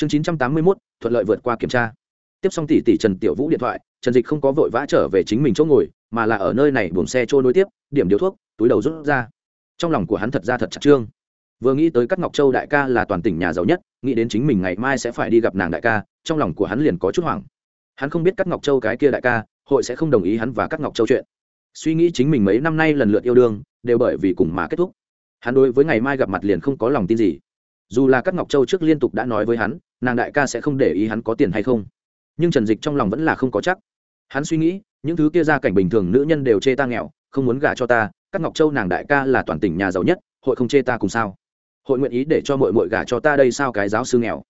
chương chín trăm tám mươi mốt, thuận lợi vượt qua kiểm tra. Tiếp xong tỷ tỷ trần tiểu vũ điện thoại, trần dịch không có vội vã trở về chính mình chỗ ngồi, mà là ở nơi này buồng xe trôi nối tiếp, điểm điếu thuốc, túi đầu rút ra. Trong lòng của hắn thật ra thật chặt trương vừa nghĩ tới các ngọc châu đại ca là toàn tỉnh nhà giàu nhất, nghĩ đến chính mình ngày mai sẽ phải đi gặp nàng đại ca, trong lòng của hắn liền có chút hoảng. Hắn không biết các ngọc châu cái kia đại ca, hội sẽ không đồng ý hắn và các ngọc châu chuyện. Suy nghĩ chính mình mấy năm nay lần lượt yêu đương, đều bởi vì cùng mà kết thúc. Hắn đối với ngày mai gặp mặt liền không có lòng tin gì dù là các ngọc châu trước liên tục đã nói với hắn, nàng đại ca sẽ không để ý hắn có tiền hay không. Nhưng trần dịch trong lòng vẫn là không có chắc. Hắn suy nghĩ, những thứ kia ra cảnh bình thường nữ nhân đều chê ta nghèo, không muốn gả cho ta, các ngọc châu nàng đại ca là toàn tỉnh nhà giàu nhất, hội không chê ta cùng sao? Hội nguyện ý để cho mọi mội gả cho ta đây sao cái giáo sư nghèo?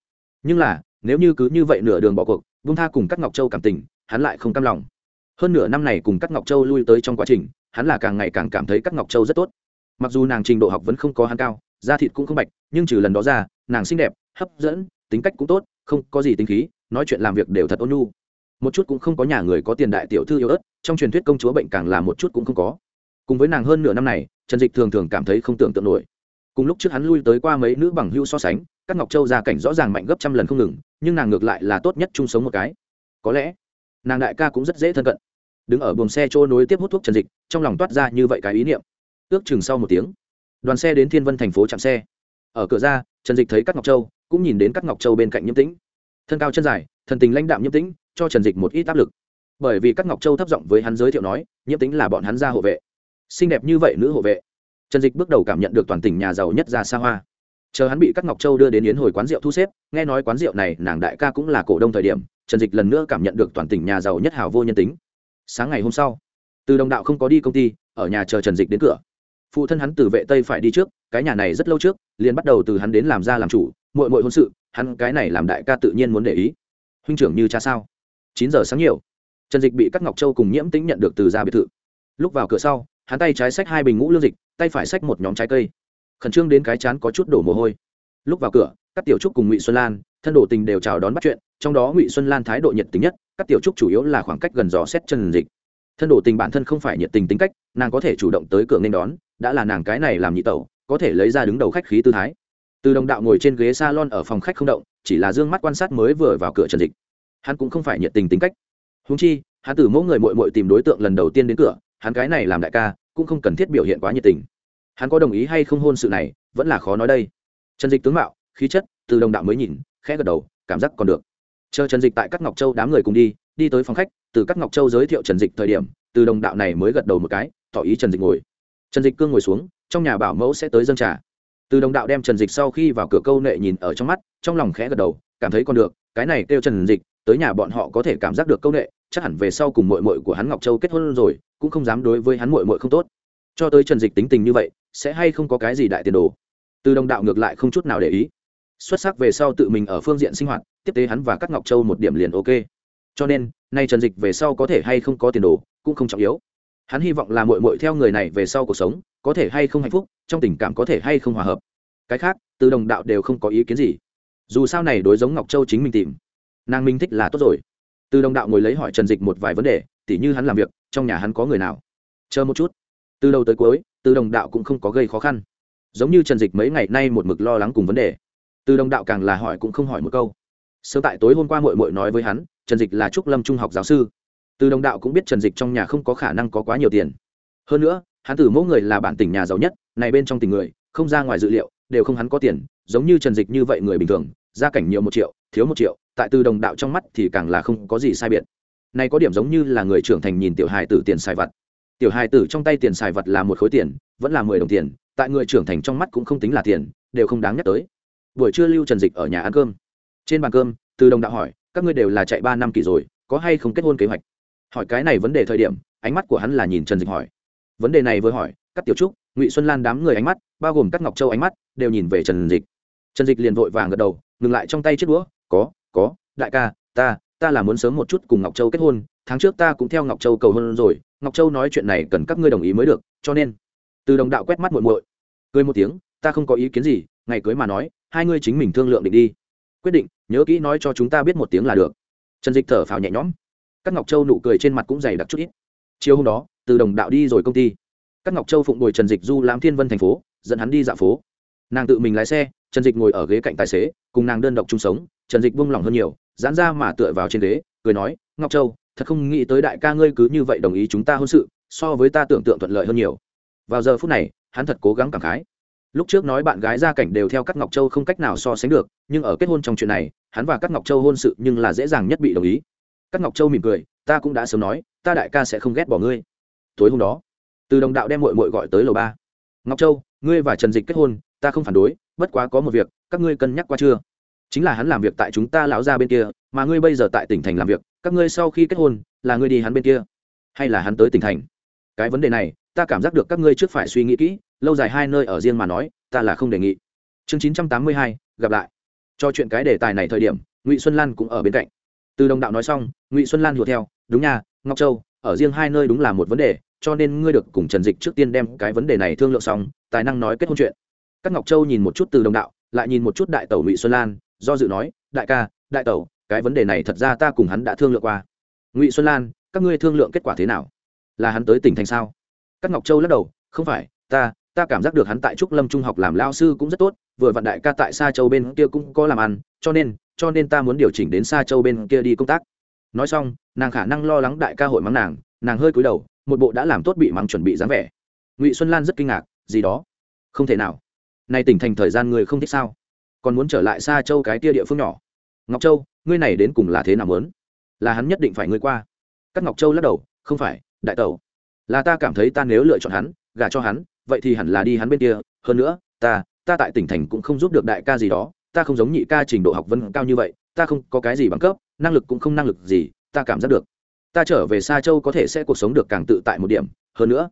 Nhưng là, nếu như cứ như vậy nửa đường bỏ cuộc bung tha cùng các ngọc châu cảm tình, hắn lại không cam lòng. Hơn nửa năm này cùng các ngọc châu lui tới trong quá trình, hắn là càng ngày càng cảm thấy các ngọc châu rất tốt. Mặc dù nàng trình độ học vẫn không có hắn cao da thịt cũng không bạch, nhưng trừ lần đó ra, nàng xinh đẹp, hấp dẫn, tính cách cũng tốt, không có gì tính khí, nói chuyện làm việc đều thật ôn nhu. Một chút cũng không có nhà người có tiền đại tiểu thư yêu ớt, trong truyền thuyết công chúa bệnh càng là một chút cũng không có. Cùng với nàng hơn nửa năm này, trần dịch thường thường cảm thấy không tưởng tượng nổi. Cùng lúc trước hắn lui tới qua mấy nữ bằng hưu so sánh các ngọc châu gia cảnh rõ ràng mạnh gấp trăm lần không ngừng, nhưng nàng ngược lại là tốt nhất chung sống một cái. Có lẽ, nàng đại ca cũng rất dễ thân cận. Đứng ở buồng xe trôi nối tiếp hút thuốc trần dịch, trong lòng toát ra như vậy cái ý niệm. Ước chừng sau một tiếng đoàn xe đến thiên vân thành phố chạm xe. Ở cửa ra, trần dịch thấy các ngọc châu, cũng nhìn đến các ngọc châu bên cạnh nhiễm tĩnh. Thân cao chân dài, thần tình lãnh đạm nhiễm tĩnh, cho trần dịch một ít áp lực. Bởi vì các ngọc châu thấp giọng với hắn giới thiệu nói, nhiễm tĩnh là bọn hắn gia hộ vệ. Xinh đẹp như vậy nữ hộ vệ. Trần dịch bước đầu cảm nhận được toàn tỉnh nhà giàu nhất ra xa hoa. Chờ hắn bị các ngọc châu đưa đến yến hồi quán rượu thu xếp, nghe nói quán rượu này nàng đại ca cũng là cổ đông thời điểm, trần dịch lần nữa cảm nhận được toàn tỉnh nhà giàu nhất hào vô nhân tính. Sáng ngày hôm sau, từ đồng đạo không có đi công ty, ở nhà chờ trần dịch đến cửa phụ thân hắn từ vệ tây phải đi trước, cái nhà này rất lâu trước, liền bắt đầu từ hắn đến làm ra làm chủ mội mội hôn sự, hắn cái này làm đại ca tự nhiên muốn để ý. Huynh trưởng như cha sao? Chín giờ sáng nhiều. Trần dịch bị các ngọc châu cùng nhiễm tính nhận được từ ra biệt thự. Lúc vào cửa sau, hắn tay trái xách hai bình ngũ lương dịch, tay phải xách một nhóm trái cây. Khẩn trương đến cái chán có chút đổ mồ hôi. Lúc vào cửa các tiểu trúc cùng ngụy xuân lan, thân đổ tình đều chào đón bắt chuyện, trong đó ngụy xuân lan thái độ nhiệt tình nhất các tiểu trúc chủ yếu là khoảng cách gần dò xét Trần dịch. Thân đổ tình bản thân không phải nhiệt tình tính cách, nàng có thể chủ động tới cửa nên đón đã là nàng cái này làm nhị tẩu, có thể lấy ra đứng đầu khách khí tư thái. Từ đồng đạo ngồi trên ghế s a lon ở phòng khách không động, chỉ là d ư ơ n g mắt quan sát mới vừa vào cửa trần dịch. Hắn cũng không phải nhiệt tình tính cách. Húng chi, hắn từ mỗi người mội mội tìm đối tượng lần đầu tiên đến cửa, hắn cái này làm đại ca, cũng không cần thiết biểu hiện quá nhiệt tình. Hắn có đồng ý hay không hôn sự này, vẫn là khó nói đây. Trần dịch tướng mạo, khí chất, từ đồng đạo mới nhìn, khẽ gật đầu, cảm giác còn được. Chờ trần dịch tại các ngọc châu đám người cùng đi đi tới phòng khách, từ các ngọc châu giới thiệu trần dịch thời điểm, từ đồng đạo này mới gật đầu một cái, tỏ ý trần dịch ngồi trần dịch cương ngồi xuống, trong nhà bảo mẫu sẽ tới dân trà. Từ đồng đạo đem trần dịch sau khi vào cửa câu nệ nhìn ở trong mắt, trong lòng khẽ gật đầu, cảm thấy còn được, cái này kêu trần dịch, tới nhà bọn họ có thể cảm giác được câu nệ, chắc hẳn về sau cùng mội mội của hắn ngọc châu kết hôn rồi, cũng không dám đối với hắn mội mội không tốt. Cho tới trần dịch tính tình như vậy, sẽ hay không có cái gì đại tiền đồ? Từ đồng đạo ngược lại không chút nào để ý. Xuất sắc về sau tự mình ở phương diện sinh hoạt, tiếp tế hắn và các ngọc châu một điểm liền ok. Cho nên, nay trần dịch về sau có thể hay không có tiền đồ, cũng không trọng yếu hắn hy vọng là mội mội theo người này về sau cuộc sống, có thể hay không hạnh phúc, trong tình cảm có thể hay không hòa hợp. Cái khác, từ đồng đạo đều không có ý kiến gì. Dù sao này đối giống ngọc châu chính mình tìm, nàng minh thích là tốt rồi. Từ đồng đạo ngồi lấy hỏi trần dịch một vài vấn đề, tỉ như hắn làm việc, trong nhà hắn có người nào? Chờ một chút. Từ đầu tới cuối, từ đồng đạo cũng không có gây khó khăn. Giống như trần dịch mấy ngày nay một mực lo lắng cùng vấn đề. Từ đồng đạo càng là hỏi cũng không hỏi một câu. Sớm tại tối hôm qua mội mội nói với hắn, trần dịch là trúc lâm trung học giáo sư từ đồng đạo cũng biết trần dịch trong nhà không có khả năng có quá nhiều tiền. Hơn nữa, hắn từ mỗi người là bản tỉnh nhà giàu nhất, này bên trong tình người, không ra ngoài dự liệu, đều không hắn có tiền, giống như trần dịch như vậy người bình thường, gia cảnh nhiều một triệu, thiếu một triệu, tại từ đồng đạo trong mắt thì càng là không có gì sai biệt. Này có điểm giống như là người trưởng thành nhìn tiểu hài tử tiền xài vặt. Tiểu hài tử trong tay tiền xài vặt là một khối tiền, vẫn là mười đồng tiền, tại người trưởng thành trong mắt cũng không tính là tiền, đều không đáng nhắc tới. Buổi trưa lưu trần dịch ở nhà ăn cơm. Trên bàn cơm, từ đồng đạo hỏi, các ngươi đều là chạy ba năm kỳ rồi, có hay không kết hôn kế hoạch? Hỏi cái này vấn đề thời điểm, ánh mắt của hắn là nhìn trần dịch hỏi. Vấn đề này vừa hỏi, các tiểu trúc, ngụy xuân lan đám người ánh mắt, bao gồm các ngọc châu ánh mắt, đều nhìn về trần dịch. Trần dịch liền vội vàng gật đầu, ngừng lại trong tay chiếc đũa, có có, đại ca, ta ta là muốn sớm một chút cùng ngọc châu kết hôn, tháng trước ta cũng theo ngọc châu cầu hôn rồi, ngọc châu nói chuyện này cần các ngươi đồng ý mới được, cho nên. Từ đồng đạo quét mắt muộn muội, cười một tiếng, ta không có ý kiến gì, ngày cưới mà nói, hai ngươi chính mình thương lượng định đi. Quyết định, nhớ kỹ nói cho chúng ta biết một tiếng là được. Trần dịch thở phào nhẹ nhõm các ngọc châu nụ cười trên mặt cũng dày đặc chút ít. Chiều hôm đó, từ đồng đạo đi rồi công ty. Các ngọc châu phụng đổi trần dịch du lãm thiên vân thành phố, dẫn hắn đi dạo phố. Nàng tự mình lái xe, trần dịch ngồi ở ghế cạnh tài xế, cùng nàng đơn độc chung sống, trần dịch buông lỏng hơn nhiều dán ra mà tựa vào trên ghế, cười nói, ngọc châu, thật không nghĩ tới đại ca ngươi cứ như vậy đồng ý chúng ta hôn sự, so với ta tưởng tượng thuận lợi hơn nhiều. Vào giờ phút này, hắn thật cố gắng cảm khái. Lúc trước nói bạn gái gia cảnh đều theo các ngọc châu không cách nào so sánh được, nhưng ở kết hôn trong chuyện này, hắn và các ngọc châu hôn sự nhưng là dễ dàng nhất bị đồng ý các ngọc châu mỉm cười, ta cũng đã sớm nói, ta đại ca sẽ không ghét bỏ ngươi. Tối hôm đó, từ đồng đạo đem mội mội gọi tới lầu ba. Ngọc châu, ngươi và trần dịch kết hôn, ta không phản đối, bất quá có một việc, các ngươi cân nhắc qua chưa? Chính là hắn làm việc tại chúng ta lão ra bên kia, mà ngươi bây giờ tại tỉnh thành làm việc, các ngươi sau khi kết hôn, là ngươi đi hắn bên kia, hay là hắn tới tỉnh thành? Cái vấn đề này, ta cảm giác được các ngươi trước phải suy nghĩ kỹ, lâu dài hai nơi ở riêng mà nói, ta là không đề nghị. Chương chín trăm tám mươi hai, gặp lại. Cho chuyện cái đề tài này thời điểm, ngụy xuân lan cũng ở bên cạnh từ đồng đạo nói xong, ngụy xuân lan hùa theo, đúng nha, ngọc châu, ở riêng hai nơi đúng là một vấn đề, cho nên ngươi được cùng trần dịch trước tiên đem cái vấn đề này thương lượng xong, tài năng nói kết hôn chuyện. Các ngọc châu nhìn một chút từ đồng đạo, lại nhìn một chút đại tẩu ngụy xuân lan, do dự nói, đại ca, đại tẩu, cái vấn đề này thật ra ta cùng hắn đã thương lượng qua. Ngụy xuân lan, các ngươi thương lượng kết quả thế nào? Là hắn tới tỉnh thành sao? Các ngọc châu lắc đầu, không phải, ta ta cảm giác được hắn tại trúc lâm trung học làm lao sư cũng rất tốt, vừa vặn đại ca tại sa châu bên kia cũng có làm ăn, cho nên cho nên ta muốn điều chỉnh đến sa châu bên kia đi công tác. Nói xong, nàng khả năng lo lắng đại ca hội mắng nàng nàng hơi cúi đầu, một bộ đã làm tốt bị mắng chuẩn bị dáng vẻ. Ngụy xuân lan rất kinh ngạc, gì đó? Không thể nào. Nay tỉnh thành thời gian người không thích sao? Còn muốn trở lại xa châu cái tia địa phương nhỏ. Ngọc châu, ngươi này đến cùng là thế nào lớn là hắn nhất định phải ngươi qua. Các ngọc châu lắc đầu, không phải, đại tẩu. Là ta cảm thấy ta nếu lựa chọn hắn, gả cho hắn, vậy thì hẳn là đi hắn bên kia. Hơn nữa, ta ta tại tỉnh thành cũng không giúp được đại ca gì đó ta không giống nhị ca trình độ học vấn cao như vậy, ta không có cái gì bằng cấp, năng lực cũng không năng lực gì, ta cảm giác được. Ta trở về xa châu có thể sẽ cuộc sống được càng tự tại một điểm, hơn nữa.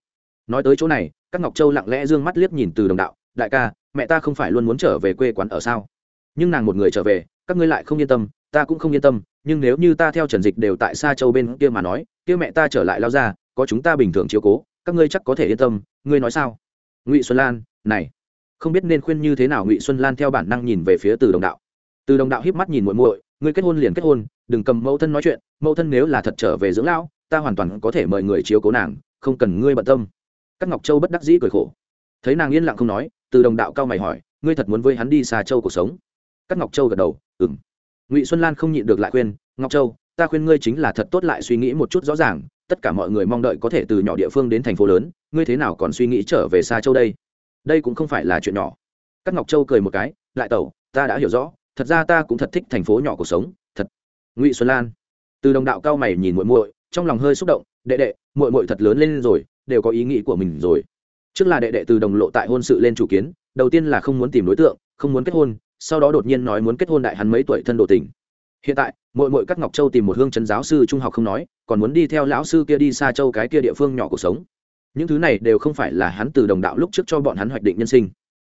Nói tới chỗ này, các ngọc châu lặng lẽ d ư ơ n g mắt liếc nhìn từ đồng đạo, đại ca, mẹ ta không phải luôn muốn trở về quê quán ở sao? Nhưng nàng một người trở về, các ngươi lại không yên tâm, ta cũng không yên tâm, nhưng nếu như ta theo trần dịch đều tại xa châu bên kia mà nói, kia mẹ ta trở lại lao ra, có chúng ta bình thường chiếu cố, các ngươi chắc có thể yên tâm, ngươi nói sao? Ngụy xuân lan, này không biết nên khuyên như thế nào ngụy xuân lan theo bản năng nhìn về phía từ đồng đạo từ đồng đạo híp mắt nhìn muội muội ngươi kết hôn liền kết hôn đừng cầm mẫu thân nói chuyện mẫu thân nếu là thật trở về dưỡng lão ta hoàn toàn có thể mời người chiếu cố nàng không cần ngươi bận tâm các ngọc châu bất đắc dĩ cười khổ thấy nàng yên lặng không nói từ đồng đạo cao mày hỏi ngươi thật muốn với hắn đi xa châu cuộc sống các ngọc châu gật đầu ừm. ngụy xuân lan không nhịn được lại khuyên ngọc châu ta khuyên ngươi chính là thật tốt lại suy nghĩ một chút rõ ràng tất cả mọi người mong đợi có thể từ nhỏ địa phương đến thành phố lớn ngươi thế nào còn suy nghĩ trở về xa châu đây đây cũng không phải là chuyện nhỏ. Các ngọc châu cười một cái lại tẩu, ta đã hiểu rõ, thật ra ta cũng thật thích thành phố nhỏ cuộc sống, thật. Ngụy xuân lan. Từ đồng đạo cao mày nhìn muội muội, trong lòng hơi xúc động, đệ đệ, muội muội thật lớn lên rồi, đều có ý nghĩ của mình rồi. Trước là đệ đệ từ đồng lộ tại hôn sự lên chủ kiến, đầu tiên là không muốn tìm đối tượng, không muốn kết hôn, sau đó đột nhiên nói muốn kết hôn đại hắn mấy tuổi thân độ tình. Hiện tại, muội muội các ngọc châu tìm một hương trấn giáo sư trung học không nói, còn muốn đi theo lão sư kia đi xa châu cái kia địa phương nhỏ cuộc sống những thứ này đều không phải là hắn từ đồng đạo lúc trước cho bọn hắn hoạch định nhân sinh,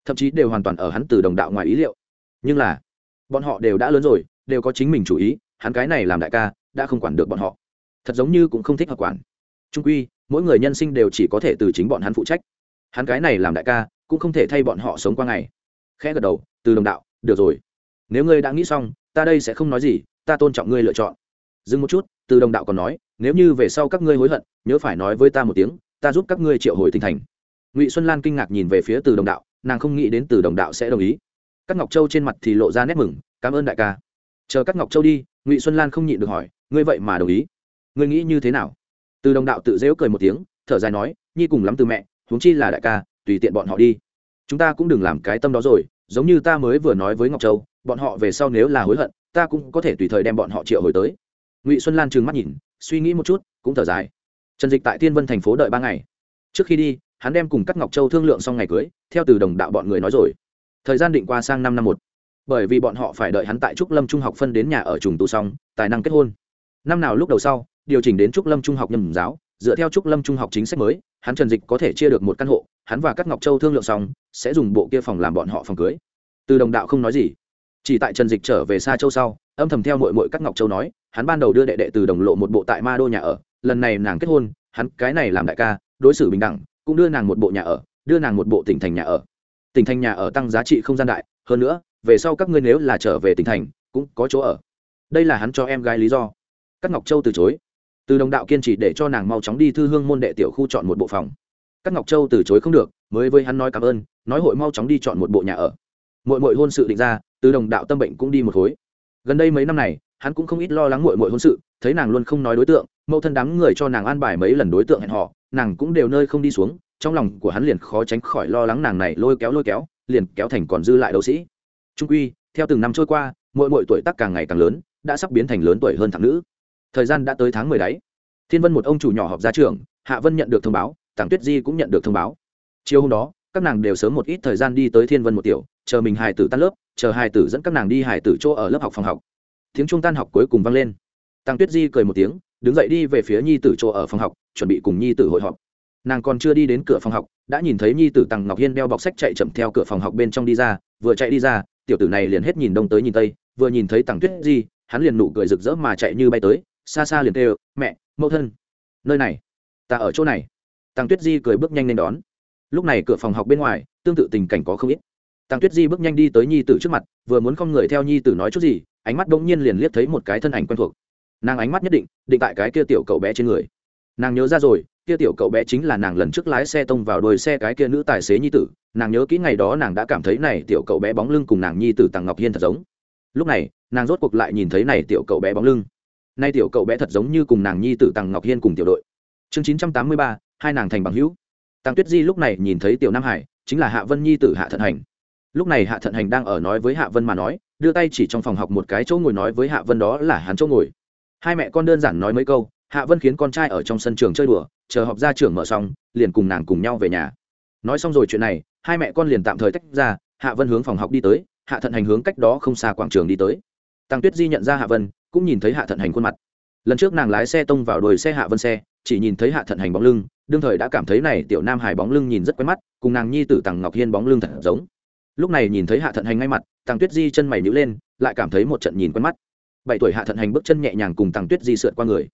thậm chí đều hoàn toàn ở hắn từ đồng đạo ngoài ý liệu. Nhưng là, bọn họ đều đã lớn rồi, đều có chính mình chủ ý, hắn cái này làm đại ca, đã không quản được bọn họ. Thật giống như cũng không thích hợp quản. Trung quy, mỗi người nhân sinh đều chỉ có thể từ chính bọn hắn phụ trách. Hắn cái này làm đại ca, cũng không thể thay bọn họ sống qua ngày. Khẽ gật đầu, từ đồng đạo, được rồi. Nếu ngươi đã nghĩ xong, ta đây sẽ không nói gì, ta tôn trọng ngươi lựa chọn. Dừng một chút, từ đồng đạo còn nói, nếu như về sau các ngươi hối hận, nhớ phải nói với ta một tiếng ta giúp các ngươi triệu hồi tinh thành. Ngụy xuân lan kinh ngạc nhìn về phía từ đồng đạo, nàng không nghĩ đến từ đồng đạo sẽ đồng ý. Các ngọc châu trên mặt thì lộ ra nét mừng, cảm ơn đại ca. Chờ các ngọc châu đi, ngụy xuân lan không nhịn được hỏi, ngươi vậy mà đồng ý? Ngươi nghĩ như thế nào? Từ đồng đạo tự dễu cười một tiếng, thở dài nói, nhi cùng lắm từ mẹ, huống chi là đại ca, tùy tiện bọn họ đi. Chúng ta cũng đừng làm cái tâm đó rồi, giống như ta mới vừa nói với ngọc châu, bọn họ về sau nếu là hối hận, ta cũng có thể tùy thời đem bọn họ triệu hồi tới. Ngụy xuân lan trừng mắt nhìn, suy nghĩ một chút, cũng thở dài trần dịch tại tiên vân thành phố đợi ba ngày. Trước khi đi, hắn đem cùng các ngọc châu thương lượng xong ngày cưới, theo từ đồng đạo bọn người nói rồi. Thời gian định qua sang năm năm một. Bởi vì bọn họ phải đợi hắn tại trúc lâm trung học phân đến nhà ở trùng tu xong, tài năng kết hôn. Năm nào lúc đầu sau, điều chỉnh đến trúc lâm trung học nhầm giáo, dựa theo trúc lâm trung học chính sách mới, hắn trần dịch có thể chia được một căn hộ, hắn và các ngọc châu thương lượng xong, sẽ dùng bộ kia phòng làm bọn họ phòng cưới. Từ đồng đạo không nói gì. Chỉ tại trần dịch trở về xa châu sau âm thầm theo mội mội các ngọc châu nói, hắn ban đầu đưa đệ đệ từ đồng lộ một bộ tại ma đô nhà ở, lần này nàng kết hôn, hắn cái này làm đại ca, đối xử bình đẳng, cũng đưa nàng một bộ nhà ở, đưa nàng một bộ tỉnh thành nhà ở. Tỉnh thành nhà ở tăng giá trị không gian đại, hơn nữa, về sau các ngươi nếu là trở về tỉnh thành, cũng có chỗ ở. Đây là hắn cho em gái lý do. Các ngọc châu từ chối. Từ đồng đạo kiên trì để cho nàng mau chóng đi thư hương môn đệ tiểu khu chọn một bộ phòng. Các ngọc châu từ chối không được, mới với hắn nói cảm ơn, nói hội mau chóng đi chọn một bộ nhà ở. Mỗi mỗi hôn sự định ra, từ đồng đạo tâm bệnh cũng đi một khối gần đây mấy năm này, hắn cũng không ít lo lắng mội mội hôn sự, thấy nàng luôn không nói đối tượng, mẫu thân đám người cho nàng an bài mấy lần đối tượng hẹn họ nàng cũng đều nơi không đi xuống, trong lòng của hắn liền khó tránh khỏi lo lắng nàng này lôi kéo lôi kéo, liền kéo thành còn dư lại đấu sĩ. Trung quy, theo từng năm trôi qua mỗi mỗi tuổi tác càng ngày càng lớn, đã sắp biến thành lớn tuổi hơn thằng nữ. Thời gian đã tới tháng mười đáy thiên vân một ông chủ nhỏ họp ra trường, hạ vân nhận được thông báo tàng tuyết di cũng nhận được thông báo. Chiều hôm đó, các nàng đều sớm một ít thời gian đi tới thiên vân một tiểu chờ mình hài tử tan lớp, chờ hài tử dẫn các nàng đi hài tử chỗ ở lớp học phòng học. Tiếng trung tan học cuối cùng vang lên. Tăng tuyết di cười một tiếng, đứng dậy đi về phía nhi tử chỗ ở phòng học, chuẩn bị cùng nhi tử hội họp. Nàng còn chưa đi đến cửa phòng học, đã nhìn thấy nhi tử tằng ngọc hiên đeo bọc sách chạy chậm theo cửa phòng học bên trong đi ra, vừa chạy đi ra, tiểu tử này liền hết nhìn đông tới nhìn tây, vừa nhìn thấy tằng tuyết di, hắn liền nụ cười rực rỡ mà chạy như bay tới, xa xa liền kêu, mẹ, mẫu thân, nơi này, ta ở chỗ này. Tằng tuyết di cười bước nhanh lên đón. Lúc này cửa phòng học bên ngoài, tương tự tình cảnh có không ít. Tăng tuyết di bước nhanh đi tới nhi tử trước mặt, vừa muốn không người theo nhi tử nói chút gì, ánh mắt bỗng nhiên liền liếc thấy một cái thân ảnh quen thuộc. Nàng ánh mắt nhất định định tại cái kia tiểu cậu bé trên người. Nàng nhớ ra rồi, kia tiểu cậu bé chính là nàng lần trước lái xe tông vào đuôi xe cái kia nữ tài xế nhi tử. Nàng nhớ kỹ ngày đó nàng đã cảm thấy này tiểu cậu bé bóng lưng cùng nàng nhi tử tàng ngọc hiên thật giống. Lúc này, nàng rốt cuộc lại nhìn thấy này tiểu cậu bé bóng lưng. Nay tiểu cậu bé thật giống như cùng nàng nhi tử tàng ngọc hiên cùng tiểu đội. Chương chín trăm tám mươi ba, hai nàng thành bằng hữu. Tàng tuyết di lúc này nhìn thấy tiểu nam hải, chính là hạ vân nhi tử hạ thận hành lúc này hạ thận hành đang ở nói với hạ vân mà nói, đưa tay chỉ trong phòng học một cái chỗ ngồi nói với hạ vân đó là hắn chỗ ngồi. Hai mẹ con đơn giản nói mấy câu, hạ vân khiến con trai ở trong sân trường chơi đùa, chờ họp ra trường mở xong, liền cùng nàng cùng nhau về nhà. Nói xong rồi chuyện này, hai mẹ con liền tạm thời tách ra, hạ vân hướng phòng học đi tới, hạ thận hành hướng cách đó không xa quảng trường đi tới. Tăng tuyết di nhận ra hạ vân, cũng nhìn thấy hạ thận hành khuôn mặt. Lần trước nàng lái xe tông vào đuôi xe hạ vân xe, chỉ nhìn thấy hạ thận hành bóng lưng, đương thời đã cảm thấy này tiểu nam hải bóng lưng nhìn rất quen mắt, cùng nàng nhi tử tằng ngọc hiên bóng lưng thật giống lúc này nhìn thấy hạ thận hành ngay mặt tàng tuyết di chân mày nhữ lên, lại cảm thấy một trận nhìn quen mắt. Bảy tuổi hạ thận hành bước chân nhẹ nhàng cùng tàng tuyết di sượt qua người.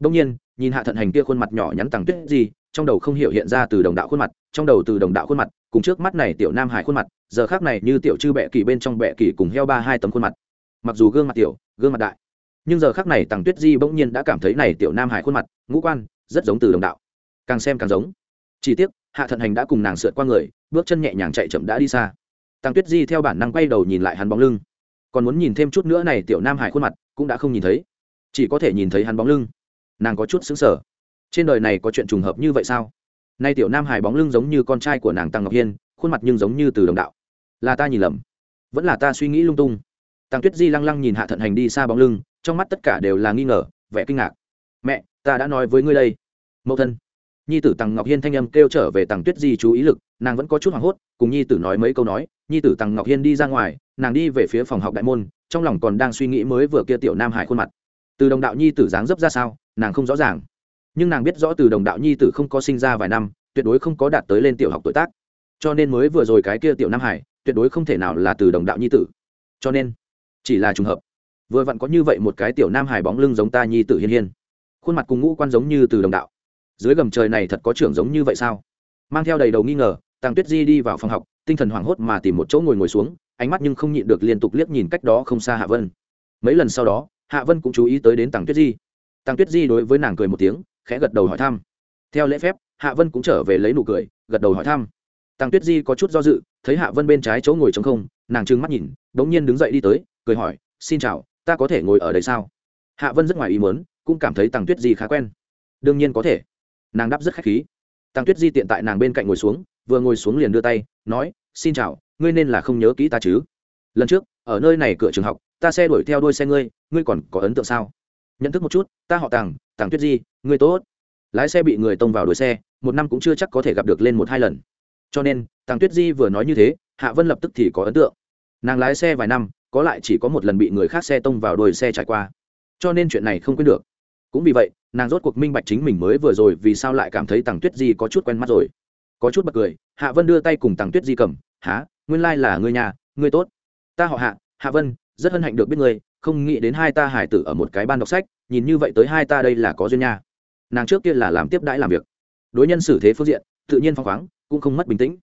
Đông nhiên, nhìn hạ thận hành kia khuôn mặt nhỏ nhắn tàng tuyết di, trong đầu không hiểu hiện ra từ đồng đạo khuôn mặt, trong đầu từ đồng đạo khuôn mặt, cùng trước mắt này tiểu nam hải khuôn mặt, giờ khác này như tiểu chư bẹ kỳ bên trong bẹ kỳ cùng heo ba hai tấm khuôn mặt. Mặc dù gương mặt tiểu, gương mặt đại, nhưng giờ khác này tàng tuyết di bỗng nhiên đã cảm thấy này tiểu nam hải khuôn mặt, ngũ quan, rất giống từ đồng đạo. Càng xem càng giống. Chỉ tiếc, hạ thận hành đã cùng nàng sượt qua người, bước chân nhẹ nhàng chạy chậm đã đi xa tăng tuyết di theo bản năng quay đầu nhìn lại hắn bóng lưng. Còn muốn nhìn thêm chút nữa này tiểu nam hải khuôn mặt, cũng đã không nhìn thấy. Chỉ có thể nhìn thấy hắn bóng lưng. Nàng có chút xứng sở trên đời này có chuyện trùng hợp như vậy sao? Nay tiểu nam hải bóng lưng giống như con trai của nàng tăng ngọc hiên, khuôn mặt nhưng giống như từ đồng đạo. Là ta nhìn lầm. Vẫn là ta suy nghĩ lung tung. Tăng tuyết di lăng lăng nhìn hạ thận hành đi xa bóng lưng, trong mắt tất cả đều là nghi ngờ, vẻ kinh ngạc. Mẹ, ta đã nói với ngươi đây. Mẫu thân. Nhi tử tăng ngọc hiên thanh âm kêu trở về tăng tuyết di chú ý lực, nàng vẫn có chút hoảng hốt, cùng nhi tử nói mấy câu nói nhi tử Tằng ngọc hiên đi ra ngoài, nàng đi về phía phòng học đại môn, trong lòng còn đang suy nghĩ mới vừa kia tiểu nam hải khuôn mặt. Từ đồng đạo nhi tử dáng dấp ra sao, nàng không rõ ràng. Nhưng nàng biết rõ từ đồng đạo nhi tử không có sinh ra vài năm, tuyệt đối không có đạt tới lên tiểu học tuổi tác. Cho nên mới vừa rồi cái kia tiểu nam hải, tuyệt đối không thể nào là từ đồng đạo nhi tử. Cho nên, chỉ là trùng hợp. Vừa vặn có như vậy một cái tiểu nam hải bóng lưng giống ta nhi tử hiên hiên. Khuôn mặt cùng ngũ quan giống như từ đồng đạo. Dưới gầm trời này thật có trưởng giống như vậy sao? Mang theo đầy đầu nghi ngờ tàng tuyết di đi vào phòng học tinh thần hoảng hốt mà tìm một chỗ ngồi ngồi xuống, ánh mắt nhưng không nhịn được liên tục liếc nhìn cách đó không xa hạ vân. Mấy lần sau đó, hạ vân cũng chú ý tới đến tàng tuyết di. Tàng tuyết di đối với nàng cười một tiếng, khẽ gật đầu hỏi thăm. Theo lễ phép, hạ vân cũng trở về lấy nụ cười, gật đầu hỏi thăm. Tàng tuyết di có chút do dự, thấy hạ vân bên trái chỗ ngồi trống không, nàng trừng mắt nhìn đ ỗ n g nhiên đứng dậy đi tới, cười hỏi, xin chào, ta có thể ngồi ở đây sao? Hạ vân rất ngoài ý mớn cũng cảm thấy tàng tuyết di khá quen. Đương nhiên có thể. Nàng đáp rất khách khí. Tàng tuyết di tiện tại nàng bên cạnh ngồi xuống vừa ngồi xuống liền đưa tay, nói, xin chào, ngươi nên là không nhớ kỹ ta chứ? Lần trước, ở nơi này cửa trường học, ta xe đuổi theo đuôi xe ngươi ngươi còn có ấn tượng sao? Nhận thức một chút, ta họ tàng tàng tuyết di, ngươi tốt. Lái xe bị người tông vào đuổi xe, một năm cũng chưa chắc có thể gặp được lên một hai lần. Cho nên tàng tuyết di vừa nói như thế, hạ vân lập tức thì có ấn tượng. Nàng lái xe vài năm, có lại chỉ có một lần bị người khác xe tông vào đuôi xe trải qua. Cho nên chuyện này không quên được. Cũng vì vậy, nàng rốt cuộc minh bạch chính mình mới vừa rồi vì sao lại cảm thấy tàng tuyết di có chút quen mắt rồi có chút bật cười, hạ vân đưa tay cùng tàng tuyết di cầm há nguyên lai là người nhà người tốt. Ta họ hạ hạ vân, rất hân hạnh được biết người không nghĩ đến hai ta hải tử ở một cái ban đọc sách, nhìn như vậy tới hai ta đây là có duyên nha. Nàng trước kia là làm tiếp đãi làm việc. Đối nhân xử thế phương diện, tự nhiên phong khoáng, cũng không mất bình tĩnh.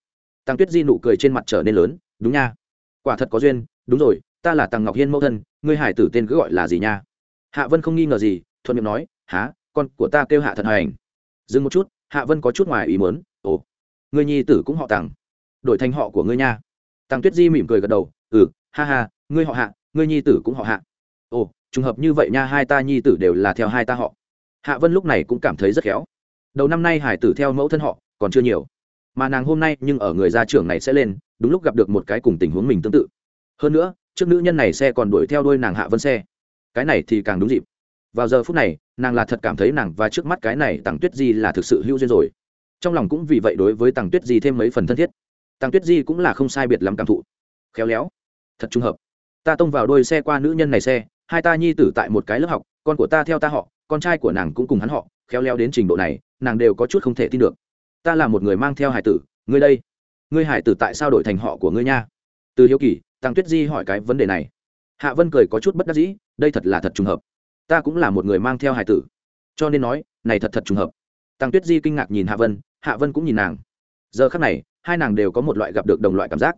Tăng tuyết di nụ cười trên mặt trở nên lớn, đúng nha. Quả thật có duyên, đúng rồi, ta là tăng ngọc hiên mẫu thân, ngươi hải tử tên cứ gọi là gì nha? Hạ vân không nghi ngờ gì, thuận miệng nói há con của ta kêu hạ thần hành dừng một chút, hạ vân có chút ngoài ý mớn ngươi nhi tử cũng họ tàng đổi thành họ của ngươi nha. Tăng tuyết di mỉm cười gật đầu ừ ha ha, ngươi họ hạ, ngươi nhi tử cũng họ hạ. Ồ, trùng hợp như vậy nha, hai ta nhi tử đều là theo hai ta họ. Hạ vân lúc này cũng cảm thấy rất khéo. Đầu năm nay hải tử theo mẫu thân họ, còn chưa nhiều. Mà nàng hôm nay nhưng ở người gia trưởng này sẽ lên, đúng lúc gặp được một cái cùng tình huống mình tương tự. Hơn nữa, trước nữ nhân này xe còn đuổi theo đôi nàng hạ vân xe. Cái này thì càng đúng dịp. Vào giờ phút này, nàng là thật cảm thấy nàng và trước mắt cái này tặng tuyết di là thực sự hữu duyên rồi trong lòng cũng vì vậy đối với tàng tuyết di thêm mấy phần thân thiết. Tàng tuyết di cũng là không sai biệt lắm cảm thụ. Khéo léo. Thật trùng hợp. Ta tông vào đôi xe qua nữ nhân này xe, hai ta nhi tử tại một cái lớp học, con của ta theo ta họ, con trai của nàng cũng cùng hắn họ, khéo léo đến trình độ này, nàng đều có chút không thể tin được. Ta là một người mang theo hải tử, ngươi đây. Ngươi hải tử tại sao đổi thành họ của ngươi nha? Từ hiếu kỳ tăng tuyết di hỏi cái vấn đề này. Hạ vân cười có chút bất đắc dĩ, đây thật là thật trùng hợp. Ta cũng là một người mang theo hải tử. Cho nên nói, này thật thật trùng hợp tăng tuyết di kinh ngạc nhìn hạ vân hạ vân cũng nhìn nàng. Giờ khắc này, hai nàng đều có một loại gặp được đồng loại cảm giác.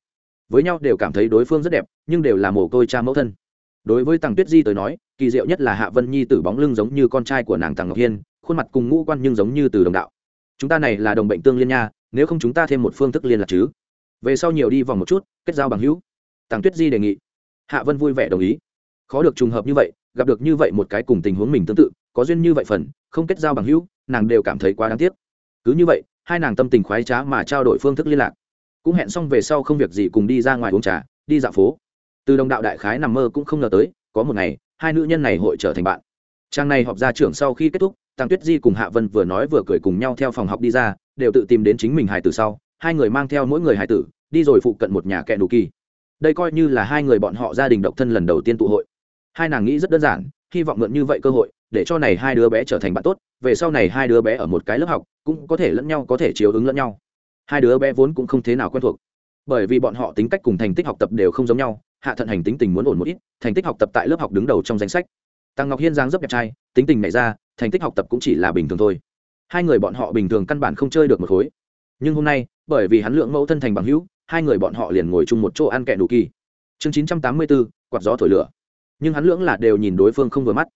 Với nhau đều cảm thấy đối phương rất đẹp, nhưng đều là mồ côi cha mẫu thân. Đối với tăng tuyết di tới nói, kỳ diệu nhất là hạ vân nhi tử bóng lưng giống như con trai của nàng tàng ngọc hiên, khuôn mặt cùng ngũ quan nhưng giống như từ đồng đạo. Chúng ta này là đồng bệnh tương liên nha, nếu không chúng ta thêm một phương thức liên lạc chứ? Về sau nhiều đi vòng một chút, kết giao bằng hữu. Tàng tuyết di đề nghị. Hạ vân vui vẻ đồng ý. Khó được trùng hợp như vậy, gặp được như vậy một cái cùng tình huống mình tương tự, có duyên như vậy phần, không kết giao bằng hữu nàng đều cảm thấy quá đáng tiếc. Cứ như vậy, hai nàng tâm tình khoái trá mà trao đổi phương thức liên lạc. Cũng hẹn xong về sau không việc gì cùng đi ra ngoài uống trà, đi dạo phố. Từ đồng đạo đại khái nằm mơ cũng không ngờ tới, có một ngày, hai nữ nhân này hội trở thành bạn. Trang này họp ra trưởng sau khi kết thúc tăng tuyết di cùng hạ vân vừa nói vừa cười cùng nhau theo phòng học đi ra, đều tự tìm đến chính mình hài tử sau. Hai người mang theo mỗi người hài tử, đi rồi phụ cận một nhà kẹ đủ kỳ. Đây coi như là hai người bọn họ gia đình độc thân lần đầu tiên tụ hội. Hai nàng nghĩ rất đơn giản, hy vọng mượn như vậy cơ hội để cho này hai đứa bé trở thành bạn tốt, về sau này hai đứa bé ở một cái lớp học, cũng có thể lẫn nhau, có thể chiếu ứng lẫn nhau. Hai đứa bé vốn cũng không thế nào quen thuộc. Bởi vì bọn họ tính cách cùng thành tích học tập đều không giống nhau, hạ thận hành tính tình muốn ổn một ít, thành tích học tập tại lớp học đứng đầu trong danh sách. Tăng ngọc hiên giang rất đẹp trai, tính tình mẹ ra, thành tích học tập cũng chỉ là bình thường thôi. Hai người bọn họ bình thường căn bản không chơi được một khối. Nhưng hôm nay, bởi vì hắn lượng mẫu thân thành bằng hữu, hai người bọn họ liền ngồi chung một chỗ ăn kẹ đủ kỳ. Chương chín trăm tám mươi bốn, quạt gió thổi lửa. Nhưng hắn lưỡng là đều nhìn đối phương không vừa mắt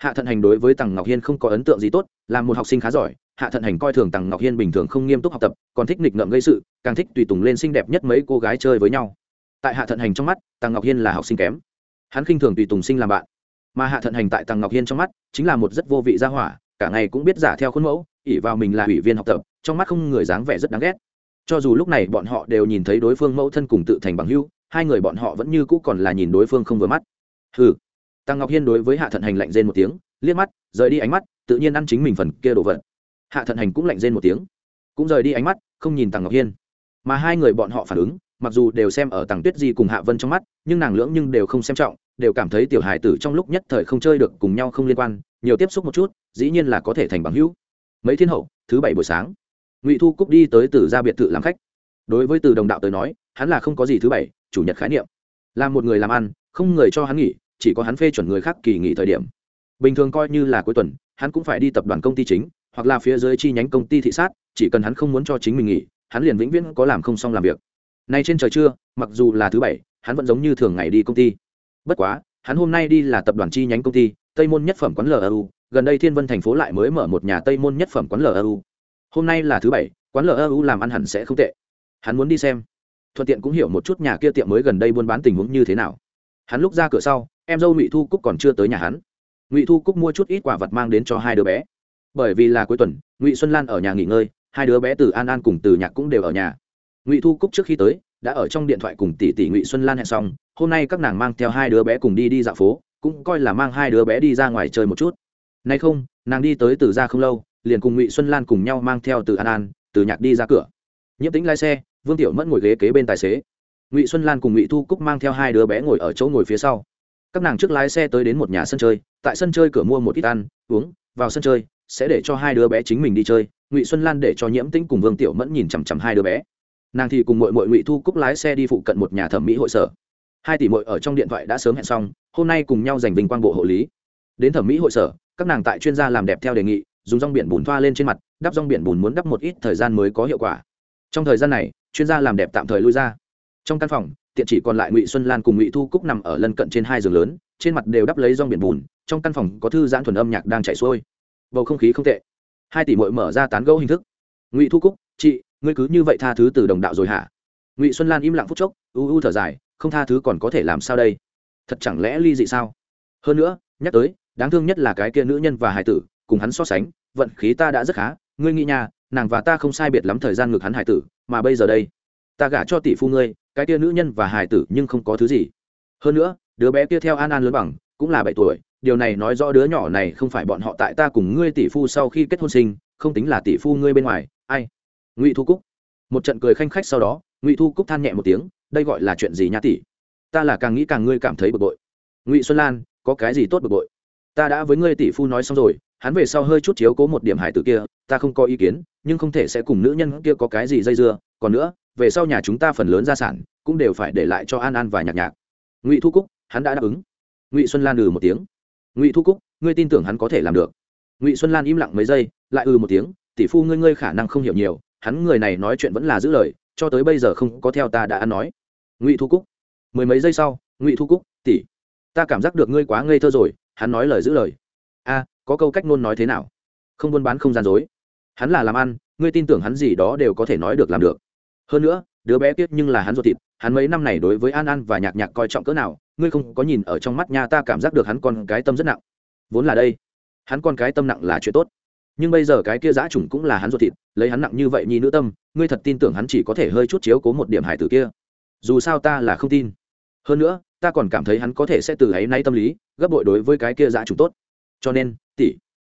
hạ thận hành đối với tằng ngọc hiên không có ấn tượng gì tốt, là một học sinh khá giỏi. Hạ thận hành coi thường tằng ngọc hiên bình thường không nghiêm túc học tập, còn thích nghịch ngợm gây sự, càng thích tùy tùng lên xinh đẹp nhất mấy cô gái chơi với nhau. Tại hạ thận hành trong mắt, tằng ngọc hiên là học sinh kém. Hắn khinh thường tùy tùng sinh làm bạn. Mà hạ thận hành tại tằng ngọc hiên trong mắt, chính là một rất vô vị gia hỏa, cả ngày cũng biết giả theo khuôn mẫu ỉ vào mình là ủy viên học tập, trong mắt không người dáng vẻ rất đáng ghét. Cho dù lúc này bọn họ đều nhìn thấy đối phương mẫu thân cùng tự thành bằng hưu hai người bọn họ vẫn như cũ còn là nhìn đối phương không vừa mắt. Hừ tăng ngọc hiên đối với hạ thận hành lạnh rên một tiếng, liếc mắt, rời đi ánh mắt, tự nhiên ăn chính mình phần kia đồ vật. Hạ thận hành cũng lạnh rên một tiếng, cũng rời đi ánh mắt, không nhìn tăng ngọc hiên. Mà hai người bọn họ phản ứng, mặc dù đều xem ở tàng tuyết di cùng hạ vân trong mắt, nhưng nàng lưỡng nhưng đều không xem trọng, đều cảm thấy tiểu hài tử trong lúc nhất thời không chơi được cùng nhau không liên quan, nhiều tiếp xúc một chút, dĩ nhiên là có thể thành bằng hữu. Mấy thiên hậu, thứ bảy buổi sáng, ngụy thu cúc đi tới từ gia biệt thự làm khách. Đối với từ đồng đạo tới nói, hắn là không có gì thứ bảy, chủ nhật khái niệm. Là một người làm ăn, không người cho hắn nghỉ chỉ có hắn phê chuẩn người khác kỳ nghỉ thời điểm. Bình thường coi như là cuối tuần, hắn cũng phải đi tập đoàn công ty chính, hoặc là phía dưới chi nhánh công ty thị sát, chỉ cần hắn không muốn cho chính mình nghỉ, hắn liền vĩnh viễn có làm không xong làm việc. Nay trên trời trưa, mặc dù là thứ bảy, hắn vẫn giống như thường ngày đi công ty. Bất quá, hắn hôm nay đi là tập đoàn chi nhánh công ty, tây môn nhất phẩm quán lu gần đây thiên vân thành phố lại mới mở một nhà tây môn nhất phẩm quán lu hôm nay là thứ bảy, quán lu làm ăn hẳn sẽ không tệ. Hắn muốn đi xem. Thuận tiện cũng hiểu một chút nhà kia tiệm mới gần đây buôn bán tình huống như thế nào hắn lúc ra cửa sau, em dâu ngụy thu cúc còn chưa tới nhà hắn. Ngụy thu cúc mua chút ít quả vật mang đến cho hai đứa bé. Bởi vì là cuối tuần, ngụy xuân lan ở nhà nghỉ ngơi, hai đứa bé từ an an cùng từ nhạc cũng đều ở nhà. Ngụy thu cúc trước khi tới, đã ở trong điện thoại cùng tỷ tỷ ngụy xuân lan hẹn xong, hôm nay các nàng mang theo hai đứa bé cùng đi đi dạo phố, cũng coi là mang hai đứa bé đi ra ngoài chơi một chút. Nay không, nàng đi tới từ ra không lâu, liền cùng ngụy xuân lan cùng nhau mang theo từ an an, từ nhạc đi ra cửa. Nhiễm tính lái xe, vương tiểu mẫn ngồi ghế kế bên tài xế ngụy xuân lan cùng ngụy thu cúc mang theo hai đứa bé ngồi ở chỗ ngồi phía sau các nàng trước lái xe tới đến một nhà sân chơi tại sân chơi cửa mua một ít ăn uống vào sân chơi sẽ để cho hai đứa bé chính mình đi chơi ngụy xuân lan để cho nhiễm tĩnh cùng vương tiểu mẫn nhìn chằm chằm hai đứa bé nàng thì cùng mội mội ngụy thu cúc lái xe đi phụ cận một nhà thẩm mỹ hội sở hai tỷ mội ở trong điện thoại đã sớm hẹn xong hôm nay cùng nhau giành vinh quang bộ hộ lý đến thẩm mỹ hội sở các nàng tại chuyên gia làm đẹp theo đề nghị dùng rong biển bùn thoa lên trên mặt đắp rong biển bùn muốn đắp một ít thời gian mới có hiệu quả trong thời gian này chuyên gia làm đẹp tạm thời lui ra trong căn phòng, tiện chỉ còn lại ngụy xuân lan cùng ngụy thu cúc nằm ở lân cận trên hai giường lớn, trên mặt đều đắp lấy rong biển bùn, trong căn phòng có thư giãn thuần âm nhạc đang chảy xuôi. Bầu không khí không tệ. Hai tỷ mội mở ra tán gẫu hình thức. Ngụy thu cúc, chị, ngươi cứ như vậy tha thứ từ đồng đạo rồi hả? Ngụy xuân lan im lặng phút chốc, u u thở dài, không tha thứ còn có thể làm sao đây? Thật chẳng lẽ ly dị sao? Hơn nữa, nhắc tới, đáng thương nhất là cái kia nữ nhân và hải tử, cùng hắn so sánh, vận khí ta đã rất khá. Ngươi nghĩ nhà nàng và ta không sai biệt lắm thời gian ngược hắn hải tử, mà bây giờ đây? Ta gả cho tỷ phu ngươi, cái tia nữ nhân và hài tử nhưng không có thứ gì. Hơn nữa, đứa bé kia theo an an lớn bằng, cũng là bảy tuổi, điều này nói rõ đứa nhỏ này không phải bọn họ tại ta cùng ngươi tỷ phu sau khi kết hôn sinh, không tính là tỷ phu ngươi bên ngoài, ai? Ngụy thu cúc. Một trận cười khanh khách sau đó, ngụy thu cúc than nhẹ một tiếng, đây gọi là chuyện gì nhá tỷ? Ta là càng nghĩ càng ngươi cảm thấy bực bội. Ngụy xuân lan, có cái gì tốt bực bội? Ta đã với ngươi tỷ phu nói xong rồi, hắn về sau hơi chút chiếu cố một điểm hải tử kia, ta không có ý kiến, nhưng không thể sẽ cùng nữ nhân kia có cái gì dây dưa. Còn nữa về sau nhà chúng ta phần lớn gia sản cũng đều phải để lại cho an an và nhạc nhạc. Ngụy thu cúc, hắn đã đáp ứng. Ngụy xuân lan ừ một tiếng. Ngụy thu cúc, ngươi tin tưởng hắn có thể làm được. Ngụy xuân lan im lặng mấy giây, lại ừ một tiếng, tỷ phu ngươi ngươi khả năng không hiểu nhiều, hắn người này nói chuyện vẫn là giữ lời, cho tới bây giờ không có theo ta đã ăn nói. Ngụy thu cúc. Mười mấy giây sau, ngụy thu cúc, tỷ, ta cảm giác được ngươi quá ngây thơ rồi, hắn nói lời giữ lời. A, có câu cách ngôn nói thế nào? Không buôn bán không gian dối. Hắn là làm ăn, ngươi tin tưởng hắn gì đó đều có thể nói được làm được hơn nữa, đứa bé tiếc nhưng là hắn ruột thịt, hắn mấy năm này đối với an an và nhạc nhạc coi trọng cỡ nào, ngươi không có nhìn ở trong mắt nha ta cảm giác được hắn con cái tâm rất nặng. Vốn là đây, hắn con cái tâm nặng là chuyện tốt. Nhưng bây giờ cái kia giã chủng cũng là hắn ruột thịt, lấy hắn nặng như vậy nhi nữ tâm, ngươi thật tin tưởng hắn chỉ có thể hơi chút chiếu cố một điểm hải tử kia. Dù sao ta là không tin. Hơn nữa, ta còn cảm thấy hắn có thể sẽ từ ấy nay tâm lý, gấp bội đối với cái kia giã chủng tốt. Cho nên, tỷ,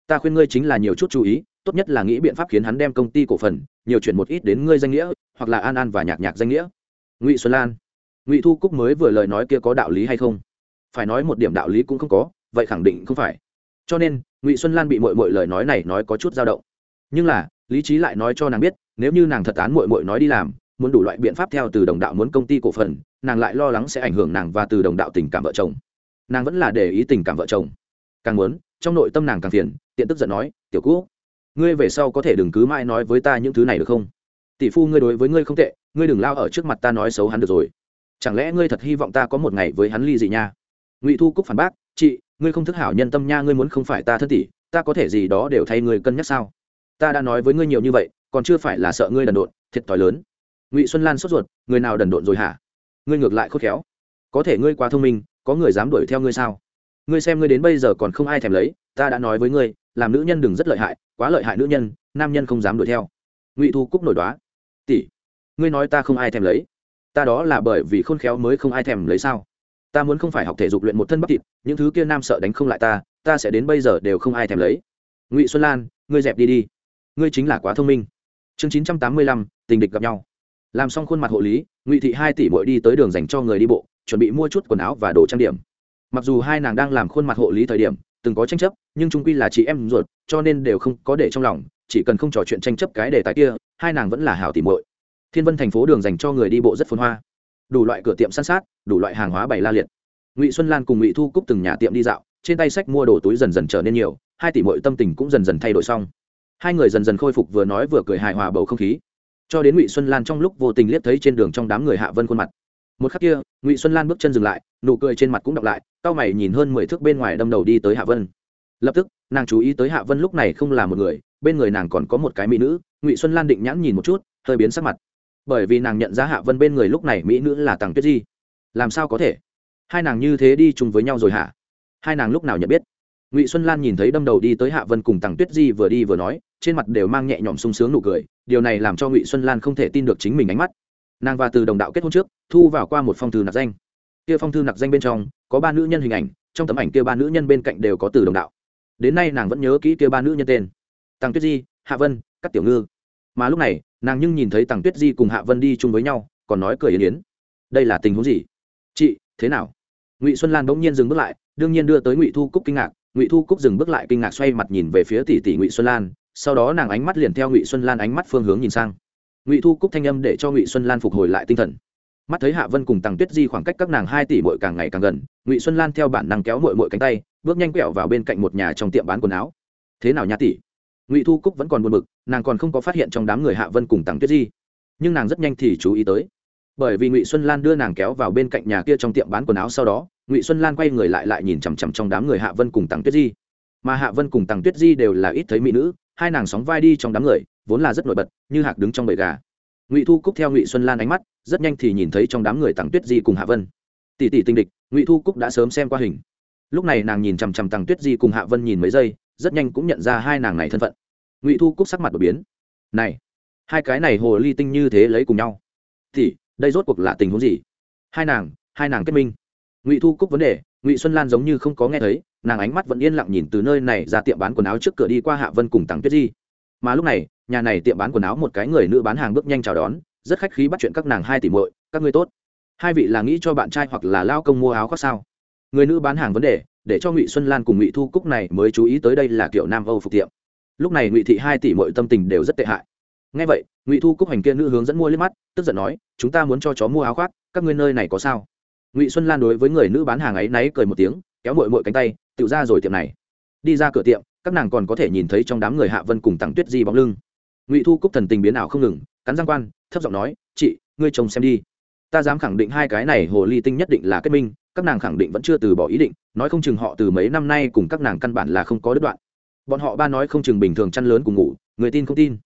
ta khuyên ngươi chính là nhiều chút chú ý tốt nhất là nghĩ biện pháp khiến hắn đem công ty cổ phần nhiều chuyển một ít đến ngươi danh nghĩa, hoặc là an an và nhạc nhạc danh nghĩa. Ngụy xuân lan, ngụy thu cúc mới vừa lời nói kia có đạo lý hay không? Phải nói một điểm đạo lý cũng không có, vậy khẳng định không phải. Cho nên, ngụy xuân lan bị mội mội lời nói này nói có chút dao động. Nhưng là, lý trí lại nói cho nàng biết, nếu như nàng thật tán mội mội nói đi làm, muốn đủ loại biện pháp theo từ đồng đạo muốn công ty cổ phần, nàng lại lo lắng sẽ ảnh hưởng nàng và từ đồng đạo tình cảm vợ chồng. Nàng vẫn là để ý tình cảm vợ chồng. Càng muốn, trong nội tâm nàng càng phiền, tiện tức giận nói, tiểu cũ ngươi về sau có thể đừng cứ mãi nói với ta những thứ này được không? Tỷ phu ngươi đối với ngươi không tệ, ngươi đừng lao ở trước mặt ta nói xấu hắn được rồi. Chẳng lẽ ngươi thật hy vọng ta có một ngày với hắn ly dị nha? Ngụy thu cúc phản bác, chị, ngươi không thức hảo nhân tâm nha, ngươi muốn không phải ta thân tỷ, ta có thể gì đó đều thay ngươi cân nhắc sao? Ta đã nói với ngươi nhiều như vậy, còn chưa phải là sợ ngươi đần độn, thiệt thòi lớn. Ngụy xuân lan sốt ruột, người nào đần độn rồi hả? Ngươi ngược lại khốt khéo. Có thể ngươi quá thông minh, có người dám đuổi theo ngươi sao? Ngươi xem ngươi đến bây giờ còn không ai thèm lấy, ta đã nói với ngươi làm nữ nhân đừng rất lợi hại, quá lợi hại nữ nhân, nam nhân không dám đuổi theo. Ngụy thu cúc nổi đoá. Tỷ, ngươi nói ta không ai thèm lấy. Ta đó là bởi vì khôn khéo mới không ai thèm lấy sao? Ta muốn không phải học thể dục luyện một thân bắp thịt, những thứ kia nam sợ đánh không lại ta ta sẽ đến bây giờ đều không ai thèm lấy. Ngụy xuân lan, ngươi dẹp đi đi. Ngươi chính là quá thông minh. Chương chín trăm tám mươi lăm, tình địch gặp nhau. Làm xong khuôn mặt hộ lý, ngụy thị hai tỷ bội đi tới đường dành cho người đi bộ, chuẩn bị mua chút quần áo và đồ trang điểm. Mặc dù hai nàng đang làm khuôn mặt hộ lý thời điểm từng có tranh chấp, nhưng trung quy là chị em ruột, cho nên đều không có để trong lòng, chỉ cần không trò chuyện tranh chấp cái đề tài kia, hai nàng vẫn là hảo tìm muội. Thiên vân thành phố đường dành cho người đi bộ rất phồn hoa. Đủ loại cửa tiệm săn sát, đủ loại hàng hóa bày la liệt. Ngụy xuân lan cùng ngụy thu cúc từng nhà tiệm đi dạo, trên tay sách mua đồ túi dần dần trở nên nhiều, hai tỷ muội tâm tình cũng dần dần thay đổi xong. Hai người dần dần khôi phục vừa nói vừa cười hài hòa bầu không khí. Cho đến ngụy xuân lan trong lúc vô tình liếc thấy trên đường trong đám người hạ vân khuôn mặt một khắc kia, ngụy xuân lan bước chân dừng lại, nụ cười trên mặt cũng đọc lại c mày nhìn hơn mười thước bên ngoài đâm đầu đi tới hạ vân. Lập tức, nàng chú ý tới hạ vân lúc này không là một người, bên người nàng còn có một cái mỹ nữ, ngụy xuân lan định nhãn nhìn một chút, hơi biến sắc mặt. Bởi vì nàng nhận ra hạ vân bên người lúc này mỹ nữ là tàng tuyết di. Làm sao có thể? Hai nàng như thế đi chung với nhau rồi hả? Hai nàng lúc nào nhận biết? Ngụy xuân lan nhìn thấy đâm đầu đi tới hạ vân cùng tàng tuyết di vừa đi vừa nói, trên mặt đều mang nhẹ nhõm sung sướng nụ cười, điều này làm cho ngụy xuân lan không thể tin được chính mình ánh mắt nàng và từ đồng đạo kết hôn trước, thu vào qua một phong thư nạp danh. Kia phong thư nạp danh bên trong, có ba nữ nhân hình ảnh, trong tấm ảnh kia ba nữ nhân bên cạnh đều có từ đồng đạo. Đến nay nàng vẫn nhớ kỹ kia ba nữ nhân tên. Tăng tuyết di, hạ vân các tiểu ngư. Mà lúc này, nàng nhưng nhìn thấy tăng tuyết di cùng hạ vân đi chung với nhau, còn nói cười yến yến. Đây là tình huống gì? Chị, thế nào? Ngụy xuân lan bỗng nhiên dừng bước lại, đương nhiên đưa tới ngụy thu cúc kinh ngạc. Ngụy thu cúc dừng bước lại kinh ngạc xoay mặt nhìn về phía tỷ tỷ ngụy xuân lan, sau đó nàng ánh mắt liền theo ngụy xuân lan ánh mắt phương hướng nhìn sang ngụy thu cúc thanh âm để cho ngụy xuân lan phục hồi lại tinh thần mắt thấy hạ vân cùng tằng tuyết di khoảng cách các nàng hai tỷ mội càng ngày càng gần ngụy xuân lan theo bản năng kéo mội mội cánh tay bước nhanh quẹo vào bên cạnh một nhà trong tiệm bán quần áo thế nào nhà tỷ ngụy thu cúc vẫn còn buồn b ự c nàng còn không có phát hiện trong đám người hạ vân cùng tằng tuyết di nhưng nàng rất nhanh thì chú ý tới bởi vì ngụy xuân lan đưa nàng kéo vào bên cạnh nhà kia trong tiệm bán quần áo sau đó ngụy xuân lan quay người lại lại nhìn chằm chằm trong đám người hạ vân cùng tằng tuyết di mà hạ vân cùng tằng tuyết di đều là ít thấy mỹ nữ hai nàng sóng vai đi trong đám người, vốn là rất nổi bật, như hạc đứng trong bầy gà. Ngụy thu cúc theo ngụy xuân lan ánh mắt, rất nhanh thì nhìn thấy trong đám người tặng tuyết di cùng hạ vân. Tỷ tỷ tinh địch, ngụy thu cúc đã sớm xem qua hình. Lúc này nàng nhìn chằm chằm tặng tuyết di cùng hạ vân nhìn mấy giây, rất nhanh cũng nhận ra hai nàng này thân phận. Ngụy thu cúc sắc mặt đột biến. Này, hai cái này hồ ly tinh như thế lấy cùng nhau. Thì đây rốt cuộc là tình huống gì? Hai nàng hai nàng kết minh. Ngụy thu cúc vấn đề ngụy xuân lan giống như không có nghe thấy nàng ánh mắt vẫn yên lặng nhìn từ nơi này ra tiệm bán quần áo trước cửa đi qua hạ vân cùng tặng tuyết di mà lúc này nhà này tiệm bán quần áo một cái người nữ bán hàng bước nhanh chào đón rất khách khí bắt chuyện các nàng hai tỷ muội các ngươi tốt hai vị là nghĩ cho bạn trai hoặc là lao công mua áo khoác sao người nữ bán hàng vấn đề để cho ngụy xuân lan cùng ngụy thu cúc này mới chú ý tới đây là kiểu nam âu phục tiệm lúc này ngụy thị hai tỷ mọi tâm tình đều rất tệ hại ngay vậy ngụy thu cúc hành kia nữ hướng dẫn mua lên mắt tức giận nói chúng ta muốn cho chó mua áo khoác các ngươi nơi này có sao ngụy xuân lan đối với người nữ bán hàng ấy náy cười một tiếng, kéo mội mội cánh tay tự ra rồi tiệm này. Đi ra cửa tiệm, các nàng còn có thể nhìn thấy trong đám người hạ vân cùng tặng tuyết di bóng lưng. Ngụy thu cúc thần tình biến ảo không ngừng, cắn giang quan, thấp giọng nói, chị, ngươi chồng xem đi. Ta dám khẳng định hai cái này hồ ly tinh nhất định là kết minh, các nàng khẳng định vẫn chưa từ bỏ ý định, nói không chừng họ từ mấy năm nay cùng các nàng căn bản là không có đứt đoạn. Bọn họ ba nói không chừng bình thường chăn lớn cùng ngủ, người tin không tin.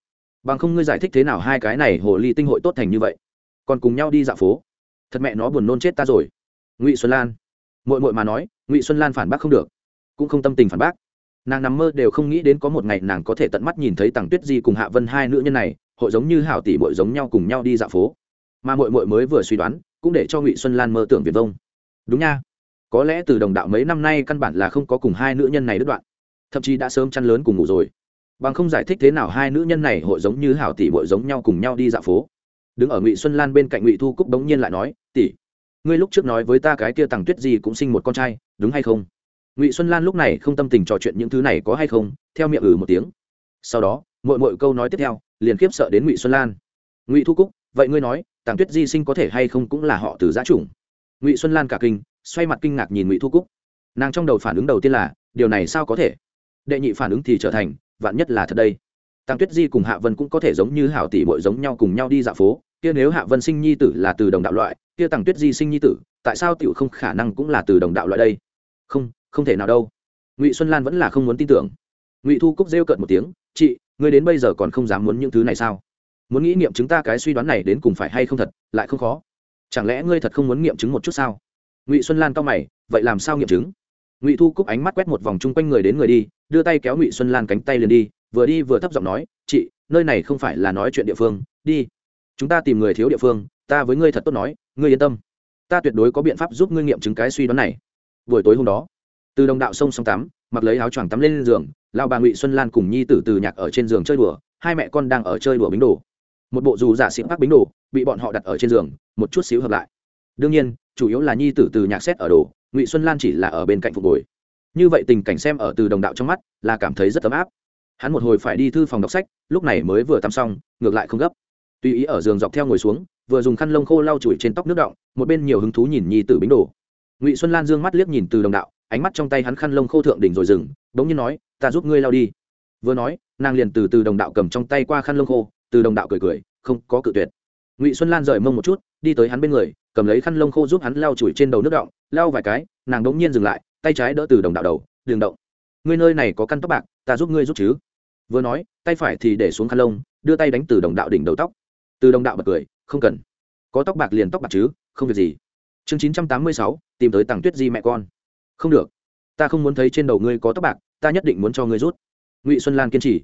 Bằng không ngươi giải thích thế nào hai cái này hồ ly tinh hội tốt thành như vậy? Còn cùng nhau đi dạo phố. Thật mẹ nó buồn nôn chết ta rồi ngụy xuân lan mội mội mà nói ngụy xuân lan phản bác không được cũng không tâm tình phản bác nàng nằm mơ đều không nghĩ đến có một ngày nàng có thể tận mắt nhìn thấy tằng tuyết di cùng hạ vân hai nữ nhân này hội giống như hảo tỷ bội giống nhau cùng nhau đi dạo phố mà mội mội mới vừa suy đoán cũng để cho ngụy xuân lan mơ tưởng việt vông đúng nha có lẽ từ đồng đạo mấy năm nay căn bản là không có cùng hai nữ nhân này đứt đoạn thậm chí đã sớm chăn lớn cùng ngủ rồi bằng không giải thích thế nào hai nữ nhân này hội giống như hảo tỷ bội giống nhau cùng nhau đi dạo phố đứng ở ngụy xuân lan bên cạnh ngụy thu cúc bỗng nhiên lại nói tỷ ngươi lúc trước nói với ta cái kia tằng tuyết gì cũng sinh một con trai, đúng hay không? Ngụy xuân lan lúc này không tâm tình trò chuyện những thứ này có hay không, theo miệng ừ một tiếng. Sau đó mỗi mỗi câu nói tiếp theo, liền khiếp sợ đến ngụy xuân lan. Ngụy thu cúc, vậy ngươi nói tàng tuyết di sinh có thể hay không cũng là họ từ giã chủng? Ngụy xuân lan cả kinh, xoay mặt kinh ngạc nhìn ngụy thu cúc. Nàng trong đầu phản ứng đầu tiên là, điều này sao có thể? Đệ nhị phản ứng thì trở thành, vạn nhất là thật đây. Tăng tuyết di cùng hạ vân cũng có thể giống như hảo tỷ bội giống nhau cùng nhau đi dạo phố kia nếu hạ vân sinh nhi tử là từ đồng đạo loại, kia tăng tuyết di sinh nhi tử, tại sao tiểu không khả năng cũng là từ đồng đạo loại đây? Không không thể nào đâu. Ngụy xuân lan vẫn là không muốn tin tưởng. Ngụy thu cúc rêu cợt một tiếng, chị, ngươi đến bây giờ còn không dám muốn những thứ này sao? Muốn nghĩ nghiệm chứng ta cái suy đoán này đến cùng phải hay không thật, lại không khó. Chẳng lẽ ngươi thật không muốn nghiệm chứng một chút sao? Ngụy xuân lan cao mày, vậy làm sao nghiệm chứng? Ngụy thu cúc ánh mắt quét một vòng chung quanh người đến người đi, đưa tay kéo ngụy xuân lan cánh tay liền đi, vừa đi vừa thấp giọng nói, chị, nơi này không phải là nói chuyện địa phương, đi chúng ta tìm người thiếu địa phương, ta với ngươi thật tốt nói, ngươi yên tâm. Ta tuyệt đối có biện pháp giúp ngươi nghiệm chứng cái suy đoán này. Buổi tối hôm đó, từ đồng đạo sông sông tắm, mặc lấy áo choàng tắm lên giường lao bà ngụy xuân lan cùng nhi tử từ nhạc ở trên giường chơi đùa, hai mẹ con đang ở chơi đùa bính đồ. Một bộ dù giả xịn bắc bính đồ, bị bọn họ đặt ở trên giường, một chút xíu hợp lại. Đương nhiên, chủ yếu là nhi tử từ nhạc xét ở đồ, ngụy xuân lan chỉ là ở bên cạnh phục hồi. Như vậy tình cảnh xem ở từ đồng đạo trong mắt, là cảm thấy rất ấm áp. Hắn một hồi phải đi thư phòng đọc sách, lúc này mới vừa tắm xong, ngược lại không gấp tùy ý ở giường dọc theo ngồi xuống, vừa dùng khăn lông khô lau chùi trên tóc nước động, một bên nhiều hứng thú nhìn nhi tử bính đồ. Ngụy xuân lan d ư ơ n g mắt liếc nhìn từ đồng đạo, ánh mắt trong tay hắn khăn lông khô thượng đỉnh rồi dừng, bỗng nhiên nói, ta giúp ngươi lau đi. Vừa nói, nàng liền từ từ đồng đạo cầm trong tay qua khăn lông khô, từ đồng đạo cười cười, không có cự tuyệt. Ngụy xuân lan rời mông một chút, đi tới hắn bên người, cầm lấy khăn lông khô giúp hắn lau chùi trên đầu nước động, lau vài cái, nàng đ ỗ n g nhiên dừng lại, tay trái đỡ từ đồng đạo đầu đường động. Ngươi nơi này có căn tóc bạc, ta giúp ngươi giúp chứ. Vừa nói, tay phải thì để xuống khăn lông, đưa tay đánh từ đồng đạo đỉnh đầu tóc từ đồng đạo bật cười, không cần. Có tóc bạc liền tóc bạc chứ, không việc gì. Chương chín trăm tám mươi sáu, tìm tới tàng tuyết di mẹ con. Không được. Ta không muốn thấy trên đầu ngươi có tóc bạc, ta nhất định muốn cho ngươi rút. Ngụy xuân lan kiên trì.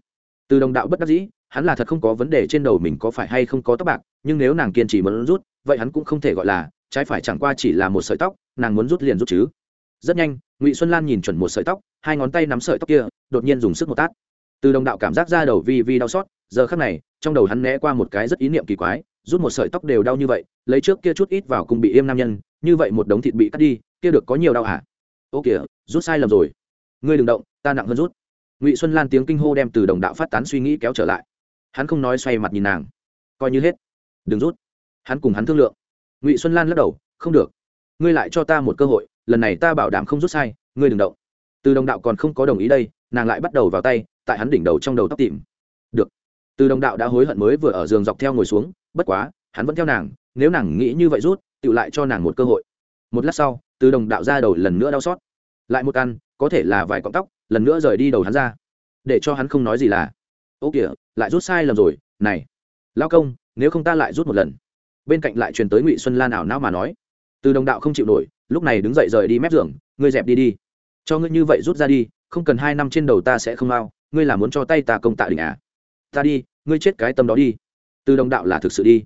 Từ đồng đạo bất đắc dĩ, hắn là thật không có vấn đề trên đầu mình có phải hay không có tóc bạc, nhưng nếu nàng kiên trì muốn rút, vậy hắn cũng không thể gọi là, trái phải chẳng qua chỉ là một sợi tóc, nàng muốn rút liền rút chứ. Rất nhanh, ngụy xuân lan nhìn chuẩn một sợi tóc, hai ngón tay nắm sợi tóc kia, đột nhiên dùng sức một tát. Từ đồng đạo cảm giác ra đầu vi vi đau xót giờ khắc này, trong đầu hắn né qua một cái rất ý niệm kỳ quái, rút một sợi tóc đều đau như vậy, lấy trước kia chút ít vào cùng bị yêm nam nhân, như vậy một đống thịt bị cắt đi, kia được có nhiều đau hả? Ô kìa, rút sai lầm rồi. Ngươi đừng động, ta nặng hơn rút. Ngụy xuân lan tiếng kinh hô đem từ đồng đạo phát tán suy nghĩ kéo trở lại. Hắn không nói xoay mặt nhìn nàng. Coi như hết. Đừng rút. Hắn cùng hắn thương lượng. Ngụy xuân lan lắc đầu, không được. Ngươi lại cho ta một cơ hội, lần này ta bảo đảm không rút sai, ngươi đừng động. Từ đồng đạo còn không có đồng ý đây, nàng lại bắt đầu vào tay, tại hắn đỉnh đầu trong đầu tóc tìm. Được từ đồng đạo đã hối hận mới vừa ở giường dọc theo ngồi xuống, bất quá, hắn vẫn theo nàng, nếu nàng nghĩ như vậy rút tự lại cho nàng một cơ hội. Một lát sau, từ đồng đạo ra đầu lần nữa đau xót. Lại một căn, có thể là vài cọng tóc, lần nữa rời đi đầu hắn ra. Để cho hắn không nói gì là, ô kìa, lại rút sai lầm rồi, này lao công, nếu không ta lại rút một lần. Bên cạnh lại truyền tới ngụy xuân lan ảo não mà nói, từ đồng đạo không chịu nổi, lúc này đứng dậy rời đi mép giường, ngươi dẹp đi đi. Cho ngươi như vậy rút ra đi, không cần hai năm trên đầu ta sẽ không lao ngươi là muốn cho tay ta công tạ đỉnh à? Ta đi ngươi chết cái tâm đó đi. Từ đồng đạo là thực sự đi.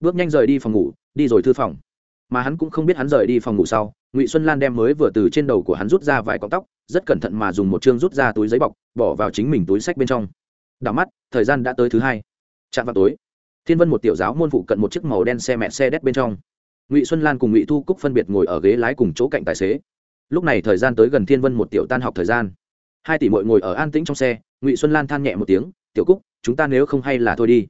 Bước nhanh rời đi phòng ngủ, đi rồi thư phòng. Mà hắn cũng không biết hắn rời đi phòng ngủ sau, ngụy xuân lan đem mới vừa từ trên đầu của hắn rút ra vài cọng tóc, rất cẩn thận mà dùng một chương rút ra túi giấy bọc, bỏ vào chính mình túi sách bên trong. Đảo mắt, thời gian đã tới thứ hai. Chạm vào tối, thiên vân một tiểu giáo môn phụ cận một chiếc màu đen xe mẹ xe đét bên trong. Ngụy xuân lan cùng ngụy thu cúc phân biệt ngồi ở ghế lái cùng chỗ cạnh tài xế. Lúc này thời gian tới gần thiên vân một tiểu tan học thời gian. Hai tỷ mội ngồi ở an tĩnh trong xe, ngụy xuân lan than nhẹ một tiếng tiểu cúc, chúng ta nếu không hay là thôi đi.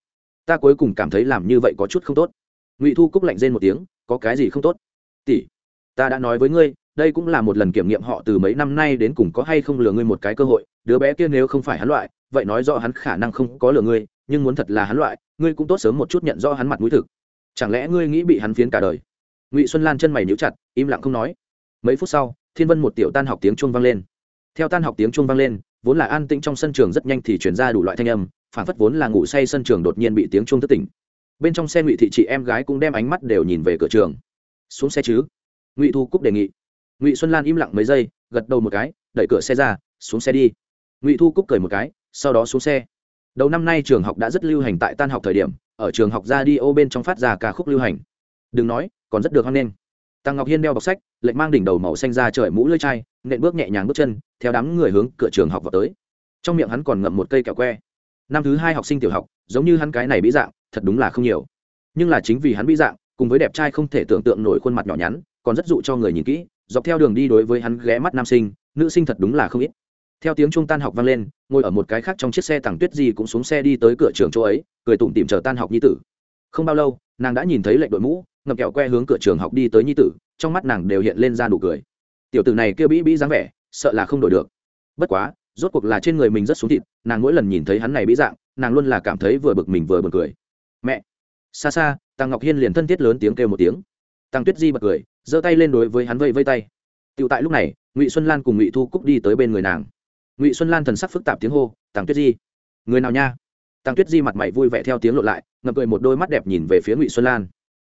Ta cuối cùng cảm thấy làm như vậy có chút không tốt. Ngụy thu cúc lạnh rên một tiếng, có cái gì không tốt? Tỷ, ta đã nói với ngươi, đây cũng là một lần kiểm nghiệm họ từ mấy năm nay đến cùng có hay không lừa ngươi một cái cơ hội. Đứa bé kia nếu không phải hắn loại, vậy nói rõ hắn khả năng không có lừa ngươi, nhưng muốn thật là hắn loại, ngươi cũng tốt sớm một chút nhận rõ hắn mặt mũi thực. Chẳng lẽ ngươi nghĩ bị hắn phiến cả đời? Ngụy xuân lan chân mày níu chặt, im lặng không nói. Mấy phút sau, thiên vân một tiểu tan học tiếng chuông vang lên. Theo tan học tiếng chuông vang lên vốn là an tĩnh trong sân trường rất nhanh thì chuyển ra đủ loại thanh âm phản phất vốn là ngủ say sân trường đột nhiên bị tiếng chuông thất tỉnh. Bên trong xe ngụy thị chị em gái cũng đem ánh mắt đều nhìn về cửa trường. Xuống xe chứ? Ngụy thu cúc đề nghị. Ngụy xuân lan im lặng mấy giây, gật đầu một cái, đẩy cửa xe ra, xuống xe đi. Ngụy thu cúc cười một cái, sau đó xuống xe. Đầu năm nay trường học đã rất lưu hành tại tan học thời điểm, ở trường học ra đi ô bên trong phát ra ca khúc lưu hành. Đừng nói, còn rất được hoan nghênh. Tăng ngọc hiên đeo bọc sách, lệnh mang đỉnh đầu màu xanh ra trời mũ lưỡi chai nện bước nhẹ nhàng bước chân, theo đám người hướng cửa trường học vào tới. Trong miệng hắn còn ngậm một cây kẹo que. Năm thứ hai học sinh tiểu học, giống như hắn cái này bị dạng, thật đúng là không nhiều. Nhưng là chính vì hắn bị dạng, cùng với đẹp trai không thể tưởng tượng nổi khuôn mặt nhỏ nhắn, còn rất dụ cho người nhìn kỹ, dọc theo đường đi đối với hắn ghé mắt nam sinh, nữ sinh thật đúng là không ít. Theo tiếng trung tan học vang lên, ngồi ở một cái khác trong chiếc xe tàng tuyết di cũng xuống xe đi tới cửa trường chỗ ấy, cười tủm tìm chờ tan học nhi tử. Không bao lâu, nàng đã nhìn thấy lệnh đội mũ ngập kẹo que hướng cửa trường học đi tới nhi tử, trong mắt nàng đều hiện lên ra nụ cười tiểu tử này kêu bĩ bĩ dáng vẻ, sợ là không đổi được. Bất quá, rốt cuộc là trên người mình rất xuống thịt, nàng mỗi lần nhìn thấy hắn này bĩ dạng, nàng luôn là cảm thấy vừa bực mình vừa bực cười. Mẹ! Xa xa tăng ngọc hiên liền thân thiết lớn tiếng kêu một tiếng. Tăng tuyết di bật cười, giơ tay lên đối với hắn vây vây tay. Tựu tại lúc này, ngụy xuân lan cùng ngụy thu cúc đi tới bên người nàng. Ngụy xuân lan thần sắc phức tạp tiếng hô tăng tuyết di, người nào nha? Tăng tuyết di mặt mày vui vẻ theo tiếng lộ lại ngập cười một đôi mắt đẹp nhìn về phía ngụy xuân lan.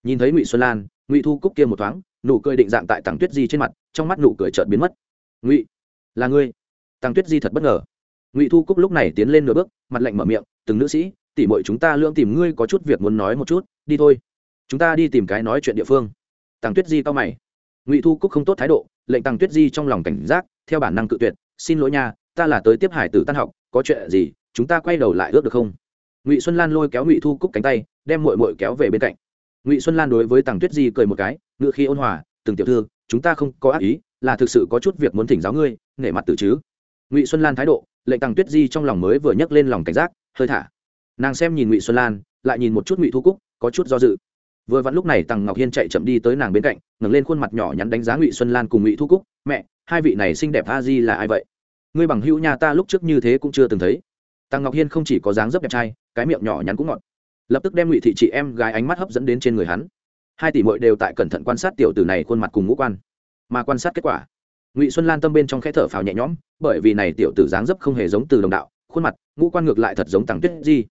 Nhìn thấy ngụy xuân lan, ngụy thu cúc kia một thoáng, nụ cười định dạng tại tăng tuyết di trên mặt trong mắt nụ cười chợt biến mất. Ngụy, là ngươi. Tăng tuyết di thật bất ngờ. Ngụy thu cúc lúc này tiến lên nửa bước, mặt lạnh mở miệng, từng nữ sĩ, tỉ mội chúng ta lưỡng tìm ngươi có chút việc muốn nói một chút, đi thôi. Chúng ta đi tìm cái nói chuyện địa phương. Tăng tuyết di cao mày. Ngụy thu cúc không tốt thái độ, lệnh tăng tuyết di trong lòng cảnh giác, theo bản năng cự tuyệt, xin lỗi nha, ta là tới tiếp hải tử tan học, có chuyện gì, chúng ta quay đầu lại ước được không? Ngụy xuân lan lôi kéo ngụy thu cúc cánh tay, đem mội mội kéo về bên cạnh. Ngụy xuân lan đối với tàng tuyết di cười một cái ngự khi ôn hòa, từng tiểu thư chúng ta không có ác ý, là thực sự có chút việc muốn thỉnh giáo ngươi, nể mặt tử chứ. Ngụy xuân lan thái độ, lệnh Tăng tuyết di trong lòng mới vừa nhấc lên lòng cảnh giác, hơi thả. Nàng xem nhìn ngụy xuân lan, lại nhìn một chút ngụy thu cúc, có chút do dự. Vừa vặn lúc này tằng ngọc hiên chạy chậm đi tới nàng bên cạnh, ngẩng lên khuôn mặt nhỏ nhắn đánh giá ngụy xuân lan cùng ngụy thu cúc, mẹ, hai vị này xinh đẹp a di là ai vậy? Ngươi bằng hữu nhà ta lúc trước như thế cũng chưa từng thấy. Tằng ngọc hiên không chỉ có dáng dấp đẹp trai, cái miệng nhỏ nhắn cũng ngọt. Lập tức đem ngụy thị chị em gái ánh mắt hấp dẫn đến trên người hắn hai tỷ mội đều tại cẩn thận quan sát tiểu tử này khuôn mặt cùng ngũ quan, mà quan sát kết quả. Ngụy xuân lan tâm bên trong khẽ thở phào nhẹ nhõm, bởi vì này tiểu tử dáng dấp không hề giống từ đồng đạo, khuôn mặt, ngũ quan ngược lại thật giống tàng tuyết di.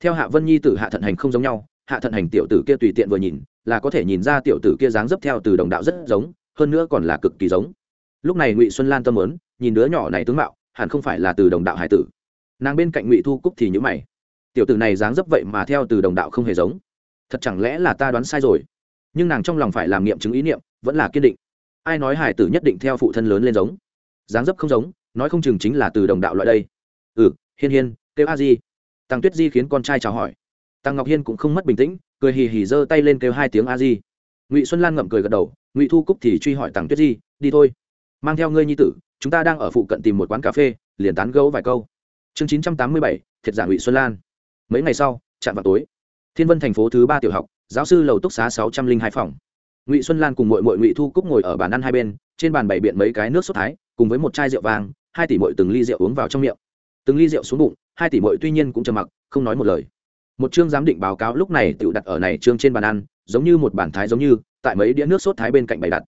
Theo hạ vân nhi tử hạ thận hành không giống nhau, hạ thận hành tiểu tử kia tùy tiện vừa nhìn, là có thể nhìn ra tiểu tử kia dáng dấp theo từ đồng đạo rất giống, hơn nữa còn là cực kỳ giống. Lúc này ngụy xuân lan tâm lớn nhìn đứa nhỏ này tướng mạo, hẳn không phải là từ đồng đạo hải tử. Nàng bên cạnh ngụy thu cúc thì nhữ mày. Tiểu tử này dáng dấp vậy mà theo từ đồng đạo không hề giống. Thật chẳng lẽ là ta đoán sai rồi? Nhưng nàng trong lòng phải làm nghiệm chứng ý niệm, vẫn là kiên định. Ai nói hải tử nhất định theo phụ thân lớn lên giống? Dáng dấp không giống, nói không chừng chính là từ đồng đạo loại đây. Ừ hiên hiên, kêu a di. Tăng tuyết di khiến con trai chào hỏi. Tăng ngọc hiên cũng không mất bình tĩnh, cười hì hì giơ tay lên kêu hai tiếng a di. Ngụy xuân lan ngậm cười gật đầu, ngụy thu cúc thì truy hỏi tăng tuyết di, đi thôi. Mang theo ngươi nhi tử, chúng ta đang ở phụ cận tìm một quán cà phê, liền tán gấu vài câu. Chương chín trăm tám mươi bảy, thiệt giả ngụy xuân lan. Mấy ngày sau, chạm vào tối. Thiên vân thành phố thứ ba tiểu học giáo sư lầu túc xá sáu trăm linh hai phòng. Ngụy xuân lan cùng mội mội ngụy thu cúc ngồi ở bàn ăn hai bên, trên bàn bày biện mấy cái nước sốt thái, cùng với một chai rượu vàng hai tỷ mội từng ly rượu uống vào trong miệng. Từng ly rượu xuống bụng, hai tỷ mội tuy nhiên cũng trầm mặc, không nói một lời. Một chương giám định báo cáo lúc này tự đặt ở này chương trên bàn ăn, giống như một bản thái giống như, tại mấy đĩa nước sốt thái bên cạnh bày đặt.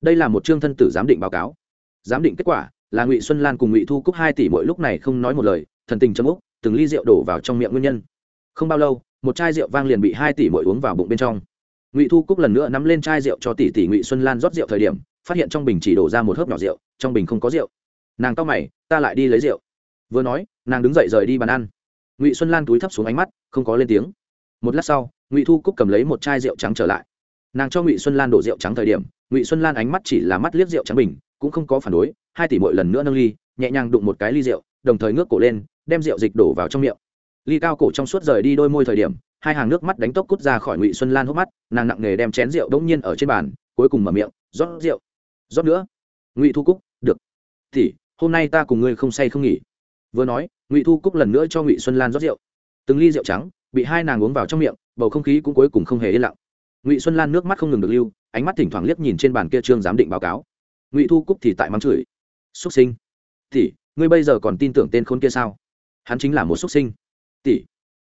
Đây là một chương thân tử giám định báo cáo. Giám định kết quả là ngụy xuân lan cùng ngụy thu cúc hai tỷ mỗi lúc này không nói một lời, thần tình chấm úc, từng ly rượu đổ vào trong miệng nguyên nhân. Không bao lâu một chai rượu vang liền bị hai tỷ mội uống vào bụng bên trong. Ngụy thu cúc lần nữa nắm lên chai rượu cho tỷ tỷ ngụy xuân lan rót rượu thời điểm, phát hiện trong bình chỉ đổ ra một hớp nhỏ rượu, trong bình không có rượu. Nàng to mày, ta lại đi lấy rượu. Vừa nói, nàng đứng dậy rời đi bàn ăn. Ngụy xuân lan túi thấp xuống ánh mắt, không có lên tiếng. Một lát sau, ngụy thu cúc cầm lấy một chai rượu trắng trở lại. Nàng cho ngụy xuân lan đổ rượu trắng thời điểm, ngụy xuân lan ánh mắt chỉ là mắt liếc rượu trắng bình, cũng không có phản đối, hai tỷ mỗi lần nữa nâng ly, nhẹ nhàng đụng một cái ly rượu, đồng thời ngước cổ lên, đem rượu dịch đổ vào trong miệng ly cao cổ trong suốt rời đi đôi môi thời điểm, hai hàng nước mắt đánh tốc cút ra khỏi ngụy xuân lan hốc mắt, nàng nặng nề đem chén rượu đống nhiên ở trên bàn, cuối cùng mở miệng, rót rượu. Rót nữa. Ngụy thu cúc, được. Thì hôm nay ta cùng ngươi không say không nghỉ. Vừa nói, ngụy thu cúc lần nữa cho ngụy xuân lan rót rượu. Từng ly rượu trắng, bị hai nàng uống vào trong miệng, bầu không khí cũng cuối cùng không hề yên lặng. Ngụy xuân lan nước mắt không ngừng được lưu, ánh mắt thỉnh thoảng liếc nhìn trên bàn kia trương giám định báo cáo. Ngụy thu cúc thì tại mắng chửi. Xuất sinh. Tỷ, ngươi bây giờ còn tin tưởng tên khôn kia sao? Hắn chính là một xuất sinh tỷ,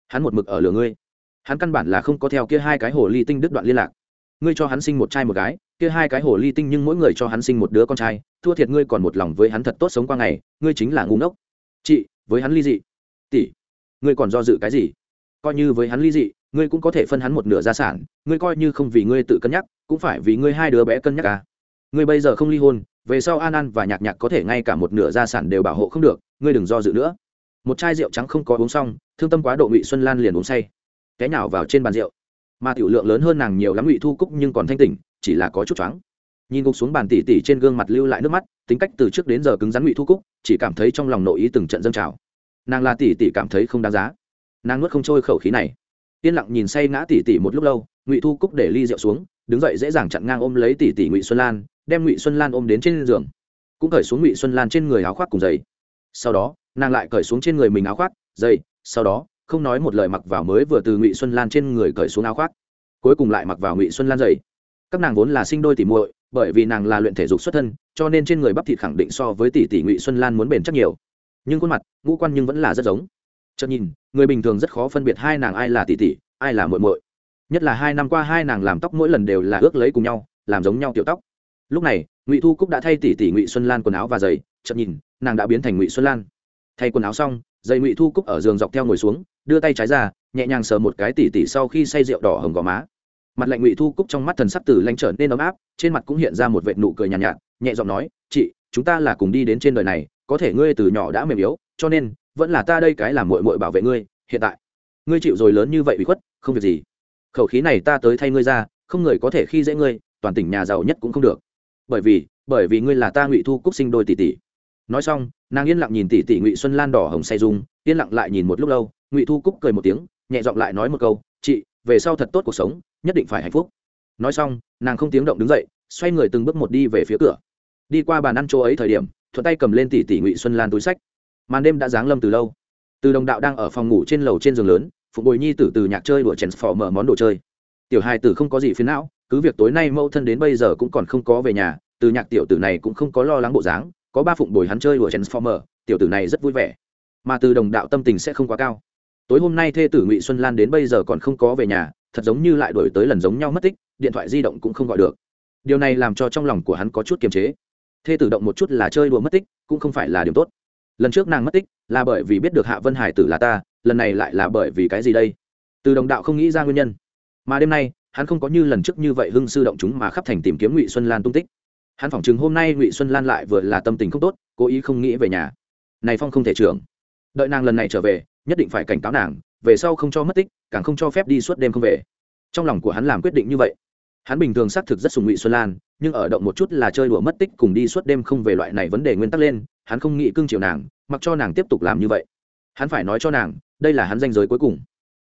hắn một mực ở lửa ngươi. Hắn căn bản là không có theo kia hai cái hồ ly tinh đứt đoạn liên lạc. Ngươi cho hắn sinh một trai một gái, kia hai cái hồ ly tinh nhưng mỗi người cho hắn sinh một đứa con trai, thua thiệt ngươi còn một lòng với hắn thật tốt sống qua ngày, ngươi chính là ngu ngốc. Chị, với hắn ly dị. Tỷ, ngươi còn do dự cái gì? Coi như với hắn ly dị, ngươi cũng có thể phân hắn một nửa gia sản, ngươi coi như không vì ngươi tự cân nhắc, cũng phải vì ngươi hai đứa bé cân nhắc à. Ngươi bây giờ không ly hôn, về sau an an và nhạc nhạc có thể ngay cả một nửa gia sản đều bảo hộ không được, ngươi đừng do dự nữa một chai rượu trắng không có uống xong, thương tâm quá độ ngụy xuân lan liền uống say. Té nào vào trên bàn rượu. Mà tiểu lượng lớn hơn nàng nhiều lắm ngụy thu cúc nhưng còn thanh tỉnh, chỉ là có chút choáng. Nhìn gục xuống bàn tỉ tỉ trên gương mặt lưu lại nước mắt, tính cách từ trước đến giờ cứng rắn ngụy thu cúc, chỉ cảm thấy trong lòng nội ý từng trận dâng trào. Nàng là tỉ tỉ cảm thấy không đáng giá. Nàng nuốt không trôi khẩu khí này. Yên lặng nhìn say ngã tỉ tỉ một lúc lâu, ngụy thu cúc để ly rượu xuống, đứng dậy dễ dàng chặn ngang ôm lấy tỉ tỉ ngụy xuân lan, đem ngụy xuân lan ôm đến trên giường. Cũng khởi xuống ngụy xuân lan trên người áo khoác cùng giày. Sau đó nàng lại cởi xuống trên người mình áo khoác dây sau đó, không nói một lời mặc vào mới vừa từ ngụy xuân lan trên người cởi xuống áo khoác. Cuối cùng lại mặc vào ngụy xuân lan dày. các nàng vốn là sinh đôi tỉ muội, bởi vì nàng là luyện thể dục xuất thân, cho nên trên người bắp thịt khẳng định so với tỷ tỷ ngụy xuân lan muốn bền chắc nhiều. Nhưng khuôn mặt, ngũ quan nhưng vẫn là rất giống. Chợt nhìn, người bình thường rất khó phân biệt hai nàng ai là tỷ tỷ, ai là muội muội. Nhất là hai năm qua hai nàng làm tóc mỗi lần đều là ước lấy cùng nhau, làm giống nhau tiểu tóc. Lúc này, ngụy thu cúc đã thay tỷ tỷ ngụy xuân lan quần áo và giày. Chợt nhìn, nàng đã biến thành ngụy xuân lan thay quần áo xong dây ngụy thu cúc ở giường dọc theo ngồi xuống đưa tay trái ra nhẹ nhàng sờ một cái tỷ tỷ sau khi say rượu đỏ hồng gò má. Mặt lạnh ngụy thu cúc trong mắt thần sắc từ lanh trở nên ấm áp trên mặt cũng hiện ra một vệt nụ cười nhàn nhạt, nhạt nhẹ giọng nói chị chúng ta là cùng đi đến trên đời này có thể ngươi từ nhỏ đã mềm yếu cho nên vẫn là ta đây cái làm mội mội bảo vệ ngươi hiện tại. Ngươi chịu rồi lớn như vậy bị khuất không việc gì. Khẩu khí này ta tới thay ngươi ra không người có thể khi dễ ngươi toàn tỉnh nhà giàu nhất cũng không được. Bởi vì bởi vì ngươi là ta ngụy thu cúc sinh đôi tỷ tỷ nói xong, nàng yên lặng nhìn tỷ tỷ ngụy xuân lan đỏ hồng say dung yên lặng lại nhìn một lúc lâu, ngụy thu cúc cười một tiếng, nhẹ giọng lại nói một câu, chị, về sau thật tốt cuộc sống, nhất định phải hạnh phúc. Nói xong, nàng không tiếng động đứng dậy, xoay người từng bước một đi về phía cửa. Đi qua bàn ăn chỗ ấy thời điểm, thuận tay cầm lên tỷ tỷ ngụy xuân lan túi sách. Màn đêm đã giáng lâm từ lâu. Từ đồng đạo đang ở phòng ngủ trên lầu trên giường lớn phụ bồi nhi tử từ nhạc chơi đùa chèn phò mở món đồ chơi. Tiểu hai tử không có gì phiến não, cứ việc tối nay mẫu thân đến bây giờ cũng còn không có về nhà, từ nhạc tiểu tử này cũng không có lo lắng bộ dáng có ba phụng bồi hắn chơi đùa transformer, tiểu tử này rất vui vẻ. Mà từ đồng đạo tâm tình sẽ không quá cao. Tối hôm nay thê tử ngụy xuân lan đến bây giờ còn không có về nhà, thật giống như lại đổi tới lần giống nhau mất tích, điện thoại di động cũng không gọi được. Điều này làm cho trong lòng của hắn có chút kiềm chế. Thê tử động một chút là chơi đùa mất tích, cũng không phải là điểm tốt. Lần trước nàng mất tích, là bởi vì biết được hạ vân hải tử là ta, lần này lại là bởi vì cái gì đây? Từ đồng đạo không nghĩ ra nguyên nhân. Mà đêm nay, hắn không có như lần trước như vậy hưng sư động chúng mà khắp thành tìm kiếm ngụy xuân lan tung tích hắn phỏng chừng hôm nay ngụy xuân lan lại vừa là tâm tình không tốt, cố ý không nghĩ về nhà. Này phong không thể trưởng. Đợi nàng lần này trở về, nhất định phải cảnh cáo nàng, về sau không cho mất tích, càng không cho phép đi suốt đêm không về. Trong lòng của hắn làm quyết định như vậy. Hắn bình thường xác thực rất sùng ngụy xuân lan, nhưng ở động một chút là chơi đùa mất tích cùng đi suốt đêm không về loại này vấn đề nguyên tắc lên, hắn không nghĩ cưng chiều nàng, mặc cho nàng tiếp tục làm như vậy. Hắn phải nói cho nàng, đây là hắn danh giới cuối cùng.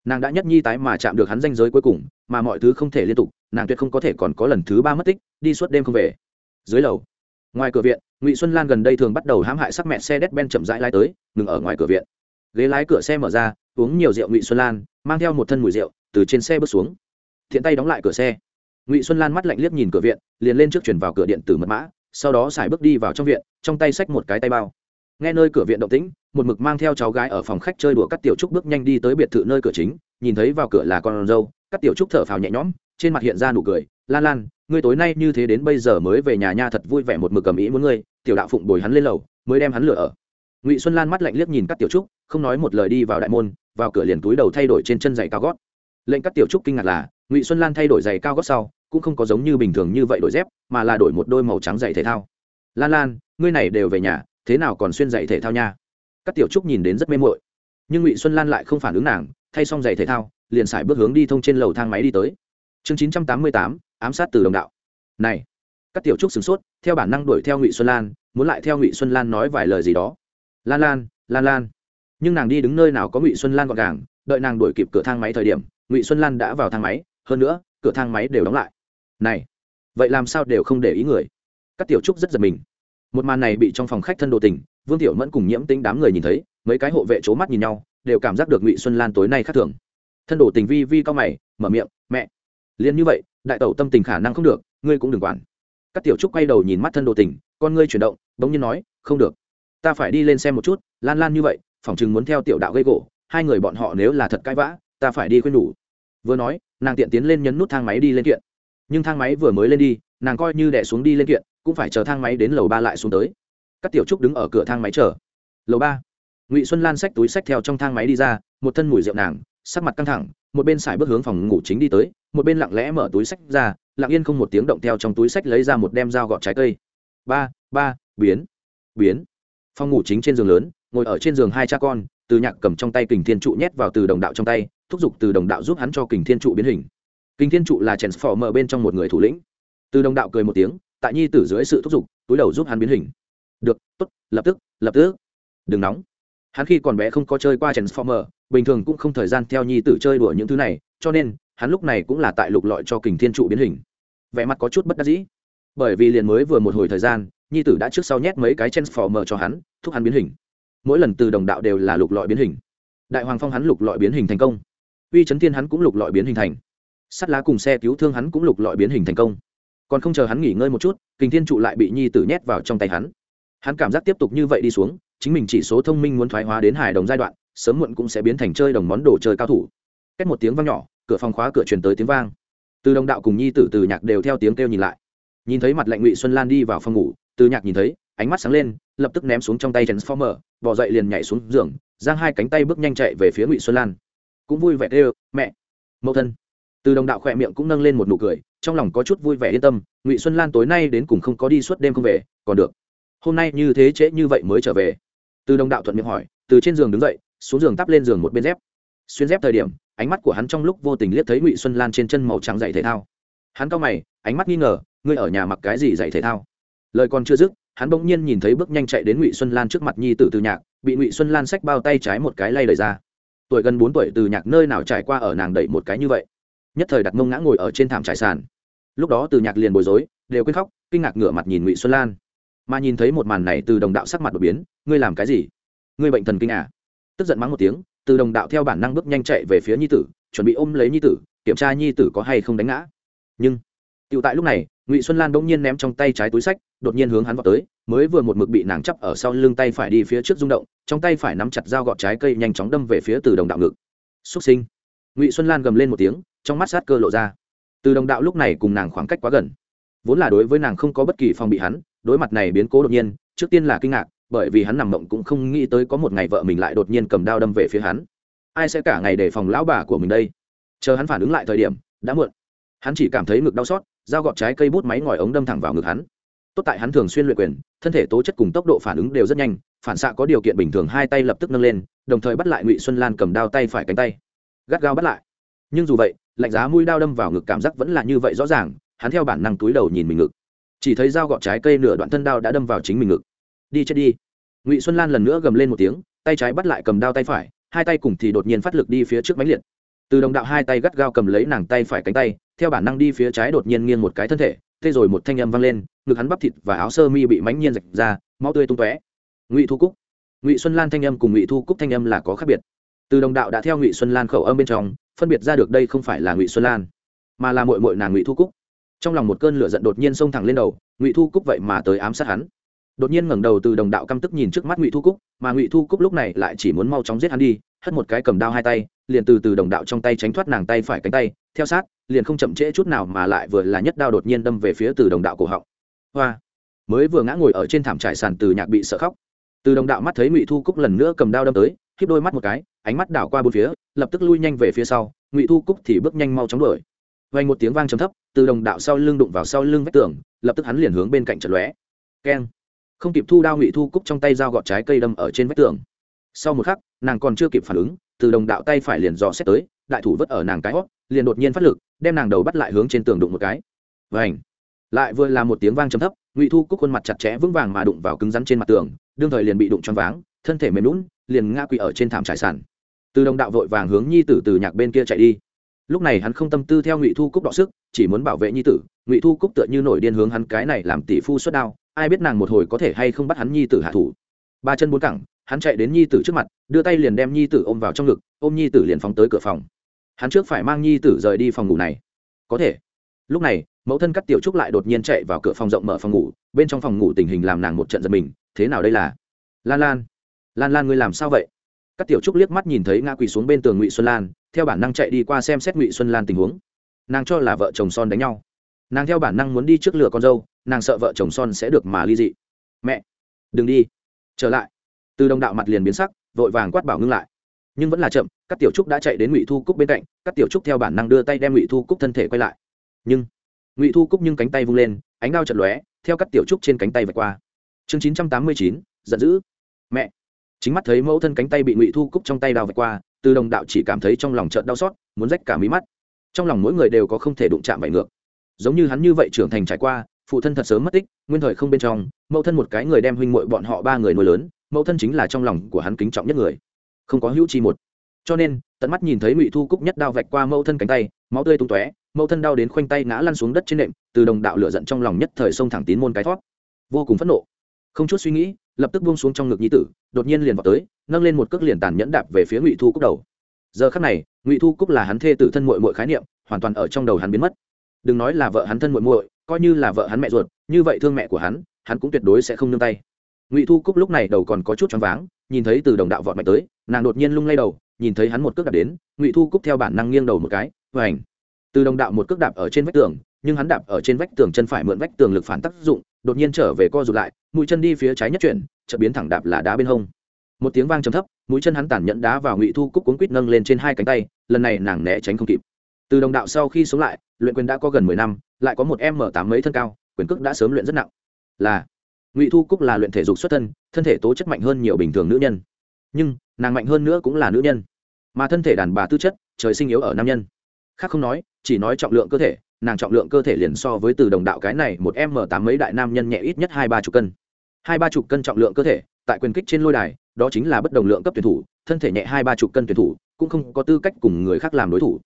Nàng đã nhất nhi tái mà chạm được hắn danh giới cuối cùng, mà mọi thứ không thể liên tục, nàng tuyệt không có thể còn có lần thứ ba mất tích, đi suốt đêm không về dưới lầu. Ngoài cửa viện, ngụy xuân lan gần đây thường bắt đầu hãm hại sắc mẹ xe đét ben chậm rãi lái tới, ngừng ở ngoài cửa viện. Ghế lái cửa xe mở ra, uống nhiều rượu ngụy xuân lan, mang theo một thân mùi rượu, từ trên xe bước xuống. Thiện tay đóng lại cửa xe. Ngụy xuân lan mắt lạnh liếc nhìn cửa viện, liền lên trước chuyển vào cửa điện tử mật mã, sau đó xài bước đi vào trong viện, trong tay xách một cái tay bao. Nghe nơi cửa viện động tĩnh, một mực mang theo cháu gái ở phòng khách chơi đùa các tiểu trúc bước nhanh đi tới biệt thự nơi cửa chính, nhìn thấy vào cửa là con dâu các tiểu trúc thở phào nhẹ nhõm, trên mặt hiện ra nụ cười, lan lan ngươi tối nay như thế đến bây giờ mới về nhà nha, thật vui vẻ một mực cầm ý muốn ngươi, tiểu đạo phụng bồi hắn lên lầu, mới đem hắn lửa ở. Ngụy xuân lan mắt lạnh liếc nhìn các tiểu trúc, không nói một lời đi vào đại môn, vào cửa liền túi đầu thay đổi trên chân giày cao gót. Lệnh các tiểu trúc kinh ngạc là, ngụy xuân lan thay đổi giày cao gót sau, cũng không có giống như bình thường như vậy đổi dép, mà là đổi một đôi màu trắng giày thể thao. Lan lan, ngươi này đều về nhà, thế nào còn xuyên giày thể thao nha? Các tiểu trúc nhìn đến rất mê mội nhưng ngụy xuân lan lại không phản ứng nàng, thay xong giày thể thao, liền xài bước hướng đi thông trên lầu thang máy đi tới. Chương chín trăm tám mươi tám ám sát từ đồng đạo. Này, các tiểu trúc sửng sốt, theo bản năng đuổi theo ngụy xuân lan, muốn lại theo ngụy xuân lan nói vài lời gì đó. Lan lan lan lan. Nhưng nàng đi đứng nơi nào có ngụy xuân lan gọn gàng, đợi nàng đuổi kịp cửa thang máy thời điểm, ngụy xuân lan đã vào thang máy, hơn nữa, cửa thang máy đều đóng lại. Này, vậy làm sao đều không để ý người? Các tiểu trúc rất giật mình. Một màn này bị trong phòng khách thân đồ tình, vương tiểu mẫn cùng nhiễm tính đám người nhìn thấy, mấy cái hộ vệ c h ố mắt nhìn nhau, đều cảm giác được ngụy xuân lan tối nay khác thường. Thân đồ tình vi vi cao mày, mở miệng, mẹ, liền như vậy đại tẩu tâm tình khả năng không được, ngươi cũng đừng quản. Các tiểu trúc quay đầu nhìn mắt thân đồ tình, con ngươi chuyển động, bỗng nhiên nói, không được. Ta phải đi lên xem một chút, lan lan như vậy, phỏng chừng muốn theo tiểu đạo gây gỗ, hai người bọn họ nếu là thật cãi vã, ta phải đi khuyên nhủ vừa nói, nàng tiện tiến lên nhấn nút thang máy đi lên kiện. Nhưng thang máy vừa mới lên đi, nàng coi như đẻ xuống đi lên kiện, cũng phải chờ thang máy đến lầu ba lại xuống tới. Các tiểu trúc đứng ở cửa thang máy chờ. Lầu ba. Ngụy xuân lan xách túi xách theo trong thang máy đi ra, một thân mùi rượu nàng, sắc mặt căng thẳng, một bên xài bước hướng phòng ngủ chính đi tới một bên lặng lẽ mở túi sách ra, lặng yên không một tiếng động theo trong túi sách lấy ra một đem dao gọt trái cây. Ba ba, biến biến. Phong ngủ chính trên giường lớn, ngồi ở trên giường hai cha con, từ nhạc cầm trong tay kình thiên trụ nhét vào từ đồng đạo trong tay, thúc giục từ đồng đạo giúp hắn cho kình thiên trụ biến hình. Kình thiên trụ là chèn phò mở bên trong một người thủ lĩnh. Từ đồng đạo cười một tiếng, tại nhi tử dưới sự thúc giục, túi đầu giúp hắn biến hình. Được, tốt, lập tức lập tức. Đừng nóng. Hắn khi còn bé không có chơi qua transformer, bình thường cũng không thời gian theo nhi tử chơi đùa những thứ này, cho nên hắn lúc này cũng là tại lục lọi cho kình thiên trụ biến hình. Vẻ mặt có chút bất đắc dĩ. Bởi vì liền mới vừa một hồi thời gian, nhi tử đã trước sau nhét mấy cái transformer cho hắn, thúc hắn biến hình. Mỗi lần từ đồng đạo đều là lục lọi biến hình. Đại hoàng phong hắn lục lọi biến hình thành công. Uy chấn thiên hắn cũng lục lọi biến hình thành. Sắt lá cùng xe cứu thương hắn cũng lục lọi biến hình thành công. Còn không chờ hắn nghỉ ngơi một chút, kình thiên trụ lại bị nhi tử nhét vào trong tay hắn. Hắn cảm giác tiếp tục như vậy đi xuống, chính mình chỉ số thông minh muốn thoái hóa đến hài đồng giai đoạn, sớm muộn cũng sẽ biến thành chơi đồng món đồ chơi cao thủ. Cách một tiếng vang nhỏ cửa phòng khóa cửa truyền tới tiếng vang. Từ đồng đạo cùng nhi tử từ nhạc đều theo tiếng kêu nhìn lại. Nhìn thấy mặt lạnh ngụy xuân lan đi vào phòng ngủ, từ nhạc nhìn thấy, ánh mắt sáng lên, lập tức ném xuống trong tay transformer, bỏ dậy liền nhảy xuống giường, giang hai cánh tay bước nhanh chạy về phía ngụy xuân lan. Cũng vui vẻ kêu, mẹ, mẫu thân. Từ đồng đạo khỏe miệng cũng nâng lên một nụ cười, trong lòng có chút vui vẻ yên tâm, ngụy xuân lan tối nay đến cùng không có đi suốt đêm không về, còn được. Hôm nay như thế trễ như vậy mới trở về. Từ đồng đạo thuận miệng hỏi, từ trên giường đứng dậy, xuống giường tắp lên giường một bên dép. Xuyên dép thời điểm ánh mắt của hắn trong lúc vô tình liếc thấy ngụy xuân lan trên chân màu trắng dạy thể thao hắn cau mày ánh mắt nghi ngờ ngươi ở nhà mặc cái gì dạy thể thao lời còn chưa dứt hắn bỗng nhiên nhìn thấy bước nhanh chạy đến ngụy xuân lan trước mặt nhi tử từ nhạc bị ngụy xuân lan xách bao tay trái một cái lay lời ra tuổi gần bốn tuổi từ nhạc nơi nào trải qua ở nàng đẩy một cái như vậy nhất thời đặt mông ngã ngồi ở trên thảm trải sàn lúc đó từ nhạc liền bối rối đều quên khóc kinh ngạc ngửa mặt nhìn ngụy xuân lan mà nhìn thấy một màn này từ đồng đạo sắc mặt đột biến ngươi làm cái gì ngươi bệnh thần kinh à? tức giận mắng một tiếng từ đồng đạo theo bản năng bước nhanh chạy về phía nhi tử, chuẩn bị ôm lấy nhi tử, kiểm tra nhi tử có hay không đánh ngã. Nhưng tựu tại lúc này, ngụy xuân lan bỗng nhiên ném trong tay trái túi sách, đột nhiên hướng hắn vào tới, mới vừa một mực bị nàng chắp ở sau lưng tay phải đi phía trước rung động, trong tay phải nắm chặt dao gọt trái cây nhanh chóng đâm về phía từ đồng đạo ngực. Xúc sinh. Ngụy xuân lan gầm lên một tiếng, trong mắt sát cơ lộ ra. Từ đồng đạo lúc này cùng nàng khoảng cách quá gần. Vốn là đối với nàng không có bất kỳ phòng bị hắn, đối mặt này biến cố đột nhiên, trước tiên là kinh ngạc bởi vì hắn nằm mộng cũng không nghĩ tới có một ngày vợ mình lại đột nhiên cầm đao đâm về phía hắn. Ai sẽ cả ngày để phòng lão bà của mình đây? Chờ hắn phản ứng lại thời điểm, đã muộn. Hắn chỉ cảm thấy ngực đau xót, dao gọt trái cây bút máy ngòi ống đâm thẳng vào ngực hắn. Tốt tại hắn thường xuyên luyện quyền, thân thể tố chất cùng tốc độ phản ứng đều rất nhanh, phản xạ có điều kiện bình thường hai tay lập tức nâng lên, đồng thời bắt lại ngụy xuân lan cầm đao tay phải cánh tay. Gắt gao bắt lại. Nhưng dù vậy, lạnh giá mũi đao đâm vào ngực cảm giác vẫn là như vậy rõ ràng, hắn theo bản năng túi đầu nhìn mình ngực. Chỉ thấy dao gọt trái cây nửa đoạn thân đao đã đâm vào chính mình ngực đi chết đi. Ngụy xuân lan lần nữa gầm lên một tiếng, tay trái bắt lại cầm đao tay phải, hai tay cùng thì đột nhiên phát lực đi phía trước máy liệt. Từ đồng đạo hai tay gắt gao cầm lấy nàng tay phải cánh tay, theo bản năng đi phía trái đột nhiên nghiêng một cái thân thể, thế rồi một thanh âm vang lên, ngực hắn bắp thịt và áo sơ mi bị mánh nhiên rạch ra, máu tươi tung tóe. Ngụy thu cúc. Ngụy xuân lan thanh âm cùng ngụy thu cúc thanh âm là có khác biệt. Từ đồng đạo đã theo ngụy xuân lan khẩu âm bên trong, phân biệt ra được đây không phải là ngụy xuân lan, mà là mội mội nàng ngụy thu cúc. Trong lòng một cơn lửa giận đột nhiên xông thẳng lên đầu, ngụy thu cúc vậy mà tới ám sát hắn đột nhiên ngẩng đầu từ đồng đạo căm tức nhìn trước mắt ngụy thu cúc mà ngụy thu cúc lúc này lại chỉ muốn mau chóng giết hắn đi hất một cái cầm đao hai tay liền từ từ đồng đạo trong tay tránh thoát nàng tay phải cánh tay theo sát liền không chậm trễ chút nào mà lại vừa là nhất đao đột nhiên đâm về phía từ đồng đạo cổ họng hoa mới vừa ngã ngồi ở trên thảm trải sàn từ nhạc bị sợ khóc từ đồng đạo mắt thấy ngụy thu cúc lần nữa cầm đao đâm tới khiếp đôi mắt một cái ánh mắt đảo qua bốn phía lập tức lui nhanh về phía sau ngụy thu cúc thì bước nhanh mau chóng đuổi vang một tiếng vang trầm thấp từ đồng đạo sau lưng đụng vào sau lưng vách tường lập tức hắn liền hướng bên cạnh trận lóe keng không kịp thu đao ngụy thu cúc trong tay dao gọt trái cây đâm ở trên vách tường. Sau một khắc, nàng còn chưa kịp phản ứng, từ đồng đạo tay phải liền dò xét tới, đại thủ vứt ở nàng cái hót, liền đột nhiên phát lực, đem nàng đầu bắt lại hướng trên tường đụng một cái. Vảnh lại vừa là một tiếng vang trầm thấp, ngụy thu cúc khuôn mặt chặt chẽ vững vàng mà đụng vào cứng rắn trên mặt tường, đương thời liền bị đụng choáng váng, thân thể mềm lún liền ngã quỵ ở trên thảm trải sản từ đồng đạo vội vàng hướng nhi tử từ nhạc bên kia chạy đi. Lúc này hắn không tâm tư theo ngụy thu cúc đọ sức, chỉ muốn bảo vệ nhi tử, ngụy thu cúc tựa như nổi điên hướng hắn cái này làm tỷ phu suất đao ai biết nàng một hồi có thể hay không bắt hắn nhi tử hạ thủ. Ba chân bốn cẳng, hắn chạy đến nhi tử trước mặt, đưa tay liền đem nhi tử ôm vào trong ngực, ôm nhi tử liền phóng tới cửa phòng. Hắn trước phải mang nhi tử rời đi phòng ngủ này. Có thể. Lúc này, mẫu thân cắt tiểu trúc lại đột nhiên chạy vào cửa phòng rộng mở phòng ngủ, bên trong phòng ngủ tình hình làm nàng một trận giật mình, thế nào đây là? Lan lan. Lan lan ngươi làm sao vậy? Các tiểu trúc liếc mắt nhìn thấy ngã quỳ xuống bên tường ngụy xuân lan, theo bản năng chạy đi qua xem xét ngụy xuân lan tình huống. Nàng cho là vợ chồng son đánh nhau. Nàng theo bản năng muốn đi trước lửa con dâu nàng sợ vợ chồng son sẽ được mà ly dị. Mẹ, đừng đi. Trở lại, từ đồng đạo mặt liền biến sắc, vội vàng quát bảo ngưng lại. Nhưng vẫn là chậm, các tiểu trúc đã chạy đến ngụy thu cúc bên cạnh, các tiểu trúc theo bản năng đưa tay đem ngụy thu cúc thân thể quay lại. Nhưng, ngụy thu cúc nhưng cánh tay vung lên, ánh đao chật lóe, theo các tiểu trúc trên cánh tay vạch qua. Chương chín trăm tám mươi chín, giận dữ. Mẹ. Chính mắt thấy mẫu thân cánh tay bị ngụy thu cúc trong tay đao vạch qua, từ đồng đạo chỉ cảm thấy trong lòng trợn đau xót, muốn rách cả mí mắt. Trong lòng mỗi người đều có không thể đụng chạm vải ngược. Giống như hắn như vậy trưởng thành trải qua phụ thân thật sớm mất tích, nguyên thời không bên trong, mẫu thân một cái người đem huynh muội bọn họ ba người nuôi lớn, mẫu thân chính là trong lòng của hắn kính trọng nhất người. Không có hữu chi một. Cho nên, tận mắt nhìn thấy ngụy thu cúc nhất đao vạch qua mẫu thân cánh tay, máu tươi tung tóe, mẫu thân đau đến khoanh tay ngã lăn xuống đất trên nệm, từ đồng đạo lửa giận trong lòng nhất thời xông thẳng tín môn cái thoát. Vô cùng phẫn nộ. Không chút suy nghĩ, lập tức buông xuống trong ngực nhi tử, đột nhiên liền vào tới, nâng lên một cước liền tàn nhẫn đạp về phía ngụy thu cúc đầu. Giờ khắc này, ngụy thu cúc là hắn thê tử thân muội muội khái niệm, hoàn toàn ở trong đầu hắn biến mất. Đừng nói là vợ hắn thân muội muội coi như là vợ hắn mẹ ruột, như vậy thương mẹ của hắn hắn cũng tuyệt đối sẽ không nương tay. Ngụy thu cúc lúc này đầu còn có chút choáng váng, nhìn thấy từ đồng đạo vọt mạnh tới, nàng đột nhiên lung lay đầu, nhìn thấy hắn một cước đạp đến, ngụy thu cúc theo bản năng nghiêng đầu một cái và ảnh từ đồng đạo một cước đạp ở trên vách tường, nhưng hắn đạp ở trên vách tường chân phải mượn vách tường lực phản tác dụng, đột nhiên trở về co rụt lại, mũi chân đi phía trái nhất chuyển chợ biến thẳng đạp là đá bên hông. Một tiếng vang trầm thấp, mũi chân hắn tản nhẫn đá vào ngụy thu cúc cuốn quýt nâng lên trên hai cánh tay, lần này nàng né tránh không kịp từ đồng đạo sau khi sống lại, luyện quyền đã có gần mười năm, lại có một em m tám mấy thân cao, quyền cước đã sớm luyện rất nặng. Là, ngụy thu cúc là luyện thể dục xuất thân thân thể tố chất mạnh hơn nhiều bình thường nữ nhân. Nhưng, nàng mạnh hơn nữa cũng là nữ nhân. Mà thân thể đàn bà tư chất, trời sinh yếu ở nam nhân. Khác không nói, chỉ nói trọng lượng cơ thể, nàng trọng lượng cơ thể liền so với từ đồng đạo cái này một m tám mấy đại nam nhân nhẹ ít nhất hai ba chục cân. Hai ba chục cân trọng lượng cơ thể, tại quyền kích trên lôi đài, đó chính là bất đồng lượng cấp tuyển thủ, thân thể nhẹ hai ba chục cân tuyển thủ, cũng không có tư cách cùng người khác làm đối thủ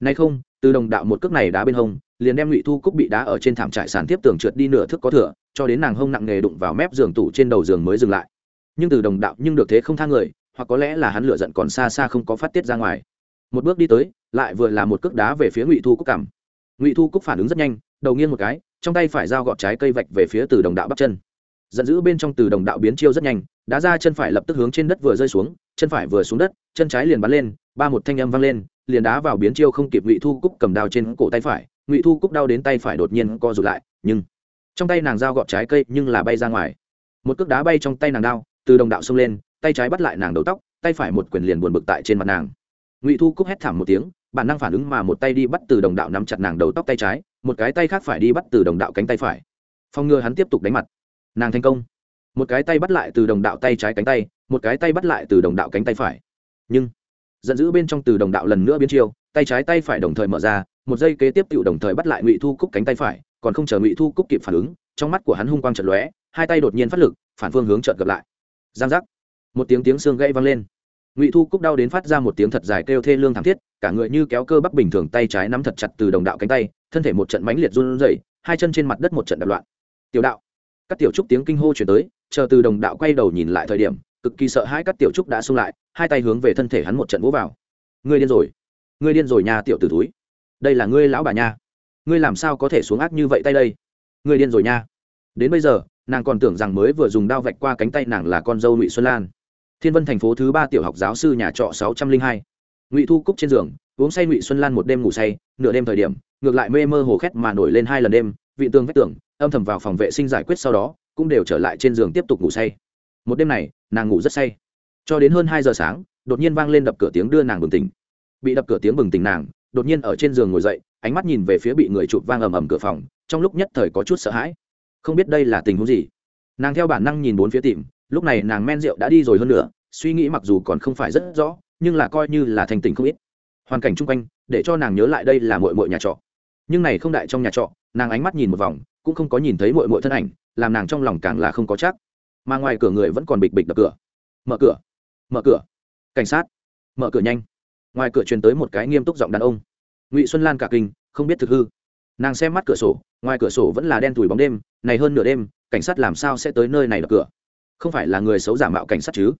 nay không, từ đồng đạo một cước này đá bên hông, liền đem ngụy thu cúc bị đá ở trên thảm trại sàn tiếp tường trượt đi nửa thước có thửa cho đến nàng hông nặng nghề đụng vào mép giường tủ trên đầu giường mới dừng lại. Nhưng từ đồng đạo nhưng được thế không tha người, hoặc có lẽ là hắn lựa giận còn xa xa không có phát tiết ra ngoài. Một bước đi tới, lại vừa là một cước đá về phía ngụy thu cúc cảm ngụy thu cúc phản ứng rất nhanh, đầu nghiêng một cái, trong tay phải dao gọt trái cây vạch về phía từ đồng đạo bắp chân. Giận dữ bên trong từ đồng đạo biến chiêu rất nhanh, đá ra chân phải lập tức hướng trên đất vừa rơi xuống, chân phải vừa xuống đất, chân trái liền bắn lên, ba một thanh âm vang lên liền đá vào biến chiêu không kịp ngụy thu cúc cầm đao trên cổ tay phải ngụy thu cúc đau đến tay phải đột nhiên co rụt lại nhưng trong tay nàng dao gọt trái cây nhưng là bay ra ngoài một cước đá bay trong tay nàng đao từ đồng đạo xông lên tay trái bắt lại nàng đầu tóc tay phải một quyền liền buồn bực tại trên mặt nàng ngụy thu cúc hét thảm một tiếng bản năng phản ứng mà một tay đi bắt từ đồng đạo nắm chặt nàng đầu tóc tay trái một cái tay khác phải đi bắt từ đồng đạo cánh tay phải phòng ngừa hắn tiếp tục đánh mặt nàng thành công một cái tay bắt lại từ đồng đạo tay trái cánh tay một cái tay bắt lại từ đồng đạo cánh tay phải nhưng giận dữ bên trong từ đồng đạo lần nữa biến chiêu, tay trái tay phải đồng thời mở ra, một giây kế tiếp tự đồng thời bắt lại ngụy thu cúc cánh tay phải, còn không chờ ngụy thu cúc kịp phản ứng, trong mắt của hắn hung quang trận lóe, hai tay đột nhiên phát lực, phản phương hướng trợt gặp lại. Giang giác. Một tiếng tiếng xương gãy vang lên. Ngụy thu cúc đau đến phát ra một tiếng thật dài kêu thê lương thảm thiết, cả người như kéo cơ bắp bình thường tay trái nắm thật chặt từ đồng đạo cánh tay, thân thể một trận mãnh liệt run rẩy, hai chân trên mặt đất một trận đập loạn. Tiểu đạo. Các tiểu trúc tiếng kinh hô chuyển tới, chờ từ đồng đạo quay đầu nhìn lại thời điểm cực kỳ sợ hai các tiểu trúc đã xung lại, hai tay hướng về thân thể hắn một trận vỗ vào. Ngươi điên rồi, ngươi điên rồi nha tiểu t ử túi đây là ngươi lão bà nha. Ngươi làm sao có thể xuống ác như vậy tay đây? Ngươi điên rồi nha. Đến bây giờ, nàng còn tưởng rằng mới vừa dùng đao vạch qua cánh tay nàng là con dâu ngụy xuân lan. Thiên vân thành phố thứ ba tiểu học giáo sư nhà trọ sáu trăm linh hai. Ngụy thu cúc trên giường, uống say ngụy xuân lan một đêm ngủ say, nửa đêm thời điểm, ngược lại mê mơ hồ khét mà nổi lên hai lần đêm, vị tường vách tường, âm thầm vào phòng vệ sinh giải quyết sau đó, cũng đều trở lại trên giường tiếp tục ngủ say. Một đêm này nàng ngủ rất say. Cho đến hơn hai giờ sáng, đột nhiên vang lên đập cửa tiếng đưa nàng bừng tỉnh. Bị đập cửa tiếng bừng tỉnh nàng, đột nhiên ở trên giường ngồi dậy, ánh mắt nhìn về phía bị người chụp vang ầm ầm cửa phòng, trong lúc nhất thời có chút sợ hãi. Không biết đây là tình huống gì. Nàng theo bản năng nhìn bốn phía tìm, lúc này nàng men rượu đã đi rồi hơn nữa, suy nghĩ mặc dù còn không phải rất rõ, nhưng là coi như là thành tình không ít. Hoàn cảnh chung quanh, để cho nàng nhớ lại đây là mội mội nhà trọ. Nhưng này không đại trong nhà trọ, nàng ánh mắt nhìn một vòng, cũng không có nhìn thấy mội mội thân ảnh, làm nàng trong lòng càng là không có chắc mà ngoài cửa người vẫn còn bịch bịch đập cửa. Mở cửa. Mở cửa. Cảnh sát. Mở cửa nhanh. Ngoài cửa truyền tới một cái nghiêm túc giọng đàn ông. Ngụy xuân lan cả kinh, không biết thực hư. Nàng xem mắt cửa sổ, ngoài cửa sổ vẫn là đen tủi bóng đêm, này hơn nửa đêm, cảnh sát làm sao sẽ tới nơi này đập cửa? Không phải là người xấu giả mạo cảnh sát chứ?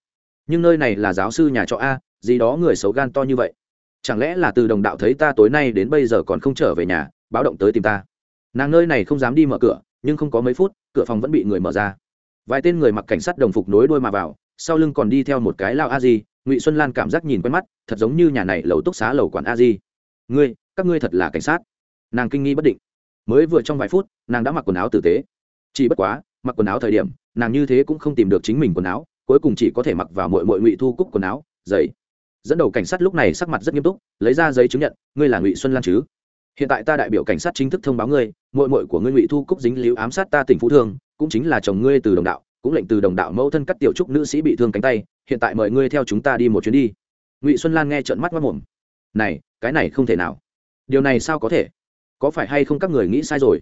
Nhưng nơi này là giáo sư nhà trọ a, gì đó người xấu gan to như vậy. Chẳng lẽ là từ đồng đạo thấy ta tối nay đến bây giờ còn không trở về nhà, báo động tới tìm ta? Nàng nơi này không dám đi mở cửa, nhưng không có mấy phút, cửa phòng vẫn bị người mở ra vài tên người mặc cảnh sát đồng phục nối đuôi mà vào, sau lưng còn đi theo một cái lao a di. Ngụy xuân lan cảm giác nhìn quen mắt, thật giống như nhà này lầu túc xá lầu quản a di. Ngươi, các ngươi thật là cảnh sát. Nàng kinh nghi bất định. Mới vừa trong vài phút, nàng đã mặc quần áo tử tế. Chỉ bất quá, mặc quần áo thời điểm, nàng như thế cũng không tìm được chính mình quần áo, cuối cùng chỉ có thể mặc vào mội mội ngụy thu cúc quần áo giấy dẫn đầu cảnh sát lúc này sắc mặt rất nghiêm túc, lấy ra giấy chứng nhận, ngươi là ngụy xuân lan chứ? Hiện tại ta đại biểu cảnh sát chính thức thông báo ngươi, mội mội của ngươi ngụy thu cúc dính líu ám sát ta tỉnh phú thương cũng chính là chồng ngươi từ đồng đạo, cũng lệnh từ đồng đạo mẫu thân cắt tiểu trúc nữ sĩ bị thương cánh tay, hiện tại mời ngươi theo chúng ta đi một chuyến đi. Ngụy xuân lan nghe trợn mắt mất mồm này, cái này không thể nào. Điều này sao có thể? Có phải hay không các người nghĩ sai rồi?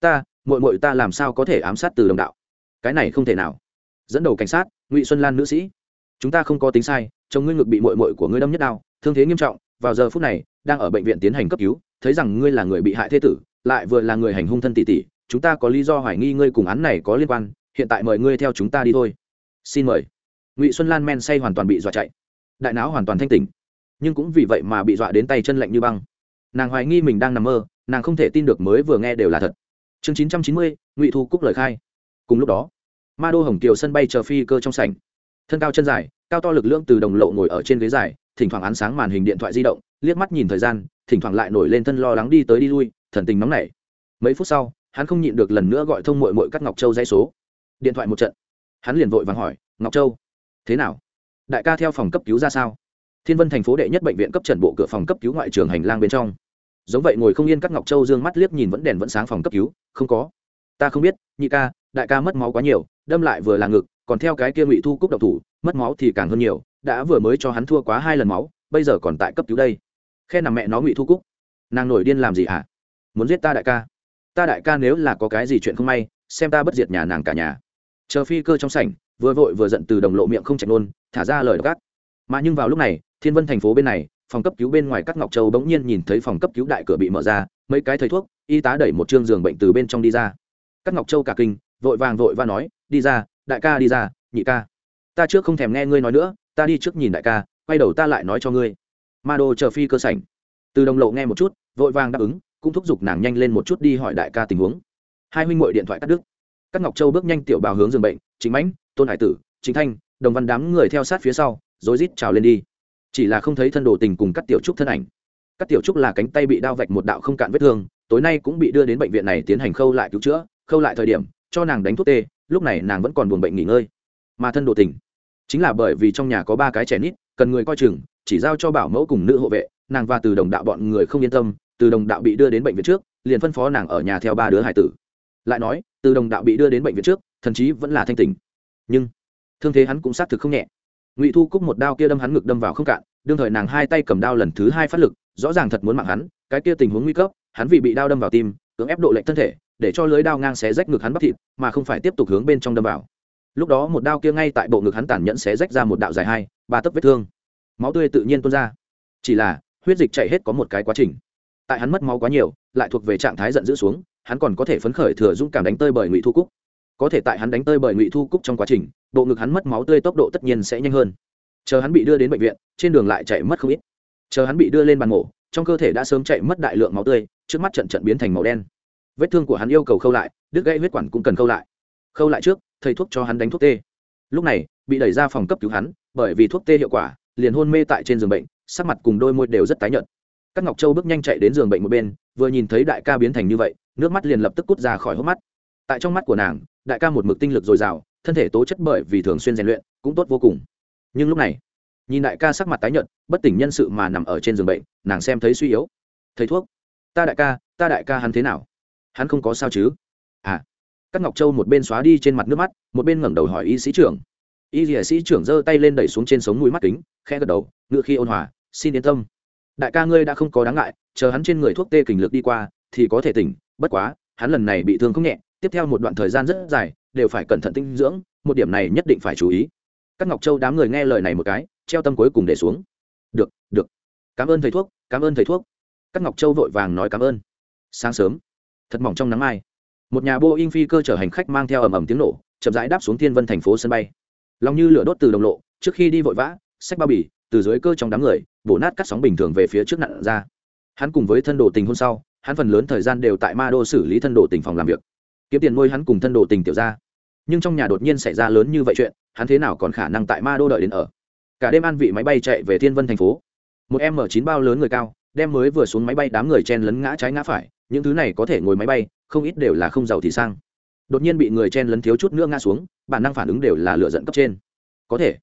Ta mội mội ta làm sao có thể ám sát từ đồng đạo? Cái này không thể nào. Dẫn đầu cảnh sát, ngụy xuân lan nữ sĩ. Chúng ta không có tính sai, chồng ngươi ngực bị mội mội của ngươi đâm nhất đau thương thế nghiêm trọng, vào giờ phút này, đang ở bệnh viện tiến hành cấp cứu, thấy rằng ngươi là người bị hại thế tử, lại vừa là người hành hung thân tỷ tỷ chúng ta có lý do hoài nghi ngươi cùng án này có liên quan, hiện tại mời ngươi theo chúng ta đi thôi. Xin mời. Ngụy xuân lan men say hoàn toàn bị dọa chạy. Đại não hoàn toàn thanh tỉnh, nhưng cũng vì vậy mà bị dọa đến tay chân lạnh như băng. Nàng hoài nghi mình đang nằm mơ, nàng không thể tin được mới vừa nghe đều là thật. Chương chín trăm chín mươi, ngụy thu cúc lời khai. Cùng lúc đó, ma đô hồng kiều sân bay chờ phi cơ trong sảnh. Thân cao chân dài, cao to lực lượng từ đồng lộ ngồi ở trên ghế dài, thỉnh thoảng ánh sáng màn hình điện thoại di động, liếc mắt nhìn thời gian, thỉnh thoảng lại nổi lên thân lo lắng đi tới đi lui, thần tình nóng nảy. Mấy phút sau hắn không nhịn được lần nữa gọi thông mội mội cắt ngọc châu dây số. Điện thoại một trận. Hắn liền vội vàng hỏi, ngọc châu, thế nào? Đại ca theo phòng cấp cứu ra sao? Thiên vân thành phố đệ nhất bệnh viện cấp trần bộ cửa phòng cấp cứu ngoại trường hành lang bên trong. Giống vậy ngồi không yên các ngọc châu dương mắt liếc nhìn vẫn đèn vẫn sáng phòng cấp cứu, không có. Ta không biết, nhị ca, đại ca mất máu quá nhiều, đâm lại vừa là ngực, còn theo cái kia ngụy thu cúc độc thủ, mất máu thì càng hơn nhiều, đã vừa mới cho hắn thua quá hai lần máu, bây giờ còn tại cấp cứu đây. Khe nằm mẹ nó ngụy thu cúc. Nàng nổi điên làm gì hả? Muốn giết ta đại ca? Ta đại ca nếu là có cái gì chuyện không may, xem ta bất diệt nhà nàng cả nhà. Chờ phi cơ trong sảnh, vừa vội vừa giận từ đồng lộ miệng không chạy nôn thả ra lời gác mà nhưng vào lúc này, thiên vân thành phố bên này, phòng cấp cứu bên ngoài các ngọc châu bỗng nhiên nhìn thấy phòng cấp cứu đại cửa bị mở ra, mấy cái thầy thuốc, y tá đẩy một chương giường bệnh từ bên trong đi ra. Các ngọc châu cả kinh, vội vàng vội và nói, đi ra, đại ca đi ra, nhị ca. Ta trước không thèm nghe ngươi nói nữa, ta đi trước nhìn đại ca, quay đầu ta lại nói cho ngươi. Ma đô chờ phi cơ sảnh. Từ đồng lộ nghe một chút, vội vàng đáp ứng cũng thúc giục nàng nhanh lên một chút đi hỏi đại ca tình huống. Hai huynh ngội điện thoại cắt đứt. Các ngọc châu bước nhanh tiểu bào hướng giường bệnh chính mãnh, tôn hải tử chính thanh, đồng văn đám người theo sát phía sau, rối rít trào lên đi. Chỉ là không thấy thân đồ tình cùng các tiểu trúc thân ảnh. Các tiểu trúc là cánh tay bị đao vạch một đạo không cạn vết thương, tối nay cũng bị đưa đến bệnh viện này tiến hành khâu lại cứu chữa, khâu lại thời điểm, cho nàng đánh thuốc tê, lúc này nàng vẫn còn buồn bệnh nghỉ ngơi. Mà thân đồ tình, chính là bởi vì trong nhà có ba cái trẻ nít, cần người coi chừng, chỉ giao cho bảo mẫu cùng nữ hộ vệ, nàng và từ đồng đạo bọn người không yên tâm từ đồng đạo bị đưa đến bệnh viện trước, liền phân phó nàng ở nhà theo ba đứa hải tử. Lại nói, từ đồng đạo bị đưa đến bệnh viện trước, thần chí vẫn là thanh tình nhưng, thương thế hắn cũng xác thực không nhẹ. Ngụy thu cúc một đao kia đâm hắn ngực đâm vào không cạn, đương thời nàng hai tay cầm đao lần thứ hai phát lực, rõ ràng thật muốn mạng hắn, cái kia tình huống nguy cấp, hắn vì bị đao đâm vào tim, cưỡng ép độ lệnh thân thể, để cho lưới đao ngang xé rách ngực hắn bắp thịt, mà không phải tiếp tục hướng bên trong đâm vào. Lúc đó một đao kia ngay tại bộ ngực hắn tàn nhẫn xé rách ra một đạo dài hai, ba tấc vết thương. Máu tươi tự nhiên tuôn ra. Chỉ là, huyết dịch chạy hết có một cái quá trình tại hắn mất máu quá nhiều, lại thuộc về trạng thái giận dữ xuống, hắn còn có thể phấn khởi thừa dũng cảm đánh tơi bởi ngụy thu cúc. Có thể tại hắn đánh tơi bởi ngụy thu cúc trong quá trình, bộ ngực hắn mất máu tươi tốc độ tất nhiên sẽ nhanh hơn. Chờ hắn bị đưa đến bệnh viện, trên đường lại chạy mất không ít. Chờ hắn bị đưa lên bàn mổ, trong cơ thể đã sớm chạy mất đại lượng máu tươi, trước mắt trận trận biến thành màu đen. Vết thương của hắn yêu cầu khâu lại, đứt gãy huyết quản cũng cần khâu lại. Khâu lại trước, thầy thuốc cho hắn đánh thuốc tê. Lúc này, bị đẩy ra phòng cấp cứu hắn, bởi vì thuốc tê hiệu quả, liền hôn mê tại trên giường bệnh, sắc mặt cùng đôi môi đều rất tái nhợt các ngọc châu bước nhanh chạy đến giường bệnh một bên, vừa nhìn thấy đại ca biến thành như vậy, nước mắt liền lập tức cút ra khỏi hốc mắt. Tại trong mắt của nàng, đại ca một mực tinh lực dồi dào, thân thể tố chất bởi vì thường xuyên rèn luyện, cũng tốt vô cùng. Nhưng lúc này, nhìn đại ca sắc mặt tái nhợt, bất tỉnh nhân sự mà nằm ở trên giường bệnh, nàng xem thấy suy yếu. Thầy thuốc, ta đại ca, ta đại ca hắn thế nào? Hắn không có sao chứ? À. Các ngọc châu một bên xóa đi trên mặt nước mắt, một bên ngẩng đầu hỏi y sĩ trưởng. Y sĩ trưởng giơ tay lên đẩy xuống trên sống mũi mắt kính, khẽ gật đầu, ngựa khi ôn hòa, xin yên tâm đại ca ngươi đã không có đáng ngại, chờ hắn trên người thuốc tê kình lực đi qua, thì có thể tỉnh, bất quá, hắn lần này bị thương không nhẹ, tiếp theo một đoạn thời gian rất dài, đều phải cẩn thận tinh dưỡng, một điểm này nhất định phải chú ý. Các ngọc châu đám người nghe lời này một cái, treo tâm cuối cùng để xuống. Được được. Cảm ơn thầy thuốc, cảm ơn thầy thuốc. Các ngọc châu vội vàng nói cảm ơn. Sáng sớm. Thật mỏng trong nắng mai. Một nhà boeing phi cơ chở hành khách mang theo ầm ầm tiếng nổ, chậm rãi đáp xuống thiên vân thành phố sân bay. Lòng như lửa đốt từ đồng lộ, trước khi đi vội vã sách bao bì từ dưới cơ trong đám người, bổ nát cắt sóng bình thường về phía trước nặn ra. Hắn cùng với thân đồ tình hôn sau, hắn phần lớn thời gian đều tại ma đô xử lý thân đồ tình phòng làm việc. Kiếm tiền nuôi hắn cùng thân đồ tình tiểu ra nhưng trong nhà đột nhiên xảy ra lớn như vậy chuyện, hắn thế nào còn khả năng tại ma đô đợi đến ở? Cả đêm an vị máy bay chạy về thiên vân thành phố. Một m chín bao lớn người cao, đem mới vừa xuống máy bay đám người chen lấn ngã trái ngã phải, những thứ này có thể ngồi máy bay, không ít đều là không giàu thì sang. Đột nhiên bị người chen lấn thiếu chút nữa ngã xuống, bản năng phản ứng đều là lựa dẫn cấp trên. Có thể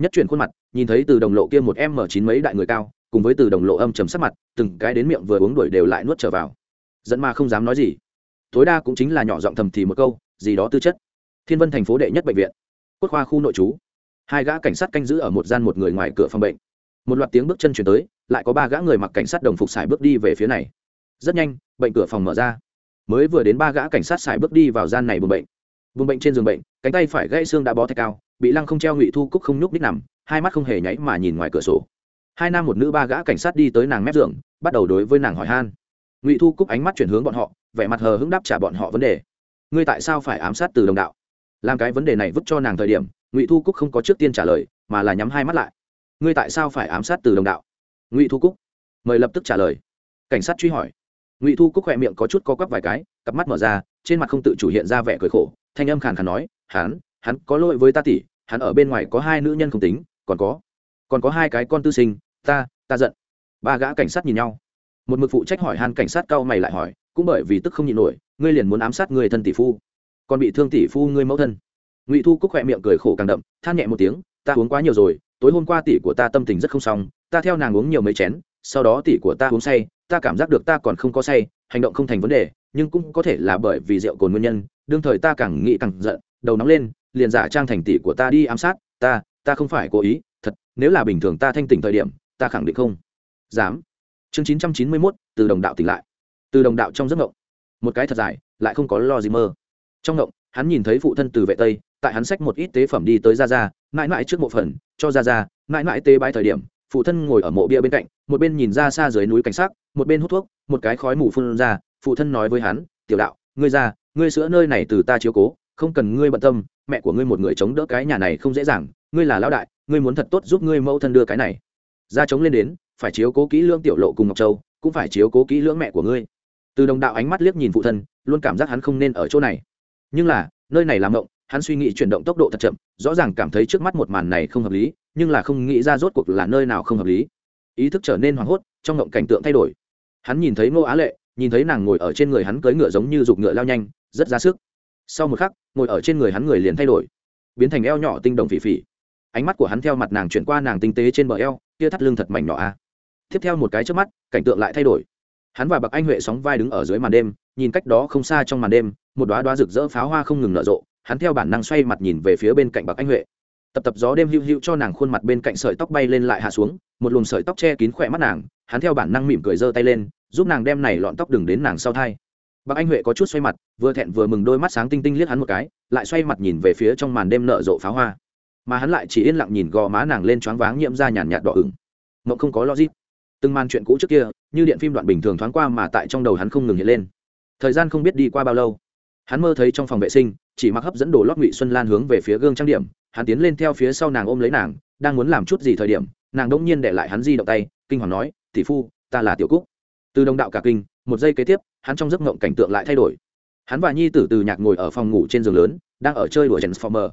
nhất chuyển khuôn mặt, nhìn thấy từ đồng lộ kia một m chín mấy đại người cao, cùng với từ đồng lộ âm chấm sắc mặt, từng cái đến miệng vừa uống đuổi đều lại nuốt trở vào. Dẫn mà không dám nói gì. Tối đa cũng chính là nhỏ giọng thầm thì một câu, gì đó tư chất. Thiên vân thành phố đệ nhất bệnh viện quốc khoa khu nội trú. Hai gã cảnh sát canh giữ ở một gian một người ngoài cửa phòng bệnh. Một loạt tiếng bước chân chuyển tới, lại có ba gã người mặc cảnh sát đồng phục xài bước đi về phía này. Rất nhanh, bệnh cửa phòng mở ra. Mới vừa đến ba gã cảnh sát xài bước đi vào gian này buồng bệnh. Buồng bệnh trên giường bệnh, cánh tay phải gãy xương đã bó thạch cao bị lăng không treo ngụy thu cúc không nhúc ních nằm, hai mắt không hề nháy mà nhìn ngoài cửa sổ. Hai nam một nữ ba gã cảnh sát đi tới nàng mép giường, bắt đầu đối với nàng hỏi han. Ngụy thu cúc ánh mắt chuyển hướng bọn họ, vẻ mặt hờ hững đáp trả bọn họ vấn đề. Ngươi tại sao phải ám sát từ đồng đạo? Làm cái vấn đề này vứt cho nàng thời điểm, ngụy thu cúc không có trước tiên trả lời, mà là nhắm hai mắt lại. Ngươi tại sao phải ám sát từ đồng đạo? Ngụy thu cúc. Mời lập tức trả lời. Cảnh sát truy hỏi. Ngụy thu cúc khỏe miệng có chút co quắp vài cái, cặp mắt mở ra, trên mặt không tự chủ hiện ra vẻ cười khổ, thanh âm khàn khàn nói hắn hắn có lỗi với ta tỷ hắn ở bên ngoài có hai nữ nhân không tính, còn có còn có hai cái con tư sinh, ta ta giận. Ba gã cảnh sát nhìn nhau. Một mực phụ trách hỏi hàn cảnh sát cao mày lại hỏi, cũng bởi vì tức không nhịn nổi, ngươi liền muốn ám sát người thân tỷ phu, còn bị thương tỷ phu ngươi mẫu thân. Ngụy thu cúc khỏe miệng cười khổ càng đậm, than nhẹ một tiếng, ta uống quá nhiều rồi, tối hôm qua tỷ của ta tâm tình rất không xong, ta theo nàng uống nhiều mấy chén, sau đó tỷ của ta uống say, ta cảm giác được ta còn không có say, hành động không thành vấn đề, nhưng cũng có thể là bởi vì rượu cồn nguyên nhân, đương thời ta càng nghĩ càng giận, đầu nóng lên liền giả trang thành tỷ của ta đi ám sát, ta ta không phải cố ý, thật, nếu là bình thường ta thanh tỉnh thời điểm, ta khẳng định không dám. Chương chín trăm chín mươi mốt, từ đồng đạo tỉnh lại. Từ đồng đạo trong giấc ngộng. Một cái thật dài, lại không có lo gì mơ trong ngộng, hắn nhìn thấy phụ thân từ vệ tây, tại hắn xách một ít tế phẩm đi tới ra ra mãi mãi trước mộ phần, cho ra ra mãi mãi tế bãi thời điểm, phụ thân ngồi ở mộ bia bên cạnh, một bên nhìn ra xa dưới núi cảnh sát một bên hút thuốc, một cái khói mù phun ra, phụ thân nói với hắn, tiểu đạo, ngươi ra, ngươi sữa nơi này từ ta chiếu cố không cần ngươi bận tâm, mẹ của ngươi một người chống đỡ cái nhà này không dễ dàng, ngươi là lão đại, ngươi muốn thật tốt giúp ngươi mẫu thân đưa cái này. Ra chống lên đến, phải chiếu cố kỹ lưỡng tiểu lộ cùng ngọc châu, cũng phải chiếu cố kỹ lưỡng mẹ của ngươi. Từ đồng đạo ánh mắt liếc nhìn phụ thân, luôn cảm giác hắn không nên ở chỗ này. Nhưng là, nơi này làm mộng, hắn suy nghĩ chuyển động tốc độ thật chậm, rõ ràng cảm thấy trước mắt một màn này không hợp lý, nhưng là không nghĩ ra rốt cuộc là nơi nào không hợp lý. Ý thức trở nên hoảng hốt, trong mộng cảnh tượng thay đổi. Hắn nhìn thấy ngô á lệ, nhìn thấy nàng ngồi ở trên người hắn cưỡi ngựa giống như giục ngựa lao nhanh, rất ra sức sau một khắc, ngồi ở trên người hắn người liền thay đổi, biến thành eo nhỏ tinh đồng phỉ phỉ. Ánh mắt của hắn theo mặt nàng chuyển qua nàng tinh tế trên bờ eo, kia thắt lưng thật mảnh nhỏ a. Tiếp theo một cái trước mắt, cảnh tượng lại thay đổi. Hắn và bậc anh huệ sóng vai đứng ở dưới màn đêm, nhìn cách đó không xa trong màn đêm, một đoá đoá rực rỡ pháo hoa không ngừng nở rộ, hắn theo bản năng xoay mặt nhìn về phía bên cạnh bậc anh huệ. Tập tập gió đêm hữu hữu cho nàng khuôn mặt bên cạnh sợi tóc bay lên lại hạ xuống, một luồng sợi tóc che kín khỏe mắt nàng, hắn theo bản năng mỉm cười giơ tay lên, giúp nàng đem này lọn tóc đừng đến nàng sau thai bác anh huệ có chút xoay mặt, vừa thẹn vừa mừng đôi mắt sáng tinh tinh liếc hắn một cái, lại xoay mặt nhìn về phía trong màn đêm nở rộ pháo hoa. Mà hắn lại chỉ yên lặng nhìn gò má nàng lên choáng váng nhiễm ra nhàn nhạt đỏ ửng. Mộng không có logic. Từng màn chuyện cũ trước kia, như điện phim đoạn bình thường thoáng qua mà tại trong đầu hắn không ngừng hiện lên. Thời gian không biết đi qua bao lâu, hắn mơ thấy trong phòng vệ sinh, chỉ mặc hấp dẫn đồ lót ngụy xuân lan hướng về phía gương trang điểm, hắn tiến lên theo phía sau nàng ôm lấy nàng, đang muốn làm chút gì thời điểm, nàng đông nhiên để lại hắn di động tay, kinh hoàng nói, tỷ phu, ta là tiểu cúc. Từ đồng đạo cả kinh một giây kế tiếp, hắn trong giấc ngộng cảnh tượng lại thay đổi. Hắn và nhi tử từ nhạc ngồi ở phòng ngủ trên giường lớn, đang ở chơi đùa transformer.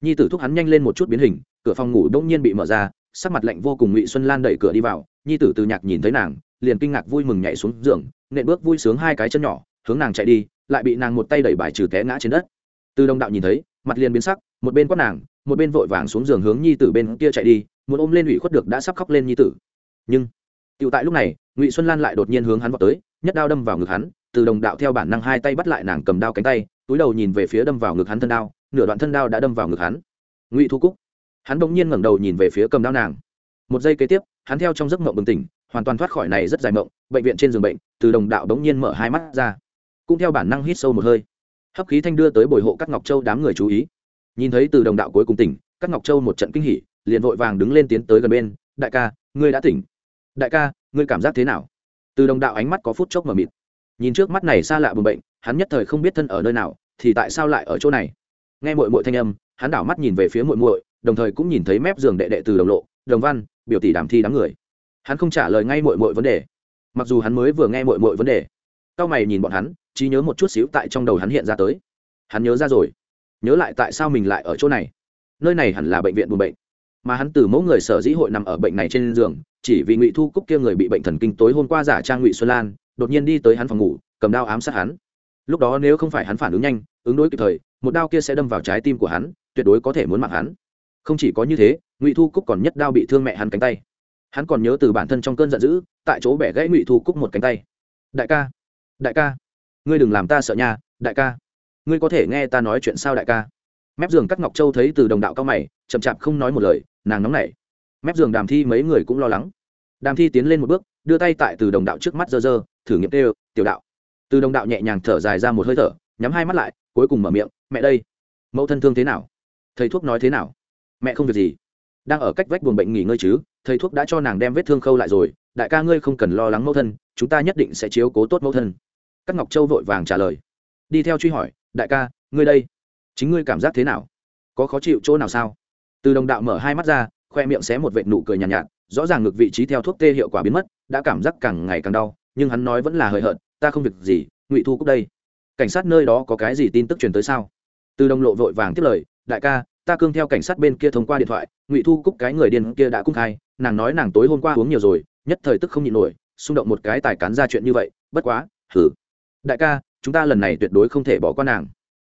Nhi tử thúc hắn nhanh lên một chút biến hình, cửa phòng ngủ đông nhiên bị mở ra, sắc mặt lạnh vô cùng ngụy xuân lan đẩy cửa đi vào. Nhi tử từ nhạc nhìn thấy nàng, liền kinh ngạc vui mừng nhảy xuống giường, nện bước vui sướng hai cái chân nhỏ, hướng nàng chạy đi, lại bị nàng một tay đẩy bài trừ té ngã trên đất. Từ đồng đạo nhìn thấy, mặt liền biến sắc, một bên quát nàng, một bên vội vàng xuống giường hướng nhi tử bên kia chạy đi, muốn ôm lên ủy khuất được đã sắp khóc lên nhi tử. Nhưng tựu tại lúc này, ngụy xuân lan lại đột nhiên hướng hắn vào tới nhất đao đâm vào ngực hắn, từ đồng đạo theo bản năng hai tay bắt lại nàng cầm đao cánh tay, túi đầu nhìn về phía đâm vào ngực hắn thân đao, nửa đoạn thân đao đã đâm vào ngực hắn. Ngụy thu cúc. Hắn bỗng nhiên ngẩng đầu nhìn về phía cầm đao nàng. Một giây kế tiếp, hắn theo trong giấc mộng bừng tỉnh, hoàn toàn thoát khỏi này rất dài mộng, bệnh viện trên giường bệnh, từ đồng đạo bỗng nhiên mở hai mắt ra. Cũng theo bản năng hít sâu một hơi. Hấp khí thanh đưa tới bồi hộ các ngọc châu đám người chú ý. Nhìn thấy từ đồng đạo cuối cùng tỉnh các ngọc châu một trận kinh hỉ, liền vội vàng đứng lên tiến tới gần bên. Đại ca, ngươi đã tỉnh. Đại ca, ngươi cảm giác thế nào? Từ đồng đạo ánh mắt có phút chốc mờ mịt. Nhìn trước mắt này xa lạ bùn bệnh, hắn nhất thời không biết thân ở nơi nào, thì tại sao lại ở chỗ này? Nghe mội mội thanh âm, hắn đảo mắt nhìn về phía mội mội đồng thời cũng nhìn thấy mép giường đệ đệ từ đồng lộ, đồng văn, biểu tỷ đàm thi đám người. Hắn không trả lời ngay mội mội vấn đề. Mặc dù hắn mới vừa nghe mội mội vấn đề c a o mày nhìn bọn hắn, trí nhớ một chút xíu tại trong đầu hắn hiện ra tới. Hắn nhớ ra rồi. Nhớ lại tại sao mình lại ở chỗ này? Nơi này hẳn là bệnh viện buồn bệnh mà hắn từ mẫu người sở dĩ hội nằm ở bệnh này trên giường, chỉ vì ngụy thu cúc kia người bị bệnh thần kinh tối hôm qua giả trang ngụy xuân lan, đột nhiên đi tới hắn phòng ngủ, cầm đao ám sát hắn. Lúc đó nếu không phải hắn phản ứng nhanh, ứng đối kịp thời, một đao kia sẽ đâm vào trái tim của hắn, tuyệt đối có thể muốn mạng hắn. Không chỉ có như thế, ngụy thu cúc còn nhất đao bị thương mẹ hắn cánh tay. Hắn còn nhớ từ bản thân trong cơn giận dữ, tại chỗ bẻ gãy ngụy thu cúc một cánh tay. Đại ca đại ca, ngươi đừng làm ta sợ nha, đại ca. Ngươi có thể nghe ta nói chuyện sao đại ca? Mép giường cắt ngọc châu thấy từ đồng đạo cao mày, chậm chạp không nói một lời nàng nóng nảy. Mép giường đàm thi mấy người cũng lo lắng. Đàm thi tiến lên một bước, đưa tay tại từ đồng đạo trước mắt dơ dơ thử nghiệm tê tiểu đạo. Từ đồng đạo nhẹ nhàng thở dài ra một hơi thở, nhắm hai mắt lại, cuối cùng mở miệng, mẹ đây, mẫu thân thương thế nào? Thầy thuốc nói thế nào? Mẹ không việc gì. Đang ở cách vách buồn bệnh nghỉ ngơi chứ, thầy thuốc đã cho nàng đem vết thương khâu lại rồi, đại ca ngươi không cần lo lắng mẫu thân, chúng ta nhất định sẽ chiếu cố tốt mẫu thân. Các ngọc châu vội vàng trả lời. Đi theo truy hỏi, đại ca, ngươi đây, chính ngươi cảm giác thế nào? Có khó chịu chỗ nào sao? Từ đồng đạo mở hai mắt ra khoe miệng xé một vệt nụ cười nhàn nhạt, nhạt rõ ràng ngược vị trí theo thuốc tê hiệu quả biến mất đã cảm giác càng ngày càng đau nhưng hắn nói vẫn là hời hợt ta không việc gì ngụy thu cúc đây. Cảnh sát nơi đó có cái gì tin tức truyền tới sao? Từ đồng lộ vội vàng tiếp lời đại ca ta cương theo cảnh sát bên kia thông qua điện thoại ngụy thu cúc cái người điên kia đã cung khai nàng nói nàng tối hôm qua uống nhiều rồi nhất thời tức không nhịn nổi xung động một cái tài cán ra chuyện như vậy bất quá hử đại ca chúng ta lần này tuyệt đối không thể bỏ qua nàng.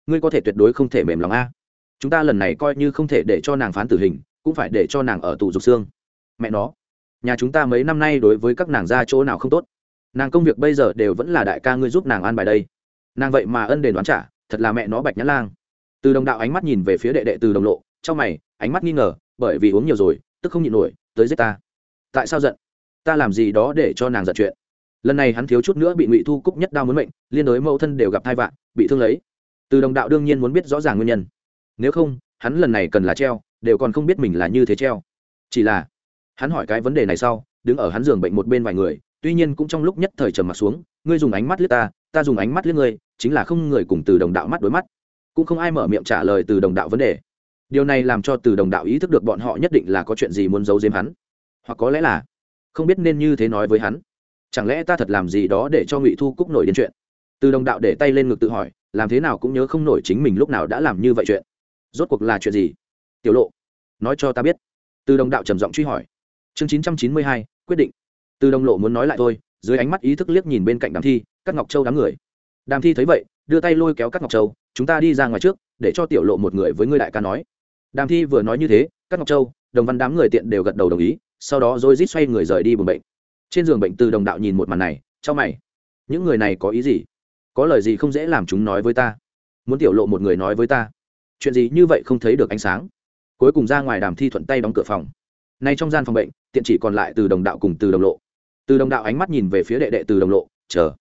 Ngươi có thể tuyệt đối không thể mềm lòng a chúng ta lần này coi như không thể để cho nàng phán tử hình, cũng phải để cho nàng ở tù dục xương. Mẹ nó, nhà chúng ta mấy năm nay đối với các nàng ra chỗ nào không tốt? Nàng công việc bây giờ đều vẫn là đại ca ngươi giúp nàng an bài đây. Nàng vậy mà ân đền đoán trả, thật là mẹ nó bạch nhã lang. Từ đồng đạo ánh mắt nhìn về phía đệ đệ từ đồng lộ, trong mày, ánh mắt nghi ngờ, bởi vì uống nhiều rồi, tức không nhịn nổi, tới giết ta. Tại sao giận? Ta làm gì đó để cho nàng giận chuyện. Lần này hắn thiếu chút nữa bị ngụy thu cúc nhất đau muốn mệnh, liên đối mẫu thân đều gặp thai vạn bị thương lấy. Từ đồng đạo đương nhiên muốn biết rõ ràng nguyên nhân nếu không, hắn lần này cần là treo, đều còn không biết mình là như thế treo. Chỉ là, hắn hỏi cái vấn đề này sau, đứng ở hắn giường bệnh một bên vài người, tuy nhiên cũng trong lúc nhất thời trầm mặt xuống, ngươi dùng ánh mắt liếc ta ta dùng ánh mắt liếc ngươi, chính là không người cùng từ đồng đạo mắt đối mắt. Cũng không ai mở miệng trả lời từ đồng đạo vấn đề. Điều này làm cho từ đồng đạo ý thức được bọn họ nhất định là có chuyện gì muốn giấu giếm hắn. Hoặc có lẽ là, không biết nên như thế nói với hắn. Chẳng lẽ ta thật làm gì đó để cho ngụy thu cúc nổi đến chuyện? Từ đồng đạo để tay lên ngực tự hỏi, làm thế nào cũng nhớ không nổi chính mình lúc nào đã làm như vậy chuyện rốt cuộc là chuyện gì? Tiểu lộ, nói cho ta biết. Từ đồng đạo trầm giọng truy hỏi. Chương chín trăm chín mươi hai, quyết định. Từ đồng lộ muốn nói lại thôi, dưới ánh mắt ý thức liếc nhìn bên cạnh đàm thi các ngọc châu đám người. Đàm thi thấy vậy, đưa tay lôi kéo các ngọc châu, chúng ta đi ra ngoài trước, để cho tiểu lộ một người với ngươi đại ca nói. Đàm thi vừa nói như thế các ngọc châu, đồng văn đám người tiện đều gật đầu đồng ý, sau đó rồi rít xoay người rời đi buồng bệnh. Trên giường bệnh từ đồng đạo nhìn một màn này cho mày. Những người này có ý gì? Có lời gì không dễ làm chúng nói với ta? Muốn tiểu lộ một người nói với ta? Chuyện gì như vậy không thấy được ánh sáng. Cuối cùng ra ngoài đàm thi thuận tay đóng cửa phòng. Nay trong gian phòng bệnh, tiện chỉ còn lại từ đồng đạo cùng từ đồng lộ. Từ đồng đạo ánh mắt nhìn về phía đệ đệ từ đồng lộ, chờ.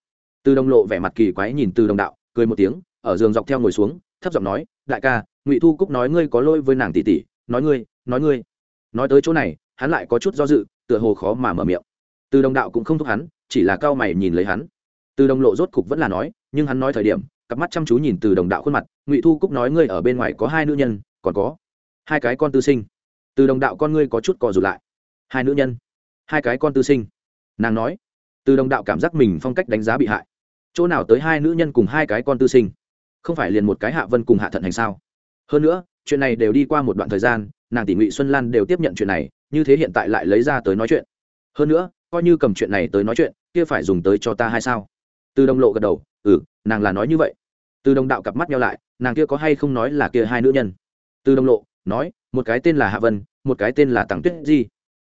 Từ đồng lộ vẻ mặt kỳ quái nhìn từ đồng đạo, cười một tiếng, ở giường dọc theo ngồi xuống, thấp giọng nói, đại ca, ngụy thu cúc nói ngươi có lỗi với nàng tỷ tỷ, nói ngươi nói ngươi. Nói tới chỗ này, hắn lại có chút do dự, tựa hồ khó mà mở miệng. Từ đồng đạo cũng không thúc hắn, chỉ là cao mày nhìn lấy hắn. Từ đồng lộ rốt cục vẫn là nói, nhưng hắn nói thời điểm cặp mắt chăm chú nhìn từ đồng đạo khuôn mặt, ngụy thu cúc nói ngươi ở bên ngoài có hai nữ nhân, còn có hai cái con tư sinh. Từ đồng đạo con ngươi có chút cò rụt lại. Hai nữ nhân? Hai cái con tư sinh? Nàng nói. Từ đồng đạo cảm giác mình phong cách đánh giá bị hại. Chỗ nào tới hai nữ nhân cùng hai cái con tư sinh? Không phải liền một cái hạ vân cùng hạ thận hành sao? Hơn nữa, chuyện này đều đi qua một đoạn thời gian, nàng tỷ ngụy xuân lan đều tiếp nhận chuyện này, như thế hiện tại lại lấy ra tới nói chuyện. Hơn nữa, coi như cầm chuyện này tới nói chuyện, kia phải dùng tới cho ta hay sao? Từ đồng lộ gật đầu ừ nàng là nói như vậy. Từ đồng đạo cặp mắt nhau lại, nàng kia có hay không nói là kia hai nữ nhân? Từ đồng lộ nói, một cái tên là hạ vân, một cái tên là tàng tuyết di.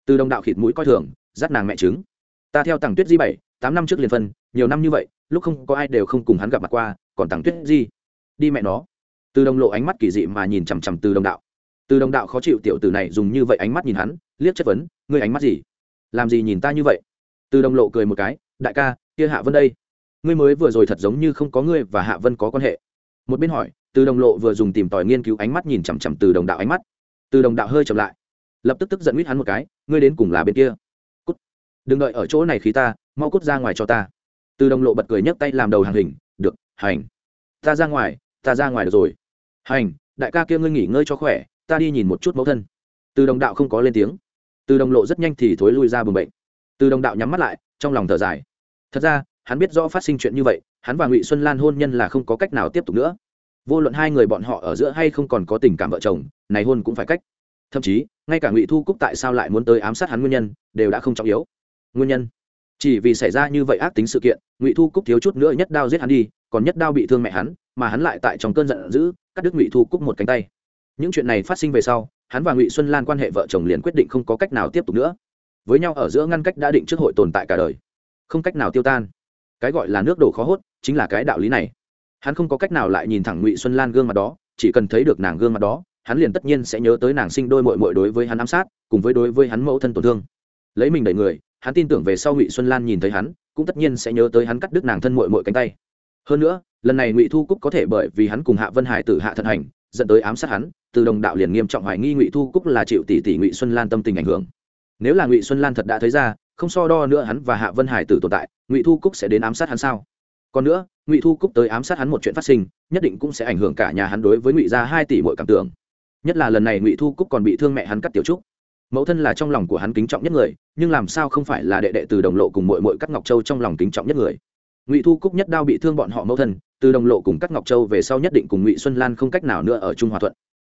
Từ đồng đạo khịt mũi coi thường, dắt nàng mẹ trứng. Ta theo tàng tuyết di bảy, tám năm trước liền phân, nhiều năm như vậy, lúc không có ai đều không cùng hắn gặp mặt qua, còn tàng tuyết di. Đi mẹ nó. Từ đồng lộ ánh mắt kỳ dị mà nhìn chằm chằm từ đồng đạo. Từ đồng đạo khó chịu tiểu tử này dùng như vậy ánh mắt nhìn hắn, liếc chất vấn, ngươi ánh mắt gì? Làm gì nhìn ta như vậy? Từ đồng lộ cười một cái, đại ca, kia hạ vân đây ngươi mới vừa rồi thật giống như không có ngươi và hạ vân có quan hệ. Một bên hỏi, từ đồng lộ vừa dùng tìm tòi nghiên cứu ánh mắt nhìn chằm chằm từ đồng đạo ánh mắt. Từ đồng đạo hơi chậm lại, lập tức tức giận huýt hắn một cái, ngươi đến cùng là bên kia. Cút. Đừng đợi ở chỗ này khí ta, mau cút ra ngoài cho ta. Từ đồng lộ bật cười nhấc tay làm đầu hàng hình, được, hành. Ta ra ngoài, ta ra ngoài được rồi. Hành, đại ca kia ngươi nghỉ ngơi cho khỏe, ta đi nhìn một chút mẫu thân. Từ đồng đạo không có lên tiếng. Từ đồng lộ rất nhanh thì thối lui ra bùng bệnh. Từ đồng đạo nhắm mắt lại, trong lòng thở dài. Thật ra hắn biết rõ phát sinh chuyện như vậy, hắn và ngụy xuân lan hôn nhân là không có cách nào tiếp tục nữa. Vô luận hai người bọn họ ở giữa hay không còn có tình cảm vợ chồng, này hôn cũng phải cách. Thậm chí, ngay cả ngụy thu cúc tại sao lại muốn tới ám sát hắn nguyên nhân, đều đã không trọng yếu. Nguyên nhân? Chỉ vì xảy ra như vậy ác tính sự kiện, ngụy thu cúc thiếu chút nữa nhất đao giết hắn đi, còn nhất đao bị thương mẹ hắn, mà hắn lại tại trong cơn giận dữ, cắt đứt ngụy thu cúc một cánh tay. Những chuyện này phát sinh về sau, hắn và ngụy xuân lan quan hệ vợ chồng liền quyết định không có cách nào tiếp tục nữa. Với nhau ở giữa ngăn cách đã định trước hội tồn tại cả đời. Không cách nào tiêu tan cái gọi là nước đổ khó hốt chính là cái đạo lý này. Hắn không có cách nào lại nhìn thẳng ngụy xuân lan gương mặt đó, chỉ cần thấy được nàng gương mặt đó, hắn liền tất nhiên sẽ nhớ tới nàng sinh đôi mội mội đối với hắn ám sát, cùng với đối với hắn mẫu thân tổn thương. Lấy mình đẩy người, hắn tin tưởng về sau ngụy xuân lan nhìn thấy hắn, cũng tất nhiên sẽ nhớ tới hắn cắt đứt nàng thân mội mội cánh tay. Hơn nữa, lần này ngụy thu cúc có thể bởi vì hắn cùng hạ vân hải tử hạ thận hành, dẫn tới ám sát hắn, từ đồng đạo liền nghiêm trọng hoài nghi ngụy thu cúc là chịu tỷ tỷ ngụy xuân lan tâm tình ảnh hưởng. Nếu là ngụy xuân lan thật đã thấy ra không so đo nữa hắn và hạ vân hải tử tồn tại, ngụy thu cúc sẽ đến ám sát hắn sao? Còn nữa, ngụy thu cúc tới ám sát hắn một chuyện phát sinh, nhất định cũng sẽ ảnh hưởng cả nhà hắn đối với ngụy gia hai tỷ mọi cảm tưởng. Nhất là lần này ngụy thu cúc còn bị thương mẹ hắn cắt tiểu trúc. Mẫu thân là trong lòng của hắn kính trọng nhất người, nhưng làm sao không phải là đệ đệ từ đồng lộ cùng mội mội cắt ngọc châu trong lòng kính trọng nhất người? Ngụy thu cúc nhất đao bị thương bọn họ mẫu thân, từ đồng lộ cùng cắt ngọc châu về sau nhất định cùng ngụy xuân lan không cách nào nữa ở trung hòa thuận.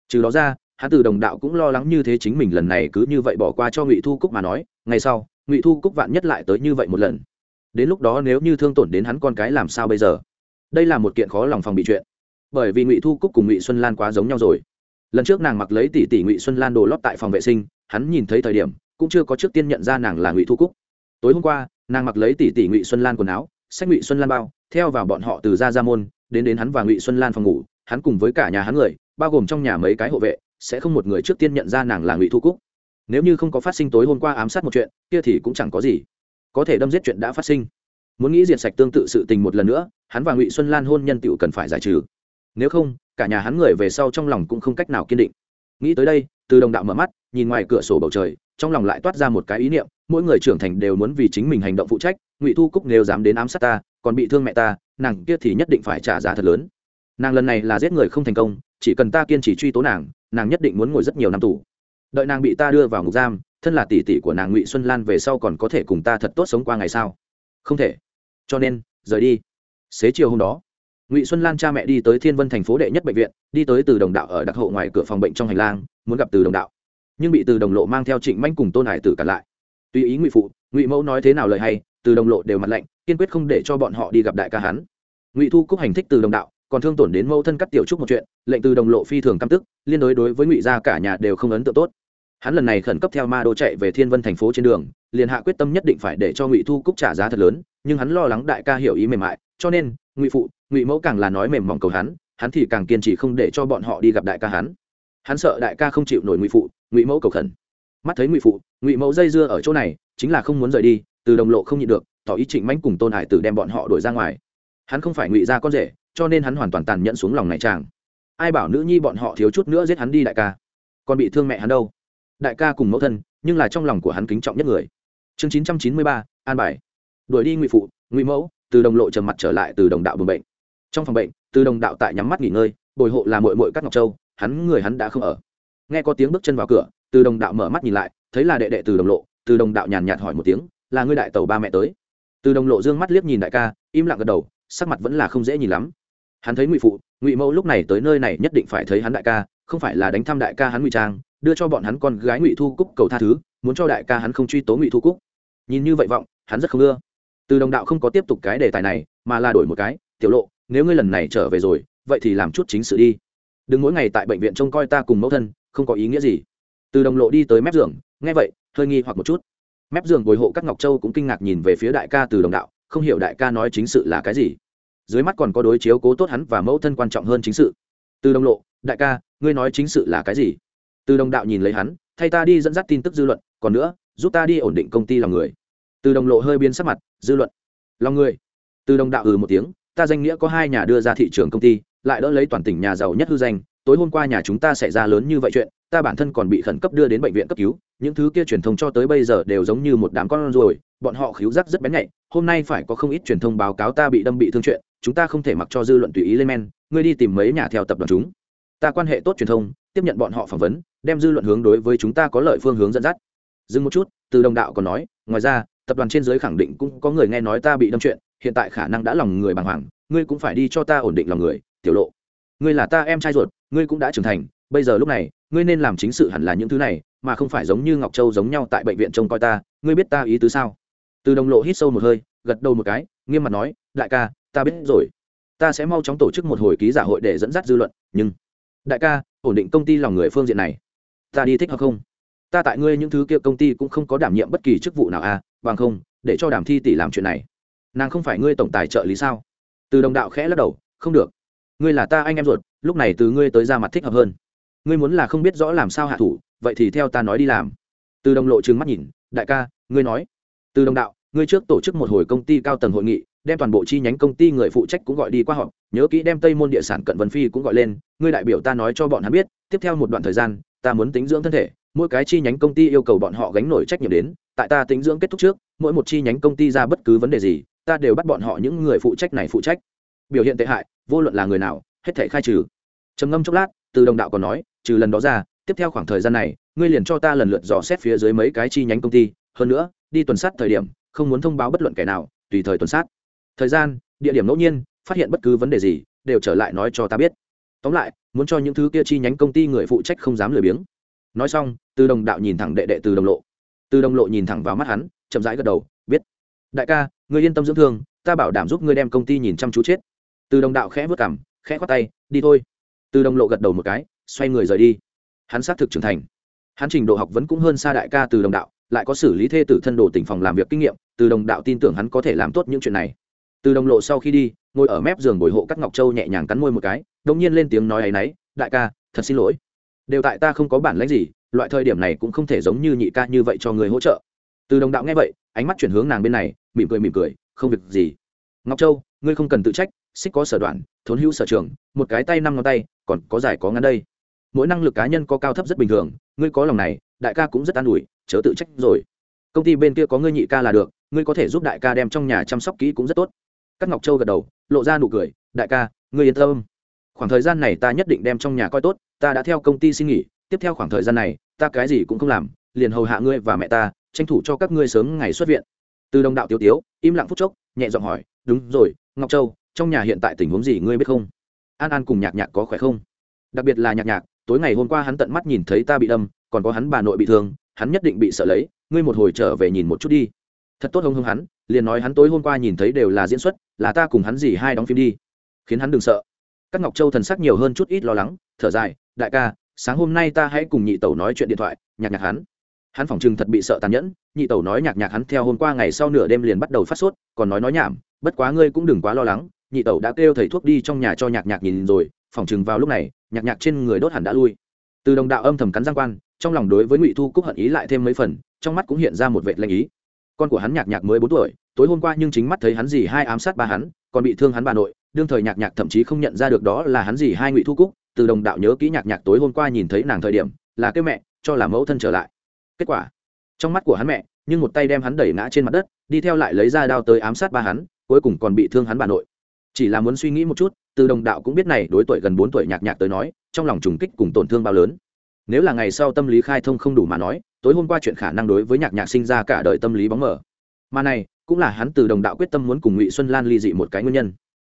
Trừ đó ra, hắn từ đồng đạo cũng lo lắng như thế chính mình lần này cứ như vậy bỏ qua cho ngụy thu cúc mà nói, ngày sau ngụy thu cúc vạn nhất lại tới như vậy một lần đến lúc đó nếu như thương tổn đến hắn con cái làm sao bây giờ đây là một kiện khó lòng phòng bị chuyện bởi vì ngụy thu cúc cùng ngụy xuân lan quá giống nhau rồi lần trước nàng mặc lấy tỷ tỷ ngụy xuân lan đồ lót tại phòng vệ sinh hắn nhìn thấy thời điểm cũng chưa có trước tiên nhận ra nàng là ngụy thu cúc tối hôm qua nàng mặc lấy tỷ tỷ ngụy xuân lan quần áo sách ngụy xuân lan bao theo vào bọn họ từ ra ra môn đến đến hắn và ngụy xuân lan phòng ngủ hắn cùng với cả nhà hắn người bao gồm trong nhà mấy cái hộ vệ sẽ không một người trước tiên nhận ra nàng là ngụy thu cúc nếu như không có phát sinh tối hôm qua ám sát một chuyện, kia thì cũng chẳng có gì. Có thể đâm giết chuyện đã phát sinh. Muốn nghĩ diệt sạch tương tự sự tình một lần nữa, hắn và ngụy xuân lan hôn nhân tựu cần phải giải trừ. Nếu không, cả nhà hắn người về sau trong lòng cũng không cách nào kiên định. Nghĩ tới đây, từ đồng đạo mở mắt, nhìn ngoài cửa sổ bầu trời, trong lòng lại toát ra một cái ý niệm, mỗi người trưởng thành đều muốn vì chính mình hành động phụ trách, ngụy thu cúc nếu dám đến ám sát ta, còn bị thương mẹ ta, nàng kia thì nhất định phải trả giá thật lớn. Nàng lần này là giết người không thành công, chỉ cần ta kiên trì truy tố nàng nàng nhất định muốn ngồi rất nhiều năm tù đợi nàng bị ta đưa vào ngục giam, thân là tỷ tỷ của nàng ngụy xuân lan về sau còn có thể cùng ta thật tốt sống qua ngày sao? Không thể. Cho nên, rời đi. Xế chiều hôm đó, ngụy xuân lan cha mẹ đi tới thiên vân thành phố đệ nhất bệnh viện, đi tới từ đồng đạo ở đặc hộ ngoài cửa phòng bệnh trong hành lang, muốn gặp từ đồng đạo. Nhưng bị từ đồng lộ mang theo trịnh manh cùng tôn hải tử cản lại. Tuy ý ngụy phụ, ngụy mẫu nói thế nào lời hay, từ đồng lộ đều mặt lạnh, kiên quyết không để cho bọn họ đi gặp đại ca hắn. Ngụy thu cúc hành thích từ đồng đạo còn thương tổn đến mẫu thân cắt tiểu trúc một chuyện, lệnh từ đồng lộ phi thường căm tức, liên đối đối với ngụy gia cả nhà đều không ấn tượng tốt. Hắn lần này khẩn cấp theo ma đô chạy về thiên vân thành phố trên đường, liền hạ quyết tâm nhất định phải để cho ngụy thu cúc trả giá thật lớn, nhưng hắn lo lắng đại ca hiểu ý mềm mại, cho nên, ngụy phụ, ngụy mẫu càng là nói mềm mỏng cầu hắn hắn thì càng kiên trì không để cho bọn họ đi gặp đại ca hắn. Hắn sợ đại ca không chịu nổi ngụy phụ, ngụy mẫu cầu khẩn. Mắt thấy ngụy phụ, ngụy mẫu dây dưa ở chỗ này, chính là không muốn rời đi, từ đồng lộ không nhịn được, tỏ ý trịnh mãnh cùng tôn hải tử đem bọn họ đuổi ra ngoài. Hắn không phải ngụy ra con rể cho nên hắn hoàn toàn tàn nhẫn xuống lòng này chàng. Ai bảo nữ nhi bọn họ thiếu chút nữa giết hắn đi đại ca. Còn bị thương mẹ hắn đâu. Đại ca cùng mẫu thân, nhưng là trong lòng của hắn kính trọng nhất người. Chương chín trăm chín mươi ba, an bài. Đuổi đi ngụy phụ, ngụy mẫu, từ đồng lộ trầm mặt trở lại từ đồng đạo buồng bệnh. Trong phòng bệnh, từ đồng đạo tại nhắm mắt nghỉ ngơi, bồi hộ là mội mội các ngọc châu, hắn người hắn đã không ở. Nghe có tiếng bước chân vào cửa, từ đồng đạo mở mắt nhìn lại, thấy là đệ đệ từ đồng lộ, từ đồng đạo nhàn nhạt hỏi một tiếng, là ngươi đại tàu ba mẹ tới? Từ đồng lộ dương mắt liếc nhìn đại ca, im lặng gật đầu, sắc mặt vẫn là không dễ nhìn lắm hắn thấy ngụy phụ, ngụy mẫu lúc này tới nơi này nhất định phải thấy hắn đại ca, không phải là đánh thăm đại ca hắn ngụy trang, đưa cho bọn hắn con gái ngụy thu cúc cầu tha thứ, muốn cho đại ca hắn không truy tố ngụy thu cúc. Nhìn như vậy vọng, hắn rất không ưa. Từ đồng đạo không có tiếp tục cái đề tài này, mà là đổi một cái, tiểu lộ, nếu ngươi lần này trở về rồi, vậy thì làm chút chính sự đi. Đừng mỗi ngày tại bệnh viện trông coi ta cùng mẫu thân, không có ý nghĩa gì. Từ đồng lộ đi tới mép giường, nghe vậy, hơi nghi hoặc một chút. Mép giường bồi hộ các ngọc châu cũng kinh ngạc nhìn về phía đại ca từ đồng đạo, không hiểu đại ca nói chính sự là cái gì dưới mắt còn có đối chiếu cố tốt hắn và mẫu thân quan trọng hơn chính sự. Từ đồng lộ, đại ca, ngươi nói chính sự là cái gì? Từ đồng đạo nhìn lấy hắn, thay ta đi dẫn dắt tin tức dư luận, còn nữa, giúp ta đi ổn định công ty lòng người. Từ đồng lộ hơi biến sắc mặt, dư luận. Lòng người. Từ đồng đạo ừ một tiếng, ta danh nghĩa có hai nhà đưa ra thị trường công ty, lại đỡ lấy toàn tỉnh nhà giàu nhất hư danh, tối hôm qua nhà chúng ta xảy ra lớn như vậy chuyện, ta bản thân còn bị khẩn cấp đưa đến bệnh viện cấp cứu, những thứ kia truyền thông cho tới bây giờ đều giống như một đám con rồi bọn họ khíu giác rất bén nhạy, hôm nay phải có không ít truyền thông báo cáo ta bị đâm bị thương chuyện chúng ta không thể mặc cho dư luận tùy ý lên men, ngươi đi tìm mấy nhà theo tập đoàn chúng. Ta quan hệ tốt truyền thông, tiếp nhận bọn họ phỏng vấn, đem dư luận hướng đối với chúng ta có lợi phương hướng dẫn dắt. Dừng một chút, từ đồng đạo còn nói, ngoài ra, tập đoàn trên giới khẳng định cũng có người nghe nói ta bị đâm chuyện, hiện tại khả năng đã lòng người bàng hoàng, ngươi cũng phải đi cho ta ổn định lòng người, tiểu lộ. Ngươi là ta em trai ruột, ngươi cũng đã trưởng thành, bây giờ lúc này, ngươi nên làm chính sự hẳn là những thứ này, mà không phải giống như ngọc châu giống nhau tại bệnh viện trông coi ta, ngươi biết ta ý tứ sao? Từ đồng lộ hít sâu một hơi, gật đầu một cái, nghiêm mặt nói, đại ca ta biết rồi. Ta sẽ mau chóng tổ chức một hồi ký giả hội để dẫn dắt dư luận, nhưng, đại ca, ổn định công ty lòng người phương diện này. Ta đi thích hợp không? Ta tại ngươi những thứ kia công ty cũng không có đảm nhiệm bất kỳ chức vụ nào à bằng không, để cho đàm thi tỷ làm chuyện này. Nàng không phải ngươi tổng tài trợ lý sao? Từ đồng đạo khẽ lắc đầu, không được. Ngươi là ta anh em ruột, lúc này từ ngươi tới ra mặt thích hợp hơn. Ngươi muốn là không biết rõ làm sao hạ thủ, vậy thì theo ta nói đi làm. Từ đồng lộ trừng mắt nhìn, đại ca, ngươi nói. Từ đồng đạo, ngươi trước tổ chức một hồi công ty cao tầng hội nghị đem toàn bộ chi nhánh công ty người phụ trách cũng gọi đi qua họp, nhớ kỹ đem tây môn địa sản cận vân phi cũng gọi lên, ngươi đại biểu ta nói cho bọn hắn biết, tiếp theo một đoạn thời gian, ta muốn tính dưỡng thân thể, mỗi cái chi nhánh công ty yêu cầu bọn họ gánh nổi trách nhiệm đến, tại ta tính dưỡng kết thúc trước, mỗi một chi nhánh công ty ra bất cứ vấn đề gì, ta đều bắt bọn họ những người phụ trách này phụ trách. Biểu hiện tệ hại, vô luận là người nào, hết thể khai trừ. Trầm ngâm chốc lát, từ đồng đạo còn nói, trừ lần đó ra, tiếp theo khoảng thời gian này, ngươi liền cho ta lần lượt dò xét phía dưới mấy cái chi nhánh công ty, hơn nữa, đi tuần sát thời điểm, không muốn thông báo bất luận kẻ nào, tùy thời tuần sát thời gian, địa điểm ngẫu nhiên, phát hiện bất cứ vấn đề gì, đều trở lại nói cho ta biết. Tóm lại, muốn cho những thứ kia chi nhánh công ty người phụ trách không dám lười biếng. Nói xong, từ đồng đạo nhìn thẳng đệ đệ từ đồng lộ. Từ đồng lộ nhìn thẳng vào mắt hắn, chậm rãi gật đầu, biết. Đại ca người yên tâm dưỡng thương, ta bảo đảm giúp ngươi đem công ty nhìn chăm chú chết. Từ đồng đạo khẽ vớt cảm khẽ khoát tay, đi thôi. Từ đồng lộ gật đầu một cái, xoay người rời đi. Hắn xác thực trưởng thành. Hắn trình độ học vẫn cũng hơn xa đại ca từ đồng đạo, lại có xử lý thê tử thân đồ tỉnh phòng làm việc kinh nghiệm, từ đồng đạo tin tưởng hắn có thể làm tốt những chuyện này từ đồng lộ sau khi đi, ngồi ở mép giường bồi hộ các ngọc châu nhẹ nhàng cắn môi một cái đông nhiên lên tiếng nói ấ y n ấ y đại ca, thật xin lỗi. Đều tại ta không có bản lãnh gì, loại thời điểm này cũng không thể giống như nhị ca như vậy cho người hỗ trợ. Từ đồng đạo nghe vậy, ánh mắt chuyển hướng nàng bên này, mỉm cười mỉm cười, không việc gì. Ngọc châu, ngươi không cần tự trách, xích có sở đoạn, thốn hữu sở trường, một cái tay năm ngón tay, còn có dài có ngắn đây. Mỗi năng lực cá nhân có cao thấp rất bình thường, ngươi có lòng này, đại ca cũng rất an ủi, chớ tự trách rồi. Công ty bên kia có ngươi nhị ca là được, ngươi có thể giúp đại ca đem trong nhà chăm sóc kỹ cũng rất tốt các ngọc châu gật đầu, lộ ra nụ cười, đại ca, ngươi yên tâm. Khoảng thời gian này ta nhất định đem trong nhà coi tốt, ta đã theo công ty xin nghỉ, tiếp theo khoảng thời gian này, ta cái gì cũng không làm, liền hầu hạ ngươi và mẹ ta, tranh thủ cho các ngươi sớm ngày xuất viện. Từ đồng đạo tiêu tiếu, im lặng phút chốc, nhẹ giọng hỏi, đúng rồi, ngọc châu, trong nhà hiện tại tình huống gì ngươi biết không? An an cùng nhạc nhạc có khỏe không? Đặc biệt là nhạc nhạc, tối ngày hôm qua hắn tận mắt nhìn thấy ta bị đâm, còn có hắn bà nội bị thương, hắn nhất định bị sợ lấy, ngươi một hồi trở về nhìn một chút đi. Thật tốt hông hông hắn liền nói hắn tối hôm qua nhìn thấy đều là diễn xuất, là ta cùng hắn gì hai đóng phim đi. Khiến hắn đừng sợ. Các ngọc châu thần sắc nhiều hơn chút ít lo lắng, thở dài, đại ca, sáng hôm nay ta hãy cùng nhị tẩu nói chuyện điện thoại, nhạc nhạc hắn. Hắn phỏng chừng thật bị sợ tàn nhẫn, nhị tẩu nói nhạc nhạc hắn theo hôm qua ngày sau nửa đêm liền bắt đầu phát sốt, còn nói nói nhảm, bất quá ngươi cũng đừng quá lo lắng, nhị tẩu đã kêu thầy thuốc đi trong nhà cho nhạc nhạc nhìn rồi phỏng chừng vào lúc này, nhạc nhạc trên người đốt hẳn đã lui. Từ đồng đạo âm thầm cắn giang quan, trong lòng đối với ngụy thu cúc hận ý lại thêm mấy phần, trong mắt cũng hiện ra một vệ lanh ý con của hắn nhạc nhạc mới bốn tuổi, tối hôm qua nhưng chính mắt thấy hắn gì hai ám sát ba hắn, còn bị thương hắn bà nội, đương thời nhạc nhạc thậm chí không nhận ra được đó là hắn gì hai ngụy thu cúc, từ đồng đạo nhớ kỹ nhạc nhạc tối hôm qua nhìn thấy nàng thời điểm, là cái mẹ, cho là mẫu thân trở lại. Kết quả, trong mắt của hắn mẹ, nhưng một tay đem hắn đẩy ngã trên mặt đất, đi theo lại lấy ra đao tới ám sát ba hắn, cuối cùng còn bị thương hắn bà nội. Chỉ là muốn suy nghĩ một chút, từ đồng đạo cũng biết này đối tuổi gần bốn tuổi nhạc nhạc tới nói, trong lòng trùng kích cùng tổn thương bao lớn. Nếu là ngày sau tâm lý khai thông không đủ mà nói tối hôm qua chuyện khả năng đối với nhạc nhạc sinh ra cả đời tâm lý bóng mờ. Mà này, cũng là hắn từ đồng đạo quyết tâm muốn cùng ngụy xuân lan ly dị một cái nguyên nhân.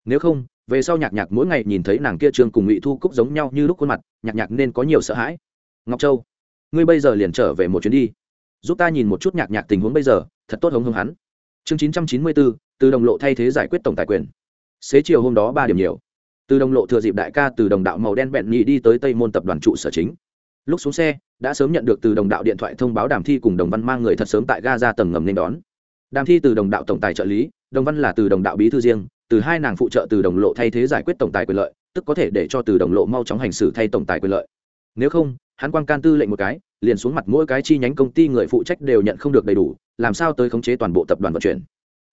Nếu không, về sau nhạc nhạc mỗi ngày nhìn thấy nàng kia trương cùng ngụy thu cúc giống nhau như lúc khuôn mặt, nhạc nhạc nên có nhiều sợ hãi. Ngọc châu, ngươi bây giờ liền trở về một chuyến đi. Giúp ta nhìn một chút nhạc nhạc tình huống bây giờ, thật tốt hống hống hắn. Chương chín trăm chín mươi bốn, từ đồng lộ thay thế giải quyết tổng tài quyền. Xế chiều hôm đó ba điểm nhiều. Từ đồng lộ thừa dịp đại ca từ đồng đạo màu đen bẹn nhị đi tới tây môn tập đoàn trụ sở chính lúc xuống xe, đã sớm nhận được từ đồng đạo điện thoại thông báo đàm thi cùng đồng văn mang người thật sớm tại ga ra tầng ngầm nên đón. Đàm thi từ đồng đạo tổng tài trợ lý, đồng văn là từ đồng đạo bí thư riêng, từ hai nàng phụ trợ từ đồng lộ thay thế giải quyết tổng tài quyền lợi, tức có thể để cho từ đồng lộ mau chóng hành xử thay tổng tài quyền lợi. Nếu không, hắn quan can tư lệnh một cái, liền xuống mặt mỗi cái chi nhánh công ty người phụ trách đều nhận không được đầy đủ, làm sao tới khống chế toàn bộ tập đoàn vận chuyển.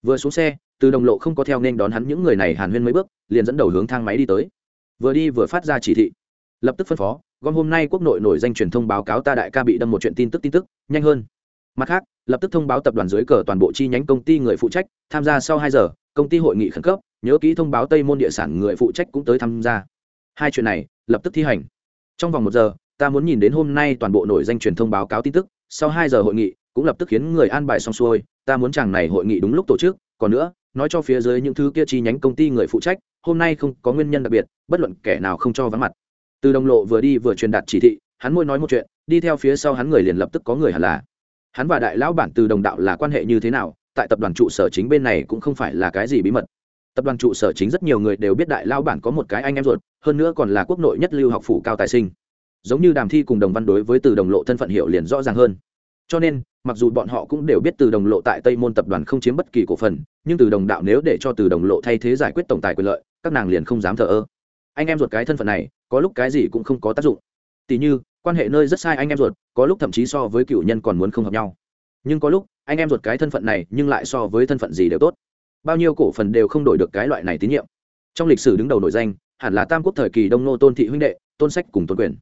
Vừa xuống xe, từ đồng lộ không có theo nên đón hắn những người này hàn huyên mấy bước, liền dẫn đầu hướng thang máy đi tới. Vừa đi vừa phát ra chỉ thị lập tức phân phó, gom hôm nay quốc nội nổi danh truyền thông báo cáo ta đại ca bị đâm một chuyện tin tức tin tức, nhanh hơn. Mặt khác, lập tức thông báo tập đoàn dưới cờ toàn bộ chi nhánh công ty người phụ trách, tham gia sau hai giờ, công ty hội nghị khẩn cấp, nhớ kỹ thông báo tây môn địa sản người phụ trách cũng tới tham gia. Hai chuyện này, lập tức thi hành. Trong vòng một giờ, ta muốn nhìn đến hôm nay toàn bộ nổi danh truyền thông báo cáo tin tức, sau hai giờ hội nghị, cũng lập tức khiến người an bài xong xuôi, ta muốn chàng này hội nghị đúng lúc tổ chức, còn nữa, nói cho phía dưới những thứ kia chi nhánh công ty người phụ trách, hôm nay không có nguyên nhân đặc biệt, bất luận kẻ nào không cho vắng mặt từ đồng lộ vừa đi vừa truyền đạt chỉ thị, hắn môi nói một chuyện, đi theo phía sau hắn người liền lập tức có người hẳn là. Hắn và đại lão bản từ đồng đạo là quan hệ như thế nào, tại tập đoàn trụ sở chính bên này cũng không phải là cái gì bí mật. Tập đoàn trụ sở chính rất nhiều người đều biết đại lão bản có một cái anh em ruột, hơn nữa còn là quốc nội nhất lưu học phủ cao tài sinh. Giống như đàm thi cùng đồng văn đối với từ đồng lộ thân phận hiệu liền rõ ràng hơn. Cho nên, mặc dù bọn họ cũng đều biết từ đồng lộ tại tây môn tập đoàn không chiếm bất kỳ cổ phần, nhưng từ đồng đạo nếu để cho từ đồng lộ thay thế giải quyết tổng tài quyền lợi, các nàng liền không dám thờ ơ anh em ruột cái thân phận này, có lúc cái gì cũng không có tác dụng. Tỉ như, quan hệ nơi rất sai anh em ruột, có lúc thậm chí so với cựu nhân còn muốn không hợp nhau. Nhưng có lúc, anh em ruột cái thân phận này nhưng lại so với thân phận gì đều tốt. Bao nhiêu cổ phần đều không đổi được cái loại này tín nhiệm. Trong lịch sử đứng đầu nổi danh, hẳn là tam quốc thời kỳ đông nô tôn thị huynh đệ, tôn sách cùng tôn quyền.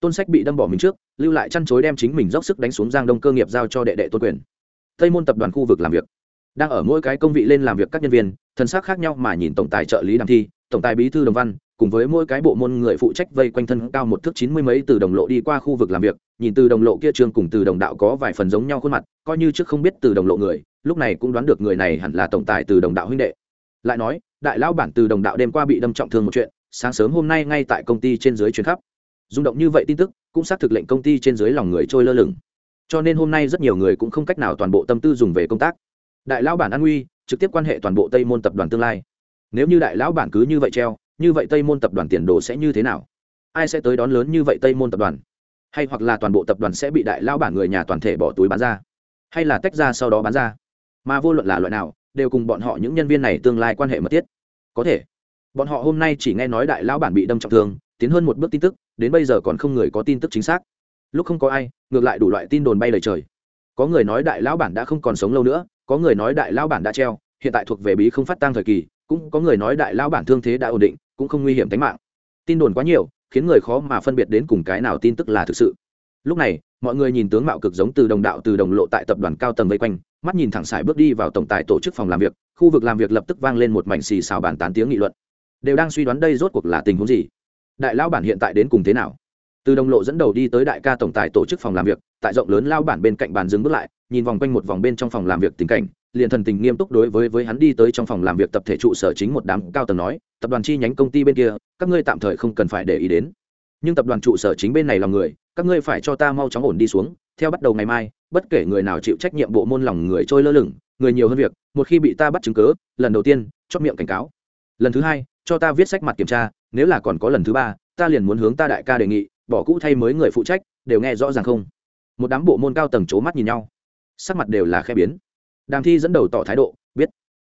Tôn sách bị đâm bỏ mình trước, lưu lại chăn chối đem chính mình dốc sức đánh xuống giang đông cơ nghiệp giao cho đệ đệ tôn quyền. Tây môn tập đoàn khu vực làm việc. Đang ở mỗi cái công vị lên làm việc các nhân viên thân xác khác nhau mà nhìn tổng tài trợ lý đàm thi, tổng tài bí thư đồng văn cùng với mỗi cái bộ môn người phụ trách vây quanh thân cao một thước chín mươi mấy từ đồng lộ đi qua khu vực làm việc, nhìn từ đồng lộ kia trường cùng từ đồng đạo có vài phần giống nhau khuôn mặt, coi như trước không biết từ đồng lộ người, lúc này cũng đoán được người này hẳn là tổng tài từ đồng đạo huynh đệ. Lại nói, đại lão bản từ đồng đạo đêm qua bị đâm trọng thương một chuyện, sáng sớm hôm nay ngay tại công ty trên dưới chuyến khắp. Rung động như vậy tin tức, cũng xác thực lệnh công ty trên dưới lòng người trôi lơ lửng. Cho nên hôm nay rất nhiều người cũng không cách nào toàn bộ tâm tư dùng về công tác. Đại lão bản an nguy, trực tiếp quan hệ toàn bộ tây môn tập đoàn tương lai. Nếu như đại lão bản cứ như vậy treo như vậy tây môn tập đoàn tiền đồ sẽ như thế nào? Ai sẽ tới đón lớn như vậy tây môn tập đoàn? Hay hoặc là toàn bộ tập đoàn sẽ bị đại lão bản người nhà toàn thể bỏ túi bán ra? Hay là tách ra sau đó bán ra? Mà vô luận là loại nào, đều cùng bọn họ những nhân viên này tương lai quan hệ mật thiết. Có thể, bọn họ hôm nay chỉ nghe nói đại lão bản bị đâm trọng thương, tiến hơn một bước tin tức, đến bây giờ còn không người có tin tức chính xác. Lúc không có ai, ngược lại đủ loại tin đồn bay lời trời. Có người nói đại lão bản đã không còn sống lâu nữa, có người nói đại lão bản đã treo, hiện tại thuộc về bí không phát tăng thời kỳ, cũng có người nói đại lão bản thương thế đã ổn định cũng không nguy hiểm tính mạng. Tin đồn quá nhiều, khiến người khó mà phân biệt đến cùng cái nào tin tức là thực sự. Lúc này, mọi người nhìn tướng mạo cực giống từ đồng đạo từ đồng lộ tại tập đoàn cao tầng vây quanh, mắt nhìn thẳng sải bước đi vào tổng tài tổ chức phòng làm việc, khu vực làm việc lập tức vang lên một mảnh xì xào bàn tán tiếng nghị luận. Đều đang suy đoán đây rốt cuộc là tình huống gì. Đại lão bản hiện tại đến cùng thế nào? Từ đồng lộ dẫn đầu đi tới đại ca tổng tài tổ chức phòng làm việc, tại rộng lớn lao bản bên cạnh bàn dừng bước lại, nhìn vòng quanh một vòng bên trong phòng làm việc tình cảnh liền thần tình nghiêm túc đối với với hắn đi tới trong phòng làm việc tập thể trụ sở chính một đám cao tầng nói, tập đoàn chi nhánh công ty bên kia, các ngươi tạm thời không cần phải để ý đến. Nhưng tập đoàn trụ sở chính bên này là người, các ngươi phải cho ta mau chóng ổn đi xuống. Theo bắt đầu ngày mai, bất kể người nào chịu trách nhiệm bộ môn lòng người trôi lơ lửng, người nhiều hơn việc, một khi bị ta bắt chứng cớ, lần đầu tiên, chót miệng cảnh cáo. Lần thứ hai, cho ta viết sách mặt kiểm tra, nếu là còn có lần thứ ba, ta liền muốn hướng ta đại ca đề nghị, bỏ cũ thay mới người phụ trách, đều nghe rõ ràng không? Một đám bộ môn cao tầng c mắt nhìn nhau. Sắc mặt đều là khe biến đàm thi dẫn đầu tỏ thái độ, biết.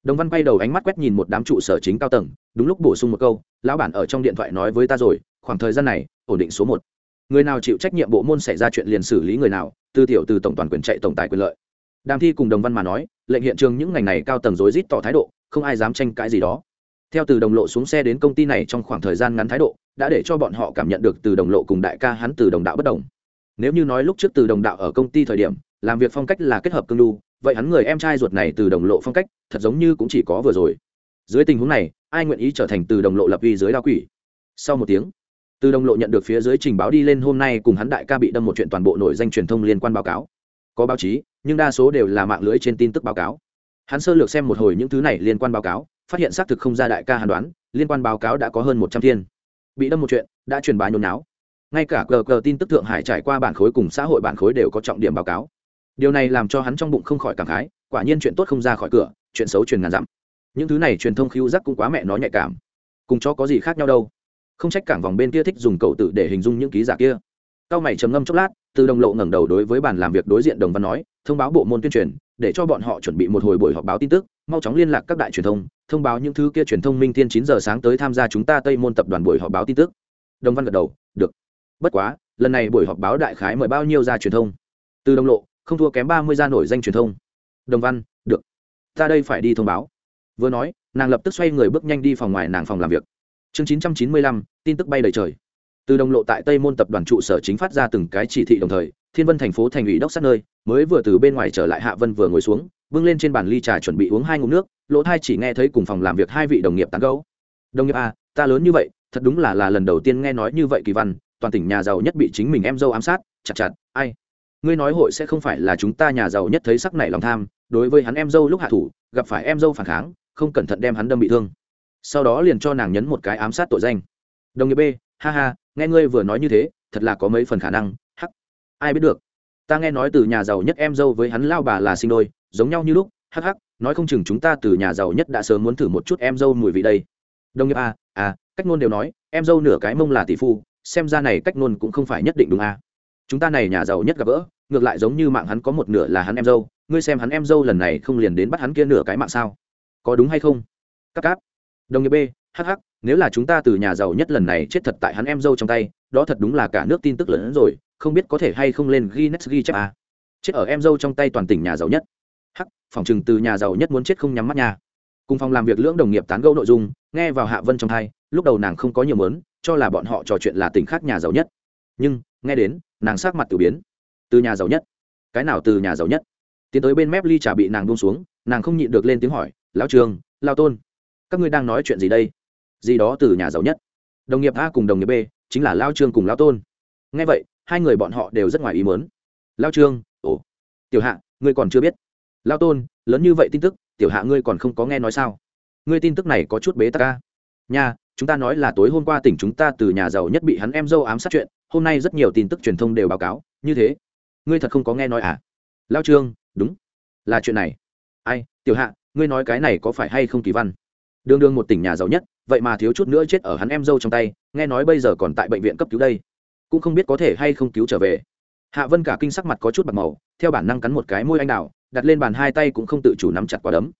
Đồng văn quay đầu ánh mắt quét nhìn một đám trụ sở chính cao tầng, đúng lúc bổ sung một câu, lão bản ở trong điện thoại nói với ta rồi, khoảng thời gian này, ổn định số một. Người nào chịu trách nhiệm bộ môn xảy ra chuyện liền xử lý người nào tư tiểu từ tổng toàn quyền chạy tổng tài quyền lợi. Đàm thi cùng đồng văn mà nói, lệnh hiện trường những ngành này cao tầng rối rít tỏ thái độ, không ai dám tranh cãi gì đó. Theo từ đồng lộ xuống xe đến công ty này trong khoảng thời gian ngắn thái độ, đã để cho bọn họ cảm nhận được từ đồng lộ cùng đại ca hắn từ đồng đạo bất đồng. Nếu như nói lúc trước từ đồng đạo ở công ty thời điểm, làm việc phong cách là kết hợp cương đu vậy hắn người em trai ruột này từ đồng lộ phong cách, thật giống như cũng chỉ có vừa rồi. Dưới tình huống này, ai nguyện ý trở thành từ đồng lộ lập uy dưới đa quỷ? Sau một tiếng, từ đồng lộ nhận được phía dưới trình báo đi lên hôm nay cùng hắn đại ca bị đâm một chuyện toàn bộ nội danh truyền thông liên quan báo cáo. Có báo chí, nhưng đa số đều là mạng lưới trên tin tức báo cáo. Hắn sơ lược xem một hồi những thứ này liên quan báo cáo, phát hiện xác thực không ra đại ca hàn đoán, liên quan báo cáo đã có hơn một trăm thiên. Bị đâm một chuyện, đã truyền bá nhốn náo ngay cả cờ cờ tin tức thượng hải trải qua bản khối cùng xã hội bản khối đều có trọng điểm báo cáo điều này làm cho hắn trong bụng không khỏi cảm khái, quả nhiên chuyện tốt không ra khỏi cửa, chuyện xấu truyền ngàn dặm. Những thứ này truyền thông khiêu giác cũng quá mẹ nó nhạy cảm. Cùng cho có gì khác nhau đâu? Không trách cảng vòng bên kia thích dùng cậu tự để hình dung những ký giả kia. Cao mày trầm ngâm chốc lát, từ đồng lộ ngẩng đầu đối với bàn làm việc đối diện đồng văn nói, thông báo bộ môn tuyên truyền, để cho bọn họ chuẩn bị một hồi buổi họp báo tin tức, mau chóng liên lạc các đại truyền thông thông báo những thứ kia truyền thông minh tiên chín giờ sáng tới tham gia chúng ta tây môn tập đoàn buổi họp báo tin tức. Đồng văn gật đầu, được. Bất quá, lần này buổi họp báo đại khái mời bao nhiêu ra truyền thông? Từ đồng lộ không thua kém ba mươi gia nổi danh truyền thông. Đồng văn, được. Ta đây phải đi thông báo. Vừa nói, nàng lập tức xoay người bước nhanh đi phòng ngoài nàng phòng làm việc. Chương chín trăm chín mươi lăm, tin tức bay đầy trời. Từ đồng lộ tại tây môn tập đoàn trụ sở chính phát ra từng cái chỉ thị đồng thời, thiên vân thành phố thành ủy đốc sát nơi, mới vừa từ bên ngoài trở lại hạ vân vừa ngồi xuống, bưng lên trên bàn ly trà chuẩn bị uống hai ngụm nước, lỗ thai chỉ nghe thấy cùng phòng làm việc hai vị đồng nghiệp tán gấu đồng nghiệp à ta lớn như vậy, thật đúng là là lần đầu tiên nghe nói như vậy kỳ văn, toàn tỉnh nhà giàu nhất bị chính mình em dâu ám sát, chặt chặt, ai? Ngươi nói hội sẽ không phải là chúng ta nhà giàu nhất thấy sắc này lòng tham, đối với hắn em dâu lúc hạ thủ, gặp phải em dâu phản kháng, không cẩn thận đem hắn đâm bị thương. Sau đó liền cho nàng nhấn một cái ám sát tội danh. Đồng nghiệp b, ha ha, nghe ngươi vừa nói như thế, thật là có mấy phần khả năng, hắc. Ai biết được? Ta nghe nói từ nhà giàu nhất em dâu với hắn lao bà là sinh đôi, giống nhau như lúc, hắc hắc, nói không chừng chúng ta từ nhà giàu nhất đã sớm muốn thử một chút em dâu mùi vị đây. Đồng nghiệp a à cách ngôn đều nói, em dâu nửa cái mông là tỷ phu, xem ra này cách ngôn cũng không phải nhất định đúng a chúng ta này nhà giàu nhất gặp gỡ, ngược lại giống như mạng hắn có một nửa là hắn em dâu. Ngươi xem hắn em dâu lần này không liền đến bắt hắn kia nửa cái mạng sao? Có đúng hay không? Các cáp. Đồng nghiệp b hh nếu là chúng ta từ nhà giàu nhất lần này chết thật tại hắn em dâu trong tay, đó thật đúng là cả nước tin tức lớn hơn rồi, không biết có thể hay không lên Guinness ghi chép à. chết ở em dâu trong tay toàn tỉnh nhà giàu nhất. Hắc, phòng chừng từ nhà giàu nhất muốn chết không nhắm mắt nhà cùng phòng làm việc lưỡng đồng nghiệp tán gẫu nội dung, nghe vào hạ vân trong thai lúc đầu nàng không có nhiều mớn, cho là bọn họ trò chuyện là tỉnh khác nhà giàu nhất. Nhưng, nghe đến nàng sát mặt tự biến. Từ nhà giàu nhất. Cái nào từ nhà giàu nhất? Tiến tới bên mép ly trà bị nàng buông xuống, nàng không nhịn được lên tiếng hỏi, lão trường lao tôn, các ngươi đang nói chuyện gì đây? Gì đó từ nhà giàu nhất. Đồng nghiệp a cùng đồng nghiệp b, chính là lao trương cùng lao tôn. Nghe vậy, hai người bọn họ đều rất ngoài ý mớn lao trương ồ, tiểu hạ, ngươi còn chưa biết. Lao tôn, lớn như vậy tin tức, tiểu hạ ngươi còn không có nghe nói sao? Ngươi tin tức này có chút bế tắc ca nha, chúng ta nói là tối hôm qua tỉnh chúng ta từ nhà giàu nhất bị hắn em dâu ám sát chuyện hôm nay rất nhiều tin tức truyền thông đều báo cáo, như thế. Ngươi thật không có nghe nói à? Lao trương, đúng. Là chuyện này. Ai, tiểu hạ, ngươi nói cái này có phải hay không kỳ văn? Đương đương một tỉnh nhà giàu nhất, vậy mà thiếu chút nữa chết ở hắn em dâu trong tay, nghe nói bây giờ còn tại bệnh viện cấp cứu đây. Cũng không biết có thể hay không cứu trở về. Hạ vân cả kinh sắc mặt có chút bạc màu, theo bản năng cắn một cái môi anh đào, đặt lên bàn hai tay cũng không tự chủ nắm chặt quả đấm.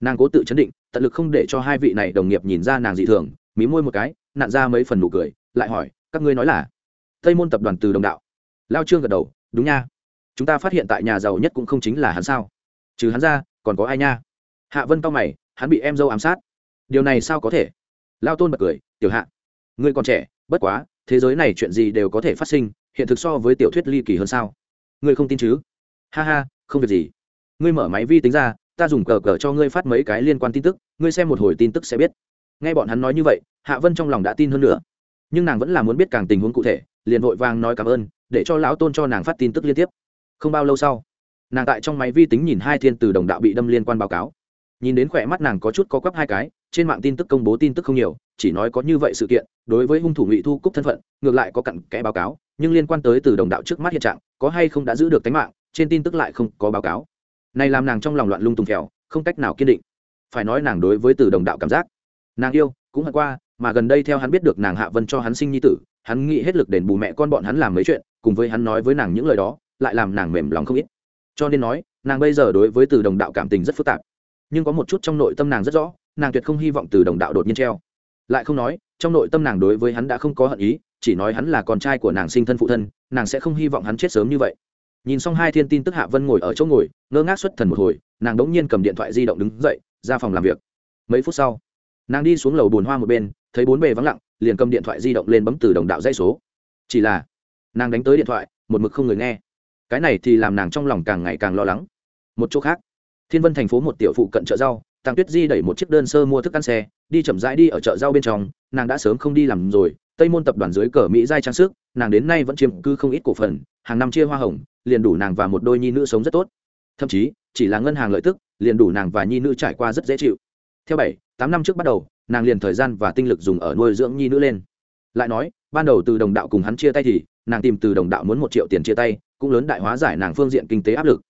Nàng cố tự chấn định, tận lực không để cho hai vị này đồng nghiệp nhìn ra nàng dị thường, mí môi một cái, nặn ra mấy phần nụ cười, lại hỏi, các ngươi nói là? Tây môn tập đoàn từ đồng đạo. Lao trương gật đầu, đúng nha. Chúng ta phát hiện tại nhà giàu nhất cũng không chính là hắn sao? Trừ hắn ra, còn có ai nha? Hạ vân cao mày, hắn bị em dâu ám sát. Điều này sao có thể? Lao tôn bật cười, tiểu hạ, ngươi còn trẻ, bất quá, thế giới này chuyện gì đều có thể phát sinh, hiện thực so với tiểu thuyết ly kỳ hơn sao? Ngươi không tin chứ? Ha ha, không việc gì. Ngươi mở máy vi tính ra, ta dùng cờ cờ cho ngươi phát mấy cái liên quan tin tức, ngươi xem một hồi tin tức sẽ biết. Nghe bọn hắn nói như vậy, hạ vân trong lòng đã tin hơn nữa. Nhưng nàng vẫn là muốn biết càng tình huống cụ thể liền vội vàng nói cảm ơn, để cho lão tôn cho nàng phát tin tức liên tiếp. Không bao lâu sau, nàng tại trong máy vi tính nhìn hai thiên từ đồng đạo bị đâm liên quan báo cáo. Nhìn đến khỏe mắt nàng có chút có quắp hai cái, trên mạng tin tức công bố tin tức không nhiều, chỉ nói có như vậy sự kiện, đối với hung thủ ngụy thu cúc thân phận, ngược lại có cặn kẽ báo cáo, nhưng liên quan tới từ đồng đạo trước mắt hiện trạng, có hay không đã giữ được tính mạng, trên tin tức lại không có báo cáo. Này làm nàng trong lòng loạn lung tung kẹo, không cách nào kiên định. Phải nói nàng đối với từ đồng đạo cảm giác, nàng yêu, cũng hận qua, mà gần đây theo hắn biết được nàng hạ vân cho hắn sinh nhi tử hắn nghĩ hết lực đền bù mẹ con bọn hắn làm mấy chuyện, cùng với hắn nói với nàng những lời đó, lại làm nàng mềm lòng không ít. Cho nên nói, nàng bây giờ đối với từ đồng đạo cảm tình rất phức tạp. Nhưng có một chút trong nội tâm nàng rất rõ, nàng tuyệt không hy vọng từ đồng đạo đột nhiên treo. Lại không nói, trong nội tâm nàng đối với hắn đã không có hận ý, chỉ nói hắn là con trai của nàng sinh thân phụ thân, nàng sẽ không hy vọng hắn chết sớm như vậy. Nhìn xong hai thiên tin tức hạ vân ngồi ở chỗ ngồi, ngơ ngác xuất thần một hồi, nàng đ ỗ n g nhiên cầm điện thoại di động đứng dậy, ra phòng làm việc. Mấy phút sau, nàng đi xuống lầu bồn hoa một bên, thấy bốn bề vắng lặng liền cầm điện thoại di động lên bấm từ đồng đạo dây số. Chỉ là, nàng đánh tới điện thoại, một mực không người nghe. Cái này thì làm nàng trong lòng càng ngày càng lo lắng. Một chỗ khác, thiên vân thành phố một tiểu phụ cận chợ rau tăng tuyết di đẩy một chiếc đơn sơ mua thức ăn xe, đi chậm rãi đi ở chợ rau bên trong, nàng đã sớm không đi làm rồi, tây môn tập đoàn dưới cờ mỹ giai trang sức, nàng đến nay vẫn chiếm cư không ít cổ phần, hàng năm chia hoa hồng, liền đủ nàng và một đôi nhi nữ sống rất tốt. Thậm chí, chỉ là ngân hàng lợi tức, liền đủ nàng và nhi nữ trải qua rất dễ chịu. Theo bảy, tám năm trước bắt đầu nàng liền thời gian và tinh lực dùng ở nuôi dưỡng nhi nữ lên. Lại nói, ban đầu từ đồng đạo cùng hắn chia tay thì, nàng tìm từ đồng đạo muốn một triệu tiền chia tay, cũng lớn đại hóa giải nàng phương diện kinh tế áp lực.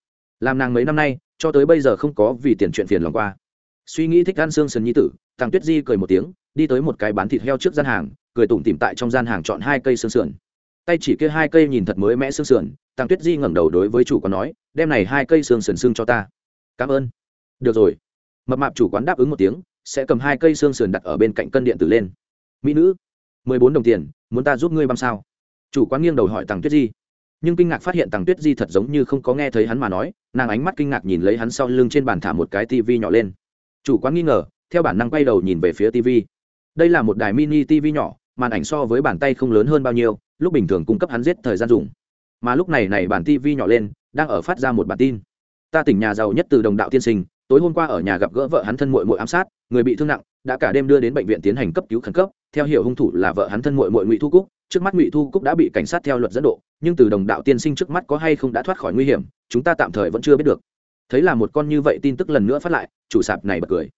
Làm nàng mấy năm nay, cho tới bây giờ không có vì tiền chuyện phiền lòng qua. Suy nghĩ thích ăn xương sần nhi tử thằng tuyết di cười một tiếng, đi tới một cái bán thịt heo trước gian hàng, cười tủm tìm tại trong gian hàng chọn hai cây xương sườn. Tay chỉ kia hai cây nhìn thật mới mẽ xương sườn thằng tuyết di ngẩng đầu đối với chủ quán nói, đem này hai cây xương sườn xương cho ta. Cảm ơn. Được rồi. Mập mạp chủ quán đáp ứng một tiếng sẽ cầm hai cây xương sườn đặt ở bên cạnh cân điện tử lên. Mỹ nữ, mười bốn đồng tiền, muốn ta giúp ngươi băm sao? Chủ quán nghiêng đầu hỏi tàng tuyết di. Nhưng kinh ngạc phát hiện tàng tuyết di thật giống như không có nghe thấy hắn mà nói, nàng ánh mắt kinh ngạc nhìn lấy hắn sau lưng trên bàn thả một cái tivi nhỏ lên. Chủ quán nghi ngờ, theo bản năng quay đầu nhìn về phía tivi đây là một đài mini tivi nhỏ, màn ảnh so với bàn tay không lớn hơn bao nhiêu, lúc bình thường cung cấp hắn giết thời gian dùng. Mà lúc này này bản tivi nhỏ lên, đang ở phát ra một bản tin. Ta tỉnh nhà giàu nhất từ đồng đạo tiên sinh, tối hôm qua ở nhà gặp gỡ vợ hắn thân muội muội ám sát người bị thương nặng, đã cả đêm đưa đến bệnh viện tiến hành cấp cứu khẩn cấp. Theo hiểu hung thủ là vợ hắn thân mội mội ngụy thu cúc, trước mắt ngụy thu cúc đã bị cảnh sát theo luật dẫn độ, nhưng từ đồng đạo tiên sinh trước mắt có hay không đã thoát khỏi nguy hiểm, chúng ta tạm thời vẫn chưa biết được. Thấy là một con như vậy tin tức lần nữa phát lại, chủ sạp này bật cười.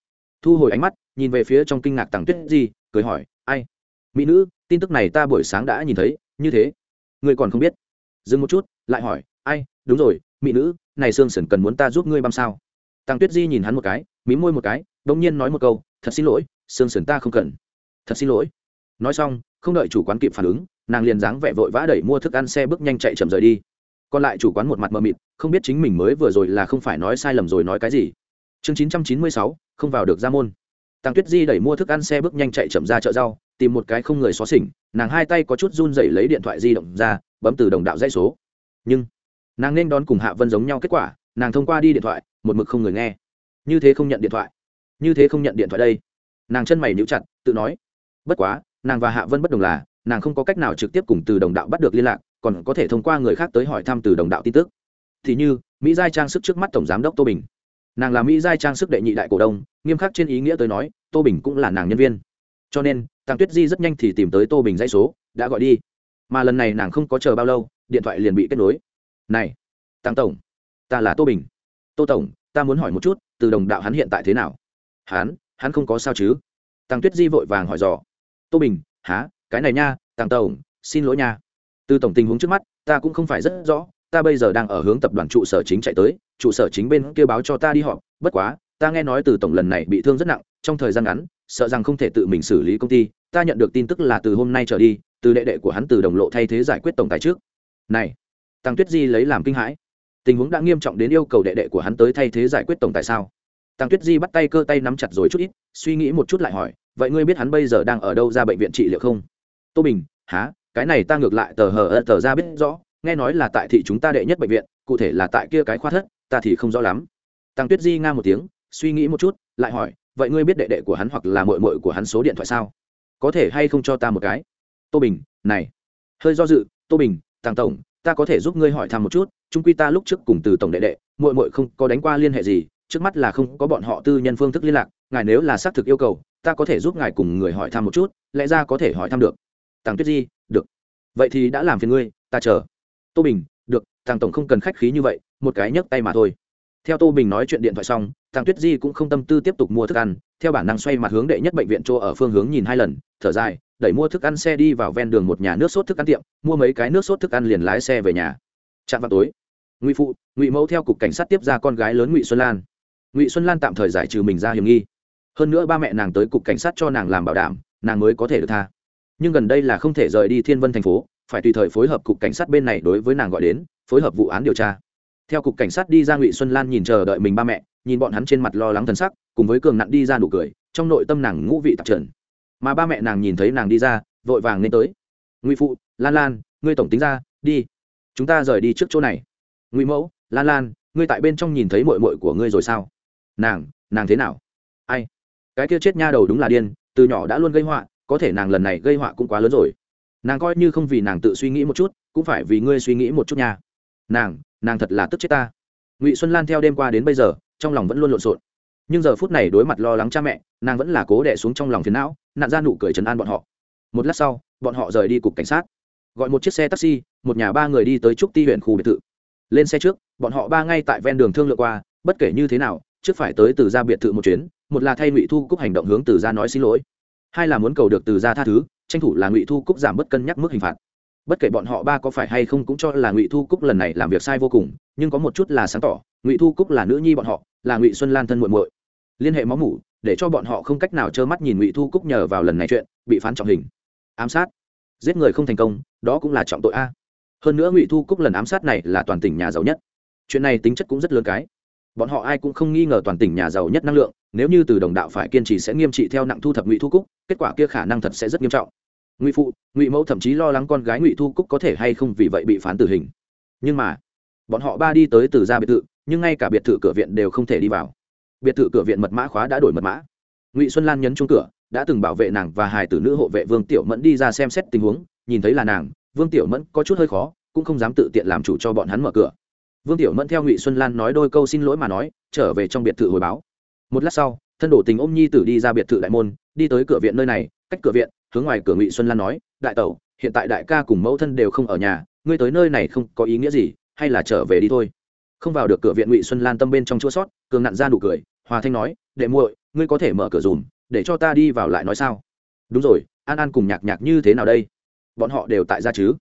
Thu hồi ánh mắt, nhìn về phía trong kinh ngạc tàng tuyết di, cười hỏi, ai? Mỹ nữ, tin tức này ta buổi sáng đã nhìn thấy, như thế? Ngươi còn không biết. Dừng một chút, lại hỏi, ai? Đúng rồi, mỹ nữ, này sương sần cần muốn ta giúp ngươi băm sao? Tăng tuyết di nhìn hắn một cái mí môi một cái đông nhiên nói một câu, thật xin lỗi sương sườn ta không cần. Thật xin lỗi. Nói xong, không đợi chủ quán kịp phản ứng, nàng liền dáng vẻ vội vã đẩy mua thức ăn xe bước nhanh chạy chậm rời đi. Còn lại chủ quán một mặt mờ mịt, không biết chính mình mới vừa rồi là không phải nói sai lầm rồi nói cái gì. Chương chín trăm chín mươi sáu, không vào được ra môn. Tăng tuyết di đẩy mua thức ăn xe bước nhanh chạy chậm ra chợ rau, tìm một cái không người xó xỉnh, nàng hai tay có chút run rẩy lấy điện thoại di động ra, bấm từ đồng đạo dây số. Nhưng, nàng nên đón cùng hạ vân giống nhau kết quả, nàng thông qua đi điện thoại, một mực không người nghe như thế không nhận điện thoại. Như thế không nhận điện thoại đây. Nàng chân mày níu chặt, tự nói. Bất quá, nàng và hạ vân bất đồng là, nàng không có cách nào trực tiếp cùng từ đồng đạo bắt được liên lạc, còn có thể thông qua người khác tới hỏi thăm từ đồng đạo tin tức. Thì như, mỹ giai trang sức trước mắt tổng giám đốc tô bình. Nàng là mỹ giai trang sức đệ nhị đại cổ đông, nghiêm khắc trên ý nghĩa tới nói, tô bình cũng là nàng nhân viên. Cho nên tăng tuyết di rất nhanh thì tìm tới tô bình dãy số, đã gọi đi. Mà lần này nàng không có chờ bao lâu, điện thoại liền bị kết nối. Này tăng tổng, ta là tô bình. Tô tổng, ta muốn hỏi một chút từ đồng đạo hắn hiện tại thế nào? Hắn hắn không có sao chứ? Tăng tuyết di vội vàng hỏi dò. Tô bình, há, cái này nha tăng tổng, xin lỗi nha. Từ tổng tình huống trước mắt, ta cũng không phải rất rõ, ta bây giờ đang ở hướng tập đoàn trụ sở chính chạy tới, trụ sở chính bên kia báo cho ta đi họp, bất quá, ta nghe nói từ tổng lần này bị thương rất nặng, trong thời gian ngắn, sợ rằng không thể tự mình xử lý công ty, ta nhận được tin tức là từ hôm nay trở đi, từ đệ đệ của hắn từ đồng lộ thay thế giải quyết tổng tài trước. Này tăng tuyết di lấy làm kinh hãi tình huống đã nghiêm trọng đến yêu cầu đệ đệ của hắn tới thay thế giải quyết tổng tại sao? Tăng tuyết di bắt tay cơ tay nắm chặt rồi chút ít, suy nghĩ một chút lại hỏi, vậy ngươi biết hắn bây giờ đang ở đâu ra bệnh viện trị liệu không? Tô bình, há, cái này ta ngược lại tờ hờ tờ ra biết rõ, nghe nói là tại thị chúng ta đệ nhất bệnh viện, cụ thể là tại kia cái khoa thất, ta thì không rõ lắm. Tăng tuyết di nga một tiếng, suy nghĩ một chút, lại hỏi, vậy ngươi biết đệ đệ của hắn hoặc là mội mội của hắn số điện thoại sao? Có thể hay không cho ta một cái? Tô bình, này. Hơi do dự, tô bình, tàng tổng ta có thể giúp ngươi hỏi thăm một chút trung quy ta lúc trước cùng từ tổng đệ đệ, muội muội không có đánh qua liên hệ gì, trước mắt là không có bọn họ tư nhân phương thức liên lạc, ngài nếu là xác thực yêu cầu, ta có thể giúp ngài cùng người hỏi thăm một chút, lẽ ra có thể hỏi thăm được. Tàng tuyết di, được. Vậy thì đã làm phiền ngươi, ta chờ. Tô bình, được, tàng tổng không cần khách khí như vậy, một cái nhấc tay mà thôi theo tô bình nói chuyện điện thoại xong thằng tuyết di cũng không tâm tư tiếp tục mua thức ăn, theo bản năng xoay mặt hướng đệ nhất bệnh viện chỗ ở phương hướng nhìn hai lần, thở dài, đẩy mua thức ăn xe đi vào ven đường một nhà nước sốt thức ăn tiệm, mua mấy cái nước sốt thức ăn liền lái xe về nhà. Chạm vào tối, ngụy phụ, ngụy mẫu theo cục cảnh sát tiếp ra con gái lớn ngụy xuân lan. Ngụy xuân lan tạm thời giải trừ mình ra hiểm nghi. Hơn nữa ba mẹ nàng tới cục cảnh sát cho nàng làm bảo đảm, nàng mới có thể được tha. Nhưng gần đây là không thể rời đi thiên vân thành phố, phải tùy thời phối hợp cục cảnh sát bên này đối với nàng gọi đến, phối hợp vụ án điều tra theo cục cảnh sát đi ra ngụy xuân lan nhìn chờ đợi mình ba mẹ, nhìn bọn hắn trên mặt lo lắng thân sắc, cùng với cường nặn đi ra nụ cười, trong nội tâm nàng ngũ vị tạp trần. Mà ba mẹ nàng nhìn thấy nàng đi ra, vội vàng nên tới. Ngụy phụ, lan lan, ngươi tổng tính ra, đi. Chúng ta rời đi trước chỗ này. Ngụy mẫu, lan lan, ngươi tại bên trong nhìn thấy mội mội của ngươi rồi sao? Nàng nàng thế nào? Ai, cái kia chết nha đầu đúng là điên, từ nhỏ đã luôn gây họa, có thể nàng lần này gây họa cũng quá lớn rồi. Nàng coi như không vì nàng tự suy nghĩ một chút, cũng phải vì ngươi suy nghĩ một chút nha nàng nàng thật là tức chết ta. Ngụy xuân lan theo đêm qua đến bây giờ, trong lòng vẫn luôn lộn xộn. Nhưng giờ phút này đối mặt lo lắng cha mẹ, nàng vẫn là cố đẻ xuống trong lòng phiền não nạn ra nụ cười trấn an bọn họ. Một lát sau, bọn họ rời đi cục cảnh sát. Gọi một chiếc xe taxi, một nhà ba người đi tới trúc ti huyện khu biệt thự. Lên xe trước, bọn họ ba ngay tại ven đường thương lượng qua, bất kể như thế nào, trước phải tới từ ra biệt thự một chuyến, một là thay ngụy thu cúc hành động hướng từ ra nói xin lỗi. Hai là muốn cầu được từ ra tha thứ, tranh thủ là ngụy thu cúc giảm bớt cân nhắc mức hình phạt bất kể bọn họ ba có phải hay không cũng cho là ngụy thu cúc lần này làm việc sai vô cùng, nhưng có một chút là sáng tỏ, ngụy thu cúc là nữ nhi bọn họ, là ngụy xuân lan thân muộn muội. Liên hệ máu mủ, để cho bọn họ không cách nào trơ mắt nhìn ngụy thu cúc nhờ vào lần này chuyện, bị phán trọng hình. Ám sát. Giết người không thành công, đó cũng là trọng tội a. Hơn nữa ngụy thu cúc lần ám sát này là toàn tỉnh nhà giàu nhất. Chuyện này tính chất cũng rất lớn cái. Bọn họ ai cũng không nghi ngờ toàn tỉnh nhà giàu nhất năng lượng, nếu như từ đồng đạo phải kiên trì sẽ nghiêm trị theo nặng thu thập ngụy thu cúc, kết quả kia khả năng thật sẽ rất nghiêm trọng ngụy phụ, ngụy mẫu thậm chí lo lắng con gái ngụy thu cúc có thể hay không vì vậy bị phán tử hình. Nhưng mà, bọn họ ba đi tới từ ra biệt thự, nhưng ngay cả biệt thự cửa viện đều không thể đi vào. Biệt thự cửa viện mật mã khóa đã đổi mật mã. Ngụy xuân lan nhấn chung cửa, đã từng bảo vệ nàng và hài tử nữ hộ vệ vương tiểu mẫn đi ra xem xét tình huống, nhìn thấy là nàng, vương tiểu mẫn có chút hơi khó, cũng không dám tự tiện làm chủ cho bọn hắn mở cửa. Vương tiểu mẫn theo ngụy xuân lan nói đôi câu xin lỗi mà nói, trở về trong biệt thự hồi báo. Một lát sau, thân đổ tình ôm nhi tử đi ra biệt thự đại môn, đi tới cửa viện nơi này, cách cửa viện hướng ngoài cửa ngụy xuân lan nói, đại tẩu, hiện tại đại ca cùng mẫu thân đều không ở nhà, ngươi tới nơi này không có ý nghĩa gì, hay là trở về đi thôi. Không vào được cửa viện ngụy xuân lan tâm bên trong chua sót, cường nặn ra nụ cười, hòa thanh nói, đệ muội, ngươi có thể mở cửa dùm, để cho ta đi vào lại nói sao? Đúng rồi, an an cùng nhạc nhạc như thế nào đây? Bọn họ đều tại gia chứ?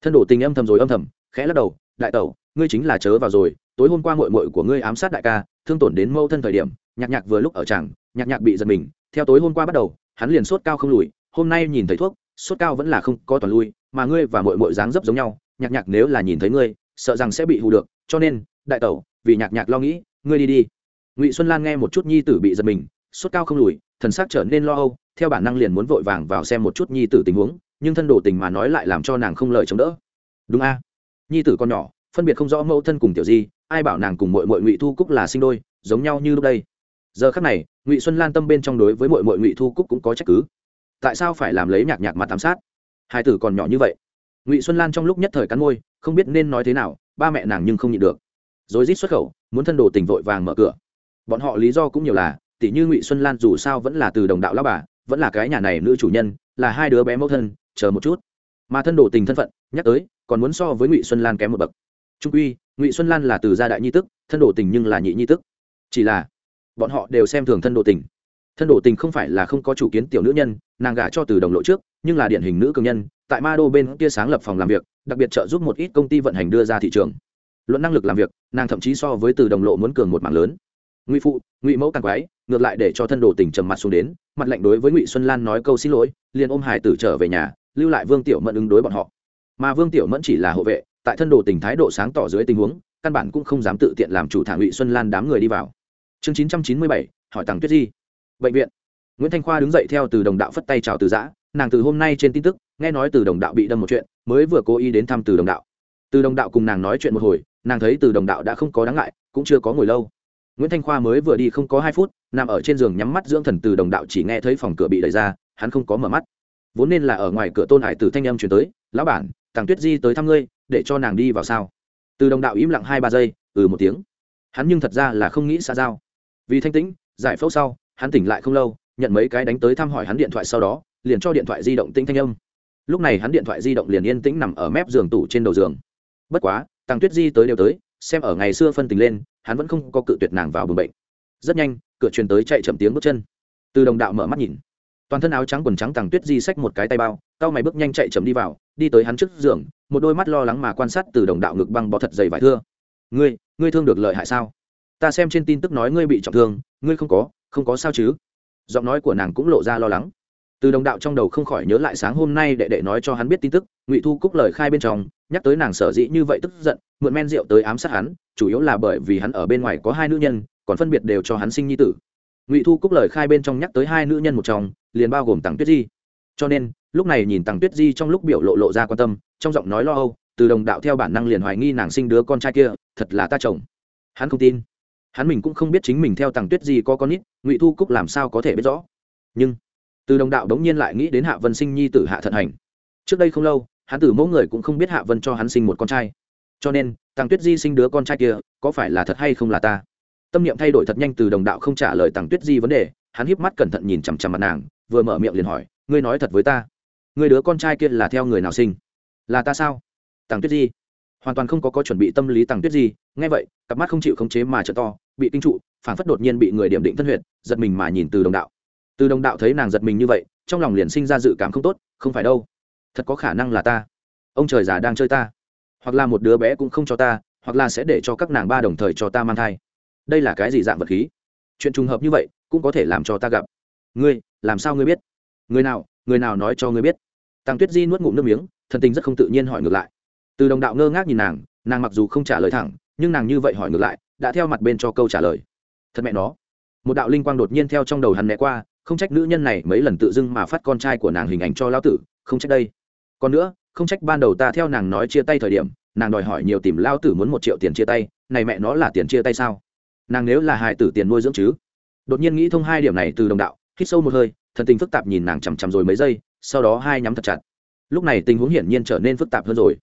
Thân đổ tình âm thầm rồi âm thầm, khẽ lắc đầu, đại tẩu, ngươi chính là chớ vào rồi, tối hôm qua mội mội của ngươi ám sát đại ca, thương tổn đến mâu thân thời điểm, nhạc nhạc vừa lúc ở chẳng nhạc nhạc bị giật mình, theo tối hôm qua bắt đầu, hắn liền sốt cao không lùi hôm nay nhìn thấy thuốc, sốt cao vẫn là không có toàn lui, mà ngươi và mội mội dáng dấp giống nhau, nhạc nhạc nếu là nhìn thấy ngươi, sợ rằng sẽ bị hù được, cho nên, đại tẩu, vì nhạc nhạc lo nghĩ, ngươi đi đi. Ngụy xuân lan nghe một chút nhi tử bị giật mình, sốt cao không lùi, thần sắc trở nên lo âu, theo bản năng liền muốn vội vàng vào xem một chút nhi tử tình huống, nhưng thân đồ tình mà nói lại làm cho nàng không lời chống đỡ. Đúng a. Nhi tử con nhỏ, phân biệt không rõ mẫu thân cùng tiểu di, ai bảo nàng cùng mội mội ngụy thu cúc là sinh đôi, giống nhau như lúc đây. Giờ khắc này, ngụy xuân lan tâm bên trong đối với mội mội ngụy thu cúc cũng có trách cứ tại sao phải làm lấy nhạc nhạc mặt ám sát? Hai tử còn nhỏ như vậy. Ngụy xuân lan trong lúc nhất thời cắn môi, không biết nên nói thế nào, ba mẹ nàng nhưng không nhịn được. Rồi rít xuất khẩu, muốn thân đồ tình vội vàng mở cửa. Bọn họ lý do cũng nhiều là tỷ như ngụy xuân lan dù sao vẫn là từ đồng đạo lao bà, vẫn là cái nhà này nữ chủ nhân, là hai đứa bé mẫu thân, chờ một chút. Mà thân đồ tình thân phận, nhắc tới, còn muốn so với ngụy xuân lan kém một bậc. Trung quy, ngụy xuân lan là từ gia đại nhi tức, thân đồ tình nhưng là nhị nhi tức. Chỉ là, bọn họ đều xem thường thân đồ tình thân đồ tình không phải là không có chủ kiến tiểu nữ nhân, nàng gả cho từ đồng lộ trước, nhưng là điển hình nữ cường nhân, tại ma đô bên kia sáng lập phòng làm việc, đặc biệt trợ giúp một ít công ty vận hành đưa ra thị trường. Luận năng lực làm việc, nàng thậm chí so với từ đồng lộ muốn cường một mạng lớn. Ngụy phụ, ngụy mẫu càng quái, ngược lại để cho thân đồ tình trầm mặt xuống đến, mặt lạnh đối với ngụy xuân lan nói câu xin lỗi, liền ôm hải tử trở về nhà, lưu lại vương tiểu mẫn ứng đối bọn họ. Mà vương tiểu mẫn chỉ là hộ vệ, tại thân đồ tình thái độ sáng tỏ dưới tình huống, căn bản cũng không dám tự tiện làm chủ thả ngụy xuân lan đám người đi vào. Chương chín trăm chín mươi bảy, hỏi tặng tuyết di bệnh viện. Nguyễn thanh khoa đứng dậy theo từ đồng đạo phất tay chào từ giã. Nàng từ hôm nay trên tin tức, nghe nói từ đồng đạo bị đâm một chuyện, mới vừa cố ý đến thăm từ đồng đạo. Từ đồng đạo cùng nàng nói chuyện một hồi, nàng thấy từ đồng đạo đã không có đáng ngại, cũng chưa có ngồi lâu. Nguyễn thanh khoa mới vừa đi không có hai phút, nằm ở trên giường nhắm mắt dưỡng thần từ đồng đạo chỉ nghe thấy phòng cửa bị đẩy ra, hắn không có mở mắt. Vốn nên là ở ngoài cửa tôn hải từ thanh âm chuyển tới, lão bản tàng tuyết di tới thăm ngươi, để cho nàng đi vào sao? Từ đồng đạo im lặng hai ba giây ừ một tiếng. Hắn nhưng thật ra là không nghĩ xa giao. Vì thanh tĩnh, giải phẫu sau hắn tỉnh lại không lâu, nhận mấy cái đánh tới thăm hỏi hắn điện thoại sau đó, liền cho điện thoại di động tĩnh thanh âm. Lúc này hắn điện thoại di động liền yên tĩnh nằm ở mép giường tủ trên đầu giường. Bất quá tàng tuyết di tới đều tới, xem ở ngày xưa phân tình lên, hắn vẫn không có cự tuyệt nàng vào bường bệnh. Rất nhanh, cửa truyền tới chạy chậm tiếng bước chân. Từ đồng đạo mở mắt nhìn. Toàn thân áo trắng quần trắng tàng tuyết di xách một cái tay bao cao mày bước nhanh chạy chậm đi vào, đi tới hắn trước giường, một đôi mắt lo lắng mà quan sát từ đồng đạo ngực băng bó thật dày vải thưa. Ngươi ngươi thương được lợi hại sao? Ta xem trên tin tức nói ngươi bị trọng thương, ngươi không có không có sao chứ? Giọng nói của nàng cũng lộ ra lo lắng. Từ đồng đạo trong đầu không khỏi nhớ lại sáng hôm nay đệ đệ nói cho hắn biết tin tức, ngụy thu cúc lời khai bên trong, nhắc tới nàng sở dĩ như vậy tức giận, mượn men rượu tới ám sát hắn, chủ yếu là bởi vì hắn ở bên ngoài có hai nữ nhân, còn phân biệt đều cho hắn sinh nhi tử. Ngụy thu cúc lời khai bên trong nhắc tới hai nữ nhân một chồng liền bao gồm tặng tuyết di. Cho nên, lúc này nhìn tặng tuyết di trong lúc biểu lộ lộ ra quan tâm, trong giọng nói lo âu, từ đồng đạo theo bản năng liền hoài nghi nàng sinh đứa con trai kia, thật là ta chồng. Hắn không tin hắn mình cũng không biết chính mình theo tàng tuyết gì có con ít ngụy thu cúc làm sao có thể biết rõ. Nhưng, từ đồng đạo đống nhiên lại nghĩ đến hạ vân sinh nhi tử hạ thận hành. Trước đây không lâu, hắn tử mẫu người cũng không biết hạ vân cho hắn sinh một con trai. Cho nên, tàng tuyết di sinh đứa con trai kia, có phải là thật hay không là ta? Tâm niệm thay đổi thật nhanh, từ đồng đạo không trả lời tàng tuyết di vấn đề, hắn híp mắt cẩn thận nhìn chằm chằm mặt nàng, vừa mở miệng liền hỏi, ngươi nói thật với ta, ngươi đứa con trai kia là theo người nào sinh? Là ta sao? Tàng tuyết di hoàn toàn không có có chuẩn bị tâm lý tàng tuyết gì, nghe vậy cặp mắt không chịu khống chế mà trợ to bị kinh trụ phản phất đột nhiên bị người điểm định thân huyện giật mình mà nhìn từ đồng đạo. Từ đồng đạo thấy nàng giật mình như vậy trong lòng liền sinh ra dự cảm không tốt không phải đâu. Thật có khả năng là ta. Ông trời già đang chơi ta. Hoặc là một đứa bé cũng không cho ta hoặc là sẽ để cho các nàng ba đồng thời cho ta mang thai. Đây là cái gì dạng vật khí? Chuyện trùng hợp như vậy cũng có thể làm cho ta gặp. Ngươi làm sao ngươi biết? Người nào người nào nói cho ngươi biết? Tăng tuyết di nuốt ngụm nước miếng thần tình rất không tự nhiên hỏi ngược lại từ đồng đạo ngơ ngác nhìn nàng nàng mặc dù không trả lời thẳng, nhưng nàng như vậy hỏi ngược lại, đã theo mặt bên cho câu trả lời. Thật mẹ nó. Một đạo linh quang đột nhiên theo trong đầu hắn né qua, không trách nữ nhân này mấy lần tự dưng mà phát con trai của nàng hình ảnh cho lão tử, không trách đây. Còn nữa, không trách ban đầu ta theo nàng nói chia tay thời điểm, nàng đòi hỏi nhiều tìm lao tử muốn một triệu tiền chia tay, này mẹ nó là tiền chia tay sao? Nàng nếu là hài tử tiền nuôi dưỡng chứ? Đột nhiên nghĩ thông hai điểm này từ đồng đạo, hít sâu một hơi, thần tình phức tạp nhìn nàng chằm chằm rồi mấy giây, sau đó hai nhắm thật chặt. Lúc này tình huống hiển nhiên trở nên phức tạp hơn rồi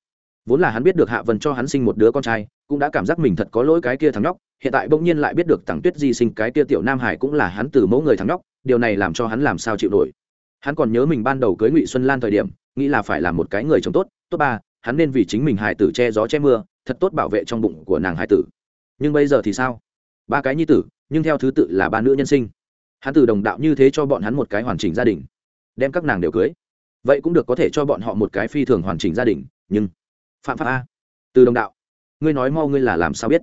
vốn là hắn biết được hạ vân cho hắn sinh một đứa con trai, cũng đã cảm giác mình thật có lỗi cái kia thằng nhóc, hiện tại bỗng nhiên lại biết được tặng tuyết di sinh cái kia tiểu nam hải cũng là hắn từ mẫu người thằng nhóc, điều này làm cho hắn làm sao chịu nổi. Hắn còn nhớ mình ban đầu cưới ngụy xuân lan thời điểm, nghĩ là phải là một cái người chồng tốt tốt ba, hắn nên vì chính mình hải tử che gió che mưa, thật tốt bảo vệ trong bụng của nàng hải tử. Nhưng bây giờ thì sao? Ba cái nhi tử, nhưng theo thứ tự là ba nữ nhân sinh. Hắn từ đồng đạo như thế cho bọn hắn một cái hoàn chỉnh gia đình, đem các nàng đều cưới. Vậy cũng được có thể cho bọn họ một cái phi thường hoàn chỉnh gia đình, nhưng phạm pháp a. Từ đồng đạo. Ngươi nói mau ngươi là làm sao biết?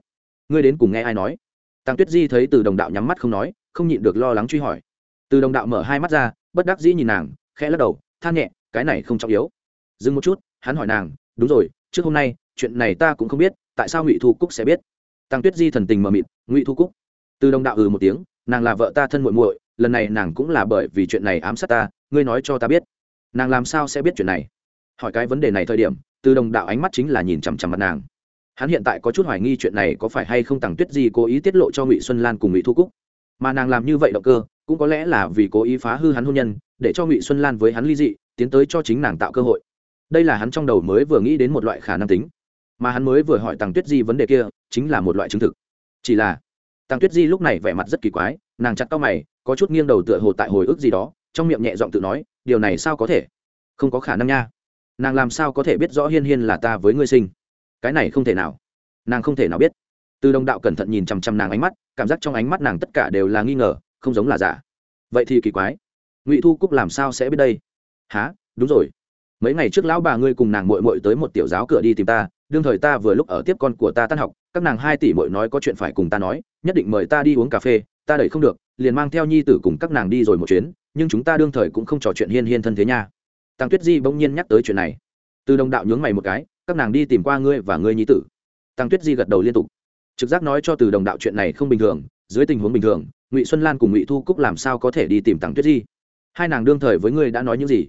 Ngươi đến cùng nghe ai nói? Tăng tuyết di thấy từ đồng đạo nhắm mắt không nói, không nhịn được lo lắng truy hỏi. Từ đồng đạo mở hai mắt ra, bất đắc dĩ nhìn nàng, khẽ lắc đầu, than nhẹ, cái này không trọng yếu. Dừng một chút, hắn hỏi nàng, đúng rồi, trước hôm nay, chuyện này ta cũng không biết, tại sao ngụy thu cúc sẽ biết? Tăng tuyết di thần tình mờ mịt, ngụy thu cúc? Từ đồng đạo ừ một tiếng, nàng là vợ ta thân muội muội, lần này nàng cũng là bởi vì chuyện này ám sát ta, ngươi nói cho ta biết. Nàng làm sao sẽ biết chuyện này? Hỏi cái vấn đề này thời điểm từ đồng đạo ánh mắt chính là nhìn chằm chằm mặt nàng. Hắn hiện tại có chút hoài nghi chuyện này có phải hay không tàng tuyết Di cố ý tiết lộ cho ngụy xuân lan cùng ngụy thu cúc. Mà nàng làm như vậy động cơ, cũng có lẽ là vì cố ý phá hư hắn hôn nhân, để cho ngụy xuân lan với hắn ly dị, tiến tới cho chính nàng tạo cơ hội. Đây là hắn trong đầu mới vừa nghĩ đến một loại khả năng tính. Mà hắn mới vừa hỏi tàng tuyết di vấn đề kia, chính là một loại chứng thực. Chỉ là tàng tuyết di lúc này vẻ mặt rất kỳ quái, nàng chặt cao mày, có chút nghiêng đầu tựa hồ tại hồi ức gì đó, trong miệng nhẹ giọng tự nói, điều này sao có thể? Không có khả năng nha nàng làm sao có thể biết rõ hiên hiên là ta với ngươi sinh? Cái này không thể nào. Nàng không thể nào biết. Từ đồng đạo cẩn thận nhìn chằm chằm nàng ánh mắt, cảm giác trong ánh mắt nàng tất cả đều là nghi ngờ, không giống là giả. Vậy thì kỳ quái. Ngụy thu cúc làm sao sẽ biết đây? Há đúng rồi. Mấy ngày trước lão bà ngươi cùng nàng mội mội tới một tiểu giáo cửa đi tìm ta, đương thời ta vừa lúc ở tiếp con của ta tan học, các nàng hai tỷ mội nói có chuyện phải cùng ta nói, nhất định mời ta đi uống cà phê, ta đẩy không được, liền mang theo nhi tử cùng các nàng đi rồi một chuyến, nhưng chúng ta đương thời cũng không trò chuyện hiên hiên thân thế nha tăng tuyết di bỗng nhiên nhắc tới chuyện này. Từ đồng đạo nhướng mày một cái, các nàng đi tìm qua ngươi và ngươi nhi tử. Tăng tuyết di gật đầu liên tục. Trực giác nói cho từ đồng đạo chuyện này không bình thường, dưới tình huống bình thường, ngụy xuân lan cùng ngụy thu cúc làm sao có thể đi tìm tăng tuyết di? Hai nàng đương thời với ngươi đã nói những gì?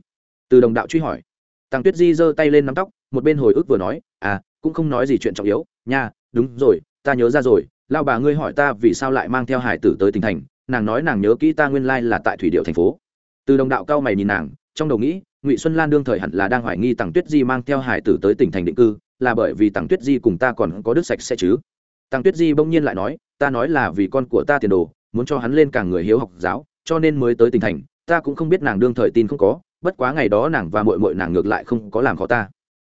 Từ đồng đạo truy hỏi. Tăng tuyết di giơ tay lên nắm tóc, một bên hồi ức vừa nói à cũng không nói gì chuyện trọng yếu, nha, đúng rồi, ta nhớ ra rồi lao bà ngươi hỏi ta vì sao lại mang theo hải tử tới tỉnh thành, nàng nói nàng nhớ kỹ ta nguyên lai là tại thủy điệu thành phố. Từ đồng đạo cao mày nhìn nàng, trong đầu nghĩ ngụy xuân lan đương thời hẳn là đang hoài nghi tằng tuyết di mang theo hải tử tới tỉnh thành định cư, là bởi vì tằng tuyết di cùng ta còn có đức sạch sẽ chứ. Tằng tuyết di bỗng nhiên lại nói, ta nói là vì con của ta tiền đồ, muốn cho hắn lên càng người hiếu học giáo, cho nên mới tới tỉnh thành. Ta cũng không biết nàng đương thời tin không có, bất quá ngày đó nàng và mội mội nàng ngược lại không có làm khó ta.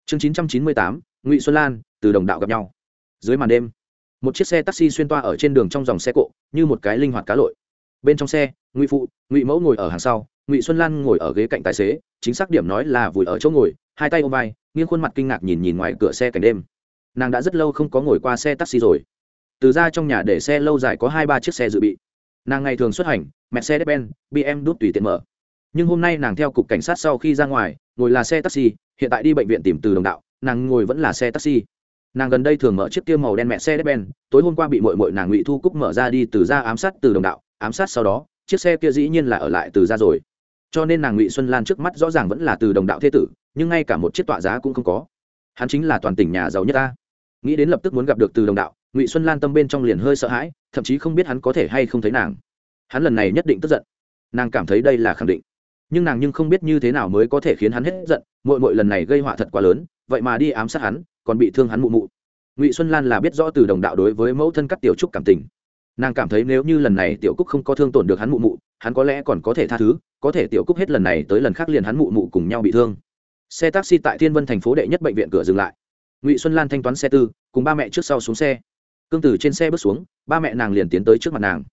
Chương chín trăm chín mươi tám, ngụy xuân lan, từ đồng đạo gặp nhau. Dưới màn đêm, một chiếc xe taxi xuyên toa ở trên đường trong dòng xe cộ, như một cái linh hoạt cá lội bên trong xe, ngụy phụ, ngụy mẫu ngồi ở hàng sau, ngụy xuân lan ngồi ở ghế cạnh tài xế, chính xác điểm nói là vùi ở chỗ ngồi, hai tay ôm vai, nghiêng khuôn mặt kinh ngạc nhìn nhìn ngoài cửa xe cảnh đêm. Nàng đã rất lâu không có ngồi qua xe taxi rồi. Từ ra trong nhà để xe lâu dài có hai ba chiếc xe dự bị. Nàng ngày thường xuất hành mercedes ben bm đút tùy tiện mở. Nhưng hôm nay nàng theo cục cảnh sát sau khi ra ngoài, ngồi là xe taxi, hiện tại đi bệnh viện tìm từ đồng đạo, nàng ngồi vẫn là xe taxi. Nàng gần đây thường mở chiếc kia màu đen mẹ xe đép ben tối hôm qua bị mội mội nàng ngụy thu cúc mở ra đi từ ra ám sát từ đồng đạo ám sát sau đó, chiếc xe kia dĩ nhiên là ở lại từ ra rồi. Cho nên nàng ngụy xuân lan trước mắt rõ ràng vẫn là từ đồng đạo thế tử, nhưng ngay cả một chiếc tọa giá cũng không có. Hắn chính là toàn tỉnh nhà giàu nhất ta. Nghĩ đến lập tức muốn gặp được từ đồng đạo, ngụy xuân lan tâm bên trong liền hơi sợ hãi, thậm chí không biết hắn có thể hay không thấy nàng. Hắn lần này nhất định tức giận. Nàng cảm thấy đây là khẳng định. Nhưng nàng nhưng không biết như thế nào mới có thể khiến hắn hết giận mội mội lần này gây họa thật quá lớn, vậy mà đi ám sát hắn, còn bị thương hắn mụ mụ. Ngụy xuân lan là biết rõ từ đồng đạo đối với mẫu thân các tiểu trúc cảm tình nàng cảm thấy nếu như lần này tiểu cúc không có thương tổn được hắn mụ mụ, hắn có lẽ còn có thể tha thứ, có thể tiểu cúc hết lần này tới lần khác liền hắn mụ mụ cùng nhau bị thương. Xe taxi tại thiên vân thành phố đệ nhất bệnh viện cửa dừng lại. Ngụy xuân lan thanh toán xe tư, cùng ba mẹ trước sau xuống xe. Cương tử trên xe bước xuống, ba mẹ nàng liền tiến tới trước mặt nàng.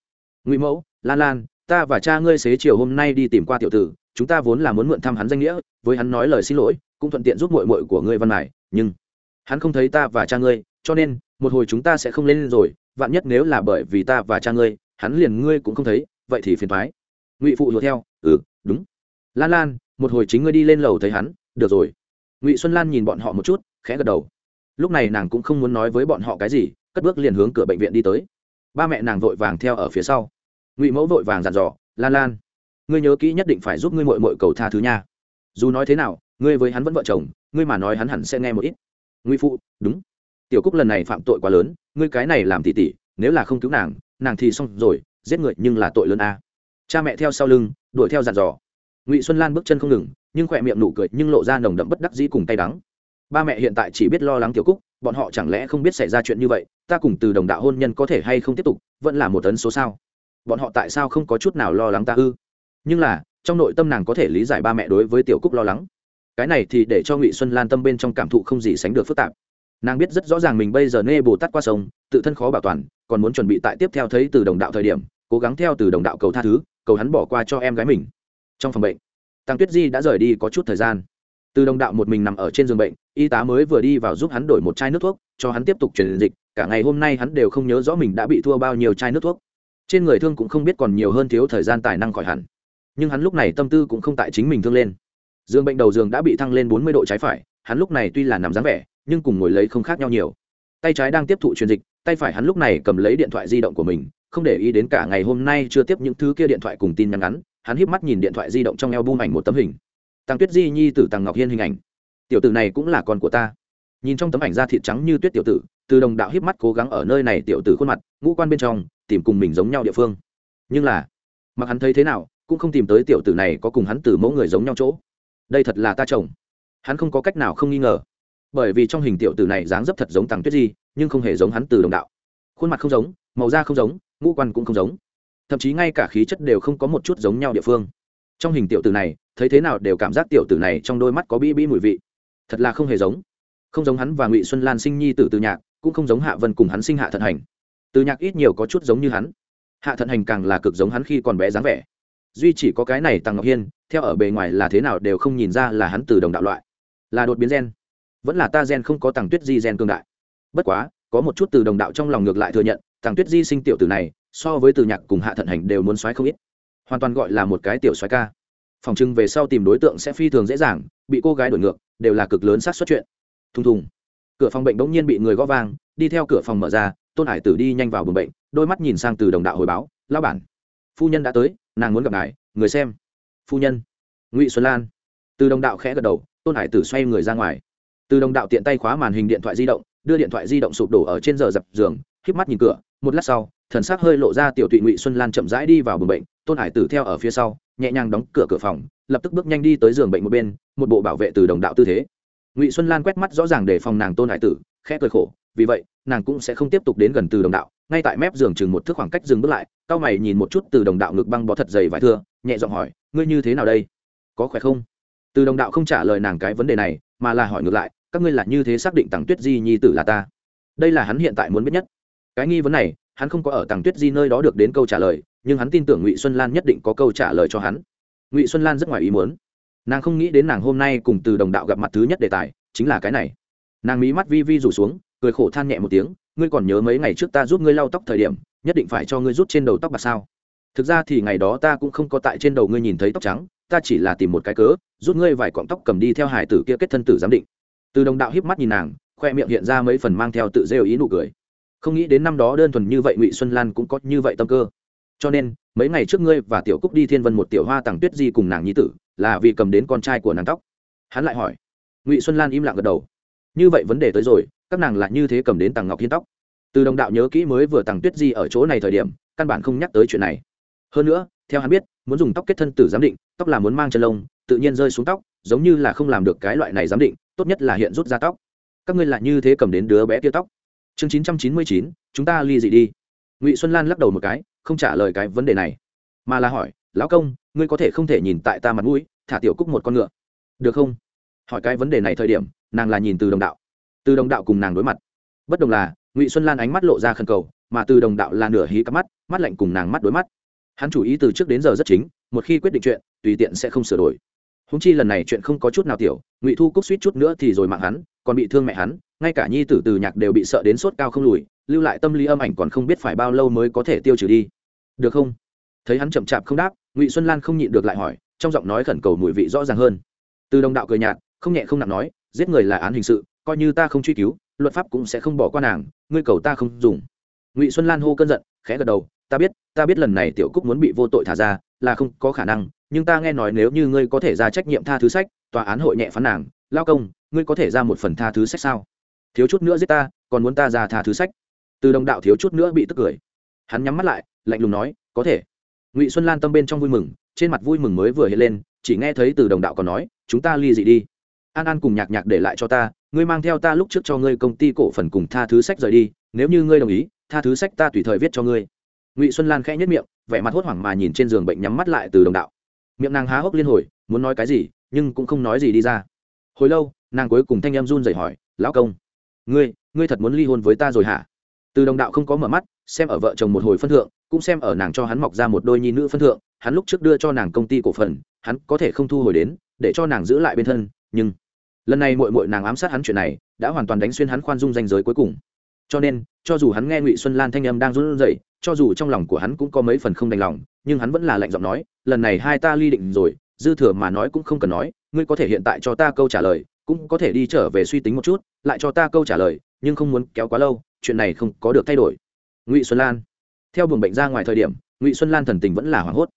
Ngụy mẫu, lan lan, ta và cha ngươi xế chiều hôm nay đi tìm qua tiểu tử, chúng ta vốn là muốn mượn thăm hắn danh nghĩa, với hắn nói lời xin lỗi, cũng thuận tiện giúp mội mội của ngươi văn mải nhưng hắn không thấy ta và cha ngươi, cho nên, một hồi chúng ta sẽ không lên rồi vạn nhất nếu là bởi vì ta và cha ngươi, hắn liền ngươi cũng không thấy, vậy thì phiền thoái ngụy phụ lùa theo ừ đúng. Lan lan, một hồi chính ngươi đi lên lầu thấy hắn, được rồi. Ngụy xuân lan nhìn bọn họ một chút, khẽ gật đầu. Lúc này nàng cũng không muốn nói với bọn họ cái gì, cất bước liền hướng cửa bệnh viện đi tới. Ba mẹ nàng vội vàng theo ở phía sau. Ngụy mẫu vội vàng dặn dò, lan lan, ngươi nhớ kỹ nhất định phải giúp ngươi mội mội cầu tha thứ nha. Dù nói thế nào, ngươi với hắn vẫn vợ chồng, ngươi mà nói hắn hẳn sẽ nghe một ít. Ngụy phụ, đúng tiểu cúc lần này phạm tội quá lớn, ngươi cái này làm tỉ tỉ, nếu là không cứu nàng nàng thì xong rồi, giết người nhưng là tội lớn a. Cha mẹ theo sau lưng, đuổi theo dàn dò. Ngụy xuân lan bước chân không ngừng, nhưng khỏe miệng nụ cười nhưng lộ ra nồng đậm bất đắc dĩ cùng tay đắng. Ba mẹ hiện tại chỉ biết lo lắng tiểu cúc, bọn họ chẳng lẽ không biết xảy ra chuyện như vậy, ta cùng từ đồng đạo hôn nhân có thể hay không tiếp tục, vẫn là một tấn số sao? Bọn họ tại sao không có chút nào lo lắng ta ư? Nhưng là, trong nội tâm nàng có thể lý giải ba mẹ đối với tiểu cúc lo lắng. Cái này thì để cho ngụy xuân lan tâm bên trong cảm thụ không gì sánh được phức tạp nàng biết rất rõ ràng mình bây giờ nê bồ tát qua sông, tự thân khó bảo toàn, còn muốn chuẩn bị tại tiếp theo thấy từ đồng đạo thời điểm, cố gắng theo từ đồng đạo cầu tha thứ, cầu hắn bỏ qua cho em gái mình. Trong phòng bệnh tăng tuyết di đã rời đi có chút thời gian. Từ đồng đạo một mình nằm ở trên giường bệnh, y tá mới vừa đi vào giúp hắn đổi một chai nước thuốc, cho hắn tiếp tục truyền dịch, cả ngày hôm nay hắn đều không nhớ rõ mình đã bị thua bao nhiêu chai nước thuốc. Trên người thương cũng không biết còn nhiều hơn thiếu thời gian tài năng khỏi hẳn. Nhưng hắn lúc này tâm tư cũng không tại chính mình thương lên. Giường bệnh đầu giường đã bị thăng lên bốn mươi độ trái phải, hắn lúc này tuy là nằm dáng vẻ nhưng cùng ngồi lấy không khác nhau nhiều. Tay trái đang tiếp thụ truyền dịch, tay phải hắn lúc này cầm lấy điện thoại di động của mình, không để ý đến cả ngày hôm nay chưa tiếp những thứ kia điện thoại cùng tin nhắn ngắn, hắn híp mắt nhìn điện thoại di động trong eo bung ảnh một tấm hình. Tăng tuyết di, nhi tử tăng ngọc hiên hình ảnh. Tiểu tử này cũng là con của ta. Nhìn trong tấm ảnh da thịt trắng như tuyết tiểu tử, từ đồng đạo híp mắt cố gắng ở nơi này tiểu tử khuôn mặt, ngũ quan bên trong, tìm cùng mình giống nhau địa phương. Nhưng là, mặc hắn thấy thế nào, cũng không tìm tới tiểu tử này có cùng hắn từ mẫu người giống nhau chỗ. Đây thật là ta chồng. Hắn không có cách nào không nghi ngờ bởi vì trong hình tiểu tử này dáng dấp thật giống tàng tuyết di, nhưng không hề giống hắn từ đồng đạo. Khuôn mặt không giống, màu da không giống, ngũ quan cũng không giống. Thậm chí ngay cả khí chất đều không có một chút giống nhau địa phương. Trong hình tiểu tử này, thấy thế nào đều cảm giác tiểu tử này trong đôi mắt có bi bi mùi vị. Thật là không hề giống. Không giống hắn và ngụy xuân lan sinh nhi tử từ nhạc, cũng không giống hạ vân cùng hắn sinh hạ thận hành. Từ nhạc ít nhiều có chút giống như hắn. Hạ thận hành càng là cực giống hắn khi còn bé dáng vẻ. Duy chỉ có cái này tăng ngọc hiên, theo ở bề ngoài là thế nào đều không nhìn ra là hắn từ đồng đạo loại. Là đột biến gen vẫn là ta gen không có tàng tuyết di gen cương đại. Bất quá, có một chút từ đồng đạo trong lòng ngược lại thừa nhận tàng tuyết di sinh tiểu tử này, so với từ nhạc cùng hạ thận hành đều muốn xoáy không ít. Hoàn toàn gọi là một cái tiểu xoáy ca. Phòng trưng về sau tìm đối tượng sẽ phi thường dễ dàng, bị cô gái đổi ngược, đều là cực lớn sát xuất chuyện. Thùng thùng. Cửa phòng bệnh bỗng nhiên bị người gõ vang, đi theo cửa phòng mở ra, tôn hải tử đi nhanh vào buồng bệnh, đôi mắt nhìn sang từ đồng đạo hồi báo lao bản, phu nhân đã tới, nàng muốn gặp ngài, người xem. Phu nhân. Ngụy xuân lan. Từ đồng đạo khẽ gật đầu, tôn hải tử xoay người ra ngoài từ đồng đạo tiện tay khóa màn hình điện thoại di động, đưa điện thoại di động sụp đổ ở trên giờ dập giường híp mắt nhìn cửa, một lát sau, thần sắc hơi lộ ra tiểu tụy ngụy xuân lan chậm rãi đi vào buồng bệnh, tôn hải tử theo ở phía sau, nhẹ nhàng đóng cửa cửa phòng, lập tức bước nhanh đi tới giường bệnh một bên, một bộ bảo vệ từ đồng đạo tư thế. Ngụy xuân lan quét mắt rõ ràng để phòng nàng tôn hải tử, khẽ cười khổ, vì vậy, nàng cũng sẽ không tiếp tục đến gần từ đồng đạo, ngay tại mép giường chừng một thước khoảng cách dừng bước lại, cao mày nhìn một chút từ đồng đạo ngực băng bó thật dày vải thưa, nhẹ giọng hỏi, ngươi như thế nào đây? Có khỏe không? Từ đồng đạo không trả lời nàng cái vấn đề này, mà là hỏi ngược lại các ngươi là như thế xác định tằng tuyết di nhi tử là ta? Đây là hắn hiện tại muốn biết nhất. Cái nghi vấn này, hắn không có ở tằng tuyết di nơi đó được đến câu trả lời, nhưng hắn tin tưởng ngụy xuân lan nhất định có câu trả lời cho hắn. Ngụy xuân lan rất ngoài ý muốn. Nàng không nghĩ đến nàng hôm nay cùng từ đồng đạo gặp mặt thứ nhất đề tài, chính là cái này. Nàng mí mắt vi vi rủ xuống, cười khổ than nhẹ một tiếng, ngươi còn nhớ mấy ngày trước ta giúp ngươi lau tóc thời điểm, nhất định phải cho ngươi rút trên đầu tóc bạc sao? Thực ra thì ngày đó ta cũng không có tại trên đầu ngươi nhìn thấy tóc trắng, ta chỉ là tìm một cái cớ, rút ngươi vài cọng tóc cầm đi theo hải tử kia kết thân tử giám định từ đồng đạo híp mắt nhìn nàng, khoe miệng hiện ra mấy phần mang theo tự rêu ý nụ cười. Không nghĩ đến năm đó đơn thuần như vậy ngụy xuân lan cũng có như vậy tâm cơ. Cho nên, mấy ngày trước ngươi và tiểu cúc đi thiên vân một tiểu hoa tặng tuyết di cùng nàng nhi tử, là vì cầm đến con trai của nàng tóc. Hắn lại hỏi. Ngụy xuân lan im lặng gật đầu. Như vậy vấn đề tới rồi, các nàng lại như thế cầm đến tàng ngọc hiên tóc. Từ đồng đạo nhớ kỹ mới vừa tàng tuyết di ở chỗ này thời điểm, căn bản không nhắc tới chuyện này. Hơn nữa, theo hắn biết, muốn dùng tóc kết thân tử giám định, tóc là muốn mang chân lông, tự nhiên rơi xuống tóc, giống như là không làm được cái loại này giám định tốt nhất là hiện rút ra tóc. Các ngươi lại như thế cầm đến đứa bé tia tóc. Chương chín trăm chín mươi chín, chúng ta ly dị đi. Ngụy xuân lan lắc đầu một cái, không trả lời cái vấn đề này, mà là hỏi, lão công, ngươi có thể không thể nhìn tại ta mặt mũi, thả tiểu cúc một con ngựa? Được không? Hỏi cái vấn đề này thời điểm, nàng là nhìn từ đồng đạo. Từ đồng đạo cùng nàng đối mặt. Bất đồng là, ngụy xuân lan ánh mắt lộ ra khẩn cầu, mà từ đồng đạo là nửa hí cắm mắt mắt lạnh cùng nàng mắt đối mắt. Hắn chủ ý từ trước đến giờ rất chính, một khi quyết định chuyện, tùy tiện sẽ không sửa đổi húng chi lần này chuyện không có chút nào tiểu, ngụy thu cúc suýt chút nữa thì rồi mạng hắn, còn bị thương mẹ hắn, ngay cả nhi tử từ nhạc đều bị sợ đến sốt cao không lùi, lưu lại tâm lý âm ảnh còn không biết phải bao lâu mới có thể tiêu trừ đi. Được không? Thấy hắn chậm chạp không đáp, ngụy xuân lan không nhịn được lại hỏi, trong giọng nói khẩn cầu mùi vị rõ ràng hơn. Từ đồng đạo cười nhạt, không nhẹ không nặng nói, giết người là án hình sự, coi như ta không truy cứu, luật pháp cũng sẽ không bỏ qua nàng, ngươi cầu ta không dùng. Ngụy xuân lan hô cơn giận, khẽ gật đầu, ta biết ta biết lần này tiểu cúc muốn bị vô tội thả ra, là không có khả năng nhưng ta nghe nói nếu như ngươi có thể ra trách nhiệm tha thứ sách, tòa án hội nhẹ phán nàng, lao công, ngươi có thể ra một phần tha thứ sách sao? Thiếu chút nữa giết ta, còn muốn ta ra tha thứ sách? Từ đồng đạo thiếu chút nữa bị tức cười. Hắn nhắm mắt lại, lạnh lùng nói, có thể. Ngụy xuân lan tâm bên trong vui mừng, trên mặt vui mừng mới vừa hiện lên, chỉ nghe thấy từ đồng đạo còn nói, chúng ta ly dị đi. An an cùng nhạc nhạc để lại cho ta, ngươi mang theo ta lúc trước cho ngươi công ty cổ phần cùng tha thứ sách rời đi, nếu như ngươi đồng ý, tha thứ sách ta tùy thời viết cho ngươi. Ngụy xuân lan khẽ nhất miệng, vẻ mặt hốt hoảng mà nhìn trên giường bệnh nhắm mắt lại từ đồng đạo miệng nàng há hốc liên hồi, muốn nói cái gì, nhưng cũng không nói gì đi ra. Hồi lâu, nàng cuối cùng thanh em run dậy hỏi, lão công, ngươi ngươi thật muốn ly hôn với ta rồi hả? Từ đồng đạo không có mở mắt, xem ở vợ chồng một hồi phân thượng, cũng xem ở nàng cho hắn mọc ra một đôi nhi nữ phân thượng, hắn lúc trước đưa cho nàng công ty cổ phần, hắn có thể không thu hồi đến, để cho nàng giữ lại bên thân, nhưng lần này mội mội nàng ám sát hắn chuyện này, đã hoàn toàn đánh xuyên hắn khoan dung danh giới cuối cùng. Cho nên, cho dù hắn nghe ngụy xuân lan thanh âm đang run rẩy cho dù trong lòng của hắn cũng có mấy phần không đành lòng, nhưng hắn vẫn là lạnh giọng nói, lần này hai ta ly định rồi, dư thừa mà nói cũng không cần nói, ngươi có thể hiện tại cho ta câu trả lời, cũng có thể đi trở về suy tính một chút, lại cho ta câu trả lời, nhưng không muốn kéo quá lâu, chuyện này không có được thay đổi. Ngụy xuân lan. Theo buồng bệnh ra ngoài thời điểm, ngụy xuân lan thần tình vẫn là hoảng hốt.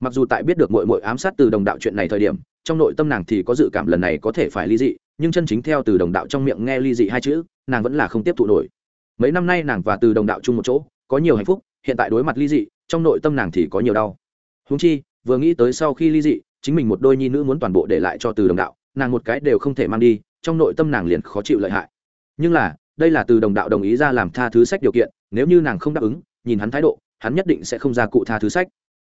Mặc dù tại biết được mội mội ám sát từ đồng đạo chuyện này thời điểm, trong nội tâm nàng thì có dự cảm lần này có thể phải ly dị, nhưng chân chính theo từ đồng đạo trong miệng nghe ly dị hai chữ, nàng vẫn là không tiếp thụ nổi. Mấy năm nay nàng và từ đồng đạo chung một chỗ, có nhiều hạnh phúc hiện tại đối mặt ly dị, trong nội tâm nàng thì có nhiều đau. Húng chi, vừa nghĩ tới sau khi ly dị, chính mình một đôi nhi nữ muốn toàn bộ để lại cho từ đồng đạo, nàng một cái đều không thể mang đi, trong nội tâm nàng liền khó chịu lợi hại. Nhưng là, đây là từ đồng đạo đồng ý ra làm tha thứ sách điều kiện, nếu như nàng không đáp ứng, nhìn hắn thái độ, hắn nhất định sẽ không ra cụ tha thứ sách.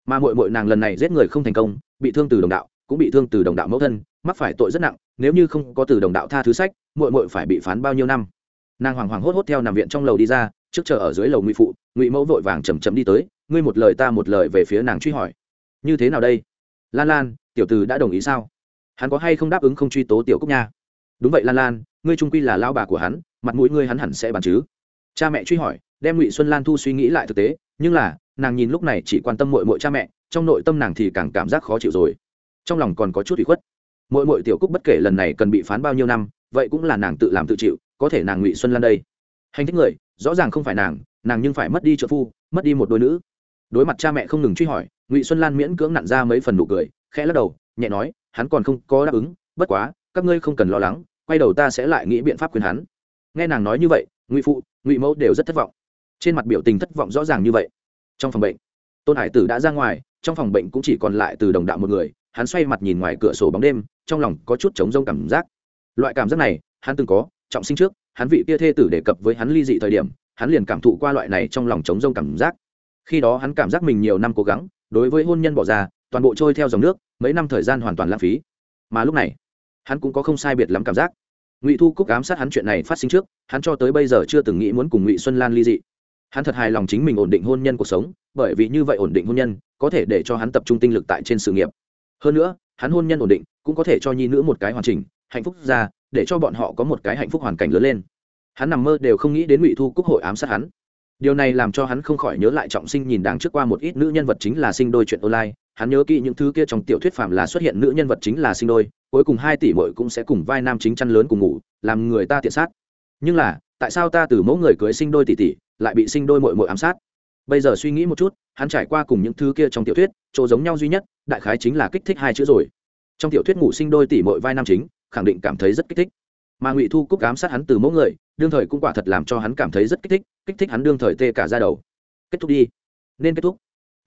Mà mội mội nàng lần này giết người không thành công, bị thương từ đồng đạo, cũng bị thương từ đồng đạo mẫu thân, mắc phải tội rất nặng, nếu như không có từ đồng đạo tha thứ sách mội mội phải bị phán bao nhiêu năm. Nàng hoàng hoàng hốt hốt theo nằm viện trong lầu đi ra trước chờ ở dưới lầu ngụy phụ, ngụy mẫu vội vàng chầm chậm đi tới, ngươi một lời ta một lời về phía nàng truy hỏi. Như thế nào đây? Lan lan, tiểu từ đã đồng ý sao? Hắn có hay không đáp ứng không truy tố tiểu cúc nha? Đúng vậy lan lan, ngươi trung quy là lao bà của hắn, mặt mũi ngươi hắn hẳn sẽ bàn chứ. Cha mẹ truy hỏi, đem ngụy xuân lan thu suy nghĩ lại thực tế, nhưng là, nàng nhìn lúc này chỉ quan tâm mội mội cha mẹ, trong nội tâm nàng thì càng cảm giác khó chịu rồi. Trong lòng còn có chút bị khuất. Mội mội tiểu cúc bất kể lần này cần bị phán bao nhiêu năm, vậy cũng là nàng tự làm tự chịu, có thể nàng ngụy xuân lan đây hành thích người, rõ ràng không phải nàng nàng nhưng phải mất đi trợ phu, mất đi một đôi nữ. Đối mặt cha mẹ không ngừng truy hỏi, ngụy xuân lan miễn cưỡng nặn ra mấy phần nụ cười, khẽ lắc đầu, nhẹ nói, hắn còn không có đáp ứng, bất quá, các ngươi không cần lo lắng, quay đầu ta sẽ lại nghĩ biện pháp khuyên hắn. Nghe nàng nói như vậy, ngụy phụ, ngụy mẫu đều rất thất vọng. Trên mặt biểu tình thất vọng rõ ràng như vậy. Trong phòng bệnh, tôn hải tử đã ra ngoài, trong phòng bệnh cũng chỉ còn lại từ đồng đạo một người, hắn xoay mặt nhìn ngoài cửa sổ bóng đêm, trong lòng có chút trống rông cảm giác. Loại cảm giác này, hắn từng có, trọng sinh trước hắn vị tia thê tử đề cập với hắn ly dị thời điểm, hắn liền cảm thụ qua loại này trong lòng trống rông cảm giác. Khi đó hắn cảm giác mình nhiều năm cố gắng, đối với hôn nhân bỏ ra, toàn bộ trôi theo dòng nước, mấy năm thời gian hoàn toàn lãng phí. Mà lúc này, hắn cũng có không sai biệt lắm cảm giác. Ngụy thu cúc ám sát hắn chuyện này phát sinh trước, hắn cho tới bây giờ chưa từng nghĩ muốn cùng ngụy xuân lan ly dị. Hắn thật hài lòng chính mình ổn định hôn nhân cuộc sống, bởi vì như vậy ổn định hôn nhân, có thể để cho hắn tập trung tinh lực tại trên sự nghiệp. Hơn nữa, hắn hôn nhân ổn định, cũng có thể cho nhi nữ một cái hoàn chỉnh hạnh phúc ra, để cho bọn họ có một cái hạnh phúc hoàn cảnh lớn lên. Hắn nằm mơ đều không nghĩ đến ngụy thu cúc hội ám sát hắn. Điều này làm cho hắn không khỏi nhớ lại trọng sinh nhìn đáng trước qua một ít nữ nhân vật chính là sinh đôi chuyện online. Hắn nhớ kỹ những thứ kia trong tiểu thuyết phạm là xuất hiện nữ nhân vật chính là sinh đôi, cuối cùng hai tỷ mội cũng sẽ cùng vai nam chính chăn lớn cùng ngủ, làm người ta tiện sát. Nhưng là, tại sao ta từ mẫu người cưới sinh đôi tỷ tỷ, lại bị sinh đôi mội mội ám sát? Bây giờ suy nghĩ một chút, hắn trải qua cùng những thứ kia trong tiểu thuyết, chỗ giống nhau duy nhất, đại khái chính là kích thích hai chữ rồi. Trong tiểu thuyết ngủ sinh đôi tỷ mội vai nam chính khẳng định cảm thấy rất kích thích. Mà ngụy thu cúc ám sát hắn từ mẫu người, đương thời cũng quả thật làm cho hắn cảm thấy rất kích thích kích thích hắn đương thời tê cả ra đầu. Kết thúc đi. Nên kết thúc.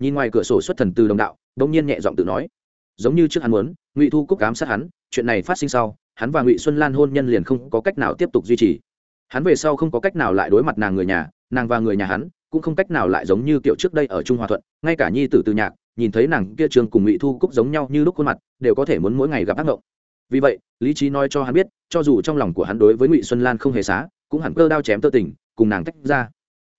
Nhìn ngoài cửa sổ xuất thần từ đồng đạo đông nhiên nhẹ giọng tự nói. Giống như trước hắn muốn, ngụy thu cúc ám sát hắn, chuyện này phát sinh sau, hắn và ngụy xuân lan hôn nhân liền không có cách nào tiếp tục duy trì. Hắn về sau không có cách nào lại đối mặt nàng người nhà, nàng và người nhà hắn cũng không cách nào lại giống như kiểu trước đây ở trung hòa thuận, ngay cả nhi tử từ nhạc, nhìn thấy nàng kia trường cùng ngụy thu cúc giống nhau như lúc khuôn mặt, đều có thể muốn mỗi ngày gặp ác mộng vì vậy lý trí nói cho hắn biết cho dù trong lòng của hắn đối với ngụy xuân lan không hề xá cũng hẳn cơ đao chém tơ tình cùng nàng tách ra.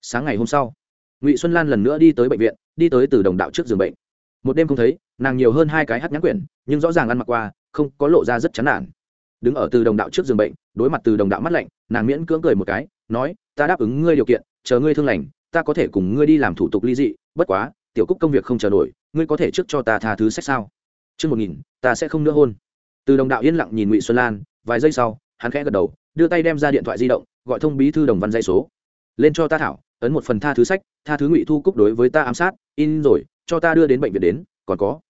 Sáng ngày hôm sau ngụy xuân lan lần nữa đi tới bệnh viện đi tới từ đồng đạo trước giường bệnh. Một đêm không thấy nàng nhiều hơn hai cái hát nhãn quyển nhưng rõ ràng ăn mặc qua không có lộ ra rất chán nản. Đứng ở từ đồng đạo trước giường bệnh đối mặt từ đồng đạo mắt lạnh nàng miễn cưỡng cười một cái nói ta đáp ứng ngươi điều kiện chờ ngươi thương lành ta có thể cùng ngươi đi làm thủ tục ly dị bất quá tiểu cúc công việc không chờ nổi ngươi có thể trước cho ta tha thứ sách sao? Trước một nghìn, ta sẽ không nữa hôn. Từ đồng đạo yên lặng nhìn Ngụy Xuân Lan, vài giây sau, hắn khẽ gật đầu, đưa tay đem ra điện thoại di động, gọi thông bí thư đồng văn dây số. Lên cho ta thảo, ấn một phần tha thứ sách tha thứ ngụy thu cúc đối với ta ám sát in rồi cho ta đưa đến bệnh viện đến còn có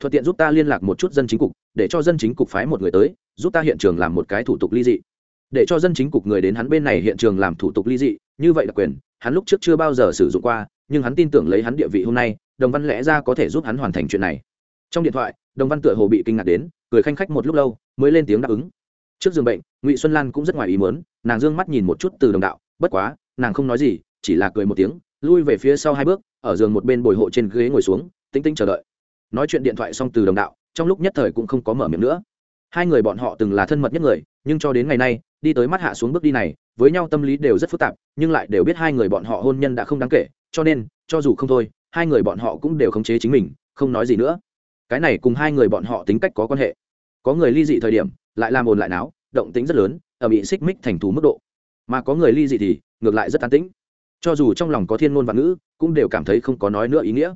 thuận tiện giúp ta liên lạc một chút dân chính cục để cho dân chính cục phái một người tới giúp ta hiện trường làm một cái thủ tục ly dị để cho dân chính cục người đến hắn bên này hiện trường làm thủ tục ly dị như vậy là quyền hắn lúc trước chưa bao giờ sử dụng qua nhưng hắn tin tưởng lấy hắn địa vị hôm nay đồng văn lẽ ra có thể giúp hắn hoàn thành chuyện này trong điện thoại đồng văn tựa hồ bị kinh ngạc đến, cười khanh khách một lúc lâu, mới lên tiếng đáp ứng. Trước giường bệnh, ngụy xuân lan cũng rất ngoài ý muốn, nàng d ư ơ n g mắt nhìn một chút từ đồng đạo, bất quá, nàng không nói gì, chỉ là cười một tiếng, lui về phía sau hai bước, ở giường một bên bồi hộ trên ghế ngồi xuống tính tinh chờ đợi. Nói chuyện điện thoại xong từ đồng đạo, trong lúc nhất thời cũng không có mở miệng nữa. Hai người bọn họ từng là thân mật nhất người, nhưng cho đến ngày nay, đi tới mắt hạ xuống bước đi này, với nhau tâm lý đều rất phức tạp, nhưng lại đều biết hai người bọn họ hôn nhân đã không đáng kể, cho nên, cho dù không thôi, hai người bọn họ cũng đều khống chế chính mình, không nói gì nữa cái này cùng hai người bọn họ tính cách có quan hệ. Có người ly dị thời điểm, lại làm ồn lại náo, động tính rất lớn ở bị xích mích thành thú mức độ. Mà có người ly dị thì, ngược lại rất an tĩnh. Cho dù trong lòng có thiên ngôn và ngữ, cũng đều cảm thấy không có nói nữa ý nghĩa.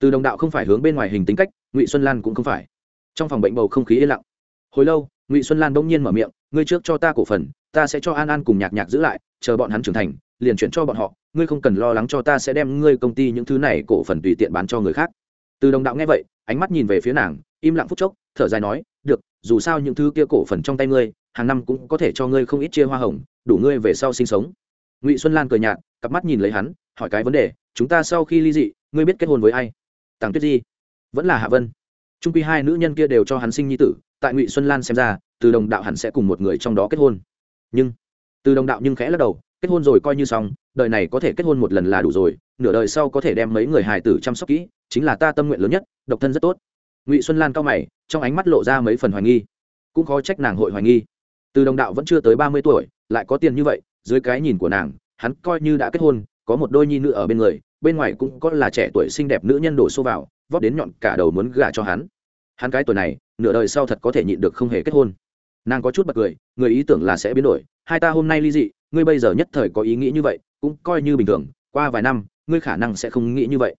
Từ đồng đạo không phải hướng bên ngoài hình tính cách, ngụy xuân lan cũng không phải. Trong phòng bệnh bầu không khí yên lặng. Hồi lâu, ngụy xuân lan bỗng nhiên mở miệng, ngươi trước cho ta cổ phần, ta sẽ cho an an cùng nhạc nhạc giữ lại, chờ bọn hắn trưởng thành, liền chuyển cho bọn họ, ngươi không cần lo lắng cho ta sẽ đem ngươi công ty những thứ này cổ phần tùy tiện bán cho người khác từ đồng đạo nghe vậy, ánh mắt nhìn về phía nàng, im lặng phút chốc, thở dài nói, được, dù sao những thứ kia cổ phần trong tay ngươi, hàng năm cũng có thể cho ngươi không ít chia hoa hồng, đủ ngươi về sau sinh sống. Ngụy xuân lan cười nhạt, cặp mắt nhìn lấy hắn, hỏi cái vấn đề, chúng ta sau khi ly dị, ngươi biết kết hôn với ai? Tàng tuyết di. Vẫn là hạ vân. Trung quy hai nữ nhân kia đều cho hắn sinh nhi tử, tại ngụy xuân lan xem ra, từ đồng đạo hẳn sẽ cùng một người trong đó kết hôn. Nhưng, từ đồng đạo nhưng khẽ lắc đầu, kết hôn rồi coi như xong, đời này có thể kết hôn một lần là đủ rồi, nửa đời sau có thể đem mấy người hài tử chăm sóc kỹ chính là ta tâm nguyện lớn nhất, độc thân rất tốt. Ngụy xuân lan cao mày, trong ánh mắt lộ ra mấy phần hoài nghi. Cũng khó trách nàng hội hoài nghi. Từ đồng đạo vẫn chưa tới ba mươi tuổi, lại có tiền như vậy, dưới cái nhìn của nàng, hắn coi như đã kết hôn, có một đôi nhi nữ ở bên người, bên ngoài cũng có là trẻ tuổi xinh đẹp nữ nhân đổ xô vào, vót đến nhọn cả đầu muốn gả cho hắn. Hắn cái tuổi này, nửa đời sau thật có thể nhịn được không hề kết hôn. Nàng có chút bật cười, người ý tưởng là sẽ biến đổi. Hai ta hôm nay ly dị, ngươi bây giờ nhất thời có ý nghĩ như vậy, cũng coi như bình thường, qua vài năm, ngươi khả năng sẽ không nghĩ như vậy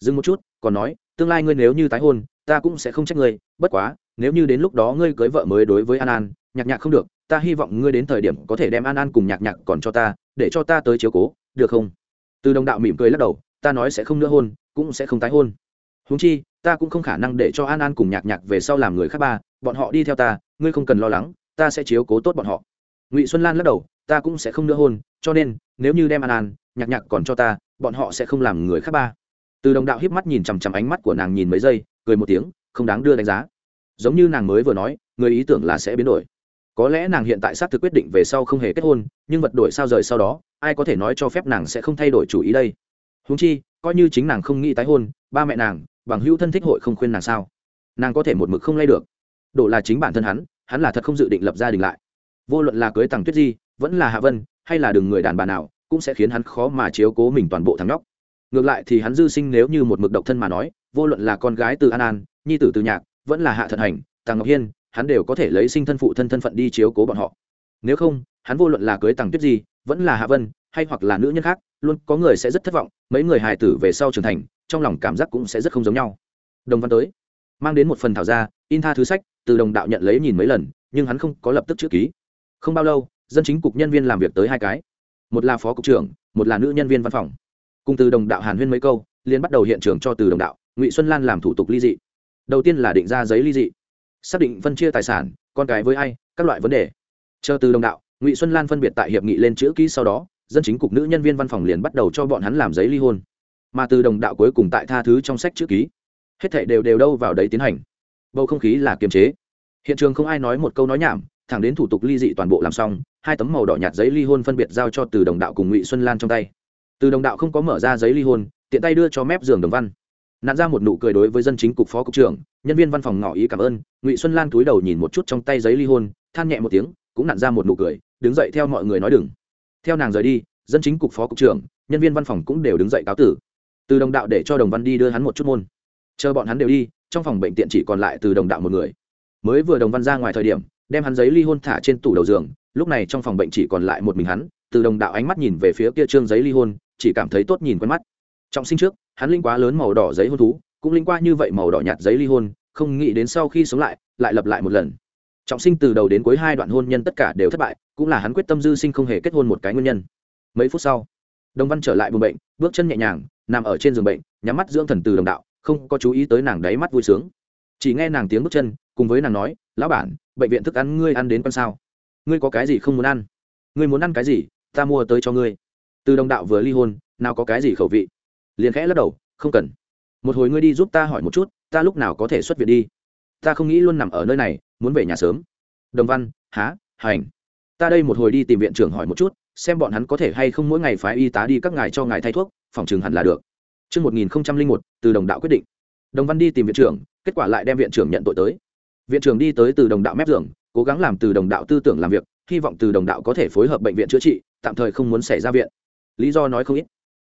dừng một chút, còn nói, tương lai ngươi nếu như tái hôn, ta cũng sẽ không trách ngươi, bất quá, nếu như đến lúc đó ngươi cưới vợ mới đối với an an, nhạc nhạc không được, ta hy vọng ngươi đến thời điểm có thể đem an an cùng nhạc nhạc còn cho ta, để cho ta tới chiếu cố, được không? Từ đồng đạo mỉm cười lắc đầu, ta nói sẽ không nữa hôn, cũng sẽ không tái hôn. Húng chi, ta cũng không khả năng để cho an an cùng nhạc nhạc về sau làm người khác ba, bọn họ đi theo ta, ngươi không cần lo lắng, ta sẽ chiếu cố tốt bọn họ. Ngụy xuân lan lắc đầu, ta cũng sẽ không nữa hôn, cho nên, nếu như đem an an, nhạc nhạc còn cho ta, bọn họ sẽ không làm người khác ba từ đồng đạo hiếp mắt nhìn chằm chằm ánh mắt của nàng nhìn mấy giây, cười một tiếng, không đáng đưa đánh giá. Giống như nàng mới vừa nói, người ý tưởng là sẽ biến đổi. Có lẽ nàng hiện tại xác thực quyết định về sau không hề kết hôn, nhưng vật đổi sao rời sau đó, ai có thể nói cho phép nàng sẽ không thay đổi chủ ý đây? Húng chi, coi như chính nàng không nghĩ tái hôn, ba mẹ nàng, bằng hữu thân thích hội không khuyên nàng sao? Nàng có thể một mực không lay được. Đổ là chính bản thân hắn hắn là thật không dự định lập gia đình lại. Vô luận là cưới tằng tuyết di, vẫn là hạ vân, hay là đừng người đàn bà nào, cũng sẽ khiến hắn khó mà chiếu cố mình toàn bộ thằng nhóc ngược lại thì hắn dư sinh nếu như một mực độc thân mà nói, vô luận là con gái từ an an, nhi tử từ nhạc, vẫn là hạ thận hành tàng ngọc hiên, hắn đều có thể lấy sinh thân phụ thân thân phận đi chiếu cố bọn họ. Nếu không, hắn vô luận là cưới tàng tuyết gì vẫn là hạ vân, hay hoặc là nữ nhân khác, luôn có người sẽ rất thất vọng, mấy người hài tử về sau trưởng thành, trong lòng cảm giác cũng sẽ rất không giống nhau. Đồng văn tới, mang đến một phần thảo ra in tha thứ sách, từ đồng đạo nhận lấy nhìn mấy lần, nhưng hắn không có lập tức chữ ký. Không bao lâu, dân chính cục nhân viên làm việc tới hai cái. Một là phó cục trưởng, một là nữ nhân viên văn phòng cùng từ đồng đạo hàn huyên mấy câu liên bắt đầu hiện trường cho từ đồng đạo, ngụy xuân lan làm thủ tục ly dị. Đầu tiên là định ra giấy ly dị. Xác định phân chia tài sản, con cái với ai, các loại vấn đề. Chờ từ đồng đạo, ngụy xuân lan phân biệt tại hiệp nghị lên chữ ký sau đó, dân chính cục nữ nhân viên văn phòng liền bắt đầu cho bọn hắn làm giấy ly hôn. Mà từ đồng đạo cuối cùng tại tha thứ trong sách chữ ký. Hết thảy đều đều đâu vào đấy tiến hành. Bầu không khí là kiềm chế. Hiện trường không ai nói một câu nói nhảm, thẳng đến thủ tục ly dị toàn bộ làm xong, hai tấm màu đỏ nhạt giấy ly hôn phân biệt giao cho từ đồng đạo cùng ngụy xuân lan trong tay từ đồng đạo không có mở ra giấy ly hôn, tiện tay đưa cho mép giường đồng văn. Nạn ra một nụ cười đối với dân chính cục phó cục trưởng, nhân viên văn phòng ngỏ ý cảm ơn, ngụy xuân lan túi đầu nhìn một chút trong tay giấy ly hôn, than nhẹ một tiếng, cũng nặn ra một nụ cười, đứng dậy theo mọi người nói đừng. Theo nàng rời đi, dân chính cục phó cục trưởng, nhân viên văn phòng cũng đều đứng dậy cáo tử. Từ đồng đạo để cho đồng văn đi đưa hắn một chút môn. Chờ bọn hắn đều đi, trong phòng bệnh tiện chỉ còn lại từ đồng đạo một người. Mới vừa đồng văn ra ngoài thời điểm, đem hắn giấy ly hôn thả trên tủ đầu giường, lúc này trong phòng bệnh chỉ còn lại một mình hắn, từ đồng đạo ánh mắt nhìn về phía kia trương giấy ly hôn chỉ cảm thấy tốt nhìn quen mắt. Trọng sinh trước, hắn linh quá lớn màu đỏ giấy hôn thú, cũng linh qua như vậy màu đỏ nhạt giấy ly hôn, không nghĩ đến sau khi sống lại lại lập lại một lần. Trọng sinh từ đầu đến cuối hai đoạn hôn nhân tất cả đều thất bại, cũng là hắn quyết tâm dư sinh không hề kết hôn một cái nguyên nhân. Mấy phút sau đồng văn trở lại buồng bệnh, bước chân nhẹ nhàng, nằm ở trên giường bệnh, nhắm mắt dưỡng thần từ đồng đạo, không có chú ý tới nàng đáy mắt vui sướng. Chỉ nghe nàng tiếng bước chân, cùng với nàng nói, lão bản, bệnh viện thức ăn ngươi ăn đến con sao? Ngươi có cái gì không muốn ăn? Ngươi muốn ăn cái gì, ta mua tới cho ngươi từ đồng đạo vừa ly hôn nào có cái gì khẩu vị? Liền khẽ lắc đầu không cần. Một hồi ngươi đi giúp ta hỏi một chút ta lúc nào có thể xuất viện đi? Ta không nghĩ luôn nằm ở nơi này muốn về nhà sớm. Đồng văn há hành. Ta đây một hồi đi tìm viện trưởng hỏi một chút xem bọn hắn có thể hay không mỗi ngày phái y tá đi các ngài cho ngài thay thuốc phòng trường hẳn là được. Trước 1001, từ đồng đạo quyết định. Đồng văn đi tìm viện trưởng, kết quả lại đem viện trưởng nhận tội tới. Viện trưởng đi tới từ đồng đạo mép giường, cố gắng làm từ đồng đạo tư tưởng làm việc, hy vọng từ đồng đạo có thể phối hợp bệnh viện chữa trị, tạm thời không muốn xảy ra viện. Lý do nói không ít,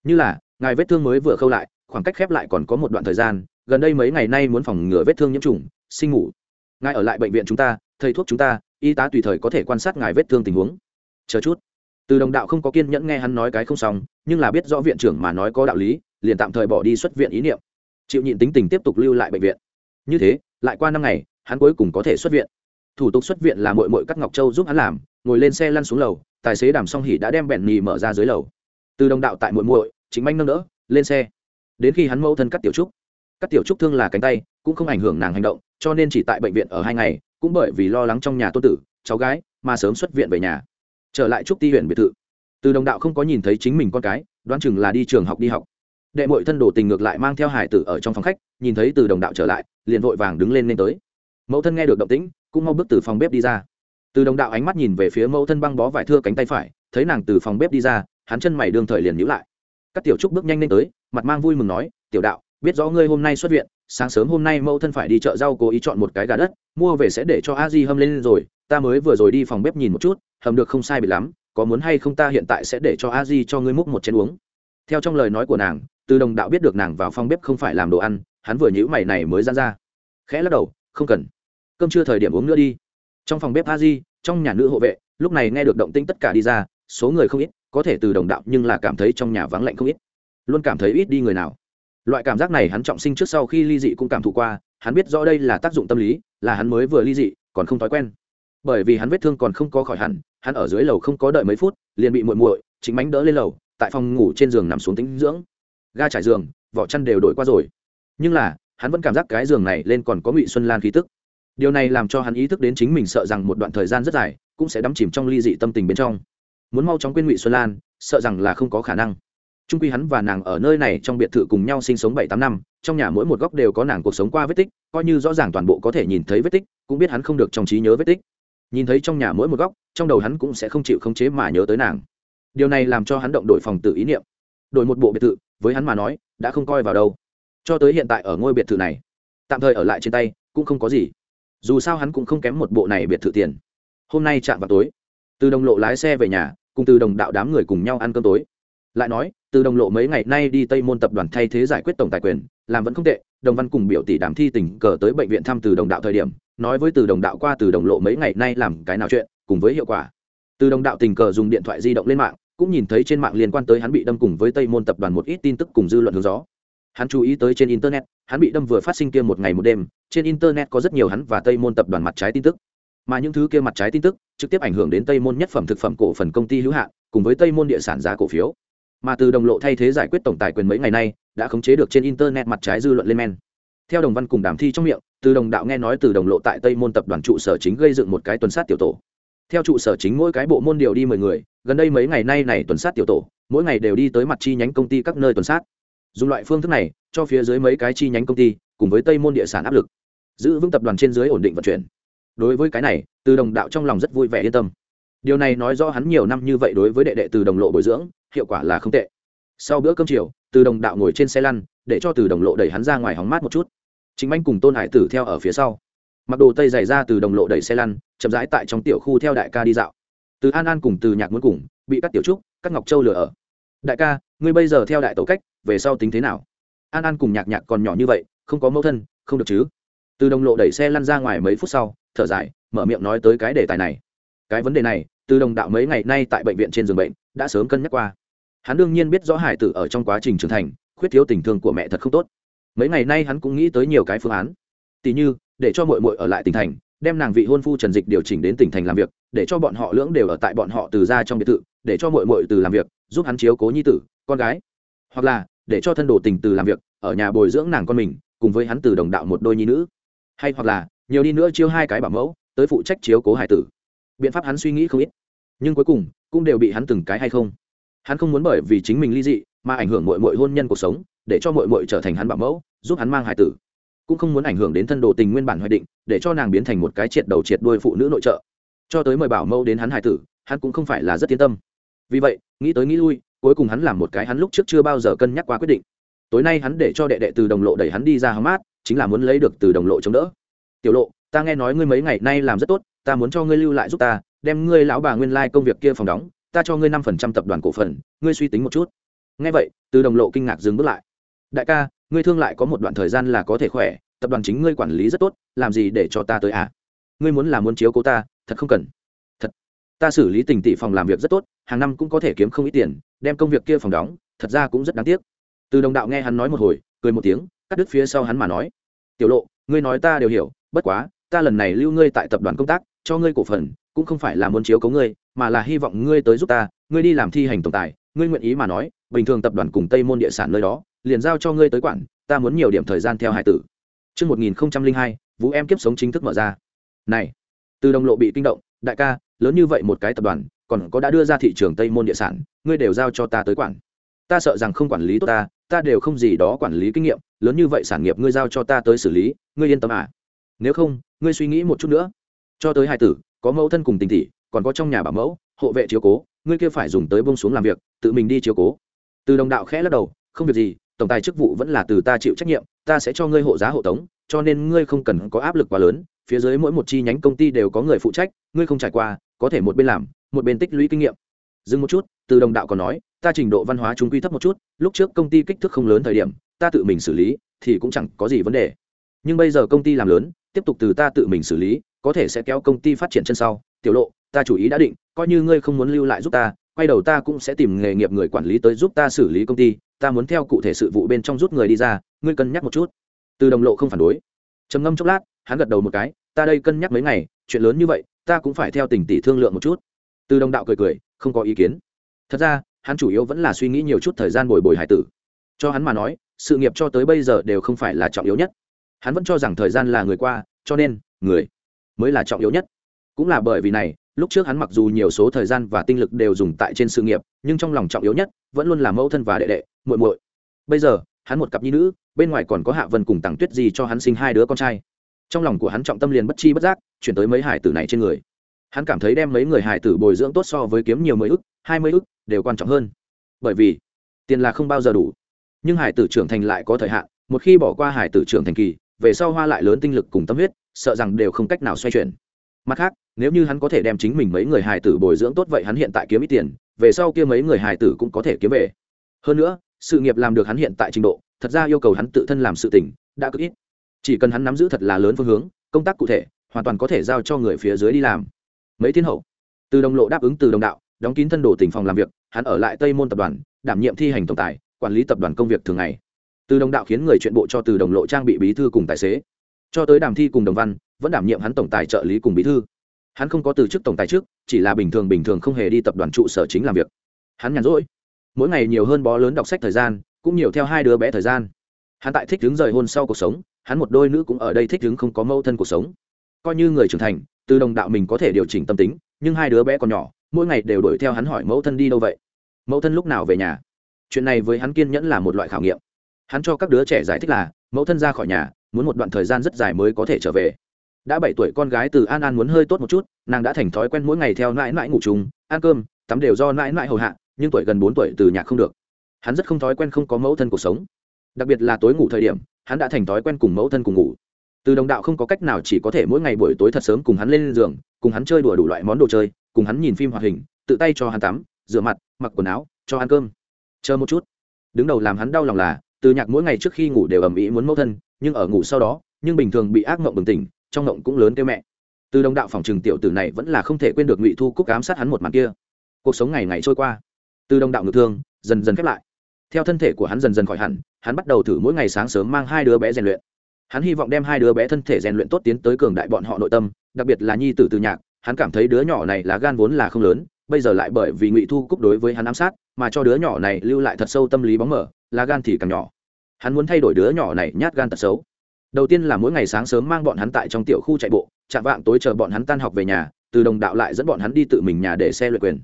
như là ngài vết thương mới vừa khâu lại, khoảng cách khép lại còn có một đoạn thời gian, gần đây mấy ngày nay muốn phòng ngừa vết thương nhiễm trùng, sinh ngủ. Ngài ở lại bệnh viện chúng ta, thầy thuốc chúng ta, y tá tùy thời có thể quan sát ngài vết thương tình huống. Chờ chút. Từ đồng đạo không có kiên nhẫn nghe hắn nói cái không xong nhưng là biết rõ viện trưởng mà nói có đạo lý liền tạm thời bỏ đi xuất viện ý niệm. Chịu nhịn tính tình tiếp tục lưu lại bệnh viện. Như thế lại qua năm ngày hắn cuối cùng có thể xuất viện. Thủ tục xuất viện là mội mội các ngọc châu giúp hắn làm ngồi lên xe lăn xuống lầu tài xế đàm song hỉ đã đem bẹn nhì mở ra dưới lầu từ đồng đạo tại muội muội, chính manh nâng đỡ lên xe. Đến khi hắn mẫu thân cắt tiểu trúc. Cắt tiểu trúc thương là cánh tay cũng không ảnh hưởng nàng hành động cho nên chỉ tại bệnh viện ở hai ngày cũng bởi vì lo lắng trong nhà tôn tử cháu gái mà sớm xuất viện về nhà. Trở lại trúc ti huyện biệt thự. Từ đồng đạo không có nhìn thấy chính mình con cái đoán chừng là đi trường học đi học. Đệ mội thân đồ tình ngược lại mang theo hải tử ở trong phòng khách nhìn thấy từ đồng đạo trở lại liền vội vàng đứng lên lên tới. Mẫu thân nghe được động tĩnh cũng mau bước từ phòng bếp đi ra. Từ đồng đạo ánh mắt nhìn về phía mẫu thân băng bó vải thưa cánh tay phải thấy nàng từ phòng bếp đi ra hắn chân mày đương thời liền nhíu lại. Các tiểu trúc bước nhanh lên tới, mặt mang vui mừng nói, tiểu đạo, biết rõ ngươi hôm nay xuất viện, sáng sớm hôm nay mẫu thân phải đi chợ rau cố ý chọn một cái gà đất, mua về sẽ để cho a di hâm lên rồi, ta mới vừa rồi đi phòng bếp nhìn một chút, hầm được không sai bị lắm, có muốn hay không ta hiện tại sẽ để cho a di cho ngươi múc một chén uống. Theo trong lời nói của nàng, từ đồng đạo biết được nàng vào phòng bếp không phải làm đồ ăn, hắn vừa nhữ mày này mới ra ra. Khẽ lắc đầu, không cần. Cơm chưa thời điểm uống nữa đi. Trong phòng bếp a di, trong nhà nữ hộ vệ, lúc này nghe được động tĩnh tất cả đi ra, số người không ít có thể từ đồng đạo nhưng là cảm thấy trong nhà vắng lạnh không ít. Luôn cảm thấy ít đi người nào. Loại cảm giác này hắn trọng sinh trước sau khi ly dị cũng cảm thụ qua, hắn biết rõ đây là tác dụng tâm lý, là hắn mới vừa ly dị, còn không thói quen. Bởi vì hắn vết thương còn không có khỏi hẳn, hắn ở dưới lầu không có đợi mấy phút, liền bị muội muội, chính mánh đỡ lên lầu, tại phòng ngủ trên giường nằm xuống tính dưỡng. Ga trải giường, vỏ chăn đều đổi qua rồi. Nhưng là, hắn vẫn cảm giác cái giường này lên còn có ngụy xuân lan khí tức. Điều này làm cho hắn ý thức đến chính mình sợ rằng một đoạn thời gian rất dài, cũng sẽ đắm chìm trong ly dị tâm tình bên trong muốn mau chóng quên ngụy xuân lan, sợ rằng là không có khả năng. Trung quy hắn và nàng ở nơi này trong biệt thự cùng nhau sinh sống bảy tám năm, trong nhà mỗi một góc đều có nàng cuộc sống qua vết tích, coi như rõ ràng toàn bộ có thể nhìn thấy vết tích, cũng biết hắn không được trong trí nhớ vết tích. Nhìn thấy trong nhà mỗi một góc, trong đầu hắn cũng sẽ không chịu khống chế mà nhớ tới nàng. Điều này làm cho hắn động đổi phòng tự ý niệm. Đổi một bộ biệt thự, với hắn mà nói, đã không coi vào đâu. Cho tới hiện tại ở ngôi biệt thự này, tạm thời ở lại trên tay, cũng không có gì. Dù sao hắn cũng không kém một bộ này biệt thự tiền. Hôm nay chạm vào tối. Từ đồng lộ lái xe về nhà cùng từ đồng đạo đám người cùng nhau ăn cơm tối. Lại nói, từ đồng lộ mấy ngày nay đi tây môn tập đoàn thay thế giải quyết tổng tài quyền, làm vẫn không tệ, đồng văn cùng biểu tỷ đàm thi tình cờ tới bệnh viện thăm từ đồng đạo thời điểm, nói với từ đồng đạo qua từ đồng lộ mấy ngày nay làm cái nào chuyện, cùng với hiệu quả. Từ đồng đạo tình cờ dùng điện thoại di động lên mạng, cũng nhìn thấy trên mạng liên quan tới hắn bị đâm cùng với tây môn tập đoàn một ít tin tức cùng dư luận hướng gió. Hắn chú ý tới trên internet, hắn bị đâm vừa phát sinh kia một ngày một đêm, trên internet có rất nhiều hắn và tây môn tập đoàn mặt trái tin tức mà những thứ kia mặt trái tin tức trực tiếp ảnh hưởng đến tây môn nhất phẩm thực phẩm cổ phần công ty hữu hạn, cùng với tây môn địa sản giá cổ phiếu. Mà từ đồng lộ thay thế giải quyết tổng tài quyền mấy ngày nay, đã khống chế được trên internet mặt trái dư luận lên men. Theo đồng văn cùng đàm thi trong miệng, từ đồng đạo nghe nói từ đồng lộ tại tây môn tập đoàn trụ sở chính gây dựng một cái tuần sát tiểu tổ. Theo trụ sở chính mỗi cái bộ môn điều đi mười người, gần đây mấy ngày nay này tuần sát tiểu tổ, mỗi ngày đều đi tới mặt chi nhánh công ty các nơi tuần sát. Dùng loại phương thức này, cho phía dưới mấy cái chi nhánh công ty, cùng với tây môn địa sản áp lực, giữ vững tập đoàn trên dưới ổn định vận chuyển đối với cái này, từ đồng đạo trong lòng rất vui vẻ yên tâm. Điều này nói rõ hắn nhiều năm như vậy đối với đệ đệ từ đồng lộ bồi dưỡng, hiệu quả là không tệ. Sau bữa cơm chiều, từ đồng đạo ngồi trên xe lăn, để cho từ đồng lộ đẩy hắn ra ngoài hóng mát một chút. Chính anh cùng tôn hải tử theo ở phía sau. Mặc đồ tây dày ra, từ đồng lộ đẩy xe lăn, chậm rãi tại trong tiểu khu theo đại ca đi dạo. Từ an an cùng từ nhạc muốn cùng, bị các tiểu trúc, các ngọc châu lừa ở. Đại ca, ngươi bây giờ theo đại tổ cách, về sau tính thế nào? An an cùng nhạc nhạc còn nhỏ như vậy, không có mẫu thân, không được chứ. Từ đồng lộ đẩy xe lăn ra ngoài mấy phút sau thở dài, mở miệng nói tới cái đề tài này. Cái vấn đề này, từ đồng đạo mấy ngày nay tại bệnh viện trên giường bệnh, đã sớm cân nhắc qua. Hắn đương nhiên biết rõ hải tử ở trong quá trình trưởng thành, khuyết thiếu tình thương của mẹ thật không tốt. Mấy ngày nay hắn cũng nghĩ tới nhiều cái phương án. Tỉ như, để cho mội mội ở lại tỉnh thành, đem nàng vị hôn phu trần dịch điều chỉnh đến tỉnh thành làm việc, để cho bọn họ lưỡng đều ở tại bọn họ từ ra trong biệt thự, để cho mội mội từ làm việc, giúp hắn chiếu cố nhi tử, con gái. Hoặc là, để cho thân đồ tình từ làm việc, ở nhà bồi dưỡng nàng con mình, cùng với hắn từ đồng đạo một đôi nhi nữ. Hay hoặc là nhiều đi nữa chiêu hai cái bảo mẫu, tới phụ trách chiếu cố hải tử. Biện pháp hắn suy nghĩ không ít, nhưng cuối cùng cũng đều bị hắn từng cái hay không. Hắn không muốn bởi vì chính mình ly dị mà ảnh hưởng mọi mọi hôn nhân cuộc sống, để cho mọi mọi trở thành hắn bảo mẫu, giúp hắn mang hải tử. Cũng không muốn ảnh hưởng đến thân đồ tình nguyên bản hoạch định, để cho nàng biến thành một cái triệt đầu triệt đuôi phụ nữ nội trợ. Cho tới mời bảo mẫu đến hắn hải tử, hắn cũng không phải là rất yên tâm. Vì vậy, nghĩ tới nghĩ lui, cuối cùng hắn làm một cái hắn lúc trước chưa bao giờ cân nhắc qua quyết định. Tối nay hắn để cho đệ đệ từ đồng lộ đẩy hắn đi ra hóng mát, chính là muốn lấy được từ đồng lộ chống đỡ tiểu lộ, ta nghe nói ngươi mấy ngày nay làm rất tốt, ta muốn cho ngươi lưu lại giúp ta, đem ngươi lão bà nguyên lai、like、công việc kia phòng đóng, ta cho ngươi năm phần trăm tập đoàn cổ phần, ngươi suy tính một chút. Nghe vậy, từ đồng lộ kinh ngạc dừng bước lại. Đại ca, ngươi thương lại có một đoạn thời gian là có thể khỏe, tập đoàn chính ngươi quản lý rất tốt, làm gì để cho ta tới à? Ngươi muốn là muốn chiếu cố ta, thật không cần. Thật, ta xử lý tình tỷ phòng làm việc rất tốt, hàng năm cũng có thể kiếm không ít tiền, đem công việc kia phòng đóng, thật ra cũng rất đáng tiếc. Từ đồng đạo nghe hắn nói một hồi, cười một tiếng, cắt đứt phía sau hắn mà nói. Tiểu lộ, ngươi nói ta đều hiểu bất quá ta lần này lưu ngươi tại tập đoàn công tác cho ngươi cổ phần cũng không phải là muốn chiếu cố ngươi mà là hy vọng ngươi tới giúp ta ngươi đi làm thi hành tổng tài ngươi nguyện ý mà nói bình thường tập đoàn cùng tây môn địa sản nơi đó liền giao cho ngươi tới quản ta muốn nhiều điểm thời gian theo hải tử Trước 1002, Vũ em kiếp sống chính thức mở ra. Này, từ đồng lộ bị kinh động, đại ca, lớn như vậy một cái tập đoàn, còn có đã đưa ra thị trường Tây môn địa sản, ngươi đều giao cho ta tới quản. Ta sợ rằng không quản lý tốt ta, ta đều không gì đó quản lý kinh nghiệm, lớn như vậy sản nghiệp ngươi giao cho ta tới xử lý, ngươi yên tâm à? Nếu không, ngươi suy nghĩ một chút nữa. Cho tới hải tử, có mẫu thân cùng tình tỷ, còn có trong nhà bảo mẫu, hộ vệ chiếu cố, ngươi kia phải dùng tới buông xuống làm việc, tự mình đi chiếu cố. Từ đồng đạo khẽ lắc đầu, không việc gì, tổng tài chức vụ vẫn là từ ta chịu trách nhiệm ta sẽ cho ngươi hộ giá hộ tống cho nên ngươi không cần có áp lực quá lớn phía dưới mỗi một chi nhánh công ty đều có người phụ trách ngươi không trải qua có thể một bên làm một bên tích lũy kinh nghiệm dừng một chút từ đồng đạo còn nói ta trình độ văn hóa trung quy thấp một chút lúc trước công ty kích thước không lớn thời điểm ta tự mình xử lý thì cũng chẳng có gì vấn đề nhưng bây giờ công ty làm lớn tiếp tục từ ta tự mình xử lý, có thể sẽ kéo công ty phát triển chân sau. Tiểu lộ, ta chủ ý đã định, coi như ngươi không muốn lưu lại giúp ta, quay đầu ta cũng sẽ tìm nghề nghiệp người quản lý tới giúp ta xử lý công ty. Ta muốn theo cụ thể sự vụ bên trong rút người đi ra, ngươi cân nhắc một chút. Từ đồng lộ không phản đối. Trầm ngâm chốc lát, hắn gật đầu một cái, ta đây cân nhắc mấy ngày, chuyện lớn như vậy, ta cũng phải theo tình tỷ thương lượng một chút. Từ đồng đạo cười cười, không có ý kiến. Thật ra, hắn chủ yếu vẫn là suy nghĩ nhiều chút thời gian bồi bồi hải tử. Cho hắn mà nói, sự nghiệp cho tới bây giờ đều không phải là trọng yếu nhất hắn vẫn cho rằng thời gian là người qua, cho nên, người mới là trọng yếu nhất. Cũng là bởi vì này, lúc trước hắn mặc dù nhiều số thời gian và tinh lực đều dùng tại trên sự nghiệp, nhưng trong lòng trọng yếu nhất vẫn luôn là mẫu thân và đệ đệ, muội muội. Bây giờ, hắn một cặp nhi nữ, bên ngoài còn có hạ vân cùng tặng tuyết gì cho hắn sinh hai đứa con trai. Trong lòng của hắn trọng tâm liền bất chi bất giác chuyển tới mấy hải tử này trên người. Hắn cảm thấy đem mấy người hải tử bồi dưỡng tốt so với kiếm nhiều mấy ức, hai mươi ức đều quan trọng hơn. Bởi vì, tiền là không bao giờ đủ. Nhưng hải tử trưởng thành lại có thời hạn, một khi bỏ qua hải tử trưởng thành kỳ về sau hoa lại lớn tinh lực cùng tâm huyết, sợ rằng đều không cách nào xoay chuyển. Mặt khác, nếu như hắn có thể đem chính mình mấy người hài tử bồi dưỡng tốt vậy hắn hiện tại kiếm ít tiền, về sau kia mấy người hài tử cũng có thể kiếm về. Hơn nữa, sự nghiệp làm được hắn hiện tại trình độ, thật ra yêu cầu hắn tự thân làm sự tỉnh đã cực ít. Chỉ cần hắn nắm giữ thật là lớn phương hướng, công tác cụ thể, hoàn toàn có thể giao cho người phía dưới đi làm. Mấy thiên hậu, từ đồng lộ đáp ứng từ đồng đạo, đóng kín thân đồ tỉnh phòng làm việc, hắn ở lại tây môn tập đoàn, đảm nhiệm thi hành tổng tài, quản lý tập đoàn công việc thường ngày từ đồng đạo khiến người chuyện bộ cho từ đồng lộ trang bị bí thư cùng tài xế. Cho tới đàm thi cùng đồng văn, vẫn đảm nhiệm hắn tổng tài trợ lý cùng bí thư. Hắn không có từ chức tổng tài trước, chỉ là bình thường bình thường không hề đi tập đoàn trụ sở chính làm việc. Hắn nhàn rỗi. Mỗi ngày nhiều hơn bó lớn đọc sách thời gian, cũng nhiều theo hai đứa bé thời gian. Hắn tại thích đứng rời hôn sau cuộc sống, hắn một đôi nữ cũng ở đây thích đứng không có mâu thân cuộc sống. Coi như người trưởng thành, từ đồng đạo mình có thể điều chỉnh tâm tính, nhưng hai đứa bé còn nhỏ, mỗi ngày đều đuổi theo hắn hỏi mẫu thân đi đâu vậy? Mẫu thân lúc nào về nhà? Chuyện này với hắn kiên nhẫn là một loại khảo nghiệm hắn cho các đứa trẻ giải thích là, mẫu thân ra khỏi nhà, muốn một đoạn thời gian rất dài mới có thể trở về. Đã bảy tuổi con gái từ an an muốn hơi tốt một chút, nàng đã thành thói quen mỗi ngày theo mãi mãi ngủ chung, ăn cơm, tắm đều do mãi mãi hầu hạ, nhưng tuổi gần bốn tuổi từ nhạc không được. Hắn rất không thói quen không có mẫu thân cuộc sống. Đặc biệt là tối ngủ thời điểm, hắn đã thành thói quen cùng mẫu thân cùng ngủ. Từ đồng đạo không có cách nào chỉ có thể mỗi ngày buổi tối thật sớm cùng hắn lên giường, cùng hắn chơi đùa đủ loại món đồ chơi, cùng hắn nhìn phim hoạt hình, tự tay cho hắn tắm, rửa mặt, mặc quần áo, cho ăn cơm. Chờ một chút. Đứng đầu làm hắn đau lòng là từ nhạc mỗi ngày trước khi ngủ đều ầm ĩ muốn mẫu thân, nhưng ở ngủ sau đó, nhưng bình thường bị ác mộng bừng tỉnh, trong mộng cũng lớn kêu mẹ. Từ đồng đạo phòng trường tiểu tử này vẫn là không thể quên được ngụy thu cúc ám sát hắn một màn kia. Cuộc sống ngày ngày trôi qua. Từ đồng đạo ngược thương, dần dần khép lại. Theo thân thể của hắn dần dần khỏi hẳn, hắn bắt đầu thử mỗi ngày sáng sớm mang hai đứa bé rèn luyện. Hắn hy vọng đem hai đứa bé thân thể rèn luyện tốt tiến tới cường đại bọn họ nội tâm, đặc biệt là nhi tử từ nhạc, hắn cảm thấy đứa nhỏ này là gan vốn là không lớn, bây giờ lại bởi vì ngụy thu cúc đối với hắn ám sát, mà cho đứa nhỏ này lưu lại thật sâu tâm lý bóng mở là gan thì càng nhỏ hắn muốn thay đổi đứa nhỏ này nhát gan tật xấu. Đầu tiên là mỗi ngày sáng sớm mang bọn hắn tại trong tiểu khu chạy bộ, chạm vạng tối chờ bọn hắn tan học về nhà, từ đồng đạo lại dẫn bọn hắn đi tự mình nhà để xe luyện quyền.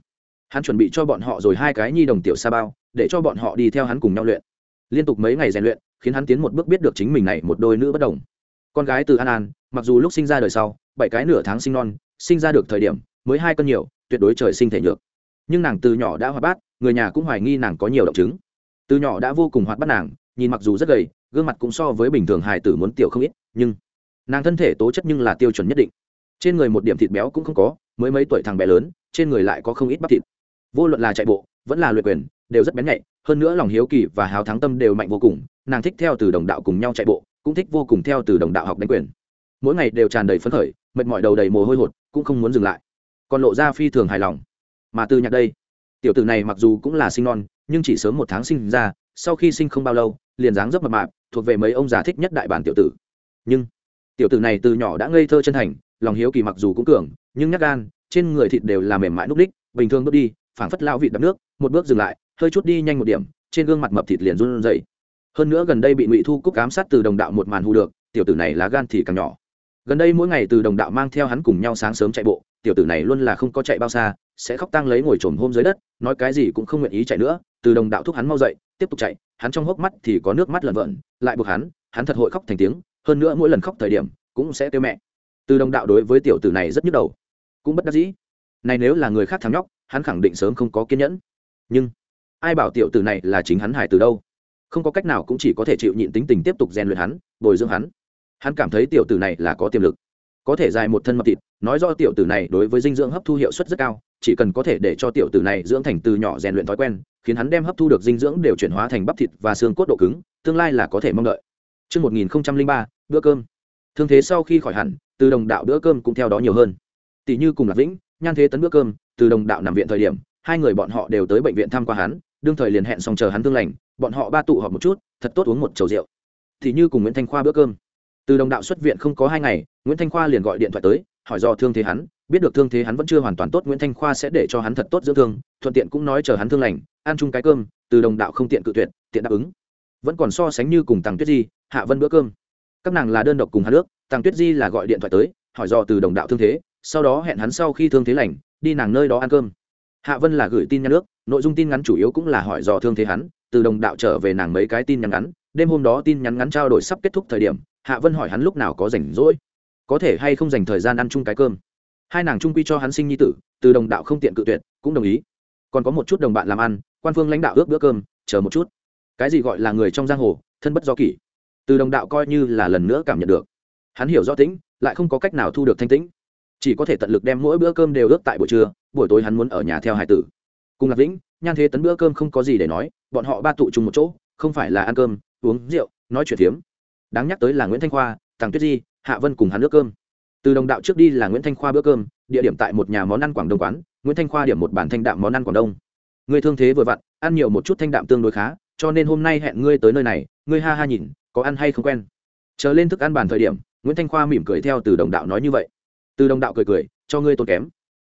Hắn chuẩn bị cho bọn họ rồi hai cái nhi đồng tiểu sa bao, để cho bọn họ đi theo hắn cùng nhau luyện. Liên tục mấy ngày rèn luyện, khiến hắn tiến một bước biết được chính mình này một đôi nữ bất đồng. Con gái từ an an, mặc dù lúc sinh ra đời sau, bảy cái nửa tháng sinh non, sinh ra được thời điểm, mới hai cân nhiều, tuyệt đối trời sinh thể nhược. Nhưng nàng từ nhỏ đã hoạt bát, người nhà cũng hoài nghi nàng có nhiều động chứng. Từ nhỏ đã vô cùng hoạt bát nàng nhìn mặc dù rất gầy, gương mặt cũng so với bình thường hài tử muốn tiểu không ít, nhưng nàng thân thể tố chất nhưng là tiêu chuẩn nhất định. Trên người một điểm thịt béo cũng không có, mới mấy tuổi thằng bé lớn, trên người lại có không ít bắp thịt. Vô luận là chạy bộ, vẫn là luyện quyền, đều rất bén nhạy, hơn nữa lòng hiếu kỳ và hào thắng tâm đều mạnh vô cùng, nàng thích theo từ đồng đạo cùng nhau chạy bộ, cũng thích vô cùng theo từ đồng đạo học đánh quyền. Mỗi ngày đều tràn đầy phấn khởi, mệt mỏi đầu đầy mồ hôi hột, cũng không muốn dừng lại. Còn lộ ra phi thường hài lòng. Mà từ nhạc đây, tiểu tử này mặc dù cũng là sinh non, nhưng chỉ sớm một tháng sinh ra, sau khi sinh không bao lâu liền dáng dấp mập mạp, thuộc về mấy ông già thích nhất đại bản tiểu tử. Nhưng, tiểu tử này từ nhỏ đã ngây thơ chân thành, lòng hiếu kỳ mặc dù cũng cường, nhưng nhắc gan, trên người thịt đều là mềm mại núc đích bình thường bước đi, phảng phất lao vịt đập nước, một bước dừng lại, hơi chút đi nhanh một điểm, trên gương mặt mập thịt liền run rẩy. Hơn nữa gần đây bị ngụy thu cúc ám sát từ đồng đạo một màn hù được, tiểu tử này lá gan thì càng nhỏ. Gần đây mỗi ngày từ đồng đạo mang theo hắn cùng nhau sáng sớm chạy bộ, tiểu tử này luôn là không có chạy bao xa, sẽ khóc tang lấy ngồi trồm hôm dưới đất, nói cái gì cũng không nguyện ý chạy nữa, từ đồng đạo thúc hắn mau dậy tiếp tục chạy, hắn trong hốc mắt thì có nước mắt lợn vợn lại buộc hắn hắn thật hội khóc thành tiếng, hơn nữa mỗi lần khóc thời điểm, cũng sẽ kêu mẹ. Từ đồng đạo đối với tiểu tử này rất nhức đầu. Cũng bất đắc dĩ. Này nếu là người khác thắng nhóc, hắn khẳng định sớm không có kiên nhẫn. Nhưng, ai bảo tiểu tử này là chính hắn hải từ đâu? Không có cách nào cũng chỉ có thể chịu nhịn tính tình tiếp tục rèn luyện hắn, bồi dưỡng hắn. Hắn cảm thấy tiểu tử này là có tiềm lực. Có thể dài một thân mập thịt, nói do tiểu tử này đối với dinh dưỡng hấp thu hiệu suất rất cao, chỉ cần có thể để cho tiểu tử này dưỡng thành từ nhỏ rèn luyện thói quen khiến hắn đem hấp thu được dinh dưỡng đều chuyển hóa thành bắp thịt và xương cốt độ cứng tương lai là có thể mong đợi Chương 1003, bữa cơm. Thương thế sau khi khỏi hẳn, từ đồng đạo bữa cơm cũng theo đó nhiều hơn. Tỷ như cùng Lạc Vĩnh, nhan thế tấn bữa cơm, từ đồng đạo nằm viện thời điểm, hai người bọn họ đều tới bệnh viện thăm qua hắn, đương thời liền hẹn xong chờ hắn thương lành, bọn họ ba tụ họp một chút, thật tốt uống một chầu rượu. Tỷ như cùng Nguyễn Thanh Khoa bữa cơm. Từ đồng đạo xuất viện không có hai ngày, Nguyễn Thanh Khoa liền gọi điện thoại tới, hỏi do thương thế hắn, biết được thương thế hắn vẫn chưa hoàn toàn tốt, Nguyễn Thanh Khoa sẽ để cho hắn thật tốt dưỡng thương, thuận tiện cũng nói chờ hắn thương lành, ăn chung cái cơm, từ đồng đạo không tiện cự tuyệt, tiện đáp ứng. Vẫn còn so sánh như cùng tàng Tuyết Di, Hạ Vân bữa cơm. Các nàng là đơn độc cùng hắn nước, tàng Tuyết Di là gọi điện thoại tới, hỏi do từ đồng đạo thương thế, sau đó hẹn hắn sau khi thương thế lành, đi nàng nơi đó ăn cơm hạ vân là gửi tin nhắn nước nội dung tin ngắn chủ yếu cũng là hỏi dò thương thế hắn từ đồng đạo trở về nàng mấy cái tin nhắn ngắn đêm hôm đó tin nhắn ngắn trao đổi sắp kết thúc thời điểm hạ vân hỏi hắn lúc nào có rảnh rỗi có thể hay không dành thời gian ăn chung cái cơm. Hai nàng trung quy cho hắn sinh nhi tử, từ đồng đạo không tiện cự tuyệt, cũng đồng ý. Còn có một chút đồng bạn làm ăn, quan phương lãnh đạo ước bữa cơm, chờ một chút. Cái gì gọi là người trong giang hồ, thân bất do kỷ. Từ đồng đạo coi như là lần nữa cảm nhận được. Hắn hiểu rõ tĩnh, lại không có cách nào thu được thanh tĩnh. Chỉ có thể tận lực đem mỗi bữa cơm đều ước tại buổi trưa, buổi tối hắn muốn ở nhà theo hải tử. Cùng lạc vĩnh, nhan thế tấn bữa cơm không có gì để nói, bọn họ ba tụ chung một chỗ, không phải là ăn cơm, uống rượu, nói chuyện phiếm. Đáng nhắc tới là nguyễn thanh khoa tàng tuyết di hạ vân cùng hắn nước cơm. Từ đồng đạo trước đi là nguyễn thanh khoa bữa cơm, địa điểm tại một nhà món ăn quảng đông quán, nguyễn thanh khoa điểm một bản thanh đạm món ăn quảng đông. Người thương thế vừa vặn, ăn nhiều một chút thanh đạm tương đối khá, cho nên hôm nay hẹn ngươi tới nơi này, ngươi ha ha nhìn, có ăn hay không quen. Chờ lên thức ăn bàn thời điểm, nguyễn thanh khoa mỉm cười theo từ đồng đạo nói như vậy. Từ đồng đạo cười cười, cho ngươi tốn kém.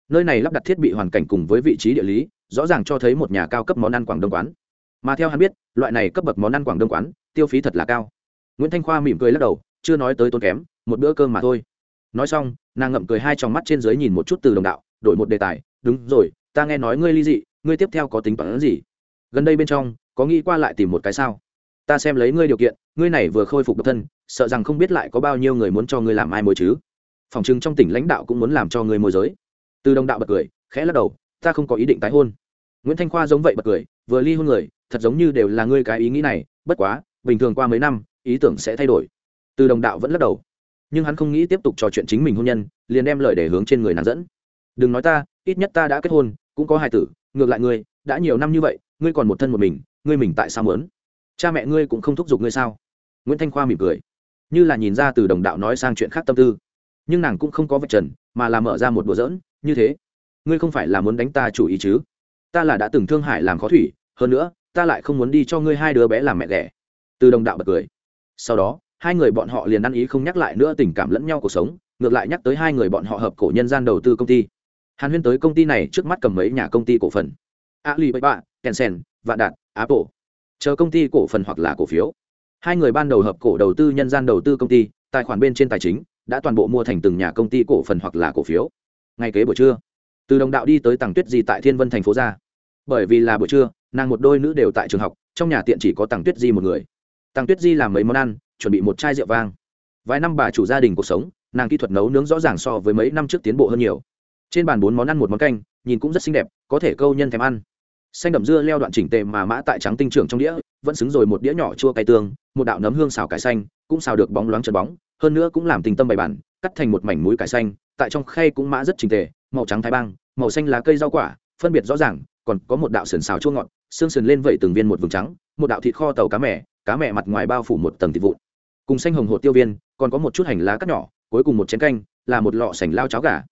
Nơi này lắp đặt thiết bị hoàn cảnh cùng với vị trí địa lý, rõ ràng cho thấy một nhà cao cấp món ăn quảng đông quán. Mà theo hắn biết, loại này cấp bậc món ăn quảng đông quán, tiêu phí thật là cao. Nguyễn thanh khoa mỉm cười lắc đầu chưa nói tới tốn kém, một bữa cơm mà thôi. Nói xong, nàng ngậm cười hai trong mắt trên dưới nhìn một chút từ đồng đạo, đổi một đề tài, đúng rồi, ta nghe nói ngươi ly dị, ngươi tiếp theo có tính toán gì? Gần đây bên trong, có nghĩ qua lại tìm một cái sao? Ta xem lấy ngươi điều kiện, ngươi này vừa khôi phục độc thân, sợ rằng không biết lại có bao nhiêu người muốn cho ngươi làm ai môi chứ. Phòng chừng trong tỉnh lãnh đạo cũng muốn làm cho ngươi môi giới. Từ đồng đạo bật cười, khẽ lắc đầu, ta không có ý định tái hôn. Nguyễn thanh khoa giống vậy bật cười, vừa ly hôn người, thật giống như đều là ngươi cái ý nghĩ này, bất quá, bình thường qua mấy năm, ý tưởng sẽ thay đổi từ đồng đạo vẫn lắc đầu. Nhưng hắn không nghĩ tiếp tục trò chuyện chính mình hôn nhân, liền đem lời để hướng trên người nàng dẫn. Đừng nói ta, ít nhất ta đã kết hôn, cũng có hai tử, ngược lại ngươi, đã nhiều năm như vậy, ngươi còn một thân một mình, ngươi mình tại sao muốn? Cha mẹ ngươi cũng không thúc giục ngươi sao? Nguyễn thanh khoa mỉm cười. Như là nhìn ra từ đồng đạo nói sang chuyện khác tâm tư. Nhưng nàng cũng không có vạch trần, mà là mở ra một đùa dỡn như thế, ngươi không phải là muốn đánh ta chủ ý chứ? Ta là đã từng thương hại làm khó thủy, hơn nữa, ta lại không muốn đi cho ngươi hai đứa bé làm mẹ đẻ. từ đồng đạo bật cười. Sau đó hai người bọn họ liền ăn ý không nhắc lại nữa tình cảm lẫn nhau cuộc sống, ngược lại nhắc tới hai người bọn họ hợp cổ nhân gian đầu tư công ty. Hàn huyên tới công ty này trước mắt cầm mấy nhà công ty cổ phần. Alibaba, tencent, vạn đạt, apple. Chờ công ty cổ phần hoặc là cổ phiếu. Hai người ban đầu hợp cổ đầu tư nhân gian đầu tư công ty, tài khoản bên trên tài chính, đã toàn bộ mua thành từng nhà công ty cổ phần hoặc là cổ phiếu. Ngay kế buổi trưa, từ đồng đạo đi tới tàng tuyết di tại thiên vân thành phố ra. Bởi vì là buổi trưa, nàng một đôi nữ đều tại trường học, trong nhà tiện chỉ có tàng tuyết di một người. Tàng tuyết di làm mấy món ăn chuẩn bị một chai rượu vang. Vài năm bà chủ gia đình cuộc sống, nàng kỹ thuật nấu nướng rõ ràng so với mấy năm trước tiến bộ hơn nhiều. Trên bàn bốn món ăn một món canh, nhìn cũng rất xinh đẹp, có thể câu nhân thèm ăn. Xanh đậm dưa leo đoạn chỉnh tề mà mã tại trắng tinh trưởng trong đĩa, vẫn xứng rồi một đĩa nhỏ chua cay tương, một đạo nấm hương xào cải xanh, cũng xào được bóng loáng trần bóng, hơn nữa cũng làm tình tâm bày bản, cắt thành một mảnh mũi cải xanh, tại trong khay cũng mã rất chỉnh tề, màu trắng thái băng, màu xanh lá cây rau quả, phân biệt rõ ràng, còn có một đạo sườn xào chua ngọt, xương sườn lên vẩy từng viên một vừng trắng, một đạo thịt kho tàu cá mẻ cá mẹ mặt ngoài bao phủ một tầng thịt vụn cùng xanh hồng hột tiêu viên, còn có một chút hành lá cắt nhỏ, cuối cùng một chén canh, là một lọ sành lao cháo gà.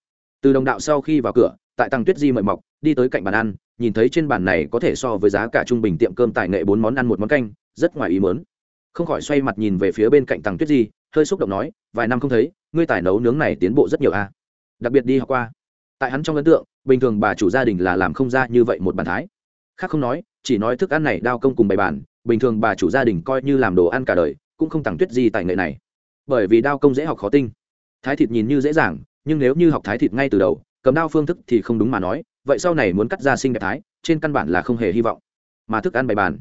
Từ đồng đạo sau khi vào cửa, tại tăng tuyết di mời mọc, đi tới cạnh bàn ăn, nhìn thấy trên bàn này có thể so với giá cả trung bình tiệm cơm tài nghệ bốn món ăn một món canh, rất ngoài ý mớn không khỏi xoay mặt nhìn về phía bên cạnh tăng tuyết di, hơi xúc động nói, vài năm không thấy, ngươi tài nấu nướng này tiến bộ rất nhiều a à. đặc biệt đi học qua. Tại hắn trong ấn tượng, bình thường bà chủ gia đình là làm không ra như vậy một bàn thái. Khác không nói, chỉ nói thức ăn này đao công cùng bày bàn, bình thường bà chủ gia đình coi như làm đồ ăn cả đời cũng không tặng tuyết gì tài nghệ này. Bởi vì đao công dễ học khó tinh. Thái thịt nhìn như dễ dàng, nhưng nếu như học thái thịt ngay từ đầu, cầm đao phương thức thì không đúng mà nói, vậy sau này muốn cắt ra sinh đẹp thái, trên căn bản là không hề hy vọng. Mà thức ăn bày bàn.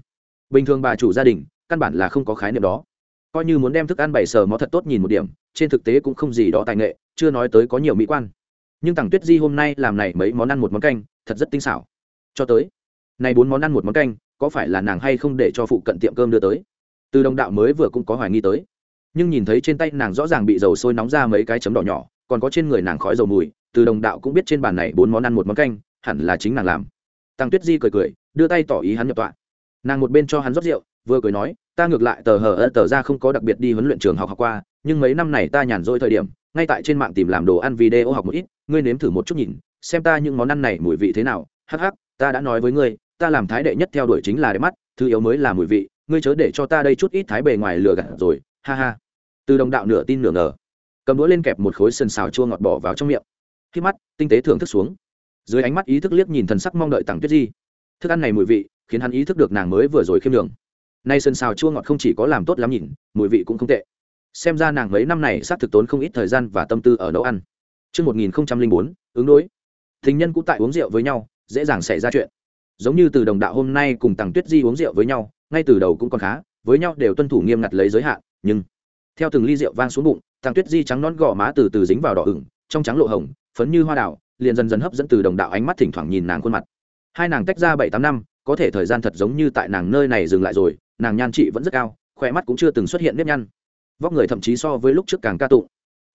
Bình thường bà chủ gia đình, căn bản là không có khái niệm đó. Coi như muốn đem thức ăn bày sờ mó thật tốt nhìn một điểm, trên thực tế cũng không gì đó tài nghệ, chưa nói tới có nhiều mỹ quan. Nhưng tặng tuyết di hôm nay làm này mấy món ăn một món canh, thật rất tinh xảo. Cho tới, này bốn món ăn một món canh, có phải là nàng hay không để cho phụ cận tiệm cơm đưa tới? Từ đồng đạo mới vừa cũng có hoài nghi tới. Nhưng nhìn thấy trên tay nàng rõ ràng bị dầu sôi nóng ra mấy cái chấm đỏ nhỏ, còn có trên người nàng khói dầu mùi, từ đồng đạo cũng biết trên bàn này bốn món ăn một món canh, hẳn là chính nàng làm. Tăng tuyết di cười cười, đưa tay tỏ ý hắn nhập tọa. Nàng một bên cho hắn rót rượu, vừa cười nói, ta ngược lại tờ hờ ơ tờ ra không có đặc biệt đi huấn luyện trường học học qua, nhưng mấy năm này ta nhàn rỗi thời điểm, ngay tại trên mạng tìm làm đồ ăn video học một ít, ngươi nếm thử một chút nhìn, xem ta những món ăn này mùi vị thế nào. Hắc hắc, ta đã nói với ngươi, ta làm thái đệ nhất theo đuổi chính là đẹp mắt, thứ yếu mới là mùi vị ngươi chớ để cho ta đây chút ít thái bề ngoài lừa gạt rồi ha ha. Từ đồng đạo nửa tin nửa ngờ cầm đũa lên kẹp một khối sần xào chua ngọt bỏ vào trong miệng. Khi mắt tinh tế thưởng thức xuống. Dưới ánh mắt ý thức liếc nhìn thần sắc mong đợi tặng tuyết di. Thức ăn này mùi vị khiến hắn ý thức được nàng mới vừa rồi khiêm đường nay sần xào chua ngọt không chỉ có làm tốt lắm nhìn mùi vị cũng không tệ. Xem ra nàng mấy năm này xác thực tốn không ít thời gian và tâm tư ở nấu ăn. Trước 1004, ứng đối. Tình nhân cũng tại uống rượu với nhau, dễ dàng xảy ra chuyện. Giống như từ đồng đạo hôm nay cùng Tằng Tuyết Di uống rượu với nhau, ngay từ đầu cũng còn khá, với nhau đều tuân thủ nghiêm ngặt lấy giới hạn, nhưng theo từng ly rượu vang xuống bụng, thằng Tuyết Di trắng nón gò má từ từ dính vào đỏ ửng, trong trắng lộ hồng, phấn như hoa đào, liền dần dần hấp dẫn từ đồng đạo ánh mắt thỉnh thoảng nhìn nàng khuôn mặt. Hai nàng tách ra bảy tám năm, có thể thời gian thật giống như tại nàng nơi này dừng lại rồi, nàng nhan trị vẫn rất cao, khỏe mắt cũng chưa từng xuất hiện nếp nhăn. Vóc người thậm chí so với lúc trước càng ca tụng.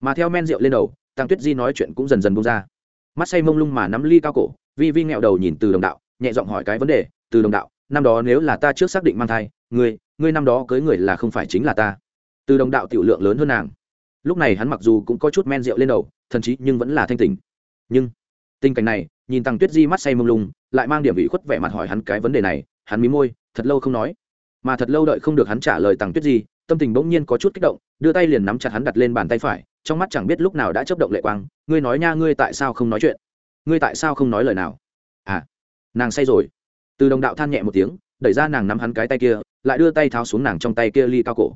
Mà theo men rượu lên đầu tăng tuyết di nói chuyện cũng dần dần bông ra. Mắt say mông lung mà nắm ly cao cổ vi vi nghẹo đầu nhìn từ đồng đạo nhẹ giọng hỏi cái vấn đề từ đồng đạo năm đó nếu là ta trước xác định mang thai, ngươi ngươi năm đó cưới người là không phải chính là ta. Từ đồng đạo tiểu lượng lớn hơn nàng. Lúc này hắn mặc dù cũng có chút men rượu lên đầu, thần chí nhưng vẫn là thanh tình nhưng, tình cảnh này, nhìn tăng tuyết di mắt say mông lung, lại mang điểm vị khuất vẻ mặt hỏi hắn cái vấn đề này, hắn mí môi, thật lâu không nói. Mà thật lâu đợi không được hắn trả lời tăng tuyết di, tâm tình bỗng nhiên có chút kích động, đưa tay liền nắm chặt hắn đặt lên bàn tay phải, trong mắt chẳng biết lúc nào đã chấp động lệ quang, ngươi nói nha, ngươi tại sao không nói chuyện? Ngươi tại sao không nói lời nào? À nàng say rồi từ đồng đạo than nhẹ một tiếng, đẩy ra nàng nắm hắn cái tay kia, lại đưa tay tháo xuống nàng trong tay kia ly cao cổ.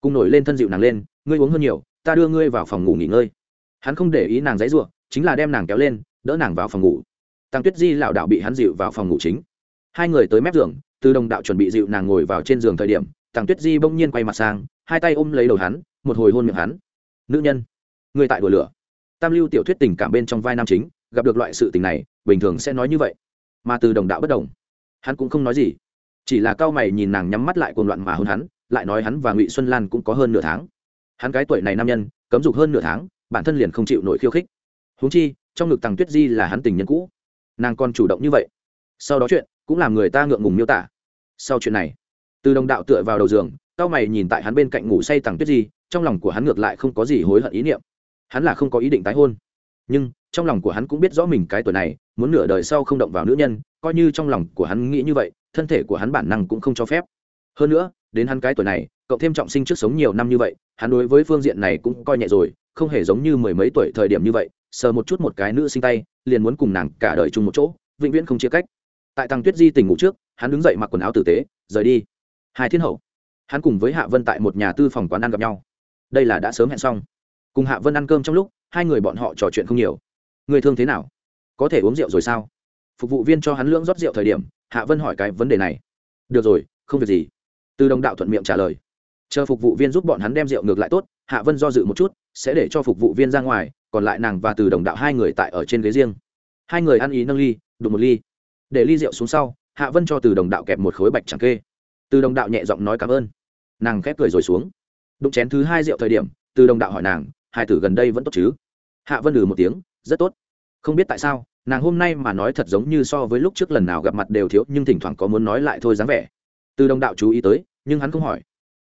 Cùng nổi lên thân dịu nàng lên, ngươi uống hơn nhiều, ta đưa ngươi vào phòng ngủ nghỉ ngơi. Hắn không để ý nàng dãy ruộng chính là đem nàng kéo lên, đỡ nàng vào phòng ngủ. Tăng tuyết di lảo đạo bị hắn dịu vào phòng ngủ chính. Hai người tới mép giường, từ đồng đạo chuẩn bị dịu nàng ngồi vào trên giường thời điểm, Tăng tuyết di bỗng nhiên quay mặt sang, hai tay ôm lấy đầu hắn, một hồi hôn miệng hắn. Nữ nhân người tại đùa lửa. Tam lưu tiểu thuyết tình cảm bên trong vai nam chính, gặp được loại sự tình này, bình thường sẽ nói như vậy. Mà từ đồng đạo bất đồng hắn cũng không nói gì. Chỉ là cao mày nhìn nàng nhắm mắt lại cuồng loạn mà hôn hắn lại nói hắn và ngụy xuân lan cũng có hơn nửa tháng. Hắn cái tuổi này nam nhân cấm dục hơn nửa tháng bản thân liền không chịu nổi khiêu khích. Huống chi trong ngực tàng tuyết di là hắn tình nhân cũ. Nàng còn chủ động như vậy. Sau đó chuyện cũng làm người ta ngượng ngùng miêu tả. Sau chuyện này từ đồng đạo tựa vào đầu giường cao mày nhìn tại hắn bên cạnh ngủ say tằng tuyết di, trong lòng của hắn ngược lại không có gì hối hận ý niệm. Hắn là không có ý định tái hôn. Nhưng trong lòng của hắn cũng biết rõ mình cái tuổi này, muốn nửa đời sau không động vào nữ nhân, coi như trong lòng của hắn nghĩ như vậy, thân thể của hắn bản năng cũng không cho phép. Hơn nữa, đến hắn cái tuổi này, cậu thêm trọng sinh trước sống nhiều năm như vậy, hắn đối với phương diện này cũng coi nhẹ rồi, không hề giống như mười mấy tuổi thời điểm như vậy, sờ một chút một cái nữ sinh tay, liền muốn cùng nàng cả đời chung một chỗ, vĩnh viễn không chia cách. Tại tăng tuyết di tình ngủ trước, hắn đứng dậy mặc quần áo tử tế, rời đi. Hai thiên hậu. Hắn cùng với hạ vân tại một nhà tư phòng quán ăn gặp nhau. Đây là đã sớm hẹn xong. Cùng hạ vân ăn cơm trong lúc, hai người bọn họ trò chuyện không nhiều người thương thế nào? Có thể uống rượu rồi sao? Phục vụ viên cho hắn lưỡng rót rượu thời điểm, hạ vân hỏi cái vấn đề này. Được rồi, không việc gì. Từ đồng đạo thuận miệng trả lời. Chờ phục vụ viên giúp bọn hắn đem rượu ngược lại tốt, hạ vân do dự một chút, sẽ để cho phục vụ viên ra ngoài, còn lại nàng và từ đồng đạo hai người tại ở trên ghế riêng. Hai người ăn ý nâng ly, đụng một ly. Để ly rượu xuống sau, hạ vân cho từ đồng đạo kẹp một khối bạch chẳng kê. Từ đồng đạo nhẹ giọng nói cảm ơn. Nàng khép cười rồi xuống. Đụng chén thứ hai rượu thời điểm, từ đồng đạo hỏi nàng hai tử gần đây vẫn tốt chứ? Hạ vân ừ một tiếng rất tốt. Không biết tại sao, nàng hôm nay mà nói thật giống như so với lúc trước lần nào gặp mặt đều thiếu, nhưng thỉnh thoảng có muốn nói lại thôi dáng vẻ. Từ đồng đạo chú ý tới, nhưng hắn không hỏi.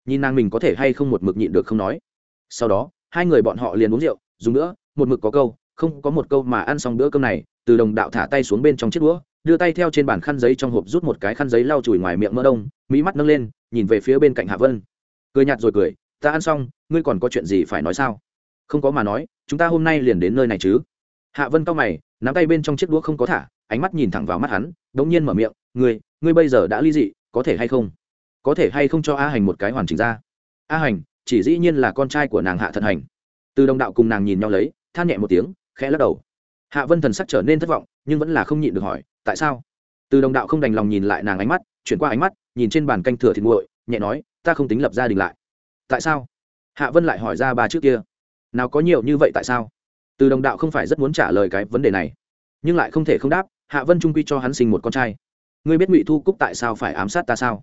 Nhìn nàng mình có thể hay không một mực nhịn được không nói. Sau đó, hai người bọn họ liền uống rượu, dùng nữa một mực có câu, không có một câu mà ăn xong bữa cơm này, từ đồng đạo thả tay xuống bên trong chiếc đũa, đưa tay theo trên bàn khăn giấy trong hộp rút một cái khăn giấy lau chùi ngoài miệng mỡ đông mỹ mắt nâng lên, nhìn về phía bên cạnh hạ vân. Cười nhạt rồi cười, ta ăn xong, ngươi còn có chuyện gì phải nói sao? Không có mà nói, chúng ta hôm nay liền đến nơi này chứ hạ vân cao mày, nắm tay bên trong chiếc đũa không có thả, ánh mắt nhìn thẳng vào mắt hắn đ ỗ n g nhiên mở miệng, ngươi ngươi bây giờ đã ly dị, có thể hay không? Có thể hay không cho a hành một cái hoàn chỉnh ra? A hành, chỉ dĩ nhiên là con trai của nàng hạ thận hành. Từ đồng đạo cùng nàng nhìn nhau lấy, than nhẹ một tiếng, khẽ lắc đầu. Hạ vân thần sắc trở nên thất vọng, nhưng vẫn là không nhịn được hỏi, tại sao? Từ đồng đạo không đành lòng nhìn lại nàng ánh mắt, chuyển qua ánh mắt, nhìn trên bàn canh thừa thịt nguội, nhẹ nói, ta không tính lập gia đình lại. Tại sao? Hạ vân lại hỏi ra ba trước kia. Nào có nhiều như vậy tại sao? Từ đồng đạo không phải rất muốn trả lời cái vấn đề này, nhưng lại không thể không đáp, hạ vân trung quy cho hắn sinh một con trai. Ngươi biết ngụy thu cúc tại sao phải ám sát ta sao?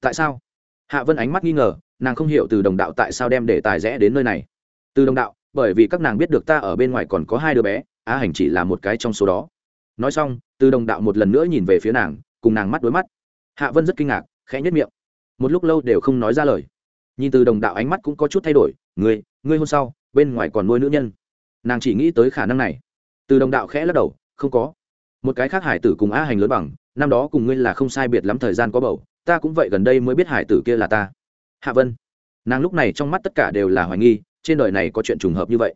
Tại sao? Hạ vân ánh mắt nghi ngờ, nàng không hiểu từ đồng đạo tại sao đem để tài rẽ đến nơi này. Từ đồng đạo, bởi vì các nàng biết được ta ở bên ngoài còn có hai đứa bé, á hành chỉ là một cái trong số đó. Nói xong, từ đồng đạo một lần nữa nhìn về phía nàng, cùng nàng mắt đối mắt. Hạ vân rất kinh ngạc, khẽ nhất miệng. Một lúc lâu đều không nói ra lời. Nhìn từ đồng đạo ánh mắt cũng có chút thay đổi, ngươi ngươi hôm sau, bên ngoài còn nuôi nữ nhân nàng chỉ nghĩ tới khả năng này. Từ đồng đạo khẽ lắc đầu, không có. Một cái khác hải tử cùng a hành lớn bằng, năm đó cùng ngươi là không sai biệt lắm thời gian có bầu, ta cũng vậy gần đây mới biết hải tử kia là ta. Hạ vân. Nàng lúc này trong mắt tất cả đều là hoài nghi, trên đời này có chuyện trùng hợp như vậy.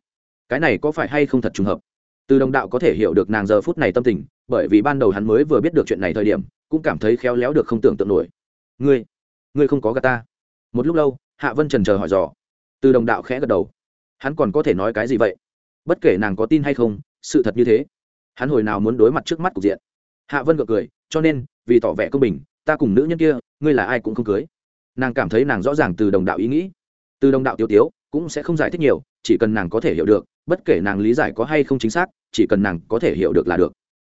Cái này có phải hay không thật trùng hợp? Từ đồng đạo có thể hiểu được nàng giờ phút này tâm tình, bởi vì ban đầu hắn mới vừa biết được chuyện này thời điểm, cũng cảm thấy khéo léo được không tưởng tượng nổi. Ngươi ngươi không có gà ta. Một lúc lâu, hạ vân trần chờ hỏi dò. Từ đồng đạo khẽ gật đầu. Hắn còn có thể nói cái gì vậy? Bất kể nàng có tin hay không, sự thật như thế. Hắn hồi nào muốn đối mặt trước mắt cục diện. Hạ vân gật cười, cho nên, vì tỏ vẻ công bình, ta cùng nữ nhân kia, ngươi là ai cũng không cưới. Nàng cảm thấy nàng rõ ràng từ đồng đạo ý nghĩ. Từ đồng đạo tiêu tiếu, cũng sẽ không giải thích nhiều, chỉ cần nàng có thể hiểu được, bất kể nàng lý giải có hay không chính xác, chỉ cần nàng có thể hiểu được là được.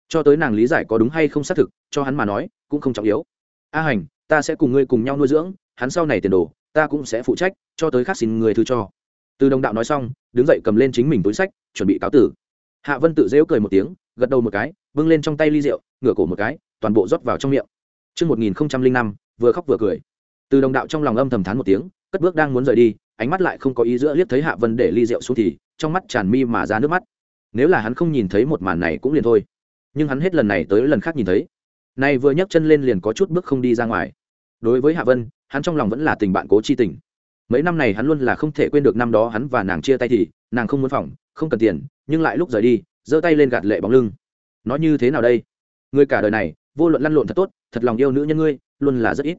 Cho tới nàng lý giải có đúng hay không xác thực, cho hắn mà nói, cũng không trọng yếu. A hành, ta sẽ cùng ngươi cùng nhau nuôi dưỡng, hắn sau này tiền đồ, ta cũng sẽ phụ trách, cho tới khác xin người thư cho từ đồng đạo nói xong đứng dậy cầm lên chính mình túi sách chuẩn bị cáo tử hạ vân tự dễu cười một tiếng gật đầu một cái bưng lên trong tay ly rượu ngửa cổ một cái toàn bộ rót vào trong miệng Trước 1005, vừa khóc vừa cười. Từ đồng đạo trong lòng âm thầm thán một tiếng, cất bước đang muốn rời đi, ánh mắt lại không có ý giữa liếc thấy Hạ Vân để ly rượu xuống thì, trong mắt tràn mi mà ra nước mắt. Nếu là hắn không nhìn thấy một màn này cũng liền thôi, nhưng hắn hết lần này tới lần khác nhìn thấy. Nay vừa nhấc chân lên liền có chút bước không đi ra ngoài. Đối với Hạ Vân, hắn trong lòng vẫn là tình bạn cố chi tình mấy năm này hắn luôn là không thể quên được năm đó hắn và nàng chia tay thì, nàng không muốn phòng, không cần tiền, nhưng lại lúc rời đi, giơ tay lên gạt lệ bóng lưng. Nói như thế nào đây? Người cả đời này, vô luận lăn lộn thật tốt, thật lòng yêu nữ nhân ngươi, luôn là rất ít.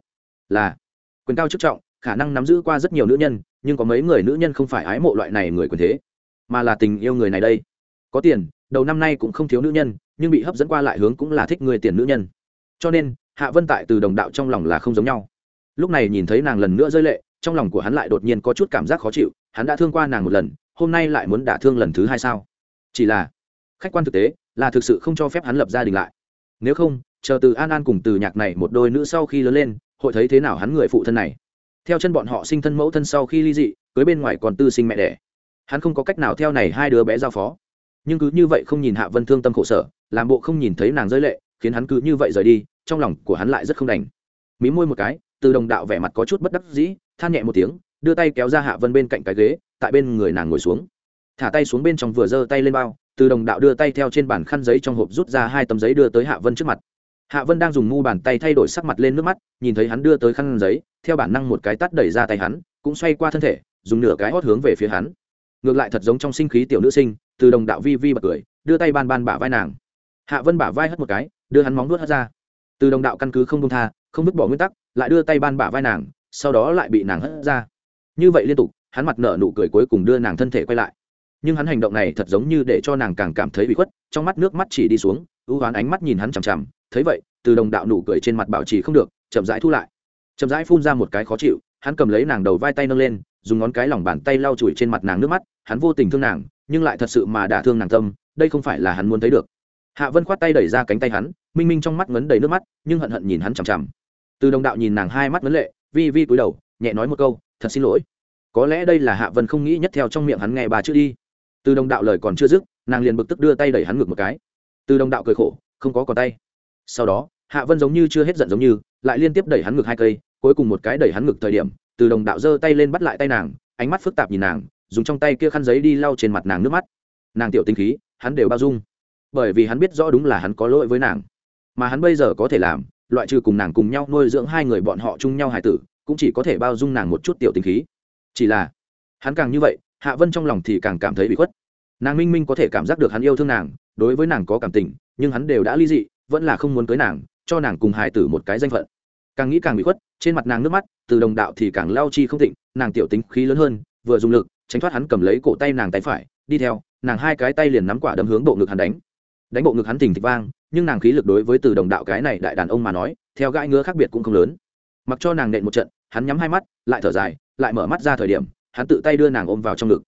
Là, quyền cao chức trọng, khả năng nắm giữ qua rất nhiều nữ nhân, nhưng có mấy người nữ nhân không phải ái mộ loại này người quyền thế, mà là tình yêu người này đây. Có tiền, đầu năm nay cũng không thiếu nữ nhân, nhưng bị hấp dẫn qua lại hướng cũng là thích người tiền nữ nhân. Cho nên, hạ vân tại từ đồng đạo trong lòng là không giống nhau. Lúc này nhìn thấy nàng lần nữa rơi lệ trong lòng của hắn lại đột nhiên có chút cảm giác khó chịu, hắn đã thương qua nàng một lần, hôm nay lại muốn đả thương lần thứ hai sao? Chỉ là, khách quan thực tế, là thực sự không cho phép hắn lập gia đình lại. Nếu không, chờ từ an an cùng từ nhạc này một đôi nữ sau khi lớn lên, hội thấy thế nào hắn người phụ thân này? Theo chân bọn họ sinh thân mẫu thân sau khi ly dị, cưới bên ngoài còn tư sinh mẹ đẻ. Hắn không có cách nào theo này hai đứa bé giao phó. Nhưng cứ như vậy không nhìn hạ vân thương tâm khổ sở, làm bộ không nhìn thấy nàng rơi lệ, khiến hắn cứ như vậy rời đi, trong lòng của hắn lại rất không đành. Mí môi một cái, từ đồng đạo vẻ mặt có chút bất đắc dĩ than nhẹ một tiếng, đưa tay kéo ra hạ vân bên cạnh cái ghế, tại bên người nàng ngồi xuống. Thả tay xuống bên trong vừa giơ tay lên bao, từ đồng đạo đưa tay theo trên bàn khăn giấy trong hộp rút ra hai tấm giấy đưa tới hạ vân trước mặt. Hạ vân đang dùng mu bàn tay thay đổi sắc mặt lên nước mắt, nhìn thấy hắn đưa tới khăn giấy, theo bản năng một cái tắt đẩy ra tay hắn, cũng xoay qua thân thể, dùng nửa cái hót hướng về phía hắn. Ngược lại thật giống trong sinh khí tiểu nữ sinh, từ đồng đạo vi vi bật cười, đưa tay ban ban bả vai nàng. Hạ vân bả vai hất một cái, đưa hắn móng nuốt hất ra. Từ đồng đạo căn cứ không công tha, không vứt bỏ nguyên tắc, lại đưa tay ban bả vai nàng sau đó lại bị nàng hất ra. Như vậy liên tục, hắn mặt nở nụ cười cuối cùng đưa nàng thân thể quay lại. Nhưng hắn hành động này thật giống như để cho nàng càng cảm thấy bị khuất, trong mắt nước mắt chỉ đi xuống ưu hoán ánh mắt nhìn hắn chằm chằm, thấy vậy, từ đồng đạo nụ cười trên mặt bảo trì không được, chậm rãi thu lại. Chậm rãi phun ra một cái khó chịu, hắn cầm lấy nàng đầu vai tay nâng lên, dùng ngón cái lòng bàn tay lau chùi trên mặt nàng nước mắt, hắn vô tình thương nàng, nhưng lại thật sự mà đả thương nàng tâm, đây không phải là hắn muốn thấy được. Hạ vân khoát tay đẩy ra cánh tay hắn, minh minh trong mắt ngấn đầy nước mắt, nhưng hận hận nhìn hắn chằm chằm. Từ đồng đạo nhìn nàng hai mắt ngấn lệ vi vi cúi đầu, nhẹ nói một câu, thật xin lỗi. Có lẽ đây là hạ vân không nghĩ nhất theo trong miệng hắn nghe bà chữ đi. Từ đồng đạo lời còn chưa dứt, nàng liền bực tức đưa tay đẩy hắn ngược một cái. Từ đồng đạo cười khổ, không có còn tay. Sau đó, hạ vân giống như chưa hết giận giống như, lại liên tiếp đẩy hắn ngược hai cây, cuối cùng một cái đẩy hắn ngược thời điểm, từ đồng đạo giơ tay lên bắt lại tay nàng, ánh mắt phức tạp nhìn nàng, dùng trong tay kia khăn giấy đi lau trên mặt nàng nước mắt. Nàng tiểu tinh khí, hắn đều bao dung. Bởi vì hắn biết rõ đúng là hắn có lỗi với nàng, mà hắn bây giờ có thể làm loại trừ cùng nàng cùng nhau nuôi dưỡng hai người bọn họ chung nhau hài tử, cũng chỉ có thể bao dung nàng một chút tiểu tình khí. Chỉ là, hắn càng như vậy, hạ vân trong lòng thì càng cảm thấy bị khuất. Nàng minh minh có thể cảm giác được hắn yêu thương nàng, đối với nàng có cảm tình, nhưng hắn đều đã ly dị, vẫn là không muốn cưới nàng, cho nàng cùng hài tử một cái danh phận. Càng nghĩ càng bị khuất, trên mặt nàng nước mắt, từ đồng đạo thì càng lao chi không thịnh, nàng tiểu tính khí lớn hơn, vừa dùng lực, tránh thoát hắn cầm lấy cổ tay nàng tay phải, đi theo, nàng hai cái tay liền nắm quả đấm hướng bộ ngực hắn đánh. Đánh bộ ngực hắn thình thịch vang nhưng nàng khí lực đối với từ đồng đạo cái này đại đàn ông mà nói, theo gãi ngứa khác biệt cũng không lớn. Mặc cho nàng nện một trận, hắn nhắm hai mắt, lại thở dài, lại mở mắt ra thời điểm, hắn tự tay đưa nàng ôm vào trong ngực.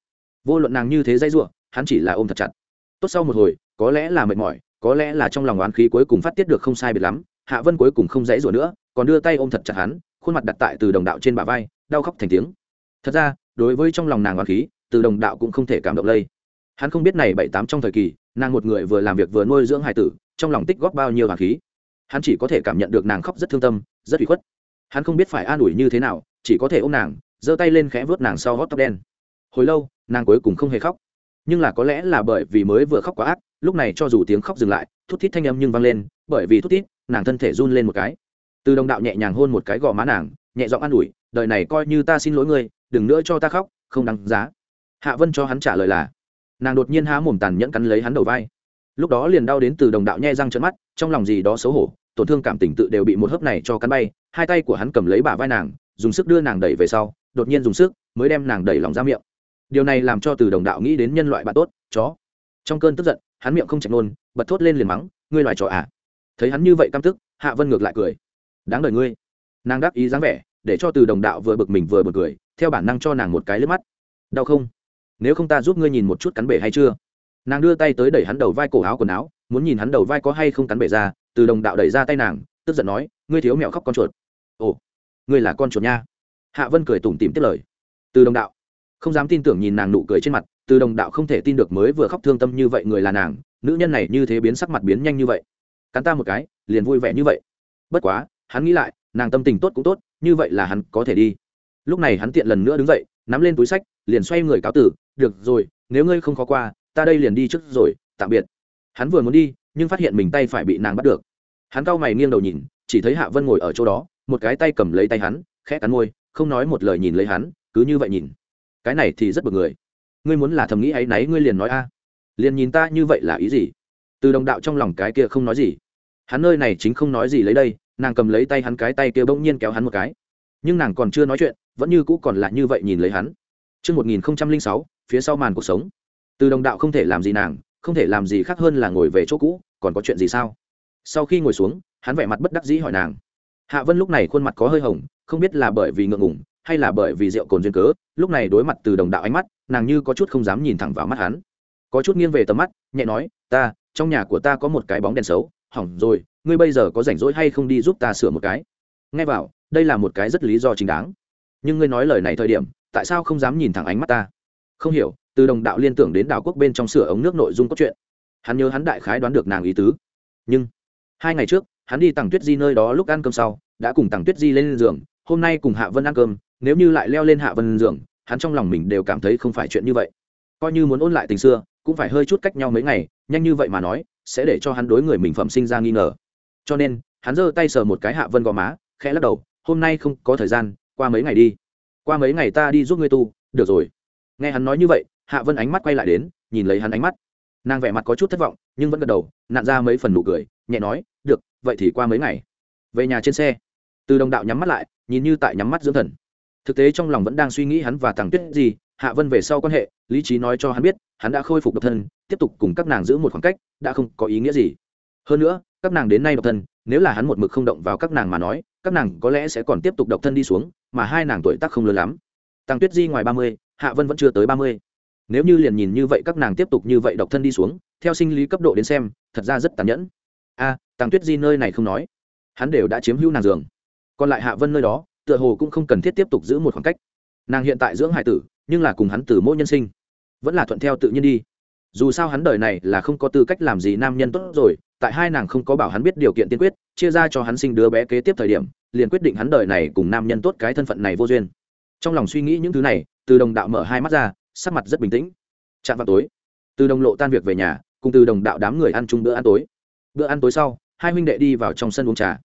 Vô luận nàng như thế dây giụa hắn chỉ là ôm thật chặt. Tốt sau một hồi, có lẽ là mệt mỏi, có lẽ là trong lòng oán khí cuối cùng phát tiết được không sai biệt lắm, hạ vân cuối cùng không dãy rủa nữa, còn đưa tay ôm thật chặt hắn, khuôn mặt đặt tại từ đồng đạo trên bả vai, đau khóc thành tiếng. Thật ra, đối với trong lòng nàng oán khí, từ đồng đạo cũng không thể cảm động lây hắn không biết này bảy tám trong thời kỳ, nàng một người vừa làm việc vừa nuôi dưỡng hải tử, trong lòng tích góp bao nhiêu hà khí. Hắn chỉ có thể cảm nhận được nàng khóc rất thương tâm, rất bị khuất. Hắn không biết phải an ủi như thế nào, chỉ có thể ôm nàng, giơ tay lên khẽ vớt nàng sau hót tóc đen. Hồi lâu, nàng cuối cùng không hề khóc. Nhưng là có lẽ là bởi vì mới vừa khóc quá ác, lúc này cho dù tiếng khóc dừng lại, thút thít thanh âm nhưng vang lên, bởi vì thút thít, nàng thân thể run lên một cái. Từ đồng đạo nhẹ nhàng hôn một cái gò má nàng, nhẹ giọng an ủi, đời này coi như ta xin lỗi ngươi, đừng nữa cho ta khóc, không đáng giá. Hạ vân cho hắn trả lời là nàng đột nhiên há mồm tàn nhẫn cắn lấy hắn đầu vai. Lúc đó liền đau đến từ đồng đạo nhe răng trận mắt, trong lòng gì đó xấu hổ, tổn thương cảm tình tự đều bị một hớp này cho cắn bay, hai tay của hắn cầm lấy bả vai nàng, dùng sức đưa nàng đẩy về sau, đột nhiên dùng sức, mới đem nàng đẩy lòng ra miệng. Điều này làm cho từ đồng đạo nghĩ đến nhân loại bạn tốt, chó. Trong cơn tức giận, hắn miệng không chạch nôn, bật thốt lên liền mắng, ngươi loại trò à? Thấy hắn như vậy căm tức, hạ vân ngược lại cười. Đáng đời ngươi. Nàng đáp ý dáng vẻ, để cho từ đồng đạo vừa bực mình vừa bực cười, theo bản năng cho nàng một cái lướt mắt. Đau không? Nếu không ta giúp ngươi nhìn một chút cắn bể hay chưa? Nàng đưa tay tới đẩy hắn đầu vai cổ áo quần áo, muốn nhìn hắn đầu vai có hay không cắn bể ra, từ đồng đạo đẩy ra tay nàng, tức giận nói, ngươi thiếu mẹo khóc con chuột. Ồ, ngươi là con chuột nha. Hạ vân cười tủm tìm tiếp lời. Từ đồng đạo, không dám tin tưởng nhìn nàng nụ cười trên mặt, từ đồng đạo không thể tin được mới vừa khóc thương tâm như vậy người là nàng, nữ nhân này như thế biến sắc mặt biến nhanh như vậy. Cắn ta một cái, liền vui vẻ như vậy. Bất quá, hắn nghĩ lại, nàng tâm tình tốt cũng tốt, như vậy là hắn có thể đi. Lúc này hắn tiện lần nữa đứng dậy, nắm lên túi sách, liền xoay người cáo tử được rồi nếu ngươi không khó qua ta đây liền đi trước rồi tạm biệt. Hắn vừa muốn đi nhưng phát hiện mình tay phải bị nàng bắt được. Hắn cau mày nghiêng đầu nhìn chỉ thấy hạ vân ngồi ở chỗ đó một cái tay cầm lấy tay hắn khẽ cắn môi không nói một lời nhìn lấy hắn cứ như vậy nhìn. Cái này thì rất bực người. Ngươi muốn là thầm nghĩ ấy nấy ngươi liền nói a. Liền nhìn ta như vậy là ý gì? Từ đồng đạo trong lòng cái kia không nói gì. Hắn nơi này chính không nói gì lấy đây nàng cầm lấy tay hắn cái tay kia bỗng nhiên kéo hắn một cái. Nhưng nàng còn chưa nói chuyện vẫn như cũ còn lại như vậy nhìn lấy hắn. Trước 1006, phía sau màn cuộc sống. Từ đồng đạo không thể làm gì nàng, không thể làm gì khác hơn là ngồi về chỗ cũ, còn có chuyện gì sao? Sau khi ngồi xuống, hắn vẻ mặt bất đắc dĩ hỏi nàng. Hạ Vân lúc này khuôn mặt có hơi hồng, không biết là bởi vì ngượng ngùng, hay là bởi vì rượu cồn duyên cớ, lúc này đối mặt từ đồng đạo ánh mắt, nàng như có chút không dám nhìn thẳng vào mắt hắn. Có chút nghiêng về tầm mắt, nhẹ nói, "Ta, trong nhà của ta có một cái bóng đèn xấu, hỏng rồi, ngươi bây giờ có rảnh rỗi hay không đi giúp ta sửa một cái?" Nghe vào, đây là một cái rất lý do chính đáng nhưng ngươi nói lời này thời điểm tại sao không dám nhìn thẳng ánh mắt ta không hiểu, từ đồng đạo liên tưởng đến đảo quốc bên trong sửa ống nước nội dung cốt truyện. Hắn nhớ hắn đại khái đoán được nàng ý tứ. Nhưng, hai ngày trước, hắn đi tặng tuyết di nơi đó lúc ăn cơm sau, đã cùng tặng tuyết di lên giường, hôm nay cùng hạ vân ăn cơm, nếu như lại leo lên hạ vân giường, hắn trong lòng mình đều cảm thấy không phải chuyện như vậy. Coi như muốn ôn lại tình xưa, cũng phải hơi chút cách nhau mấy ngày, nhanh như vậy mà nói, sẽ để cho hắn đối người mình phẩm sinh ra nghi ngờ. Cho nên, hắn giơ tay sờ một cái hạ vân gò má, khẽ lắc đầu, hôm nay không có thời gian, qua mấy ngày đi. Qua mấy ngày ta đi giúp ngươi tu, được rồi nghe hắn nói như vậy, hạ vân ánh mắt quay lại đến, nhìn lấy hắn ánh mắt. Nàng vẻ mặt có chút thất vọng, nhưng vẫn gật đầu nạn ra mấy phần nụ cười, nhẹ nói, được, vậy thì qua mấy ngày. Về nhà trên xe, từ đồng đạo nhắm mắt lại, nhìn như tại nhắm mắt dưỡng thần. Thực tế trong lòng vẫn đang suy nghĩ hắn và thằng tuyết gì, hạ vân về sau quan hệ, lý trí nói cho hắn biết, hắn đã khôi phục độc thân, tiếp tục cùng các nàng giữ một khoảng cách, đã không có ý nghĩa gì. Hơn nữa, các nàng đến nay độc thân, nếu là hắn một mực không động vào các nàng mà nói, các nàng có lẽ sẽ còn tiếp tục độc thân đi xuống, mà hai nàng tuổi tác không lớn lắm. Tăng tuyết di ngoài ba mươi hạ vân vẫn chưa tới ba mươi. Nếu như liền nhìn như vậy các nàng tiếp tục như vậy độc thân đi xuống theo sinh lý cấp độ đến xem thật ra rất tàn nhẫn. A à, tăng tuyết di nơi này không nói. Hắn đều đã chiếm hữu nàng giường. Còn lại hạ vân nơi đó tựa hồ cũng không cần thiết tiếp tục giữ một khoảng cách. Nàng hiện tại dưỡng hải tử nhưng là cùng hắn từ mỗi nhân sinh vẫn là thuận theo tự nhiên đi. Dù sao hắn đời này là không có tư cách làm gì nam nhân tốt rồi tại hai nàng không có bảo hắn biết điều kiện tiên quyết chia ra cho hắn sinh đứa bé kế tiếp thời điểm liền quyết định hắn đời này cùng nam nhân tốt cái thân phận này vô duyên trong lòng suy nghĩ những thứ này, từ đồng đạo mở hai mắt ra, sắc mặt rất bình tĩnh. Chạm vào tối, từ đồng lộ tan việc về nhà, cùng từ đồng đạo đám người ăn chung bữa ăn tối. Bữa ăn tối sau, hai huynh đệ đi vào trong sân uống trà.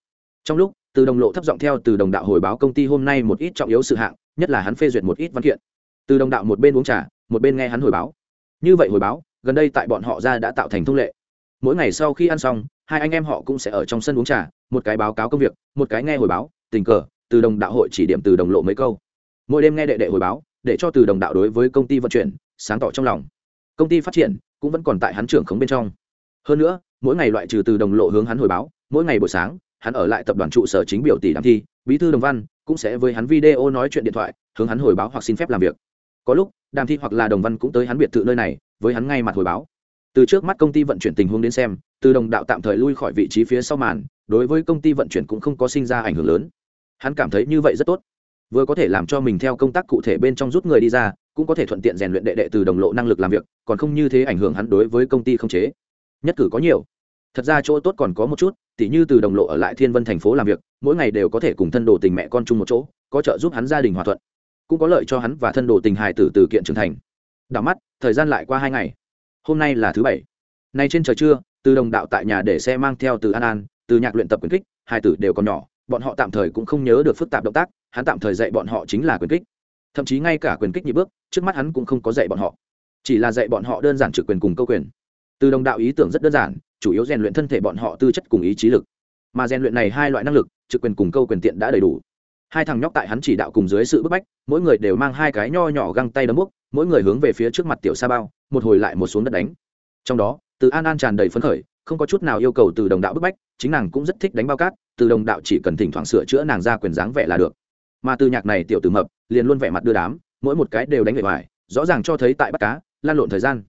Trong lúc, từ đồng lộ thấp giọng theo từ đồng đạo hồi báo công ty hôm nay một ít trọng yếu sự hạng, nhất là hắn phê duyệt một ít văn kiện. Từ đồng đạo một bên uống trà, một bên nghe hắn hồi báo. Như vậy hồi báo, gần đây tại bọn họ ra đã tạo thành thông lệ. Mỗi ngày sau khi ăn xong, hai anh em họ cũng sẽ ở trong sân uống trà, một cái báo cáo công việc, một cái nghe hồi báo, tình cờ, từ đồng đạo hội chỉ điểm từ đồng lộ mấy câu mỗi đêm nghe đệ đệ hồi báo, để cho từ đồng đạo đối với công ty vận chuyển sáng tỏ trong lòng. Công ty phát triển cũng vẫn còn tại hắn trưởng khống bên trong. Hơn nữa, mỗi ngày loại trừ từ đồng lộ hướng hắn hồi báo, mỗi ngày buổi sáng, hắn ở lại tập đoàn trụ sở chính biểu tỷ đàm thi, bí thư đồng văn cũng sẽ với hắn video nói chuyện điện thoại, hướng hắn hồi báo hoặc xin phép làm việc. Có lúc, đàm thi hoặc là đồng văn cũng tới hắn biệt thự nơi này, với hắn ngay mặt hồi báo. Từ trước mắt công ty vận chuyển tình huống đến xem, từ đồng đạo tạm thời lui khỏi vị trí phía sau màn, đối với công ty vận chuyển cũng không có sinh ra ảnh hưởng lớn. Hắn cảm thấy như vậy rất tốt vừa có thể làm cho mình theo công tác cụ thể bên trong rút người đi ra, cũng có thể thuận tiện rèn luyện đệ đệ từ đồng lộ năng lực làm việc, còn không như thế ảnh hưởng hắn đối với công ty không chế. Nhất cử có nhiều. Thật ra chỗ tốt còn có một chút, tỉ như từ đồng lộ ở lại thiên vân thành phố làm việc, mỗi ngày đều có thể cùng thân đồ tình mẹ con chung một chỗ, có trợ giúp hắn gia đình hòa thuận, cũng có lợi cho hắn và thân đồ tình hài tử từ kiện trưởng thành. Đảo mắt, thời gian lại qua hai ngày. Hôm nay là thứ bảy. Nay trên trời trưa, từ đồng đạo tại nhà để xe mang theo từ an an, từ nhạc luyện tập quyền kích, hai tử đều còn nhỏ bọn họ tạm thời cũng không nhớ được phức tạp động tác, hắn tạm thời dạy bọn họ chính là quyền kích. Thậm chí ngay cả quyền kích nhị bước, trước mắt hắn cũng không có dạy bọn họ. Chỉ là dạy bọn họ đơn giản trực quyền cùng câu quyền. Từ đồng đạo ý tưởng rất đơn giản, chủ yếu rèn luyện thân thể bọn họ tư chất cùng ý chí lực. Mà rèn luyện này hai loại năng lực, trực quyền cùng câu quyền tiện đã đầy đủ. Hai thằng nhóc tại hắn chỉ đạo cùng dưới sự bức bách, mỗi người đều mang hai cái nho nhỏ găng tay đấm bốc mỗi người hướng về phía trước mặt tiểu sa bao, một hồi lại một xuống đất đánh. Trong đó, từ an an tràn đầy phấn khởi không có chút nào yêu cầu từ đồng đạo bức bách, chính nàng cũng rất thích đánh bao cát, từ đồng đạo chỉ cần thỉnh thoảng sửa chữa nàng ra quyền dáng vẻ là được. Mà từ nhạc này tiểu từ mập, liền luôn vẻ mặt đưa đám, mỗi một cái đều đánh bề ngoài, rõ ràng cho thấy tại bắt cá, lan lộn thời gian.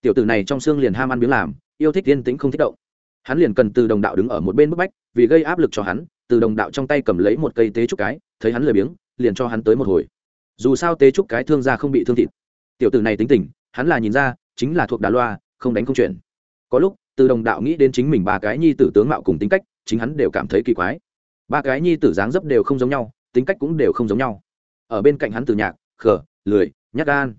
Tiểu tử này trong xương liền ham ăn biếng làm, yêu thích yên tĩnh không thích động. Hắn liền cần từ đồng đạo đứng ở một bên bức bách, vì gây áp lực cho hắn, từ đồng đạo trong tay cầm lấy một cây tế trúc cái, thấy hắn lười biếng, liền cho hắn tới một hồi. Dù sao tế trúc cái thương ra không bị thương thịt. Tiểu tử này tính tình, hắn là nhìn ra, chính là thuộc đà loa, không đánh không chuyển. Có lúc từ đồng đạo nghĩ đến chính mình ba cái nhi tử tướng mạo cùng tính cách, chính hắn đều cảm thấy kỳ quái. Ba cái nhi tử dáng dấp đều không giống nhau, tính cách cũng đều không giống nhau. Ở bên cạnh hắn từ nhạc, khờ, lười nhắc gan.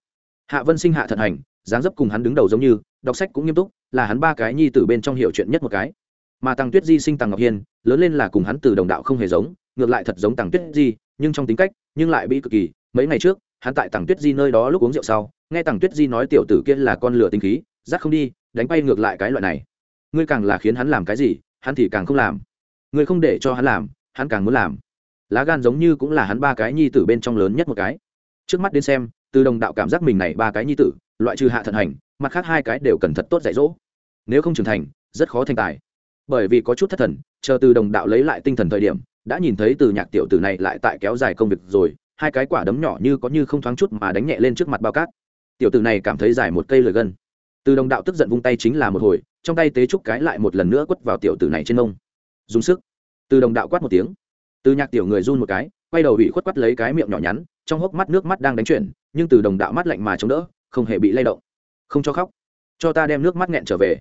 Hạ vân sinh hạ thận hành, dáng dấp cùng hắn đứng đầu giống như, đọc sách cũng nghiêm túc, là hắn ba cái nhi tử bên trong hiểu chuyện nhất một cái. Mà tăng tuyết di sinh tăng ngọc hiên, lớn lên là cùng hắn từ đồng đạo không hề giống, ngược lại thật giống tăng tuyết di, nhưng trong tính cách, nhưng lại bị cực kỳ. Mấy ngày trước, hắn tại tăng tuyết di nơi đó lúc uống rượu sau, nghe tăng tuyết di nói tiểu tử kia là con lửa tinh khí rác không đi đánh bay ngược lại cái loại này. Ngươi càng là khiến hắn làm cái gì, hắn thì càng không làm. Ngươi không để cho hắn làm, hắn càng muốn làm. Lá gan giống như cũng là hắn ba cái nhi tử bên trong lớn nhất một cái. Trước mắt đến xem, từ đồng đạo cảm giác mình này ba cái nhi tử, loại trừ hạ thận hành, mặt khác hai cái đều cần thật tốt dạy dỗ. Nếu không trưởng thành, rất khó thành tài. Bởi vì có chút thất thần, chờ từ đồng đạo lấy lại tinh thần thời điểm, đã nhìn thấy từ nhạc tiểu tử này lại tại kéo dài công việc rồi, hai cái quả đấm nhỏ như có như không thoáng chút mà đánh nhẹ lên trước mặt bao cát. Tiểu tử này cảm thấy dài một cây lời gân từ đồng đạo tức giận vung tay chính là một hồi, trong tay tế trúc cái lại một lần nữa quất vào tiểu tử này trên mông. Dùng sức. Từ đồng đạo quát một tiếng. Từ nhạc tiểu người run một cái, quay đầu bị khuất quắt lấy cái miệng nhỏ nhắn, trong hốc mắt nước mắt đang đánh chuyển, nhưng từ đồng đạo mắt lạnh mà chống đỡ, không hề bị lay động. Không cho khóc. Cho ta đem nước mắt nghẹn trở về.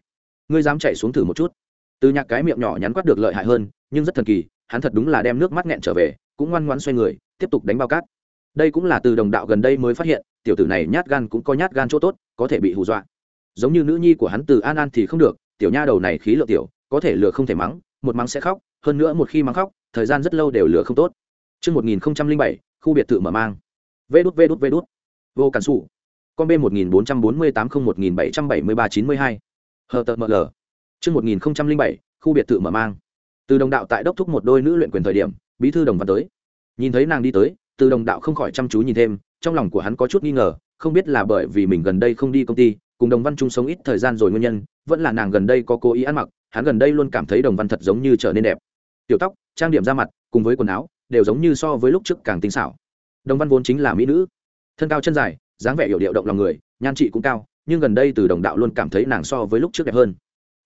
Ngươi dám chạy xuống thử một chút. Từ nhạc cái miệng nhỏ nhắn quát được lợi hại hơn, nhưng rất thần kỳ, hắn thật đúng là đem nước mắt nghẹn trở về, cũng ngoan ngoãn xoay người, tiếp tục đánh bao cát. Đây cũng là từ đồng đạo gần đây mới phát hiện, tiểu tử này nhát gan cũng có nhát gan chỗ tốt, có thể bị hù dọa giống như nữ nhi của hắn từ an an thì không được tiểu nha đầu này khí lượng tiểu có thể lừa không thể mắng một mắng sẽ khóc hơn nữa một khi mắng khóc thời gian rất lâu đều lừa không tốt Trước 1007, khu biệt thự mở mang. Vê đút vê đút vê đút. Vô cản sủ. con b một nghìn bốn trăm bốn mươi tám không một nghìn bảy trăm bảy mươi ba chín mươi hai hờ tờ ml chương một nghìn bảy khu biệt thự mở mang từ đồng đạo tại đốc thúc một đôi nữ luyện quyền thời điểm bí thư đồng văn tới nhìn thấy nàng đi tới từ đồng đạo không khỏi chăm chú nhìn thêm trong lòng của hắn có chút nghi ngờ không biết là bởi vì mình gần đây không đi công ty cùng đồng văn chung sống ít thời gian rồi nguyên nhân, vẫn là nàng gần đây có cố ý ăn mặc, hắn gần đây luôn cảm thấy đồng văn thật giống như trở nên đẹp. Tiểu tóc, trang điểm da mặt, cùng với quần áo, đều giống như so với lúc trước càng tinh xảo. Đồng văn vốn chính là mỹ nữ. Thân cao chân dài, dáng vẻ hiệu điệu động lòng người, nhan trị cũng cao, nhưng gần đây từ đồng đạo luôn cảm thấy nàng so với lúc trước đẹp hơn.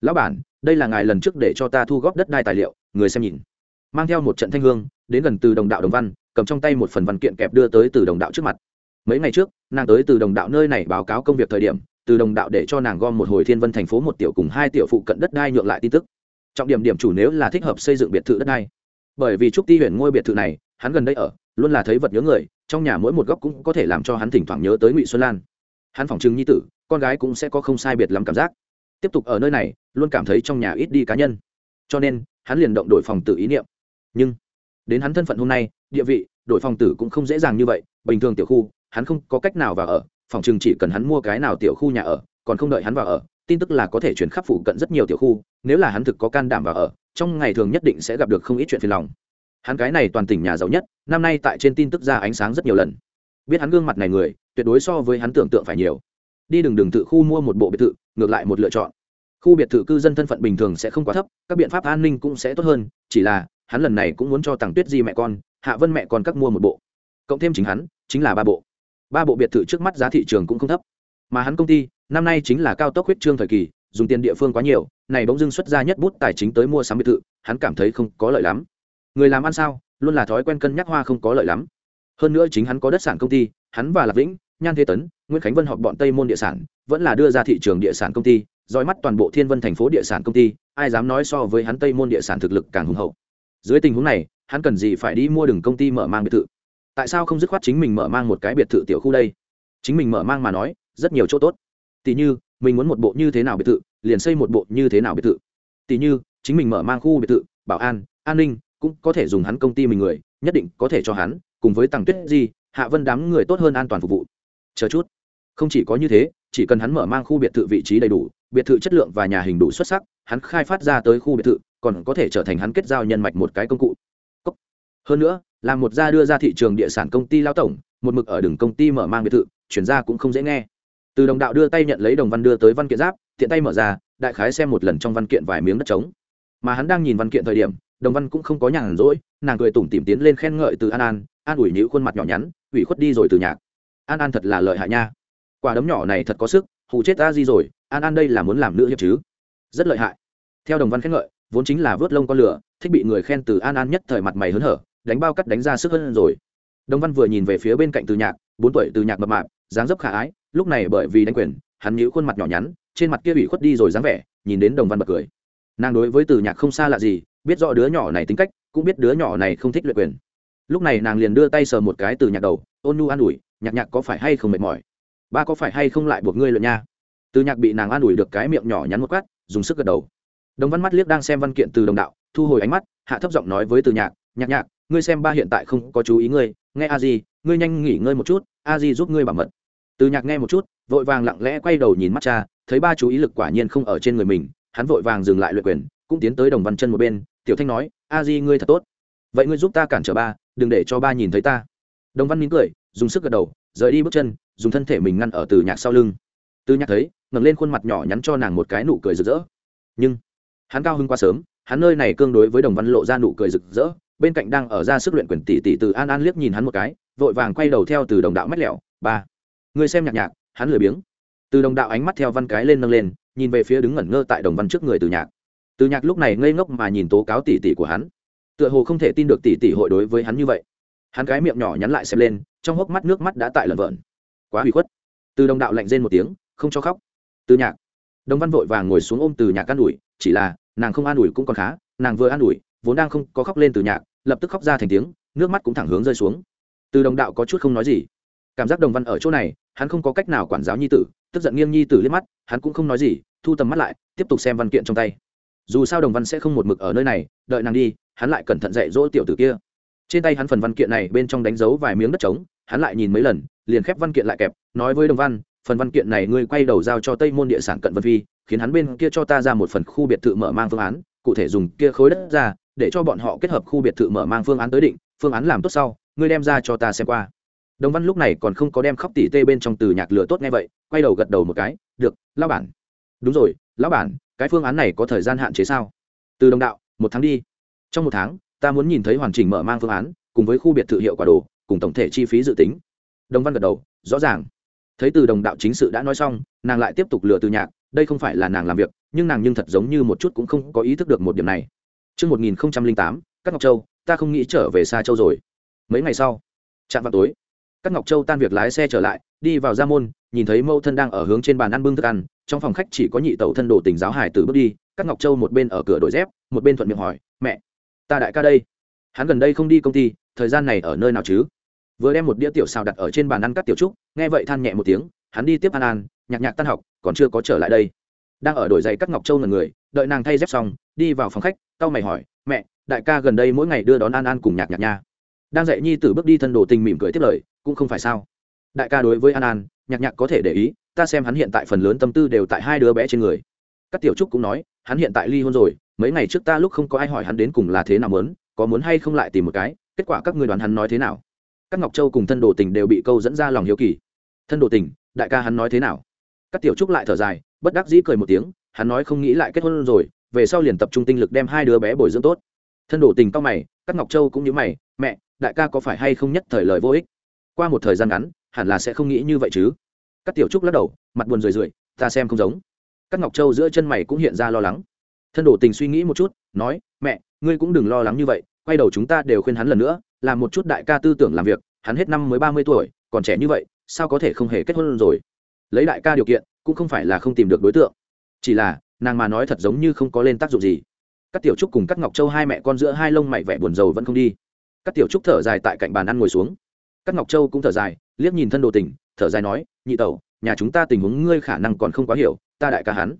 Lão bản, đây là ngài lần trước để cho ta thu góp đất đai tài liệu, người xem nhìn. Mang theo một trận thanh hương, đến gần từ đồng đạo đồng văn, cầm trong tay một phần văn kiện kẹp đưa tới từ đồng đạo trước mặt. Mấy ngày trước, nàng tới từ đồng đạo nơi này báo cáo công việc thời điểm từ đồng đạo để cho nàng gom một hồi thiên vân thành phố một tiểu cùng hai tiểu phụ cận đất đai nhượng lại tin tức. Trọng điểm điểm chủ nếu là thích hợp xây dựng biệt thự đất đai. Bởi vì trúc ti huyện ngôi biệt thự này, hắn gần đây ở, luôn là thấy vật nhớ người, trong nhà mỗi một góc cũng có thể làm cho hắn thỉnh thoảng nhớ tới ngụy xuân lan. Hắn phỏng chừng nhi tử, con gái cũng sẽ có không sai biệt lắm cảm giác. Tiếp tục ở nơi này, luôn cảm thấy trong nhà ít đi cá nhân. Cho nên, hắn liền động đổi phòng tử ý niệm. Nhưng, đến hắn thân phận hôm nay, địa vị, đổi phòng tử cũng không dễ dàng như vậy, bình thường tiểu khu, hắn không có cách nào vào ở phòng chừng chỉ cần hắn mua cái nào tiểu khu nhà ở, còn không đợi hắn vào ở, tin tức là có thể chuyển khắp phụ cận rất nhiều tiểu khu, nếu là hắn thực có can đảm vào ở, trong ngày thường nhất định sẽ gặp được không ít chuyện phiền lòng. Hắn cái này toàn tỉnh nhà giàu nhất, năm nay tại trên tin tức ra ánh sáng rất nhiều lần. Biết hắn gương mặt này người, tuyệt đối so với hắn tưởng tượng phải nhiều. Đi đường đường tự khu mua một bộ biệt thự, ngược lại một lựa chọn. Khu biệt thự cư dân thân phận bình thường sẽ không quá thấp, các biện pháp an ninh cũng sẽ tốt hơn, chỉ là, hắn lần này cũng muốn cho tặng tuyết di mẹ con, hạ vân mẹ con các mua một bộ. Cộng thêm chính hắn, chính là ba bộ ba bộ biệt thự trước mắt giá thị trường cũng không thấp. Mà hắn công ty, năm nay chính là cao tốc huyết trương thời kỳ, dùng tiền địa phương quá nhiều, này bỗng dưng xuất ra nhất bút tài chính tới mua sắm biệt thự, hắn cảm thấy không có lợi lắm. Người làm ăn sao? Luôn là thói quen cân nhắc hoa không có lợi lắm. Hơn nữa chính hắn có đất sản công ty, hắn và lạc vĩnh, nhan thế tấn, nguyễn khánh vân họp bọn tây môn địa sản, vẫn là đưa ra thị trường địa sản công ty, dõi mắt toàn bộ thiên vân thành phố địa sản công ty, ai dám nói so với hắn tây môn địa sản thực lực càng hùng hậu. Dưới tình huống này, hắn cần gì phải đi mua đường công ty mở mang biệt thự? Tại sao không dứt khoát chính mình mở mang một cái biệt thự tiểu khu đây? Chính mình mở mang mà nói, rất nhiều chỗ tốt. Tỷ như, mình muốn một bộ như thế nào biệt thự, liền xây một bộ như thế nào biệt thự. Tỷ như, chính mình mở mang khu biệt thự, bảo an an ninh, cũng có thể dùng hắn công ty mình người, nhất định có thể cho hắn, cùng với tàng tuyết di, hạ vân đám người tốt hơn an toàn phục vụ. Chờ chút. Không chỉ có như thế, chỉ cần hắn mở mang khu biệt thự vị trí đầy đủ, biệt thự chất lượng và nhà hình đủ xuất sắc, hắn khai phát ra tới khu biệt thự, còn có thể trở thành hắn kết giao nhân mạch một cái công cụ. Hơn nữa là một gia đưa ra thị trường địa sản công ty lao tổng, một mực ở đường công ty mở mang biệt thự, chuyển ra cũng không dễ nghe. Từ đồng đạo đưa tay nhận lấy đồng văn đưa tới văn kiện giáp, tiện tay mở ra, đại khái xem một lần trong văn kiện vài miếng đất trống. Mà hắn đang nhìn văn kiện thời điểm, đồng văn cũng không có nhàn rỗi, nàng cười tủm tìm tiến lên khen ngợi từ an an an ủi nhữ khuôn mặt nhỏ nhắn, ủy khuất đi rồi từ nhạc. An an thật là lợi hại nha. Quả đấm nhỏ này thật có sức, hù chết ta gì rồi, an an đây là muốn làm nữ hiệp chứ. Rất lợi hại. Theo đồng văn khen ngợi, vốn chính là vớt lông con lửa, thích bị người khen từ an an nhất thời mặt mày hớn hở đánh bao cắt đánh ra sức hơn rồi. Đồng văn vừa nhìn về phía bên cạnh từ nhạc, bốn tuổi từ nhạc mập mạp, dáng dấp khả ái, lúc này bởi vì đánh quyền, hắn nhíu khuôn mặt nhỏ nhắn, trên mặt kia bị khuất đi rồi dáng vẻ, nhìn đến đồng văn bật cười. Nàng đối với từ nhạc không xa lạ gì, biết rõ đứa nhỏ này tính cách, cũng biết đứa nhỏ này không thích luyện quyền. Lúc này nàng liền đưa tay sờ một cái từ nhạc đầu, ôn nu an ủi, nhạc nhạc có phải hay không mệt mỏi? Ba có phải hay không lại buộc ngươi luyện nha? Từ nhạc bị nàng an ủi được cái miệng nhỏ nhắn một quát, dùng sức gật đầu. Đồng văn mắt liếc đang xem văn kiện từ đồng đạo, thu hồi ánh mắt, hạ thấp giọng nói với từ nhạc nhạc nhạc, ngươi xem ba hiện tại không có chú ý ngươi, nghe a di, ngươi nhanh nghỉ ngơi một chút, a di giúp ngươi bảo mật. Từ nhạc nghe một chút, vội vàng lặng lẽ quay đầu nhìn mắt cha, thấy ba chú ý lực quả nhiên không ở trên người mình, hắn vội vàng dừng lại luyện quyền, cũng tiến tới đồng văn chân một bên, tiểu thanh nói, a di, ngươi thật tốt. Vậy ngươi giúp ta cản trở ba, đừng để cho ba nhìn thấy ta. Đồng văn mỉm cười, dùng sức gật đầu, rời đi bước chân, dùng thân thể mình ngăn ở từ nhạc sau lưng. Từ nhạc thấy, ngẩng lên khuôn mặt nhỏ nhắn cho nàng một cái nụ cười rực rỡ. Nhưng, hắn cao hơn quá sớm, hắn nơi này cương đối với đồng văn lộ ra nụ cười rực rỡ bên cạnh đang ở ra sức luyện quyền tỷ tỷ từ an an liếc nhìn hắn một cái, vội vàng quay đầu theo từ đồng đạo mách lẹo ba người xem nhạc nhạc. Hắn lười biếng. Từ đồng đạo ánh mắt theo văn cái lên nâng lên, nhìn về phía đứng ngẩn ngơ tại đồng văn trước người từ nhạc. Từ nhạc lúc này ngây ngốc mà nhìn tố cáo tỷ tỷ của hắn. Tựa hồ không thể tin được tỷ tỷ hội đối với hắn như vậy. Hắn cái miệng nhỏ nhắn lại xem lên, trong hốc mắt nước mắt đã tại lần vợn. Quá hủy khuất. Từ đồng đạo lạnh rên một tiếng, không cho khóc. Từ nhạc. Đồng văn vội vàng ngồi xuống ôm từ nhạc an ủi, chỉ là, nàng không an ủi cũng còn khá, nàng vừa an ủi vốn đang không có khóc lên từ nhạc, lập tức khóc ra thành tiếng, nước mắt cũng thẳng hướng rơi xuống. Từ đồng đạo có chút không nói gì. Cảm giác đồng văn ở chỗ này, hắn không có cách nào quản giáo nhi tử, tức giận nghiêng nhi tử liếc mắt, hắn cũng không nói gì, thu tầm mắt lại, tiếp tục xem văn kiện trong tay. Dù sao đồng văn sẽ không một mực ở nơi này, đợi nàng đi, hắn lại cẩn thận dạy dỗ tiểu tử kia. Trên tay hắn phần văn kiện này bên trong đánh dấu vài miếng đất trống, hắn lại nhìn mấy lần, liền khép văn kiện lại kẹp, nói với đồng văn, phần văn kiện này ngươi quay đầu giao cho tây môn địa sản cận vân phi, khiến hắn bên kia cho ta ra một phần khu biệt thự mở mang phương án, cụ thể dùng kia khối đất ra để cho bọn họ kết hợp khu biệt thự mở mang phương án tới định, phương án làm tốt sau, ngươi đem ra cho ta xem qua. Đồng văn lúc này còn không có đem khóc tỉ tê bên trong từ nhạc lửa tốt nghe vậy, quay đầu gật đầu một cái, được, lão bản. Đúng rồi, lão bản, cái phương án này có thời gian hạn chế sao? Từ đồng đạo, một tháng đi. Trong một tháng, ta muốn nhìn thấy hoàn chỉnh mở mang phương án, cùng với khu biệt thự hiệu quả đồ, cùng tổng thể chi phí dự tính. Đồng văn gật đầu, rõ ràng. Thấy từ đồng đạo chính sự đã nói xong, nàng lại tiếp tục lừa từ nhạc, đây không phải là nàng làm việc, nhưng nàng nhưng thật giống như một chút cũng không có ý thức được một điểm này. Trước 1008, Cát Ngọc Châu, ta không nghĩ trở về xa Châu rồi. Mấy ngày sau, chạm vào tối, Cát Ngọc Châu tan việc lái xe trở lại, đi vào gia môn, nhìn thấy mâu thân đang ở hướng trên bàn ăn bưng thức ăn, trong phòng khách chỉ có nhị tẩu thân đồ tình giáo hải tử bước đi, Cát Ngọc Châu một bên ở cửa đổi dép, một bên thuận miệng hỏi, "Mẹ, ta đại ca đây?" Hắn gần đây không đi công ty, thời gian này ở nơi nào chứ? Vừa đem một đĩa tiểu xào đặt ở trên bàn ăn các tiểu trúc, nghe vậy than nhẹ một tiếng, hắn đi tiếp An An, nhạc nhạc tan học, còn chưa có trở lại đây. Đang ở đổi giày Cát Ngọc Châu ngẩn người, đợi nàng thay dép xong, đi vào phòng khách, tao mày hỏi, "Mẹ, đại ca gần đây mỗi ngày đưa đón An An cùng nhạc nhạc nha." Đang dạy nhi tử bước đi thân đồ tình mỉm cười tiếp lời, cũng không phải sao. Đại ca đối với An An, nhạc nhạc có thể để ý, ta xem hắn hiện tại phần lớn tâm tư đều tại hai đứa bé trên người. Các tiểu trúc cũng nói, hắn hiện tại ly hôn rồi, mấy ngày trước ta lúc không có ai hỏi hắn đến cùng là thế nào muốn có muốn hay không lại tìm một cái kết quả các người đoán hắn nói thế nào các ngọc châu cùng thân đồ tình đều bị câu dẫn ra lòng hiếu kỳ thân đồ tình đại ca hắn nói thế nào các tiểu trúc lại thở dài bất đắc dĩ cười một tiếng hắn nói không nghĩ lại kết hôn rồi, về sau liền tập trung tinh lực đem hai đứa bé bồi dưỡng tốt. Thân đổ tình cao mày, các ngọc châu cũng như mày, mẹ, đại ca có phải hay không nhất thời lời vô ích? Qua một thời gian ngắn, hẳn là sẽ không nghĩ như vậy chứ. Các tiểu trúc lắc đầu, mặt buồn rười rượi, ta xem không giống. Các ngọc châu giữa chân mày cũng hiện ra lo lắng. Thân đổ tình suy nghĩ một chút, nói, mẹ, ngươi cũng đừng lo lắng như vậy, quay đầu chúng ta đều khuyên hắn lần nữa, làm một chút đại ca tư tưởng làm việc, hắn hết năm mới ba mươi tuổi, còn trẻ như vậy, sao có thể không hề kết hôn rồi? Lấy đại ca điều kiện, cũng không phải là không tìm được đối tượng chỉ là, nàng mà nói thật giống như không có lên tác dụng gì. Các tiểu trúc cùng các ngọc châu hai mẹ con giữa hai lông mày vẻ buồn rầu vẫn không đi. Các tiểu trúc thở dài tại cạnh bàn ăn ngồi xuống. Các ngọc châu cũng thở dài, liếc nhìn thân đồ tình, thở dài nói, nhị tẩu, nhà chúng ta tình huống ngươi khả năng còn không quá hiểu, ta đại ca hắn.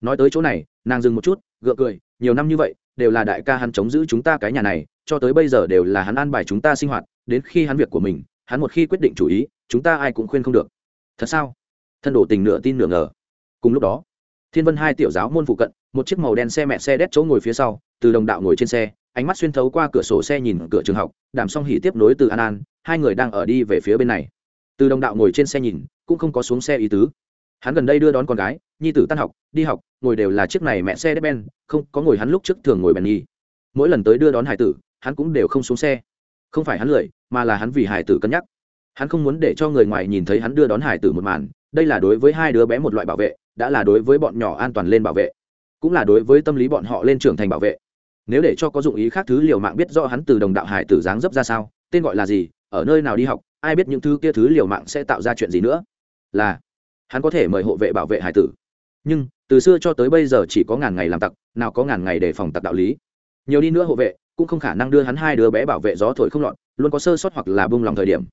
Nói tới chỗ này, nàng dừng một chút, gượng cười, nhiều năm như vậy, đều là đại ca hắn chống giữ chúng ta cái nhà này, cho tới bây giờ đều là hắn an bài chúng ta sinh hoạt, đến khi hắn việc của mình, hắn một khi quyết định chủ ý, chúng ta ai cũng khuyên không được. Thật sao? Thân đồ tình nửa tin nửa ngờ. Cùng lúc đó thiên vân hai tiểu giáo môn phụ cận, một chiếc màu đen xe mẹ xe đét chỗ ngồi phía sau, từ đồng đạo ngồi trên xe, ánh mắt xuyên thấu qua cửa sổ xe nhìn cửa trường học, đàm song hỉ tiếp nối từ an an, hai người đang ở đi về phía bên này. Từ đồng đạo ngồi trên xe nhìn, cũng không có xuống xe ý tứ. Hắn gần đây đưa đón con gái, nhi tử tan học, đi học, ngồi đều là chiếc này mẹ xe đép ben, không có ngồi hắn lúc trước thường ngồi bèn nhi mỗi lần tới đưa đón hải tử, hắn cũng đều không xuống xe. Không phải hắn lười, mà là hắn vì hải tử cân nhắc. Hắn không muốn để cho người ngoài nhìn thấy hắn đưa đón hải tử một màn đây là đối với hai đứa bé một loại bảo vệ, đã là đối với bọn nhỏ an toàn lên bảo vệ, cũng là đối với tâm lý bọn họ lên trưởng thành bảo vệ. Nếu để cho có dụng ý khác thứ liều mạng biết rõ hắn từ đồng đạo hải tử dáng dấp ra sao, tên gọi là gì, ở nơi nào đi học, ai biết những thứ kia thứ liều mạng sẽ tạo ra chuyện gì nữa. Là, hắn có thể mời hộ vệ bảo vệ hải tử. Nhưng, từ xưa cho tới bây giờ chỉ có ngàn ngày làm tặc, nào có ngàn ngày để phòng tặc đạo lý. Nhiều đi nữa hộ vệ, cũng không khả năng đưa hắn hai đứa bé bảo vệ gió thổi không lọt, luôn có sơ sót hoặc là bung lòng thời điểm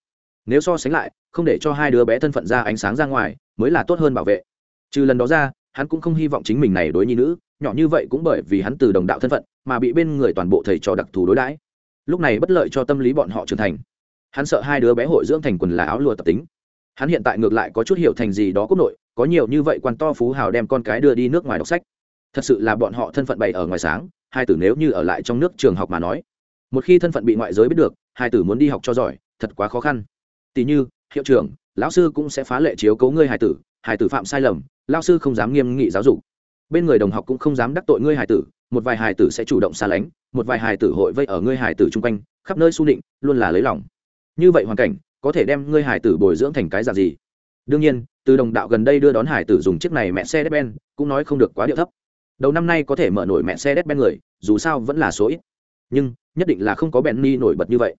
nếu so sánh lại, không để cho hai đứa bé thân phận ra ánh sáng ra ngoài, mới là tốt hơn bảo vệ. Trừ lần đó ra, hắn cũng không hy vọng chính mình này đối nhi nữ, nhỏ như vậy cũng bởi vì hắn từ đồng đạo thân phận, mà bị bên người toàn bộ thầy trò đặc thù đối đãi. Lúc này bất lợi cho tâm lý bọn họ trưởng thành. Hắn sợ hai đứa bé hội dưỡng thành quần là áo lùa tập tính. Hắn hiện tại ngược lại có chút hiểu thành gì đó quốc nội, có nhiều như vậy quan to phú hào đem con cái đưa đi nước ngoài đọc sách. Thật sự là bọn họ thân phận bày ở ngoài sáng, hai tử nếu như ở lại trong nước trường học mà nói. Một khi thân phận bị ngoại giới biết được, hai tử muốn đi học cho giỏi, thật quá khó khăn tỷ như, hiệu trưởng, lão sư cũng sẽ phá lệ chiếu cấu ngươi hài tử hài tử phạm sai lầm, lão sư không dám nghiêm nghị giáo dục. Bên người đồng học cũng không dám đắc tội ngươi hài tử, một vài hài tử sẽ chủ động xa lánh, một vài hài tử hội vây ở ngươi hài tử chung quanh, khắp nơi su nịnh, luôn là lấy lòng. Như vậy hoàn cảnh, có thể đem ngươi hải tử bồi dưỡng thành cái dạng gì? Đương nhiên, từ đồng đạo gần đây đưa đón hải tử dùng chiếc này mẹ xe đép ben, cũng nói không được quá điệu thấp. Đầu năm nay có thể mở nổi mẹ xe đép ben người, dù sao vẫn là số ít. Nhưng, nhất định là không có bèn ni nổi bật như vậy.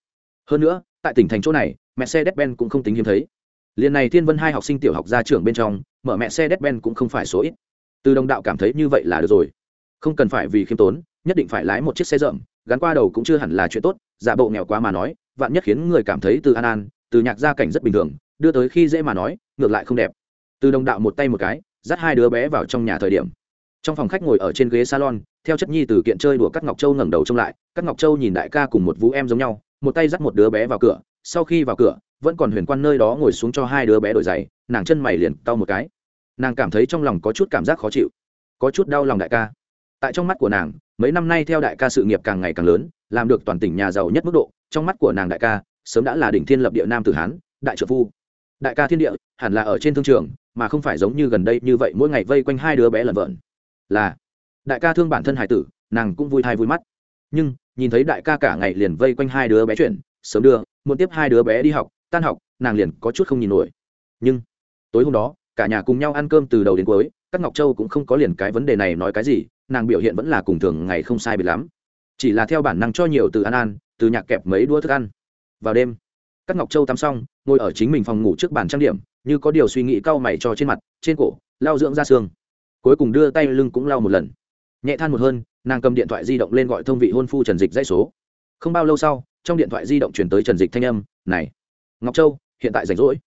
Hơn nữa, tại tỉnh thành chỗ này mẹ xe ben cũng không tính hiếm thấy. Liền này thiên vân hai học sinh tiểu học ra trường bên trong, mở mẹ xe ben cũng không phải số ít. Từ đồng đạo cảm thấy như vậy là được rồi. Không cần phải vì khiêm tốn, nhất định phải lái một chiếc xe rộng gắn qua đầu cũng chưa hẳn là chuyện tốt, giả bộ nghèo quá mà nói, vạn nhất khiến người cảm thấy từ an an, từ nhạc gia cảnh rất bình thường, đưa tới khi dễ mà nói, ngược lại không đẹp. Từ đồng đạo một tay một cái, dắt hai đứa bé vào trong nhà thời điểm. Trong phòng khách ngồi ở trên ghế salon, theo chất nhi từ kiện chơi đùa cắt ngọc châu ngẩng đầu trông lại, cắt ngọc châu nhìn đại ca cùng một vũ em giống nhau, một tay dắt một đứa bé vào cửa sau khi vào cửa, vẫn còn huyền quan nơi đó ngồi xuống cho hai đứa bé đổi giày, nàng chân mày liền cau một cái. Nàng cảm thấy trong lòng có chút cảm giác khó chịu, có chút đau lòng đại ca. Tại trong mắt của nàng, mấy năm nay theo đại ca sự nghiệp càng ngày càng lớn, làm được toàn tỉnh nhà giàu nhất mức độ, trong mắt của nàng đại ca, sớm đã là đỉnh thiên lập địa nam tử hán, đại trợ phu. Đại ca thiên địa, hẳn là ở trên thương trường, mà không phải giống như gần đây như vậy mỗi ngày vây quanh hai đứa bé lợn vợn là, đại ca thương bản thân hải tử, nàng cũng vui thai vui mắt. Nhưng, nhìn thấy đại ca cả ngày liền vây quanh hai đứa bé chuyển sớm đưa, muốn tiếp hai đứa bé đi học, tan học, nàng liền có chút không nhìn nổi. Nhưng, tối hôm đó, cả nhà cùng nhau ăn cơm từ đầu đến cuối, các ngọc châu cũng không có liền cái vấn đề này nói cái gì, nàng biểu hiện vẫn là cùng thường ngày không sai biệt lắm. Chỉ là theo bản năng cho nhiều từ ăn ăn, từ nhạc kẹp mấy đũa thức ăn. Vào đêm, các ngọc châu tắm xong, ngồi ở chính mình phòng ngủ trước bàn trang điểm, như có điều suy nghĩ cau mày cho trên mặt, trên cổ lao dưỡng ra xương. Cuối cùng đưa tay lưng cũng lau một lần. Nhẹ than một hơn, nàng cầm điện thoại di động lên gọi thông vị hôn phu trần dịch dãy số. Không bao lâu sau trong điện thoại di động chuyển tới trần dịch thanh âm này ngọc châu hiện tại rảnh rỗi.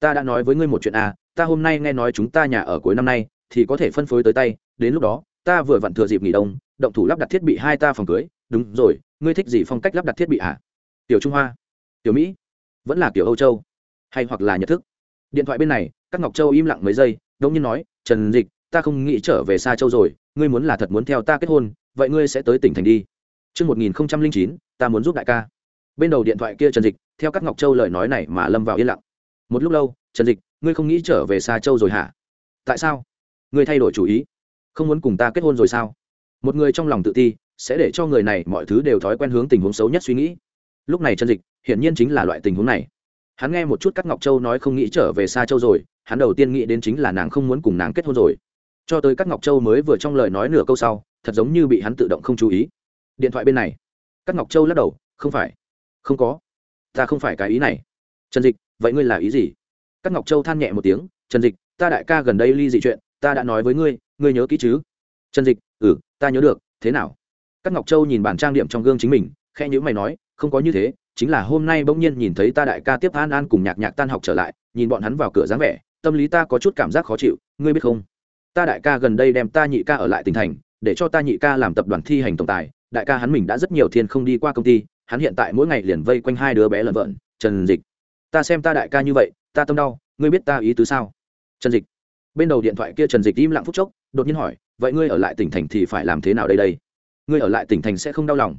Ta đã nói với ngươi một chuyện à ta hôm nay nghe nói chúng ta nhà ở cuối năm nay thì có thể phân phối tới tay đến lúc đó ta vừa vặn thừa dịp nghỉ đông động thủ lắp đặt thiết bị hai ta phòng cưới. Đúng rồi ngươi thích gì phong cách lắp đặt thiết bị à? Tiểu trung hoa tiểu mỹ vẫn là kiểu âu châu hay hoặc là nhật thức? Điện thoại bên này các ngọc châu im lặng mấy giây đông nhiên nói trần dịch ta không nghĩ trở về xa châu rồi ngươi muốn là thật muốn theo ta kết hôn vậy ngươi sẽ tới tỉnh thành đi. Trước 1009, ta muốn giúp đại ca. Bên đầu điện thoại kia Trần Dịch, theo các Ngọc Châu lời nói này mà lâm vào yên lặng. Một lúc lâu, Trần Dịch, ngươi không nghĩ trở về xa châu rồi hả? Tại sao? Ngươi thay đổi chủ ý? Không muốn cùng ta kết hôn rồi sao? Một người trong lòng tự ti, sẽ để cho người này mọi thứ đều thói quen hướng tình huống xấu nhất suy nghĩ. Lúc này Trần Dịch, hiển nhiên chính là loại tình huống này. Hắn nghe một chút các Ngọc Châu nói không nghĩ trở về xa châu rồi, hắn đầu tiên nghĩ đến chính là nàng không muốn cùng nàng kết hôn rồi cho tới các ngọc châu mới vừa trong lời nói nửa câu sau thật giống như bị hắn tự động không chú ý điện thoại bên này các ngọc châu lắc đầu không phải không có. Ta không phải cái ý này. Trần dịch, vậy ngươi là ý gì? Các ngọc châu than nhẹ một tiếng, trần dịch, ta đại ca gần đây ly dị chuyện, ta đã nói với ngươi ngươi nhớ kỹ chứ? Trần dịch ừ ta nhớ được, thế nào? Các ngọc châu nhìn bản trang điểm trong gương chính mình khe nhữ mày nói, không có như thế, chính là hôm nay bỗng nhiên nhìn thấy ta đại ca tiếp an an cùng nhạc nhạc tan học trở lại, nhìn bọn hắn vào cửa dáng vẻ, tâm lý ta có chút cảm giác khó chịu, ngươi biết không? Ta đại ca gần đây đem ta nhị ca ở lại tỉnh thành, để cho ta nhị ca làm tập đoàn thi hành tổng tài, đại ca hắn mình đã rất nhiều thiên không đi qua công ty hắn hiện tại mỗi ngày liền vây quanh hai đứa bé lợn vợn trần dịch, ta xem ta đại ca như vậy, ta tâm đau, ngươi biết ta ý tứ sao? Trần dịch, bên đầu điện thoại kia trần dịch im lặng phút chốc, đột nhiên hỏi, vậy ngươi ở lại tỉnh thành thì phải làm thế nào đây đây? Ngươi ở lại tỉnh thành sẽ không đau lòng.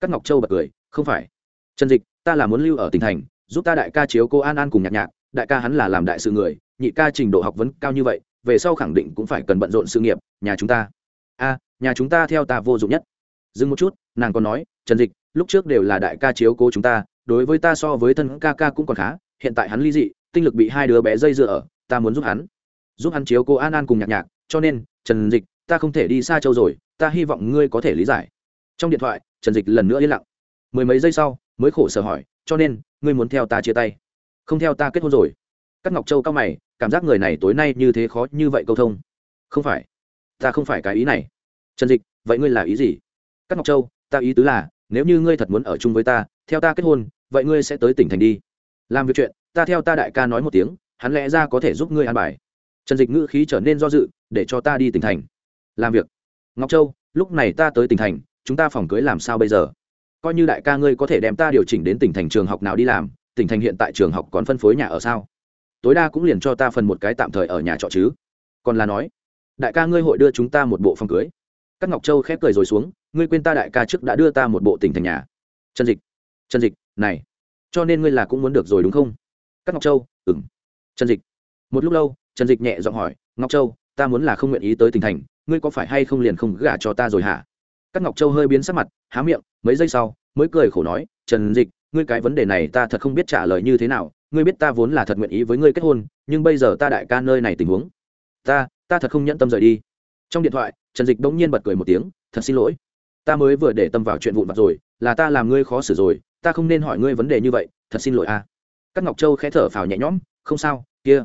Các ngọc châu bật cười, không phải. Trần dịch, ta là muốn lưu ở tỉnh thành, giúp ta đại ca chiếu cô an an cùng nhạc nhạc. Đại ca hắn là làm đại sự người, nhị ca trình độ học vấn cao như vậy, về sau khẳng định cũng phải cần bận rộn sự nghiệp, nhà chúng ta. A, nhà chúng ta theo ta vô dụng nhất. Dừng một chút, nàng còn nói, trần dịch lúc trước đều là đại ca chiếu cố chúng ta, đối với ta so với thân ca ca cũng còn khá, hiện tại hắn ly dị, tinh lực bị hai đứa bé dây dưa ở, ta muốn giúp hắn. Giúp hắn chiếu cố an an cùng nhạc nhạc, cho nên, trần dịch, ta không thể đi xa châu rồi, ta hy vọng ngươi có thể lý giải. Trong điện thoại, trần dịch lần nữa yên lặng. Mười mấy giây sau, mới khổ sở hỏi, cho nên, ngươi muốn theo ta chia tay? Không theo ta kết hôn rồi. Các ngọc châu cao mày, cảm giác người này tối nay như thế khó như vậy câu thông. Không phải. Ta không phải cái ý này. Trần dịch, vậy ngươi là ý gì? Các ngọc châu, ta ý tứ là nếu như ngươi thật muốn ở chung với ta, theo ta kết hôn, vậy ngươi sẽ tới tỉnh thành đi. Làm việc chuyện, ta theo ta đại ca nói một tiếng, hắn lẽ ra có thể giúp ngươi an bài. Trần dịch ngữ khí trở nên do dự, để cho ta đi tỉnh thành. Làm việc. Ngọc châu, lúc này ta tới tỉnh thành, chúng ta phòng cưới làm sao bây giờ? Coi như đại ca ngươi có thể đem ta điều chỉnh đến tỉnh thành trường học nào đi làm, tỉnh thành hiện tại trường học còn phân phối nhà ở sao? Tối đa cũng liền cho ta phần một cái tạm thời ở nhà trọ chứ. Còn là nói, đại ca ngươi hội đưa chúng ta một bộ phòng cưới các ngọc châu khép cười rồi xuống, ngươi quên ta đại ca trước đã đưa ta một bộ tỉnh thành nhà. Trần dịch trần dịch, này, cho nên ngươi là cũng muốn được rồi đúng không? Các ngọc châu ừng trần dịch. Một lúc lâu, trần dịch nhẹ giọng hỏi, ngọc châu, ta muốn là không nguyện ý tới tỉnh thành, ngươi có phải hay không liền không gả cho ta rồi hả? Các ngọc châu hơi biến sắc mặt, há miệng, mấy giây sau, mới cười khổ nói, trần dịch, ngươi cái vấn đề này ta thật không biết trả lời như thế nào, ngươi biết ta vốn là thật nguyện ý với ngươi kết hôn, nhưng bây giờ ta đại ca nơi này tình huống. Ta ta thật không nhẫn tâm rời đi trong điện thoại, trần dịch bỗng nhiên bật cười một tiếng, thật xin lỗi, ta mới vừa để tâm vào chuyện vụn vặt rồi, là ta làm ngươi khó xử rồi, ta không nên hỏi ngươi vấn đề như vậy, thật xin lỗi a à. các ngọc châu khẽ thở phào nhẹ nhõm, không sao, kia,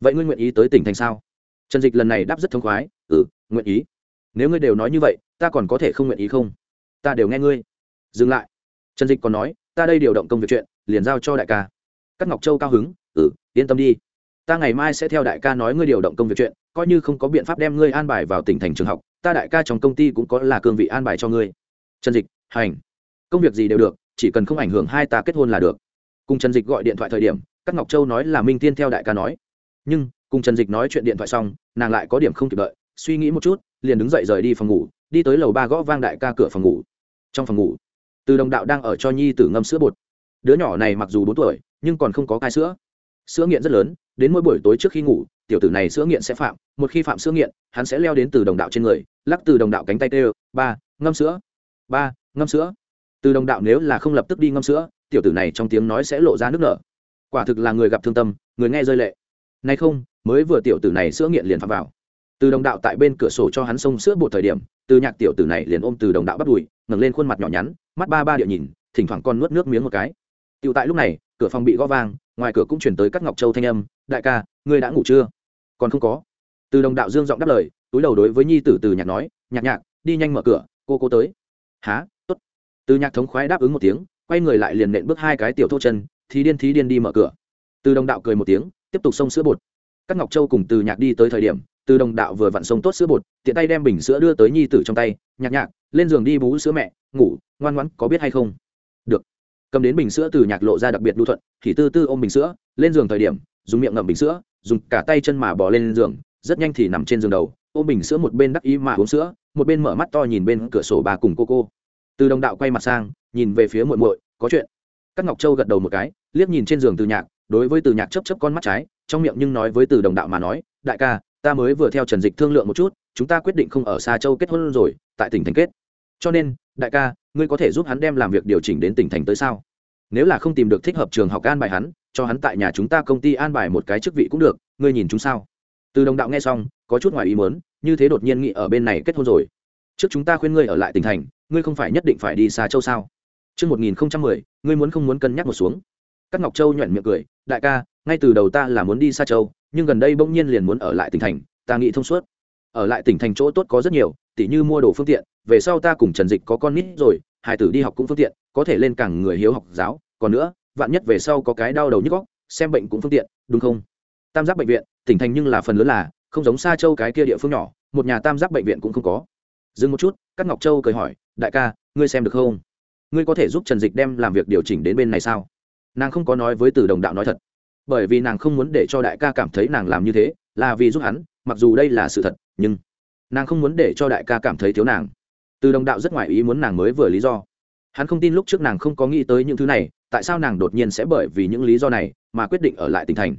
vậy ngươi nguyện ý tới tỉnh thành sao? Trần dịch lần này đáp rất thông khoái ừ nguyện ý. Nếu ngươi đều nói như vậy, ta còn có thể không nguyện ý không? Ta đều nghe ngươi. Dừng lại. Trần dịch còn nói, ta đây điều động công việc chuyện, liền giao cho đại ca. Các ngọc châu cao hứng ừ yên tâm đi. Ta ngày mai sẽ theo đại ca nói ngươi điều động công việc chuyện coi như không có biện pháp đem ngươi an bài vào tỉnh thành trường học, ta đại ca trong công ty cũng có là cương vị an bài cho ngươi. Trần dịch, hành. Công việc gì đều được, chỉ cần không ảnh hưởng hai ta kết hôn là được. Cùng trần dịch gọi điện thoại thời điểm các ngọc châu nói là minh tiên theo đại ca nói. Nhưng, cùng trần dịch nói chuyện điện thoại xong, nàng lại có điểm không kịp đợi, suy nghĩ một chút, liền đứng dậy rời đi phòng ngủ, đi tới lầu ba gõ vang đại ca cửa phòng ngủ. Trong phòng ngủ, từ đồng đạo đang ở cho nhi tử ngâm sữa bột. Đứa nhỏ này mặc dù bốn tuổi, nhưng còn không có cai sữa. Sữa nghiện rất lớn, đến mỗi buổi tối trước khi ngủ tiểu tử này sữa nghiện sẽ phạm, một khi phạm sữa nghiện, hắn sẽ leo đến từ đồng đạo trên người, lắc từ đồng đạo cánh tay tê ba, ngâm sữa. Ba, ngâm sữa. Từ đồng đạo nếu là không lập tức đi ngâm sữa, tiểu tử này trong tiếng nói sẽ lộ ra nước nở. Quả thực là người gặp thương tâm, người nghe rơi lệ. Nay không, mới vừa tiểu tử này sữa nghiện liền phạm vào. Từ đồng đạo tại bên cửa sổ cho hắn xông sữa bột thời điểm, từ nhạc tiểu tử này liền ôm từ đồng đạo bắt đùi, ngẩng lên khuôn mặt nhỏ nhắn, mắt ba ba địa nhìn, thỉnh thoảng con nuốt nước miếng một cái. Tựu tại lúc này, cửa phòng bị gõ vang ngoài cửa cũng chuyển tới các ngọc châu thanh âm, đại ca, ngươi đã ngủ chưa? Còn không có. Từ đồng đạo dương giọng đáp lời, túi đầu đối với nhi tử từ nhạc nói, nhạc nhạc, đi nhanh mở cửa, cô cô tới. Há t ố t từ nhạc thống khoái đáp ứng một tiếng, quay người lại liền nện bước hai cái tiểu thô chân thì điên thí điên đi mở cửa. Từ đồng đạo cười một tiếng, tiếp tục xông sữa bột. Các ngọc châu cùng từ nhạc đi tới thời điểm, từ đồng đạo vừa vặn sông tốt sữa bột, tiện tay đem bình sữa đưa tới nhi tử trong tay. Nhạc nhạc, lên giường đi bú sữa mẹ, ngủ, ngoan ngoãn, có biết hay không? Được cầm đến bình sữa từ nhạc lộ ra đặc biệt đu thuận, thì tư tư ôm bình sữa, lên giường thời điểm, dùng miệng ngậm bình sữa, dùng cả tay chân mà bỏ lên giường, rất nhanh thì nằm trên giường đầu, ôm bình sữa một bên đắc ý mà uống sữa, một bên mở mắt to nhìn bên cửa sổ bà cùng cô cô. Từ đồng đạo quay mặt sang, nhìn về phía muội muội, có chuyện. Các ngọc châu gật đầu một cái, liếc nhìn trên giường từ nhạc, đối với từ nhạc chấp chấp con mắt trái, trong miệng nhưng nói với từ đồng đạo mà nói, đại ca, ta mới vừa theo trần dịch thương lượng một chút, chúng ta quyết định không ở xa châu kết hôn rồi, tại tỉnh thành kết. Cho nên, đại ca ngươi có thể giúp hắn đem làm việc điều chỉnh đến tỉnh thành tới sao nếu là không tìm được thích hợp trường học an bài hắn cho hắn tại nhà chúng ta công ty an bài một cái chức vị cũng được ngươi nhìn chúng sao từ đồng đạo nghe xong có chút ngoài ý muốn như thế đột nhiên nghĩ ở bên này kết hôn rồi trước chúng ta khuyên ngươi ở lại tỉnh thành ngươi không phải nhất định phải đi xa châu sao Trước 1010, ngươi muốn không muốn cân nhắc một xuống. Các Ngọc Châu nhuyễn miệng cười, đại ca, ngay từ đầu ta là muốn đi xa châu, nhưng gần đây bỗng nhiên liền muốn ở lại tỉnh thành, ta nghĩ thông suốt. Ở lại tỉnh thành chỗ tốt có rất nhiều, tỉ như mua đồ phương tiện, về sau ta cùng Trần Dịch có con nít rồi, hải tử đi học cũng phương tiện, có thể lên càng người hiếu học giáo, còn nữa, vạn nhất về sau có cái đau đầu nhức góc xem bệnh cũng phương tiện, đúng không? Tam giác bệnh viện, tỉnh thành nhưng là phần lớn là, không giống xa châu cái kia địa phương nhỏ, một nhà tam giác bệnh viện cũng không có. Dừng một chút, các Ngọc Châu cười hỏi, đại ca, ngươi xem được không? ngươi có thể giúp trần dịch đem làm việc điều chỉnh đến bên này sao nàng không có nói với từ đồng đạo nói thật bởi vì nàng không muốn để cho đại ca cảm thấy nàng làm như thế là vì giúp hắn mặc dù đây là sự thật nhưng nàng không muốn để cho đại ca cảm thấy thiếu nàng. Từ đồng đạo rất ngoại ý muốn nàng mới vừa lý do. Hắn không tin lúc trước nàng không có nghĩ tới những thứ này, tại sao nàng đột nhiên sẽ bởi vì những lý do này mà quyết định ở lại tỉnh thành?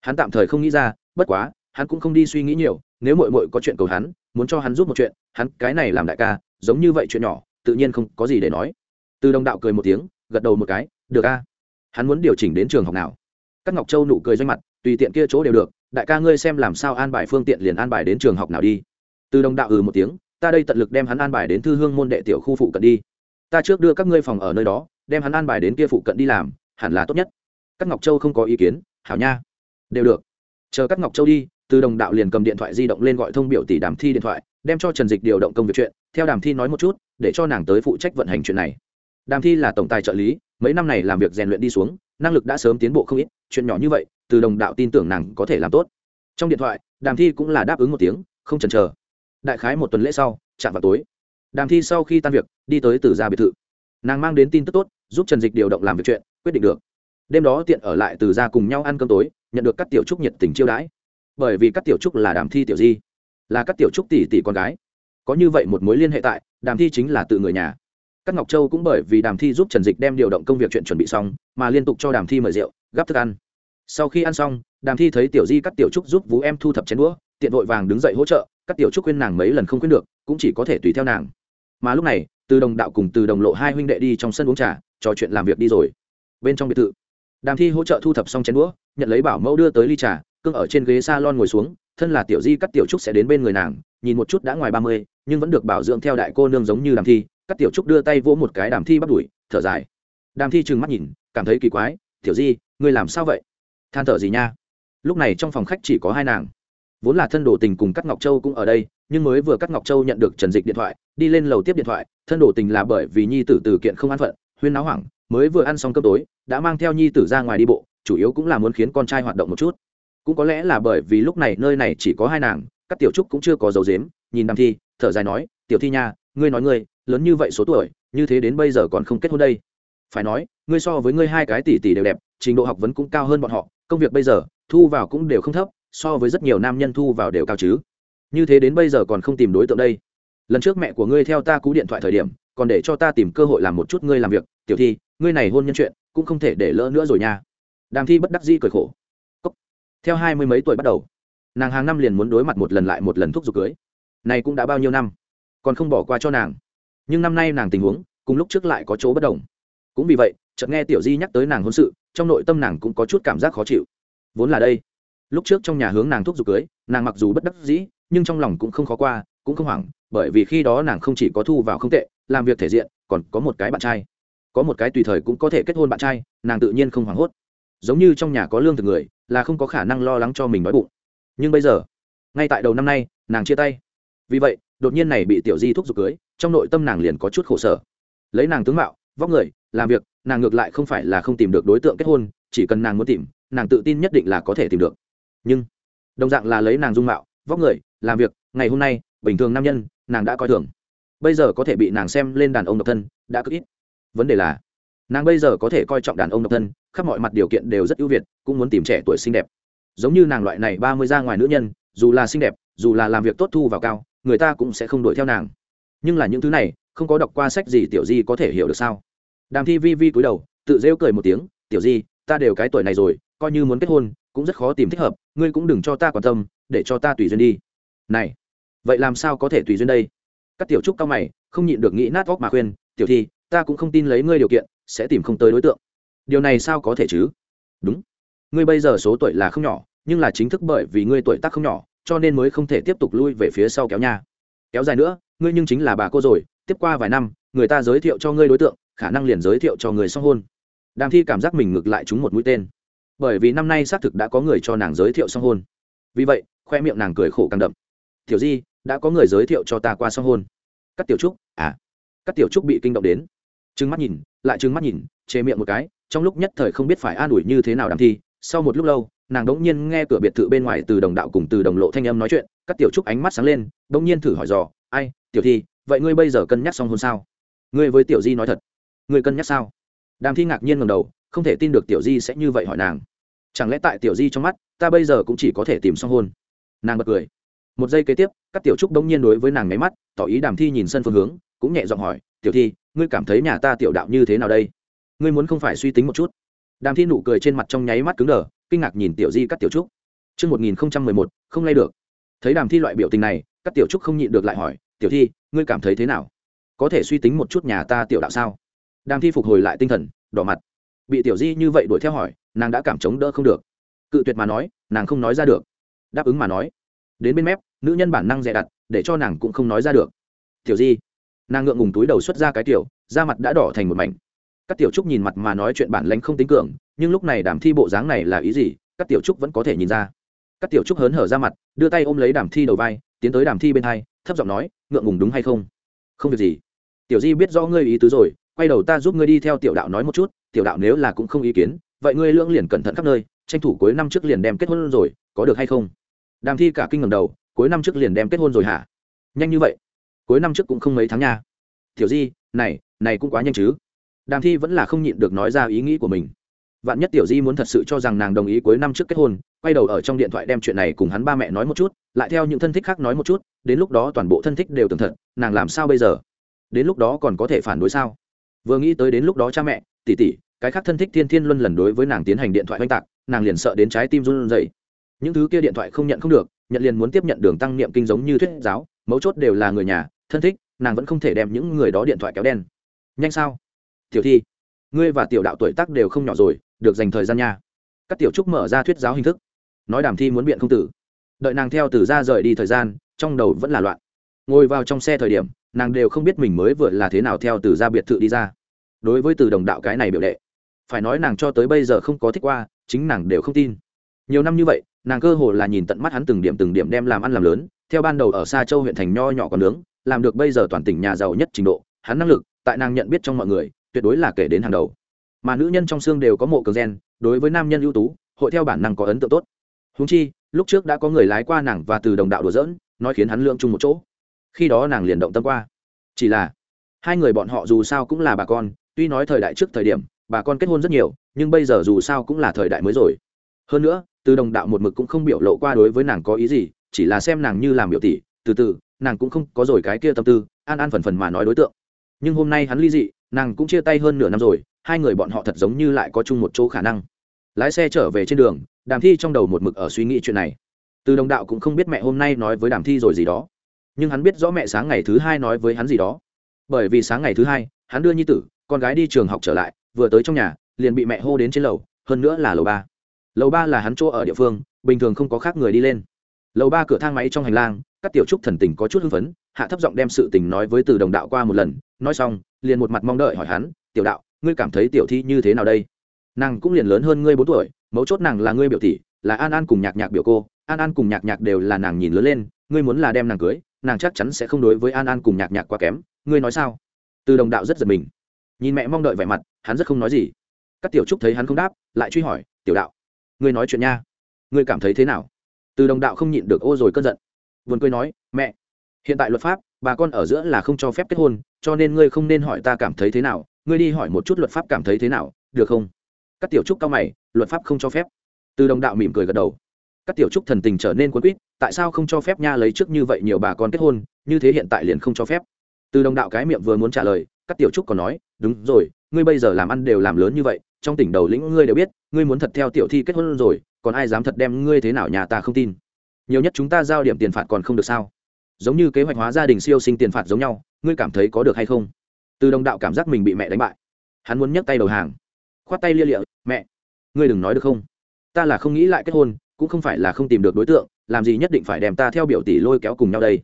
Hắn tạm thời không nghĩ ra, bất quá, hắn cũng không đi suy nghĩ nhiều, nếu mội mội có chuyện cầu hắn, muốn cho hắn giúp một chuyện, hắn cái này làm đại ca, giống như vậy chuyện nhỏ, tự nhiên không có gì để nói. Từ đồng đạo cười một tiếng, gật đầu một cái, được a. Hắn muốn điều chỉnh đến trường học nào? Các ngọc châu nụ cười doanh mặt, tùy tiện kia chỗ đều được đại ca ngươi xem làm sao an bài phương tiện liền an bài đến trường học nào đi. Từ đồng đạo ừ một tiếng, ta đây tận lực đem hắn an bài đến thư hương môn đệ tiểu khu phụ cận đi. Ta trước đưa các ngươi phòng ở nơi đó, đem hắn an bài đến kia phụ cận đi làm, hẳn là tốt nhất. Các ngọc châu không có ý kiến, hảo nha. Đều được. Chờ các ngọc châu đi, từ đồng đạo liền cầm điện thoại di động lên gọi thông biểu tỷ đàm thi điện thoại, đem cho trần dịch điều động công việc chuyện, theo đàm thi nói một chút, để cho nàng tới phụ trách vận hành chuyện này. Đàm thi là tổng tài trợ lý mấy năm này làm việc rèn luyện đi xuống, năng lực đã sớm tiến bộ không ít, chuyện nhỏ như vậy, từ đồng đạo tin tưởng nàng có thể làm tốt. Trong điện thoại, đàm thi cũng là đáp ứng một tiếng, không chần chờ. Đại khái một tuần lễ sau, chạm vào tối. Đàm thi sau khi tan việc, đi tới từ gia biệt thự. Nàng mang đến tin tức tốt, giúp trần dịch điều động làm việc chuyện, quyết định được. Đêm đó tiện ở lại từ gia cùng nhau ăn cơm tối, nhận được các tiểu trúc nhiệt tình chiêu đãi. Bởi vì các tiểu trúc là đàm thi tiểu di, là các tiểu trúc tỷ tỷ con gái. Có như vậy một mối liên hệ tại, đàm thi chính là tự người nhà các ngọc châu cũng bởi vì đàm thi giúp trần dịch đem điều động công việc chuyện chuẩn bị xong, mà liên tục cho đàm thi mời rượu, gắp thức ăn. Sau khi ăn xong, đàm thi thấy tiểu di cắt tiểu trúc giúp vú em thu thập chén đũa, tiện vội vàng đứng dậy hỗ trợ các tiểu trúc khuyên nàng mấy lần không khuyên được, cũng chỉ có thể tùy theo nàng. Mà lúc này, từ đồng đạo cùng từ đồng lộ hai huynh đệ đi trong sân uống trà, trò chuyện làm việc đi rồi. Bên trong biệt thự, đàm thi hỗ trợ thu thập xong chén đũa, nhận lấy bảo mẫu đưa tới ly trà, cưng ở trên ghế s a lon ngồi xuống, thân là tiểu di cắt tiểu trúc sẽ đến bên người nàng, nhìn một chút đã ngoài ba mươi nhưng vẫn được bảo dưỡng theo đại cô nương giống như đàm thi. Các tiểu trúc đưa tay vỗ một cái đàm thi bắt đuổi, thở dài. Đàm thi trừng mắt nhìn, cảm thấy kỳ quái. Tiểu di, ngươi làm sao vậy? Than thở gì nha? Lúc này trong phòng khách chỉ có hai nàng. Vốn là thân đồ tình cùng các ngọc châu cũng ở đây, nhưng mới vừa các ngọc châu nhận được trần dịch điện thoại, đi lên lầu tiếp điện thoại. Thân đồ tình là bởi vì nhi tử từ kiện không an phận, huyên náo hoảng, mới vừa ăn xong cơm tối, đã mang theo nhi tử ra ngoài đi bộ, chủ yếu cũng là muốn khiến con trai hoạt động một chút. Cũng có lẽ là bởi vì lúc này nơi này chỉ có hai nàng, các tiểu trúc cũng chưa có dấu dếm nhìn đàm thi thở dài nói, tiểu thi nha, ngươi nói ngươi, lớn như vậy số tuổi, như thế đến bây giờ còn không kết hôn đây? Phải nói, ngươi so với ngươi hai cái tỷ tỷ đều đẹp, trình độ học vấn cũng cao hơn bọn họ, công việc bây giờ, thu vào cũng đều không thấp, so với rất nhiều nam nhân thu vào đều cao chứ. Như thế đến bây giờ còn không tìm đối tượng đây. Lần trước mẹ của ngươi theo ta cú điện thoại thời điểm, còn để cho ta tìm cơ hội làm một chút ngươi làm việc. Tiểu thi, ngươi này hôn nhân chuyện, cũng không thể để lỡ nữa rồi nha. Đàm thi bất đắc dĩ cười khổ. Cốc. theo hai mươi mấy tuổi bắt đầu, nàng hàng năm liền muốn đối mặt một lần lại một lần thúc giục cưới này cũng đã bao nhiêu năm, còn không bỏ qua cho nàng. Nhưng năm nay nàng tình huống, cùng lúc trước lại có chỗ bất đồng. Cũng vì vậy, chợt nghe tiểu di nhắc tới nàng hôn sự, trong nội tâm nàng cũng có chút cảm giác khó chịu. Vốn là đây, lúc trước trong nhà hướng nàng thúc giục cưới, nàng mặc dù bất đắc dĩ, nhưng trong lòng cũng không khó qua, cũng không hoảng, bởi vì khi đó nàng không chỉ có thu vào không tệ, làm việc thể diện, còn có một cái bạn trai. Có một cái tùy thời cũng có thể kết hôn bạn trai, nàng tự nhiên không hoảng hốt. Giống như trong nhà có lương thực người, là không có khả năng lo lắng cho mình đói bụng. Nhưng bây giờ, ngay tại đầu năm nay, nàng chia tay vì vậy, đột nhiên này bị tiểu di thúc giục cưới, trong nội tâm nàng liền có chút khổ sở. Lấy nàng tướng mạo, vóc người, làm việc, nàng ngược lại không phải là không tìm được đối tượng kết hôn, chỉ cần nàng muốn tìm, nàng tự tin nhất định là có thể tìm được. Nhưng, đồng dạng là lấy nàng dung mạo, vóc người, làm việc, ngày hôm nay, bình thường nam nhân, nàng đã coi thường. Bây giờ có thể bị nàng xem lên đàn ông độc thân, đã cực ít. Vấn đề là, nàng bây giờ có thể coi trọng đàn ông độc thân, khắp mọi mặt điều kiện đều rất ưu việt, cũng muốn tìm trẻ tuổi xinh đẹp. Giống như nàng loại này ba mươi ra ngoài nữ nhân, dù là xinh đẹp, dù là làm việc tốt thu vào cao người ta cũng sẽ không đuổi theo nàng. Nhưng là những thứ này, không có đọc qua sách gì tiểu di có thể hiểu được sao? Đàm thi vi vi cúi đầu, tự rêu cười một tiếng, tiểu di, ta đều cái tuổi này rồi, coi như muốn kết hôn, cũng rất khó tìm thích hợp, ngươi cũng đừng cho ta quan tâm, để cho ta tùy duyên đi. Này, vậy làm sao có thể tùy duyên đây? Các tiểu trúc cao mày, không nhịn được nghĩ nát óc mà khuyên, tiểu thi, ta cũng không tin lấy ngươi điều kiện, sẽ tìm không tới đối tượng. Điều này sao có thể chứ? Đúng, ngươi bây giờ số tuổi là không nhỏ, nhưng là chính thức bởi vì ngươi tuổi tác không nhỏ cho nên mới không thể tiếp tục lui về phía sau kéo nha. Kéo dài nữa, ngươi nhưng chính là bà cô rồi, tiếp qua vài năm, người ta giới thiệu cho ngươi đối tượng, khả năng liền giới thiệu cho người song hôn. Đàm thi cảm giác mình ngược lại trúng một mũi tên. Bởi vì năm nay xác thực đã có người cho nàng giới thiệu song hôn. Vì vậy, khoe miệng nàng cười khổ càng đậm. Tiểu di, đã có người giới thiệu cho ta qua song hôn. Các tiểu trúc à? Các tiểu trúc bị kinh động đến. Trừng mắt nhìn, lại trừng mắt nhìn, chê miệng một cái, trong lúc nhất thời không biết phải an ủi như thế nào đàm thi, sau một lúc lâu nàng đống nhiên nghe cửa biệt thự bên ngoài từ đồng đạo cùng từ đồng lộ thanh âm nói chuyện, các tiểu trúc ánh mắt sáng lên đống nhiên thử hỏi dò, ai, tiểu thi, vậy ngươi bây giờ cân nhắc xong hôn sao? Ngươi với tiểu di nói thật. Ngươi cân nhắc sao? Đàm thi ngạc nhiên ngầm đầu, không thể tin được tiểu di sẽ như vậy hỏi nàng. Chẳng lẽ tại tiểu di trong mắt, ta bây giờ cũng chỉ có thể tìm xong hôn? Nàng bật cười. Một giây kế tiếp, các tiểu trúc đống nhiên đối với nàng nháy mắt, tỏ ý đàm thi nhìn sân phương hướng, cũng nhẹ giọng hỏi, tiểu thi, ngươi cảm thấy nhà ta tiểu đạo như thế nào đây? Ngươi muốn không phải suy tính một chút? Đàm thi nụ cười trên mặt trong nháy mắt cứng đờ kinh ngạc nhìn tiểu di cắt tiểu trúc Trước 1011, không lay được. Thấy đàm thi loại biểu tình này, các tiểu trúc không nhịn được lại hỏi, tiểu thi, ngươi cảm thấy thế nào? Có thể suy tính một chút nhà ta tiểu đạo sao? Đàm thi phục hồi lại tinh thần, đỏ mặt. Bị tiểu di như vậy đuổi theo hỏi, nàng đã cảm chống đỡ không được. Cự tuyệt mà nói, nàng không nói ra được. Đáp ứng mà nói, đến bên mép, nữ nhân bản năng dè đặt, để cho nàng cũng không nói ra được. Tiểu di, nàng ngượng ngùng túi đầu xuất ra cái tiểu, da mặt đã đỏ thành một mảnh các tiểu trúc nhìn mặt mà nói chuyện bản lãnh không tính cường, nhưng lúc này đàm thi bộ dáng này là ý gì, các tiểu trúc vẫn có thể nhìn ra. Các tiểu trúc hớn hở ra mặt, đưa tay ôm lấy đàm thi đầu vai, tiến tới đàm thi bên hai, thấp giọng nói, ngượng ngùng đúng hay không? Không việc gì. Tiểu di biết rõ ngươi ý tứ rồi, quay đầu ta giúp ngươi đi theo tiểu đạo nói một chút, tiểu đạo nếu là cũng không ý kiến, vậy ngươi lưỡng liền cẩn thận khắp nơi, tranh thủ cuối năm trước liền đem kết hôn rồi, có được hay không? Đàm thi cả kinh ngầm đầu, cuối năm trước liền đem kết hôn rồi hả? Nhanh như vậy, cuối năm trước cũng không mấy tháng nha. Tiểu di, này này cũng quá nhanh chứ đàm thi vẫn là không nhịn được nói ra ý nghĩ của mình. Vạn nhất tiểu di muốn thật sự cho rằng nàng đồng ý cuối năm trước kết hôn, quay đầu ở trong điện thoại đem chuyện này cùng hắn ba mẹ nói một chút, lại theo những thân thích khác nói một chút, đến lúc đó toàn bộ thân thích đều tường thật, nàng làm sao bây giờ? Đến lúc đó còn có thể phản đối sao? Vừa nghĩ tới đến lúc đó cha mẹ tỉ tỉ cái khác thân thích thiên thiên luân lần đối với nàng tiến hành điện thoại oanh tạc, nàng liền sợ đến trái tim run rẩy. Những thứ kia điện thoại không nhận không được nhận liền muốn tiếp nhận đường tăng niệm kinh giống như thuyết giáo, mấu chốt đều là người nhà, thân thích, nàng vẫn không thể đem những người đó điện thoại kéo đen. Nhanh sao? Tiểu thi, ngươi và tiểu đạo tuổi tác đều không nhỏ rồi, được dành thời gian nha. Các tiểu trúc mở ra thuyết giáo hình thức. Nói đàm thi muốn biện không tử. Đợi nàng theo từ ra rời đi thời gian, trong đầu vẫn là loạn. Ngồi vào trong xe thời điểm, nàng đều không biết mình mới vừa là thế nào theo từ ra biệt thự đi ra. Đối với từ đồng đạo cái này biểu đệ, phải nói nàng cho tới bây giờ không có thích qua, chính nàng đều không tin. Nhiều năm như vậy, nàng cơ hồ là nhìn tận mắt hắn từng điểm từng điểm đem làm ăn làm lớn, theo ban đầu ở xa châu huyện thành nho nhỏ còn nướng, làm được bây giờ toàn tỉnh nhà giàu nhất trình độ, hắn năng lực, tại nàng nhận biết trong mọi người tuyệt đối là kể đến hàng đầu. Mà nữ nhân trong xương đều có mộ cường gen, đối với nam nhân ưu tú, hội theo bản năng có ấn tượng tốt. Húng chi, lúc trước đã có người lái qua nàng và từ đồng đạo đùa dỡn nói khiến hắn lượng chung một chỗ. Khi đó nàng liền động tâm qua. Chỉ là, hai người bọn họ dù sao cũng là bà con, tuy nói thời đại trước thời điểm, bà con kết hôn rất nhiều, nhưng bây giờ dù sao cũng là thời đại mới rồi. Hơn nữa, từ đồng đạo một mực cũng không biểu lộ qua đối với nàng có ý gì, chỉ là xem nàng như làm biểu tỷ, từ từ, nàng cũng không có rồi cái kia tâm tư, an an phần phần mà nói đối tượng. Nhưng hôm nay hắn ly dị nàng cũng chia tay hơn nửa năm rồi, hai người bọn họ thật giống như lại có chung một chỗ khả năng. Lái xe trở về trên đường, đàm thi trong đầu một mực ở suy nghĩ chuyện này. Từ đồng đạo cũng không biết mẹ hôm nay nói với đàm thi rồi gì đó. Nhưng hắn biết rõ mẹ sáng ngày thứ hai nói với hắn gì đó. Bởi vì sáng ngày thứ hai, hắn đưa nhi tử, con gái đi trường học trở lại, vừa tới trong nhà, liền bị mẹ hô đến trên lầu, hơn nữa là lầu ba. Lầu ba là hắn chỗ ở địa phương, bình thường không có khác người đi lên. Lầu ba cửa thang máy trong hành lang, các tiểu trúc thần tình có chút hưng phấn, hạ thấp giọng đem sự tình nói với từ đồng đạo qua một lần, nói xong liền một mặt mong đợi hỏi hắn, tiểu đạo, ngươi cảm thấy tiểu thi như thế nào đây? Nàng cũng liền lớn hơn ngươi bốn tuổi, mấu chốt nàng là ngươi biểu tỷ, là an an cùng nhạc nhạc biểu cô, an an cùng nhạc nhạc đều là nàng nhìn lớn lên, ngươi muốn là đem nàng cưới, nàng chắc chắn sẽ không đối với an an cùng nhạc nhạc quá kém, ngươi nói sao? Từ đồng đạo rất giật mình. Nhìn mẹ mong đợi vẻ mặt, hắn rất không nói gì. Các tiểu trúc thấy hắn không đáp, lại truy hỏi, tiểu đạo, ngươi nói chuyện nha, ngươi cảm thấy thế nào? Từ đồng đạo không nhịn được ô rồi cơn giận. Vườn cười nói, mẹ hiện tại luật pháp, bà con ở giữa là không cho phép kết hôn, cho nên ngươi không nên hỏi ta cảm thấy thế nào, ngươi đi hỏi một chút luật pháp cảm thấy thế nào, được không? Các tiểu trúc cao mày, luật pháp không cho phép. Từ đồng đạo mỉm cười gật đầu. Các tiểu trúc thần tình trở nên quấn quýt, tại sao không cho phép nha lấy trước như vậy nhiều bà con kết hôn, như thế hiện tại liền không cho phép? Từ đồng đạo cái miệng vừa muốn trả lời, các tiểu trúc còn nói, đúng rồi, ngươi bây giờ làm ăn đều làm lớn như vậy, trong tỉnh đầu lĩnh ngươi đều biết, ngươi muốn thật theo tiểu thi kết hôn rồi, còn ai dám thật đem ngươi thế nào nhà ta không tin? Nhiều nhất chúng ta giao điểm tiền phạt còn không được sao? Giống như kế hoạch hóa gia đình siêu sinh tiền phạt giống nhau ngươi cảm thấy có được hay không? Từ đồng đạo cảm giác mình bị mẹ đánh bại. Hắn muốn nhấc tay đầu hàng. Khoát tay lia lịa mẹ ngươi đừng nói được không? Ta là không nghĩ lại kết hôn cũng không phải là không tìm được đối tượng làm gì nhất định phải đem ta theo biểu tỷ lôi kéo cùng nhau đây?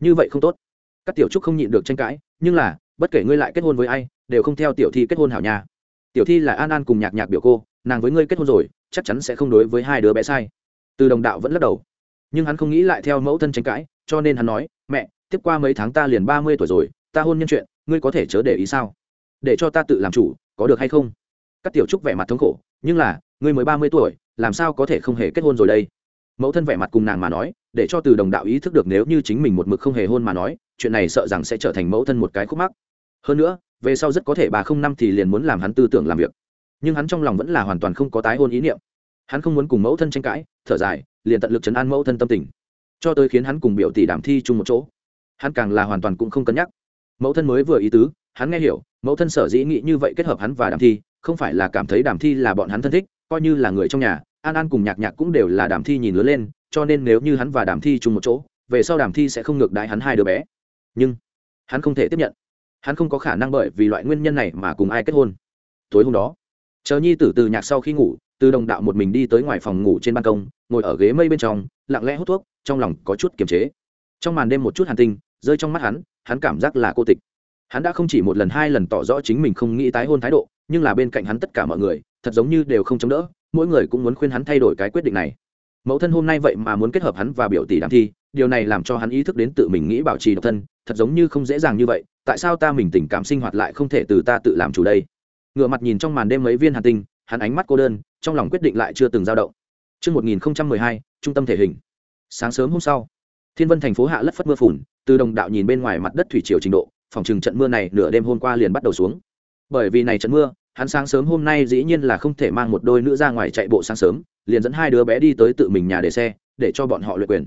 Như vậy không tốt. Các tiểu trúc không nhịn được tranh cãi nhưng là bất kể ngươi lại kết hôn với ai đều không theo tiểu thi kết hôn hảo nhà, tiểu thi là an an cùng nhạc nhạc biểu cô nàng với ngươi kết hôn rồi chắc chắn sẽ không đối với hai đứa bé sai. Từ đồng đạo vẫn lắc đầu nhưng hắn không nghĩ lại theo mẫu thân tranh cãi, cho nên hắn nói, mẹ, tiếp qua mấy tháng ta liền ba mươi tuổi rồi, ta hôn nhân chuyện, ngươi có thể chớ để ý sao? Để cho ta tự làm chủ, có được hay không? Các tiểu trúc vẻ mặt thống khổ, nhưng là, ngươi mới ba mươi tuổi, làm sao có thể không hề kết hôn rồi đây? Mẫu thân vẻ mặt cùng nàng mà nói, để cho từ đồng đạo ý thức được nếu như chính mình một mực không hề hôn mà nói, chuyện này sợ rằng sẽ trở thành mẫu thân một cái khúc mắc. Hơn nữa, về sau rất có thể bà không năm thì liền muốn làm hắn tư tưởng làm việc. Nhưng hắn trong lòng vẫn là hoàn toàn không có tái hôn ý niệm. Hắn không muốn cùng mẫu thân tranh cãi, thở dài liền tận lực chấn an mẫu thân tâm tình, cho tới khiến hắn cùng biểu tỷ đảm thi chung một chỗ. Hắn càng là hoàn toàn cũng không cân nhắc. Mẫu thân mới vừa ý tứ, hắn nghe hiểu, mẫu thân sở dĩ nghĩ như vậy kết hợp hắn và đàm thi, không phải là cảm thấy đàm thi là bọn hắn thân thích, coi như là người trong nhà, an an cùng nhạc nhạc cũng đều là đàm thi nhìn lớn lên, cho nên nếu như hắn và đàm thi chung một chỗ, về sau đàm thi sẽ không ngược đại hắn hai đứa bé. Nhưng, hắn không thể tiếp nhận. Hắn không có khả năng bởi vì loại nguyên nhân này mà cùng ai kết hôn. Tối hôm đó, chờ nhi tử từ nhạc sau khi ngủ từ đồng đạo một mình đi tới ngoài phòng ngủ trên ban công, ngồi ở ghế mây bên trong, lặng lẽ hút thuốc, trong lòng có chút kiềm chế. Trong màn đêm một chút hàn tinh, rơi trong mắt hắn hắn cảm giác là cô tịch. Hắn đã không chỉ một lần hai lần tỏ rõ chính mình không nghĩ tái hôn thái độ, nhưng là bên cạnh hắn tất cả mọi người, thật giống như đều không chống đỡ, mỗi người cũng muốn khuyên hắn thay đổi cái quyết định này. Mẫu thân hôm nay vậy mà muốn kết hợp hắn và biểu tỷ đàm thi, điều này làm cho hắn ý thức đến tự mình nghĩ bảo trì độc thân, thật giống như không dễ dàng như vậy, tại sao ta mình tình cảm sinh hoạt lại không thể từ ta tự làm chủ đây? Ngựa mặt nhìn trong màn đêm mấy viên hàn tinh hắn ánh mắt cô đơn trong lòng quyết định lại chưa từng dao động Trước 1012, trung tâm thể hình. Sáng sớm hôm sau, Thiên Vân thành phố hạ lất phất mưa phùn, từ đồng đạo nhìn bên ngoài mặt đất thủy triều trình độ, phòng trường trận mưa này nửa đêm hôm qua liền bắt đầu xuống. Bởi vì này trận mưa, hắn sáng sớm hôm nay dĩ nhiên là không thể mang một đôi nữ ra ngoài chạy bộ sáng sớm, liền dẫn hai đứa bé đi tới tự mình nhà để xe, để cho bọn họ luyện quyền.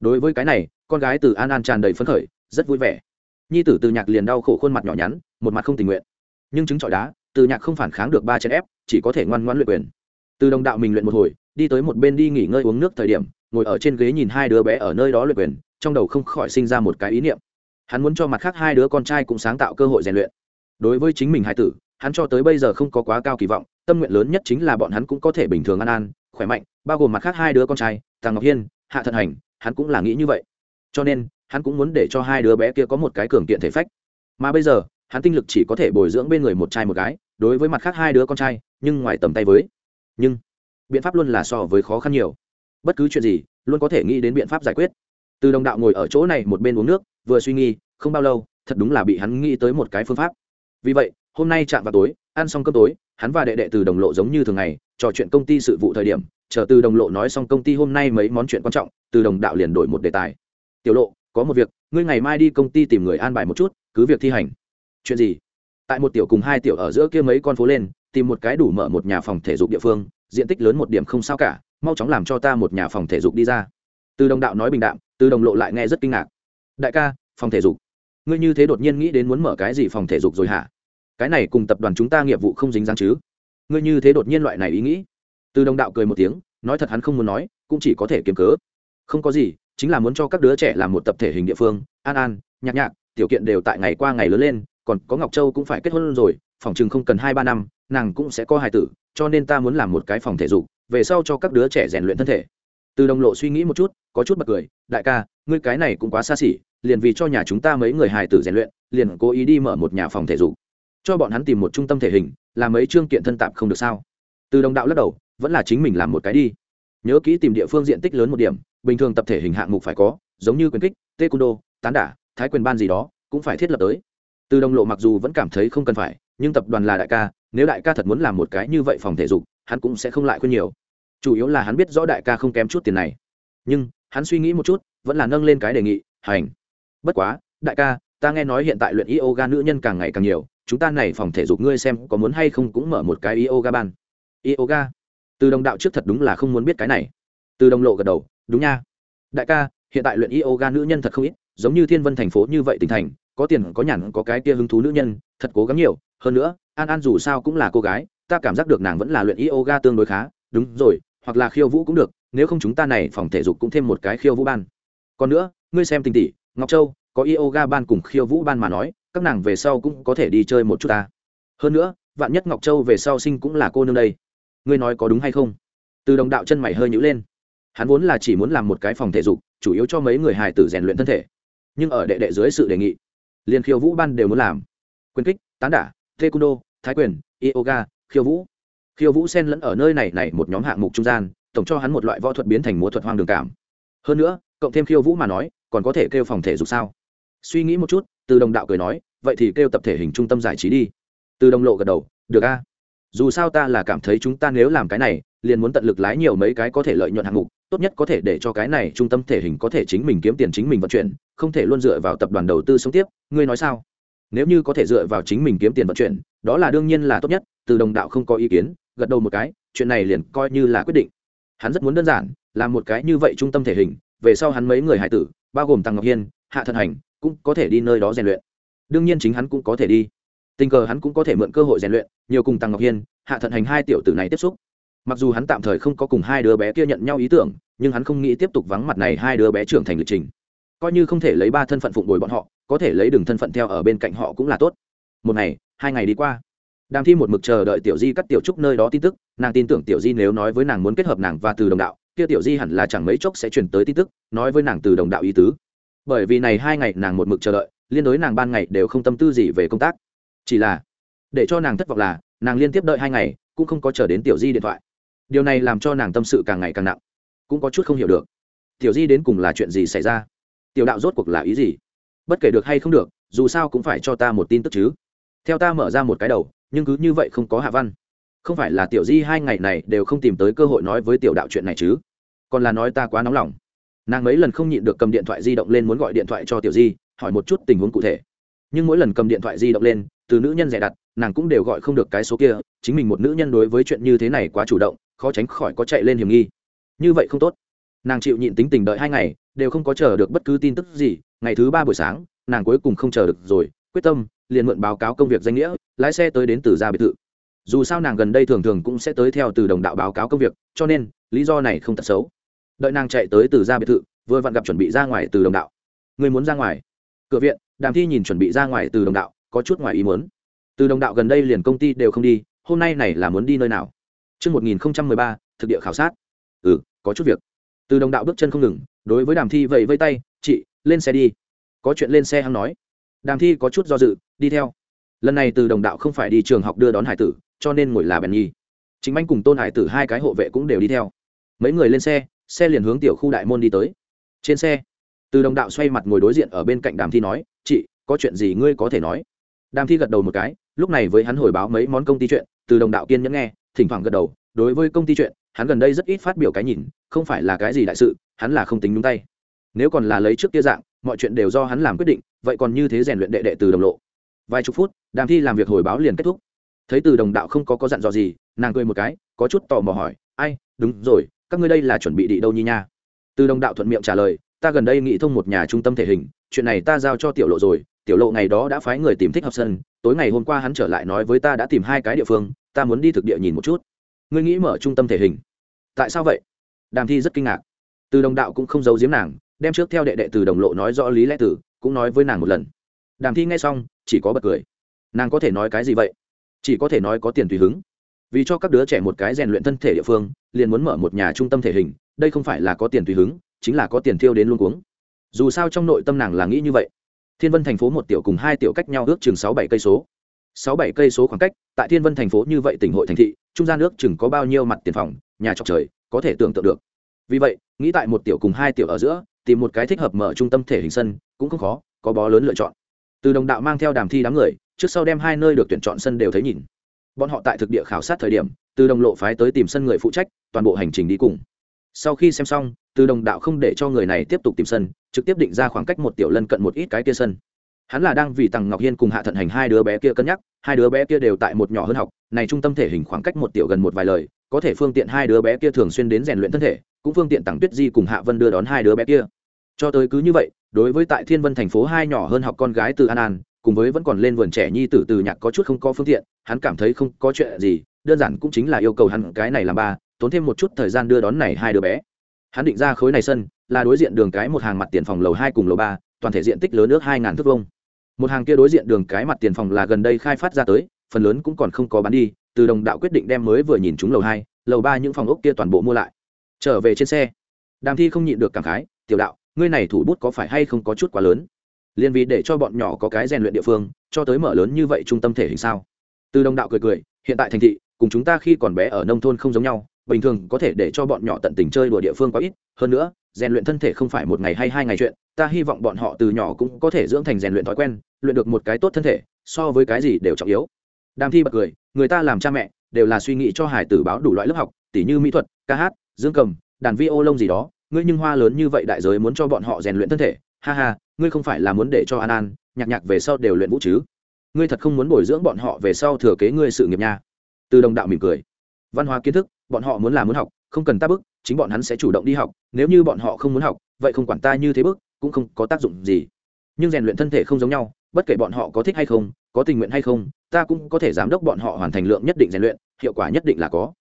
Đối với cái này, con gái từ An An tràn đầy phấn khởi, rất vui vẻ. Nhi tử từ nhạc liền đau khổ khuôn mặt nhỏ nhắn, một mặt không tình nguyện. Nhưng chứng trọi đá, từ nhạc không phản kháng được ba chân ép, chỉ có thể ngoan ngoãn luyện quyền. Từ đồng đạo mình luyện một hồi, đi tới một bên đi nghỉ ngơi uống nước thời điểm, ngồi ở trên ghế nhìn hai đứa bé ở nơi đó luyện quyền, trong đầu không khỏi sinh ra một cái ý niệm. Hắn muốn cho mặt khác hai đứa con trai cũng sáng tạo cơ hội rèn luyện. Đối với chính mình hai tử, hắn cho tới bây giờ không có quá cao kỳ vọng tâm nguyện lớn nhất chính là bọn hắn cũng có thể bình thường an an khỏe mạnh bao gồm mặt khác hai đứa con trai tàng ngọc hiên hạ thận hành hắn cũng là nghĩ như vậy cho nên hắn cũng muốn để cho hai đứa bé kia có một cái cường kiện thể phách mà bây giờ hắn tinh lực chỉ có thể bồi dưỡng bên người một trai một gái đối với mặt khác hai đứa con trai nhưng ngoài tầm tay với. Nhưng biện pháp luôn là so với khó khăn nhiều. Bất cứ chuyện gì luôn có thể nghĩ đến biện pháp giải quyết. Từ đồng đạo ngồi ở chỗ này một bên uống nước vừa suy nghĩ, không bao lâu thật đúng là bị hắn nghĩ tới một cái phương pháp. Vì vậy hôm nay chạm vào tối ăn xong cơm tối hắn và đệ đệ từ đồng lộ giống như thường ngày trò chuyện công ty sự vụ thời điểm chờ từ đồng lộ nói xong công ty hôm nay mấy món chuyện quan trọng từ đồng đạo liền đổi một đề tài. Tiểu lộ có một việc ngươi ngày mai đi công ty tìm người an bài một chút cứ việc thi hành chuyện gì? Tại một tiểu cùng hai tiểu ở giữa kia mấy con phố lên, tìm một cái đủ mở một nhà phòng thể dục địa phương, diện tích lớn một điểm không sao cả, mau chóng làm cho ta một nhà phòng thể dục đi ra. Từ đồng đạo nói bình đạm, từ đồng lộ lại nghe rất kinh ngạc. Đại ca, phòng thể dục. Ngươi như thế đột nhiên nghĩ đến muốn mở cái gì phòng thể dục rồi hả? Cái này cùng tập đoàn chúng ta nghiệp vụ không dính dáng chứ. Ngươi như thế đột nhiên loại này ý nghĩ. Từ đồng đạo cười một tiếng, nói thật hắn không muốn nói, cũng chỉ có thể kiếm cớ. Không có gì, chính là muốn cho các đứa trẻ làm một tập thể hình địa phương. An an, nhạc nhạc, tiểu kiện đều tại ngày qua ngày lớn lên còn có ngọc châu cũng phải kết hôn rồi, phòng chừng không cần hai ba năm, nàng cũng sẽ có hài tử, cho nên ta muốn làm một cái phòng thể dục, về sau cho các đứa trẻ rèn luyện thân thể. Từ đồng lộ suy nghĩ một chút, có chút bật cười, đại ca, ngươi cái này cũng quá xa xỉ, liền vì cho nhà chúng ta mấy người hài tử rèn luyện, liền cố ý đi mở một nhà phòng thể dục. Cho bọn hắn tìm một trung tâm thể hình, làm mấy chương kiện thân tạp không được sao? Từ đồng đạo lắc đầu, vẫn là chính mình làm một cái đi. Nhớ kỹ tìm địa phương diện tích lớn một điểm, bình thường tập thể hình hạng mục phải có, giống như quyền kích, taekwondo, tán đả, thái quyền ban gì đó, cũng phải thiết lập tới từ đồng lộ mặc dù vẫn cảm thấy không cần phải, nhưng tập đoàn là đại ca, nếu đại ca thật muốn làm một cái như vậy phòng thể dục, hắn cũng sẽ không lại khuyên nhiều. Chủ yếu là hắn biết rõ đại ca không kém chút tiền này. Nhưng, hắn suy nghĩ một chút, vẫn là nâng lên cái đề nghị, hành. Bất quá, đại ca, ta nghe nói hiện tại luyện yoga nữ nhân càng ngày càng nhiều, chúng ta này phòng thể dục ngươi xem có muốn hay không cũng mở một cái yoga ban. Yoga? Từ đồng đạo trước thật đúng là không muốn biết cái này. Từ đồng lộ gật đầu, đúng nha. Đại ca, hiện tại luyện yoga nữ nhân thật không ít, giống như thiên vân thành phố như vậy tỉnh thành có tiền, có nhàn, có cái kia hứng thú nữ nhân, thật cố gắng nhiều. Hơn nữa, an an dù sao cũng là cô gái, ta cảm giác được nàng vẫn là luyện yoga tương đối khá. Đúng rồi, hoặc là khiêu vũ cũng được, nếu không chúng ta này phòng thể dục cũng thêm một cái khiêu vũ ban. Còn nữa, ngươi xem tình tỷ, ngọc châu, có yoga ban cùng khiêu vũ ban mà nói, các nàng về sau cũng có thể đi chơi một chút ta. Hơn nữa, vạn nhất ngọc châu về sau sinh cũng là cô nương đây. Ngươi nói có đúng hay không? Từ đồng đạo chân mày hơi nhữ lên. Hắn vốn là chỉ muốn làm một cái phòng thể dục, chủ yếu cho mấy người hài tử rèn luyện thân thể. Nhưng ở đệ đệ dưới sự đề nghị liền khiêu vũ ban đều muốn làm. Quyền kích, tán đả, taekwondo, thái quyền, yoga, khiêu vũ. Khiêu vũ sen lẫn ở nơi này này một nhóm hạng mục trung gian, tổng cho hắn một loại võ thuật biến thành múa thuật hoang đường cảm. Hơn nữa, cộng thêm khiêu vũ mà nói, còn có thể kêu phòng thể dục sao? Suy nghĩ một chút, từ đồng đạo cười nói, vậy thì kêu tập thể hình trung tâm giải trí đi. Từ đồng lộ gật đầu, được a. Dù sao ta là cảm thấy chúng ta nếu làm cái này, liền muốn tận lực lái nhiều mấy cái có thể lợi nhuận hạng mục, tốt nhất có thể để cho cái này trung tâm thể hình có thể chính mình kiếm tiền chính mình vận chuyển không thể luôn dựa vào tập đoàn đầu tư sống tiếp, ngươi nói sao? Nếu như có thể dựa vào chính mình kiếm tiền vận chuyển, đó là đương nhiên là tốt nhất, từ đồng đạo không có ý kiến, gật đầu một cái, chuyện này liền coi như là quyết định. Hắn rất muốn đơn giản, làm một cái như vậy trung tâm thể hình, về sau hắn mấy người hải tử, bao gồm tăng ngọc hiên, hạ thần hành, cũng có thể đi nơi đó rèn luyện. Đương nhiên chính hắn cũng có thể đi. Tình cờ hắn cũng có thể mượn cơ hội rèn luyện, nhiều cùng tăng ngọc hiên, hạ thận hành hai tiểu tử này tiếp xúc. Mặc dù hắn tạm thời không có cùng hai đứa bé kia nhận nhau ý tưởng, nhưng hắn không nghĩ tiếp tục vắng mặt này hai đứa bé trưởng thành lịch trình coi như không thể lấy ba thân phận phụng bồi bọn họ, có thể lấy đường thân phận theo ở bên cạnh họ cũng là tốt. Một ngày, hai ngày đi qua. Đàm thi một mực chờ đợi tiểu di cắt tiểu trúc nơi đó tin tức, nàng tin tưởng tiểu di nếu nói với nàng muốn kết hợp nàng và từ đồng đạo, kia tiểu di hẳn là chẳng mấy chốc sẽ chuyển tới tin tức, nói với nàng từ đồng đạo ý tứ. Bởi vì này hai ngày nàng một mực chờ đợi, liên đối nàng ban ngày đều không tâm tư gì về công tác. Chỉ là, để cho nàng thất vọng là, nàng liên tiếp đợi hai ngày, cũng không có chờ đến tiểu di điện thoại. Điều này làm cho nàng tâm sự càng ngày càng nặng. Cũng có chút không hiểu được. Tiểu di đến cùng là chuyện gì xảy ra? Tiểu đạo rốt cuộc là ý gì? Bất kể được hay không được, dù sao cũng phải cho ta một tin tức chứ. Theo ta mở ra một cái đầu, nhưng cứ như vậy không có hạ văn. Không phải là tiểu di hai ngày này đều không tìm tới cơ hội nói với tiểu đạo chuyện này chứ? Còn là nói ta quá nóng lòng. Nàng mấy lần không nhịn được cầm điện thoại di động lên muốn gọi điện thoại cho tiểu di, hỏi một chút tình huống cụ thể. Nhưng mỗi lần cầm điện thoại di động lên, từ nữ nhân rẻ đặt, nàng cũng đều gọi không được cái số kia, chính mình một nữ nhân đối với chuyện như thế này quá chủ động, khó tránh khỏi có chạy lên hiểm nghi. Như vậy không tốt nàng chịu nhịn tính tình đợi hai ngày đều không có chờ được bất cứ tin tức gì. Ngày thứ ba buổi sáng nàng cuối cùng không chờ được rồi quyết tâm liền mượn báo cáo công việc danh nghĩa lái xe tới đến từ gia biệt thự. Dù sao nàng gần đây thường thường cũng sẽ tới theo từ đồng đạo báo cáo công việc cho nên lý do này không thật xấu. Đợi nàng chạy tới từ gia biệt thự vừa vặn gặp chuẩn bị ra ngoài từ đồng đạo. Người muốn ra ngoài? Cửa viện đàm thi nhìn chuẩn bị ra ngoài từ đồng đạo có chút ngoài ý muốn. Từ đồng đạo gần đây liền công ty đều không đi hôm nay này là muốn đi nơi nào? Trước 1013, thực địa khảo sát. Ừ, có chút việc. Từ đồng đạo bước chân không ngừng, đối với đàm thi vẫy vây tay, chị, lên xe đi. Có chuyện lên xe hắn nói. Đàm thi có chút do dự, đi theo. Lần này từ đồng đạo không phải đi trường học đưa đón hải tử, cho nên ngồi là bèn nhi. Chính anh cùng tôn hải tử hai cái hộ vệ cũng đều đi theo. Mấy người lên xe, xe liền hướng tiểu khu đại môn đi tới. Trên xe, từ đồng đạo xoay mặt ngồi đối diện ở bên cạnh đàm thi nói, chị, có chuyện gì ngươi có thể nói đàm thi gật đầu một cái lúc này với hắn hồi báo mấy món công ty chuyện từ đồng đạo kiên nhẫn nghe thỉnh thoảng gật đầu đối với công ty chuyện hắn gần đây rất ít phát biểu cái nhìn, không phải là cái gì đại sự, hắn là không tính nhúng tay. Nếu còn là lấy trước kia dạng, mọi chuyện đều do hắn làm quyết định, vậy còn như thế rèn luyện đệ đệ từ đồng lộ. Vài chục phút, đàm thi làm việc hồi báo liền kết thúc. Thấy từ đồng đạo không có có dặn dò gì, nàng cười một cái, có chút tò mò hỏi, ai, đúng rồi, các ngươi đây là chuẩn bị đi đâu nhi nha? Từ đồng đạo thuận miệng trả lời, ta gần đây nghĩ thông một nhà trung tâm thể hình, chuyện này ta giao cho tiểu lộ rồi, tiểu lộ ngày đó đã phái người tìm thích hợp sân tối ngày hôm qua hắn trở lại nói với ta đã tìm hai cái địa phương, ta muốn đi thực địa nhìn một chút ngươi nghĩ mở trung tâm thể hình. Tại sao vậy? Đàm thi rất kinh ngạc. Từ đồng đạo cũng không giấu giếm nàng, đem trước theo đệ đệ từ đồng lộ nói rõ lý lẽ tử, cũng nói với nàng một lần. Đàm thi nghe xong, chỉ có bật cười. Nàng có thể nói cái gì vậy? Chỉ có thể nói có tiền tùy hứng. Vì cho các đứa trẻ một cái rèn luyện thân thể địa phương, liền muốn mở một nhà trung tâm thể hình, đây không phải là có tiền tùy hứng, chính là có tiền thiêu đến luôn cuống. Dù sao trong nội tâm nàng là nghĩ như vậy. Thiên vân thành phố một tiểu cùng hai tiểu cách nhau ước chừng sáu bảy cây số sáu bảy cây số khoảng cách, tại thiên vân thành phố như vậy tỉnh hội thành thị, trung gian nước chừng có bao nhiêu mặt tiền phòng, nhà trọc trời, có thể tưởng tượng được. Vì vậy, nghĩ tại một tiểu cùng hai tiểu ở giữa, tìm một cái thích hợp mở trung tâm thể hình sân, cũng không khó, có bó lớn lựa chọn. Từ đồng đạo mang theo đàm thi đám người, trước sau đem hai nơi được tuyển chọn sân đều thấy nhìn. Bọn họ tại thực địa khảo sát thời điểm, từ đồng lộ phái tới tìm sân người phụ trách, toàn bộ hành trình đi cùng. Sau khi xem xong, từ đồng đạo không để cho người này tiếp tục tìm sân, trực tiếp định ra khoảng cách một tiểu lân cận một ít cái kia sân hắn là đang vì tằng ngọc hiên cùng hạ thận hành hai đứa bé kia cân nhắc, hai đứa bé kia đều tại một nhỏ hơn học, này trung tâm thể hình khoảng cách một tiểu gần một vài lời, có thể phương tiện hai đứa bé kia thường xuyên đến rèn luyện thân thể, cũng phương tiện tặng tuyết di cùng hạ vân đưa đón hai đứa bé kia. Cho tới cứ như vậy, đối với tại thiên vân thành phố hai nhỏ hơn học con gái từ an an, cùng với vẫn còn lên vườn trẻ nhi tử từ nhạc có chút không có phương tiện, hắn cảm thấy không có chuyện gì, đơn giản cũng chính là yêu cầu hắn cái này làm ba, tốn thêm một chút thời gian đưa đón này hai đứa bé. Hắn định ra khối này sân, là đối diện đường cái một hàng mặt tiền phòng lầu hai cùng lầu ba, toàn thể diện tích lớn nước hai ngàn thước vông một hàng kia đối diện đường cái mặt tiền phòng là gần đây khai phát ra tới, phần lớn cũng còn không có bán đi, từ đồng đạo quyết định đem mới vừa nhìn chúng lầu hai, lầu ba những phòng ốc kia toàn bộ mua lại. Trở về trên xe, đàm thi không nhịn được cảm khái, tiểu đạo, ngươi này thủ bút có phải hay không có chút quá lớn? Liền vì để cho bọn nhỏ có cái rèn luyện địa phương, cho tới mở lớn như vậy trung tâm thể hình sao? Từ đồng đạo cười cười, hiện tại thành thị, cùng chúng ta khi còn bé ở nông thôn không giống nhau, bình thường có thể để cho bọn nhỏ tận tình chơi đùa địa phương quá ít, hơn nữa, rèn luyện thân thể không phải một ngày hay hai ngày chuyện ta hy vọng bọn họ từ nhỏ cũng có thể dưỡng thành rèn luyện thói quen, luyện được một cái tốt thân thể, so với cái gì đều trọng yếu. Đàm thi bật cười, người ta làm cha mẹ đều là suy nghĩ cho hải tử báo đủ loại lớp học, tỉ như mỹ thuật, ca hát, dương cầm, đàn vi ô lông gì đó, ngươi nhưng hoa lớn như vậy đại giới muốn cho bọn họ rèn luyện thân thể, ha ha, ngươi không phải là muốn để cho an an, nhạc nhạc về sau đều luyện vũ chứ? Ngươi thật không muốn bồi dưỡng bọn họ về sau thừa kế ngươi sự nghiệp nha. Từ đồng đạo mỉm cười. Văn hóa kiến thức, bọn họ muốn làm muốn học, không cần ta bức, chính bọn hắn sẽ chủ động đi học, nếu như bọn họ không muốn học, vậy không quản ta như thế bức cũng không có tác dụng gì. Nhưng rèn luyện thân thể không giống nhau, bất kể bọn họ có thích hay không, có tình nguyện hay không, ta cũng có thể giám đốc bọn họ hoàn thành lượng nhất định rèn luyện, hiệu quả nhất định là có.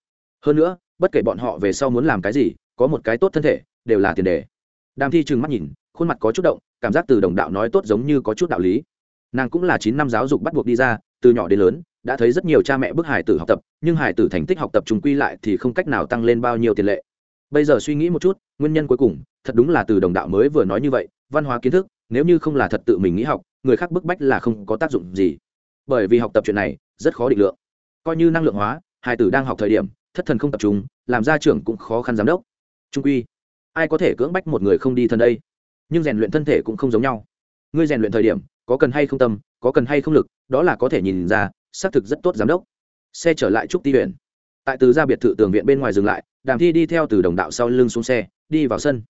Hơn nữa, bất kể bọn họ về sau muốn làm cái gì, có một cái tốt thân thể, đều là tiền đề. Đàm thi trừng mắt nhìn, khuôn mặt có chút động, cảm giác từ đồng đạo nói tốt giống như có chút đạo lý. Nàng cũng là chín năm giáo dục bắt buộc đi ra, từ nhỏ đến lớn, đã thấy rất nhiều cha mẹ bức hải tử học tập, nhưng hải tử thành tích học tập trùng quy lại thì không cách nào tăng lên bao nhiêu tiền lệ bây giờ suy nghĩ một chút, nguyên nhân cuối cùng, thật đúng là từ đồng đạo mới vừa nói như vậy, văn hóa kiến thức, nếu như không là thật tự mình nghĩ học, người khác bức bách là không có tác dụng gì. Bởi vì học tập chuyện này, rất khó định lượng. Coi như năng lượng hóa, hai tử đang học thời điểm, thất thần không tập trung, làm ra trưởng cũng khó khăn giám đốc. Trung quy, ai có thể cưỡng bách một người không đi thân đây? Nhưng rèn luyện thân thể cũng không giống nhau. Ngươi rèn luyện thời điểm, có cần hay không tâm, có cần hay không lực, đó là có thể nhìn ra, xác thực rất tốt giám đốc. Xe trở lại trúc ti huyện tại từ ra biệt thự tường viện bên ngoài dừng lại đàm thi đi theo từ đồng đạo sau lưng xuống xe, đi vào sân.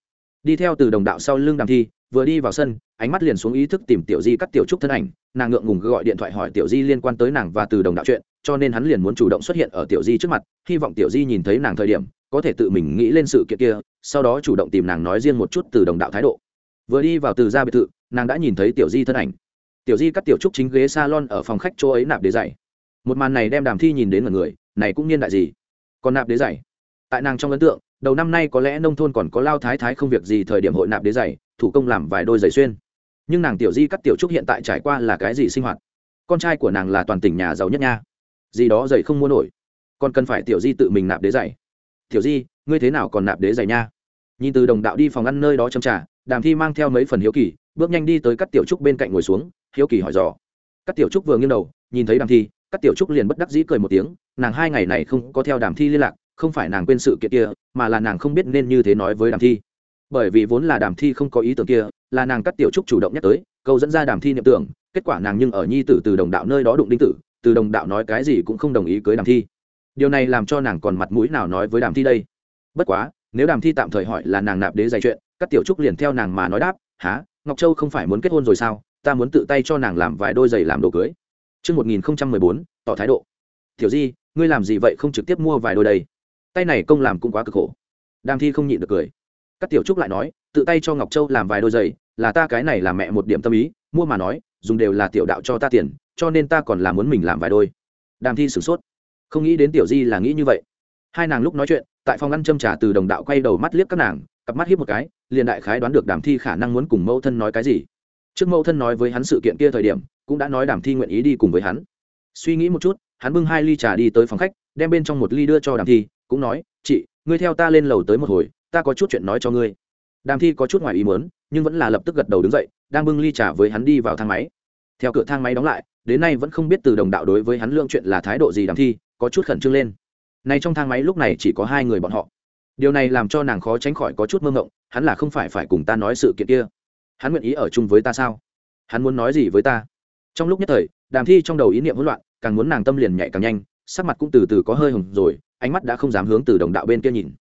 Đi theo từ đồng đạo sau lưng đàm thi, vừa đi vào sân, ánh mắt liền xuống ý thức tìm tiểu di cắt tiểu trúc thân ảnh. Nàng ngượng ngùng gọi điện thoại hỏi tiểu di liên quan tới nàng và từ đồng đạo chuyện, cho nên hắn liền muốn chủ động xuất hiện ở tiểu di trước mặt, hy vọng tiểu di nhìn thấy nàng thời điểm, có thể tự mình nghĩ lên sự kiện kia, sau đó chủ động tìm nàng nói riêng một chút từ đồng đạo thái độ. Vừa đi vào từ ra biệt thự, nàng đã nhìn thấy tiểu di thân ảnh. Tiểu di cắt tiểu trúc chính ghế salon ở phòng khách chỗ ấy nạp đế dày một màn này đem đàm thi nhìn đến mọi người, này cũng niên đại gì? Còn nạp đế dày tại nàng trong ấn tượng, đầu năm nay có lẽ nông thôn còn có lao thái thái không việc gì thời điểm hội nạp đế giày, thủ công làm vài đôi giày xuyên. Nhưng nàng tiểu di cắt tiểu trúc hiện tại trải qua là cái gì sinh hoạt? Con trai của nàng là toàn tỉnh nhà giàu nhất nha. Gì đó giày không mua nổi. Còn cần phải tiểu di tự mình nạp đế giày. Tiểu di, ngươi thế nào còn nạp đế giày nha? Nhìn từ đồng đạo đi phòng ăn nơi đó châm trà, đàm thi mang theo mấy phần hiếu kỳ, bước nhanh đi tới các tiểu trúc bên cạnh ngồi xuống, hiếu kỳ hỏi dò. Các tiểu trúc vừa nghiêng đầu, nhìn thấy đàm thi, các tiểu trúc liền bất đắc dĩ cười một tiếng, nàng hai ngày này không có theo đàm thi liên lạc không phải nàng quên sự kiện kia mà là nàng không biết nên như thế nói với đàm thi. Bởi vì vốn là đàm thi không có ý tưởng kia là nàng cắt tiểu trúc chủ động nhắc tới câu dẫn ra đàm thi niệm tưởng kết quả nàng nhưng ở nhi tử từ đồng đạo nơi đó đụng đinh tử từ đồng đạo nói cái gì cũng không đồng ý cưới đàm thi. Điều này làm cho nàng còn mặt mũi nào nói với đàm thi đây? Bất quá nếu đàm thi tạm thời hỏi là nàng nạp đế dạy chuyện các tiểu trúc liền theo nàng mà nói đáp há ngọc châu không phải muốn kết hôn rồi sao? Ta muốn tự tay cho nàng làm vài đôi giày làm đồ cưới. Trước 1014, tỏ thái độ. tiểu di ngươi làm gì vậy không trực tiếp mua vài đôi đây? Tay này công làm cũng quá cực khổ. Đàm thi không nhịn được cười. Các tiểu trúc lại nói, tự tay cho ngọc châu làm vài đôi giày, là ta cái này là mẹ một điểm tâm ý, mua mà nói, dùng đều là tiểu đạo cho ta tiền, cho nên ta còn làm muốn mình làm vài đôi. Đàm thi sửng sốt. Không nghĩ đến tiểu di là nghĩ như vậy. Hai nàng lúc nói chuyện, tại phòng ăn châm trà từ đồng đạo quay đầu mắt liếc các nàng, cặp mắt hiếp một cái, liền đại khái đoán được đàm thi khả năng muốn cùng mẫu thân nói cái gì. Trước mẫu thân nói với hắn sự kiện kia thời điểm, cũng đã nói đàm thi nguyện ý đi cùng với hắn. Suy nghĩ một chút, hắn bưng hai ly trà đi tới phòng khách, đem bên trong một ly đưa cho đàm thi cũng nói, chị, ngươi theo ta lên lầu tới một hồi, ta có chút chuyện nói cho ngươi. Đàm thi có chút ngoài ý muốn, nhưng vẫn là lập tức gật đầu đứng dậy, đang bưng ly trà với hắn đi vào thang máy. Theo cửa thang máy đóng lại, đến nay vẫn không biết từ đồng đạo đối với hắn lương chuyện là thái độ gì đàm thi, có chút khẩn trương lên. Nay trong thang máy lúc này chỉ có hai người bọn họ. Điều này làm cho nàng khó tránh khỏi có chút mơ ngộng hắn là không phải phải cùng ta nói sự kiện kia. Hắn nguyện ý ở chung với ta sao? Hắn muốn nói gì với ta? Trong lúc nhất thời, đàm thi trong đầu ý niệm hỗn loạn, càng muốn nàng tâm liền nhạy càng nhanh, sắc mặt cũng từ từ có hơi hồng rồi ánh mắt đã không dám hướng từ đồng đạo bên kia nhìn.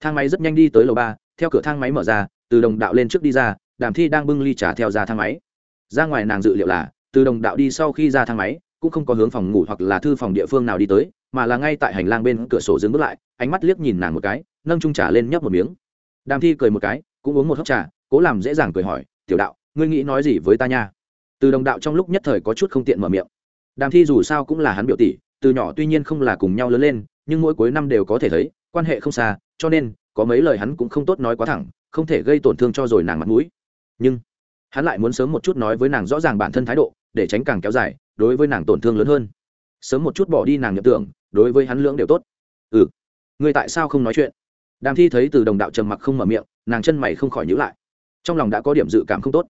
Thang máy rất nhanh đi tới lầu ba, theo cửa thang máy mở ra, từ đồng đạo lên trước đi ra, đàm thi đang bưng ly trà theo ra thang máy. Ra ngoài nàng dự liệu là, từ đồng đạo đi sau khi ra thang máy, cũng không có hướng phòng ngủ hoặc là thư phòng địa phương nào đi tới, mà là ngay tại hành lang bên cửa sổ dừng bước lại, ánh mắt liếc nhìn nàng một cái, nâng trung trà lên nhấp một miếng. Đàm thi cười một cái, cũng uống một hớp trà, cố làm dễ dàng cười hỏi, tiểu đạo, ngươi nghĩ nói gì với ta nha? Từ đồng đạo trong lúc nhất thời có chút không tiện mở miệng. Đàm thi dù sao cũng là hắn biểu tỷ, từ nhỏ tuy nhiên không là cùng nhau lớn lên nhưng mỗi cuối năm đều có thể thấy, quan hệ không xa, cho nên, có mấy lời hắn cũng không tốt nói quá thẳng, không thể gây tổn thương cho rồi nàng mặt mũi. Nhưng, hắn lại muốn sớm một chút nói với nàng rõ ràng bản thân thái độ, để tránh càng kéo dài, đối với nàng tổn thương lớn hơn. Sớm một chút bỏ đi nàng nhập tưởng, đối với hắn lưỡng đều tốt. Ừ người tại sao không nói chuyện? Đàm thi thấy từ đồng đạo trầm mặc không mở miệng, nàng chân mày không khỏi nhữ lại. Trong lòng đã có điểm dự cảm không tốt.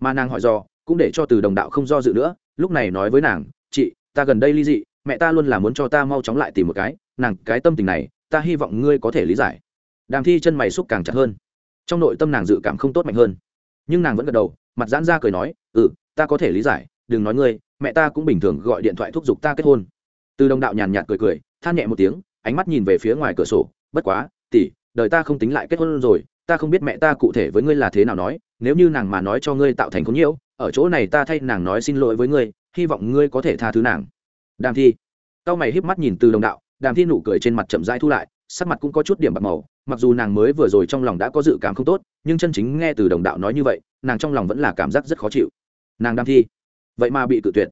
Mà nàng hỏi do cũng để cho từ đồng đạo không do dự nữa, lúc này nói với nàng, chị, ta gần đây ly dị mẹ ta luôn là muốn cho ta mau chóng lại tìm một cái, nàng, cái tâm tình này, ta hy vọng ngươi có thể lý giải. Đàm thi chân mày xúc càng chặt hơn. Trong nội tâm nàng dự cảm không tốt mạnh hơn. Nhưng nàng vẫn gật đầu, mặt giãn ra cười nói ừ ta có thể lý giải, đừng nói ngươi, mẹ ta cũng bình thường gọi điện thoại thúc giục ta kết hôn. Từ đồng đạo nhàn nhạt cười cười, than nhẹ một tiếng, ánh mắt nhìn về phía ngoài cửa sổ, bất quá, tỷ, đời ta không tính lại kết hôn rồi, ta không biết mẹ ta cụ thể với ngươi là thế nào nói, nếu như nàng mà nói cho ngươi tạo thành không nhiễu, ở chỗ này ta thay nàng nói xin lỗi với ngươi, hy vọng ngươi có thể tha thứ nàng đàm thi. Cao mày híp mắt nhìn từ đồng đạo, đàm thi nụ cười trên mặt chậm rãi thu lại, sắc mặt cũng có chút điểm bạc màu, mặc dù nàng mới vừa rồi trong lòng đã có dự cảm không tốt, nhưng chân chính nghe từ đồng đạo nói như vậy, nàng trong lòng vẫn là cảm giác rất khó chịu. Nàng đam thi, vậy mà bị cự tuyệt.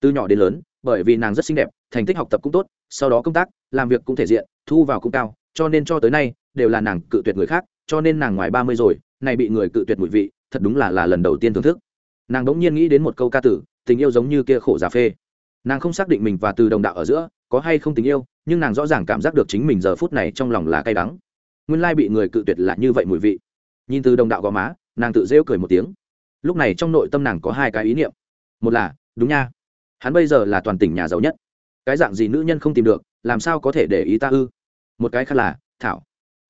Từ nhỏ đến lớn, bởi vì nàng rất xinh đẹp, thành tích học tập cũng tốt, sau đó công tác, làm việc cũng thể diện, thu vào cũng cao, cho nên cho tới nay, đều là nàng cự tuyệt người khác, cho nên nàng ngoài ba mươi rồi này bị người cự tuyệt mùi vị, thật đúng là là lần đầu tiên thưởng thức. Nàng đ ỗ n g nhiên nghĩ đến một câu ca tử, tình yêu giống như kia khổ giả phê nàng không xác định mình và từ đồng đạo ở giữa có hay không tình yêu, nhưng nàng rõ ràng cảm giác được chính mình giờ phút này trong lòng là cay đắng. Nguyên lai bị người cự tuyệt là như vậy mùi vị. Nhìn từ đồng đạo gò má, nàng tự rêu cười một tiếng. Lúc này trong nội tâm nàng có hai cái ý niệm. Một là, đúng nha, hắn bây giờ là toàn tỉnh nhà giàu nhất. Cái dạng gì nữ nhân không tìm được, làm sao có thể để ý ta ư? Một cái khác là, thảo,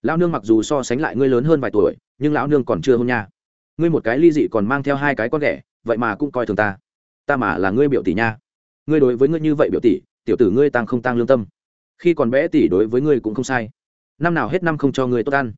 lão nương mặc dù so sánh lại ngươi lớn hơn vài tuổi, nhưng lão nương còn chưa hôn nha. Ngươi một cái ly dị còn mang theo hai cái con ghẻ, vậy mà cũng coi thường ta. Ta mà là ngươi biểu tỷ nha ngươi đối với ngươi như vậy biểu tỷ, tiểu tử ngươi tăng không tăng lương tâm. Khi còn bé tỷ đối với ngươi cũng không sai. Năm nào hết năm không cho ngươi tốt ăn.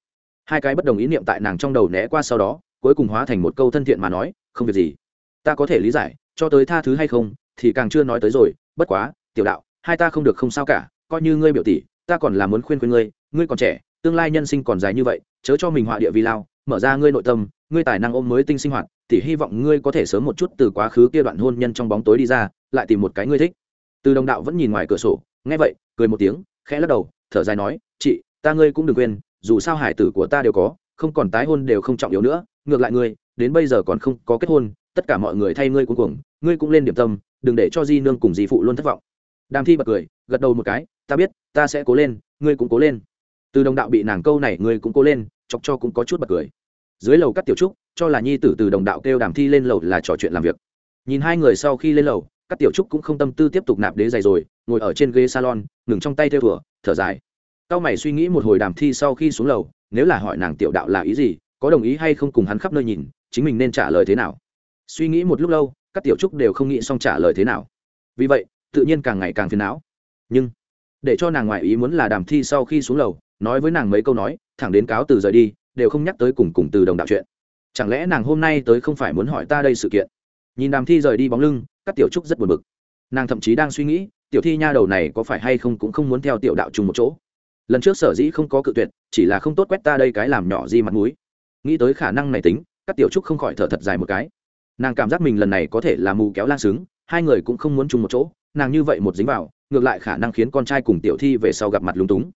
Hai cái bất đồng ý niệm tại nàng trong đầu né qua sau đó, cuối cùng hóa thành một câu thân thiện mà nói, không việc gì. Ta có thể lý giải, cho tới tha thứ hay không, thì càng chưa nói tới rồi, bất quá, tiểu đạo, hai ta không được không sao cả, coi như ngươi biểu tỷ, ta còn là muốn khuyên khuyên ngươi ngươi còn trẻ, tương lai nhân sinh còn dài như vậy, chớ cho mình họa địa vi lao, mở ra ngươi nội tâm, ngươi tài năng ôm mới tinh sinh hoạt tỷ hy vọng ngươi có thể sớm một chút từ quá khứ kia đoạn hôn nhân trong bóng tối đi ra lại tìm một cái ngươi thích. Từ đồng đạo vẫn nhìn ngoài cửa sổ, nghe vậy, cười một tiếng, khẽ lắc đầu, thở dài nói, chị, ta ngươi cũng đừng quên, dù sao hải tử của ta đều có, không còn tái hôn đều không trọng yếu nữa, ngược lại ngươi, đến bây giờ còn không có kết hôn, tất cả mọi người thay ngươi cuối cùng ngươi cũng lên điểm tâm, đừng để cho di nương cùng di phụ luôn thất vọng. Đàm thi bật cười, gật đầu một cái, ta biết, ta sẽ cố lên, ngươi cũng cố lên. Từ đồng đạo bị nàng câu này ngươi cũng cố lên, chọc cho cũng có chút bật cười. Dưới lầu các tiểu trúc, cho là nhi tử từ đồng đạo kêu đàm thi lên lầu là trò chuyện làm việc. Nhìn hai người sau khi lên lầu các tiểu trúc cũng không tâm tư tiếp tục nạp đế giày rồi, ngồi ở trên ghế salon, ngừng trong tay theo thửa thở dài. Cao mày suy nghĩ một hồi đàm thi sau khi xuống lầu, nếu là hỏi nàng tiểu đạo là ý gì, có đồng ý hay không cùng hắn khắp nơi nhìn, chính mình nên trả lời thế nào? Suy nghĩ một lúc lâu, các tiểu trúc đều không nghĩ xong trả lời thế nào. Vì vậy, tự nhiên càng ngày càng phiền não. Nhưng, để cho nàng ngoại ý muốn là đàm thi sau khi xuống lầu, nói với nàng mấy câu nói, thẳng đến cáo từ rời đi, đều không nhắc tới cùng cùng từ đồng đạo chuyện. Chẳng lẽ nàng hôm nay tới không phải muốn hỏi ta đây sự kiện? Nhìn đàm thi rời đi bóng lưng các tiểu trúc rất buồn bực. Nàng thậm chí đang suy nghĩ, tiểu thi nha đầu này có phải hay không cũng không muốn theo tiểu đạo chung một chỗ. Lần trước sở dĩ không có cự tuyệt, chỉ là không tốt quét ta đây cái làm nhỏ di mặt mũi. Nghĩ tới khả năng này tính, các tiểu trúc không khỏi thở thật dài một cái. Nàng cảm giác mình lần này có thể là mù kéo lan xứng, hai người cũng không muốn chung một chỗ, nàng như vậy một dính vào, ngược lại khả năng khiến con trai cùng tiểu thi về sau gặp mặt lúng túng.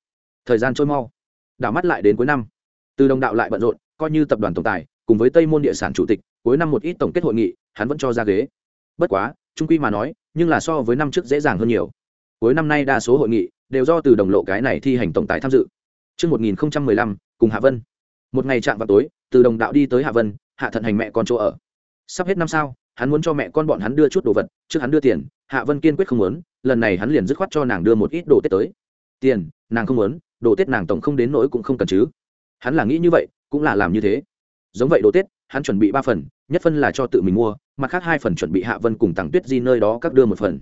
Thời gian trôi mau, đảo mắt lại đến cuối năm. Từ đồng đạo lại bận rộn, coi như tập đoàn tổng tài, cùng với tây môn địa sản chủ tịch, cuối năm một ít tổng kết hội nghị, hắn vẫn cho ra ghế. Bất quá trung quy mà nói nhưng là so với năm trước dễ dàng hơn nhiều cuối năm nay đa số hội nghị đều do từ đồng lộ cái này thi hành tổng tài tham dự Trước 1015, cùng Hạ Vân. Một ngày chạm vào tối, từ đồng đạo đi tới Hạ Vân, Hạ Thận hành mẹ con chỗ ở. Sắp hết năm sao, hắn muốn cho mẹ con bọn hắn đưa chút đồ vật, trước hắn đưa tiền, Hạ Vân kiên quyết không muốn, lần này hắn liền dứt khoát cho nàng đưa một ít đồ Tết tới. Tiền, nàng không muốn, đồ Tết nàng tổng không đến nỗi cũng không cần chứ. Hắn là nghĩ như vậy, cũng là làm như thế. Giống vậy đồ Tết, hắn chuẩn bị ba phần, nhất phân là cho tự mình mua, mặt khác hai phần chuẩn bị Hạ Vân cùng Tăng Tuyết Di nơi đó các đưa một phần.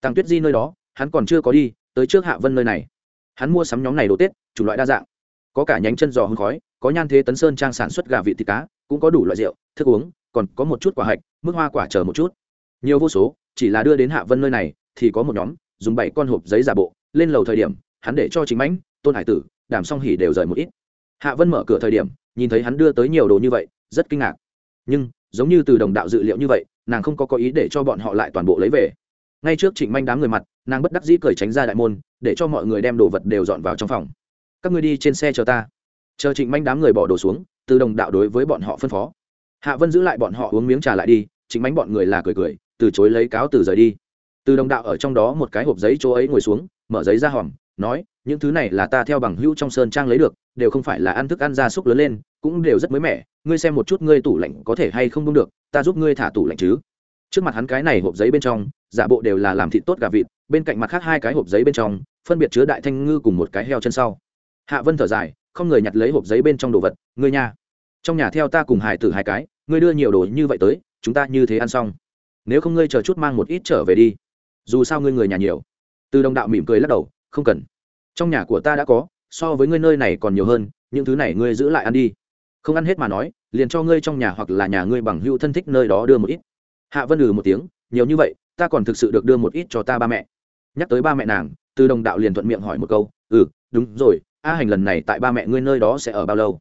Tăng Tuyết Di nơi đó, hắn còn chưa có đi, tới trước Hạ Vân nơi này. Hắn mua sắm nhóm này đồ Tết, chủ loại đa dạng. Có cả nhánh chân giò hương khói, có nhan thế tấn sơn trang sản xuất gà vị thịt cá, cũng có đủ loại rượu, thức uống, còn có một chút quả hạch, mức hoa quả chờ một chút. Nhiều vô số, chỉ là đưa đến Hạ Vân nơi này, thì có một nhóm, dùng bảy con hộp giấy giả bộ, lên lầu thời điểm, hắn để cho chính mãnh, Tôn Hải Tử, Đàm Song Hỉ đều rời một ít. Hạ Vân mở cửa thời điểm, nhìn thấy hắn đưa tới nhiều đồ như vậy, rất kinh ngạc. Nhưng, giống như từ đồng đạo dự liệu như vậy, nàng không có có ý để cho bọn họ lại toàn bộ lấy về. Ngay trước Trịnh Manh đám người mặt, nàng bất đắc dĩ cởi tránh ra đại môn, để cho mọi người đem đồ vật đều dọn vào trong phòng. Các ngươi đi trên xe chờ ta. Chờ Trịnh Manh đám người bỏ đồ xuống, từ đồng đạo đối với bọn họ phân phó. Hạ Vân giữ lại bọn họ uống miếng trà lại đi, Trịnh Manh bọn người là cười cười, từ chối lấy cáo từ rời đi từ đồng đạo ở trong đó một cái hộp giấy chỗ ấy ngồi xuống mở giấy ra hòm nói những thứ này là ta theo bằng hữu trong sơn trang lấy được đều không phải là ăn thức ăn gia súc lớn lên, cũng đều rất mới mẻ. Ngươi xem một chút ngươi tủ lạnh có thể hay không đông được, ta giúp ngươi thả tủ lạnh chứ. Trước mặt hắn cái này hộp giấy bên trong, giả bộ đều là làm thịt tốt gà vịt, bên cạnh mặt khác hai cái hộp giấy bên trong, phân biệt chứa đại thanh ngư cùng một cái heo chân sau. Hạ vân thở dài, không người nhặt lấy hộp giấy bên trong đồ vật, ngươi nha. Trong nhà theo ta cùng hải tử hai cái, ngươi đưa nhiều đồ như vậy tới, chúng ta như thế ăn xong. Nếu không ngươi chờ chút mang một ít trở về đi. Dù sao ngươi người nhà nhiều. Từ đồng đạo mỉm cười lắc đầu, không cần. Trong nhà của ta đã có so với ngươi nơi này còn nhiều hơn, những thứ này ngươi giữ lại ăn đi. Không ăn hết mà nói, liền cho ngươi trong nhà hoặc là nhà ngươi bằng hữu thân thích nơi đó đưa một ít. Hạ vân ừ một tiếng, nhiều như vậy, ta còn thực sự được đưa một ít cho ta ba mẹ. Nhắc tới ba mẹ nàng, từ đồng đạo liền thuận miệng hỏi một câu ừ đúng rồi, a hành lần này tại ba mẹ ngươi nơi đó sẽ ở bao lâu?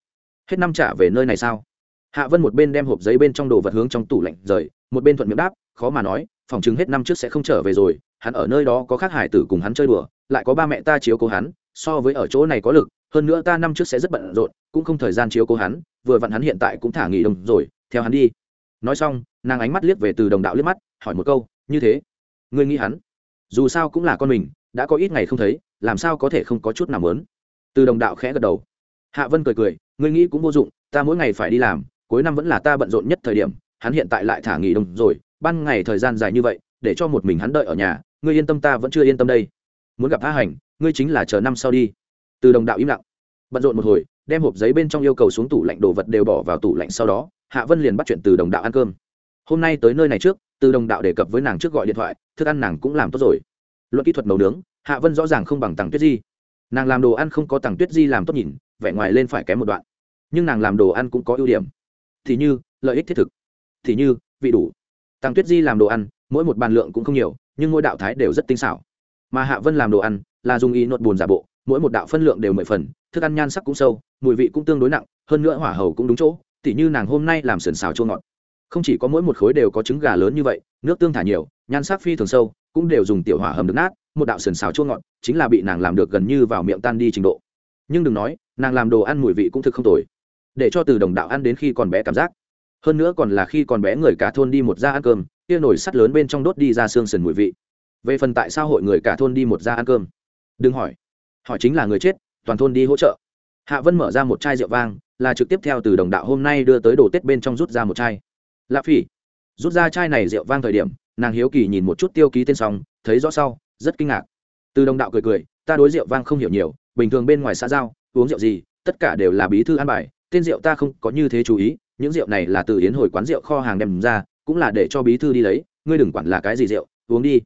Hết năm trả về nơi này sao? Hạ vân một bên đem hộp giấy bên trong đồ vật hướng trong tủ lạnh rời, một bên thuận miệng đáp, khó mà nói, phòng chứng hết năm trước sẽ không trở về rồi, hắn ở nơi đó có khác hải tử cùng hắn chơi đùa, lại có ba mẹ ta chiếu cố hắn so với ở chỗ này có lực, hơn nữa ta năm trước sẽ rất bận rộn, cũng không thời gian chiếu cố hắn, vừa vặn hắn hiện tại cũng thả nghỉ đồng rồi, theo hắn đi. Nói xong, nàng ánh mắt liếc về từ đồng đạo liếc mắt, hỏi một câu, như thế, ngươi nghĩ hắn, dù sao cũng là con mình, đã có ít ngày không thấy, làm sao có thể không có chút nào lớn từ đồng đạo khẽ gật đầu. Hạ vân cười cười, ngươi nghĩ cũng vô dụng, ta mỗi ngày phải đi làm, cuối năm vẫn là ta bận rộn nhất thời điểm, hắn hiện tại lại thả nghỉ đông rồi, ban ngày thời gian dài như vậy, để cho một mình hắn đợi ở nhà, ngươi yên tâm ta vẫn chưa yên tâm đây. Muốn gặp a hành ngươi chính là chờ năm sau đi. Từ đồng đạo im lặng. Bận rộn một hồi, đem hộp giấy bên trong yêu cầu xuống tủ lạnh đồ vật đều bỏ vào tủ lạnh sau đó, hạ vân liền bắt chuyện từ đồng đạo ăn cơm. Hôm nay tới nơi này trước, từ đồng đạo đề cập với nàng trước gọi điện thoại, thức ăn nàng cũng làm tốt rồi. Luận kỹ thuật nấu nướng, hạ vân rõ ràng không bằng tặng tuyết di. Nàng làm đồ ăn không có tặng tuyết di làm tốt nhìn, vẻ ngoài lên phải kém một đoạn. Nhưng nàng làm đồ ăn cũng có ưu điểm. Thì như, lợi ích thiết thực. Thì như, vị đủ. Tăng tuyết di làm đồ ăn, mỗi một bàn lượng cũng không nhiều, nhưng mỗi đạo thái đều rất tinh xảo. Mà hạ vân làm đồ ăn là dùng ý nốt bùn giả bộ, mỗi một đạo phân lượng đều mười phần, thức ăn nhan sắc cũng sâu, mùi vị cũng tương đối nặng, hơn nữa hỏa hầu cũng đúng chỗ, tỉ như nàng hôm nay làm sườn xào chua ngọt. Không chỉ có mỗi một khối đều có trứng gà lớn như vậy, nước tương thả nhiều, nhan sắc phi thường sâu, cũng đều dùng tiểu hỏa hầm được nát, một đạo sườn xào chua ngọt chính là bị nàng làm được gần như vào miệng tan đi trình độ. Nhưng đừng nói, nàng làm đồ ăn mùi vị cũng thực không tồi, để cho từ đồng đạo ăn đến khi còn bé cảm giác. Hơn nữa còn là khi còn bé người cả thôn đi một ra ăn cơm, kia nổi sắt lớn bên trong đốt đi ra xương sườn mùi vị. Về phần tại sao hội người cả thôn đi một ra ăn cơm? Đừng hỏi. Hỏi chính là người chết, toàn thôn đi hỗ trợ. Hạ vân mở ra một chai rượu vang, là trực tiếp theo từ đồng đạo hôm nay đưa tới đồ tết bên trong rút ra một chai. Lạp phỉ. Rút ra chai này rượu vang thời điểm, nàng hiếu kỳ nhìn một chút tiêu ký tên xong, thấy rõ sau, rất kinh ngạc. Từ đồng đạo cười cười, ta đối rượu vang không hiểu nhiều, bình thường bên ngoài xã giao, uống rượu gì, tất cả đều là bí thư an bài, tên rượu ta không có như thế chú ý, những rượu này là từ yến hồi quán rượu kho hàng đem ra, cũng là để cho bí thư đi lấy, ngươi đừng quản là cái gì rượu, uống đi.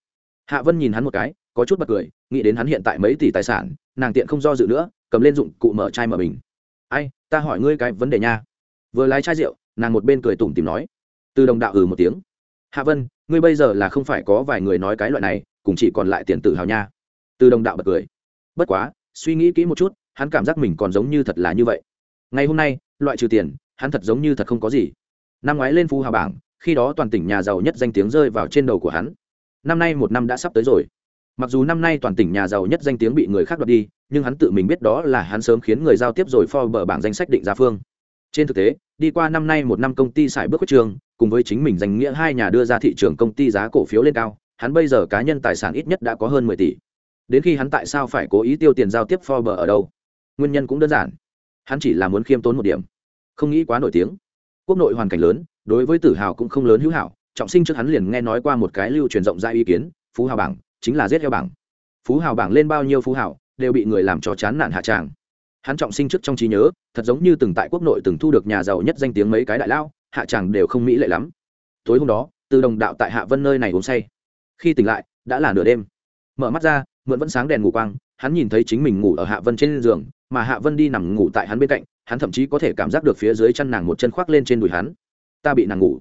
Hạ vân nhìn hắn một cái có chút bật cười, nghĩ đến hắn hiện tại mấy tỷ tài sản, nàng tiện không do dự nữa, cầm lên dụng cụ mở chai mở bình. Ai, ta hỏi ngươi cái vấn đề nha. Vừa lái chai rượu, nàng một bên cười tủm tìm nói. Từ đồng đạo ừ một tiếng. Hạ vân, ngươi bây giờ là không phải có vài người nói cái loại này, cùng chỉ còn lại tiền tử hào nha. Từ đồng đạo bật cười. Bất quá, suy nghĩ kỹ một chút, hắn cảm giác mình còn giống như thật là như vậy. Ngày hôm nay, loại trừ tiền, hắn thật giống như thật không có gì. Năm ngoái lên phú hào bảng, khi đó toàn tỉnh nhà giàu nhất danh tiếng rơi vào trên đầu của hắn. Năm nay một năm đã sắp tới rồi mặc dù năm nay toàn tỉnh nhà giàu nhất danh tiếng bị người khác đoạt đi, nhưng hắn tự mình biết đó là hắn sớm khiến người giao tiếp rồi pho bờ bảng danh sách định giá phương. Trên thực tế, đi qua năm nay một năm công ty xài bước quyết trường, cùng với chính mình danh nghĩa hai nhà đưa ra thị trường công ty giá cổ phiếu lên cao, hắn bây giờ cá nhân tài sản ít nhất đã có hơn mười tỷ. Đến khi hắn tại sao phải cố ý tiêu tiền giao tiếp Forbes ở đâu? Nguyên nhân cũng đơn giản. Hắn chỉ là muốn khiêm tốn một điểm. Không nghĩ quá nổi tiếng. Quốc nội hoàn cảnh lớn, đối với tử hào cũng không lớn hữu hảo, trọng sinh trước hắn liền nghe nói qua một cái lưu truyền rộng ra ý kiến, phú hào bảng chính là giết heo bảng. Phú hào bảng lên bao nhiêu phú hào đều bị người làm cho chán nản hạ tràng. Hắn trọng sinh trước trong trí nhớ thật giống như từng tại quốc nội từng thu được nhà giàu nhất danh tiếng mấy cái đại lao hạ tràng đều không mỹ lệ lắm. Tối hôm đó từ đồng đạo tại hạ vân nơi này uống say. Khi tỉnh lại đã là nửa đêm. Mở mắt ra mượn vẫn sáng đèn ngủ quang hắn nhìn thấy chính mình ngủ ở hạ vân trên giường mà hạ vân đi nằm ngủ tại hắn bên cạnh hắn thậm chí có thể cảm giác được phía dưới chân nàng một chân khoác lên trên đùi hắn. Ta bị nàng ngủ.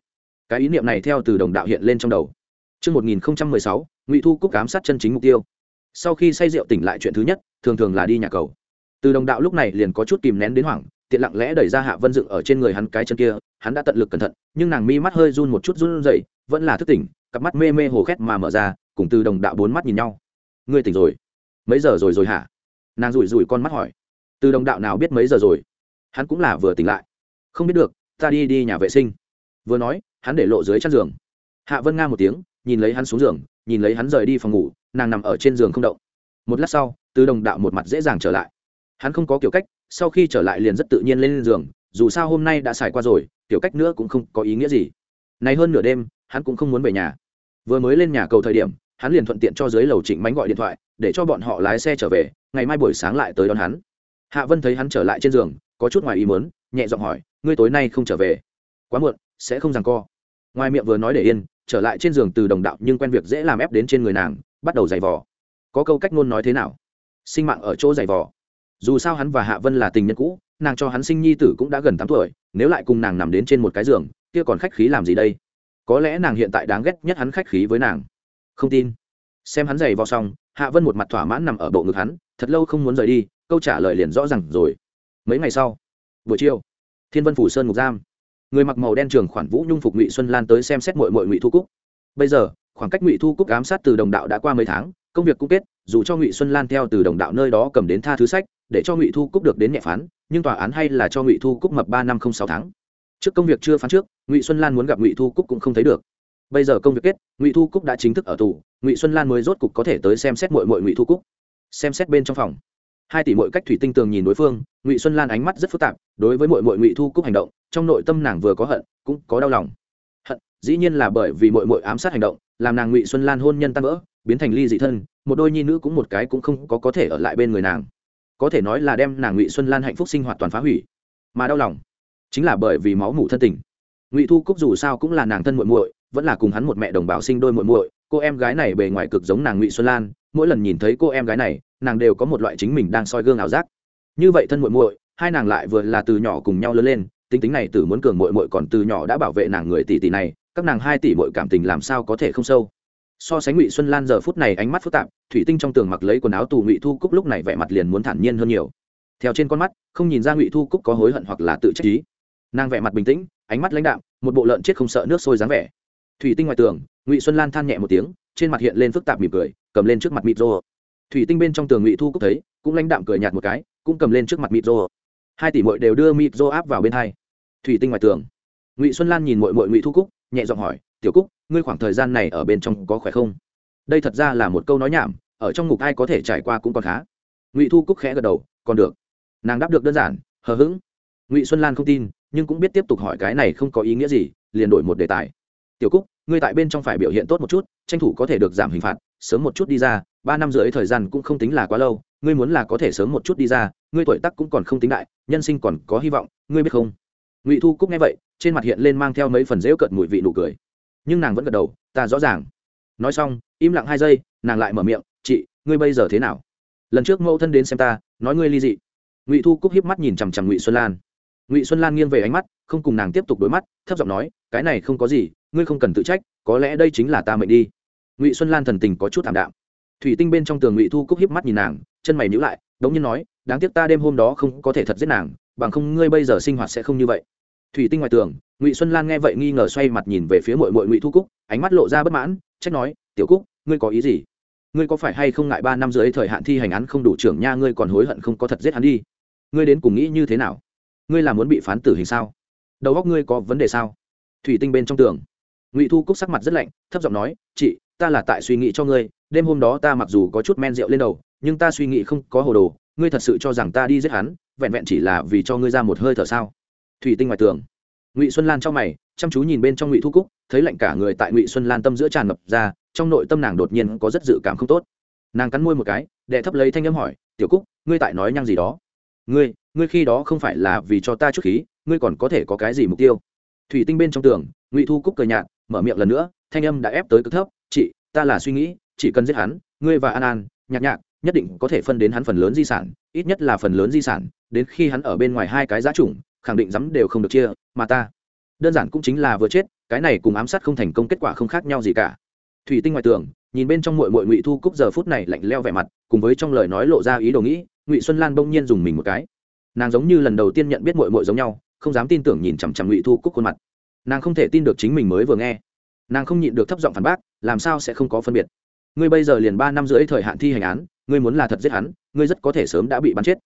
Cái ý niệm này theo từ đồng đạo hiện lên trong đầu. Trước 1016, Ngụy Thu Cúc cám sát chân chính mục tiêu. Sau khi say rượu tỉnh lại chuyện thứ nhất, thường thường là đi nhà cầu. Từ đồng đạo lúc này liền có chút kìm nén đến hoảng, tiện lặng lẽ đẩy ra Hạ Vân dựng ở trên người hắn cái chân kia, hắn đã tận lực cẩn thận, nhưng nàng mi mắt hơi run một chút run rẩy, vẫn là thức tỉnh, cặp mắt mê mê hồ khét mà mở ra, cùng từ đồng đạo bốn mắt nhìn nhau. Ngươi tỉnh rồi? Mấy giờ rồi rồi hả? Nàng rủi rủi con mắt hỏi. Từ đồng đạo nào biết mấy giờ rồi? Hắn cũng là vừa tỉnh lại. Không biết được, ta đi đi nhà vệ sinh. Vừa nói, hắn để lộ dưới chăn giường. Hạ Vân nga một tiếng, nhìn lấy hắn xuống giường, nhìn lấy hắn rời đi phòng ngủ, nàng nằm ở trên giường không động. Một lát sau, Từ Đồng Đạo một mặt dễ dàng trở lại. Hắn không có kiểu cách, sau khi trở lại liền rất tự nhiên lên giường, dù sao hôm nay đã xài qua rồi, kiểu cách nữa cũng không có ý nghĩa gì. Này hơn nửa đêm, hắn cũng không muốn về nhà. Vừa mới lên nhà cầu thời điểm, hắn liền thuận tiện cho dưới lầu Trịnh Mánh gọi điện thoại, để cho bọn họ lái xe trở về, ngày mai buổi sáng lại tới đón hắn. Hạ Vân thấy hắn trở lại trên giường, có chút ngoài ý muốn, nhẹ giọng hỏi, ngươi tối nay không trở về? Quá muộn, sẽ không rằng co. Ngoài miệng vừa nói để yên, trở lại trên giường từ đồng đạo nhưng quen việc dễ làm ép đến trên người nàng, bắt đầu giày vò. Có câu cách ngôn nói thế nào? Sinh mạng ở chỗ giày vò. Dù sao hắn và Hạ Vân là tình nhân cũ, nàng cho hắn sinh nhi tử cũng đã gần tám tuổi, nếu lại cùng nàng nằm đến trên một cái giường, kia còn khách khí làm gì đây? Có lẽ nàng hiện tại đáng ghét nhất hắn khách khí với nàng. Không tin. Xem hắn giày vò xong, Hạ Vân một mặt thỏa mãn nằm ở bộ ngực hắn, thật lâu không muốn rời đi, câu trả lời liền rõ ràng rồi. Mấy ngày sau, buổi chiều, Thiên Vân phủ sơn ngục giam người mặc màu đen trường khoản vũ nhung phục ngụy xuân lan tới xem xét mội mội ngụy thu cúc. Bây giờ, khoảng cách ngụy thu cúc ám sát từ đồng đạo đã qua mấy tháng, công việc cũng kết, dù cho ngụy xuân lan theo từ đồng đạo nơi đó cầm đến tha thứ sách, để cho ngụy thu cúc được đến nhẹ phán, nhưng tòa án hay là cho ngụy thu cúc mập ba năm không sáu tháng. Trước công việc chưa phán trước, ngụy xuân lan muốn gặp ngụy thu cúc cũng không thấy được. Bây giờ công việc kết, ngụy thu cúc đã chính thức ở tù, ngụy xuân lan mới rốt cục có thể tới xem xét mội mội ngụy thu cúc. Xem xét bên trong phòng. Hai tỷ mỗi cách thủy tinh tường nhìn đối phương, ngụy xuân lan ánh mắt rất phức tạp, đối với mội mội ngụy thu cúc hành động trong nội tâm nàng vừa có hận, cũng có đau lòng. Hận, dĩ nhiên là bởi vì mội mội ám sát hành động, làm nàng ngụy xuân lan hôn nhân tan vỡ, biến thành ly dị thân, một đôi nhi nữ cũng một cái cũng không có có thể ở lại bên người nàng. Có thể nói là đem nàng ngụy xuân lan hạnh phúc sinh hoạt toàn phá hủy. Mà đau lòng, chính là bởi vì máu mủ thân tình. Ngụy thu cúc dù sao cũng là nàng thân muội muội, vẫn là cùng hắn một mẹ đồng bào sinh đôi muội muội, cô em gái này bề ngoài cực giống nàng ngụy xuân lan, mỗi lần nhìn thấy cô em gái này, nàng đều có một loại chính mình đang soi gương ảo giác. Như vậy thân muội muội, hai nàng lại vừa là từ nhỏ cùng nhau lớn lên tính tính này từ muốn cường muội muội còn từ nhỏ đã bảo vệ nàng người tỷ tỷ này, các nàng hai tỷ muội cảm tình làm sao có thể không sâu? So sánh ngụy xuân lan giờ phút này ánh mắt phức tạp, thủy tinh trong tường mặc lấy quần áo tù ngụy thu cúc lúc này vẻ mặt liền muốn thản nhiên hơn nhiều. Theo trên con mắt, không nhìn ra ngụy thu cúc có hối hận hoặc là tự trách ý. Nàng vẻ mặt bình tĩnh, ánh mắt lãnh đạm, một bộ lợn chết không sợ nước sôi dáng vẻ. Thủy tinh ngoài tường, ngụy xuân lan than nhẹ một tiếng, trên mặt hiện lên phức tạp mỉm cười, cầm lên trước mặt mịt rô. Thủy tinh bên trong tường ngụy thu cúc thấy, cũng lãnh đạm cười nhạt một cái, cũng cầm lên trước mặt mịt rô. Hai tỷ mội đều đưa mịt rô áp vào bên hai thủy tinh ngoài tường. Ngụy xuân lan nhìn mội mội ngụy thu cúc, nhẹ giọng hỏi, tiểu cúc, ngươi khoảng thời gian này ở bên trong có khỏe không? Đây thật ra là một câu nói nhảm, ở trong ngục ai có thể trải qua cũng còn khá. Ngụy thu cúc khẽ gật đầu, còn được. Nàng đáp được đơn giản, hờ hững. Ngụy xuân lan không tin, nhưng cũng biết tiếp tục hỏi cái này không có ý nghĩa gì, liền đổi một đề tài. Tiểu cúc, ngươi tại bên trong phải biểu hiện tốt một chút, tranh thủ có thể được giảm hình phạt, sớm một chút đi ra, ba năm rưỡi thời gian cũng không tính là quá lâu, ngươi muốn là có thể sớm một chút đi ra, ngươi tuổi tắc cũng còn không tính đại, nhân sinh còn có hy vọng, ngươi biết không? Ngụy thu cúc nghe vậy trên mặt hiện lên mang theo mấy phần dễu cợt mùi vị nụ cười nhưng nàng vẫn gật đầu ta rõ ràng nói xong im lặng hai giây nàng lại mở miệng chị ngươi bây giờ thế nào lần trước mẫu thân đến xem ta nói ngươi ly dị ngụy thu cúc hiếp mắt nhìn chằm chằm ngụy xuân lan ngụy xuân lan nghiêng về ánh mắt không cùng nàng tiếp tục đối mắt thấp giọng nói cái này không có gì ngươi không cần tự trách có lẽ đây chính là ta mệnh đi ngụy xuân lan thần tình có chút thảm đạm thủy tinh bên trong tường ngụy thu cúc hiếp mắt nhìn nàng chân mày nhữ lại đống nhiên nói, đáng tiếc ta đêm hôm đó không có thể thật giết nàng, bằng không ngươi bây giờ sinh hoạt sẽ không như vậy. Thủy tinh ngoài tường, ngụy xuân lan nghe vậy nghi ngờ xoay mặt nhìn về phía mội mội ngụy thu cúc, ánh mắt lộ ra bất mãn, trách nói, tiểu cúc, ngươi có ý gì? Ngươi có phải hay không ngại ba năm dưới thời hạn thi hành án không đủ trưởng nha, ngươi còn hối hận không có thật giết hắn đi? Ngươi đến cùng nghĩ như thế nào? Ngươi là muốn bị phán tử hình sao? Đầu óc ngươi có vấn đề sao? Thủy tinh bên trong tường, ngụy thu cúc sắc mặt rất lạnh, thấp giọng nói, chị, ta là tại suy nghĩ cho ngươi, đêm hôm đó ta mặc dù có chút men rượu lên đầu nhưng ta suy nghĩ không có hồ đồ, ngươi thật sự cho rằng ta đi giết hắn, vẹn vẹn chỉ là vì cho ngươi ra một hơi thở sao? Thủy tinh ngoài tường. Ngụy xuân lan trong mày, chăm chú nhìn bên trong ngụy thu cúc, thấy lạnh cả người tại ngụy xuân lan tâm giữa tràn ngập ra, trong nội tâm nàng đột nhiên có rất dự cảm không tốt. Nàng cắn môi một cái, đệ thấp lấy thanh âm hỏi, tiểu cúc, ngươi tại nói nhăng gì đó? Ngươi ngươi khi đó không phải là vì cho ta chút khí, ngươi còn có thể có cái gì mục tiêu? Thủy tinh bên trong tường, ngụy thu cúc cười nhạt, mở miệng lần nữa, thanh âm đã ép tới cực thấp, chị, ta là suy nghĩ, chỉ cần giết hắn, ngươi và an an, nhạc nhạc nhất định có thể phân đến hắn phần lớn di sản, ít nhất là phần lớn di sản, đến khi hắn ở bên ngoài hai cái giá chủng, khẳng định dám đều không được chia, mà ta đơn giản cũng chính là vừa chết, cái này cùng ám sát không thành công kết quả không khác nhau gì cả. Thủy tinh ngoài tường, nhìn bên trong mội mội ngụy thu cúc giờ phút này lạnh leo vẻ mặt, cùng với trong lời nói lộ ra ý đồ nghĩ, ngụy xuân lan bỗng nhiên dùng mình một cái. Nàng giống như lần đầu tiên nhận biết mội mội giống nhau, không dám tin tưởng nhìn chằm chằm ngụy thu cúc khuôn mặt. Nàng không thể tin được chính mình mới vừa nghe. Nàng không nhịn được thấp giọng phản bác, làm sao sẽ không có phân biệt? Ngươi bây giờ liền ba năm rưỡi thời hạn thi hành án ngươi muốn là thật giết hắn ngươi rất có thể sớm đã bị bắn chết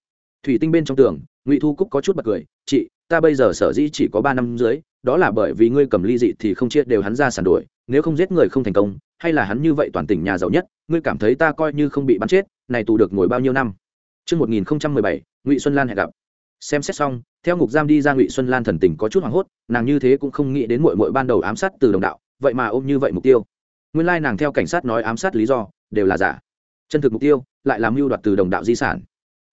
thủy tinh bên trong tường ngụy thu cúc có chút bật cười chị ta bây giờ sở dĩ chỉ có ba năm dưới đó là bởi vì ngươi cầm ly dị thì không chia đều hắn ra sản đổi nếu không giết người không thành công hay là hắn như vậy toàn tỉnh nhà giàu nhất ngươi cảm thấy ta coi như không bị bắn chết này tù được ngồi bao nhiêu năm Trước 1017, Ngụy Xuân Lan hẹn gặp. Xem xét xong, theo ngục giam đi ra Ngụy Xuân Lan thần tình có chút hoảng hốt, nàng như thế cũng không nghĩ đến muội muội ban đầu ám sát từ đồng đạo, vậy mà ôm như vậy mục tiêu. Nguyên lai nàng theo cảnh sát nói ám sát lý do đều là giả. Chân thực mục tiêu lại làm mưu đoạt từ đồng đạo di sản.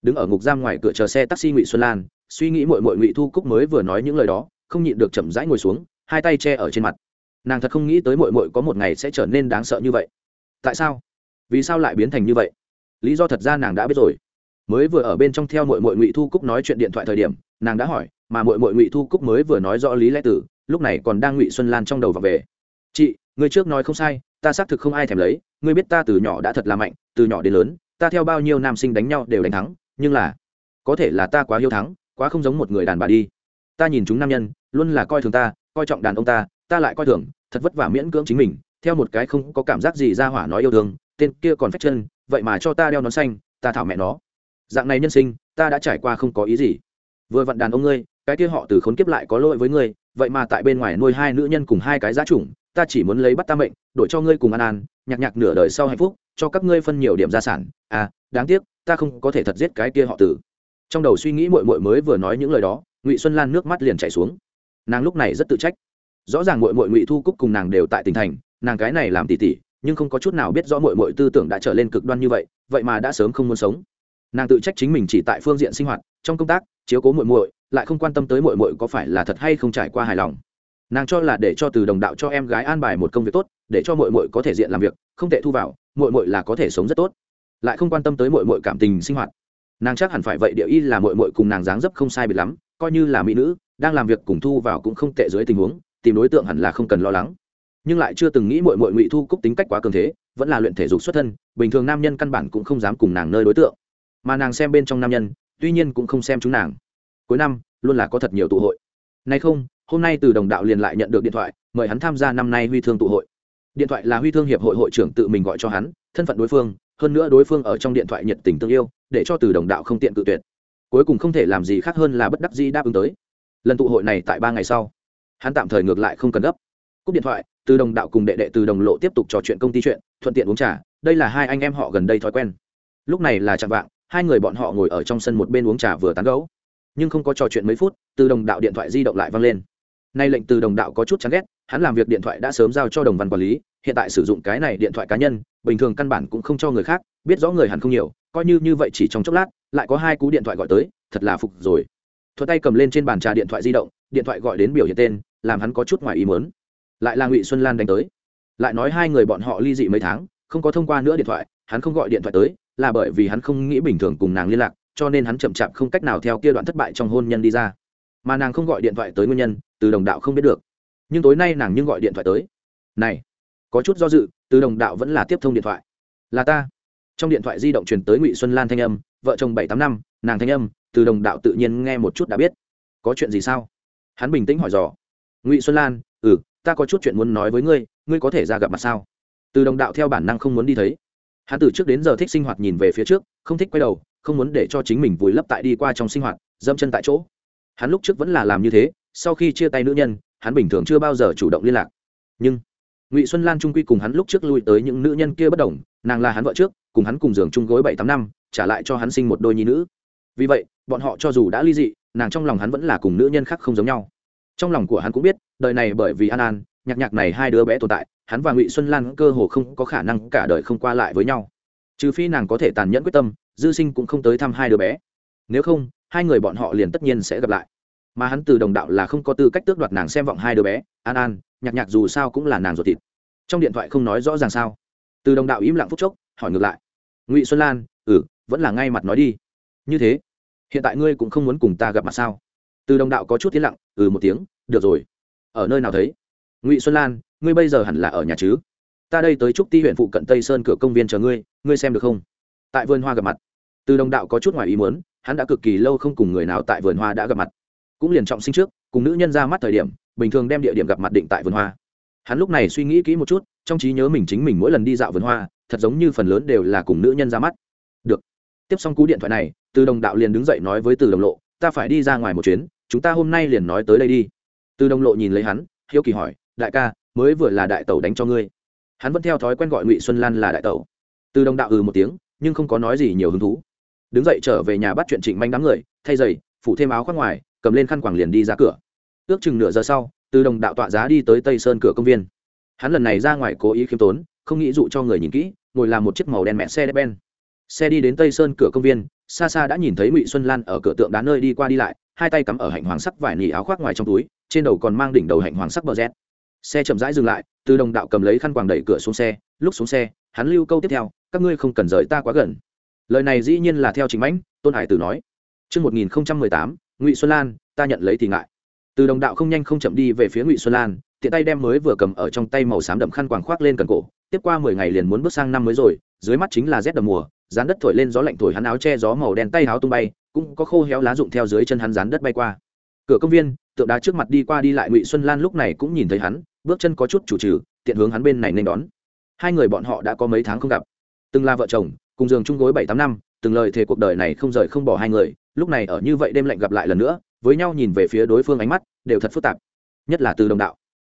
Đứng ở ngục giam ngoài cửa chờ xe taxi Ngụy Xuân Lan, suy nghĩ muội muội Ngụy Thu Cúc mới vừa nói những lời đó, không nhịn được chậm rãi ngồi xuống, hai tay che ở trên mặt. Nàng thật không nghĩ tới mội mội có một ngày sẽ trở nên đáng sợ như vậy. Tại sao? Vì sao lại biến thành như vậy? Lý do thật ra nàng đã biết rồi. Mới vừa ở bên trong theo mội mội ngụy thu cúc nói chuyện điện thoại thời điểm nàng đã hỏi mà mội mội ngụy thu cúc mới vừa nói rõ lý lẽ tử lúc này còn đang ngụy xuân lan trong đầu và về. Chị người trước nói không sai ta xác thực không ai thèm lấy, ngươi biết ta từ nhỏ đã thật là mạnh, từ nhỏ đến lớn, ta theo bao nhiêu nam sinh đánh nhau đều đánh thắng, nhưng là, có thể là ta quá hiếu thắng, quá không giống một người đàn bà đi. Ta nhìn chúng nam nhân, luôn là coi thường ta, coi trọng đàn ông ta ta lại coi thường, thật vất vả miễn cưỡng chính mình, theo một cái không có cảm giác gì ra hỏa nói yêu thương, tên kia còn phách chân, vậy mà cho ta đeo nón xanh, ta thảo mẹ nó. Dạng này nhân sinh, ta đã trải qua không có ý gì. Vừa vặn đàn ông ngươi, cái kia họ từ khốn kiếp lại có lỗi với ngươi, vậy mà tại bên ngoài nuôi hai nữ nhân cùng hai cái giá chủng ta chỉ muốn lấy bắt ta mệnh, đổi cho ngươi cùng an an, nhạc nhạc nửa đời sau hạnh phúc, cho các ngươi phân nhiều điểm gia sản. À đáng tiếc, ta không có thể thật giết cái kia họ tử. Trong đầu suy nghĩ mội mội mới vừa nói những lời đó, ngụy xuân lan nước mắt liền chảy xuống. Nàng lúc này rất tự trách. Rõ ràng mội mội ngụy thu cúc cùng nàng đều tại tỉnh thành, nàng cái này làm tỉ tỉ, nhưng không có chút nào biết rõ mội mội tư tưởng đã trở lên cực đoan như vậy vậy mà đã sớm không muốn sống. Nàng tự trách chính mình chỉ tại phương diện sinh hoạt, trong công tác, chiếu cố mội mội lại không quan tâm tới mội mội có phải là thật hay không trải qua hài lòng nàng cho là để cho từ đồng đạo cho em gái an bài một công việc tốt, để cho mội mội có thể diện làm việc, không tệ thu vào mội mội là có thể sống rất tốt. Lại không quan tâm tới mội mội cảm tình sinh hoạt. Nàng chắc hẳn phải vậy địa y là mội mội cùng nàng dáng dấp không sai biệt lắm, coi như là mỹ nữ, đang làm việc cùng thu vào cũng không tệ dưới tình huống, tìm đối tượng hẳn là không cần lo lắng. Nhưng lại chưa từng nghĩ mội mội ngụy thu cúc tính cách quá cường thế, vẫn là luyện thể dục xuất thân, bình thường nam nhân căn bản cũng không dám cùng nàng nơi đối tượng. Mà nàng xem bên trong nam nhân, tuy nhiên cũng không xem chúng nàng. Cuối năm, luôn là có thật nhiều tụ hội. Nay không hôm nay từ đồng đạo liền lại nhận được điện thoại, mời hắn tham gia năm nay huy thương tụ hội. Điện thoại là huy thương hiệp hội hội trưởng tự mình gọi cho hắn, thân phận đối phương, hơn nữa đối phương ở trong điện thoại nhiệt tình tương yêu, để cho từ đồng đạo không tiện cự tuyệt. Cuối cùng không thể làm gì khác hơn là bất đắc dĩ đáp ứng tới. Lần tụ hội này tại ba ngày sau, hắn tạm thời ngược lại không cần gấp. Cúp điện thoại, từ đồng đạo cùng đệ đệ từ đồng lộ tiếp tục trò chuyện công ty chuyện, thuận tiện uống trà, đây là hai anh em họ gần đây thói quen. Lúc này là chạm vạng, hai người bọn họ ngồi ở trong sân một bên uống trà vừa tán gấu nhưng không có trò chuyện mấy phút, từ đồng đạo điện thoại di động lại văng lên nay lệnh từ đồng đạo có chút chán ghét, hắn làm việc điện thoại đã sớm giao cho đồng văn quản lý, hiện tại sử dụng cái này điện thoại cá nhân, bình thường căn bản cũng không cho người khác, biết rõ người hẳn không nhiều, coi như như vậy chỉ trong chốc lát, lại có hai cú điện thoại gọi tới, thật là phục rồi. Thuật tay cầm lên trên bàn trà điện thoại di động, điện thoại gọi đến biểu hiện tên, làm hắn có chút ngoài ý mớn lại là ngụy xuân lan đánh tới. Lại nói hai người bọn họ ly dị mấy tháng, không có thông qua nữa điện thoại, hắn không gọi điện thoại tới, là bởi vì hắn không nghĩ bình thường cùng nàng liên lạc, cho nên hắn chậm chạp không cách nào theo kia đoạn thất bại trong hôn nhân đi ra mà nàng không gọi điện thoại tới nguyên nhân, từ đồng đạo không biết được. Nhưng tối nay nàng nhưng gọi điện thoại tới. Này, có chút do dự, từ đồng đạo vẫn là tiếp thông điện thoại. Là ta. Trong điện thoại di động truyền tới ngụy xuân lan thanh âm, vợ chồng bảy tám năm, nàng thanh âm, từ đồng đạo tự nhiên nghe một chút đã biết. Có chuyện gì sao? Hắn bình tĩnh hỏi dò. Ngụy xuân lan ừ ta có chút chuyện muốn nói với ngươi ngươi có thể ra gặp mặt sao? Từ đồng đạo theo bản năng không muốn đi thấy. Hắn từ trước đến giờ thích sinh hoạt nhìn về phía trước, không thích quay đầu, không muốn để cho chính mình vùi lấp tại đi qua trong sinh hoạt dâm chân tại chỗ hắn lúc trước vẫn là làm như thế, sau khi chia tay nữ nhân, hắn bình thường chưa bao giờ chủ động liên lạc. Nhưng, ngụy xuân lan trung quy cùng hắn lúc trước lui tới những nữ nhân kia bất đồng, nàng là hắn vợ trước, cùng hắn cùng giường chung gối bảy tám năm, trả lại cho hắn sinh một đôi nhi nữ. Vì vậy, bọn họ cho dù đã ly dị, nàng trong lòng hắn vẫn là cùng nữ nhân khác không giống nhau. Trong lòng của hắn cũng biết, đời này bởi vì an an, nhạc nhạc này hai đứa bé tồn tại, hắn và ngụy xuân lan cơ hồ không có khả năng cả đời không qua lại với nhau. Trừ phi nàng có thể tàn nhẫn quyết tâm, dư sinh cũng không tới thăm hai đứa bé. Nếu không hai người bọn họ liền tất nhiên sẽ gặp lại. Mà hắn từ đồng đạo là không có tư cách tước đoạt nàng xem vọng hai đứa bé, an an, nhạc nhạc dù sao cũng là nàng ruột thịt. Trong điện thoại không nói rõ ràng sao? Từ đồng đạo im lặng phúc chốc, hỏi ngược lại. Ngụy xuân lan ừ vẫn là ngay mặt nói đi. Như thế, hiện tại ngươi cũng không muốn cùng ta gặp mặt sao? Từ đồng đạo có chút tiến lặng ừ một tiếng, được rồi. Ở nơi nào thấy? Ngụy xuân lan, ngươi bây giờ hẳn là ở nhà chứ? Ta đây tới trúc ti huyện phụ cận tây sơn cửa công viên chờ ngươi ngươi xem được không? Tại vườn hoa gặp mặt. Từ đồng đạo có chút ngoài ý muốn hắn đã cực kỳ lâu không cùng người nào tại vườn hoa đã gặp mặt. Cũng liền trọng sinh trước, cùng nữ nhân ra mắt thời điểm, bình thường đem địa điểm gặp mặt định tại vườn hoa. Hắn lúc này suy nghĩ kỹ một chút, trong trí nhớ mình chính mình mỗi lần đi dạo vườn hoa, thật giống như phần lớn đều là cùng nữ nhân ra mắt. Được. Tiếp xong cú điện thoại này, từ đồng đạo liền đứng dậy nói với từ đồng lộ, ta phải đi ra ngoài một chuyến, chúng ta hôm nay liền nói tới đây đi. Từ đồng lộ nhìn lấy hắn, hiếu kỳ hỏi, đại ca, mới vừa là đại tẩu đánh cho ngươi. Hắn vẫn theo thói quen gọi ngụy xuân lan là đại tẩu. Từ đồng đạo ừ một tiếng, nhưng không có nói gì nhiều hứng thú đứng dậy trở về nhà bắt chuyện trịnh manh đám người, thay giày, phủ thêm áo khoác ngoài, cầm lên khăn quàng liền đi ra cửa. Ước chừng nửa giờ sau, từ đồng đạo tọa giá đi tới tây sơn cửa công viên. Hắn lần này ra ngoài cố ý khiêm tốn, không nghĩ dụ cho người nhìn kỹ, ngồi làm một chiếc màu đen mẹ xe đép ben. Xe đi đến tây sơn cửa công viên, xa xa đã nhìn thấy ngụy xuân lan ở cửa tượng đá nơi đi qua đi lại, hai tay cắm ở hạnh hoàng sắc vải nỉ áo khoác ngoài trong túi, trên đầu còn mang đỉnh đầu hạnh hoàng sắc bờ rét xe chậm rãi dừng lại, từ đồng đạo cầm lấy khăn quàng đẩy cửa xuống xe, lúc xuống xe, hắn lưu câu tiếp theo, các ngươi không cần rời ta quá gần lời này dĩ nhiên là theo chính mãnh tôn hải tử nói. Trước 1018, ngụy xuân lan ta nhận lấy thì ngại. Từ đồng đạo không nhanh không chậm đi về phía ngụy xuân lan tiện tay đem mới vừa cầm ở trong tay màu xám đậm khăn quàng khoác lên cần cổ tiếp qua mười ngày liền muốn bước sang năm mới rồi dưới mắt chính là rét đầm mùa rán đất thổi lên gió lạnh thổi hắn áo che gió màu đen tay áo tung bay cũng có khô héo lá rụng theo dưới chân hắn rán đất bay qua. Cửa công viên tượng đá trước mặt đi qua đi lại ngụy xuân lan lúc này cũng nhìn thấy hắn bước chân có chút chủ trừ tiện hướng hắn bên này nên đón. Hai người bọn họ đã có mấy tháng không gặp. Từng là vợ chồng cùng giường chung gối bảy tám năm, từng lời thề cuộc đời này không rời không bỏ hai người, lúc này ở như vậy đêm lạnh gặp lại lần nữa, với nhau nhìn về phía đối phương ánh mắt, đều thật phức tạp. Nhất là từ đồng đạo.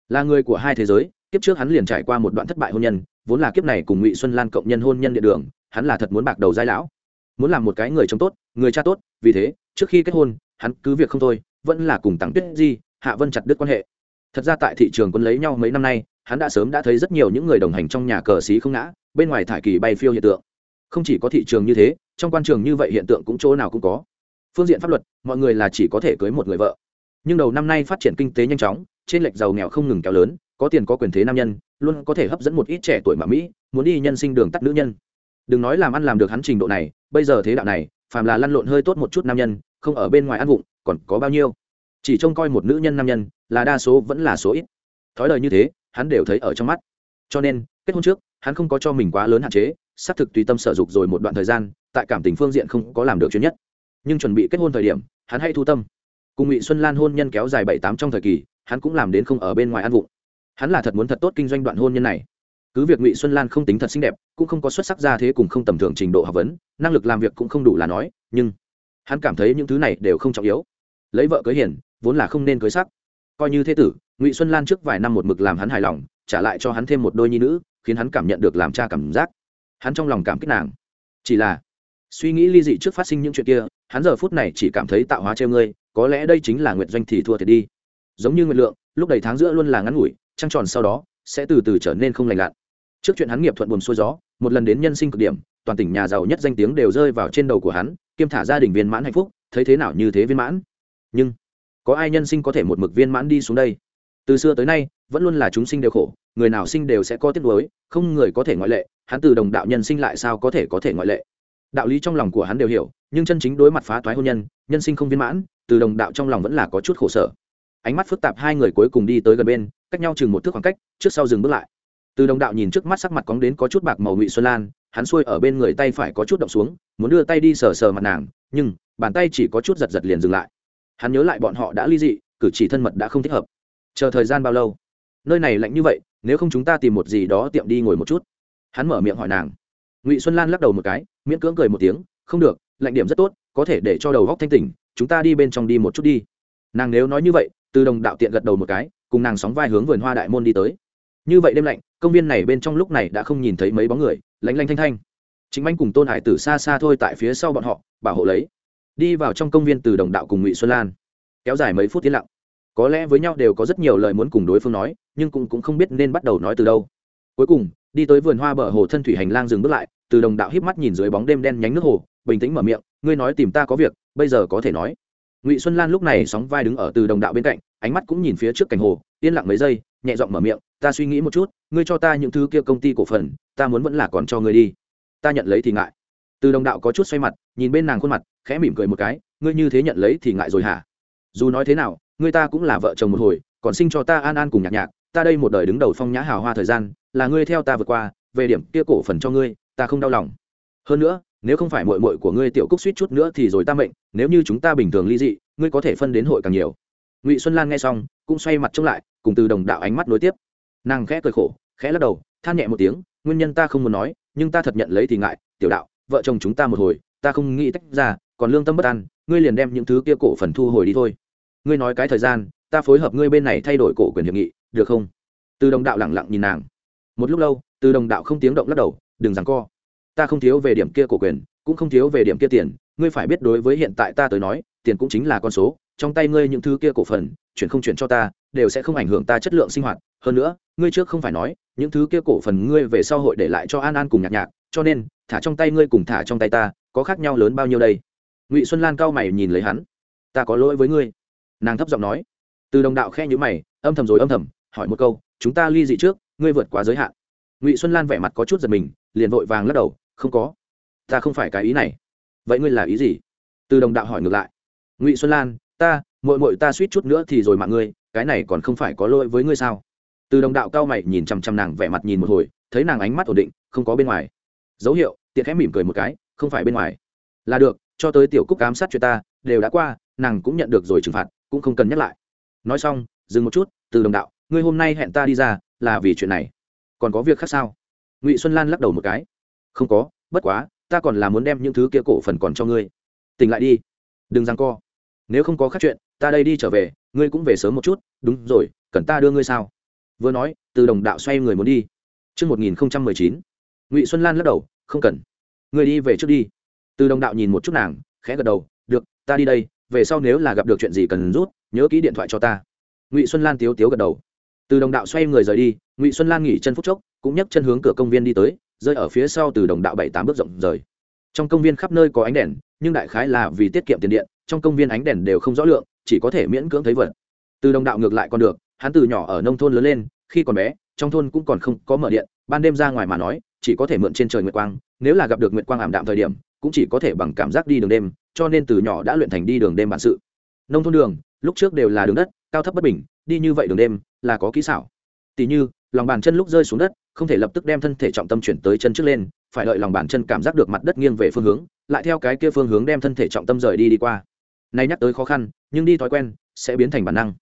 Là người của hai thế giới, kiếp trước hắn liền trải qua một đoạn thất bại hôn nhân, vốn là kiếp này cùng ngụy xuân lan cộng nhân hôn nhân địa đường, hắn là thật muốn bạc đầu giai lão. Muốn làm một cái người chồng tốt, người cha tốt, vì thế, trước khi kết hôn, hắn cứ việc không thôi, vẫn là cùng tặng tuyết di, hạ vân chặt đứt quan hệ. Thật ra tại thị trường quân lấy nhau mấy năm nay, hắn đã sớm đã thấy rất nhiều những người đồng hành trong nhà cờ xí không ngã, bên ngoài thải kỳ bay phiêu hiện tượng không chỉ có thị trường như thế, trong quan trường như vậy hiện tượng cũng chỗ nào cũng có. Phương diện pháp luật, mọi người là chỉ có thể cưới một người vợ. Nhưng đầu năm nay phát triển kinh tế nhanh chóng, trên lệch giàu nghèo không ngừng kéo lớn, có tiền có quyền thế nam nhân, luôn có thể hấp dẫn một ít trẻ tuổi mà mỹ, muốn đi nhân sinh đường tắt nữ nhân. Đừng nói làm ăn làm được hắn trình độ này, bây giờ thế đạo này, phàm là lăn lộn hơi tốt một chút nam nhân, không ở bên ngoài ăn vụng, còn có bao nhiêu? Chỉ trông coi một nữ nhân nam nhân, là đa số vẫn là số ít. Thói lời như thế, hắn đều thấy ở trong mắt. Cho nên, kết hôn trước, hắn không có cho mình quá lớn hạn chế xác thực tùy tâm sở dục rồi một đoạn thời gian, tại cảm tình phương diện không có làm được chuyên nhất. Nhưng chuẩn bị kết hôn thời điểm, hắn hay thu tâm. Cùng ngụy xuân lan hôn nhân kéo dài bảy tám trong thời kỳ, hắn cũng làm đến không ở bên ngoài ăn vụng. Hắn là thật muốn thật tốt kinh doanh đoạn hôn nhân này. Cứ việc ngụy xuân lan không tính thật xinh đẹp, cũng không có xuất sắc ra thế cùng không tầm thường trình độ học vấn, năng lực làm việc cũng không đủ là nói, nhưng hắn cảm thấy những thứ này đều không trọng yếu. Lấy vợ cưới hiền, vốn là không nên cưới sắc. Coi như thế tử, ngụy xuân lan trước vài năm một mực làm hắn hài lòng, trả lại cho hắn thêm một đôi nhi nữ, khiến hắn cảm nhận được làm cha cảm giác hắn trong lòng cảm kích nàng. Chỉ là, suy nghĩ ly dị trước phát sinh những chuyện kia, hắn giờ phút này chỉ cảm thấy tạo hóa treo ngươi, có lẽ đây chính là nguyện doanh thì thua thiệt đi. Giống như nguyện lượng, lúc đầy tháng giữa luôn là ngắn ngủi, trăng tròn sau đó, sẽ từ từ trở nên không lành lặn. Trước chuyện hắn nghiệp thuận buồn xuôi gió, một lần đến nhân sinh cực điểm, toàn tỉnh nhà giàu nhất danh tiếng đều rơi vào trên đầu của hắn, kiêm thả gia đình viên mãn hạnh phúc, thấy thế nào như thế viên mãn. Nhưng, có ai nhân sinh có thể một mực viên mãn đi xuống đây? Từ xưa tới nay, vẫn luôn là chúng sinh đều khổ người nào sinh đều sẽ có tiếc nuối, không người có thể ngoại lệ, hắn từ đồng đạo nhân sinh lại sao có thể có thể ngoại lệ? Đạo lý trong lòng của hắn đều hiểu, nhưng chân chính đối mặt phá toái hôn nhân nhân sinh không viên mãn, từ đồng đạo trong lòng vẫn là có chút khổ sở. Ánh mắt phức tạp hai người cuối cùng đi tới gần bên, cách nhau chừng một thước khoảng cách, trước sau dừng bước lại. Từ đồng đạo nhìn trước mắt sắc mặt cóng đến có chút bạc màu ngụy xuân lan, hắn xuôi ở bên người tay phải có chút động xuống, muốn đưa tay đi sờ sờ mặt nàng, nhưng, bàn tay chỉ có chút giật giật liền dừng lại. Hắn nhớ lại bọn họ đã ly dị, cử chỉ thân mật đã không thích hợp. Chờ thời gian bao lâu? Nơi này lạnh như vậy nếu không chúng ta tìm một gì đó tiệm đi ngồi một chút. Hắn mở miệng hỏi nàng. Ngụy xuân lan lắc đầu một cái, miễn cưỡng cười một tiếng, không được, lạnh điểm rất tốt, có thể để cho đầu góc thanh tỉnh, chúng ta đi bên trong đi một chút đi. Nàng nếu nói như vậy, từ đồng đạo tiện gật đầu một cái, cùng nàng sóng vai hướng vườn hoa đại môn đi tới. Như vậy đêm lạnh, công viên này bên trong lúc này đã không nhìn thấy mấy bóng người lánh lanh thanh thanh. Chính anh cùng tôn hải tử xa xa thôi tại phía sau bọn họ, bảo hộ lấy. Đi vào trong công viên từ đồng đạo cùng ngụy xuân lan. Kéo dài mấy phút tiến lặng. Có lẽ với nhau đều có rất nhiều lời muốn cùng đối phương nói nhưng cũng, cũng không biết nên bắt đầu nói từ đâu. Cuối cùng đi tới vườn hoa bờ hồ thân thủy hành lang dừng bước lại từ đồng đạo híp mắt nhìn dưới bóng đêm đen nhánh nước hồ bình tĩnh mở miệng ngươi nói tìm ta có việc bây giờ có thể nói. Ngụy xuân lan lúc này sóng vai đứng ở từ đồng đạo bên cạnh ánh mắt cũng nhìn phía trước cảnh hồ yên lặng mấy giây nhẹ giọng mở miệng ta suy nghĩ một chút ngươi cho ta những thứ kia công ty cổ phần ta muốn vẫn là còn cho ngươi đi. Ta nhận lấy thì ngại. Từ đồng đạo có chút xoay mặt nhìn bên nàng khuôn mặt khẽ mỉm cười một cái ngươi như thế nhận lấy thì ngại rồi hả? Dù nói thế nào ngươi ta cũng là vợ chồng một hồi còn sinh cho ta an an cùng nhạc nhạc ta đây một đời đứng đầu phong nhã hào hoa thời gian, là ngươi theo ta vượt qua, về điểm kia cổ phần cho ngươi, ta không đau lòng. Hơn nữa, nếu không phải mội mội của ngươi tiểu cúc suýt chút nữa thì rồi ta mệnh, nếu như chúng ta bình thường ly dị, ngươi có thể phân đến hội càng nhiều. Ngụy xuân lan nghe xong, cũng xoay mặt trông lại, cùng từ đồng đạo ánh mắt nối tiếp. Nàng khẽ cười khổ, khẽ lắc đầu, than nhẹ một tiếng, nguyên nhân ta không muốn nói, nhưng ta thật nhận lấy thì ngại, tiểu đạo, vợ chồng chúng ta một hồi, ta không nghĩ tách ra, còn lương tâm bất an, ngươi liền đem những thứ kia cổ phần thu hồi đi thôi. Ngươi nói cái thời gian, ta phối hợp ngươi bên này thay đổi cổ quyền hiệp nghị được không? Từ đồng đạo lẳng lặng nhìn nàng. Một lúc lâu, từ đồng đạo không tiếng động lắc đầu, đừng rằng co. Ta không thiếu về điểm kia cổ quyền, cũng không thiếu về điểm kia tiền. Ngươi phải biết đối với hiện tại ta tới nói, tiền cũng chính là con số. Trong tay ngươi những thứ kia cổ phần, chuyển không chuyển cho ta, đều sẽ không ảnh hưởng ta chất lượng sinh hoạt. Hơn nữa, ngươi trước không phải nói, những thứ kia cổ phần ngươi về sau hội để lại cho an an cùng nhạc nhạc, cho nên, thả trong tay ngươi cùng thả trong tay ta, có khác nhau lớn bao nhiêu đây? Ngụy xuân lan cao mày nhìn lấy hắn. Ta có lỗi với ngươi. Nàng thấp giọng nói. Từ đồng đạo khe nhữ mày, âm thầm rồi âm thầm hỏi một câu, chúng ta ly dị trước, ngươi vượt quá giới hạn. Ngụy xuân lan vẻ mặt có chút giật mình, liền vội vàng lắc đầu, không có. Ta không phải cái ý này. Vậy ngươi là ý gì? Từ đồng đạo hỏi ngược lại. Ngụy xuân lan, ta mội mội ta suýt chút nữa thì rồi mạng ngươi, cái này còn không phải có lỗi với ngươi sao? Từ đồng đạo cao mày nhìn chằm chằm nàng vẻ mặt nhìn một hồi, thấy nàng ánh mắt ổn định, không có bên ngoài. Dấu hiệu, tiện khẽ mỉm cười một cái, không phải bên ngoài. Là được, cho tới tiểu cúc cám sát chuyện ta, đều đã qua, nàng cũng nhận được rồi trừng phạt, cũng không cần nhắc lại. Nói xong, dừng một chút, từ đồng đạo ngươi hôm nay hẹn ta đi ra là vì chuyện này. Còn có việc khác sao? Ngụy xuân lan lắc đầu một cái. Không có bất quá ta còn là muốn đem những thứ kia cổ phần còn cho ngươi. Tỉnh lại đi. Đừng răng co. Nếu không có khác chuyện ta đây đi trở về ngươi cũng về sớm một chút. Đúng rồi cần ta đưa ngươi sao? Vừa nói từ đồng đạo xoay người muốn đi. Trước 1019, ngụy xuân lan lắc đầu không cần. Ngươi đi về trước đi. Từ đồng đạo nhìn một chút nàng khẽ gật đầu. Được ta đi đây về sau nếu là gặp được chuyện gì cần rút nhớ ký điện thoại cho ta. Ngụy xuân lan tiếu tiếu gật đầu từ đồng đạo xoay người rời đi, ngụy xuân lan nghỉ chân phút chốc, cũng nhấc chân hướng cửa công viên đi tới, rơi ở phía sau từ đồng đạo bảy tám bước rộng rời. Trong công viên khắp nơi có ánh đèn, nhưng đại khái là vì tiết kiệm tiền điện, trong công viên ánh đèn đều không rõ lượng, chỉ có thể miễn cưỡng thấy vật. Từ đồng đạo ngược lại còn được, hắn từ nhỏ ở nông thôn lớn lên, khi còn bé, trong thôn cũng còn không có mở điện, ban đêm ra ngoài mà nói, chỉ có thể mượn trên trời nguyệt quang, nếu là gặp được nguyệt quang ảm đạm thời điểm, cũng chỉ có thể bằng cảm giác đi đường đêm, cho nên từ nhỏ đã luyện thành đi đường đêm bản sự. Nông thôn đường, lúc trước đều là đường đất cao thấp bất bình, đi như vậy đường đêm, là có kỹ xảo. Tỉ như, lòng bàn chân lúc rơi xuống đất, không thể lập tức đem thân thể trọng tâm chuyển tới chân trước lên, phải đợi lòng bàn chân cảm giác được mặt đất nghiêng về phương hướng, lại theo cái kia phương hướng đem thân thể trọng tâm rời đi đi qua. Nay nhắc tới khó khăn, nhưng đi thói quen, sẽ biến thành bản năng.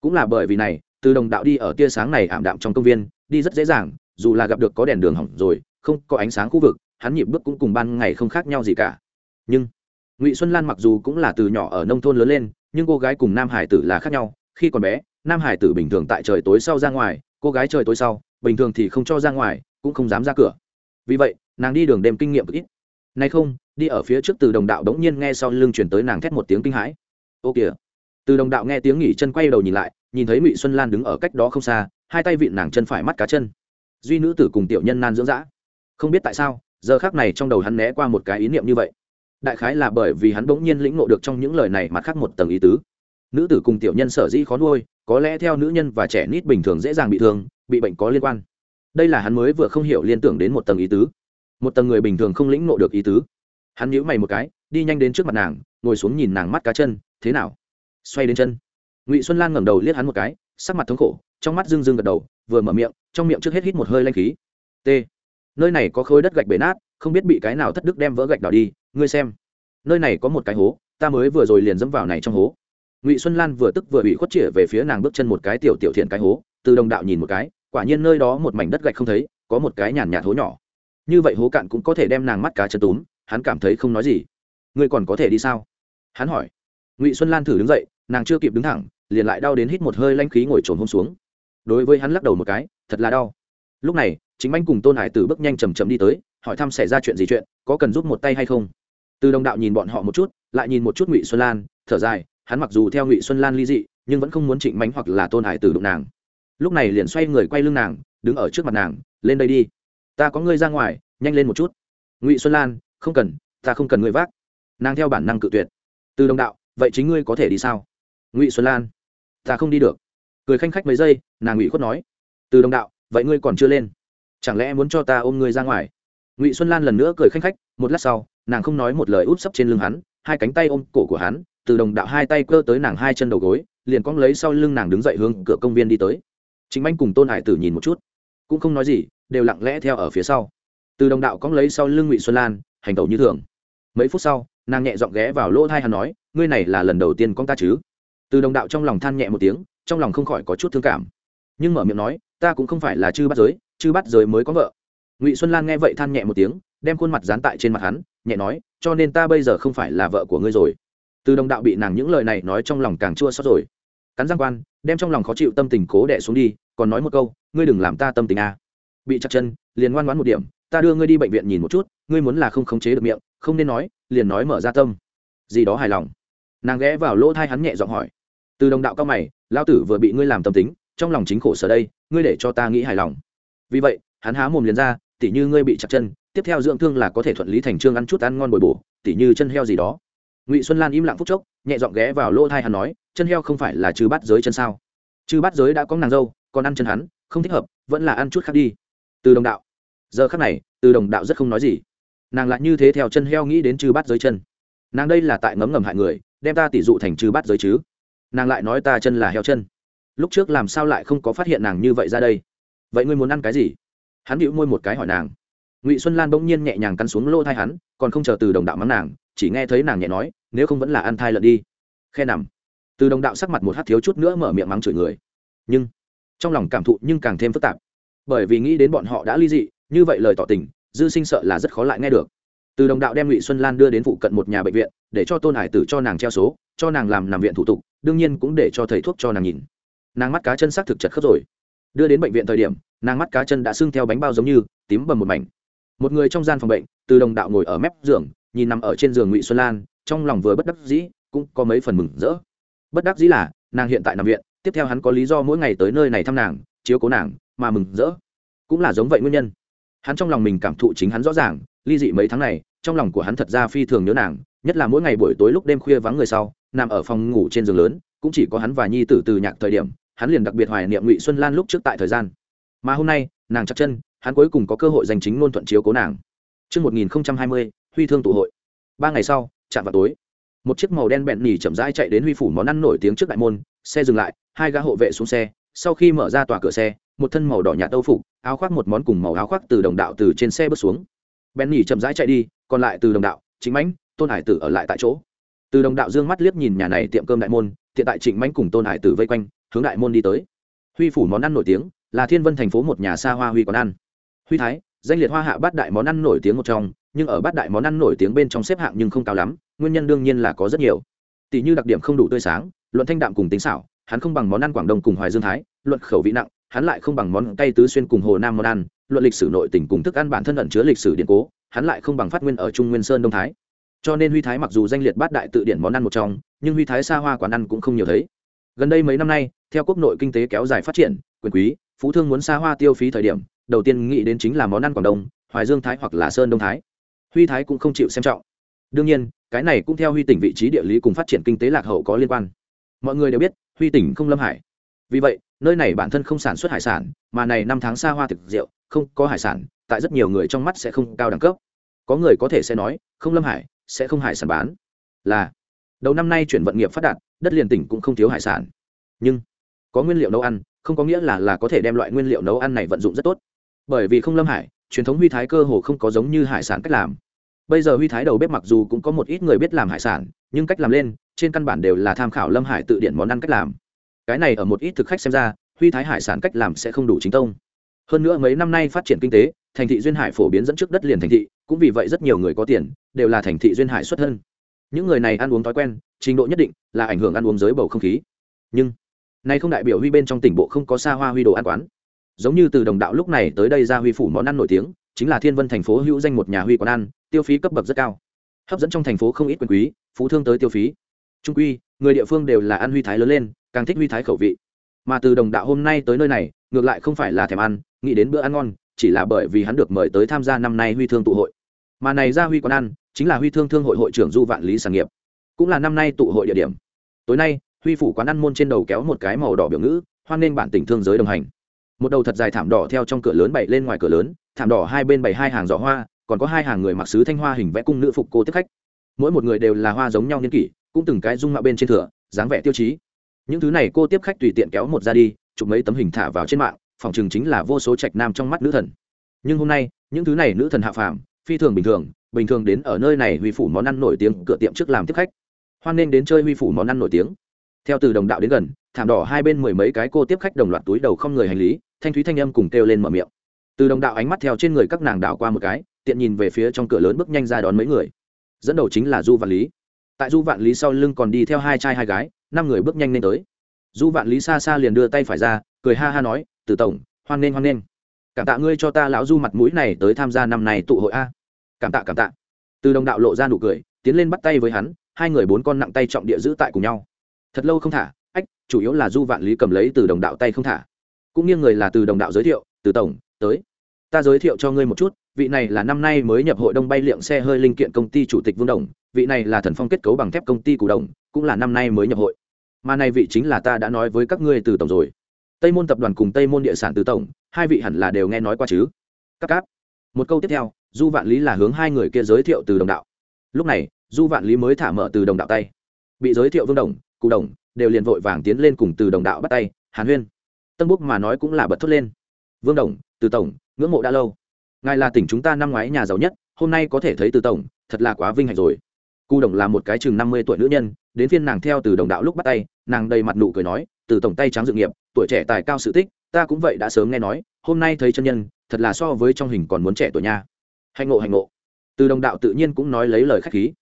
Cũng là bởi vì này, từ đồng đạo đi ở tia sáng này ảm đạm trong công viên, đi rất dễ dàng, dù là gặp được có đèn đường hỏng rồi, không có ánh sáng khu vực, hắn nhịp bước cũng cùng ban ngày không khác nhau gì cả. Nhưng, ngụy xuân lan mặc dù cũng là từ nhỏ ở nông thôn lớn lên, nhưng cô gái cùng nam hải tử là khác nhau khi còn bé, nam hải tử bình thường tại trời tối sau ra ngoài, cô gái trời tối sau, bình thường thì không cho ra ngoài, cũng không dám ra cửa. Vì vậy, nàng đi đường đêm kinh nghiệm cực ít. Nay không, đi ở phía trước từ đồng đạo đống nhiên nghe sau lưng chuyển tới nàng thét một tiếng kinh hãi. Ô kìa. Từ đồng đạo nghe tiếng nghỉ chân quay đầu nhìn lại, nhìn thấy ngụy xuân lan đứng ở cách đó không xa, hai tay vịn nàng chân phải mắt cá chân. Duy nữ tử cùng tiểu nhân nan dưỡng dã. Không biết tại sao, giờ khác này trong đầu hắn né qua một cái ý niệm như vậy. Đại khái là bởi vì hắn bỗng nhiên lĩnh ngộ được trong những lời này mặt khác một tầng ý tứ nữ tử cùng tiểu nhân sở dĩ khó nuôi, có lẽ theo nữ nhân và trẻ nít bình thường dễ dàng bị thương, bị bệnh có liên quan. Đây là hắn mới vừa không hiểu liên tưởng đến một tầng ý tứ. Một tầng người bình thường không lĩnh ngộ được ý tứ. Hắn nhíu mày một cái, đi nhanh đến trước mặt nàng, ngồi xuống nhìn nàng mắt cá chân, thế nào? Xoay đến chân. Ngụy xuân lan ngẩng đầu liếc hắn một cái, sắc mặt thống khổ, trong mắt rưng rưng gật đầu, vừa mở miệng, trong miệng trước hết hít một hơi lanh khí. T, nơi này có khối đất gạch bể nát, không biết bị cái nào thất đức đem vỡ gạch đào đi, ngươi xem. Nơi này có một cái hố, ta mới vừa rồi liền dẫm vào này trong hố ngụy xuân lan vừa tức vừa bị khuất chĩa về phía nàng bước chân một cái tiểu tiểu thiện cái hố từ đồng đạo nhìn một cái quả nhiên nơi đó một mảnh đất gạch không thấy có một cái nhàn nhạt hố nhỏ như vậy hố cạn cũng có thể đem nàng mắt cá chân túm hắn cảm thấy không nói gì ngươi còn có thể đi sao hắn hỏi ngụy xuân lan thử đứng dậy nàng chưa kịp đứng thẳng liền lại đau đến hít một hơi lanh khí ngồi trồn hôm xuống đối với hắn lắc đầu một cái thật là đau lúc này chính anh cùng tôn hải tử bước nhanh chầm chầm đi tới hỏi thăm xảy ra chuyện gì chuyện có cần giúp một tay hay không từ đồng đạo nhìn bọn họ một chút lại nhìn một chút ngụy xuân lan thở dài hắn mặc dù theo ngụy xuân lan ly dị, nhưng vẫn không muốn trịnh mánh hoặc là tôn hải tử đụng nàng. Lúc này liền xoay người quay lưng nàng, đứng ở trước mặt nàng, lên đây đi. Ta có ngươi ra ngoài, nhanh lên một chút. Ngụy xuân lan, không cần, ta không cần ngươi vác. Nàng theo bản năng cự tuyệt. Từ đồng đạo, vậy chính ngươi có thể đi sao? Ngụy xuân lan, ta không đi được. Cười khanh khách mấy giây, nàng ngụy khuất nói. Từ đồng đạo, vậy ngươi còn chưa lên. Chẳng lẽ muốn cho ta ôm ngươi ra ngoài? Ngụy xuân lan lần nữa cười khanh khách, một lát sau, nàng không nói một lời úp sấp trên lưng hắn, hai cánh tay ôm cổ của hắn từ đồng đạo hai tay cơ tới nàng hai chân đầu gối, liền cong lấy sau lưng nàng đứng dậy hướng cửa công viên đi tới. Chính anh cùng tôn hải tử nhìn một chút, cũng không nói gì, đều lặng lẽ theo ở phía sau. Từ đồng đạo cong lấy sau lưng ngụy xuân lan, hành tẩu như thường. Mấy phút sau, nàng nhẹ dọn ghé vào lỗ thai hắn nói, ngươi này là lần đầu tiên con ta chứ? Từ đồng đạo trong lòng than nhẹ một tiếng, trong lòng không khỏi có chút thương cảm. Nhưng mở miệng nói, ta cũng không phải là chư bắt giới, chư bắt giới mới có vợ. Ngụy xuân lan nghe vậy than nhẹ một tiếng, đem khuôn mặt dán tại trên mặt hắn, nhẹ nói, cho nên ta bây giờ không phải là vợ của ngươi rồi từ đồng đạo bị nàng những lời này nói trong lòng càng chua xót rồi. Cắn giang quan, đem trong lòng khó chịu tâm tình cố đẻ xuống đi, còn nói một câu, ngươi đừng làm ta tâm tình a. À. bị chặt chân, liền ngoan ngoãn một điểm, ta đưa ngươi đi bệnh viện nhìn một chút, ngươi muốn là không khống chế được miệng, không nên nói, liền nói mở ra tâm. Gì đó hài lòng. Nàng ghé vào lỗ thai hắn nhẹ giọng hỏi. Từ đồng đạo cao mày lao tử vừa bị ngươi làm tâm tính, trong lòng chính khổ sở đây, ngươi để cho ta nghĩ hài lòng. Vì vậy, hắn há mồm liền ra, tỉ như ngươi bị chặt chân, tiếp theo dưỡng thương là có thể thuận lý thành trương ăn chút ăn ngon bồi bổ, tỉ như chân heo gì đó ngụy xuân lan im lặng phút chốc, nhẹ dọn ghé vào lỗ thai hắn nói, chân heo không phải là chư bắt giới chân sao? Chư bắt giới đã có nàng dâu, còn ăn chân hắn, không thích hợp, vẫn là ăn chút khác đi. Từ đồng đạo. Giờ khác này, từ đồng đạo rất không nói gì. Nàng lại như thế theo chân heo nghĩ đến chư bắt giới chân. Nàng đây là tại ngấm ngầm hại người, đem ta tỷ dụ thành chư bắt giới chứ? Nàng lại nói ta chân là heo chân. Lúc trước làm sao lại không có phát hiện nàng như vậy ra đây? Vậy ngươi muốn ăn cái gì? Hắn bịu môi một cái hỏi nàng. Ngụy xuân lan bỗng nhiên nhẹ nhàng cắn xuống lô thai hắn, còn không chờ từ đồng đạo mắng nàng chỉ nghe thấy nàng nhẹ nói, nếu không vẫn là ăn thai lợn đi. Khe nằm. Từ đồng đạo sắc mặt một hát thiếu chút nữa mở miệng mắng chửi người. Nhưng, trong lòng cảm thụ nhưng càng thêm phức tạp. Bởi vì nghĩ đến bọn họ đã ly dị, như vậy lời tỏ tình, dư sinh sợ là rất khó lại nghe được. Từ đồng đạo đem ngụy xuân lan đưa đến phụ cận một nhà bệnh viện, để cho tôn hải tử cho nàng treo số, cho nàng làm nằm viện thủ tục, đương nhiên cũng để cho thầy thuốc cho nàng nhìn. Nàng mắt cá chân xác thực chật khớp rồi. Đưa đến bệnh viện thời điểm, nàng mắt cá chân đã sưng theo bánh bao giống như, tím bầm một mảnh. Một người trong gian phòng bệnh, từ đồng đạo ngồi ở mép giường nhìn nằm ở trên giường ngụy xuân lan trong lòng vừa bất đắc dĩ cũng có mấy phần mừng rỡ bất đắc dĩ là nàng hiện tại nằm viện tiếp theo hắn có lý do mỗi ngày tới nơi này thăm nàng chiếu cố nàng mà mừng rỡ cũng là giống vậy nguyên nhân hắn trong lòng mình cảm thụ chính hắn rõ ràng ly dị mấy tháng này trong lòng của hắn thật ra phi thường nhớ nàng nhất là mỗi ngày buổi tối lúc đêm khuya vắng người sau nằm ở phòng ngủ trên giường lớn cũng chỉ có hắn và nhi tử từ nhạc thời điểm hắn liền đặc biệt hoài niệm ngụy xuân lan lúc trước tại thời gian mà hôm nay nàng chắc chân hắn cuối cùng có cơ hội giành chính ngôn thuận chiếu cố nàng Trước 1020, Huy Thương tụ hội. Ba ngày sau, chạm vào tối. Một chiếc màu đen bẹn nỉ chậm rãi chạy đến Huy phủ món ăn nổi tiếng trước đại môn, xe dừng lại, hai gã hộ vệ xuống xe, sau khi mở ra tòa cửa xe, một thân màu đỏ nhạt âu phục, áo khoác một món cùng màu áo khoác từ đồng đạo từ trên xe bước xuống. Bẹn nỉ chậm rãi chạy đi, còn lại từ đồng đạo, chính mãnh, Tôn Hải Tử ở lại tại chỗ. Từ đồng đạo dương mắt liếc nhìn nhà này tiệm cơm đại môn, hiện tại Trịnh Mãnh cùng Tôn Hải Tử vây quanh, hướng đại môn đi tới. Huy phủ món ăn nổi tiếng, là Thiên Vân thành phố một nhà xa hoa huy quán ăn huy thái danh liệt hoa hạ bát đại món ăn nổi tiếng một trong, nhưng ở bát đại món ăn nổi tiếng bên trong xếp hạng nhưng không cao lắm, nguyên nhân đương nhiên là có rất nhiều. Tỷ như đặc điểm không đủ tươi sáng, luận thanh đạm cùng tính xảo, hắn không bằng món ăn quảng đông cùng hoài dương thái, luận khẩu vị nặng, hắn lại không bằng món cay tứ xuyên cùng hồ nam món ăn, luận lịch sử nội tỉnh cùng thức ăn bản thân ẩn chứa lịch sử điện cố, hắn lại không bằng phát nguyên ở trung nguyên sơn đông thái. Cho nên huy thái mặc dù danh liệt bát đại tự điển món ăn một trong, nhưng huy thái xa hoa quán ăn cũng không nhiều thấy. Gần đây mấy năm nay, theo quốc nội kinh tế kéo dài phát triển, quyền quý, phú thương muốn xa hoa tiêu phí thời điểm đầu tiên nghĩ đến chính là món ăn quảng đông, hoài dương thái hoặc là sơn đông thái. Huy thái cũng không chịu xem trọng. Đương nhiên, cái này cũng theo huy tỉnh vị trí địa lý cùng phát triển kinh tế lạc hậu có liên quan. Mọi người đều biết, huy tỉnh không lâm hải. Vì vậy, nơi này bản thân không sản xuất hải sản, mà này năm tháng xa hoa thực rượu, không có hải sản, tại rất nhiều người trong mắt sẽ không cao đẳng cấp. Có người có thể sẽ nói, không lâm hải, sẽ không hải sản bán. Là, đầu năm nay chuyển vận nghiệp phát đạt, đất liền tỉnh cũng không thiếu hải sản. Nhưng, có nguyên liệu nấu ăn, không có nghĩa là là có thể đem loại nguyên liệu nấu ăn này vận dụng rất tốt bởi vì không lâm hải, truyền thống huy thái cơ hồ không có giống như hải sản cách làm. Bây giờ huy thái đầu bếp mặc dù cũng có một ít người biết làm hải sản, nhưng cách làm lên, trên căn bản đều là tham khảo lâm hải tự điển món ăn cách làm. Cái này ở một ít thực khách xem ra, huy thái hải sản cách làm sẽ không đủ chính tông. Hơn nữa mấy năm nay phát triển kinh tế, thành thị duyên hải phổ biến dẫn trước đất liền thành thị, cũng vì vậy rất nhiều người có tiền, đều là thành thị duyên hải xuất thân. Những người này ăn uống thói quen, trình độ nhất định là ảnh hưởng ăn uống giới bầu không khí. Nhưng, nay không đại biểu huy bên trong tỉnh bộ không có xa hoa huy đồ ăn quán giống như từ đồng đạo lúc này tới đây ra huy phủ món ăn nổi tiếng, chính là thiên vân thành phố hữu danh một nhà huy quán ăn, tiêu phí cấp bậc rất cao. Hấp dẫn trong thành phố không ít quyền quý, phú thương tới tiêu phí. Trung quy, người địa phương đều là ăn huy thái lớn lên, càng thích huy thái khẩu vị. Mà từ đồng đạo hôm nay tới nơi này, ngược lại không phải là thèm ăn, nghĩ đến bữa ăn ngon, chỉ là bởi vì hắn được mời tới tham gia năm nay huy thương tụ hội. Mà này ra huy quán ăn, chính là huy thương thương hội hội trưởng du vạn lý sản nghiệp. Cũng là năm nay tụ hội địa điểm. Tối nay, huy phủ quán ăn môn trên đầu kéo một cái màu đỏ biểu ngữ, hoan nghênh bản tỉnh thương giới đồng hành một đầu thật dài thảm đỏ theo trong cửa lớn bày lên ngoài cửa lớn, thảm đỏ hai bên bày hai hàng giỏ hoa, còn có hai hàng người mặc sứ thanh hoa hình vẽ cung nữ phục cô tiếp khách. Mỗi một người đều là hoa giống nhau niên kỷ, cũng từng cái dung mạo bên trên thửa dáng vẻ tiêu chí. Những thứ này cô tiếp khách tùy tiện kéo một ra đi, chụp mấy tấm hình thả vào trên mạng, phòng chừng chính là vô số trạch nam trong mắt nữ thần. Nhưng hôm nay, những thứ này nữ thần hạ phàm, phi thường bình thường bình thường đến ở nơi này huy phủ món ăn nổi tiếng cửa tiệm trước làm tiếp khách. Hoan nên đến chơi huy phủ món ăn nổi tiếng. Theo từ đồng đạo đến gần thảm đỏ hai bên mười mấy cái cô tiếp khách đồng loạt túi đầu không người hành lý, thanh thúy thanh âm cùng kêu lên mở miệng. Từ đồng đạo ánh mắt theo trên người các nàng đảo qua một cái, tiện nhìn về phía trong cửa lớn bước nhanh ra đón mấy người. Dẫn đầu chính là du vạn lý. Tại du vạn lý sau lưng còn đi theo hai trai hai gái, năm người bước nhanh lên tới. Du vạn lý xa xa liền đưa tay phải ra, cười ha ha nói từ tổng, hoan nghênh hoan nghênh. Cảm tạ ngươi cho ta lão du mặt mũi này tới tham gia năm này tụ hội a. Cảm tạ cảm tạ. Từ đồng đạo lộ ra nụ cười, tiến lên bắt tay với hắn, hai người bốn con nặng tay trọng địa giữ tại cùng nhau. Thật lâu không thả ách, chủ yếu là du vạn lý cầm lấy từ đồng đạo tay không thả. Cũng như người là từ đồng đạo giới thiệu, từ tổng, tới. Ta giới thiệu cho ngươi một chút, vị này là năm nay mới nhập hội đông bay liệng xe hơi linh kiện công ty chủ tịch vương đồng, vị này là thần phong kết cấu bằng thép công ty cụ đồng, cũng là năm nay mới nhập hội. Mà này vị chính là ta đã nói với các ngươi từ tổng rồi. Tây môn tập đoàn cùng tây môn địa sản từ tổng, hai vị hẳn là đều nghe nói qua chứ? Các cáp. Một câu tiếp theo du vạn lý là hướng hai người kia giới thiệu từ đồng đạo. Lúc này du vạn lý mới thả mở từ đồng đạo tay. Bị giới thiệu vương đồng, cụ đồng đều liền vội vàng tiến lên cùng từ đồng đạo bắt tay, hàn huyên. Tân búc mà nói cũng là bật thốt lên. Vương đồng, từ tổng, ngưỡng mộ đã lâu. Ngài là tỉnh chúng ta năm ngoái nhà giàu nhất, hôm nay có thể thấy từ tổng, thật là quá vinh hạnh rồi. Cụ đồng là một cái chừng năm mươi tuổi nữ nhân, đến phiên nàng theo từ đồng đạo lúc bắt tay, nàng đầy mặt nụ cười nói, từ tổng tay trắng dự nghiệp, tuổi trẻ tài cao sự tích, ta cũng vậy đã sớm nghe nói, hôm nay thấy chân nhân, thật là so với trong hình còn muốn trẻ tuổi nha. Hạnh ngộ hạnh ngộ. Từ đồng đạo tự nhiên cũng nói lấy lời khách khí.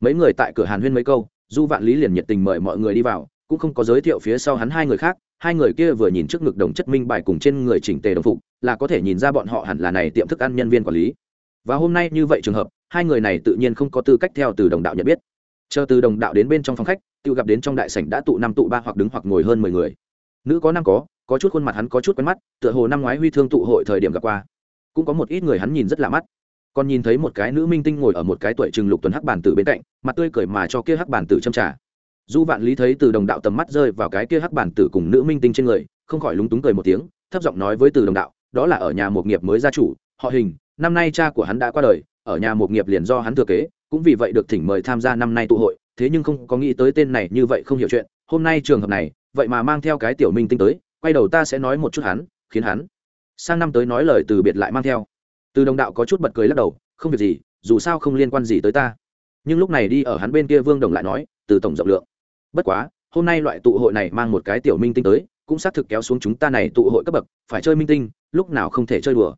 Mấy người tại cửa hàn huyên mấy câu, du vạn lý liền nhiệt tình mời mọi người đi vào cũng không có giới thiệu phía sau hắn hai người khác, hai người kia vừa nhìn trước ngực đồng chất minh bài cùng trên người chỉnh tề đồng phục, là có thể nhìn ra bọn họ hẳn là này tiệm thức ăn nhân viên quản lý. Và hôm nay như vậy trường hợp, hai người này tự nhiên không có tư cách theo từ đồng đạo nhận biết. Chờ từ đồng đạo đến bên trong phòng khách tự gặp đến trong đại sảnh đã tụ năm tụ ba hoặc đứng hoặc ngồi hơn mười người. Nữ có năm có có chút khuôn mặt hắn có chút quen mắt, tựa hồ năm ngoái huy thương tụ hội thời điểm gặp qua. Cũng có một ít người hắn nhìn rất lạ mắt. Còn nhìn thấy một cái nữ minh tinh ngồi ở một cái tuổi trừng lục tuần hắc bản tử bên cạnh, mặt tươi cười mà cho kia hắc bản tử châm trả du vạn lý thấy từ đồng đạo tầm mắt rơi vào cái kia hắc bản tử cùng nữ minh tinh trên người, không khỏi lúng túng cười một tiếng, thấp giọng nói với từ đồng đạo, đó là ở nhà một nghiệp mới gia chủ, họ hình, năm nay cha của hắn đã qua đời, ở nhà một nghiệp liền do hắn thừa kế, cũng vì vậy được thỉnh mời tham gia năm nay tụ hội, thế nhưng không có nghĩ tới tên này như vậy không hiểu chuyện, hôm nay trường hợp này, vậy mà mang theo cái tiểu minh tinh tới, quay đầu ta sẽ nói một chút hắn, khiến hắn sang năm tới nói lời từ biệt lại mang theo. Từ đồng đạo có chút bật cười lắc đầu, không việc gì, dù sao không liên quan gì tới ta. Nhưng lúc này đi ở hắn bên kia vương đồng lại nói, từ tổng rộng lượng bất quá hôm nay loại tụ hội này mang một cái tiểu minh tinh tới cũng xác thực kéo xuống chúng ta này tụ hội cấp bậc phải chơi minh tinh lúc nào không thể chơi đùa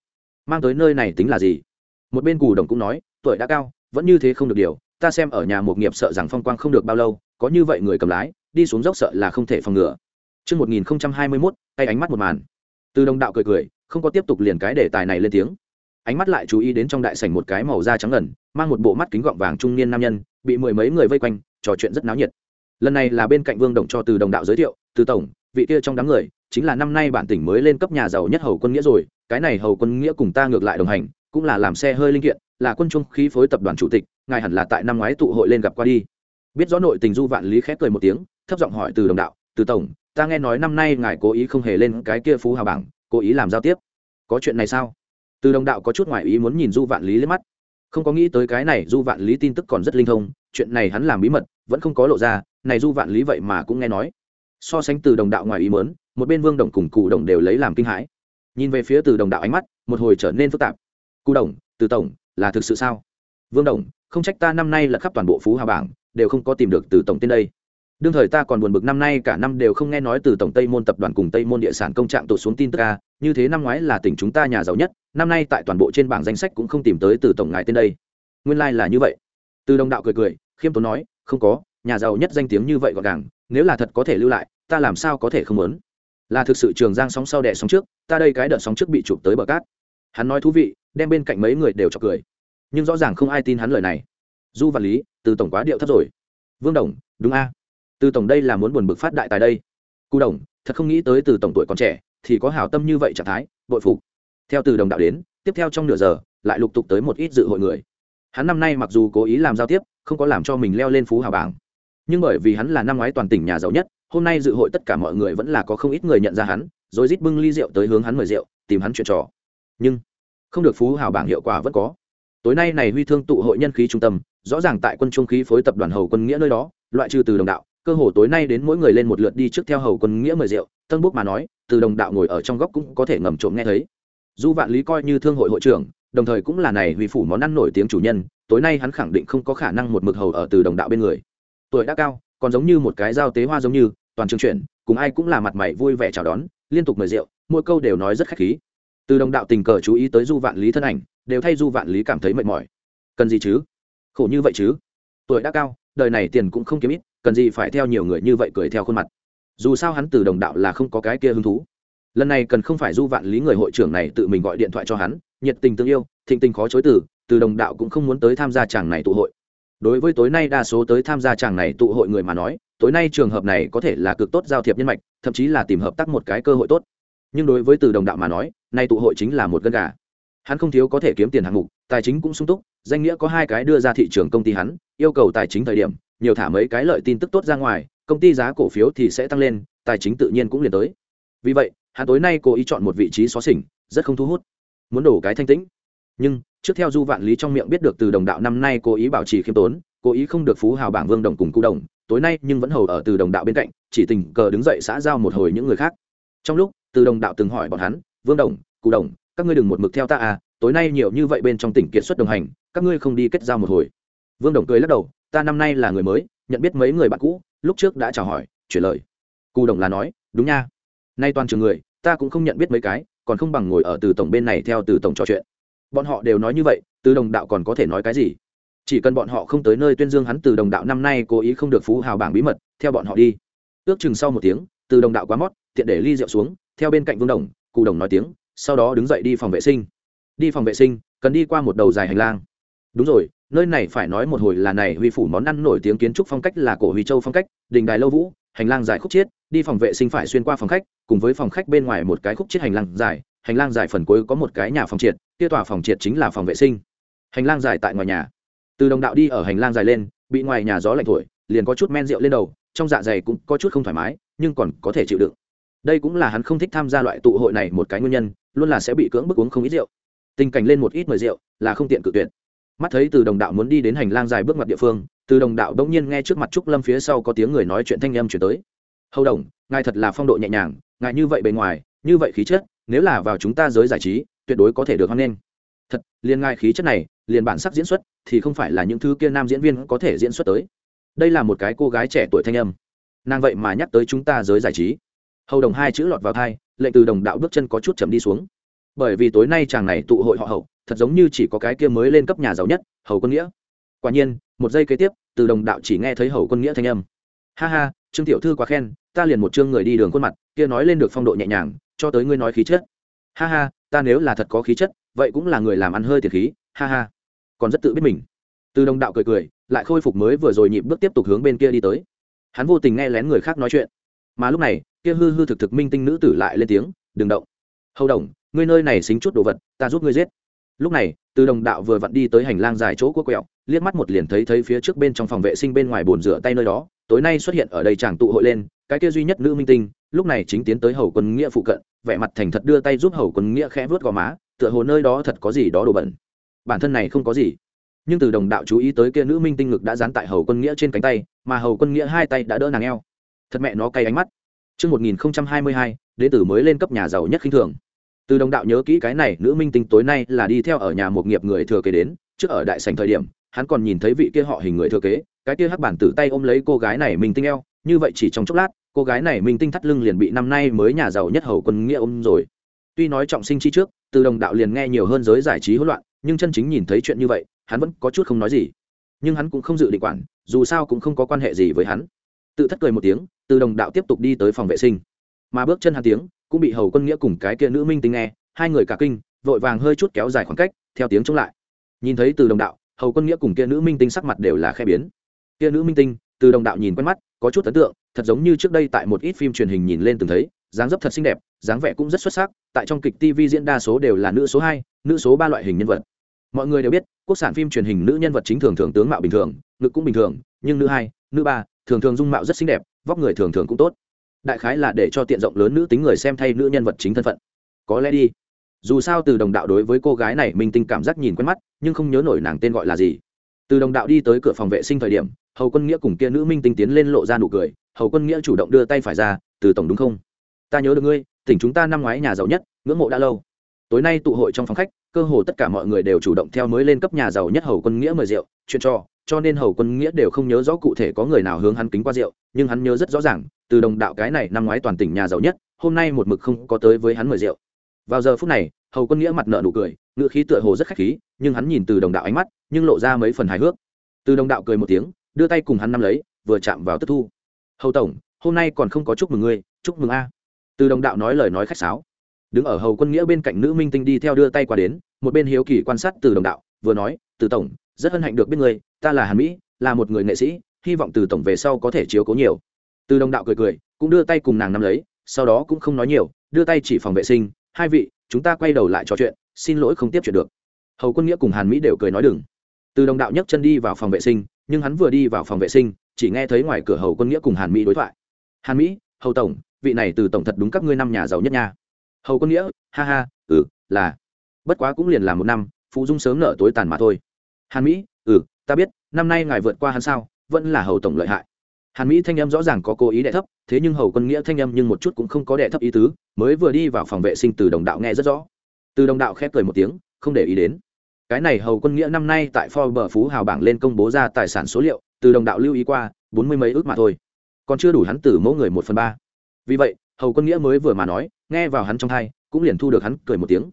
mang tới nơi này tính là gì một bên cù đồng cũng nói tuổi đã cao vẫn như thế không được điều ta xem ở nhà một nghiệp sợ rằng phong quang không được bao lâu có như vậy người cầm lái đi xuống dốc sợ là không thể phòng ngừa Trước 1021, tay ánh mắt một màn. Từ đồng đạo cười cười, không có tiếp tục liền cái đề tài này lên tiếng. Ánh mắt lại chú ý đến trong đại sảnh một cái màu da trắng ngần, mang một bộ mắt kính gọng vàng trung niên nam nhân, bị mười mấy người vây quanh, trò chuyện rất náo nhiệt. Lần này là bên cạnh Vương Đồng cho từ đồng đạo giới thiệu, từ tổng, vị kia trong đám người, chính là năm nay bản tỉnh mới lên cấp nhà giàu nhất hầu quân nghĩa rồi, cái này hầu quân nghĩa cùng ta ngược lại đồng hành, cũng là làm xe hơi linh kiện, là quân trung khí phối tập đoàn chủ tịch, ngài hẳn là tại năm ngoái tụ hội lên gặp qua đi. Biết rõ nội tình Du Vạn Lý khép cười một tiếng, thấp giọng hỏi từ đồng đạo, từ tổng, ta nghe nói năm nay ngài cố ý không hề lên cái kia phú hào bảng cố ý làm giao tiếp. Có chuyện này sao? Từ đồng đạo có chút ngoại ý muốn nhìn du vạn lý lên mắt. Không có nghĩ tới cái này du vạn lý tin tức còn rất linh thông chuyện này hắn làm bí mật vẫn không có lộ ra này du vạn lý vậy mà cũng nghe nói. So sánh từ đồng đạo ngoài ý muốn, một bên vương đồng cùng cụ đồng đều lấy làm kinh hãi. Nhìn về phía từ đồng đạo ánh mắt, một hồi trở nên phức tạp. Cụ đồng, từ tổng, là thực sự sao? Vương đồng, không trách ta năm nay là khắp toàn bộ phú hà bảng, đều không có tìm được từ tổng tên đây. Đương thời ta còn buồn bực năm nay cả năm đều không nghe nói từ tổng tây môn tập đoàn cùng tây môn địa sản công trạng tụt xuống tin tức ca như thế năm ngoái là tỉnh chúng ta nhà giàu nhất, năm nay tại toàn bộ trên bảng danh sách cũng không tìm tới từ tổng ngài tên đây. Nguyên lai、like、là như vậy. Từ đồng đạo cười cười, khiêm tốn nói, không có nhà giàu nhất danh tiếng như vậy gọn gàng, nếu là thật có thể lưu lại, ta làm sao có thể không muốn? Là thực sự trường giang sóng sau đẻ sóng trước, ta đây cái đợt sóng trước bị chụp tới bờ cát. Hắn nói thú vị, đem bên cạnh mấy người đều chọc cười. Nhưng rõ ràng không ai tin hắn lời này. Du và lý, từ tổng quá điệu thấp rồi. Vương đồng, đúng a. Từ tổng đây là muốn buồn bực phát đại tài đây. Cụ đồng, thật không nghĩ tới từ tổng tuổi còn trẻ, thì có hảo tâm như vậy trạng thái, bội phục. Theo từ đồng đạo đến, tiếp theo trong nửa giờ, lại lục tục tới một ít dự hội người. Hắn năm nay mặc dù cố ý làm giao tiếp, không có làm cho mình leo lên phú hào bảng nhưng bởi vì hắn là năm ngoái toàn tỉnh nhà giàu nhất, hôm nay dự hội tất cả mọi người vẫn là có không ít người nhận ra hắn, rồi rít bưng ly rượu tới hướng hắn mời rượu, tìm hắn chuyện trò. Nhưng, không được phú hào bảng hiệu quả vẫn có. Tối nay này huy thương tụ hội nhân khí trung tâm, rõ ràng tại quân trung khí phối tập đoàn hầu quân nghĩa nơi đó, loại trừ từ đồng đạo, cơ hồ tối nay đến mỗi người lên một lượt đi trước theo hầu quân nghĩa mời rượu, tân búc mà nói, từ đồng đạo ngồi ở trong góc cũng có thể ngầm trộm nghe thấy. Du vạn lý coi như thương hội hội trưởng, đồng thời cũng là này huy phủ món ăn nổi tiếng chủ nhân, tối nay hắn khẳng định không có khả năng một mực hầu ở từ đồng đạo bên người tuổi đã cao, còn giống như một cái dao tế hoa giống như, toàn trường chuyển, cùng ai cũng là mặt mày vui vẻ chào đón, liên tục mời rượu, mỗi câu đều nói rất khách khí. Từ đồng đạo tình cờ chú ý tới du vạn lý thân ảnh, đều thay du vạn lý cảm thấy mệt mỏi. Cần gì chứ? Khổ như vậy chứ? Tuổi đã cao, đời này tiền cũng không kiếm ít, cần gì phải theo nhiều người như vậy cười theo khuôn mặt. Dù sao hắn từ đồng đạo là không có cái kia hứng thú. Lần này cần không phải du vạn lý người hội trưởng này tự mình gọi điện thoại cho hắn, nhiệt tình tương yêu, thịnh tình khó chối từ từ đồng đạo cũng không muốn tới tham gia chàng này tụ hội đối với tối nay đa số tới tham gia chàng này tụ hội người mà nói, tối nay trường hợp này có thể là cực tốt giao thiệp nhân mạch, thậm chí là tìm hợp tác một cái cơ hội tốt. Nhưng đối với từ đồng đạo mà nói, nay tụ hội chính là một gân gà. Hắn không thiếu có thể kiếm tiền hạng mục, tài chính cũng sung túc, danh nghĩa có hai cái đưa ra thị trường công ty hắn, yêu cầu tài chính thời điểm, nhiều thả mấy cái lợi tin tức tốt ra ngoài, công ty giá cổ phiếu thì sẽ tăng lên, tài chính tự nhiên cũng liền tới. Vì vậy, hắn tối nay cố ý chọn một vị trí xó xỉnh, rất không thu hút. Muốn đổ cái thanh tĩnh. Nhưng trước theo du vạn lý trong miệng biết được từ đồng đạo năm nay cố ý bảo trì khiêm tốn, cố ý không được phú hào bảng vương đồng cùng cụ đồng, tối nay nhưng vẫn hầu ở từ đồng đạo bên cạnh, chỉ tình cờ đứng dậy xã giao một hồi những người khác. Trong lúc, từ đồng đạo từng hỏi bọn hắn, vương đồng, cụ đồng, các ngươi đừng một mực theo ta à tối nay nhiều như vậy bên trong tỉnh kiệt xuất đồng hành, các ngươi không đi kết giao một hồi. Vương đồng cười lắc đầu, ta năm nay là người mới, nhận biết mấy người bạn cũ, lúc trước đã chào hỏi, chuyển lời. Cụ đồng là nói, đúng nha. Nay toàn trường người, ta cũng không nhận biết mấy cái, còn không bằng ngồi ở từ tổng bên này theo từ tổng trò chuyện bọn họ đều nói như vậy, từ đồng đạo còn có thể nói cái gì? Chỉ cần bọn họ không tới nơi tuyên dương hắn, từ đồng đạo năm nay cố ý không được phú hào bảng bí mật, theo bọn họ đi. Ước chừng sau một tiếng, từ đồng đạo quá mót, tiện để ly rượu xuống, theo bên cạnh vương đồng, cụ đồng nói tiếng, sau đó đứng dậy đi phòng vệ sinh. Đi phòng vệ sinh, cần đi qua một đầu dài hành lang. Đúng rồi, nơi này phải nói một hồi là này huy phủ món ăn nổi tiếng kiến trúc phong cách là cổ huy châu phong cách, đình đài lâu vũ, hành lang dài khúc chiết, đi phòng vệ sinh phải xuyên qua phòng khách, cùng với phòng khách bên ngoài một cái khúc chiết hành lang dài, hành lang dài phần cuối có một cái nhà phòng triệt kia tòa phòng triệt chính là phòng vệ sinh. Hành lang dài tại ngoài nhà. Từ đồng đạo đi ở hành lang dài lên, bị ngoài nhà gió lạnh thổi, liền có chút men rượu lên đầu, trong dạ dày cũng có chút không thoải mái, nhưng còn có thể chịu đựng. Đây cũng là hắn không thích tham gia loại tụ hội này một cái nguyên nhân, luôn là sẽ bị cưỡng bức uống không ít rượu. Tình cảnh lên một ít mời rượu, là không tiện cự tuyệt. Mắt thấy từ đồng đạo muốn đi đến hành lang dài bước mặt địa phương, từ đồng đạo đông nhiên nghe trước mặt trúc lâm phía sau có tiếng người nói chuyện thanh âm chuyển tới. Hầu đồng, ngài thật là phong độ nhẹ nhàng, ngài như vậy bề ngoài, như vậy khí chất, nếu là vào chúng ta giới giải trí tuyệt đối có thể được hoan nghênh. Thật, liền ngai khí chất này, liền bản sắc diễn xuất, thì không phải là những thứ kia nam diễn viên có thể diễn xuất tới. Đây là một cái cô gái trẻ tuổi thanh âm. Nàng vậy mà nhắc tới chúng ta giới giải trí. Hầu đồng hai chữ lọt vào thai, lệnh từ đồng đạo bước chân có chút chậm đi xuống. Bởi vì tối nay chàng này tụ hội họ hậu, thật giống như chỉ có cái kia mới lên cấp nhà giàu nhất, hầu quân nghĩa. Quả nhiên, một giây kế tiếp, từ đồng đạo chỉ nghe thấy hầu quân nghĩa thanh âm. Ha ha, trương tiểu thư quá khen, ta liền một chương người đi đường khuôn mặt, kia nói lên được phong độ nhẹ nhàng, cho tới ngươi nói khí chất. Ha ha ta nếu là thật có khí chất, vậy cũng là người làm ăn hơi tiệt khí, ha ha. Còn rất tự biết mình. Từ đồng đạo cười cười, lại khôi phục mới vừa rồi nhịp bước tiếp tục hướng bên kia đi tới. Hắn vô tình nghe lén người khác nói chuyện. Mà lúc này, kia hư hư thực thực minh tinh nữ tử lại lên tiếng, đừng động. Hầu đồng, ngươi nơi này xính chút đồ vật, ta giúp ngươi giết. Lúc này, từ đồng đạo vừa vặn đi tới hành lang dài chỗ của quẹo, liếc mắt một liền thấy thấy phía trước bên trong phòng vệ sinh bên ngoài bồn rửa tay nơi đó tối nay xuất hiện ở đây chàng tụ hội lên cái kia duy nhất nữ minh tinh lúc này chính tiến tới hầu quân nghĩa phụ cận vẻ mặt thành thật đưa tay giúp hầu quân nghĩa khẽ vớt gò má tựa hồ nơi đó thật có gì đó đồ bẩn. Bản thân này không có gì. Nhưng từ đồng đạo chú ý tới kia nữ minh tinh ngực đã dán tại hầu quân nghĩa trên cánh tay mà hầu quân nghĩa hai tay đã đỡ nàng eo. Thật mẹ nó cay ánh mắt. Trước 1022, đến từ mới lên cấp nhà giàu nhất khinh thường. Từ đồng đạo nhớ kỹ cái này nữ minh tinh tối nay là đi theo ở nhà một nghiệp người thừa kế đến trước ở đại sảnh thời điểm hắn còn nhìn thấy vị kia họ hình người thừa kế, cái kia hắc bản tử tay ôm lấy cô gái này minh tinh eo, như vậy chỉ trong chốc lát, cô gái này minh tinh thắt lưng liền bị năm nay mới nhà giàu nhất hầu quân nghĩa ôm rồi. Tuy nói trọng sinh chi trước, từ đồng đạo liền nghe nhiều hơn giới giải trí hỗn loạn, nhưng chân chính nhìn thấy chuyện như vậy, hắn vẫn có chút không nói gì. Nhưng hắn cũng không dự định quản, dù sao cũng không có quan hệ gì với hắn. Tự thất cười một tiếng, từ đồng đạo tiếp tục đi tới phòng vệ sinh. Mà bước chân hắn tiếng, cũng bị hầu quân nghĩa cùng cái kia nữ minh tinh nghe, hai người cả kinh, vội vàng hơi chút kéo dài khoảng cách, theo tiếng chống lại. Nhìn thấy từ đồng đạo hầu quân nghĩa cùng kia nữ minh tinh sắc mặt đều là khe biến. Kia nữ minh tinh, từ đồng đạo nhìn quen mắt, có chút ấn tượng, thật giống như trước đây tại một ít phim truyền hình nhìn lên từng thấy, dáng dấp thật xinh đẹp, dáng vẻ cũng rất xuất sắc, tại trong kịch tv diễn đa số đều là nữ số hai, nữ số ba loại hình nhân vật. Mọi người đều biết, quốc sản phim truyền hình nữ nhân vật chính thường thường tướng mạo bình thường, ngực cũng bình thường, nhưng nữ hai, nữ ba, thường thường dung mạo rất xinh đẹp, vóc người thường thường cũng tốt. Đại khái là để cho tiện rộng lớn nữ tính người xem thay nữ nhân vật chính thân phận. Có lẽ đi dù sao từ đồng đạo đối với cô gái này minh tinh cảm giác nhìn quen mắt, nhưng không nhớ nổi nàng tên gọi là gì. Từ đồng đạo đi tới cửa phòng vệ sinh thời điểm, hầu quân nghĩa cùng kia nữ minh tinh tiến lên lộ ra nụ cười, hầu quân nghĩa chủ động đưa tay phải ra, từ tổng đúng không? Ta nhớ được ngươi, tỉnh chúng ta năm ngoái nhà giàu nhất, ngưỡng mộ đã lâu. Tối nay tụ hội trong phòng khách, cơ hồ tất cả mọi người đều chủ động theo mới lên cấp nhà giàu nhất hầu quân nghĩa mời rượu, chuyện cho cho nên hầu quân nghĩa đều không nhớ rõ cụ thể có người nào hướng hắn kính qua rượu, nhưng hắn nhớ rất rõ ràng, từ đồng đạo cái này năm ngoái toàn tỉnh nhà giàu nhất, hôm nay một mực không có tới với hắn mời rượu vào giờ phút này, hầu quân nghĩa mặt nợ nụ cười ngựa khí tựa hồ rất khách khí, nhưng hắn nhìn từ đồng đạo ánh mắt, nhưng lộ ra mấy phần hài hước. Từ đồng đạo cười một tiếng, đưa tay cùng hắn nắm lấy, vừa chạm vào tức thu. Hầu tổng, hôm nay còn không có chúc mừng ngươi, chúc mừng a. Từ đồng đạo nói lời nói khách sáo. Đứng ở hầu quân nghĩa bên cạnh nữ minh tinh đi theo đưa tay qua đến, một bên hiếu kỳ quan sát từ đồng đạo, vừa nói, từ tổng, rất hân hạnh được biết ngươi, ta là hàn mỹ, là một người nghệ sĩ, hy vọng từ tổng về sau có thể chiếu cố nhiều. Từ đồng đạo cười cười, cũng đưa tay cùng nàng nắm lấy, sau đó cũng không nói nhiều, đưa tay chỉ phòng vệ sinh hai vị, chúng ta quay đầu lại trò chuyện, xin lỗi không tiếp chuyện được. Hầu quân nghĩa cùng hàn mỹ đều cười nói đừng. Từ đồng đạo nhấc chân đi vào phòng vệ sinh, nhưng hắn vừa đi vào phòng vệ sinh, chỉ nghe thấy ngoài cửa hầu quân nghĩa cùng hàn mỹ đối thoại. Hàn mỹ, hầu tổng, vị này từ tổng thật đúng các ngươi năm nhà giàu nhất nha. Hầu quân nghĩa, ha ha ừ là. Bất quá cũng liền là một năm phụ dung sớm nở tối tàn mà thôi. Hàn mỹ ừ ta biết, năm nay ngài vượt qua hắn sao, vẫn là hầu tổng lợi hại hàn mỹ thanh âm rõ ràng có cố ý đệ thấp, thế nhưng hầu quân nghĩa thanh âm nhưng một chút cũng không có đệ thấp ý tứ, mới vừa đi vào phòng vệ sinh từ đồng đạo nghe rất rõ. Từ đồng đạo khép cười một tiếng, không để ý đến. Cái này hầu quân nghĩa năm nay tại Forbes phú hào bảng lên công bố ra tài sản số liệu, từ đồng đạo lưu ý qua, bốn mươi mấy ước mà thôi. Còn chưa đủ hắn từ mỗi người một phần ba. Vì vậy, hầu quân nghĩa mới vừa mà nói, nghe vào hắn trong thai cũng liền thu được hắn cười một tiếng.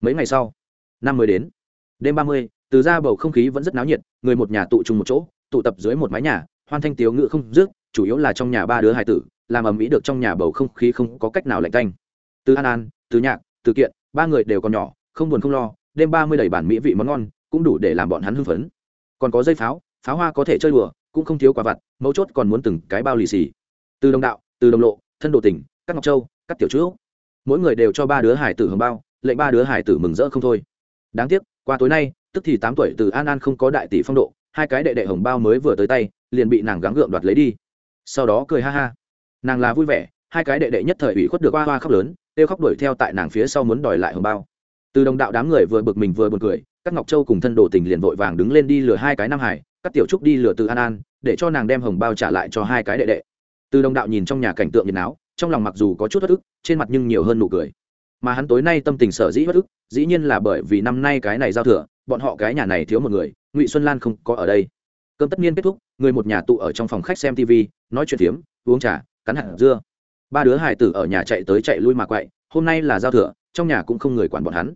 Mấy ngày sau, năm mới đến. Đêm ba mươi, từ ra bầu không khí vẫn rất náo nhiệt, người một nhà tụ chung một chỗ, tụ tập dưới một mái nhà hoan thanh tiếu ngự không dứt, chủ yếu là trong nhà ba đứa hài tử, làm ầm ĩ được trong nhà bầu không khí không có cách nào lạnh tanh. Từ an an, từ nhạc, từ kiện, ba người đều còn nhỏ, không buồn không lo, đêm ba mươi đầy bản mỹ vị món ngon, cũng đủ để làm bọn hắn hưng phấn. Còn có dây pháo pháo hoa có thể chơi đùa, cũng không thiếu quả vặt, mấu chốt còn muốn từng cái bao lì xì. Từ đồng đạo, từ đồng lộ, thân đồ tỉnh các ngọc châu các tiểu chữ mỗi người đều cho ba đứa hải tử hồng bao, lệnh ba đứa hải tử mừng rỡ không thôi. Đáng tiếc, qua tối nay, tức thì tám tuổi từ an an không có đại tỷ phong độ, hai cái đệ đệ hồng bao mới vừa tới tay liền bị nàng gắng gượng đoạt lấy đi. Sau đó cười ha ha. Nàng là vui vẻ, hai cái đệ đệ nhất thời ủy khuất được hoa hoa khóc lớn têu khóc đuổi theo tại nàng phía sau muốn đòi lại hồng bao. Từ đồng đạo đám người vừa bực mình vừa buồn cười, các ngọc châu cùng thân đồ tình liền vội vàng đứng lên đi lừa hai cái nam hải, các tiểu trúc đi lừa từ an an, để cho nàng đem hồng bao trả lại cho hai cái đệ đệ. Từ đồng đạo nhìn trong nhà cảnh tượng nhiệt áo trong lòng mặc dù có chút bất ức, trên mặt nhưng nhiều hơn nụ cười. Mà hắn tối nay tâm tình sở dĩ bất ức, dĩ nhiên là bởi vì năm nay cái này giao thừa, bọn họ cái nhà này thiếu một người, ngụy xuân lan không có ở đây cơm tất nhiên kết thúc, người một nhà tụ ở trong phòng khách xem tv nói chuyện tiếm uống trà, cắn hạt dưa. Ba đứa hải tử ở nhà chạy tới chạy lui mà quậy, hôm nay là giao thừa, trong nhà cũng không người quản bọn hắn.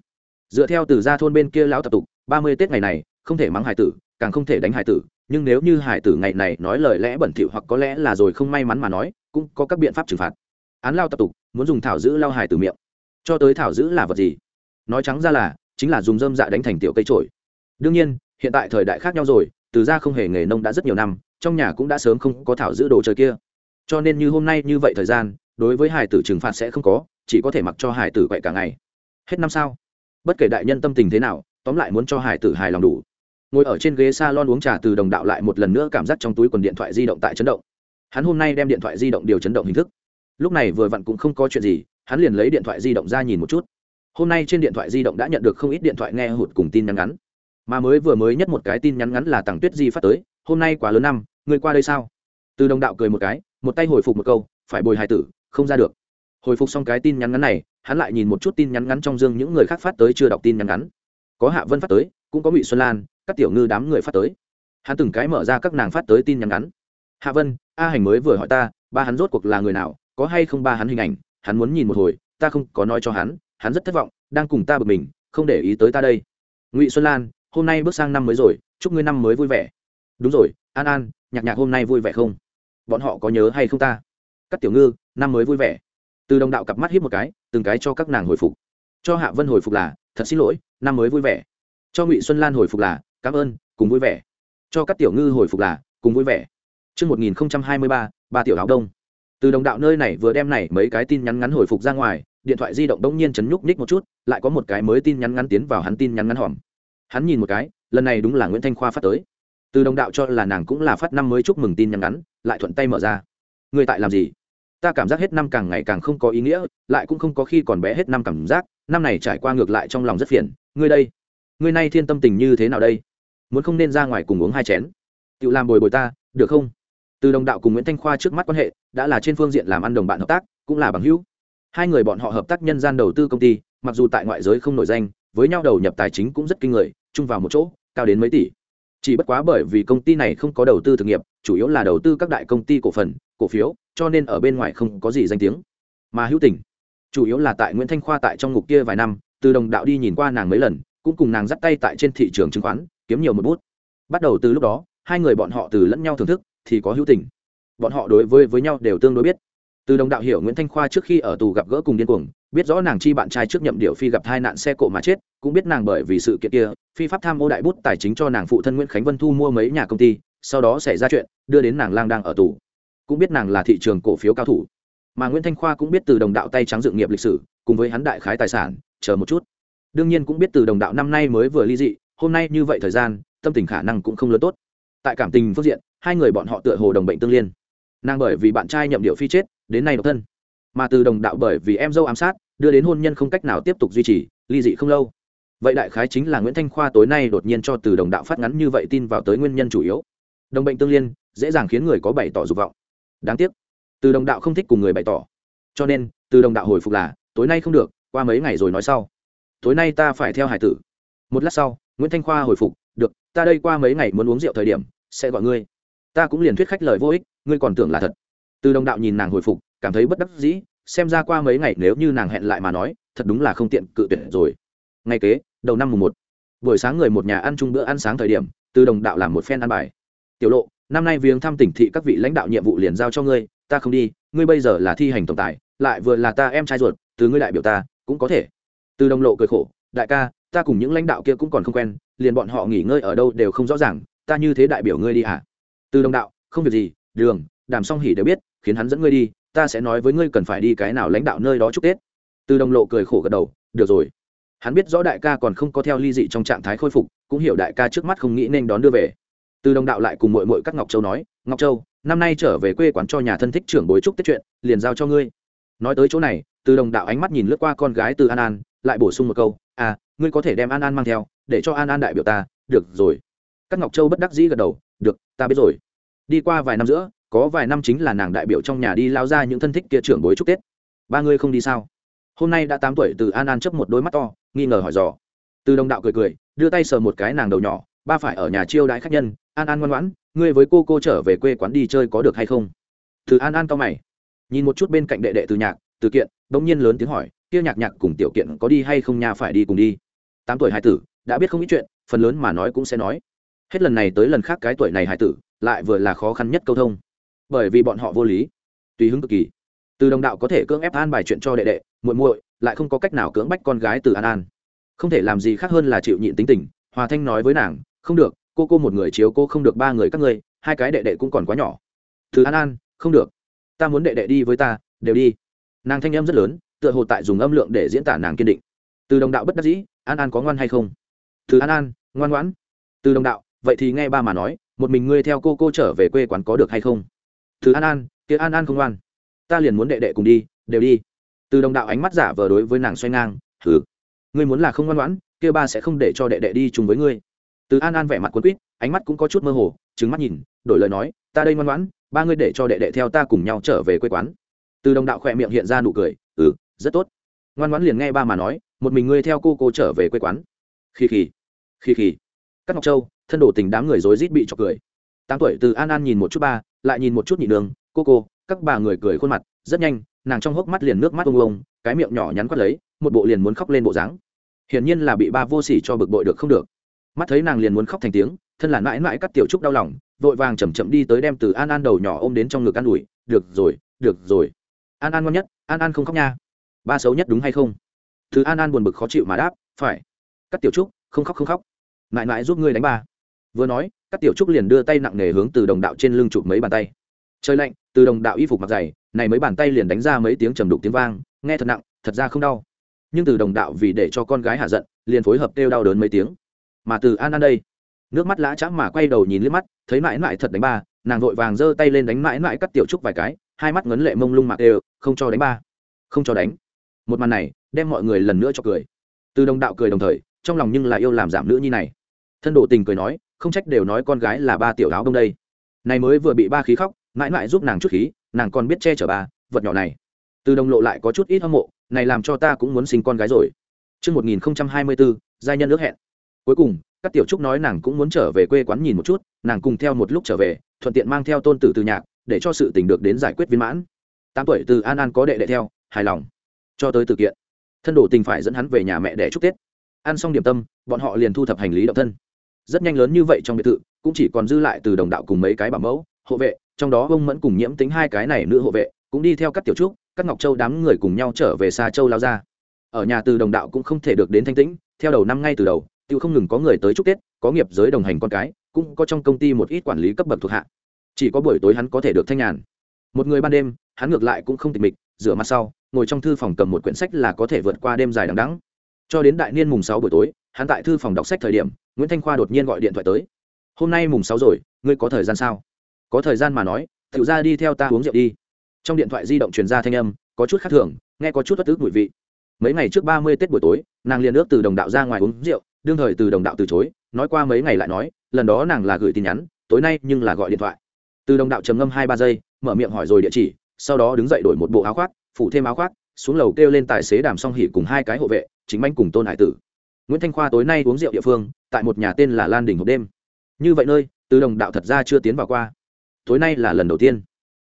Dựa theo từ gia thôn bên kia lão tập tục, ba mươi tết ngày này, không thể mắng hải tử, càng không thể đánh hải tử, nhưng nếu như hải tử ngày này nói lời lẽ bẩn thỉu hoặc có lẽ là rồi không may mắn mà nói, cũng có các biện pháp trừng phạt. Án lao tập tục, muốn dùng thảo giữ lao hải tử miệng. Cho tới thảo giữ là vật gì? Nói trắng ra là, chính là dùng dơm dạ đánh thành tiểu cây trổi. Đương nhiên, hiện tại thời đại khác nhau rồi từ ra không hề nghề nông đã rất nhiều năm, trong nhà cũng đã sớm không có thảo giữ đồ chơi kia. Cho nên như hôm nay như vậy thời gian, đối với hải tử trừng phạt sẽ không có, chỉ có thể mặc cho hải tử quậy cả ngày. Hết năm sao? Bất kể đại nhân tâm tình thế nào, tóm lại muốn cho hải tử hài lòng đủ. Ngồi ở trên ghế s a lon uống trà từ đồng đạo lại một lần nữa cảm giác trong túi quần điện thoại di động tại chấn động. Hắn hôm nay đem điện thoại di động điều chấn động hình thức. Lúc này vừa vặn cũng không có chuyện gì, hắn liền lấy điện thoại di động ra nhìn một chút. Hôm nay trên điện thoại di động đã nhận được không ít điện thoại nghe hụt cùng tin nhắn ngắn mà mới vừa mới nhất một cái tin nhắn ngắn là tặng tuyết di phát tới, hôm nay quá lớn năm người qua đây sao? Từ đồng đạo cười một cái, một tay hồi phục một câu, phải bồi hài tử, không ra được. Hồi phục xong cái tin nhắn ngắn này, hắn lại nhìn một chút tin nhắn ngắn trong dương những người khác phát tới chưa đọc tin nhắn ngắn. Có hạ vân phát tới, cũng có ngụy xuân lan, các tiểu ngư đám người phát tới. Hắn từng cái mở ra các nàng phát tới tin nhắn ngắn. Hạ vân, a hành mới vừa hỏi ta, ba hắn rốt cuộc là người nào, có hay không ba hắn hình ảnh, hắn muốn nhìn một hồi, ta không có nói cho hắn hắn rất thất vọng, đang cùng ta bực mình, không để ý tới ta đây. Ngụy xuân lan hôm nay bước sang năm mới rồi chúc ngươi năm mới vui vẻ. Đúng rồi an an nhạc nhạc hôm nay vui vẻ không? Bọn họ có nhớ hay không ta? Các tiểu ngư năm mới vui vẻ. Từ đồng đạo cặp mắt hít một cái từng cái cho các nàng hồi phục. Cho hạ vân hồi phục là thật xin lỗi năm mới vui vẻ. Cho ngụy xuân lan hồi phục là cảm ơn cùng vui vẻ. Cho các tiểu ngư hồi phục là cùng vui vẻ. Trước 1023, ba tiểu áo đông. Từ đồng đạo nơi này vừa đem này mấy cái tin nhắn ngắn hồi phục ra ngoài, điện thoại di động đông nhiên chấn nhúc nhích một chút, lại có một cái mới tin nhắn ngắn tiến vào hắn tin nhắn ngắn hòm. Hắn nhìn một cái, lần này đúng là Nguyễn Thanh Khoa phát tới. Từ đồng đạo cho là nàng cũng là phát năm mới chúc mừng tin nhắn ngắn, lại thuận tay mở ra. Người tại làm gì? Ta cảm giác hết năm càng ngày càng không có ý nghĩa, lại cũng không có khi còn bé hết năm cảm giác, năm này trải qua ngược lại trong lòng rất phiền. Ngươi đây, ngươi nay thiên tâm tình như thế nào đây? Muốn không nên ra ngoài cùng uống hai chén? Tự làm bồi bồi ta, được không? từ đồng đạo cùng nguyễn thanh khoa trước mắt quan hệ đã là trên phương diện làm ăn đồng bạn hợp tác cũng là bằng hữu hai người bọn họ hợp tác nhân gian đầu tư công ty mặc dù tại ngoại giới không nổi danh với nhau đầu nhập tài chính cũng rất kinh người, chung vào một chỗ, cao đến mấy tỷ. Chỉ bất quá bởi vì công ty này không có đầu tư thực nghiệp, chủ yếu là đầu tư các đại công ty cổ phần, cổ phiếu, cho nên ở bên ngoài không có gì danh tiếng. Mà hữu tình, chủ yếu là tại nguyễn thanh khoa tại trong ngục kia vài năm, từ đồng đạo đi nhìn qua nàng mấy lần, cũng cùng nàng dắt tay tại trên thị trường chứng khoán, kiếm nhiều một bút. Bắt đầu từ lúc đó, hai người bọn họ từ lẫn nhau thưởng thức, thì có hữu tình. Bọn họ đối với với nhau đều tương đối biết. Từ đồng đạo hiểu nguyễn thanh khoa trước khi ở tù gặp gỡ cùng điên cuồng biết rõ nàng chi bạn trai trước nhậm điệu phi gặp tai nạn xe cộ mà chết, cũng biết nàng bởi vì sự kiện kia, phi pháp tham ô đại bút tài chính cho nàng phụ thân nguyễn khánh vân thu mua mấy nhà công ty, sau đó xảy ra chuyện, đưa đến nàng lang đang ở tù. Cũng biết nàng là thị trường cổ phiếu cao thủ. Mà nguyễn thanh khoa cũng biết từ đồng đạo tay trắng dự nghiệp lịch sử, cùng với hắn đại khái tài sản, chờ một chút. Đương nhiên cũng biết từ đồng đạo năm nay mới vừa ly dị, hôm nay như vậy thời gian, tâm tình khả năng cũng không lớn tốt. Tại cảm tình phương diện, hai người bọn họ tựa hồ đồng bệnh tương liên. Nàng bởi vì bạn trai nhậm điệu phi chết, đến nay độc thân. Mà từ đồng đạo bởi vì em dâu ám sát đưa đến hôn nhân không cách nào tiếp tục duy trì, ly dị không lâu. Vậy đại khái chính là nguyễn thanh khoa tối nay đột nhiên cho từ đồng đạo phát ngắn như vậy tin vào tới nguyên nhân chủ yếu. Đồng bệnh tương liên, dễ dàng khiến người có bày tỏ dục vọng. Đáng tiếc, từ đồng đạo không thích cùng người bày tỏ. Cho nên, từ đồng đạo hồi phục là, tối nay không được, qua mấy ngày rồi nói sau. Tối nay ta phải theo hải tử. Một lát sau, nguyễn thanh khoa hồi phục, được, ta đây qua mấy ngày muốn uống rượu thời điểm, sẽ gọi ngươi. Ta cũng liền thuyết khách lời vô ích, ngươi còn tưởng là thật. Từ đồng đạo nhìn nàng hồi phục, cảm thấy bất đắc dĩ xem ra qua mấy ngày nếu như nàng hẹn lại mà nói, thật đúng là không tiện cự tuyệt rồi. Ngay kế, đầu năm mùng một, buổi sáng người một nhà ăn chung bữa ăn sáng thời điểm, từ đồng đạo làm một phen ăn bài. Tiểu lộ, năm nay viếng thăm tỉnh thị các vị lãnh đạo nhiệm vụ liền giao cho ngươi, ta không đi, ngươi bây giờ là thi hành tổng tài, lại vừa là ta em trai ruột, từ ngươi đại biểu ta, cũng có thể. Từ đồng lộ cười khổ, đại ca, ta cùng những lãnh đạo kia cũng còn không quen, liền bọn họ nghỉ ngơi ở đâu đều không rõ ràng, ta như thế đại biểu ngươi đi hả? Từ đồng đạo, không việc gì, đường, đàm song hỉ đều biết, khiến hắn dẫn ngươi đi ta sẽ nói với ngươi cần phải đi cái nào lãnh đạo nơi đó chúc tết. Từ đồng lộ cười khổ gật đầu, được rồi. Hắn biết rõ đại ca còn không có theo ly dị trong trạng thái khôi phục, cũng hiểu đại ca trước mắt không nghĩ nên đón đưa về. Từ đồng đạo lại cùng mội mội các ngọc châu nói, ngọc châu, năm nay trở về quê quán cho nhà thân thích trưởng bối chúc tết chuyện, liền giao cho ngươi. Nói tới chỗ này, từ đồng đạo ánh mắt nhìn lướt qua con gái từ an an, lại bổ sung một câu à ngươi có thể đem an an mang theo, để cho an an đại biểu ta, được rồi. Các ngọc châu bất đắc dĩ gật đầu, được, ta biết rồi. Đi qua vài năm giữa có vài năm chính là nàng đại biểu trong nhà đi lao ra những thân thích kia trưởng bối chúc tết. Ba ngươi không đi sao? Hôm nay đã tám tuổi từ an an chấp một đôi mắt to, nghi ngờ hỏi dò. Từ đồng đạo cười cười, đưa tay sờ một cái nàng đầu nhỏ, ba phải ở nhà chiêu đãi khách nhân, an an ngoan ngoãn, ngươi với cô cô trở về quê quán đi chơi có được hay không? Từ an an to mày, nhìn một chút bên cạnh đệ đệ từ nhạc, từ kiện bỗng nhiên lớn tiếng hỏi, kia nhạc nhạc cùng tiểu kiện có đi hay không nhà phải đi cùng đi. Tám tuổi hai tử, đã biết không ít chuyện, phần lớn mà nói cũng sẽ nói. Hết lần này tới lần khác cái tuổi này hải tử, lại vừa là khó khăn nhất câu thông bởi vì bọn họ vô lý. Tùy hứng cực kỳ. Từ đồng đạo có thể cưỡng ép an bài chuyện cho đệ đệ, muội muội, lại không có cách nào cưỡng bách con gái từ an an. Không thể làm gì khác hơn là chịu nhịn tính tình, hòa thanh nói với nàng, không được, cô cô một người chiếu cô không được ba người các ngươi, hai cái đệ đệ cũng còn quá nhỏ. Từ an an, không được. Ta muốn đệ đệ đi với ta, đều đi. Nàng thanh em rất lớn, tựa hồ tại dùng âm lượng để diễn tả nàng kiên định. Từ đồng đạo bất đắc dĩ, an an có ngoan hay không? Từ an an, ngoan ngoãn. Từ đồng đạo, vậy thì nghe ba mà nói, một mình ngươi theo cô cô trở về quê quán có được hay không? Từ an an, kia an an không ngoan. Ta liền muốn đệ đệ cùng đi, đều đi. Từ đồng đạo ánh mắt giả vờ đối với nàng xoay ngang thử ngươi muốn là không ngoan ngoãn, kia ba sẽ không để cho đệ đệ đi chung với ngươi. Từ an an vẻ mặt quấn quýt, ánh mắt cũng có chút mơ hồ trứng mắt nhìn, đổi lời nói, ta đây ngoan ngoãn, ba ngươi để cho đệ đệ theo ta cùng nhau trở về quê quán. Từ đồng đạo khỏe miệng hiện ra nụ cười ừ rất tốt. Ngoan ngoãn liền nghe ba mà nói, một mình ngươi theo cô cô trở về quê quán. Khi khì khi khì. Các ngọc châu, thân đồ tình đám người rối rít bị chọc cười. Tám tuổi, từ an an nhìn một chút ba lại nhìn một chút nhị đường, cô cô, các bà người cười khuôn mặt, rất nhanh, nàng trong hốc mắt liền nước mắt ông ông cái miệng nhỏ nhắn quát lấy, một bộ liền muốn khóc lên bộ dáng. Hiển nhiên là bị ba vô sỉ cho bực bội được không được. Mắt thấy nàng liền muốn khóc thành tiếng, thân là mãi mãi cắt tiểu trúc đau lòng, vội vàng chầm chậm đi tới đem từ an an đầu nhỏ ôm đến trong ngực an ủi, được rồi được rồi. An an ngon nhất, an an không khóc nha. Ba xấu nhất đúng hay không? Từ an an buồn bực khó chịu mà đáp, phải. Cắt tiểu trúc, không khóc không khóc. Mãi mãi giúp ngươi đánh ba vừa nói, các tiểu trúc liền đưa tay nặng nề hướng từ đồng đạo trên lưng chụp mấy bàn tay. Trời lạnh, từ đồng đạo y phục mặc dày, này mấy bàn tay liền đánh ra mấy tiếng trầm đục tiếng vang, nghe thật nặng, thật ra không đau. Nhưng từ đồng đạo vì để cho con gái hạ giận, liền phối hợp kêu đau đớn mấy tiếng. Mà từ an an đây, nước mắt lã chã mà quay đầu nhìn liếc mắt, thấy mãi mãi thật đánh ba, nàng vội vàng giơ tay lên đánh mãi mãi cắt tiểu trúc vài cái, hai mắt ngấn lệ mông lung mạc đều không cho đánh ba, không cho đánh. Một màn này, đem mọi người lần nữa cho cười. Từ đồng đạo cười đồng thời, trong lòng nhưng là yêu làm giảm nữ nhi này. Thân độ tình cười nói không trách đều nói con gái là ba tiểu áo đông đây này mới vừa bị ba khí khóc mãi mãi giúp nàng chút khí nàng còn biết che chở ba vật nhỏ này từ đồng lộ lại có chút ít hâm mộ này làm cho ta cũng muốn sinh con gái rồi Trước 1024, giai nhân ước hẹn. Cuối cùng, các tiểu trúc nói nàng cũng muốn trở về quê quán nhìn một chút, nàng cùng theo một lúc trở về, thuận tiện mang theo tôn tử từ nhạc, để cho sự tình được đến giải quyết viên mãn. Tám tuổi từ An An có đệ đệ theo, hài lòng. Cho tới từ kiện, thân đồ tình phải dẫn hắn về nhà mẹ để chúc Tết. Ăn xong điểm tâm, bọn họ liền thu thập hành lý động thân. Rất nhanh lớn như vậy trong biệt thự, cũng chỉ còn dư lại từ đồng đạo cùng mấy cái bảo mẫu, hộ vệ, trong đó ông mẫn cùng nhiễm tính hai cái này nữ hộ vệ, cũng đi theo các tiểu trúc, các ngọc châu đám người cùng nhau trở về xa châu lao ra. Ở nhà từ đồng đạo cũng không thể được đến thanh tĩnh theo đầu năm ngay từ đầu tiêu không ngừng có người tới chúc tết có nghiệp giới đồng hành con cái cũng có trong công ty một ít quản lý cấp bậc thuộc hạ. Chỉ có buổi tối hắn có thể được thanh nhàn. Một người ban đêm hắn ngược lại cũng không tịch mịch rửa mặt sau ngồi trong thư phòng cầm một quyển sách là có thể vượt qua đêm dài đằng đẵng. Cho đến đại niên mùng sáu buổi tối hắn tại thư phòng đọc sách thời điểm nguyễn thanh khoa đột nhiên gọi điện thoại tới. Hôm nay mùng sáu rồi, ngươi có thời gian sao? Có thời gian mà nói tự ra đi theo ta uống rượu đi. Trong điện thoại di động truyền ra thanh âm, có chút khác thường, nghe có chút bất tức mùi vị. Mấy ngày trước ba mươi tết buổi tối, nàng liền ước từ đồng đạo ra ngoài uống rượu, đương thời từ đồng đạo từ chối, nói qua mấy ngày lại nói, lần đó nàng là gửi tin nhắn, tối nay nhưng là gọi điện thoại. Từ đồng đạo trầm ngâm hai ba giây, mở miệng hỏi rồi địa chỉ, sau đó đứng dậy đổi một bộ áo khoác, phủ thêm áo khoác, xuống lầu kêu lên tài xế đàm song hỉ cùng hai cái hộ vệ, chính anh cùng tôn hải tử nguyễn thanh khoa tối nay uống rượu địa phương, tại một nhà tên là lan đình hộp đêm. Như vậy nơi, từ đồng đạo thật ra chưa tiến vào qua. Tối nay là lần đầu tiên.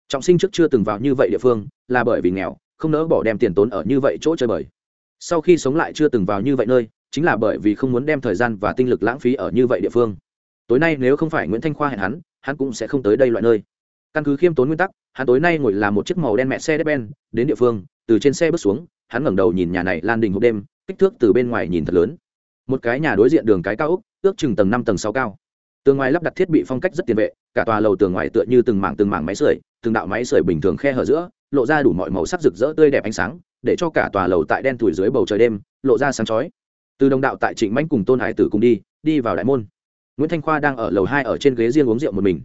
Trọng sinh trước chưa từng vào như vậy địa phương, là bởi vì nghèo, không nỡ bỏ đem tiền tốn ở như vậy chỗ chơi bời. Sau khi sống lại chưa từng vào như vậy nơi, chính là bởi vì không muốn đem thời gian và tinh lực lãng phí ở như vậy địa phương. Tối nay nếu không phải nguyễn thanh khoa hẹn hắn hắn cũng sẽ không tới đây loại nơi. Căn cứ khiêm tốn nguyên tắc, hắn tối nay ngồi làm một chiếc màu đen mẹ xe đép ben, đến địa phương, từ trên xe bước xuống, hắn ngẩng đầu nhìn nhà này lan đình hộp đêm, kích thước từ bên ngoài nhìn thật lớn một cái nhà đối diện đường cái cao ốc ước chừng tầng năm, tầng sáu cao. Tường ngoài lắp đặt thiết bị phong cách rất tiền vệ, cả tòa lầu tường ngoài tựa như từng mảng từng mảng máy sưởi, từng đạo máy sưởi bình thường khe hở giữa, lộ ra đủ mọi màu sắc rực rỡ tươi đẹp ánh sáng, để cho cả tòa lầu tại đen thủi dưới bầu trời đêm, lộ ra sáng chói. Từ đồng đạo tại trịnh mãnh cùng tôn hải tử cùng đi đi vào đại môn. Nguyễn thanh khoa đang ở lầu hai ở trên ghế riêng uống rượu một mình.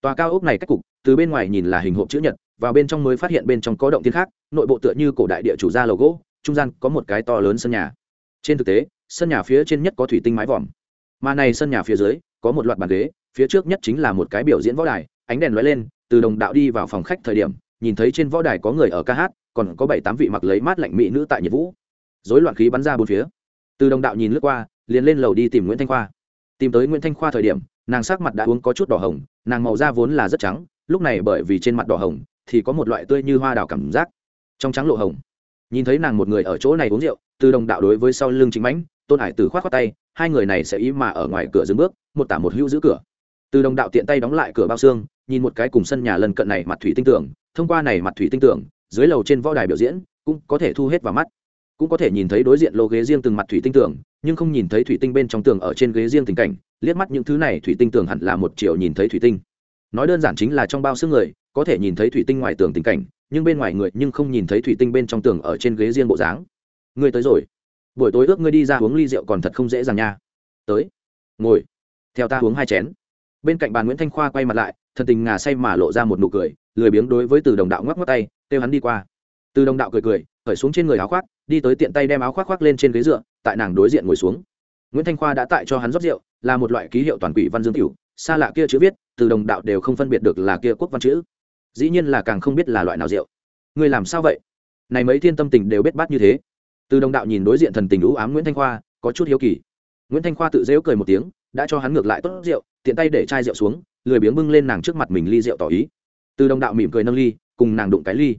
Tòa cao ốc này cách cục, từ bên ngoài nhìn là hình hộp chữ nhật, vào bên trong mới phát hiện bên trong có động thiên khác, nội bộ tựa như cổ đại địa chủ gia lầu gỗ, trung gian có một cái to lớn sân nhà. Trên thực tế sân nhà phía trên nhất có thủy tinh mái vòm. Mà này sân nhà phía dưới, có một loạt bàn ghế, phía trước nhất chính là một cái biểu diễn võ đài, ánh đèn lóe lên, từ đồng đạo đi vào phòng khách thời điểm, nhìn thấy trên võ đài có người ở ca hát, còn có bảy tám vị mặc lấy mát lạnh mỹ nữ tại nhiệt vũ dối loạn khí bắn ra bốn phía. Từ đồng đạo nhìn lướt qua, liền lên lầu đi tìm nguyễn thanh khoa. Tìm tới nguyễn thanh khoa thời điểm, nàng sắc mặt đã uống có chút đỏ hồng, nàng màu da vốn là rất trắng, lúc này bởi vì trên mặt đỏ hồng, thì có một loại tươi như hoa đào cảm giác, trong trắng lộ hồng. Nhìn thấy nàng một người ở chỗ này uống rượu, từ đồng đạo đối với sau lưng chính mãnh tôn hải tử khoát khoát tay, hai người này sẽ ý mà ở ngoài cửa dừng bước, một tả một hữu giữ cửa. Từ đồng đạo tiện tay đóng lại cửa bao xương, nhìn một cái cùng sân nhà lần cận này mặt thủy tinh tưởng, thông qua này mặt thủy tinh tưởng, dưới lầu trên võ đài biểu diễn, cũng có thể thu hết vào mắt. Cũng có thể nhìn thấy đối diện lô ghế riêng từng mặt thủy tinh tưởng, nhưng không nhìn thấy thủy tinh bên trong tường ở trên ghế riêng tình cảnh, liếc mắt những thứ này thủy tinh tường hẳn là một triệu nhìn thấy thủy tinh. Nói đơn giản chính là trong bao xương người, có thể nhìn thấy thủy tinh ngoài tường tình cảnh, nhưng bên ngoài người nhưng không nhìn thấy thủy tinh bên trong tường ở trên ghế riêng bộ dáng. Ngươi tới rồi buổi tối ước ngươi đi ra uống ly rượu còn thật không dễ dàng nha. Tới. Ngồi. Theo ta uống hai chén. Bên cạnh bàn nguyễn thanh khoa quay mặt lại, thần tình ngà say mà lộ ra một nụ cười, lười biếng đối với từ đồng đạo ngoắc ngoắc tay, kêu hắn đi qua. Từ đồng đạo cười cười, khởi xuống trên người áo khoác, đi tới tiện tay đem áo khoác khoác lên trên ghế dựa, tại nàng đối diện ngồi xuống. Nguyễn thanh khoa đã tại cho hắn rót rượu, là một loại ký hiệu toàn quỷ văn dương tiểu, xa lạ kia chữ viết, từ đồng đạo đều không phân biệt được là kia quốc văn chữ. Dĩ nhiên là càng không biết là loại nào rượu. Ngươi làm sao vậy? Này mấy thiên tâm tình đều bết bát như thế từ đồng đạo nhìn đối diện thần tình ú ám nguyễn thanh khoa, có chút hiếu kỳ. Nguyễn thanh khoa tự dễu cười một tiếng, đã cho hắn ngược lại tốt rượu, tiện tay để chai rượu xuống, lười biếng bưng lên nàng trước mặt mình ly rượu tỏ ý. Từ đồng đạo mỉm cười nâng ly, cùng nàng đụng cái ly.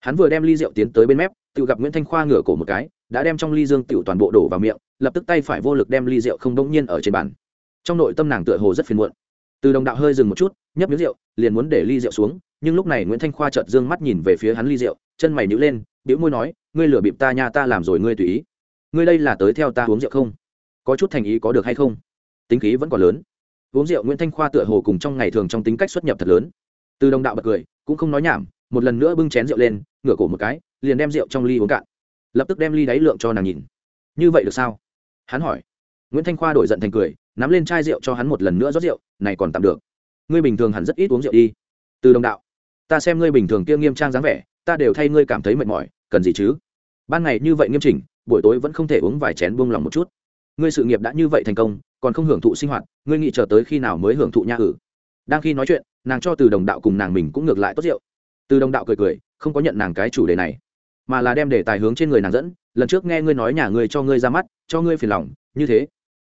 Hắn vừa đem ly rượu tiến tới bên mép, tự gặp nguyễn thanh khoa ngửa cổ một cái, đã đem trong ly dương tiểu toàn bộ đổ vào miệng, lập tức tay phải vô lực đem ly rượu không đông nhiên ở trên bàn. Trong nội tâm nàng tựa hồ rất phiền muộn. Từ đồng đạo hơi dừng một chút, nhấp miếng rượu, liền muốn để ly rượu xuống, nhưng lúc này nguyễn thanh khoa chợt dương mắt nhìn về phía hắn ly rượu, chân mày nhíu lên biểu môi nói, ngươi lừa bịp ta nha, ta làm rồi, ngươi tùy ý. Ngươi đây là tới theo ta uống rượu không? Có chút thành ý có được hay không? Tính khí vẫn còn lớn. Uống rượu nguyễn thanh khoa tựa hồ cùng trong ngày thường trong tính cách xuất nhập thật lớn. Từ đồng đạo bật cười, cũng không nói nhảm, một lần nữa bưng chén rượu lên, ngửa cổ một cái, liền đem rượu trong ly uống cạn. Lập tức đem ly đáy lượng cho nàng nhìn. Như vậy được sao? Hắn hỏi. Nguyễn thanh khoa đổi giận thành cười, nắm lên chai rượu cho hắn một lần nữa rót rượu, này còn tạm được. Ngươi bình thường hẳn rất ít uống rượu đi. Từ đồng đạo, ta xem ngươi bình thường kia nghiêm trang dáng vẻ ta đều thay ngươi cảm thấy mệt mỏi, cần gì chứ? Ban ngày như vậy nghiêm chỉnh, buổi tối vẫn không thể uống vài chén buông lòng một chút. Ngươi sự nghiệp đã như vậy thành công, còn không hưởng thụ sinh hoạt, ngươi nghĩ chờ tới khi nào mới hưởng thụ nha ử? Đang khi nói chuyện, nàng cho từ đồng đạo cùng nàng mình cũng ngược lại tốt rượu. Từ đồng đạo cười cười, không có nhận nàng cái chủ đề này, mà là đem đề tài hướng trên người nàng dẫn. Lần trước nghe ngươi nói nhà ngươi cho ngươi ra mắt, cho ngươi phiền lòng, như thế.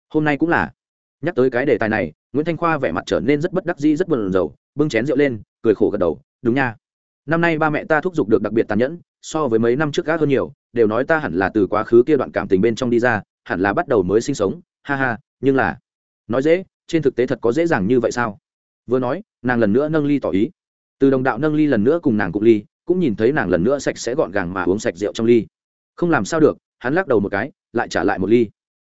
Hôm nay cũng là. Nhắc tới cái đề tài này, nguyễn thanh khoa vẻ mặt trở nên rất bất đắc dĩ, rất buồn rầu, bưng chén rượu lên, cười khổ gật đầu, đúng nha năm nay ba mẹ ta thúc giục được đặc biệt tàn nhẫn so với mấy năm trước gác hơn nhiều đều nói ta hẳn là từ quá khứ kia đoạn cảm tình bên trong đi ra hẳn là bắt đầu mới sinh sống ha ha nhưng là nói dễ trên thực tế thật có dễ dàng như vậy sao vừa nói nàng lần nữa nâng ly tỏ ý từ đồng đạo nâng ly lần nữa cùng nàng cụng ly cũng nhìn thấy nàng lần nữa sạch sẽ gọn gàng mà uống sạch rượu trong ly không làm sao được hắn lắc đầu một cái lại trả lại một ly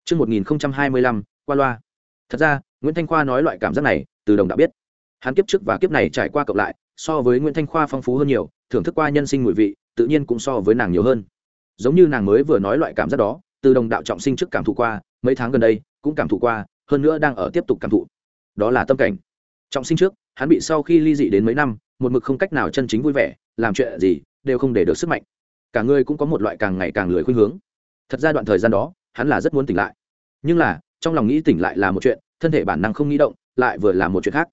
Trước 1025, qua loa. Thật ra, Nguyễn Thanh Khoa nói loại cảm giác này, từ đồng đạo biết. Hắn kiếp trước và kiếp này trải qua cộng lại, so với Nguyễn Thanh Khoa phong phú hơn nhiều, thưởng thức qua nhân sinh mùi vị, tự nhiên cũng so với nàng nhiều hơn. Giống như nàng mới vừa nói loại cảm giác đó, từ đồng đạo trọng sinh trước cảm thụ qua, mấy tháng gần đây cũng cảm thụ qua, hơn nữa đang ở tiếp tục cảm thụ. Đó là tâm cảnh. Trọng sinh trước, hắn bị sau khi ly dị đến mấy năm, một mực không cách nào chân chính vui vẻ, làm chuyện gì đều không để được sức mạnh. Cả người cũng có một loại càng ngày càng lười khuynh hướng. Thật ra đoạn thời gian đó, hắn là rất muốn tỉnh lại. Nhưng là, trong lòng nghĩ tỉnh lại là một chuyện, thân thể bản năng không nghĩ động, lại vừa là một chuyện khác.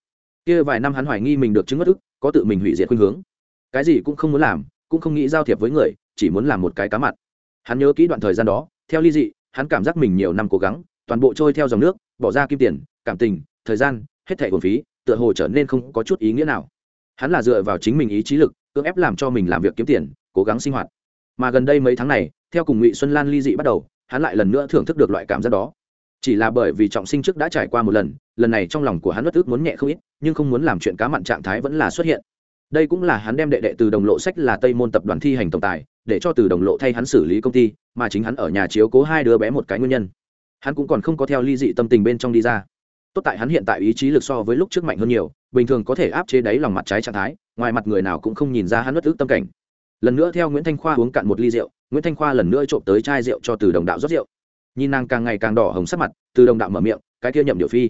Kia vài năm hắn hoài nghi mình được chứng mất ức, có tự mình hủy diệt khuynh hướng. Cái gì cũng không muốn làm, cũng không nghĩ giao thiệp với người, chỉ muốn làm một cái cá mặt. Hắn nhớ kỹ đoạn thời gian đó, theo ly dị, hắn cảm giác mình nhiều năm cố gắng, toàn bộ trôi theo dòng nước, bỏ ra kim tiền, cảm tình, thời gian, hết thảy hồn phí, tựa hồ trở nên không có chút ý nghĩa nào. Hắn là dựa vào chính mình ý chí lực, cưỡng ép làm cho mình làm việc kiếm tiền, cố gắng sinh hoạt. Mà gần đây mấy tháng này, theo cùng Ngụy Xuân Lan ly dị bắt đầu, hắn lại lần nữa thưởng thức được loại cảm giác đó chỉ là bởi vì trọng sinh trước đã trải qua một lần lần này trong lòng của hắn bất ước muốn nhẹ không ít nhưng không muốn làm chuyện cá mặn trạng thái vẫn là xuất hiện. Đây cũng là hắn đem đệ đệ từ đồng lộ sách là tây môn tập đoàn thi hành tổng tài, để cho từ đồng lộ thay hắn xử lý công ty, mà chính hắn ở nhà chiếu cố hai đứa bé một cái nguyên nhân. Hắn cũng còn không có theo ly dị tâm tình bên trong đi ra. Tốt tại hắn hiện tại ý chí lực so với lúc trước mạnh hơn nhiều, bình thường có thể áp chế đáy lòng mặt trái trạng thái, ngoài mặt người nào cũng không nhìn ra hắn bất ức tâm cảnh. Lần nữa theo nguyễn thanh khoa uống cạn một ly rượu, nguyễn thanh khoa lần nữa trộm tới chai rượu cho từ đồng đạo rót rượu. Nhìn nàng càng ngày càng đỏ hồng sắc mặt, từ đồng đạo mở miệng, cái kia nhậm điều phi,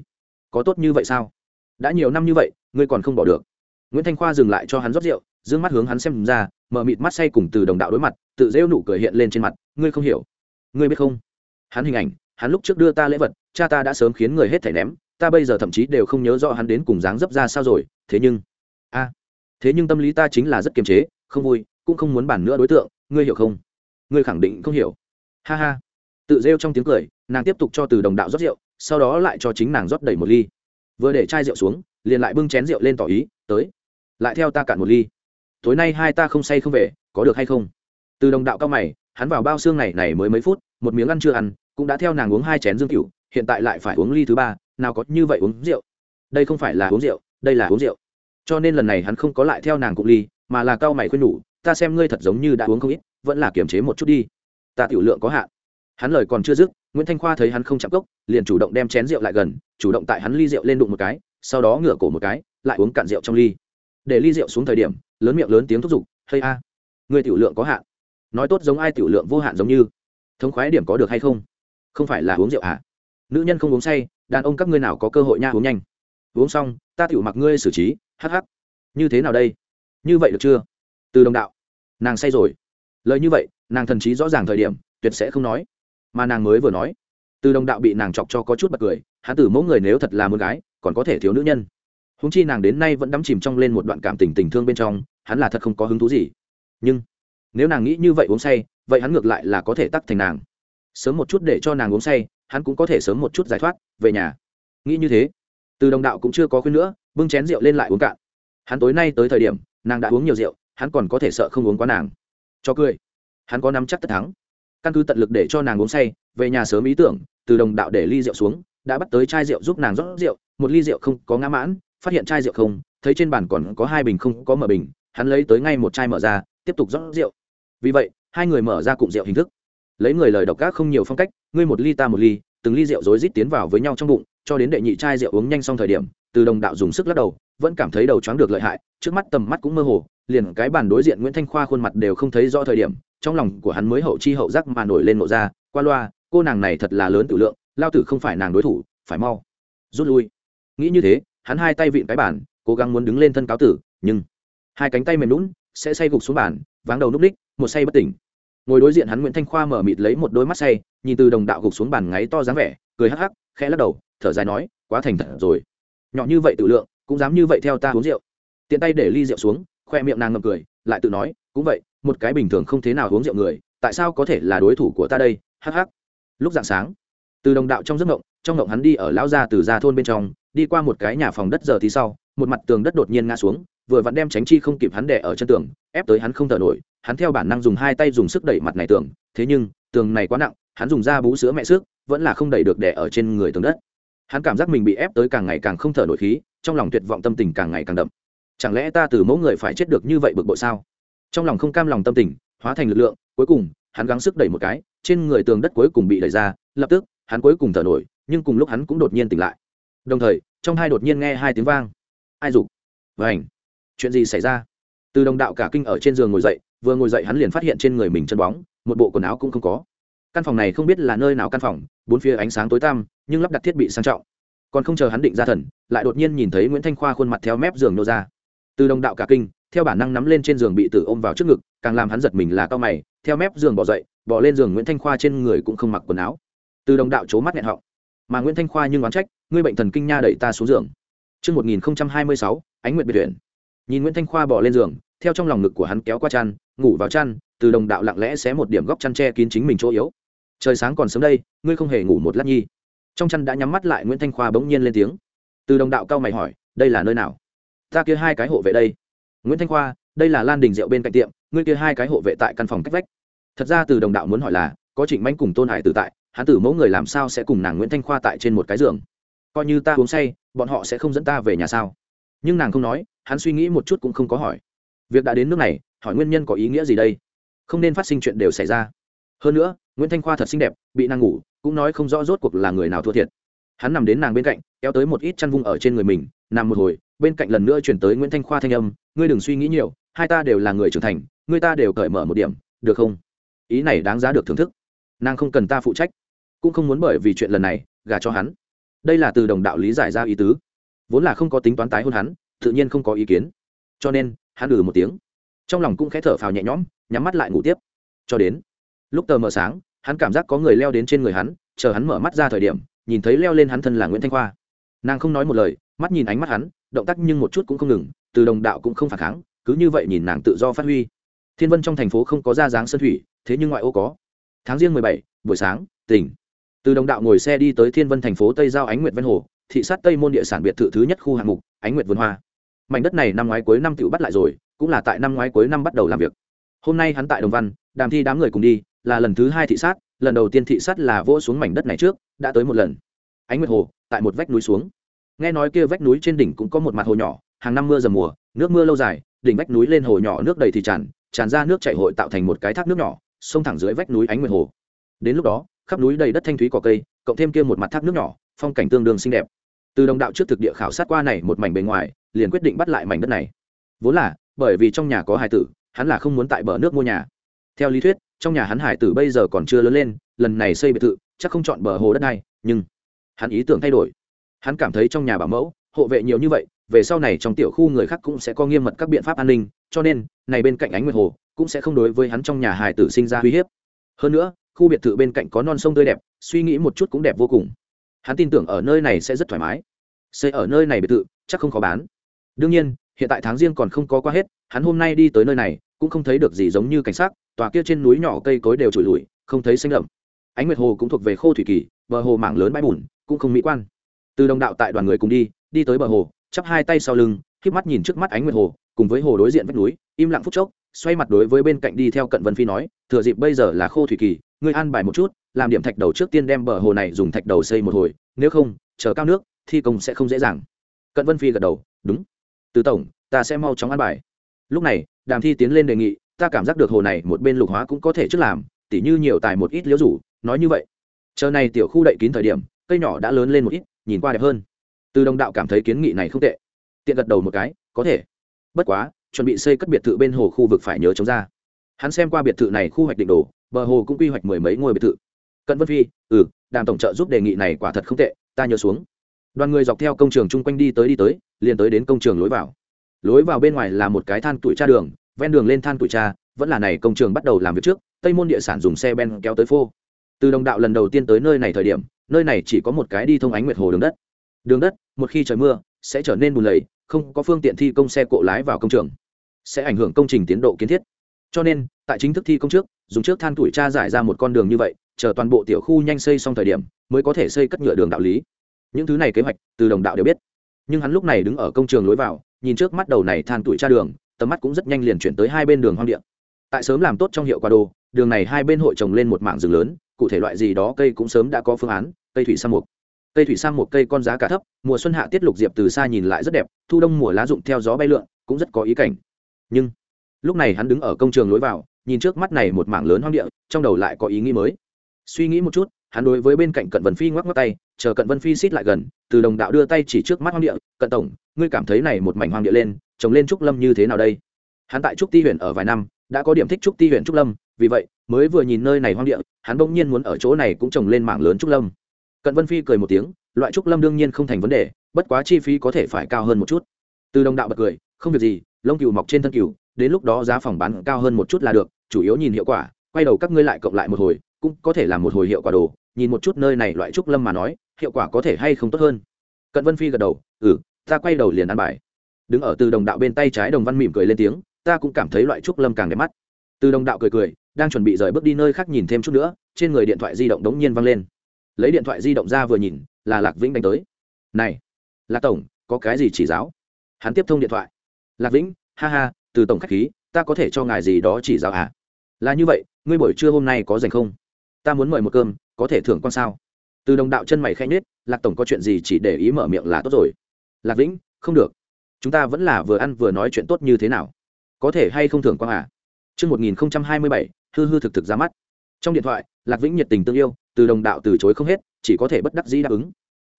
có tốt như vậy sao? Đã nhiều năm như vậy, ngươi còn không bỏ được. Nguyễn thanh khoa dừng lại cho hắn rót rượu d ư ơ n g mắt hướng hắn xem ra, mở mịt mắt say cùng từ đồng đạo đối mặt, tự rêu nụ cười hiện lên trên mặt, ngươi không hiểu. Ngươi biết không? Hắn hình ảnh, hắn lúc trước đưa ta lễ vật, cha ta đã sớm khiến người hết thẻ ném, ta bây giờ thậm chí đều không nhớ rõ hắn đến cùng dáng dấp ra sao rồi, thế nhưng, a, thế nhưng tâm lý ta chính là rất kiềm chế, không vui, cũng không muốn bản nữa đối tượng, ngươi hiểu không? Ngươi khẳng định không hiểu. Ha ha. Tự rêu trong tiếng cười, nàng tiếp tục cho từ đồng đạo rót rượu, sau đó lại cho chính nàng rót đầy một ly vừa để chai rượu xuống, liền lại bưng chén rượu lên tỏ ý, tới, lại theo ta cạn một ly. Tối nay hai ta không say không về, có được hay không? Từ đồng đạo cao mày, hắn vào bao xương này này mới mấy phút, một miếng ăn chưa ăn, cũng đã theo nàng uống hai chén dương cửu, hiện tại lại phải uống ly thứ ba, nào có như vậy uống rượu. Đây không phải là uống rượu, đây là uống rượu. Cho nên lần này hắn không có lại theo nàng cụng ly, mà là cao mày khuyên nhủ, ta xem ngươi thật giống như đã uống không ít, vẫn là kiềm chế một chút đi. Ta tiểu lượng có hạn. Hắn lời còn chưa dứt nguyễn thanh khoa thấy hắn không chạm cốc, liền chủ động đem chén rượu lại gần, chủ động tại hắn ly rượu lên đụng một cái, sau đó ngửa cổ một cái, lại uống cạn rượu trong ly. Để ly rượu xuống thời điểm, lớn miệng lớn tiếng thúc giục hay a, người tiểu lượng có hạn. Nói tốt giống ai tiểu lượng vô hạn giống như. Thống khoái điểm có được hay không? Không phải là uống rượu à nữ nhân không uống say, đàn ông các ngươi nào có cơ hội nha, uống nhanh. Uống xong, ta tiểu mặc ngươi xử trí, hắc hắc. Như thế nào đây? Như vậy được chưa? Từ đồng đạo. Nàng say rồi. Lời như vậy, nàng thần trí rõ ràng thời điểm, tuyệt sẽ không nói mà nàng mới vừa nói, từ đồng đạo bị nàng chọc cho có chút bật cười, hắn tử mẫu người nếu thật là một gái, còn có thể thiếu nữ nhân. Húng chi nàng đến nay vẫn đắm chìm trong lên một đoạn cảm tình tình thương bên trong, hắn là thật không có hứng thú gì. Nhưng, nếu nàng nghĩ như vậy uống say, vậy hắn ngược lại là có thể tắc thành nàng. Sớm một chút để cho nàng uống say, hắn cũng có thể sớm một chút giải thoát, về nhà. Nghĩ như thế, từ đồng đạo cũng chưa có khuyên nữa, bưng chén rượu lên lại uống cạn. Hắn tối nay tới thời điểm, nàng đã uống nhiều rượu, hắn còn có thể sợ không uống quá nàng. Cho cười, hắn có nắm chắc tất thắng căn cứ tận lực để cho nàng uống say, về nhà sớm ý tưởng, từ đồng đạo để ly rượu xuống, đã bắt tới chai rượu giúp nàng rót rượu, một ly rượu không có ngã mãn, phát hiện chai rượu không, thấy trên bàn còn có hai bình không có mở bình, hắn lấy tới ngay một chai mở ra, tiếp tục rót rượu. Vì vậy, hai người mở ra cụm rượu hình thức. Lấy người lời độc ác không nhiều phong cách, ngươi một ly ta một ly, từng ly rượu rối rít tiến vào với nhau trong bụng, cho đến đệ nhị chai rượu uống nhanh xong thời điểm, từ đồng đạo dùng sức lắc đầu, vẫn cảm thấy đầu choáng được lợi hại, trước mắt tầm mắt cũng mơ hồ, liền cái bàn đối diện nguyễn thanh khoa khuôn mặt đều không thấy rõ thời điểm trong lòng của hắn mới hậu chi hậu giác mà nổi lên nộ ra, qua loa, cô nàng này thật là lớn tự lượng, lao tử không phải nàng đối thủ, phải mau, rút lui. Nghĩ như thế, hắn hai tay vịn cái bàn, cố gắng muốn đứng lên thân cáo tử, nhưng hai cánh tay mềm lún sẽ say gục xuống bàn, váng đầu núp đích một say bất tỉnh. Ngồi đối diện hắn nguyễn thanh khoa mở mịt lấy một đôi mắt say, nhìn từ đồng đạo gục xuống bàn ngáy to dáng vẻ, cười hắc hắc, khẽ lắc đầu, thở dài nói, quá thành thật rồi. Nhỏ như vậy tự lượng, cũng dám như vậy theo ta uống rượu. Tiện tay để ly rượu xuống, khoe miệng nàng ngậm cười lại tự nói, cũng vậy, một cái bình thường không thế nào uống rượu người, tại sao có thể là đối thủ của ta đây? Hắc hắc. Lúc dạng sáng, từ đồng đạo trong giấc ngộng trong ngộng hắn đi ở lão gia từ gia thôn bên trong, đi qua một cái nhà phòng đất giờ thì sau, một mặt tường đất đột nhiên ngã xuống, vừa vặn đem tránh chi không kịp hắn đè ở chân tường, ép tới hắn không thở nổi, hắn theo bản năng dùng hai tay dùng sức đẩy mặt này tường, thế nhưng, tường này quá nặng, hắn dùng da bú sữa mẹ sức vẫn là không đẩy được đè ở trên người tường đất. Hắn cảm giác mình bị ép tới càng ngày càng không thở nổi khí, trong lòng tuyệt vọng tâm tình càng ngày càng đậm chẳng lẽ ta từ mẫu người phải chết được như vậy bực bội sao? Trong lòng không cam lòng tâm tình, hóa thành lực lượng, cuối cùng, hắn gắng sức đẩy một cái, trên người tường đất cuối cùng bị đẩy ra, lập tức, hắn cuối cùng thở nổi, nhưng cùng lúc hắn cũng đột nhiên tỉnh lại. Đồng thời, trong hai đột nhiên nghe hai tiếng vang. Ai dục? Vảnh chuyện gì xảy ra? Từ đồng đạo cả kinh ở trên giường ngồi dậy, vừa ngồi dậy hắn liền phát hiện trên người mình chân bóng, một bộ quần áo cũng không có. Căn phòng này không biết là nơi nào căn phòng, bốn phía ánh sáng tối tăm, nhưng lắp đặt thiết bị sang trọng. Còn không chờ hắn định ra thần, lại đột nhiên nhìn thấy nguyễn thanh khoa khuôn mặt theo mép giường nô ra từ đồng đạo cả kinh theo bản năng nắm lên trên giường bị tử ôm vào trước ngực càng làm hắn giật mình là cao mày theo mép giường bỏ dậy bỏ lên giường nguyễn thanh khoa trên người cũng không mặc quần áo từ đồng đạo c mắt nghẹn họng mà nguyễn thanh khoa nhưng oán trách ngươi bệnh thần kinh nha đẩy ta xuống giường Trước 1026, ánh nguyệt biệt tuyển. Nhìn Nguyễn Thanh Khoa bỏ lên giường, theo trong lòng ngực của hắn kéo qua chăn, ngủ vào chăn, từ đồng đạo lặng lẽ xé một điểm góc chăn che kín chính mình chỗ yếu. Trời sáng còn sớm đây, ngươi không hề ngủ một lát nhi. Trong chăn đã nhắm mắt lại Nguyễn Thanh Khoa bỗng nhiên lên tiếng. Từ đồng đạo cao mày hỏi, đây là nơi nào? Ta kia hai cái hộ vệ đây. Nguyễn Thanh Khoa, đây là Lan Đình rượu bên cạnh tiệm, ngươi kia hai cái hộ vệ tại căn phòng cách vách. Thật ra từ đồng đạo muốn hỏi là, có Trịnh Mạnh cùng Tôn Hải tử tại, hắn tử mẫu người làm sao sẽ cùng nàng nguyễn thanh khoa tại trên một cái giường? Coi như ta uống say bọn họ sẽ không dẫn ta về nhà sao? Nhưng nàng không nói hắn suy nghĩ một chút cũng không có hỏi. Việc đã đến nước này hỏi nguyên nhân có ý nghĩa gì đây? Không nên phát sinh chuyện đều xảy ra. Hơn nữa nguyễn thanh khoa thật xinh đẹp bị nàng ngủ cũng nói không rõ rốt cuộc là người nào thua thiệt. Hắn nằm đến nàng bên cạnh kéo tới một ít chăn vung ở trên người mình nằm một hồi bên cạnh lần nữa chuyển tới nguyễn thanh khoa thanh âm, ngươi đừng suy nghĩ nhiều, hai ta đều là người trưởng thành, ngươi ta đều cởi mở một điểm, được không? Ý này đáng giá được thưởng thức. Nàng không cần ta phụ trách, cũng không muốn bởi vì chuyện lần này, gả cho hắn. Đây là từ đồng đạo lý giải ra ý tứ. Vốn là không có tính toán tái hôn hắn, tự nhiên không có ý kiến. Cho nên, hắn ừ một tiếng. Trong lòng cũng khẽ thở phào nhẹ nhõm, nhắm mắt lại ngủ tiếp. Cho đến, lúc tờ mờ sáng, hắn cảm giác có người leo đến trên người hắn, chờ hắn mở mắt ra thời điểm, nhìn thấy leo lên hắn thân là nguyễn thanh khoa. Nàng không nói một lời, mắt nhìn ánh mắt hắn động tác nhưng một chút cũng không ngừng, từ đồng đạo cũng không phản kháng, cứ như vậy nhìn nàng tự do phát huy. Thiên vân trong thành phố không có ra dáng sân thủy, thế nhưng ngoại ô có. Tháng riêng mười bảy, buổi sáng, tỉnh. Từ đồng đạo ngồi xe đi tới thiên vân thành phố tây giao ánh nguyệt ven hồ, thị sát tây môn địa sản biệt thự thứ nhất khu hạng mục, ánh nguyệt vườn hoa. Mảnh đất này năm ngoái cuối năm tự bắt lại rồi, cũng là tại năm ngoái cuối năm bắt đầu làm việc. Hôm nay hắn tại đồng văn, đàm thi đám người cùng đi, là lần thứ hai thị sát, lần đầu tiên thị sát là vỗ xuống mảnh đất này trước, đã tới một lần. Ánh nguyệt hồ, tại một vách núi xuống nghe nói kia vách núi trên đỉnh cũng có một mặt hồ nhỏ, hàng năm mưa dầm mùa, nước mưa lâu dài, đỉnh vách núi lên hồ nhỏ nước đầy thì tràn tràn ra nước chảy hội tạo thành một cái thác nước nhỏ sông thẳng dưới vách núi ánh nguyệt hồ. Đến lúc đó, khắp núi đầy đất thanh thúy cỏ cây, cộng thêm kia một mặt thác nước nhỏ, phong cảnh tương đương xinh đẹp. Từ đồng đạo trước thực địa khảo sát qua này một mảnh bề ngoài, liền quyết định bắt lại mảnh đất này. Vốn là, bởi vì trong nhà có hải tử, hắn là không muốn tại bờ nước mua nhà. Theo lý thuyết, trong nhà hắn hải tử bây giờ còn chưa lớn lên, lần này xây biệt thự, chắc không chọn bờ hồ đất này, nhưng hắn ý tưởng thay đổi hắn cảm thấy trong nhà bảo mẫu, hộ vệ nhiều như vậy, về sau này trong tiểu khu người khác cũng sẽ có nghiêm mật các biện pháp an ninh, cho nên, này bên cạnh ánh nguyệt hồ cũng sẽ không đối với hắn trong nhà hải tử sinh ra uy hiếp. Hơn nữa, khu biệt thự bên cạnh có non sông tươi đẹp, suy nghĩ một chút cũng đẹp vô cùng. Hắn tin tưởng ở nơi này sẽ rất thoải mái. Xây ở nơi này biệt thự, chắc không khó bán. Đương nhiên, hiện tại tháng riêng còn không có qua hết, hắn hôm nay đi tới nơi này, cũng không thấy được gì giống như cảnh sát tòa kia trên núi nhỏ cây cối đều trụi lùi, không thấy xanh đậm. Ánh nguyệt hồ cũng thuộc về khô thủy kỳ, bờ hồ mảng lớn bãi bùn, cũng không mỹ quan từ đồng đạo tại đoàn người cùng đi đi tới bờ hồ, chắp hai tay sau lưng k mắt nhìn trước mắt ánh nguyệt hồ, cùng với hồ đối diện vách núi, im lặng phút chốc, xoay mặt đối với bên cạnh đi theo cận vân phi nói, thừa dịp bây giờ là khô thủy kỳ, ngươi an bài một chút, làm điểm thạch đầu trước tiên đem bờ hồ này dùng thạch đầu xây một hồi, nếu không, chờ cao nước, thi công sẽ không dễ dàng. Cận vân phi gật đầu, đúng. Từ tổng, ta sẽ mau chóng an bài. Lúc này, đàm thi tiến lên đề nghị, ta cảm giác được hồ này một bên lục hóa cũng có thể trước làm, tỉ như nhiều tài một ít liễu rủ, nói như vậy. Chờ này tiểu khu đậy kín thời điểm, cây nhỏ đã lớn lên một ít nhìn qua đẹp hơn. Từ đồng đạo cảm thấy kiến nghị này không tệ. Tiện gật đầu một cái, có thể. Bất quá, chuẩn bị xây cất biệt thự bên hồ khu vực phải nhớ chống ra. Hắn xem qua biệt thự này khu hoạch định đồ, bờ hồ cũng quy hoạch mười mấy ngôi biệt thự. Cận vân phi ừ đàm tổng trợ giúp đề nghị này quả thật không tệ, ta nhớ xuống. Đoàn người dọc theo công trường chung quanh đi tới đi tới, liền tới đến công trường lối vào. Lối vào bên ngoài là một cái than tuổi cha đường, ven đường lên than tuổi cha, vẫn là này công trường bắt đầu làm việc trước, tây môn địa sản dùng xe ben kéo tới phô. Từ đồng đạo lần đầu tiên tới nơi này thời điểm nơi này chỉ có một cái đi thông ánh nguyệt hồ đường đất. Đường đất, một khi trời mưa, sẽ trở nên bùn lầy, không có phương tiện thi công xe cộ lái vào công trường. Sẽ ảnh hưởng công trình tiến độ kiến thiết. Cho nên, tại chính thức thi công trước, dùng trước than tuổi cha giải ra một con đường như vậy, chờ toàn bộ tiểu khu nhanh xây xong thời điểm, mới có thể xây cất nhựa đường đạo lý. Những thứ này kế hoạch, từ đồng đạo đều biết. Nhưng hắn lúc này đứng ở công trường lối vào, nhìn trước mắt đầu này than tuổi cha đường, tầm mắt cũng rất nhanh liền chuyển tới hai bên đường hoang điện tại sớm làm tốt trong hiệu quả đồ, đường này hai bên hội trồng lên một mảng rừng lớn cụ thể loại gì đó cây cũng sớm đã có phương án, cây thủy sa mục cây thủy sa mục cây con giá cả thấp, mùa xuân hạ tiết lục diệp từ xa nhìn lại rất đẹp, thu đông mùa lá rụng theo gió bay lượn, cũng rất có ý cảnh. Nhưng, lúc này hắn đứng ở công trường lối vào, nhìn trước mắt này một mảng lớn hoang địa, trong đầu lại có ý nghĩ mới. Suy nghĩ một chút, hắn đối với bên cạnh cận vân phi ngoắc ngoắc tay, chờ cận vân phi xít lại gần, từ đồng đạo đưa tay chỉ trước mắt hoang địa, cận tổng, ngươi cảm thấy này một mảnh hoang địa lên, trồng lên trúc lâm như thế nào đây? Hắn tại trúc ti huyện ở vài năm, đã có điểm thích trúc ti huyện trúc lâm vì vậy, mới vừa nhìn nơi này hoang địa, hắn bỗng nhiên muốn ở chỗ này cũng trồng lên mảng lớn trúc lâm. Cận vân phi cười một tiếng, loại trúc lâm đương nhiên không thành vấn đề, bất quá chi phí có thể phải cao hơn một chút. Từ đồng đạo bật cười, không việc gì, lông cừu mọc trên thân cừu, đến lúc đó giá phòng bán cao hơn một chút là được, chủ yếu nhìn hiệu quả, quay đầu các ngươi lại cộng lại một hồi, cũng có thể làm một hồi hiệu quả đồ, nhìn một chút nơi này loại trúc lâm mà nói, hiệu quả có thể hay không tốt hơn. Cận vân phi gật đầu ừ ta quay đầu liền ăn bài. Đứng ở từ đồng đạo bên tay trái đồng văn mỉm cười lên tiếng, ta cũng cảm thấy loại trúc lâm càng đẹp mắt. Từ đồng đạo cười cười đang chuẩn bị rời bước đi nơi khác nhìn thêm chút nữa, trên người điện thoại di động đống nhiên văng lên. Lấy điện thoại di động ra vừa nhìn, là lạc vĩnh đánh tới. Này, lạc tổng, có cái gì chỉ giáo? Hắn tiếp thông điện thoại. Lạc vĩnh, ha ha, từ tổng khách khí, ta có thể cho ngài gì đó chỉ giáo à? Là như vậy, ngươi buổi trưa hôm nay có dành không? Ta muốn mời một cơm, có thể thưởng con sao? Từ đồng đạo chân mày khen nết lạc tổng có chuyện gì chỉ để ý mở miệng là tốt rồi. Lạc vĩnh, không được. Chúng ta vẫn là vừa ăn vừa nói chuyện tốt như thế nào? Có thể hay không thưởng quang à? Trước 1027, hư hư thực thực ra mắt. Trong điện thoại, Lạc Vĩnh nhiệt tình tương yêu, từ đồng đạo từ chối không hết, chỉ có thể bất đắc dĩ đáp ứng.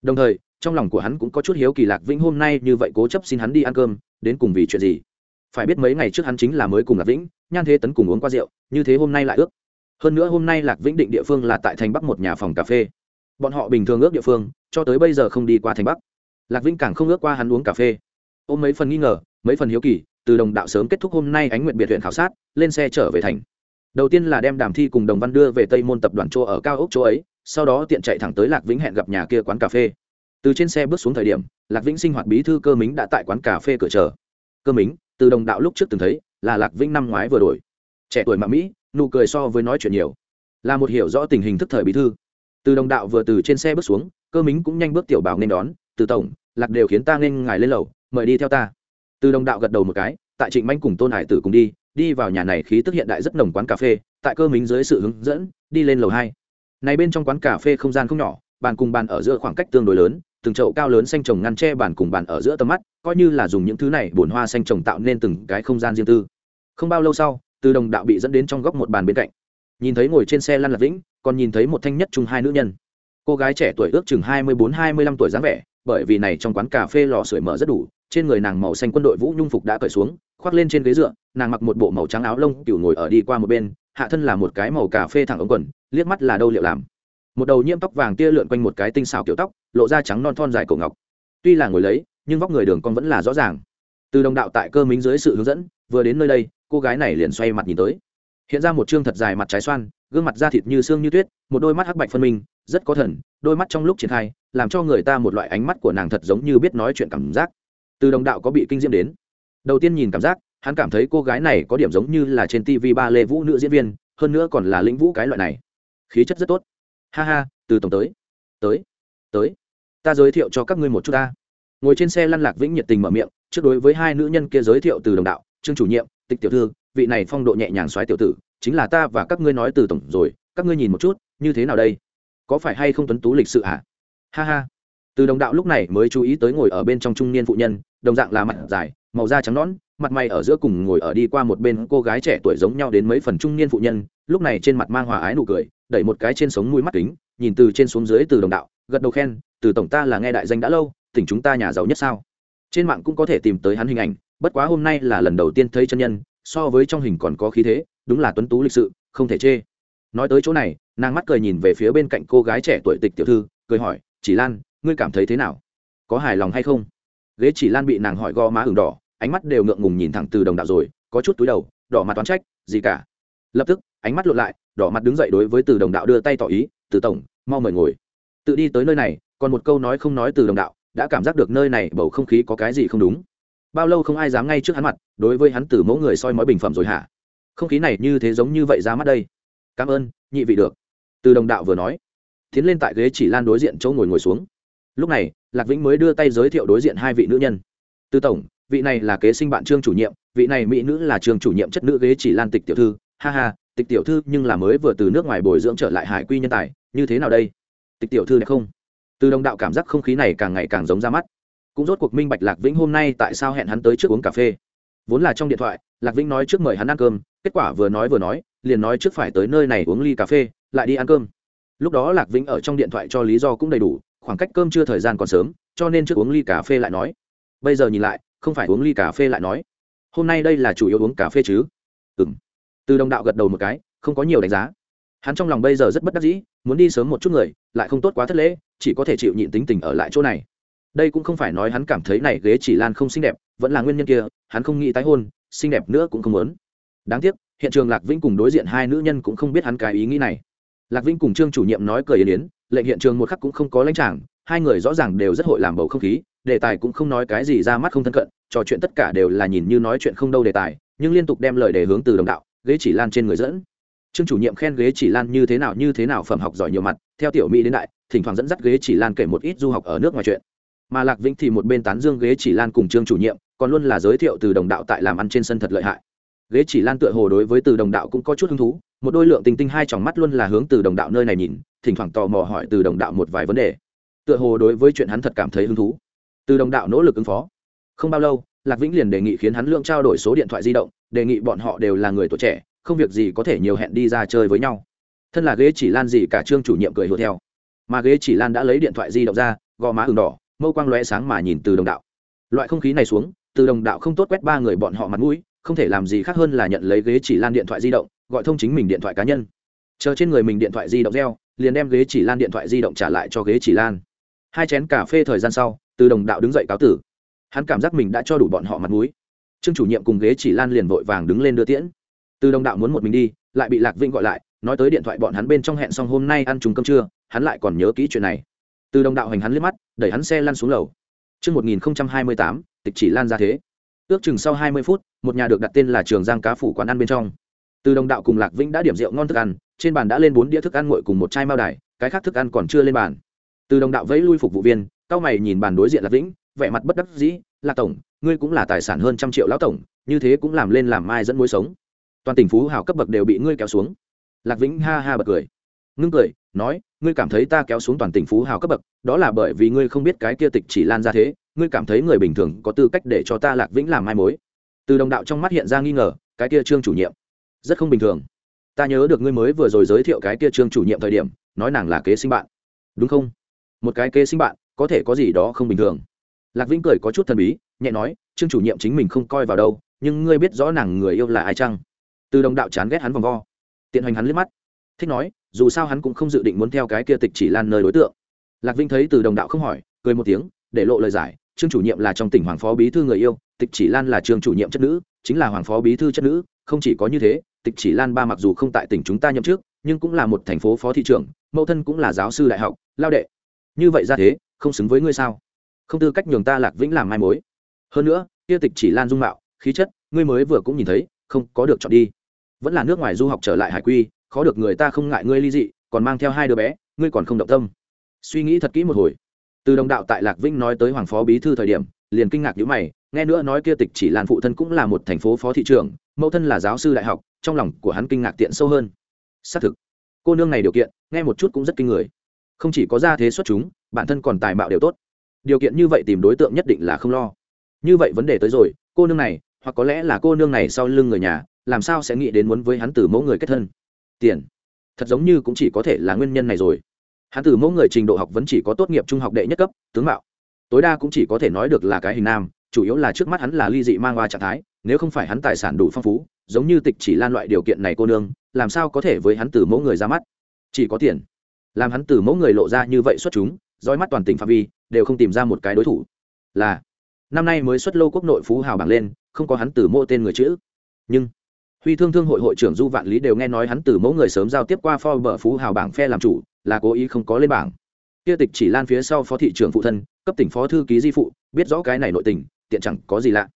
Đồng thời, trong lòng của hắn cũng có chút hiếu kỳ Lạc Vĩnh hôm nay như vậy cố chấp xin hắn đi ăn cơm, đến cùng vì chuyện gì? Phải biết mấy ngày trước hắn chính là mới cùng Lạc Vĩnh, Nhan Thế Tấn cùng uống qua rượu, như thế hôm nay lại ước. Hơn nữa hôm nay Lạc Vĩnh định địa phương là tại thành Bắc một nhà phòng cà phê. Bọn họ bình thường ước địa phương, cho tới bây giờ không đi qua thành Bắc. Lạc Vĩnh càng không ước qua hắn uống cà phê. Ôm mấy phần nghi ngờ, mấy phần hiếu kỳ, từ đồng đạo sớm kết thúc hôm nay ánh nguyện biệt huyện khảo sát, lên xe trở về thành. Đầu tiên là đem đàm thi cùng đồng văn đưa về tây môn tập đoàn chỗ ở cao ốc chỗ ấy, sau đó tiện chạy thẳng tới lạc vĩnh hẹn gặp nhà kia quán cà phê. Từ trên xe bước xuống thời điểm, lạc vĩnh sinh hoạt bí thư cơ mính đã tại quán cà phê cửa chờ. Cơ mính, từ đồng đạo lúc trước từng thấy, là lạc vĩnh năm ngoái vừa đổi. Trẻ tuổi mà mỹ, nụ cười so với nói chuyện nhiều. Là một hiểu rõ tình hình thức thời bí thư. Từ đồng đạo vừa từ trên xe bước xuống, cơ mính cũng nhanh bước tiểu bảo nên đón, từ tổng, lạc đều khiến ta nên ngài lên lầu, mời đi theo ta từ đồng đạo gật đầu một cái, tại trịnh manh cùng tôn hải tử cùng đi đi vào nhà này khí tức hiện đại rất nồng quán cà phê, tại cơ mính dưới sự hướng dẫn, đi lên lầu hai. Này bên trong quán cà phê không gian không nhỏ, bàn cùng bàn ở giữa khoảng cách tương đối lớn, từng chậu cao lớn xanh trồng ngăn tre bàn cùng bàn ở giữa tầm mắt, coi như là dùng những thứ này bồn hoa xanh trồng tạo nên từng cái không gian riêng tư. Không bao lâu sau, từ đồng đạo bị dẫn đến trong góc một bàn bên cạnh. Nhìn thấy ngồi trên xe lăn lạc vĩnh, còn nhìn thấy một thanh nhất chung hai nữ nhân. Cô gái trẻ tuổi ước chừng hai mươi bốn, hai mươi lăm tuổi dáng vẻ bởi vì này trong quán cà phê lò sưởi mở rất đủ, trên người nàng màu xanh quân đội vũ nhung phục đã cởi xuống, khoác lên trên ghế dựa, nàng mặc một bộ màu trắng áo lông cựu ngồi ở đi qua một bên, hạ thân là một cái màu cà phê thẳng ống quần, liếc mắt là đâu liệu làm. Một đầu nhiễm tóc vàng tia lượn quanh một cái tinh xào kiểu tóc, lộ ra trắng non thon dài cổ ngọc. Tuy là ngồi lấy, nhưng vóc người đường con vẫn là rõ ràng. Từ đồng đạo tại cơ mính dưới sự hướng dẫn, vừa đến nơi đây, cô gái này liền xoay mặt nhìn tới. Hiện ra một chương thật dài mặt trái xoan, gương mặt da thịt như xương như tuyết, một đôi mắt hắc bạch phân minh rất có thần, đôi mắt trong lúc triển khai, làm cho người ta một loại ánh mắt của nàng thật giống như biết nói chuyện cảm giác. Từ đồng đạo có bị kinh diễm đến. Đầu tiên nhìn cảm giác, hắn cảm thấy cô gái này có điểm giống như là trên tv ba lê vũ nữ diễn viên, hơn nữa còn là lĩnh vũ cái loại này. Khí chất rất tốt. Ha ha, từ tổng tới. Tới tới. Ta giới thiệu cho các ngươi một chút ta. Ngồi trên xe lăn lạc vĩnh nhiệt tình mở miệng, trước đối với hai nữ nhân kia giới thiệu từ đồng đạo, trương chủ nhiệm, tịch tiểu thư, vị này phong độ nhẹ nhàng xoáy tiểu tử, chính là ta và các ngươi nói từ tổng rồi, các ngươi nhìn một chút, như thế nào đây? Có phải hay không tuấn tú lịch sự hả? Ha ha. Từ đồng đạo lúc này mới chú ý tới ngồi ở bên trong trung niên phụ nhân, đồng dạng là mặt dài, màu da trắng nõn, mặt mày ở giữa cùng ngồi ở đi qua một bên cô gái trẻ tuổi giống nhau đến mấy phần trung niên phụ nhân, lúc này trên mặt mang hòa ái nụ cười, đẩy một cái trên sống mũi mắt kính, nhìn từ trên xuống dưới từ đồng đạo, gật đầu khen, từ tổng ta là nghe đại danh đã lâu, tỉnh chúng ta nhà giàu nhất sao? Trên mạng cũng có thể tìm tới hắn hình ảnh, bất quá hôm nay là lần đầu tiên thấy chân nhân, so với trong hình còn có khí thế, đúng là tuấn tú lịch sự, không thể chê. Nói tới chỗ này nàng mắt cười nhìn về phía bên cạnh cô gái trẻ tuổi tịch tiểu thư, cười hỏi, chỉ lan, ngươi cảm thấy thế nào? Có hài lòng hay không? Ghế chỉ lan bị nàng hỏi go má ửng đỏ, ánh mắt đều ngượng ngùng nhìn thẳng từ đồng đạo rồi, có chút túi đầu, đỏ mặt toán trách, gì cả? Lập tức, ánh mắt lộn lại, đỏ mặt đứng dậy đối với từ đồng đạo đưa tay tỏ ý, từ tổng, mau mời ngồi. Tự đi tới nơi này, còn một câu nói không nói từ đồng đạo, đã cảm giác được nơi này bầu không khí có cái gì không đúng. Bao lâu không ai dám ngay trước hắn mặt, đối với hắn từ mẫu người soi mói bình phẩm rồi hả? Không khí này như thế giống như vậy ra mắt đây. Cảm ơn, nhị vị được từ đồng đạo vừa nói, tiến lên tại ghế chỉ lan đối diện chỗ ngồi ngồi xuống. Lúc này, lạc vĩnh mới đưa tay giới thiệu đối diện hai vị nữ nhân. Tư tổng, vị này là kế sinh bạn trương chủ nhiệm, vị này mỹ nữ là trường chủ nhiệm chất nữ ghế chỉ lan tịch tiểu thư. Ha ha, tịch tiểu thư nhưng là mới vừa từ nước ngoài bồi dưỡng trở lại hải quy nhân tài, như thế nào đây? Tịch tiểu thư đẹp không? Từ đồng đạo cảm giác không khí này càng ngày càng giống ra mắt. Cũng rốt cuộc minh bạch lạc vĩnh hôm nay tại sao hẹn hắn tới trước uống cà phê. Vốn là trong điện thoại, lạc vĩnh nói trước mời hắn ăn cơm, kết quả vừa nói vừa nói, liền nói trước phải tới nơi này uống ly cà phê lại đi ăn cơm. Lúc đó lạc vĩnh ở trong điện thoại cho lý do cũng đầy đủ, khoảng cách cơm chưa thời gian còn sớm, cho nên trước uống ly cà phê lại nói. Bây giờ nhìn lại, không phải uống ly cà phê lại nói. Hôm nay đây là chủ yếu uống cà phê chứ? Ừ m từ đồng đạo gật đầu một cái, không có nhiều đánh giá. Hắn trong lòng bây giờ rất bất đắc dĩ, muốn đi sớm một chút người, lại không tốt quá thất lễ, chỉ có thể chịu nhịn tính tình ở lại chỗ này. Đây cũng không phải nói hắn cảm thấy này ghế chỉ lan không xinh đẹp, vẫn là nguyên nhân kia, hắn không nghĩ tái hôn, xinh đẹp nữa cũng không muốn. Đáng tiếc, hiện trường lạc vĩnh cùng đối diện hai nữ nhân cũng không biết hắn cái ý nghĩ này lạc vĩnh cùng trương chủ nhiệm nói cười yên yến, lệnh hiện trường một khắc cũng không có lãnh tràng, hai người rõ ràng đều rất hội làm bầu không khí, đề tài cũng không nói cái gì ra mắt không thân cận, trò chuyện tất cả đều là nhìn như nói chuyện không đâu đề tài, nhưng liên tục đem lời đề hướng từ đồng đạo, ghế chỉ lan trên người dẫn. Trương chủ nhiệm khen ghế chỉ lan như thế nào như thế nào phẩm học giỏi nhiều mặt, theo tiểu mỹ đến đại, thỉnh thoảng dẫn dắt ghế chỉ lan kể một ít du học ở nước ngoài chuyện. Mà lạc vĩnh thì một bên tán dương ghế chỉ lan cùng trương chủ nhiệm, còn luôn là giới thiệu từ đồng đạo tại làm ăn trên sân thật lợi hại. Ghế chỉ lan tựa hồ đối với từ đồng đạo cũng có chút hứng thú một đôi lượng tinh tinh hai tròng mắt luôn là hướng từ đồng đạo nơi này nhìn, thỉnh thoảng tò mò hỏi từ đồng đạo một vài vấn đề. Tựa hồ đối với chuyện hắn thật cảm thấy hứng thú. Từ đồng đạo nỗ lực ứng phó. Không bao lâu, lạc vĩnh liền đề nghị khiến hắn lượng trao đổi số điện thoại di động, đề nghị bọn họ đều là người tuổi trẻ, không việc gì có thể nhiều hẹn đi ra chơi với nhau. Thân là ghế chỉ lan gì cả trương chủ nhiệm cười hùa theo. Mà ghế chỉ lan đã lấy điện thoại di động ra, gò má ừng đỏ, mâu quang lóe sáng mà nhìn từ đồng đạo. Loại không khí này xuống, từ đồng đạo không tốt quét ba người bọn họ mặt mũi, không thể làm gì khác hơn là nhận lấy ghế chỉ lan điện thoại di động gọi thông chính mình điện thoại cá nhân. Chờ trên người mình điện thoại di động reo liền đem ghế chỉ lan điện thoại di động trả lại cho ghế chỉ lan. Hai chén cà phê thời gian sau từ đồng đạo đứng dậy cáo tử. Hắn cảm giác mình đã cho đủ bọn họ mặt mũi. Trương chủ nhiệm cùng ghế chỉ lan liền vội vàng đứng lên đưa tiễn. Từ đồng đạo muốn một mình đi lại bị lạc vinh gọi lại nói tới điện thoại bọn hắn bên trong hẹn xong hôm nay ăn trùng cơm trưa hắn lại còn nhớ kỹ chuyện này. Từ đồng đạo hành hắn liếc mắt đẩy hắn xe lăn xuống lầu. Trước 1028, tịch chỉ lan ra thế. Ước chừng sau 20 phút, một nhà được đặt tên là Trường Giang cá phủ quán ăn bên trong. Từ đồng đạo cùng Lạc Vĩnh đã điểm rượu ngon thức ăn, trên bàn đã lên bốn đĩa thức ăn nguội cùng một chai mao đài, cái khác thức ăn còn chưa lên bàn. Từ đồng đạo vẫy lui phục vụ viên, cao mày nhìn bàn đối diện Lạc Vĩnh, vẻ mặt bất đắc dĩ, "Lạc tổng, ngươi cũng là tài sản hơn trăm triệu lão tổng, như thế cũng làm lên làm mai dẫn mối sống. Toàn tỉnh phú hào cấp bậc đều bị ngươi kéo xuống." Lạc Vĩnh ha ha bật cười. Ngưng cười, nói, "Ngươi cảm thấy ta kéo xuống toàn tỉnh phú hào cấp bậc, đó là bởi vì ngươi không biết cái kia tịch chỉ lan ra thế, ngươi cảm thấy người bình thường có tư cách để cho ta Lạc Vĩnh làm mai mối." Từ đồng đạo trong mắt hiện ra nghi ngờ, cái kia trương chủ nhiệm, rất không bình thường. Ta nhớ được ngươi mới vừa rồi giới thiệu cái kia trương chủ nhiệm thời điểm, nói nàng là kế sinh bạn, đúng không? Một cái kế sinh bạn, có thể có gì đó không bình thường. Lạc vĩnh cười có chút thần bí nhẹ nói trương chủ nhiệm chính mình không coi vào đâu nhưng ngươi biết rõ nàng người yêu là ai chăng? Từ đồng đạo chán ghét hắn vòng vo. Tiện hoành hắn liếc mắt thích nói dù sao hắn cũng không dự định muốn theo cái kia tịch chỉ lan nơi đối tượng. Lạc vinh thấy từ đồng đạo không hỏi cười một tiếng để lộ lời giải trương chủ nhiệm là trong tỉnh hoàng phó bí thư người yêu tịch chỉ lan là trương chủ nhiệm chất nữ chính là hoàng phó bí thư chất nữ không chỉ có như thế tịch chỉ lan ba mặc dù không tại tỉnh chúng ta nhậm chức, nhưng cũng là một thành phố phó thị trưởng mẫu thân cũng là giáo sư đại học lao đệ. Như vậy ra thế không xứng với ngươi sao? Không tư cách nhường ta lạc vĩnh làm mai mối. Hơn nữa kia tịch chỉ lan dung mạo khí chất ngươi mới vừa cũng nhìn thấy không có được chọn đi. Vẫn là nước ngoài du học trở lại hải quy khó được người ta không ngại ngươi ly dị còn mang theo hai đứa bé ngươi còn không động tâm. Suy nghĩ thật kỹ một hồi. Từ đồng đạo tại lạc vĩnh nói tới hoàng phó bí thư thời điểm liền kinh ngạc nhữ mày nghe nữa nói kia tịch chỉ lan phụ thân cũng là một thành phố phó thị trưởng mẫu thân là giáo sư đại học trong lòng của hắn kinh ngạc tiện sâu hơn. Xác thực, cô nương này điều kiện, nghe một chút cũng rất kinh người. Không chỉ có gia thế xuất chúng, bản thân còn tài mạo đều tốt. Điều kiện như vậy tìm đối tượng nhất định là không lo. Như vậy vấn đề tới rồi, cô nương này, hoặc có lẽ là cô nương này sau lưng người nhà, làm sao sẽ nghĩ đến muốn với hắn từ mẫu người kết thân? Tiền, thật giống như cũng chỉ có thể là nguyên nhân này rồi. Hắn từ mẫu người trình độ học vẫn chỉ có tốt nghiệp trung học đệ nhất cấp, tướng mạo. Tối đa cũng chỉ có thể nói được là cái hình nam, chủ yếu là trước mắt hắn là ly dị mang hoa trạng thái nếu không phải hắn tài sản đủ phong phú, giống như tịch chỉ lan loại điều kiện này cô nương, làm sao có thể với hắn từ mẫu người ra mắt? Chỉ có tiền. Làm hắn từ mẫu người lộ ra như vậy xuất chúng, dõi mắt toàn tỉnh phạm vi, đều không tìm ra một cái đối thủ. Là, năm nay mới xuất lô quốc nội phú hào bảng lên, không có hắn từ mô tên người chữ. Nhưng, huy thương thương hội hội trưởng du vạn lý đều nghe nói hắn từ mẫu người sớm giao tiếp qua pho bờ phú hào bảng phe làm chủ, là cố ý không có lên bảng. Kia tịch chỉ lan phía sau phó thị trưởng phụ thân, cấp tỉnh phó thư ký di phụ, biết rõ cái này nội tình, tiện chẳng có gì lạ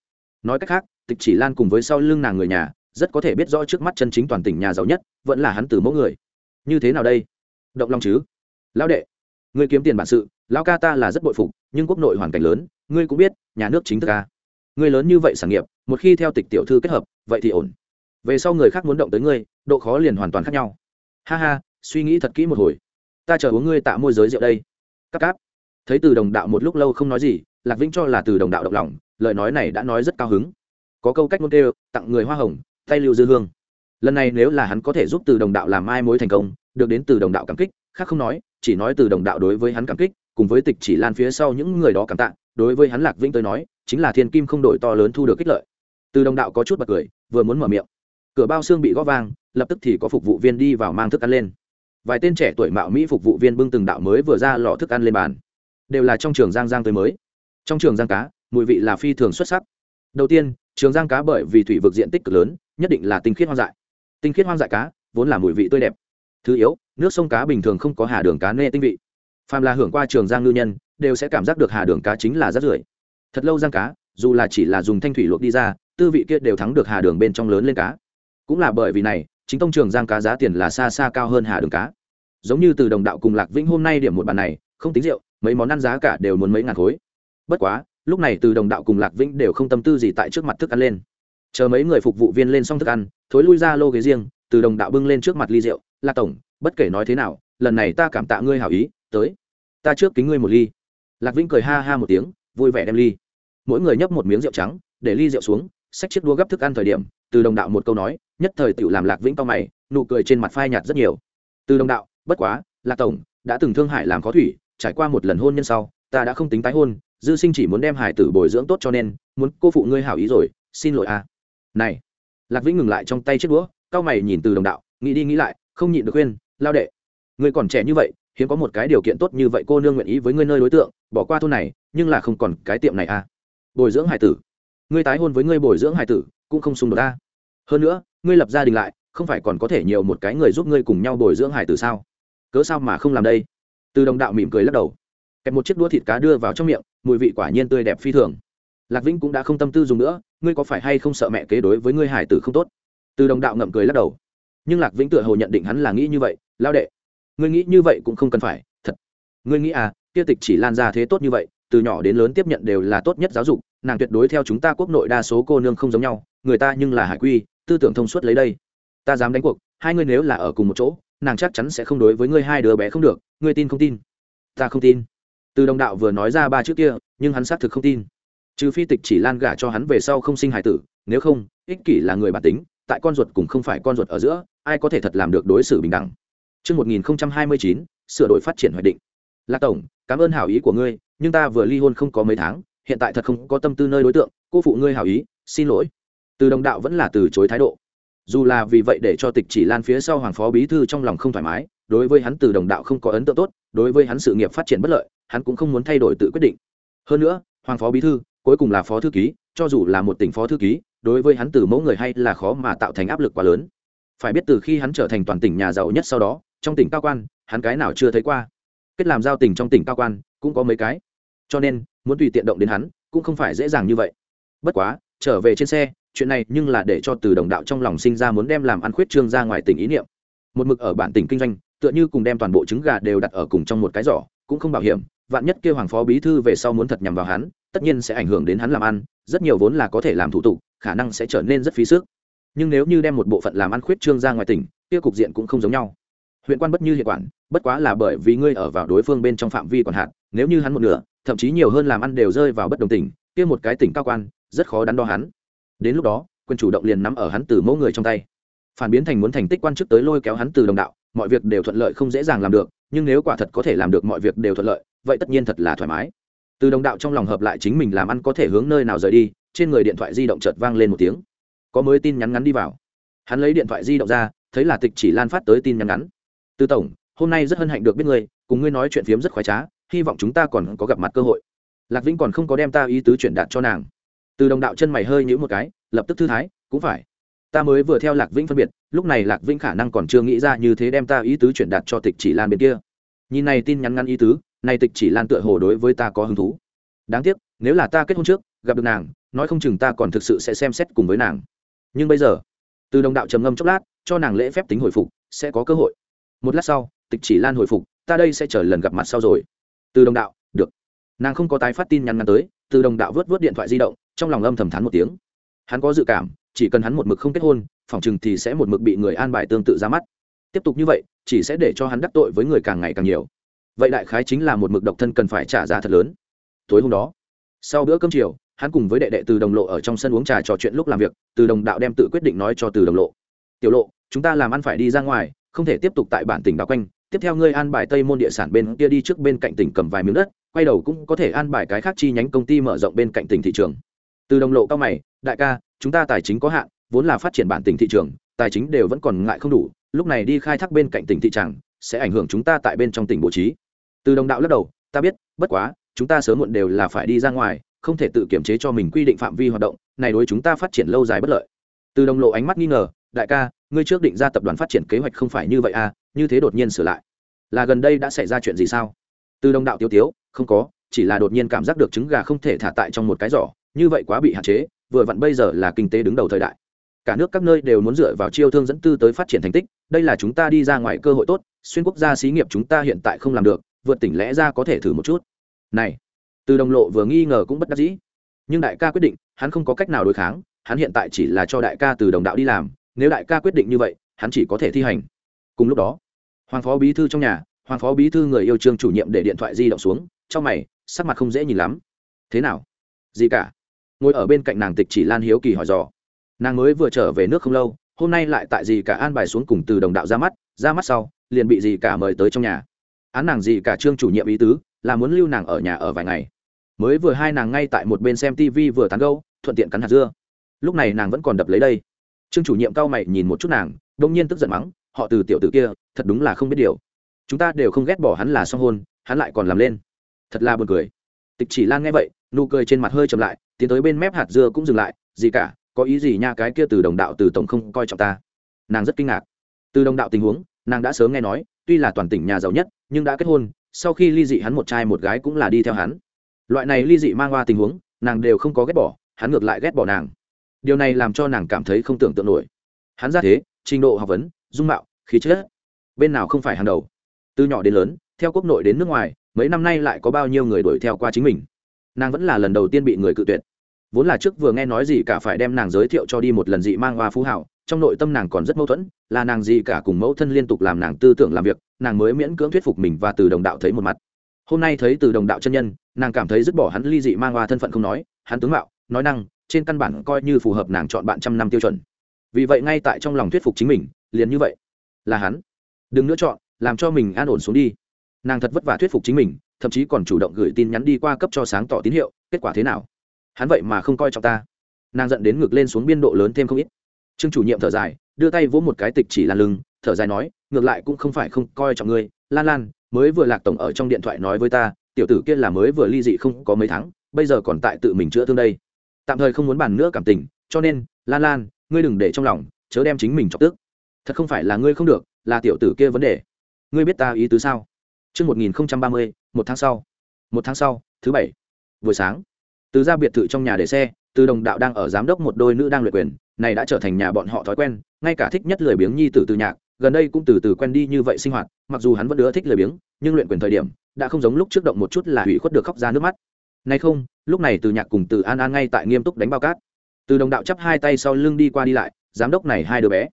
nói cách khác, tịch chỉ lan cùng với sau lưng nàng người nhà, rất có thể biết rõ trước mắt chân chính toàn tỉnh nhà giàu nhất, vẫn là hắn từ mẫu người. Như thế nào đây? Động lòng chứ? Lão đệ, ngươi kiếm tiền bản sự, lão ca ta là rất bội phục, nhưng quốc nội hoàn cảnh lớn, ngươi cũng biết, nhà nước chính thức ca ngươi lớn như vậy sản nghiệp, một khi theo tịch tiểu thư kết hợp, vậy thì ổn. Về sau người khác muốn động tới ngươi, độ khó liền hoàn toàn khác nhau. Ha ha, suy nghĩ thật kỹ một hồi. Ta chờ uống ngươi tạ môi giới rượu đây. Cắp cáp. Thấy từ đồng đạo một lúc lâu không nói gì, lạc vĩnh cho là từ đồng đạo động lòng lời nói này đã nói rất cao hứng. Có câu cách ngôn kêu, tặng người hoa hồng, tay lưu dư hương. Lần này nếu là hắn có thể giúp từ đồng đạo làm mai mối thành công, được đến từ đồng đạo cảm kích, khác không nói, chỉ nói từ đồng đạo đối với hắn cảm kích, cùng với tịch chỉ lan phía sau những người đó cảm tạ, đối với hắn lạc vĩnh tới nói, chính là thiên kim không đổi to lớn thu được kích lợi. Từ đồng đạo có chút bật cười, vừa muốn mở miệng. Cửa bao xương bị gõ vang, lập tức thì có phục vụ viên đi vào mang thức ăn lên. Vài tên trẻ tuổi mạo mỹ phục vụ viên bưng từng đạo mới vừa ra lọ thức ăn lên bàn. Đều là trong trường giang giang tới mới. Trong trường giang cá mùi vị là phi thường xuất sắc. Đầu tiên, trường giang cá bởi vì thủy vực diện tích cực lớn, nhất định là tinh khiết hoang dại. Tinh khiết hoang dại cá, vốn là mùi vị tươi đẹp. Thứ yếu, nước sông cá bình thường không có hà đường cá nê tinh vị. Phàm là hưởng qua trường giang ngư nhân, đều sẽ cảm giác được hà đường cá chính là rất rưởi. Thật lâu giang cá, dù là chỉ là dùng thanh thủy luộc đi ra, tư vị kia đều thắng được hà đường bên trong lớn lên cá. Cũng là bởi vì này, chính tông trường giang cá giá tiền là xa xa cao hơn hà đường cá. Giống như từ đồng đạo cùng lạc vĩnh hôm nay điểm một bàn này, không tính rượu, mấy món ăn giá cả đều muốn mấy ngàn khối. Bất quá lúc này từ đồng đạo cùng lạc vĩnh đều không tâm tư gì tại trước mặt thức ăn lên. Chờ mấy người phục vụ viên lên xong thức ăn, thối lui ra lô ghế riêng, từ đồng đạo bưng lên trước mặt ly rượu, lạc tổng, bất kể nói thế nào, lần này ta cảm tạ ngươi hảo ý, tới. Ta trước kính ngươi một ly. Lạc vĩnh cười ha ha một tiếng, vui vẻ đem ly. Mỗi người nhấp một miếng rượu trắng, để ly rượu xuống, xách chiếc đua gấp thức ăn thời điểm, từ đồng đạo một câu nói, nhất thời tự làm lạc vĩnh to mày, nụ cười trên mặt phai nhạt rất nhiều. Từ đồng đạo, bất quá, lạc tổng, đã từng thương hại làm khó thủy, trải qua một lần hôn nhân sau, ta đã không tính tái hôn dư sinh chỉ muốn đem hải tử bồi dưỡng tốt cho nên, muốn cô phụ ngươi hảo ý rồi, xin lỗi a. À. này, lạc vĩnh ngừng lại trong tay chiếc đũa cao mày nhìn từ đồng đạo, nghĩ đi nghĩ lại, không nhịn được khuyên, lao đệ, ngươi còn trẻ như vậy, hiếm có một cái điều kiện tốt như vậy cô nương nguyện ý với ngươi nơi đối tượng, bỏ qua thôn này, nhưng là không còn cái tiệm này à bồi dưỡng hải tử, ngươi tái hôn với ngươi bồi dưỡng hải tử, cũng không xung đột ta hơn nữa, ngươi lập gia đình lại, không phải còn có thể nhiều một cái người giúp ngươi cùng nhau bồi dưỡng hải tử sao? Cớ sao mà không làm đây? Từ đồng đạo mỉm cười lắc đầu, kẹp một chiếc đũa thịt cá đưa vào trong miệng mùi vị quả nhiên tươi đẹp phi thường. Lạc vĩnh cũng đã không tâm tư dùng nữa, ngươi có phải hay không sợ mẹ kế đối với ngươi hải tử không tốt? Từ đồng đạo ngậm cười lắc đầu. Nhưng lạc vĩnh tựa hồ nhận định hắn là nghĩ như vậy lao đệ, ngươi nghĩ như vậy cũng không cần phải, thật. Ngươi nghĩ à kia tịch chỉ lan ra thế tốt như vậy, từ nhỏ đến lớn tiếp nhận đều là tốt nhất giáo dục, nàng tuyệt đối theo chúng ta quốc nội đa số cô nương không giống nhau, người ta nhưng là hải quy, tư tưởng thông suốt lấy đây. Ta dám đánh cuộc, hai ngươi nếu là ở cùng một chỗ, nàng chắc chắn sẽ không đối với ngươi hai đứa bé không được, ngươi tin không tin? Ta không tin từ đồng đạo vừa nói ra ba chữ kia nhưng hắn xác thực không tin trừ phi tịch chỉ lan gả cho hắn về sau không sinh hải tử nếu không ích kỷ là người bản tính tại con ruột cũng không phải con ruột ở giữa ai có thể thật làm được đối xử bình đẳng Trước 1029, sửa đổi phát triển hoạch định. Lạc Tổng, cảm ơn hảo ý của ngươi, nhưng ta vừa ly hôn không có mấy tháng, hiện tại thật không có tâm tư nơi đối tượng, cô phụ ngươi hảo ý, xin lỗi. Từ đồng đạo vẫn là từ chối thái độ. Dù là vì vậy để cho tịch chỉ lan phía sau hoàng phó bí thư trong lòng không thoải mái, đối với hắn từ đồng đạo không có ấn tượng tốt, đối với hắn sự nghiệp phát triển bất lợi, hắn cũng không muốn thay đổi tự quyết định. Hơn nữa, hoàng phó bí thư, cuối cùng là phó thư ký, cho dù là một tỉnh phó thư ký, đối với hắn từ mẫu người hay là khó mà tạo thành áp lực quá lớn. Phải biết từ khi hắn trở thành toàn tỉnh nhà giàu nhất sau đó, trong tỉnh cao quan hắn cái nào chưa thấy qua kết làm giao tình trong tỉnh cao quan cũng có mấy cái cho nên muốn tùy tiện động đến hắn cũng không phải dễ dàng như vậy bất quá trở về trên xe chuyện này nhưng là để cho từ đồng đạo trong lòng sinh ra muốn đem làm ăn khuyết trương ra ngoài tỉnh ý niệm một mực ở bản tỉnh kinh doanh tựa như cùng đem toàn bộ trứng gà đều đặt ở cùng trong một cái giỏ cũng không bảo hiểm vạn nhất kêu hoàng phó bí thư về sau muốn thật nhằm vào hắn, tất nhiên sẽ ảnh hưởng đến hắn làm ăn, rất nhiều vốn là có thể làm thủ tục, khả năng sẽ trở nên rất phí sức. Nhưng nếu như đem một bộ phận làm ăn khuyết trương ra ngoài tỉnh, kia cục diện cũng không giống nhau. Huyện quan bất như hiệu quản, bất quá là bởi vì ngươi ở vào đối phương bên trong phạm vi còn hạn, nếu như hắn một nửa, thậm chí nhiều hơn làm ăn đều rơi vào bất đồng tỉnh, kia một cái tỉnh cao quan, rất khó đắn đo hắn. Đến lúc đó, quyền chủ động liền nắm ở hắn từ mẫu người trong tay. Phản biến thành muốn thành tích quan chức tới lôi kéo hắn từ đồng đạo, mọi việc đều thuận lợi không dễ dàng làm được nhưng nếu quả thật có thể làm được mọi việc đều thuận lợi, vậy tất nhiên thật là thoải mái. Từ đồng đạo trong lòng hợp lại chính mình làm ăn có thể hướng nơi nào rời đi, trên người điện thoại di động chợt vang lên một tiếng. Có mới tin nhắn ngắn đi vào. Hắn lấy điện thoại di động ra, thấy là tịch chỉ lan phát tới tin nhắn ngắn. Từ tổng, hôm nay rất hân hạnh được biết ngươi, cùng ngươi nói chuyện phiếm rất khoái trá, hy vọng chúng ta còn có gặp mặt cơ hội. Lạc vĩnh còn không có đem ta ý tứ chuyển đạt cho nàng. Từ đồng đạo chân mày hơi nhữ một cái, lập tức thư thái, cũng phải ta mới vừa theo lạc vĩnh phân biệt, lúc này lạc vĩnh khả năng còn chưa nghĩ ra như thế đem ta ý tứ chuyển đạt cho tịch chỉ lan bên kia. Nhìn này tin nhắn ngăn ý tứ, này tịch chỉ lan tựa hồ đối với ta có hứng thú. Đáng tiếc, nếu là ta kết hôn trước, gặp được nàng, nói không chừng ta còn thực sự sẽ xem xét cùng với nàng. Nhưng bây giờ, từ đồng đạo trầm ngâm chốc lát, cho nàng lễ phép tính hồi phục, sẽ có cơ hội. Một lát sau, tịch chỉ lan hồi phục, ta đây sẽ chờ lần gặp mặt sau rồi. Từ đồng đạo, được. Nàng không có tái phát tin nhắn ngắn tới, từ đồng đạo vớt vớt điện thoại di động, trong lòng âm thầm thán một tiếng. Hắn có dự cảm chỉ cần hắn một mực không kết hôn, phòng chừng thì sẽ một mực bị người an bài tương tự ra mắt. Tiếp tục như vậy, chỉ sẽ để cho hắn đắc tội với người càng ngày càng nhiều. Vậy đại khái chính là một mực độc thân cần phải trả giá thật lớn. Tối hôm đó, sau bữa cơm chiều, hắn cùng với đệ đệ từ đồng lộ ở trong sân uống trà trò chuyện lúc làm việc, từ đồng đạo đem tự quyết định nói cho từ đồng lộ. Tiểu lộ, chúng ta làm ăn phải đi ra ngoài, không thể tiếp tục tại bản tỉnh đào quanh, tiếp theo ngươi an bài tây môn địa sản bên kia đi trước bên cạnh tỉnh cầm vài miếng đất, quay đầu cũng có thể an bài cái khác chi nhánh công ty mở rộng bên cạnh tỉnh thị trường. Từ đồng lộ cao mày, đại ca chúng ta tài chính có hạn, vốn là phát triển bản tỉnh thị trường, tài chính đều vẫn còn ngại không đủ, lúc này đi khai thác bên cạnh tỉnh thị tràng, sẽ ảnh hưởng chúng ta tại bên trong tỉnh bố trí. Từ đồng đạo lắc đầu, ta biết, bất quá, chúng ta sớm muộn đều là phải đi ra ngoài, không thể tự kiểm chế cho mình quy định phạm vi hoạt động, này đối chúng ta phát triển lâu dài bất lợi. Từ đồng lộ ánh mắt nghi ngờ, đại ca, ngươi trước định ra tập đoàn phát triển kế hoạch không phải như vậy à như thế đột nhiên sửa lại. Là gần đây đã xảy ra chuyện gì sao? Từ đồng đạo tiêu tiếu, không có, chỉ là đột nhiên cảm giác được trứng gà không thể thả tại trong một cái giỏ, như vậy quá bị hạn chế vừa vặn bây giờ là kinh tế đứng đầu thời đại. Cả nước các nơi đều muốn dựa vào chiêu thương dẫn tư tới phát triển thành tích, đây là chúng ta đi ra ngoài cơ hội tốt, xuyên quốc gia xí nghiệp chúng ta hiện tại không làm được, vượt tỉnh lẽ ra có thể thử một chút. Này, từ đồng lộ vừa nghi ngờ cũng bất đắc dĩ. Nhưng đại ca quyết định, hắn không có cách nào đối kháng, hắn hiện tại chỉ là cho đại ca từ đồng đạo đi làm, nếu đại ca quyết định như vậy, hắn chỉ có thể thi hành. Cùng lúc đó, hoàng phó bí thư trong nhà, hoàng phó bí thư người yêu trương chủ nhiệm để điện thoại di động xuống, trong mày, sắc mặt không dễ nhìn lắm. Thế nào? Gì cả? Ngồi ở bên cạnh nàng tịch chỉ lan hiếu kỳ hỏi dò. Nàng mới vừa trở về nước không lâu, hôm nay lại tại gì cả an bài xuống cùng từ đồng đạo ra mắt ra mắt sau, liền bị gì cả mời tới trong nhà. Án nàng gì cả trương chủ nhiệm ý tứ, là muốn lưu nàng ở nhà ở vài ngày. Mới vừa hai nàng ngay tại một bên xem tv vừa tán gâu thuận tiện cắn hạt dưa. Lúc này nàng vẫn còn đập lấy đây. Trương chủ nhiệm cao mày nhìn một chút nàng, đông nhiên tức giận mắng, họ từ tiểu tử kia, thật đúng là không biết điều. Chúng ta đều không ghét bỏ hắn là song hôn, hắn lại còn làm lên. Thật là buồn cười. Tịch chỉ lan nghe vậy nụ cười trên mặt hơi chậm lại, tiến tới bên mép hạt dưa cũng dừng lại, gì cả, có ý gì nha cái kia từ đồng đạo từ tổng không coi trọng ta? Nàng rất kinh ngạc. Từ đồng đạo tình huống, nàng đã sớm nghe nói, tuy là toàn tỉnh nhà giàu nhất, nhưng đã kết hôn, sau khi ly dị hắn một trai một gái cũng là đi theo hắn. Loại này ly dị mang qua tình huống, nàng đều không có ghét bỏ, hắn ngược lại ghét bỏ nàng. Điều này làm cho nàng cảm thấy không tưởng tượng nổi. Hắn ra thế, trình độ học vấn, dung mạo, khí chất, bên nào không phải hàng đầu. Từ nhỏ đến lớn, theo quốc nội đến nước ngoài, mấy năm nay lại có bao nhiêu người đuổi theo qua chính mình? Nàng vẫn là lần đầu tiên bị người cự tuyệt. Vốn là trước vừa nghe nói gì cả phải đem nàng giới thiệu cho đi một lần dị mang hoa phú hảo, trong nội tâm nàng còn rất mâu thuẫn, là nàng gì cả cùng mẫu thân liên tục làm nàng tư tưởng làm việc, nàng mới miễn cưỡng thuyết phục mình và từ đồng đạo thấy một mặt. Hôm nay thấy từ đồng đạo chân nhân, nàng cảm thấy dứt bỏ hắn ly dị mang hoa thân phận không nói, hắn tướng mạo, nói năng, trên căn bản coi như phù hợp nàng chọn bạn trăm năm tiêu chuẩn. Vì vậy ngay tại trong lòng thuyết phục chính mình, liền như vậy. Là hắn. Đừng nữa chọn, làm cho mình an ổn xuống đi. Nàng thật vất vả thuyết phục chính mình thậm chí còn chủ động gửi tin nhắn đi qua cấp cho sáng tỏ tín hiệu kết quả thế nào? Hắn vậy mà không coi trọng ta. Nàng dẫn đến ngực lên xuống biên độ lớn thêm không ít. Trương chủ nhiệm thở dài đưa tay vỗ một cái tịch chỉ lan lưng thở dài nói ngược lại cũng không phải không coi trọng ngươi. Lan lan mới vừa lạc tổng ở trong điện thoại nói với ta tiểu tử kia là mới vừa ly dị không có mấy tháng bây giờ còn tại tự mình chữa thương đây. Tạm thời không muốn bàn nữa cảm tình cho nên lan lan ngươi đừng để trong lòng chớ đem chính mình chọc tức. Thật không phải là ngươi không được là tiểu tử kia vấn đề. Ngươi biết ta ý tứ sao? Trước 1030, một tháng sau. Một tháng sau, thứ bảy. Buổi sáng. từ ra biệt thự trong nhà để xe từ đồng đạo đang ở giám đốc một đôi nữ đang luyện quyền này đã trở thành nhà bọn họ thói quen ngay cả thích nhất lười biếng nhi tử từ nhạc gần đây cũng từ từ quen đi như vậy sinh hoạt mặc dù hắn vẫn ưa thích lười biếng nhưng luyện quyền thời điểm đã không giống lúc trước động một chút là hủy khuất được khóc ra nước mắt nay không lúc này từ nhạc cùng từ an an ngay tại nghiêm túc đánh bao cát từ đồng đạo chắp hai tay sau lưng đi qua đi lại giám đốc này hai đứa bé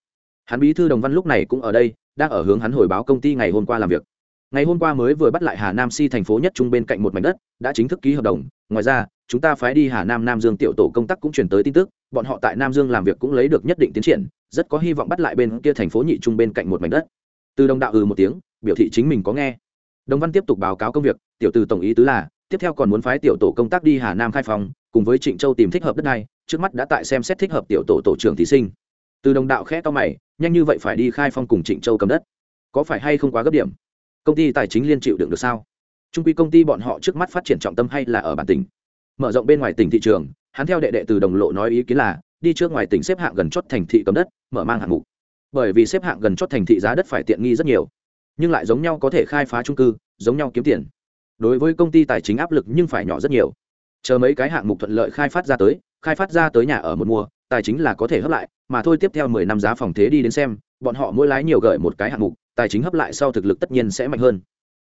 hắn bí thư đồng văn lúc này cũng ở đây đang ở hướng hắn hồi báo công ty ngày hôm qua làm việc ngày hôm qua mới vừa bắt lại hà nam si thành phố nhất trung bên cạnh một mảnh đất, đã chính thức ký hợp đồng. Ngoài ra, chúng ta phái đi hà nam nam dương tiểu tổ công tác cũng chuyển tới tin tức, bọn họ tại nam dương làm việc cũng lấy được nhất định tiến triển, rất có hy vọng bắt lại bên kia thành phố nhị trung bên cạnh một mảnh đất. Từ đồng đạo ừ một tiếng, biểu thị chính mình có nghe. Đồng văn tiếp tục báo cáo công việc, tiểu từ tổng ý tứ là, tiếp theo còn muốn phái tiểu tổ công tác đi hà nam khai phòng, cùng với trịnh châu tìm thích hợp đất này, trước mắt đã tại xem xét thích hợp tiểu tổ tổ trưởng thí sinh. Từ đồng đạo khẽ to mày, nhanh như vậy phải đi khai phong cùng trịnh châu cầm đất. Có phải hay không quá gấp điểm? Công ty tài chính liên chịu đựng được sao? Trung quy công ty bọn họ trước mắt phát triển trọng tâm hay là ở bản tỉnh. Mở rộng bên ngoài tỉnh thị trường, hắn theo đệ đệ từ đồng lộ nói ý kiến là, đi trước ngoài tỉnh xếp hạng gần chót thành thị cầm đất, mở mang hạng mục. Bởi vì xếp hạng gần chót thành thị giá đất phải tiện nghi rất nhiều, nhưng lại giống nhau có thể khai phá trung cư, giống nhau kiếm tiền. Đối với công ty tài chính áp lực nhưng phải nhỏ rất nhiều. Chờ mấy cái hạng mục thuận lợi khai phát ra tới, khai phát ra tới nhà ở một mùa, tài chính là có thể hấp lại, mà thôi tiếp theo mười năm giá phòng thế đi đến xem, bọn họ mỗi lái nhiều gửi một cái hạng mục tài chính hấp lại sau thực lực tất nhiên sẽ mạnh hơn.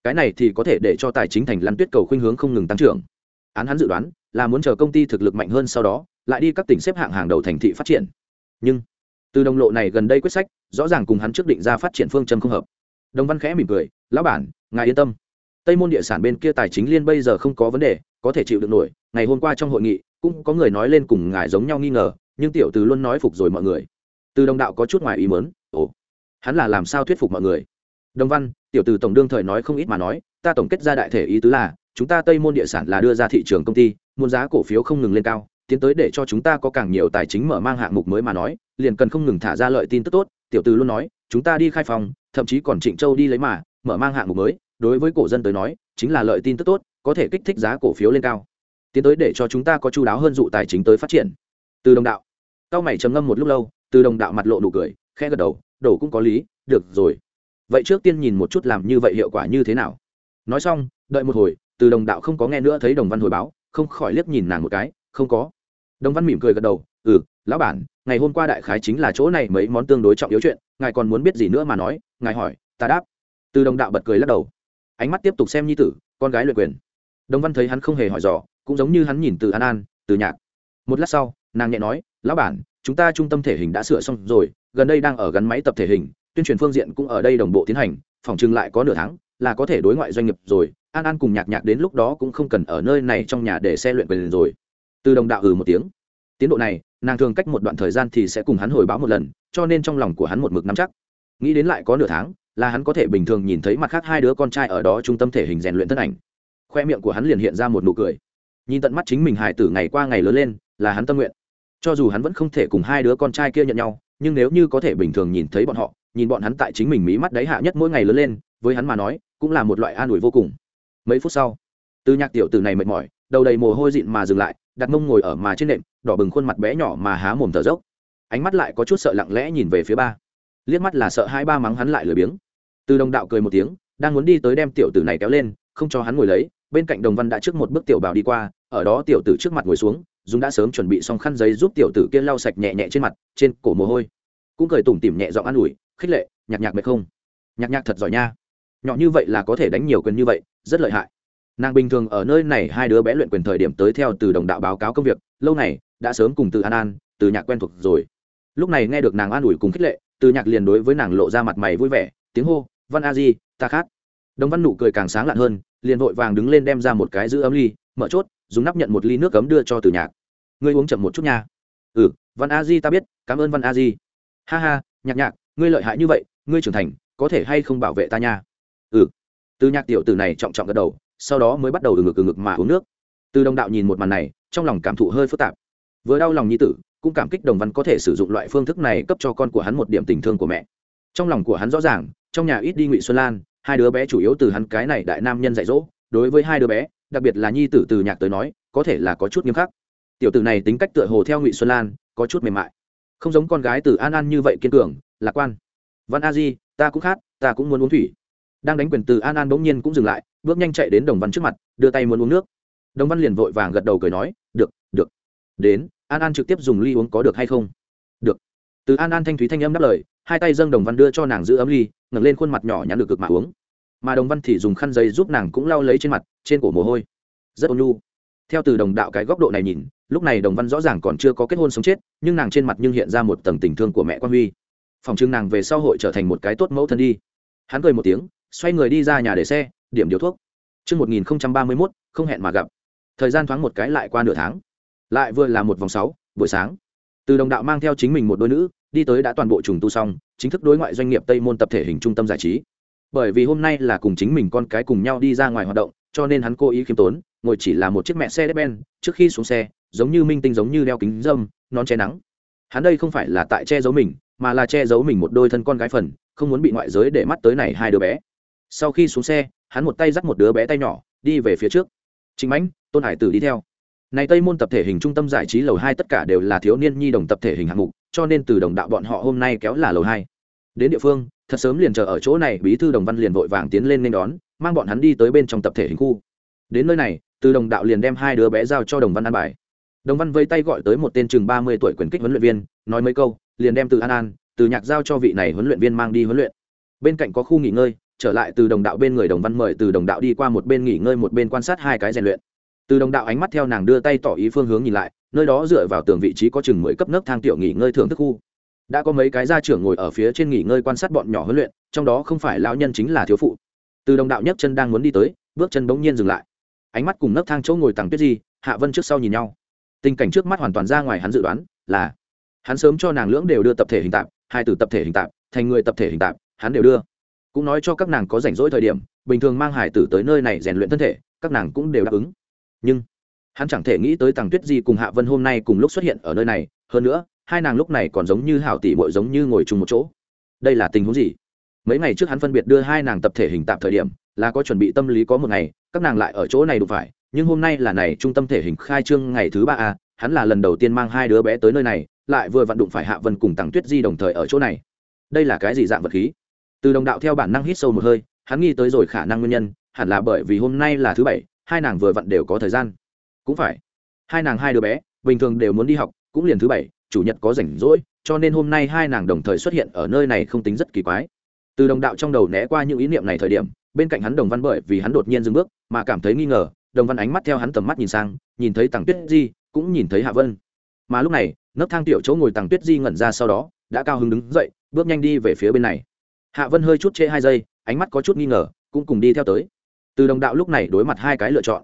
Cái này thì có thể để cho tài chính thành lăn tuyết cầu khuynh hướng không ngừng tăng trưởng. Án hắn dự đoán là muốn chờ công ty thực lực mạnh hơn sau đó, lại đi các tỉnh xếp hạng hàng đầu thành thị phát triển. Nhưng, từ đồng lộ này gần đây quyết sách, rõ ràng cùng hắn trước định ra phát triển phương châm không hợp. Đồng văn khẽ mỉm cười, lão bản, ngài yên tâm. Tây môn địa sản bên kia tài chính liên bây giờ không có vấn đề, có thể chịu được nổi. Ngày hôm qua trong hội nghị, cũng có người nói lên cùng ngài giống nhau nghi ngờ, nhưng tiểu từ luôn nói phục rồi mọi người. Từ đồng đạo có chút ngoài ý mớn hắn là làm sao thuyết phục mọi người? Đồng văn, tiểu từ tổng đương thời nói không ít mà nói, ta tổng kết ra đại thể ý tứ là, chúng ta tây môn địa sản là đưa ra thị trường công ty, muốn giá cổ phiếu không ngừng lên cao, tiến tới để cho chúng ta có càng nhiều tài chính mở mang hạng mục mới mà nói, liền cần không ngừng thả ra lợi tin tức tốt, tiểu từ luôn nói, chúng ta đi khai phòng, thậm chí còn trịnh châu đi lấy mà, mở mang hạng mục mới, đối với cổ dân tới nói, chính là lợi tin tức tốt, có thể kích thích giá cổ phiếu lên cao. Tiến tới để cho chúng ta có chú đáo hơn dụ tài chính tới phát triển. Từ đồng đạo, cao mày trầm ngâm một lúc lâu, từ đồng đạo mặt lộ nụ cười, khẽ gật đầu đổ cũng có lý, được rồi. Vậy trước tiên nhìn một chút làm như vậy hiệu quả như thế nào. Nói xong, đợi một hồi, từ đồng đạo không có nghe nữa thấy đồng văn hồi báo, không khỏi liếc nhìn nàng một cái, không có. Đồng văn mỉm cười gật đầu ừ lão bản, ngày hôm qua đại khái chính là chỗ này mấy món tương đối trọng yếu chuyện, ngài còn muốn biết gì nữa mà nói? Ngài hỏi, ta đáp. Từ đồng đạo bật cười lắc đầu. Ánh mắt tiếp tục xem nhi tử, con gái luyện quyền. Đồng văn thấy hắn không hề hỏi dò, cũng giống như hắn nhìn từ an an, từ nhạc. Một lát sau, nàng nhẹ nói, lão bản, chúng ta trung tâm thể hình đã sửa xong rồi gần đây đang ở gắn máy tập thể hình, tuyên truyền phương diện cũng ở đây đồng bộ tiến hành, phòng trưng lại có nửa tháng, là có thể đối ngoại doanh nghiệp rồi. An an cùng nhạc nhạc đến lúc đó cũng không cần ở nơi này trong nhà để xe luyện quyền rồi. Từ đồng đạo ừ một tiếng. Tiến độ này, nàng thường cách một đoạn thời gian thì sẽ cùng hắn hồi báo một lần, cho nên trong lòng của hắn một mực nắm chắc. Nghĩ đến lại có nửa tháng, là hắn có thể bình thường nhìn thấy mặt khác hai đứa con trai ở đó trung tâm thể hình rèn luyện thân ảnh. Khoe miệng của hắn liền hiện ra một nụ cười. Nhìn tận mắt chính mình hài tử ngày qua ngày lớn lên, là hắn tâm nguyện. Cho dù hắn vẫn không thể cùng hai đứa con trai kia nhận nhau nhưng nếu như có thể bình thường nhìn thấy bọn họ, nhìn bọn hắn tại chính mình mí mắt đáy hạ nhất mỗi ngày lớn lên, với hắn mà nói, cũng là một loại an ủi vô cùng. Mấy phút sau từ nhạc tiểu tử này mệt mỏi, đầu đầy mồ hôi dịn mà dừng lại, đặt mông ngồi ở mà trên nệm, đỏ bừng khuôn mặt bé nhỏ mà há mồm thở dốc. Ánh mắt lại có chút sợ lặng lẽ nhìn về phía ba. Liếc mắt là sợ hai ba mắng hắn lại lười biếng. Từ đồng đạo cười một tiếng, đang muốn đi tới đem tiểu tử này kéo lên, không cho hắn ngồi lấy, bên cạnh đồng văn đã trước một bước tiểu bảo đi qua, ở đó tiểu tử trước mặt ngồi xuống dùng đã sớm chuẩn bị xong khăn giấy giúp tiểu tử kia lau sạch nhẹ nhẹ trên mặt, trên cổ mồ hôi. Cũng cười tủm tỉm nhẹ giọng an ủi, khích lệ, nhạc nhạc mệt không? Nhạc nhạc thật giỏi nha. Nhỏ như vậy là có thể đánh nhiều quyền như vậy, rất lợi hại. Nàng bình thường ở nơi này hai đứa bé luyện quyền thời điểm tới theo từ đồng đạo báo cáo công việc, lâu này đã sớm cùng từ an an, từ nhạc quen thuộc rồi. Lúc này nghe được nàng an ủi cùng khích lệ, từ nhạc liền đối với nàng lộ ra mặt mày vui vẻ, tiếng hô, văn a di, ta khát. Đồng văn nụ cười càng sáng lạn hơn, liền vội vàng đứng lên đem ra một cái giữ ấm ly mở chốt, dùng nắp nhận một ly nước cấm đưa cho từ nhạc. Ngươi uống chậm một chút nha. Ừ văn a di ta biết, cảm ơn văn a di. Ha ha, nhạc nhạc, ngươi lợi hại như vậy, ngươi trưởng thành, có thể hay không bảo vệ ta nha? Ừ. Từ nhạc tiểu tử này trọng trọng gật đầu, sau đó mới bắt đầu từ ngực từ ngực mà uống nước. Từ đồng đạo nhìn một màn này, trong lòng cảm thụ hơi phức tạp. Vừa đau lòng nhi tử, cũng cảm kích đồng văn có thể sử dụng loại phương thức này cấp cho con của hắn một điểm tình thương của mẹ. Trong lòng của hắn rõ ràng, trong nhà ít đi ngụy xuân lan, hai đứa bé chủ yếu từ hắn cái này đại nam nhân dạy dỗ, đối với hai đứa bé đặc biệt là nhi tử từ nhạc tới nói, có thể là có chút nghiêm khắc. Tiểu tử này tính cách tựa hồ theo ngụy xuân lan, có chút mềm mại. Không giống con gái từ an an như vậy kiên cường, lạc quan. Văn a di, ta cũng khát ta cũng muốn uống thủy. Đang đánh quyền từ an an bỗng nhiên cũng dừng lại, bước nhanh chạy đến đồng văn trước mặt, đưa tay muốn uống nước. Đồng văn liền vội vàng gật đầu cười nói, được được. Đến, an an trực tiếp dùng ly uống có được hay không? Được. Từ an an thanh thúy thanh âm đáp lời, hai tay dâng đồng văn đưa cho nàng giữ ấm ly, ngẩng lên khuôn mặt nhỏ nhắn được cực mà uống mà đồng văn thì dùng khăn giấy giúp nàng cũng lau lấy trên mặt trên cổ mồ hôi rất ôn nhu theo từ đồng đạo cái góc độ này nhìn lúc này đồng văn rõ ràng còn chưa có kết hôn sống chết nhưng nàng trên mặt nhưng hiện ra một tầng tình thương của mẹ quan huy phòng chừng nàng về sau hội trở thành một cái tốt mẫu thân đi hắn cười một tiếng xoay người đi ra nhà để xe điểm điều thuốc Trước 1031, không hẹn mà gặp. Thời gian thoáng một cái lại qua nửa tháng. Lại vừa là một vòng sáu, buổi sáng. Từ đồng đạo mang theo chính mình một đôi nữ, đi tới đã toàn bộ trùng tu xong, chính thức đối ngoại doanh nghiệp Tây môn tập thể hình trung tâm giải trí. Bởi vì hôm nay là cùng chính mình con cái cùng nhau đi ra ngoài hoạt động, cho nên hắn cố ý khiêm tốn, ngồi chỉ là một chiếc mẹ xe ben, trước khi xuống xe, giống như minh tinh giống như đeo kính dâm, non che nắng. Hắn đây không phải là tại che giấu mình, mà là che giấu mình một đôi thân con gái phần, không muốn bị ngoại giới để mắt tới này hai đứa bé. Sau khi xuống xe, hắn một tay dắt một đứa bé tay nhỏ, đi về phía trước. Trình Mãnh, Tôn Hải Tử đi theo. Này Tây môn tập thể hình trung tâm giải trí lầu hai tất cả đều là thiếu niên nhi đồng tập thể hình hạng mục, cho nên từ đồng đạo bọn họ hôm nay kéo là lầu hai. Đến địa phương, thật sớm liền chờ ở chỗ này, bí thư Đồng Văn liền vội vàng tiến lên nên đón, mang bọn hắn đi tới bên trong tập thể hình khu. Đến nơi này, từ đồng đạo liền đem hai đứa bé giao cho Đồng Văn an bài. Đồng Văn vây tay gọi tới một tên chừng mươi tuổi quyền kích huấn luyện viên, nói mấy câu, liền đem từ An An, từ nhạc giao cho vị này huấn luyện viên mang đi huấn luyện. Bên cạnh có khu nghỉ ngơi, trở lại từ đồng đạo bên người Đồng Văn mời từ đồng đạo đi qua một bên nghỉ ngơi một bên quan sát hai cái rèn luyện từ đồng đạo ánh mắt theo nàng đưa tay tỏ ý phương hướng nhìn lại nơi đó dựa vào tường vị trí có chừng mười cấp nấc thang tiểu nghỉ ngơi thưởng thức khu đã có mấy cái gia trưởng ngồi ở phía trên nghỉ ngơi quan sát bọn nhỏ huấn luyện, trong đó không phải lão nhân chính là thiếu phụ. Từ đồng đạo nhấc chân đang muốn đi tới, bước chân bỗng nhiên dừng lại. Ánh mắt cùng nấc thang chỗ ngồi tàng tuyết di, hạ vân trước sau nhìn nhau. Tình cảnh trước mắt hoàn toàn ra ngoài hắn dự đoán, là hắn sớm cho nàng lưỡng đều đưa tập thể hình tạp, hai từ tập thể hình tạp, thành người tập thể hình tạp, hắn đều đưa. Cũng nói cho các nàng có rảnh rỗi thời điểm, bình thường mang hải tử tới nơi này rèn luyện thân thể, các nàng cũng đều đáp ứng. Nhưng hắn chẳng thể nghĩ tới tàng tuyết di cùng hạ vân hôm nay cùng lúc xuất hiện ở nơi này, hơn nữa hai nàng lúc này còn giống như hảo tỷ bội giống như ngồi chung một chỗ. Đây là tình huống gì? Mấy ngày trước hắn phân biệt đưa hai nàng tập thể hình tạm thời điểm, là có chuẩn bị tâm lý có một ngày, các nàng lại ở chỗ này đụng phải, nhưng hôm nay là này trung tâm thể hình khai trương ngày thứ ba a, hắn là lần đầu tiên mang hai đứa bé tới nơi này, lại vừa vặn đụng phải hạ vân cùng tàng tuyết di đồng thời ở chỗ này. Đây là cái gì dạng vật khí? Từ đồng đạo theo bản năng hít sâu một hơi, hắn nghĩ tới rồi khả năng nguyên nhân, hẳn là bởi vì hôm nay là thứ bảy, hai nàng vừa vặn đều có thời gian. Cũng phải. Hai nàng hai đứa bé, bình thường đều muốn đi học, cũng liền thứ bảy chủ nhật có rảnh rỗi, cho nên hôm nay hai nàng đồng thời xuất hiện ở nơi này không tính rất kỳ quái. Từ đồng đạo trong đầu né qua những ý niệm này thời điểm, bên cạnh hắn đồng văn bởi vì hắn đột nhiên dừng bước, mà cảm thấy nghi ngờ, đồng văn ánh mắt theo hắn tầm mắt nhìn sang, nhìn thấy tàng tuyết di, cũng nhìn thấy hạ vân. Mà lúc này, nấc thang tiểu chỗ ngồi tàng tuyết di ngẩn ra sau đó, đã cao hứng đứng dậy, bước nhanh đi về phía bên này. Hạ vân hơi chút trễ hai giây, ánh mắt có chút nghi ngờ, cũng cùng đi theo tới. Từ đồng đạo lúc này đối mặt hai cái lựa chọn.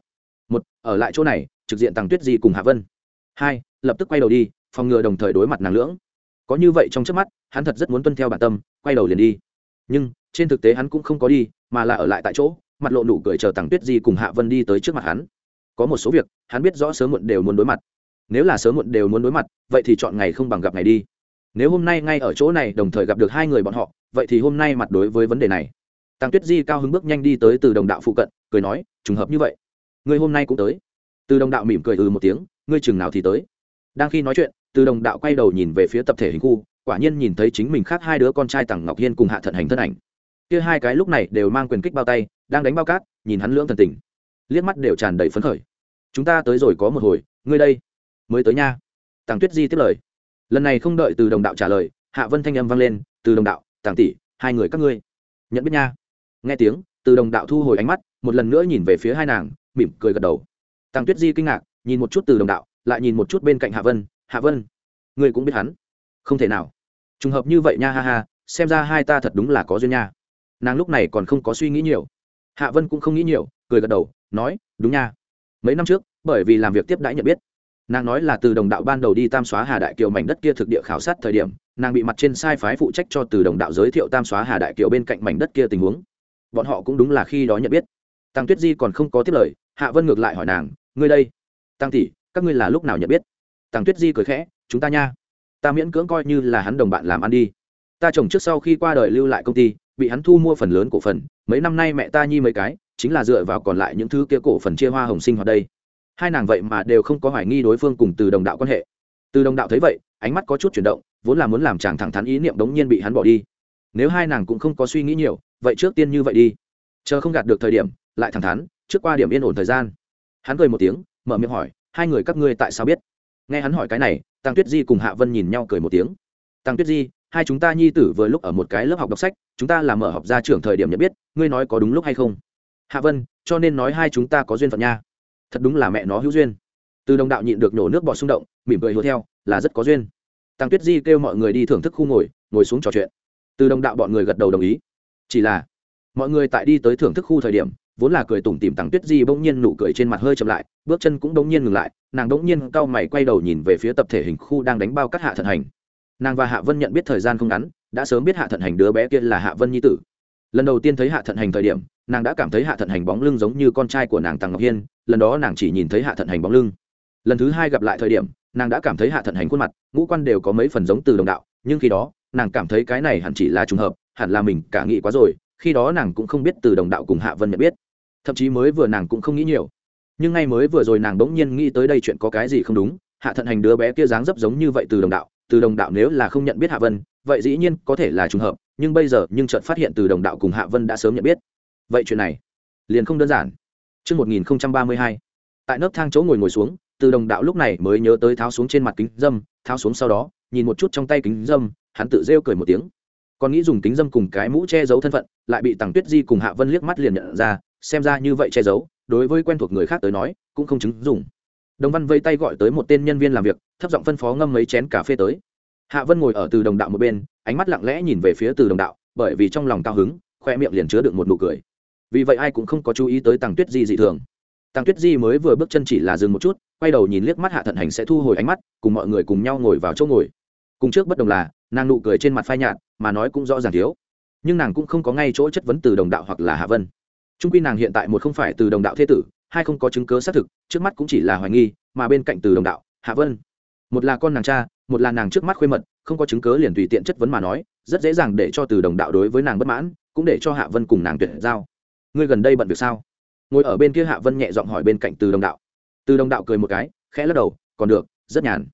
Một, ở lại chỗ này, trực diện tàng tuyết di cùng hạ vân. Hai, lập tức quay đầu đi phòng ngừa đồng thời đối mặt nàng lưỡng. Có như vậy trong trước mắt, hắn thật rất muốn tuân theo bản tâm, quay đầu liền đi. Nhưng, trên thực tế hắn cũng không có đi, mà là ở lại tại chỗ, mặt lộ nụ cười chờ tàng tuyết di cùng hạ vân đi tới trước mặt hắn. Có một số việc, hắn biết rõ sớm muộn đều muốn đối mặt. Nếu là sớm muộn đều muốn đối mặt, vậy thì chọn ngày không bằng gặp ngày đi. Nếu hôm nay ngay ở chỗ này đồng thời gặp được hai người bọn họ, vậy thì hôm nay mặt đối với vấn đề này. Tàng tuyết di cao hứng bước nhanh đi tới từ đồng đạo phụ cận, cười nói, trùng hợp như vậy, ngươi hôm nay cũng tới. Từ đồng đạo mỉm cười ừ một tiếng, ngươi chừng nào thì tới? Đang khi nói chuyện từ đồng đạo quay đầu nhìn về phía tập thể hình khu, quả nhiên nhìn thấy chính mình khác hai đứa con trai tằng ngọc hiên cùng hạ thận hành thân ảnh. Kia hai cái lúc này đều mang quyền kích bao tay, đang đánh bao cát, nhìn hắn lưỡng thần tình. Liếc mắt đều tràn đầy phấn khởi. Chúng ta tới rồi có một hồi, ngươi đây, mới tới nha. Tàng tuyết di tiếp lời. Lần này không đợi từ đồng đạo trả lời, hạ vân thanh âm vang lên, từ đồng đạo tàng tỷ, hai người các ngươi, nhận biết nha. Nghe tiếng, từ đồng đạo thu hồi ánh mắt, một lần nữa nhìn về phía hai nàng, mỉm cười gật đầu. Tàng tuyết di kinh ngạc, nhìn một chút từ đồng đạo, lại nhìn một chút bên cạnh hạ vân hạ vân, ngươi cũng biết hắn. Không thể nào. Trùng hợp như vậy nha, ha ha, xem ra hai ta thật đúng là có duyên nha. Nàng lúc này còn không có suy nghĩ nhiều. Hạ vân cũng không nghĩ nhiều, cười gật đầu, nói, đúng nha. Mấy năm trước, bởi vì làm việc tiếp đãi nhận biết, nàng nói là từ đồng đạo ban đầu đi tam xóa hà đại kiều mảnh đất kia thực địa khảo sát thời điểm, nàng bị mặt trên sai phái phụ trách cho từ đồng đạo giới thiệu tam xóa hà đại kiều bên cạnh mảnh đất kia tình huống. Bọn họ cũng đúng là khi đó nhận biết. Tăng tuyết di còn không có tiếp lời, hạ vân ngược lại hỏi nàng, ngươi đây, tăng tỷ, các ngươi là lúc nào nhận biết? Tàng tuyết di cười khẽ, chúng ta nha, ta miễn cưỡng coi như là hắn đồng bạn làm ăn đi. Ta chồng trước sau khi qua đời lưu lại công ty, bị hắn thu mua phần lớn cổ phần, mấy năm nay mẹ ta nhi mấy cái, chính là dựa vào còn lại những thứ kia cổ phần chia hoa hồng sinh hoạt đây. Hai nàng vậy mà đều không có hoài nghi đối phương cùng từ đồng đạo quan hệ. Từ đồng đạo thấy vậy, ánh mắt có chút chuyển động, vốn là muốn làm chàng thẳng thắn ý niệm đống nhiên bị hắn bỏ đi. Nếu hai nàng cũng không có suy nghĩ nhiều, vậy trước tiên như vậy đi. Chờ không gạt được thời điểm, lại thẳng thắn, trước qua điểm yên ổn thời gian. Hắn cười một tiếng, mở miệng hỏi, hai người các ngươi tại sao biết? Nghe hắn hỏi cái này tăng tuyết di cùng hạ vân nhìn nhau cười một tiếng. Tăng tuyết di, hai chúng ta nhi tử vừa lúc ở một cái lớp học đọc sách, chúng ta làm mở học ra trưởng thời điểm nhận biết, ngươi nói có đúng lúc hay không? Hạ vân, cho nên nói hai chúng ta có duyên phận nha. Thật đúng là mẹ nó hữu duyên. Từ đồng đạo nhịn được nhổ nước bọt xung động, mỉm cười hứa theo, là rất có duyên. Tăng tuyết di kêu mọi người đi thưởng thức khu ngồi ngồi xuống trò chuyện. Từ đồng đạo bọn người gật đầu đồng ý. Chỉ là, mọi người tại đi tới thưởng thức khu thời điểm vốn là cười tủm tìm tằng tuyết di bỗng nhiên nụ cười trên mặt hơi chậm lại, bước chân cũng bỗng nhiên ngừng lại, nàng bỗng nhiên cau mày quay đầu nhìn về phía tập thể hình khu đang đánh bao các hạ thận hành. Nàng và hạ vân nhận biết thời gian không ngắn, đã sớm biết hạ thận hành đứa bé kia là hạ vân nhi tử. Lần đầu tiên thấy hạ thận hành thời điểm, nàng đã cảm thấy hạ thận hành bóng lưng giống như con trai của nàng tàng ngọc hiên, lần đó nàng chỉ nhìn thấy hạ thận hành bóng lưng. Lần thứ hai gặp lại thời điểm, nàng đã cảm thấy hạ thận hành khuôn mặt, ngũ quan đều có mấy phần giống từ đồng đạo, nhưng khi đó, nàng cảm thấy cái này hẳn chỉ là trùng hợp, hẳn là mình cả nghĩ quá rồi, khi đó nàng cũng không biết từ đồng đạo cùng hạ vân nhận biết thậm chí mới vừa nàng cũng không nghĩ nhiều. Nhưng ngay mới vừa rồi nàng bỗng nhiên nghĩ tới đây chuyện có cái gì không đúng hạ thận hành đứa bé kia dáng dấp giống như vậy từ đồng đạo từ đồng đạo nếu là không nhận biết hạ vân vậy dĩ nhiên có thể là trùng hợp nhưng bây giờ nhưng chợt phát hiện từ đồng đạo cùng hạ vân đã sớm nhận biết. Vậy chuyện này liền không đơn giản. Trước 1032, tại nấc thang chỗ ngồi ngồi xuống từ đồng đạo lúc này mới nhớ tới tháo xuống trên mặt kính dâm tháo xuống sau đó nhìn một chút trong tay kính dâm hắn tự rêu cười một tiếng. Còn nghĩ dùng kính dâm cùng cái mũ che giấu thân phận lại bị tằng tuyết di cùng hạ vân liếc mắt liền nhận ra xem ra như vậy che giấu, đối với quen thuộc người khác tới nói, cũng không chứng dùng đồng văn vây tay gọi tới một tên nhân viên làm việc, thấp giọng phân phó ngâm mấy chén cà phê tới. Hạ vân ngồi ở từ đồng đạo một bên, ánh mắt lặng lẽ nhìn về phía từ đồng đạo, bởi vì trong lòng cao hứng, khoe miệng liền chứa được một nụ cười. Vì vậy ai cũng không có chú ý tới tàng tuyết di dị thường. Tàng tuyết di mới vừa bước chân chỉ là dừng một chút, quay đầu nhìn liếc mắt hạ thận hành sẽ thu hồi ánh mắt, cùng mọi người cùng nhau ngồi vào chỗ ngồi. Cùng trước bất đồng là, nàng nụ cười trên mặt phai nhạt, mà nói cũng rõ ràng thiếu. Nhưng nàng cũng không có ngay chỗ chất vấn từ đồng đạo hoặc là hạ vân trung quy nàng hiện tại một không phải từ đồng đạo thế tử, hai không có chứng cớ xác thực, trước mắt cũng chỉ là hoài nghi, mà bên cạnh từ đồng đạo, hạ vân. Một là con nàng cha, một là nàng trước mắt khuê mật, không có chứng cớ liền tùy tiện chất vấn mà nói, rất dễ dàng để cho từ đồng đạo đối với nàng bất mãn, cũng để cho hạ vân cùng nàng tuyệt giao. Ngươi gần đây bận việc sao? Ngồi ở bên kia hạ vân nhẹ giọng hỏi bên cạnh từ đồng đạo. Từ đồng đạo cười một cái, khẽ lắc đầu, còn được, rất nhàn.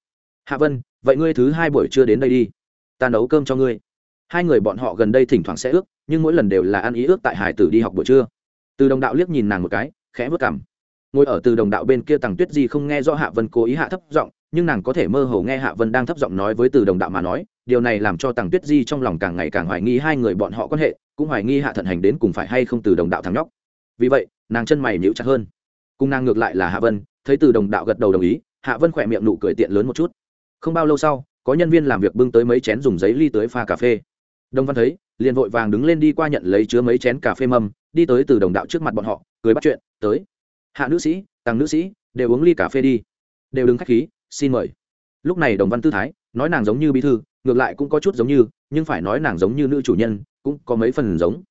Hạ vân, vậy ngươi thứ hai buổi trưa đến đây đi. Ta nấu cơm cho ngươi. Hai người bọn họ gần đây thỉnh thoảng sẽ ước, nhưng mỗi lần đều là ăn ý ước tại hải tử đi học buổi trưa từ đồng đạo liếc nhìn nàng một cái, khẽ vất cảm ngồi ở từ đồng đạo bên kia tằng tuyết di không nghe rõ hạ vân cố ý hạ thấp giọng, nhưng nàng có thể mơ hồ nghe hạ vân đang thấp giọng nói với từ đồng đạo mà nói, điều này làm cho tằng tuyết di trong lòng càng ngày càng hoài nghi hai người bọn họ quan hệ, cũng hoài nghi hạ thận hành đến cùng phải hay không từ đồng đạo thằng nhóc. Vì vậy, nàng chân mày nhíu chặt hơn. Cùng nàng ngược lại là hạ vân, thấy từ đồng đạo gật đầu đồng ý, hạ vân khỏe miệng nụ cười tiện lớn một chút. Không bao lâu sau, có nhân viên làm việc bưng tới mấy chén dùng giấy ly tới pha cà phê. Đông văn thấy, liền vội vàng đứng lên đi qua nhận lấy chứa mấy chén cà phê mâm đi tới từ đồng đạo trước mặt bọn họ, cười bắt chuyện, tới, hạ nữ sĩ tăng nữ sĩ, đều uống ly cà phê đi. Đều đứng khách khí, xin mời. Lúc này đồng văn tư thái, nói nàng giống như bí thư, ngược lại cũng có chút giống như, nhưng phải nói nàng giống như nữ chủ nhân, cũng có mấy phần giống.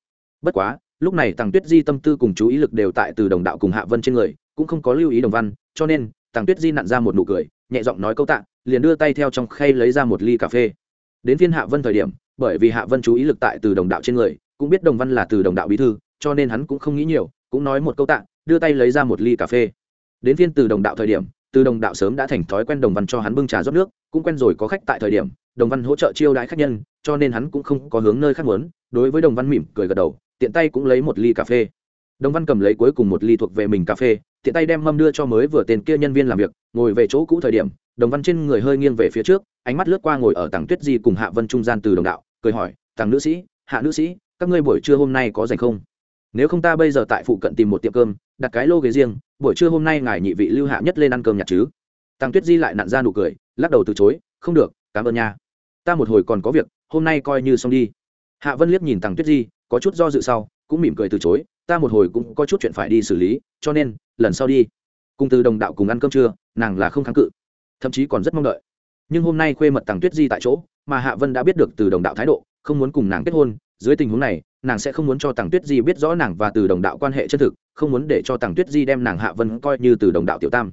Bất quá, lúc này tàng tuyết di tâm tư cùng chú ý lực đều tại từ đồng đạo cùng hạ vân trên người, cũng không có lưu ý đồng văn, cho nên tàng tuyết di nặn ra một nụ cười, nhẹ giọng nói câu tạ, liền đưa tay theo trong khay lấy ra một ly cà phê. Đến phiên hạ vân thời điểm, bởi vì hạ vân chú ý lực tại từ đồng đạo trên người, cũng biết đồng văn là từ đồng đạo bí thư cho nên hắn cũng không nghĩ nhiều, cũng nói một câu tạ, đưa tay lấy ra một ly cà phê. Đến phiên từ đồng đạo thời điểm, từ đồng đạo sớm đã thành thói quen đồng văn cho hắn bưng trà rót nước, cũng quen rồi có khách tại thời điểm, đồng văn hỗ trợ chiêu đãi khách nhân, cho nên hắn cũng không có hướng nơi khác muốn, đối với đồng văn mỉm cười gật đầu, tiện tay cũng lấy một ly cà phê. Đồng văn cầm lấy cuối cùng một ly thuộc về mình cà phê, tiện tay đem mâm đưa cho mới vừa tên kia nhân viên làm việc, ngồi về chỗ cũ thời điểm, đồng văn trên người hơi nghiêng về phía trước, ánh mắt lướt qua ngồi ở tảng tuyết di cùng hạ vân trung gian từ đồng đạo, cười hỏi, tàng nữ sĩ, hạ nữ sĩ, các ngươi buổi trưa hôm nay có dành không? Nếu không ta bây giờ tại phụ cận tìm một tiệm cơm, đặt cái lô ghế riêng, buổi trưa hôm nay ngài nhị vị lưu hạ nhất lên ăn cơm nhặt chứ. Tăng tuyết di lại nặn ra nụ cười, lắc đầu từ chối, không được, cảm ơn nha. Ta một hồi còn có việc, hôm nay coi như xong đi. Hạ vân liếc nhìn tăng tuyết di, có chút do dự sau, cũng mỉm cười từ chối, ta một hồi cũng có chút chuyện phải đi xử lý, cho nên, lần sau đi. Cùng từ đồng đạo cùng ăn cơm trưa, nàng là không kháng cự, thậm chí còn rất mong đợi. Nhưng hôm nay khuê mật tăng tuyết di tại chỗ, mà hạ vân đã biết được từ đồng đạo thái độ, không muốn cùng nàng kết hôn dưới tình huống này, nàng sẽ không muốn cho tàng tuyết di biết rõ nàng và từ đồng đạo quan hệ chân thực, không muốn để cho tàng tuyết di đem nàng hạ vân coi như từ đồng đạo tiểu tam.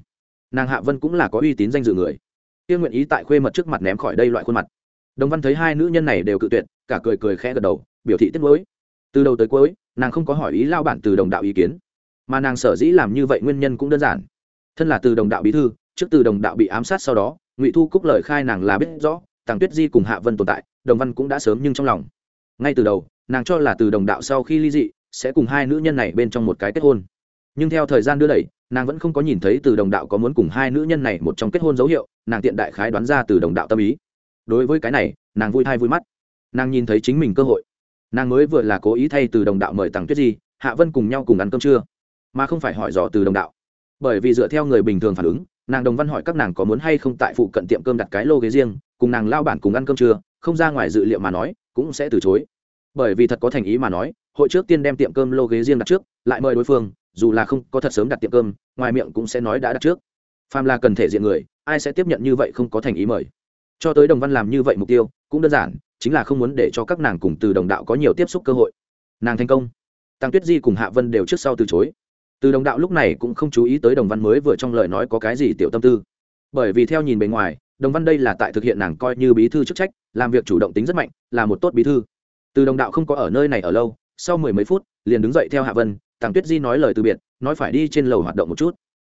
Nàng hạ vân cũng là có uy tín danh dự người. Tiên nguyện ý tại khuê mật trước mặt ném khỏi đây loại khuôn mặt. Đồng văn thấy hai nữ nhân này đều cự tuyệt, cả cười cười khẽ gật đầu, biểu thị tiếc nuối. Từ đầu tới cuối, nàng không có hỏi ý lao bản từ đồng đạo ý kiến, mà nàng sở dĩ làm như vậy nguyên nhân cũng đơn giản. Thân là từ đồng đạo bí thư, trước từ đồng đạo bị ám sát sau đó, ngụy thu cúc lời khai nàng là biết rõ tàng tuyết di cùng hạ vân tồn tại, đồng văn cũng đã sớm nhưng trong lòng ngay từ đầu, nàng cho là từ đồng đạo sau khi ly dị, sẽ cùng hai nữ nhân này bên trong một cái kết hôn. Nhưng theo thời gian đưa đẩy, nàng vẫn không có nhìn thấy từ đồng đạo có muốn cùng hai nữ nhân này một trong kết hôn dấu hiệu, nàng tiện đại khái đoán ra từ đồng đạo tâm ý. Đối với cái này, nàng vui thai vui mắt. Nàng nhìn thấy chính mình cơ hội. Nàng mới vừa là cố ý thay từ đồng đạo mời tặng tuyết di, hạ vân cùng nhau cùng ăn cơm trưa. Mà không phải hỏi dò từ đồng đạo. Bởi vì dựa theo người bình thường phản ứng, nàng đồng văn hỏi các nàng có muốn hay không tại phụ cận tiệm cơm đặt cái lô ghế riêng, cùng nàng lao bản cùng ăn cơm trưa, không ra ngoài dự liệu mà nói cũng sẽ từ chối. Bởi vì thật có thành ý mà nói, hội trước tiên đem tiệm cơm lô ghế riêng đặt trước, lại mời đối phương, dù là không có thật sớm đặt tiệm cơm, ngoài miệng cũng sẽ nói đã đặt trước. Phàm là cần thể diện người, ai sẽ tiếp nhận như vậy không có thành ý mời. Cho tới đồng văn làm như vậy mục tiêu, cũng đơn giản, chính là không muốn để cho các nàng cùng từ đồng đạo có nhiều tiếp xúc cơ hội. Nàng thành công. Tăng tuyết di cùng hạ vân đều trước sau từ chối. Từ đồng đạo lúc này cũng không chú ý tới đồng văn mới vừa trong lời nói có cái gì tiểu tâm tư. Bởi vì theo nhìn bề ngoài đồng văn đây là tại thực hiện nàng coi như bí thư chức trách, làm việc chủ động tính rất mạnh, là một tốt bí thư. Từ đồng đạo không có ở nơi này ở lâu, sau mười mấy phút, liền đứng dậy theo hạ vân, tàng tuyết di nói lời từ biệt, nói phải đi trên lầu hoạt động một chút.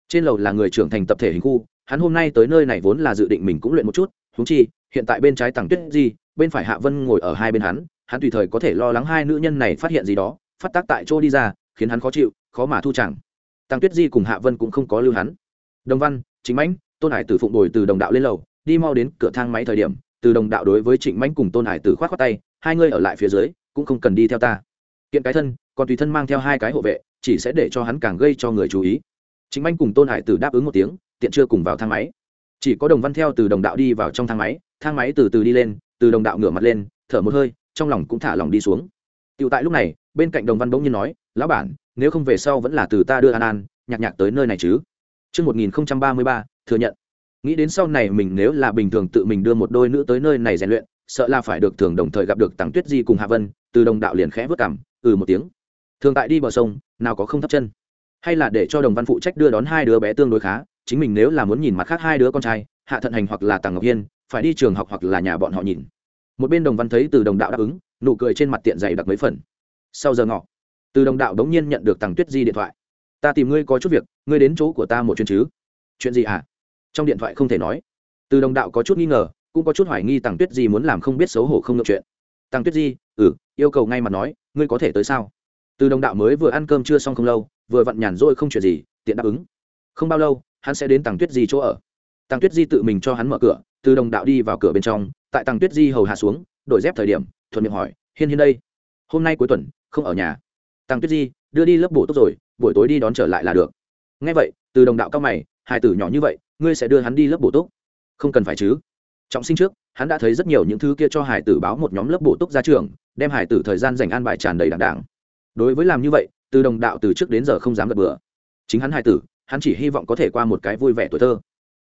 Trên lầu là người trưởng thành tập thể hình khu, hắn hôm nay tới nơi này vốn là dự định mình cũng luyện một chút húng chi, hiện tại bên trái tàng tuyết di, bên phải hạ vân ngồi ở hai bên hắn hắn tùy thời có thể lo lắng hai nữ nhân này phát hiện gì đó, phát tác tại chỗ đi ra, khiến hắn khó chịu, khó mà thu chẳng. Tăng tuyết di cùng hạ vân cũng không có lưu hắn. Đồng văn, chính mãnh, tôn hải tử phụng bồi từ đồng đạo lên lầu đi mau đến cửa thang máy thời điểm từ đồng đạo đối với trịnh mãnh cùng tôn hải tử khoát khoát tay hai người ở lại phía dưới cũng không cần đi theo ta. Kiện cái thân còn tùy thân mang theo hai cái hộ vệ chỉ sẽ để cho hắn càng gây cho người chú ý. Trịnh mãnh cùng tôn hải tử đáp ứng một tiếng tiện chưa cùng vào thang máy. Chỉ có đồng văn theo từ đồng đạo đi vào trong thang máy thang máy từ từ đi lên từ đồng đạo ngửa mặt lên thở một hơi trong lòng cũng thả lòng đi xuống. Tựu tại lúc này bên cạnh đồng văn bỗng nhiên nói lão bản nếu không về sau vẫn là từ ta đưa an an nhạc nhạc tới nơi này chứ. Trước 1033, thừa nhận. Nghĩ đến sau này mình nếu là bình thường tự mình đưa một đôi nữ tới nơi này rèn luyện, sợ là phải được thường đồng thời gặp được Tăng Tuyết Di cùng Hạ Vân, từ đồng đạo liền khẽ vất cằm, ừ một tiếng. Thường tại đi bờ sông, nào có không thấp chân. Hay là để cho đồng văn phụ trách đưa đón hai đứa bé tương đối khá, chính mình nếu là muốn nhìn mặt khác hai đứa con trai, Hạ Thận Hành hoặc là tàng Ngọc Hiên, phải đi trường học hoặc là nhà bọn họ nhìn. Một bên đồng văn thấy từ đồng đạo đáp ứng, nụ cười trên mặt tiện dày đặc mấy phần. Sau giờ ngọ, từ đồng đạo đống nhiên nhận được tàng Tuyết Di điện thoại ta tìm ngươi có chút việc ngươi đến chỗ của ta một chuyến chứ chuyện gì hả trong điện thoại không thể nói. Từ đồng đạo có chút nghi ngờ, cũng có chút hoài nghi tàng tuyết di muốn làm không biết xấu hổ không ngược chuyện. Tàng tuyết di ừ yêu cầu ngay mặt nói, ngươi có thể tới sao? Từ đồng đạo mới vừa ăn cơm chưa xong không lâu, vừa vặn nhàn rỗi không chuyện gì, tiện đáp ứng. Không bao lâu, hắn sẽ đến tàng tuyết di chỗ ở. Tàng tuyết di tự mình cho hắn mở cửa, từ đồng đạo đi vào cửa bên trong, tại tàng tuyết di hầu hạ xuống, đổi dép thời điểm, thuận miệng hỏi, hiên hiên đây, hôm nay cuối tuần, không ở nhà? Tàng tuyết di, đưa đi lớp bổ tốt rồi, buổi tối đi đón trở lại là được. Ngay vậy, từ đồng đạo cao mày hai tử nhỏ như vậy ngươi sẽ đưa hắn đi lớp bổ túc. Không cần phải chứ. Trọng sinh trước, hắn đã thấy rất nhiều những thứ kia cho hải tử báo một nhóm lớp bổ túc ra trường, đem hải tử thời gian dành an bài tràn đầy đảng đảng. Đối với làm như vậy, từ đồng đạo từ trước đến giờ không dám gật bừa. Chính hắn hải tử, hắn chỉ hy vọng có thể qua một cái vui vẻ tuổi thơ.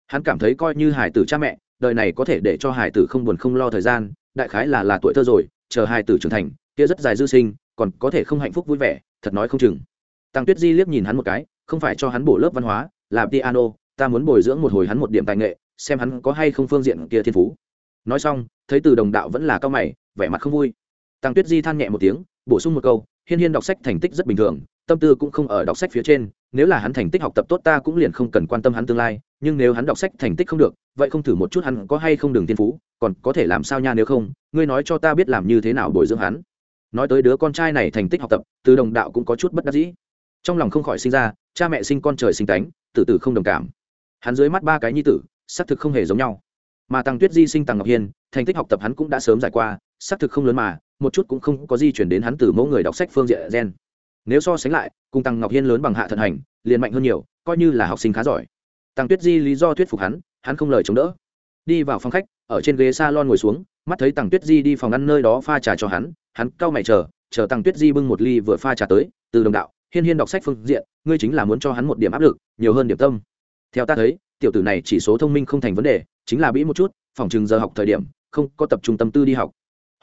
Hắn cảm thấy coi như hải tử cha mẹ, đời này có thể để cho hải tử không buồn không lo thời gian, đại khái là là tuổi thơ rồi, chờ hải tử trưởng thành, kia rất dài dư sinh, còn có thể không hạnh phúc vui vẻ, thật nói không chừng. Tăng tuyết di liếc nhìn hắn một cái, không phải cho hắn bổ lớp văn hóa, là piano ta muốn bồi dưỡng một hồi hắn một điểm tài nghệ, xem hắn có hay không phương diện kia thiên phú. Nói xong, thấy từ đồng đạo vẫn là cao mày, vẻ mặt không vui. Tăng tuyết di than nhẹ một tiếng, bổ sung một câu, hiên hiên đọc sách thành tích rất bình thường, tâm tư cũng không ở đọc sách phía trên, nếu là hắn thành tích học tập tốt ta cũng liền không cần quan tâm hắn tương lai, nhưng nếu hắn đọc sách thành tích không được, vậy không thử một chút hắn có hay không đường thiên phú, còn có thể làm sao nha nếu không, ngươi nói cho ta biết làm như thế nào bồi dưỡng hắn. Nói tới đứa con trai này thành tích học tập, từ đồng đạo cũng có chút bất đắc dĩ. Trong lòng không khỏi sinh ra, cha mẹ sinh con trời sinh tánh, tử tử không đồng cảm hắn dưới mắt ba cái nhi tử, xác thực không hề giống nhau. Mà tăng tuyết di sinh tăng ngọc hiên, thành tích học tập hắn cũng đã sớm giải qua, xác thực không lớn mà, một chút cũng không có di chuyển đến hắn từ mẫu người đọc sách phương diện gen. Nếu so sánh lại, cùng tăng ngọc hiên lớn bằng hạ thận hành, liền mạnh hơn nhiều, coi như là học sinh khá giỏi. Tăng tuyết di lý do thuyết phục hắn hắn không lời chống đỡ. Đi vào phòng khách, ở trên ghế s a lon ngồi xuống, mắt thấy tăng tuyết di đi phòng ăn nơi đó pha trà cho hắn hắn cau mày chờ chờ tăng tuyết di bưng một ly vừa pha trà tới, từ đồng đạo, hiên hiên đọc sách phương diện, ngươi chính là muốn cho hắn một điểm áp lực, nhiều hơn điểm tâm theo ta thấy, tiểu tử này chỉ số thông minh không thành vấn đề, chính là bĩ một chút, phòng chừng giờ học thời điểm, không có tập trung tâm tư đi học.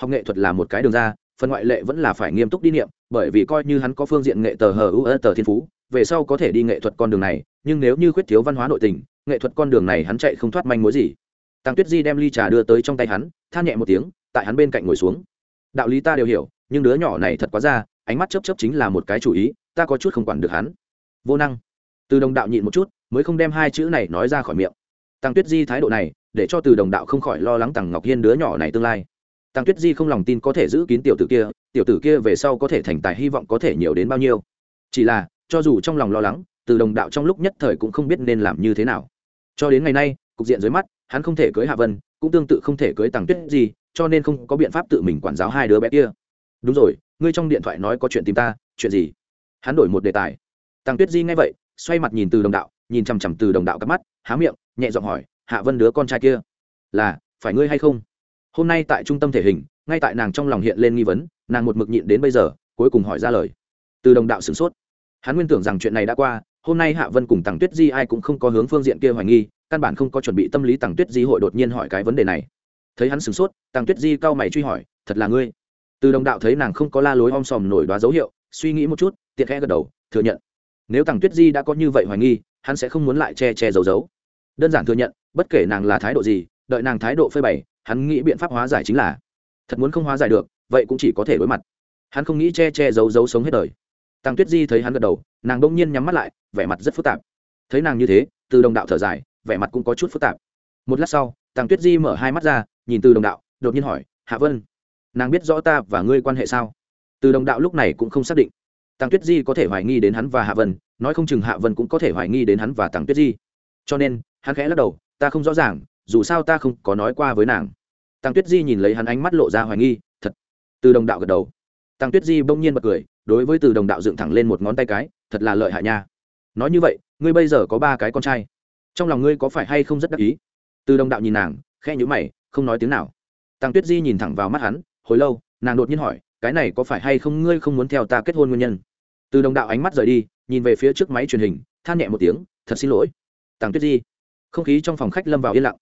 Học nghệ thuật là một cái đường ra, phần ngoại lệ vẫn là phải nghiêm túc đi niệm, bởi vì coi như hắn có phương diện nghệ tờ hờ u tờ thiên phú, về sau có thể đi nghệ thuật con đường này, nhưng nếu như khuyết thiếu văn hóa nội tình, nghệ thuật con đường này hắn chạy không thoát manh mối gì. Tăng tuyết di đem ly trà đưa tới trong tay hắn, than nhẹ một tiếng, tại hắn bên cạnh ngồi xuống. Đạo lý ta đều hiểu, nhưng đứa nhỏ này thật quá ra, ánh mắt chấp chấp chính là một cái chủ ý, ta có chút không quản được hắn. Vô năng. Từ đồng đạo nhịn một chút mới không đem hai chữ này nói ra khỏi miệng. Tăng tuyết di thái độ này, để cho từ đồng đạo không khỏi lo lắng tằng ngọc hiên đứa nhỏ này tương lai. Tăng tuyết di không lòng tin có thể giữ kín tiểu tử kia, tiểu tử kia về sau có thể thành tài hy vọng có thể nhiều đến bao nhiêu. Chỉ là, cho dù trong lòng lo lắng, từ đồng đạo trong lúc nhất thời cũng không biết nên làm như thế nào. Cho đến ngày nay, cục diện dưới mắt, hắn không thể cưới hạ vân, cũng tương tự không thể cưới tàng tuyết gì cho nên không có biện pháp tự mình quản giáo hai đứa bé kia. Đúng rồi, ngươi trong điện thoại nói có chuyện tìm ta, chuyện gì? Hắn đổi một đề tài. Tàng tuyết di nghe vậy, xoay mặt nhìn từ đồng đạo nhìn chằm chằm từ đồng đạo cắp mắt, há miệng, nhẹ giọng hỏi, hạ vân đứa con trai kia, là, phải ngươi hay không? Hôm nay tại trung tâm thể hình, ngay tại nàng trong lòng hiện lên nghi vấn, nàng một mực nhịn đến bây giờ, cuối cùng hỏi ra lời. Từ đồng đạo sửng sốt. Hắn nguyên tưởng rằng chuyện này đã qua, hôm nay hạ vân cùng tằng tuyết di ai cũng không có hướng phương diện kia hoài nghi, căn bản không có chuẩn bị tâm lý tằng tuyết di hội đột nhiên hỏi cái vấn đề này. Thấy hắn sửng sốt, tằng tuyết di cau mày truy hỏi, thật là ngươi? Từ đồng đạo thấy nàng không có la lối om sòm nổi đoá dấu hiệu, suy nghĩ một chút, tiện khẽ gật đầu, thừa nhận. Nếu tằng tuyết di đã có như vậy hoài nghi hắn sẽ không muốn lại che che giấu giấu. Đơn giản thừa nhận, bất kể nàng là thái độ gì, đợi nàng thái độ phơi bày, hắn nghĩ biện pháp hóa giải chính là, thật muốn không hóa giải được, vậy cũng chỉ có thể đối mặt. Hắn không nghĩ che che giấu giấu sống hết đời. Tăng tuyết di thấy hắn gật đầu, nàng đông nhiên nhắm mắt lại, vẻ mặt rất phức tạp. Thấy nàng như thế, từ đồng đạo thở dài, vẻ mặt cũng có chút phức tạp. Một lát sau tăng tuyết di mở hai mắt ra, nhìn từ đồng đạo, đột nhiên hỏi, hạ vân, nàng biết rõ ta và ngươi quan hệ sao? Từ đồng đạo lúc này cũng không xác định. Tăng tuyết di có thể hoài nghi đến hắn và hạ vân, nói không chừng hạ vân cũng có thể hoài nghi đến hắn và Tăng tuyết di. Cho nên, hắn khẽ lắc đầu, ta không rõ ràng, dù sao ta không có nói qua với nàng. Tăng tuyết di nhìn lấy hắn ánh mắt lộ ra hoài nghi, thật. Từ đồng đạo gật đầu. Tăng tuyết di bỗng nhiên bật cười, đối với từ đồng đạo dựng thẳng lên một ngón tay cái, thật là lợi hại nha. Nói như vậy, ngươi bây giờ có ba cái con trai. Trong lòng ngươi có phải hay không rất đắc ý? Từ đồng đạo nhìn nàng khe nhữ mày, không nói tiếng nào. Tăng tuyết di nhìn thẳng vào mắt hắn, hồi lâu, nàng đột nhiên hỏi cái này có phải hay không ngươi không muốn theo ta kết hôn nguyên nhân? Từ đồng đạo ánh mắt rời đi, nhìn về phía trước máy truyền hình, than nhẹ một tiếng, thật xin lỗi. Tàng tuyết di. Không khí trong phòng khách lâm vào yên lặng.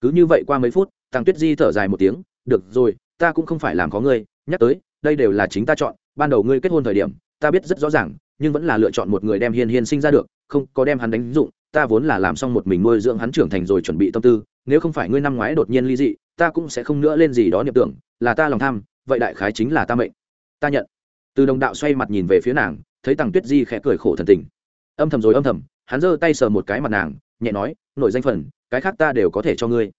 Cứ như vậy qua mấy phút tàng tuyết di thở dài một tiếng, được rồi, ta cũng không phải làm có ngươi, nhắc tới, đây đều là chính ta chọn, ban đầu ngươi kết hôn thời điểm, ta biết rất rõ ràng, nhưng vẫn là lựa chọn một người đem hiền hiền sinh ra được, không, có đem hắn đánh dụng, ta vốn là làm xong một mình nuôi dưỡng hắn trưởng thành rồi chuẩn bị tâm tư, nếu không phải ngươi năm ngoái đột nhiên ly dị, ta cũng sẽ không nữa lên gì đó niệm tưởng, là ta lòng tham vậy đại khái chính là ta mệnh ta nhận từ đồng đạo xoay mặt nhìn về phía nàng thấy tằng tuyết di khẽ cười khổ thần tình âm thầm rồi âm thầm hắn giơ tay sờ một cái mặt nàng nhẹ nói nội danh phần cái khác ta đều có thể cho ngươi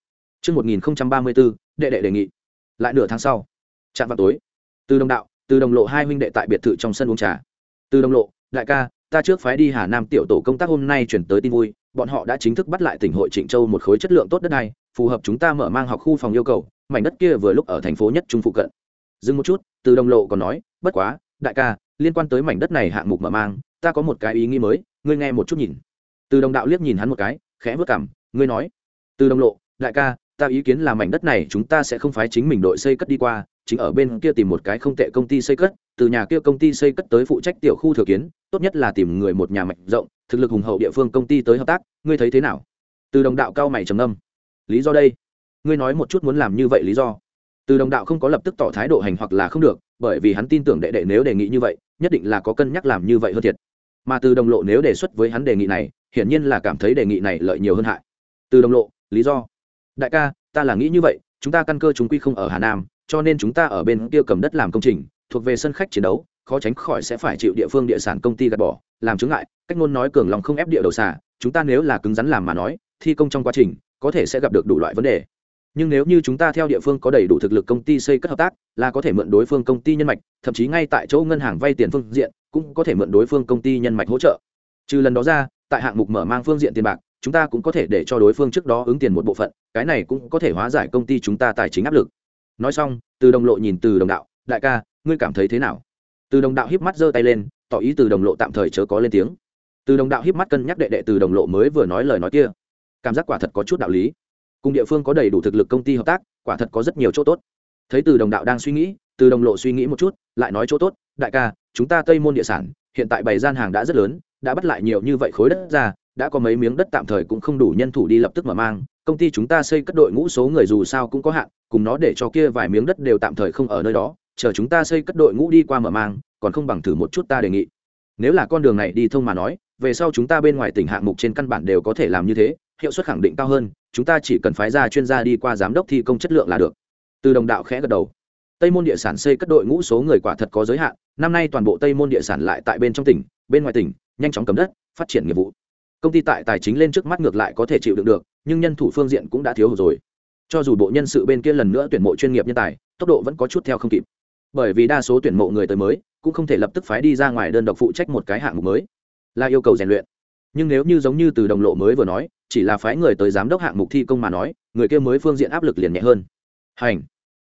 Trước 1034, đệ đệ đề nghị. Lại nửa tháng sau. chạm vào tối. Từ đồng đạo, từ đồng lộ hai huynh đệ tại biệt thự trong sân uống trà. Từ đồng lộ, đại ca, ta trước phái đi Hà Nam tiểu tổ công tác hôm nay chuyển tới tin vui, bọn họ đã chính thức bắt lại tỉnh hội Trịnh Châu một khối chất lượng tốt đất này, phù hợp chúng ta mở mang học khu phòng yêu cầu, mảnh đất kia vừa lúc ở thành phố nhất trung phụ cận. Dừng một chút, từ đồng lộ còn nói, bất quá, đại ca, liên quan tới mảnh đất này hạng mục mở mang, ta có một cái ý nghĩ mới, ngươi nghe một chút nhìn. Từ đồng đạo liếc nhìn hắn một cái, khẽ vất cảm, ngươi nói. Từ đồng lộ, đại ca, ta ý kiến là mảnh đất này chúng ta sẽ không phái chính mình đội xây cất đi qua, chính ở bên kia tìm một cái không tệ công ty xây cất, từ nhà kia công ty xây cất tới phụ trách tiểu khu thừa kiến, tốt nhất là tìm người một nhà mạnh rộng, thực lực hùng hậu địa phương công ty tới hợp tác, ngươi thấy thế nào? Từ đồng đạo cao mày trầm ngâm. Lý do đây? Ngươi nói một chút muốn làm như vậy lý do. Từ đồng đạo không có lập tức tỏ thái độ hành hoặc là không được, bởi vì hắn tin tưởng đệ đệ nếu đề nghị như vậy, nhất định là có cân nhắc làm như vậy hơn thiệt. Mà từ đồng lộ nếu đề xuất với hắn đề nghị này, hiển nhiên là cảm thấy đề nghị này lợi nhiều hơn hại. Từ đồng lộ, lý do? Đại ca, ta là nghĩ như vậy, chúng ta căn cơ chúng quy không ở Hà Nam, cho nên chúng ta ở bên kia cầm đất làm công trình thuộc về sân khách chiến đấu khó tránh khỏi sẽ phải chịu địa phương địa sản công ty gạt bỏ làm chứng ngại cách ngôn nói cường lòng không ép địa đầu xả chúng ta nếu là cứng rắn làm mà nói thi công trong quá trình có thể sẽ gặp được đủ loại vấn đề nhưng nếu như chúng ta theo địa phương có đầy đủ thực lực công ty xây cất hợp tác, là có thể mượn đối phương công ty nhân mạch, thậm chí ngay tại chỗ ngân hàng vay tiền phương diện, cũng có thể mượn đối phương công ty nhân mạch hỗ trợ. Trừ lần đó ra, tại hạng mục mở mang phương diện tiền bạc, chúng ta cũng có thể để cho đối phương trước đó ứng tiền một bộ phận, cái này cũng có thể hóa giải công ty chúng ta tài chính áp lực. Nói xong, từ đồng lộ nhìn từ đồng đạo, đại ca, ngươi cảm thấy thế nào? Từ đồng đạo híp mắt giơ tay lên, tỏ ý từ đồng lộ tạm thời chớ có lên tiếng. Từ đồng đạo híp mắt cân nhắc đệ đệ từ đồng lộ mới vừa nói lời nói kia. Cảm giác quả thật có chút đạo lý cùng địa phương có đầy đủ thực lực công ty hợp tác, quả thật có rất nhiều chỗ tốt. Thấy từ đồng đạo đang suy nghĩ, từ đồng lộ suy nghĩ một chút, lại nói chỗ tốt, đại ca, chúng ta tây môn địa sản, hiện tại bày gian hàng đã rất lớn, đã bắt lại nhiều như vậy khối đất ra, đã có mấy miếng đất tạm thời cũng không đủ nhân thủ đi lập tức mở mang, công ty chúng ta xây cất đội ngũ số người dù sao cũng có hạn, cùng nó để cho kia vài miếng đất đều tạm thời không ở nơi đó, chờ chúng ta xây cất đội ngũ đi qua mở mang, còn không bằng thử một chút ta đề nghị. Nếu là con đường này đi thông mà nói, về sau chúng ta bên ngoài tỉnh hạng mục trên căn bản đều có thể làm như thế hiệu suất khẳng định cao hơn, chúng ta chỉ cần phái ra chuyên gia đi qua giám đốc thi công chất lượng là được. Từ đồng đạo khẽ gật đầu. Tây môn địa sản xây cất đội ngũ số người quả thật có giới hạn, năm nay toàn bộ tây môn địa sản lại tại bên trong tỉnh, bên ngoài tỉnh, nhanh chóng cầm đất, phát triển nghiệp vụ. Công ty tại tài chính lên trước mắt ngược lại có thể chịu đựng được, nhưng nhân thủ phương diện cũng đã thiếu rồi. Cho dù bộ nhân sự bên kia lần nữa tuyển mộ chuyên nghiệp nhân tài, tốc độ vẫn có chút theo không kịp. Bởi vì đa số tuyển mộ người tới mới, cũng không thể lập tức phái đi ra ngoài đơn độc phụ trách một cái hạng mục mới. Là yêu cầu rèn luyện nhưng nếu như giống như từ đồng lộ mới vừa nói, chỉ là phái người tới giám đốc hạng mục thi công mà nói, người kia mới phương diện áp lực liền nhẹ hơn. Hành.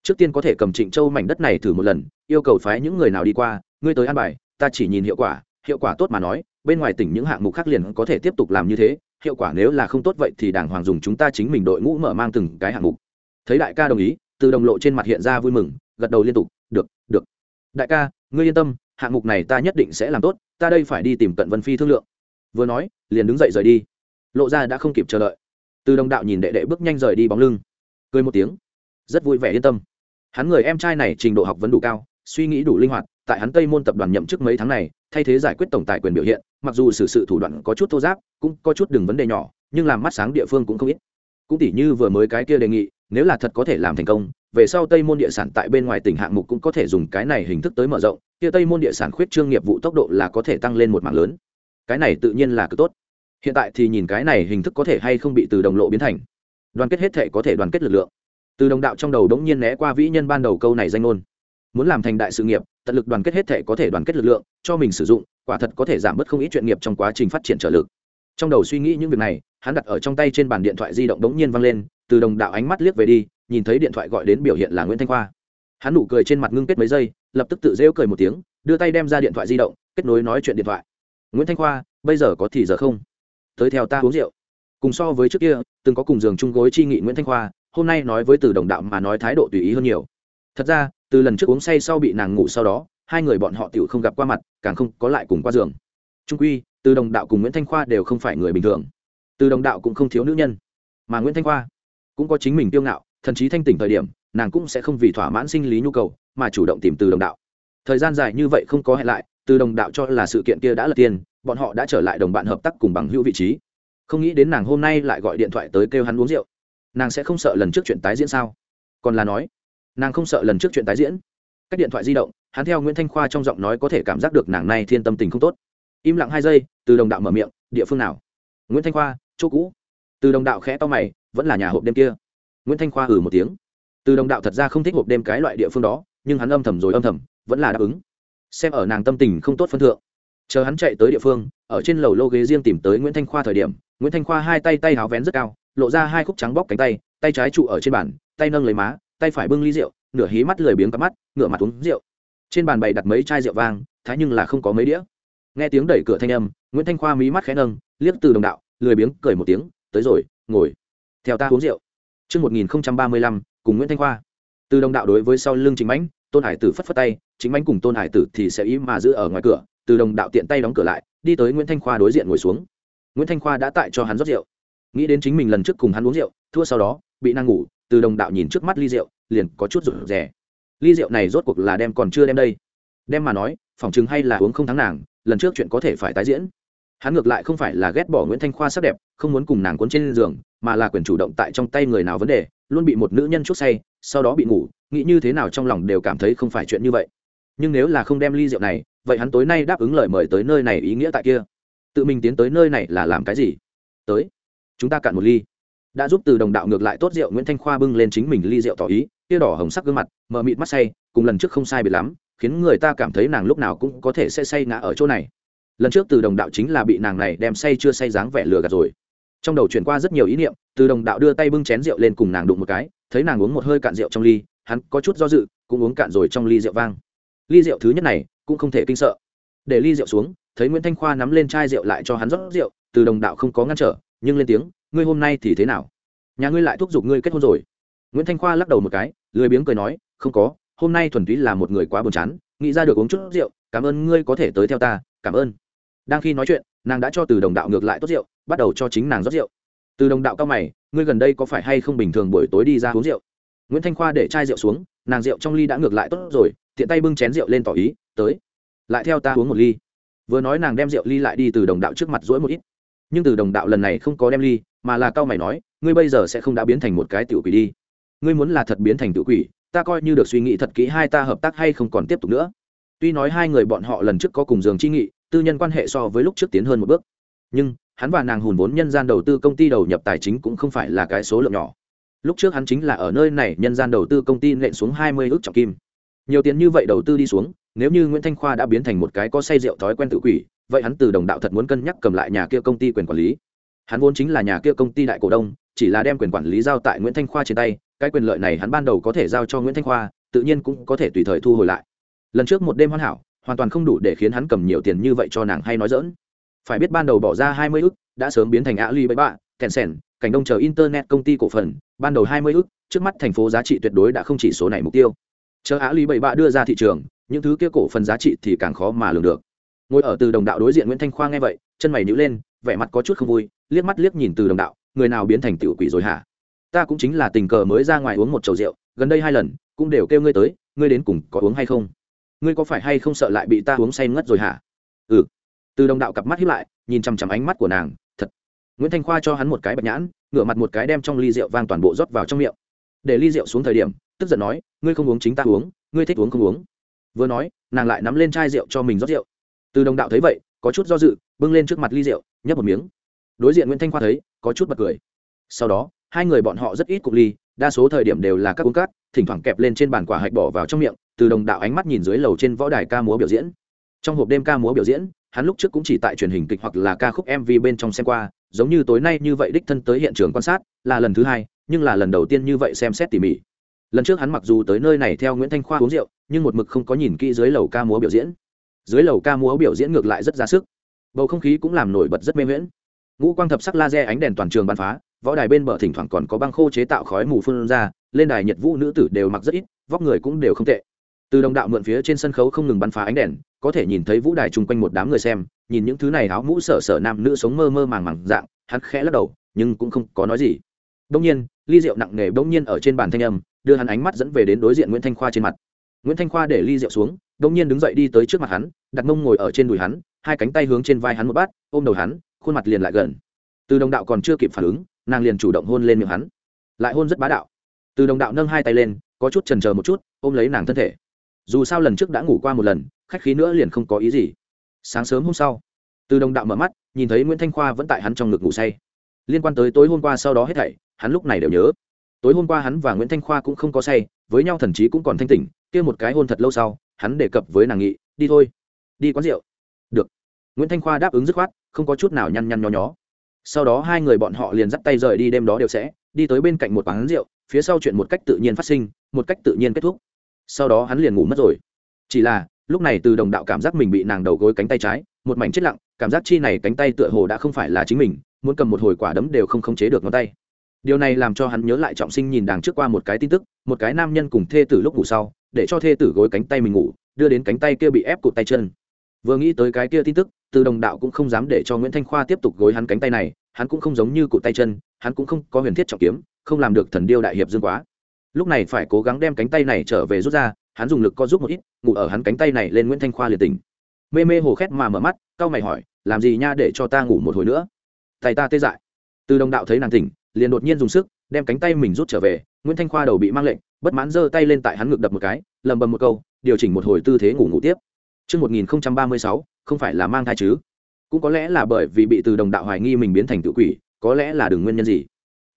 Trước tiên có thể cầm trịnh châu mảnh đất này thử một lần, yêu cầu phái những người nào đi qua, ngươi tới an bài, ta chỉ nhìn hiệu quả hiệu quả tốt mà nói, bên ngoài tỉnh những hạng mục khác liền có thể tiếp tục làm như thế, hiệu quả nếu là không tốt vậy thì đảng hoàng dùng chúng ta chính mình đội ngũ mở mang từng cái hạng mục. Thấy đại ca đồng ý, từ đồng lộ trên mặt hiện ra vui mừng, gật đầu liên tục, được được. Đại ca, ngươi yên tâm, hạng mục này ta nhất định sẽ làm tốt, ta đây phải đi tìm cận vân phi thương lượng vừa nói, liền đứng dậy rời đi. Lộ ra đã không kịp chờ đợi. Từ đồng đạo nhìn đệ đệ bước nhanh rời đi bóng lưng. Cười một tiếng. Rất vui vẻ yên tâm. Hắn người em trai này trình độ học vấn đủ cao, suy nghĩ đủ linh hoạt, tại hắn tây môn tập đoàn nhậm chức mấy tháng này, thay thế giải quyết tổng tài quyền biểu hiện, mặc dù xử sự thủ đoạn có chút thô giáp, cũng có chút đừng vấn đề nhỏ, nhưng làm mắt sáng địa phương cũng không ít. Cũng tỉ như vừa mới cái kia đề nghị, nếu là thật có thể làm thành công, về sau tây môn địa sản tại bên ngoài tỉnh hạng mục cũng có thể dùng cái này hình thức tới mở rộng, kia tây môn địa sản khuyết trương nghiệp vụ tốc độ là có thể tăng lên một mạng lớn cái này tự nhiên là cực tốt. Hiện tại thì nhìn cái này hình thức có thể hay không bị từ đồng lộ biến thành. Đoàn kết hết thể có thể đoàn kết lực lượng. Từ đồng đạo trong đầu đống nhiên né qua vĩ nhân ban đầu câu này danh ngôn. Muốn làm thành đại sự nghiệp, tận lực đoàn kết hết thể có thể đoàn kết lực lượng, cho mình sử dụng, quả thật có thể giảm bớt không ít chuyện nghiệp trong quá trình phát triển trở lực. Trong đầu suy nghĩ những việc này, hắn đặt ở trong tay trên bàn điện thoại di động đống nhiên văng lên, từ đồng đạo ánh mắt liếc về đi, nhìn thấy điện thoại gọi đến biểu hiện là nguyễn thanh khoa. Hắn nụ cười trên mặt ngưng kết mấy giây, lập tức tự rêu cười một tiếng, đưa tay đem ra điện thoại di động, kết nối nói chuyện điện thoại nguyễn thanh khoa, bây giờ có thì giờ không? Tới theo ta uống rượu. Cùng so với trước kia, từng có cùng giường chung gối chi nghị nguyễn thanh khoa, hôm nay nói với từ đồng đạo mà nói thái độ tùy ý hơn nhiều. Thật ra, từ lần trước uống say sau bị nàng ngủ sau đó, hai người bọn họ tự không gặp qua mặt, càng không có lại cùng qua giường. Trung quy, từ đồng đạo cùng nguyễn thanh khoa đều không phải người bình thường. Từ đồng đạo cũng không thiếu nữ nhân. Mà nguyễn thanh khoa cũng có chính mình tiêu ngạo, thậm chí thanh tỉnh thời điểm, nàng cũng sẽ không vì thỏa mãn sinh lý nhu cầu, mà chủ động tìm từ đồng đạo. Thời gian dài như vậy không có hẹn lại từ đồng đạo cho là sự kiện kia đã là tiền bọn họ đã trở lại đồng bạn hợp tác cùng bằng hữu vị trí. Không nghĩ đến nàng hôm nay lại gọi điện thoại tới kêu hắn uống rượu. Nàng sẽ không sợ lần trước chuyện tái diễn sao? Còn là nói, nàng không sợ lần trước chuyện tái diễn. Cách điện thoại di động, hắn theo nguyễn thanh khoa trong giọng nói có thể cảm giác được nàng này thiên tâm tình không tốt. Im lặng hai giây, từ đồng đạo mở miệng, địa phương nào? Nguyễn thanh khoa, chỗ cũ. Từ đồng đạo khẽ to mày, vẫn là nhà hộp đêm kia. Nguyễn thanh khoa ừ một tiếng. Từ đồng đạo thật ra không thích hộp đêm cái loại địa phương đó, nhưng hắn âm thầm rồi âm thầm, vẫn là đáp ứng xem ở nàng tâm tình không tốt phân thượng. Chờ hắn chạy tới địa phương ở trên lầu lô ghế riêng tìm tới nguyễn thanh khoa thời điểm nguyễn thanh khoa hai tay tay háo vén rất cao lộ ra hai khúc trắng bóc cánh tay tay trái trụ ở trên bàn tay nâng lấy má tay phải bưng ly rượu nửa hí mắt lười biếng cắm mắt ngửa mặt uống rượu. Trên bàn bày đặt mấy chai rượu vang thái nhưng là không có mấy đĩa. Nghe tiếng đẩy cửa thanh âm nguyễn thanh khoa mí mắt khẽ nâng liếc từ đồng đạo lười biếng cười một tiếng tới rồi ngồi. Theo ta uống rượu. Trước 1035, cùng Nguyễn Thanh Khoa. Từ đồng đạo đối với sau lưng chính mãnh, Tôn Hải Tử phất phất tay, chính bánh cùng Tôn Hải Tử thì sẽ ý mà giữ ở ngoài cửa, từ đồng đạo tiện tay đóng cửa lại, đi tới Nguyễn Thanh Khoa đối diện ngồi xuống. Nguyễn Thanh Khoa đã tại cho hắn rót rượu. Nghĩ đến chính mình lần trước cùng hắn uống rượu, thua sau đó, bị năng ngủ, từ đồng đạo nhìn trước mắt ly rượu, liền có chút rụt rè. Ly rượu này rốt cuộc là đem còn chưa đem đây. Đem mà nói, phòng chừng hay là uống không thắng nàng, lần trước chuyện có thể phải tái diễn hắn ngược lại không phải là ghét bỏ nguyễn thanh khoa sắc đẹp không muốn cùng nàng cuốn trên giường mà là quyền chủ động tại trong tay người nào vấn đề luôn bị một nữ nhân chút say sau đó bị ngủ, nghĩ như thế nào trong lòng đều cảm thấy không phải chuyện như vậy. Nhưng nếu là không đem ly rượu này, vậy hắn tối nay đáp ứng lời mời tới nơi này ý nghĩa tại kia. Tự mình tiến tới nơi này là làm cái gì? Tới, chúng ta cạn một ly. Đã giúp từ đồng đạo ngược lại tốt rượu nguyễn thanh khoa bưng lên chính mình ly rượu tỏ ý, tia đỏ hồng sắc gương mặt, mờ mịt mắt say, cùng lần trước không sai biệt lắm, khiến người ta cảm thấy nàng lúc nào cũng có thể sẽ say ngã ở chỗ này. Lần trước từ đồng đạo chính là bị nàng này đem say chưa say dáng vẻ lừa gạt rồi trong đầu chuyển qua rất nhiều ý niệm, từ đồng đạo đưa tay bưng chén rượu lên cùng nàng đụng một cái, thấy nàng uống một hơi cạn rượu trong ly, hắn có chút do dự, cũng uống cạn rồi trong ly rượu vang. Ly rượu thứ nhất này, cũng không thể kinh sợ. Để ly rượu xuống, thấy nguyễn thanh khoa nắm lên chai rượu lại cho hắn rót rượu, từ đồng đạo không có ngăn trở, nhưng lên tiếng, ngươi hôm nay thì thế nào? Nhà ngươi lại thúc giục ngươi kết hôn rồi. Nguyễn thanh khoa lắc đầu một cái, lười biếng cười nói, không có, hôm nay thuần túy là một người quá buồn chán, nghĩ ra được uống chút rượu, cảm ơn ngươi có thể tới theo ta, cảm ơn. Đang khi nói chuyện, nàng đã cho từ đồng đạo ngược lại tốt rượu bắt đầu cho chính nàng rót rượu. Từ đồng đạo cao mày, ngươi gần đây có phải hay không bình thường buổi tối đi ra uống rượu? Nguyễn thanh khoa để chai rượu xuống, nàng rượu trong ly đã ngược lại tốt rồi, tiện tay bưng chén rượu lên tỏ ý, tới, lại theo ta uống một ly. Vừa nói nàng đem rượu ly lại đi từ đồng đạo trước mặt rỗi một ít. Nhưng từ đồng đạo lần này không có đem ly, mà là cao mày nói, ngươi bây giờ sẽ không đã biến thành một cái tiểu quỷ đi. Ngươi muốn là thật biến thành tiểu quỷ, ta coi như được suy nghĩ thật kỹ hai ta hợp tác hay không còn tiếp tục nữa. Tuy nói hai người bọn họ lần trước có cùng giường chi nghị, tư nhân quan hệ so với lúc trước tiến hơn một bước, nhưng hắn và nàng hùn vốn nhân gian đầu tư công ty đầu nhập tài chính cũng không phải là cái số lượng nhỏ. Lúc trước hắn chính là ở nơi này nhân gian đầu tư công ty nện xuống hai mươi ước trọng kim. Nhiều tiền như vậy đầu tư đi xuống, nếu như nguyễn thanh khoa đã biến thành một cái có say rượu thói quen tự quỷ, vậy hắn từ đồng đạo thật muốn cân nhắc cầm lại nhà kia công ty quyền quản lý. Hắn vốn chính là nhà kia công ty đại cổ đông, chỉ là đem quyền quản lý giao tại nguyễn thanh khoa trên tay, cái quyền lợi này hắn ban đầu có thể giao cho nguyễn thanh khoa, tự nhiên cũng có thể tùy thời thu hồi lại. Lần trước một đêm hoàn hảo, hoàn toàn không đủ để khiến hắn cầm nhiều tiền như vậy cho nàng hay nói dỡn phải biết ban đầu bỏ ra hai mươi ức, đã sớm biến thành ạ ly bậy bạ kèn sèn cảnh đông chờ internet công ty cổ phần. Ban đầu hai mươi ức, trước mắt thành phố giá trị tuyệt đối đã không chỉ số này mục tiêu. Chờ ạ ly bậy bạ đưa ra thị trường, những thứ kia cổ phần giá trị thì càng khó mà lường được. Ngồi ở từ đồng đạo đối diện nguyễn thanh khoa nghe vậy, chân mày nhíu lên, vẻ mặt có chút không vui, liếc mắt liếc nhìn từ đồng đạo, người nào biến thành tiểu quỷ rồi hả? Ta cũng chính là tình cờ mới ra ngoài uống một chầu rượu, gần đây hai lần, cũng đều kêu ngươi tới, ngươi đến cùng có uống hay không? Ngươi có phải hay không sợ lại bị ta uống say ngất rồi hả? Ừ từ đồng đạo cặp mắt hiếp lại, nhìn chằm chằm ánh mắt của nàng, thật. Nguyễn thanh khoa cho hắn một cái bạch nhãn, ngửa mặt một cái đem trong ly rượu vang toàn bộ rót vào trong miệng. Để ly rượu xuống thời điểm, tức giận nói, ngươi không uống chính ta uống, ngươi thích uống không uống. Vừa nói, nàng lại nắm lên chai rượu cho mình rót rượu. Từ đồng đạo thấy vậy, có chút do dự, bưng lên trước mặt ly rượu, nhấp một miếng. Đối diện nguyễn thanh khoa thấy, có chút bật cười. Sau đó, hai người bọn họ rất ít cục ly, đa số thời điểm đều là các uống cát, thỉnh thoảng kẹp lên trên bàn quả hạch bỏ vào trong miệng, từ đồng đạo ánh mắt nhìn dưới lầu trên võ đài ca múa biểu diễn. Trong hộp đêm ca múa biểu diễn hắn lúc trước cũng chỉ tại truyền hình kịch hoặc là ca khúc mv bên trong xem qua, giống như tối nay như vậy đích thân tới hiện trường quan sát, là lần thứ hai, nhưng là lần đầu tiên như vậy xem xét tỉ mỉ. Lần trước hắn mặc dù tới nơi này theo nguyễn thanh khoa uống rượu, nhưng một mực không có nhìn kỹ dưới lầu ca múa biểu diễn. Dưới lầu ca múa biểu diễn ngược lại rất ra sức. Bầu không khí cũng làm nổi bật rất mê nguyễn ngũ quang thập sắc laser ánh đèn toàn trường bắn phá, võ đài bên bờ thỉnh thoảng còn có băng khô chế tạo khói mù phun ra, lên đài nhiệt vũ nữ tử đều mặc rất ít, vóc người cũng đều không tệ từ đồng đạo mượn phía trên sân khấu không ngừng bắn phá ánh đèn, có thể nhìn thấy vũ đài chung quanh một đám người xem, nhìn những thứ này áo mũ sở sở nam nữ sống mơ mơ màng màng dạng, hắn khẽ lắc đầu, nhưng cũng không có nói gì. Đông nhiên, ly rượu nặng nề bỗng nhiên ở trên bàn thanh âm, đưa hắn ánh mắt dẫn về đến đối diện nguyễn thanh khoa trên mặt. Nguyễn thanh khoa để ly rượu xuống đông nhiên đứng dậy đi tới trước mặt hắn, đặt mông ngồi ở trên đùi hắn, hai cánh tay hướng trên vai hắn một bát, ôm đầu hắn, khuôn mặt liền lại gần. Từ đồng đạo còn chưa kịp phản ứng, nàng liền chủ động hôn lên miệng hắn. Lại hôn rất bá đạo. Từ đồng đạo nâng hai tay lên, có chút trần chờ một chút, ôm lấy nàng thân thể dù sao lần trước đã ngủ qua một lần, khách khí nữa liền không có ý gì. Sáng sớm hôm sau, từ đồng đạo mở mắt, nhìn thấy nguyễn thanh khoa vẫn tại hắn trong ngực ngủ say. Liên quan tới tối hôm qua sau đó hết thảy, hắn lúc này đều nhớ. Tối hôm qua hắn và nguyễn thanh khoa cũng không có say, với nhau thần chí cũng còn thanh tỉnh, kia một cái hôn thật lâu sau, hắn đề cập với nàng nghị, đi thôi, đi quán rượu. Được. Nguyễn thanh khoa đáp ứng dứt khoát, không có chút nào nhăn nhăn nho nhó. Sau đó hai người bọn họ liền dắt tay rời đi, đêm đó đều sẽ, đi tới bên cạnh một quán rượu, phía sau chuyện một cách tự nhiên phát sinh, một cách tự nhiên kết thúc sau đó hắn liền ngủ mất rồi. Chỉ là, lúc này từ đồng đạo cảm giác mình bị nàng đầu gối cánh tay trái, một mảnh chết lặng, cảm giác chi này cánh tay tựa hồ đã không phải là chính mình, muốn cầm một hồi quả đấm đều không khống chế được ngón tay. Điều này làm cho hắn nhớ lại trọng sinh nhìn đàng trước qua một cái tin tức, một cái nam nhân cùng thê tử lúc ngủ sau, để cho thê tử gối cánh tay mình ngủ, đưa đến cánh tay kia bị ép cụt tay chân. Vừa nghĩ tới cái kia tin tức, từ đồng đạo cũng không dám để cho nguyễn thanh khoa tiếp tục gối hắn cánh tay này, hắn cũng không giống như cụt tay chân, hắn cũng không có huyền thiết trọng kiếm, không làm được thần điêu đại hiệp dương quá lúc này phải cố gắng đem cánh tay này trở về rút ra hắn dùng lực co giúp một ít ngủ ở hắn cánh tay này lên nguyễn thanh khoa liệt tình mê mê hồ khét mà mở mắt cau mày hỏi làm gì nha để cho ta ngủ một hồi nữa tay ta tê dại từ đồng đạo thấy nàng tỉnh liền đột nhiên dùng sức đem cánh tay mình rút trở về nguyễn thanh khoa đầu bị mang lệnh bất mãn giơ tay lên tại hắn ngực đập một cái lầm bầm một câu điều chỉnh một hồi tư thế ngủ ngủ tiếp Trước 1036, không phải là mang thai chứ. Cũng có lẽ là bởi vì bị từ đồng đạo hoài nghi mình biến thành tự quỷ, có lẽ là đừng nguyên nhân gì.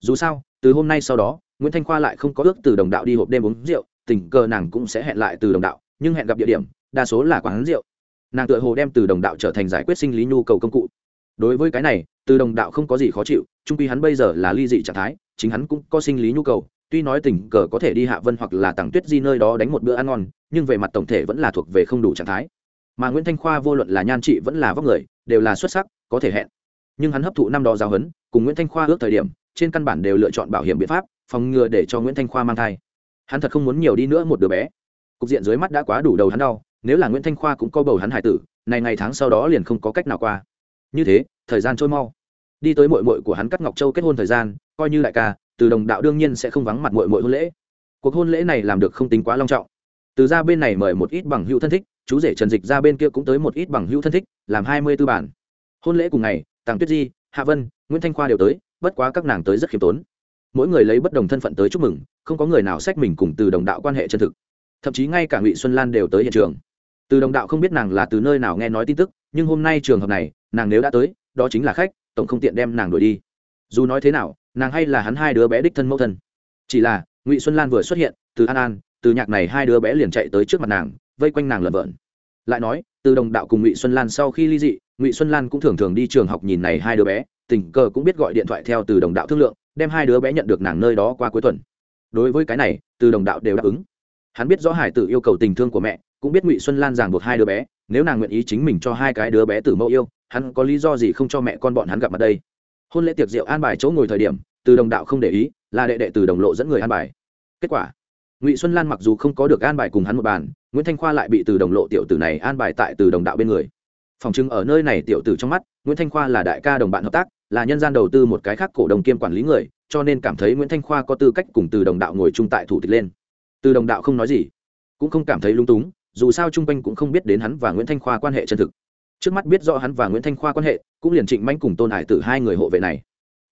Dù sao, từ hôm nay sau đó, Nguyễn Thanh Khoa lại không có ước từ đồng đạo đi hộp đêm uống rượu, tình cờ nàng cũng sẽ hẹn lại từ đồng đạo, nhưng hẹn gặp địa điểm, đa số là quán rượu. Nàng tựa hồ đem từ đồng đạo trở thành giải quyết sinh lý nhu cầu công cụ. Đối với cái này, từ đồng đạo không có gì khó chịu, chung quy hắn bây giờ là ly dị trạng thái, chính hắn cũng có sinh lý nhu cầu, tuy nói tình cờ có thể đi hạ vân hoặc là tặng tuyết di nơi đó đánh một bữa ăn ngon nhưng về mặt tổng thể vẫn là thuộc về không đủ trạng thái mà nguyễn thanh khoa vô luận là nhan trị vẫn là vóc người đều là xuất sắc có thể hẹn nhưng hắn hấp thụ năm đó giáo huấn cùng nguyễn thanh khoa ước thời điểm trên căn bản đều lựa chọn bảo hiểm biện pháp phòng ngừa để cho nguyễn thanh khoa mang thai. Hắn thật không muốn nhiều đi nữa một đứa bé. Cục diện dưới mắt đã quá đủ đầu hắn đau, nếu là nguyễn thanh khoa cũng có bầu hắn hải tử, này ngày tháng sau đó liền không có cách nào qua. Như thế, thời gian trôi mau. Đi tới mội mội của hắn cắt ngọc châu kết hôn thời gian, coi như đại ca, từ đồng đạo đương nhiên sẽ không vắng mặt mội mội hôn lễ. Cuộc hôn lễ này làm được không tính quá long trọng. Từ ra bên này mời một ít bằng hữu thân thích, chú rể trần dịch ra bên kia cũng tới một ít bằng hữu thân thích, làm hai mươi tư bản. Hôn lễ cùng ngày tàng tuyết di, hạ vân, nguyễn thanh khoa đều tới, bất quá các nàng tới rất khiêm tốn mỗi người lấy bất đồng thân phận tới chúc mừng, không có người nào sách mình cùng từ đồng đạo quan hệ chân thực. Thậm chí ngay cả ngụy xuân lan đều tới hiện trường. Từ đồng đạo không biết nàng là từ nơi nào nghe nói tin tức, nhưng hôm nay trường hợp này, nàng nếu đã tới, đó chính là khách, tổng không tiện đem nàng đuổi đi. Dù nói thế nào, nàng hay là hắn hai đứa bé đích thân mẫu thân. Chỉ là, ngụy xuân lan vừa xuất hiện, từ an an, từ nhạc này hai đứa bé liền chạy tới trước mặt nàng, vây quanh nàng lợn vợn lại nói, từ đồng đạo cùng ngụy xuân lan sau khi ly dị, ngụy xuân lan cũng thường thường đi trường học nhìn này hai đứa bé, tình cờ cũng biết gọi điện thoại theo từ đồng đạo thương lượng đem hai đứa bé nhận được nàng nơi đó qua cuối tuần. Đối với cái này, từ đồng đạo đều đáp ứng. Hắn biết rõ hải tử yêu cầu tình thương của mẹ, cũng biết ngụy xuân lan giảng buộc hai đứa bé, nếu nàng nguyện ý chính mình cho hai cái đứa bé từ mẫu yêu, hắn có lý do gì không cho mẹ con bọn hắn gặp mặt đây? Hôn lễ tiệc rượu an bài chỗ ngồi thời điểm, từ đồng đạo không để ý, là đệ đệ từ đồng lộ dẫn người an bài. Kết quả, ngụy xuân lan mặc dù không có được an bài cùng hắn một bàn, nguyễn thanh khoa lại bị từ đồng lộ tiểu tử này an bài tại từ đồng đạo bên người phòng chứng ở nơi này tiểu tử trong mắt, nguyễn thanh khoa là đại ca đồng bạn hợp tác, là nhân gian đầu tư một cái khác cổ đồng kiêm quản lý người, cho nên cảm thấy nguyễn thanh khoa có tư cách cùng từ đồng đạo ngồi chung tại thủ tịch lên. Từ đồng đạo không nói gì, cũng không cảm thấy lung túng, dù sao chung quanh cũng không biết đến hắn và nguyễn thanh khoa quan hệ chân thực. Trước mắt biết rõ hắn và nguyễn thanh khoa quan hệ, cũng liền trịnh manh cùng tôn hải tử hai người hộ vệ này.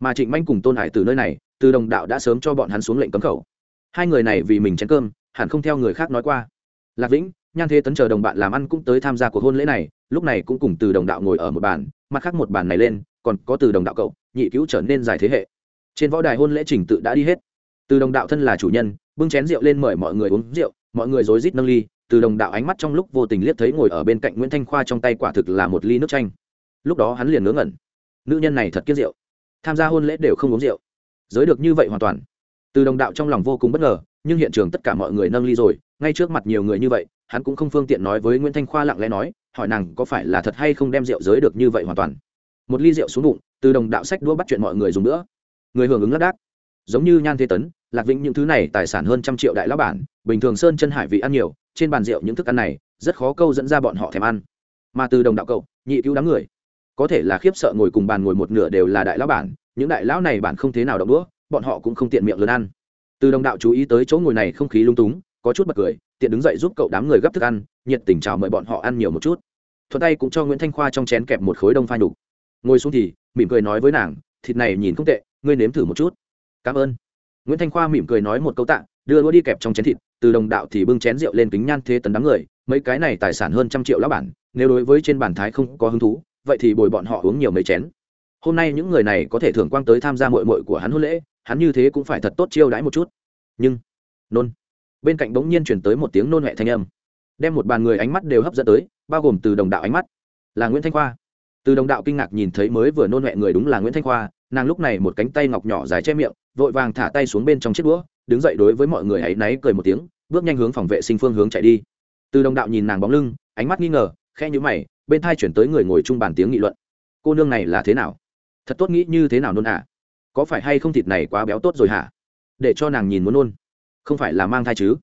Mà trịnh manh cùng tôn hải tử nơi này, từ đồng đạo đã sớm cho bọn hắn xuống lệnh cấm khẩu. Hai người này vì mình chén cơm, hẳn không theo người khác nói qua. Lạc vĩnh nhan thế tấn chờ đồng bạn làm ăn cũng tới tham gia cuộc hôn lễ này, lúc này cũng cùng từ đồng đạo ngồi ở một bàn, mặt khác một bàn này lên, còn có từ đồng đạo cậu, nhị cứu trở nên dài thế hệ. Trên võ đài hôn lễ trình tự đã đi hết. Từ đồng đạo thân là chủ nhân, bưng chén rượu lên mời mọi người uống rượu, mọi người rối rít nâng ly, từ đồng đạo ánh mắt trong lúc vô tình liếc thấy ngồi ở bên cạnh nguyễn thanh khoa trong tay quả thực là một ly nước chanh. Lúc đó hắn liền ngớ ngẩn. Nữ nhân này thật kiết rượu. Tham gia hôn lễ đều không uống rượu. Giới được như vậy hoàn toàn. Từ đồng đạo trong lòng vô cùng bất ngờ, nhưng hiện trường tất cả mọi người nâng ly rồi, ngay trước mặt nhiều người như vậy hắn cũng không phương tiện nói với nguyễn thanh khoa lặng lẽ nói, hỏi nàng có phải là thật hay không đem rượu giới được như vậy hoàn toàn. Một ly rượu xuống bụng, từ đồng đạo sách đũa bắt chuyện mọi người dùng nữa. Người hưởng ứng lác đác giống như nhan thế tấn, lạc vĩnh những thứ này tài sản hơn trăm triệu đại lão bản, bình thường sơn chân hải vị ăn nhiều, trên bàn rượu những thức ăn này, rất khó câu dẫn ra bọn họ thèm ăn. Mà từ đồng đạo cậu, nhị cứu đám người. Có thể là khiếp sợ ngồi cùng bàn ngồi một nửa đều là đại lão bản, những đại lão này bản không thế nào đọc đũa, bọn họ cũng không tiện miệng lớn ăn. Từ đồng đạo chú ý tới chỗ ngồi này không khí lung túng có chút bật cười, tiện đứng dậy giúp cậu đám người gấp thức ăn, nhiệt tình chào mời bọn họ ăn nhiều một chút. Thuận tay cũng cho nguyễn thanh khoa trong chén kẹp một khối đông pha nhục. Ngồi xuống thì, mỉm cười nói với nàng, thịt này nhìn không tệ, ngươi nếm thử một chút. Cảm ơn. Nguyễn thanh khoa mỉm cười nói một câu tạ, đưa đũa đi kẹp trong chén thịt, từ đồng đạo thì bưng chén rượu lên kính nhan thế tấn đám người, mấy cái này tài sản hơn trăm triệu lá bản, nếu đối với trên bản thái không có hứng thú, vậy thì bồi bọn họ uống nhiều mấy chén. Hôm nay những người này có thể thưởng quang tới tham gia mội mội của hắn hôn lễ, hắn như thế cũng phải thật tốt chiêu đãi một chút. Nhưng, nôn bên cạnh bỗng nhiên chuyển tới một tiếng nôn huệ thanh âm. Đem một bàn người ánh mắt đều hấp dẫn tới, bao gồm từ đồng đạo ánh mắt là nguyễn thanh khoa. Từ đồng đạo kinh ngạc nhìn thấy mới vừa nôn huệ người đúng là nguyễn thanh khoa, nàng lúc này một cánh tay ngọc nhỏ dài che miệng, vội vàng thả tay xuống bên trong chiếc đũa, đứng dậy đối với mọi người áy náy cười một tiếng, bước nhanh hướng phòng vệ sinh phương hướng chạy đi. Từ đồng đạo nhìn nàng bóng lưng, ánh mắt nghi ngờ khe nhữ mày, bên thai chuyển tới người ngồi chung bàn tiếng nghị luận. Cô nương này là thế nào? Thật tốt nghĩ như thế nào nôn à? Có phải hay không thịt này quá béo tốt rồi hả? Để cho nàng nhìn muốn nôn không phải là mang thai chứ.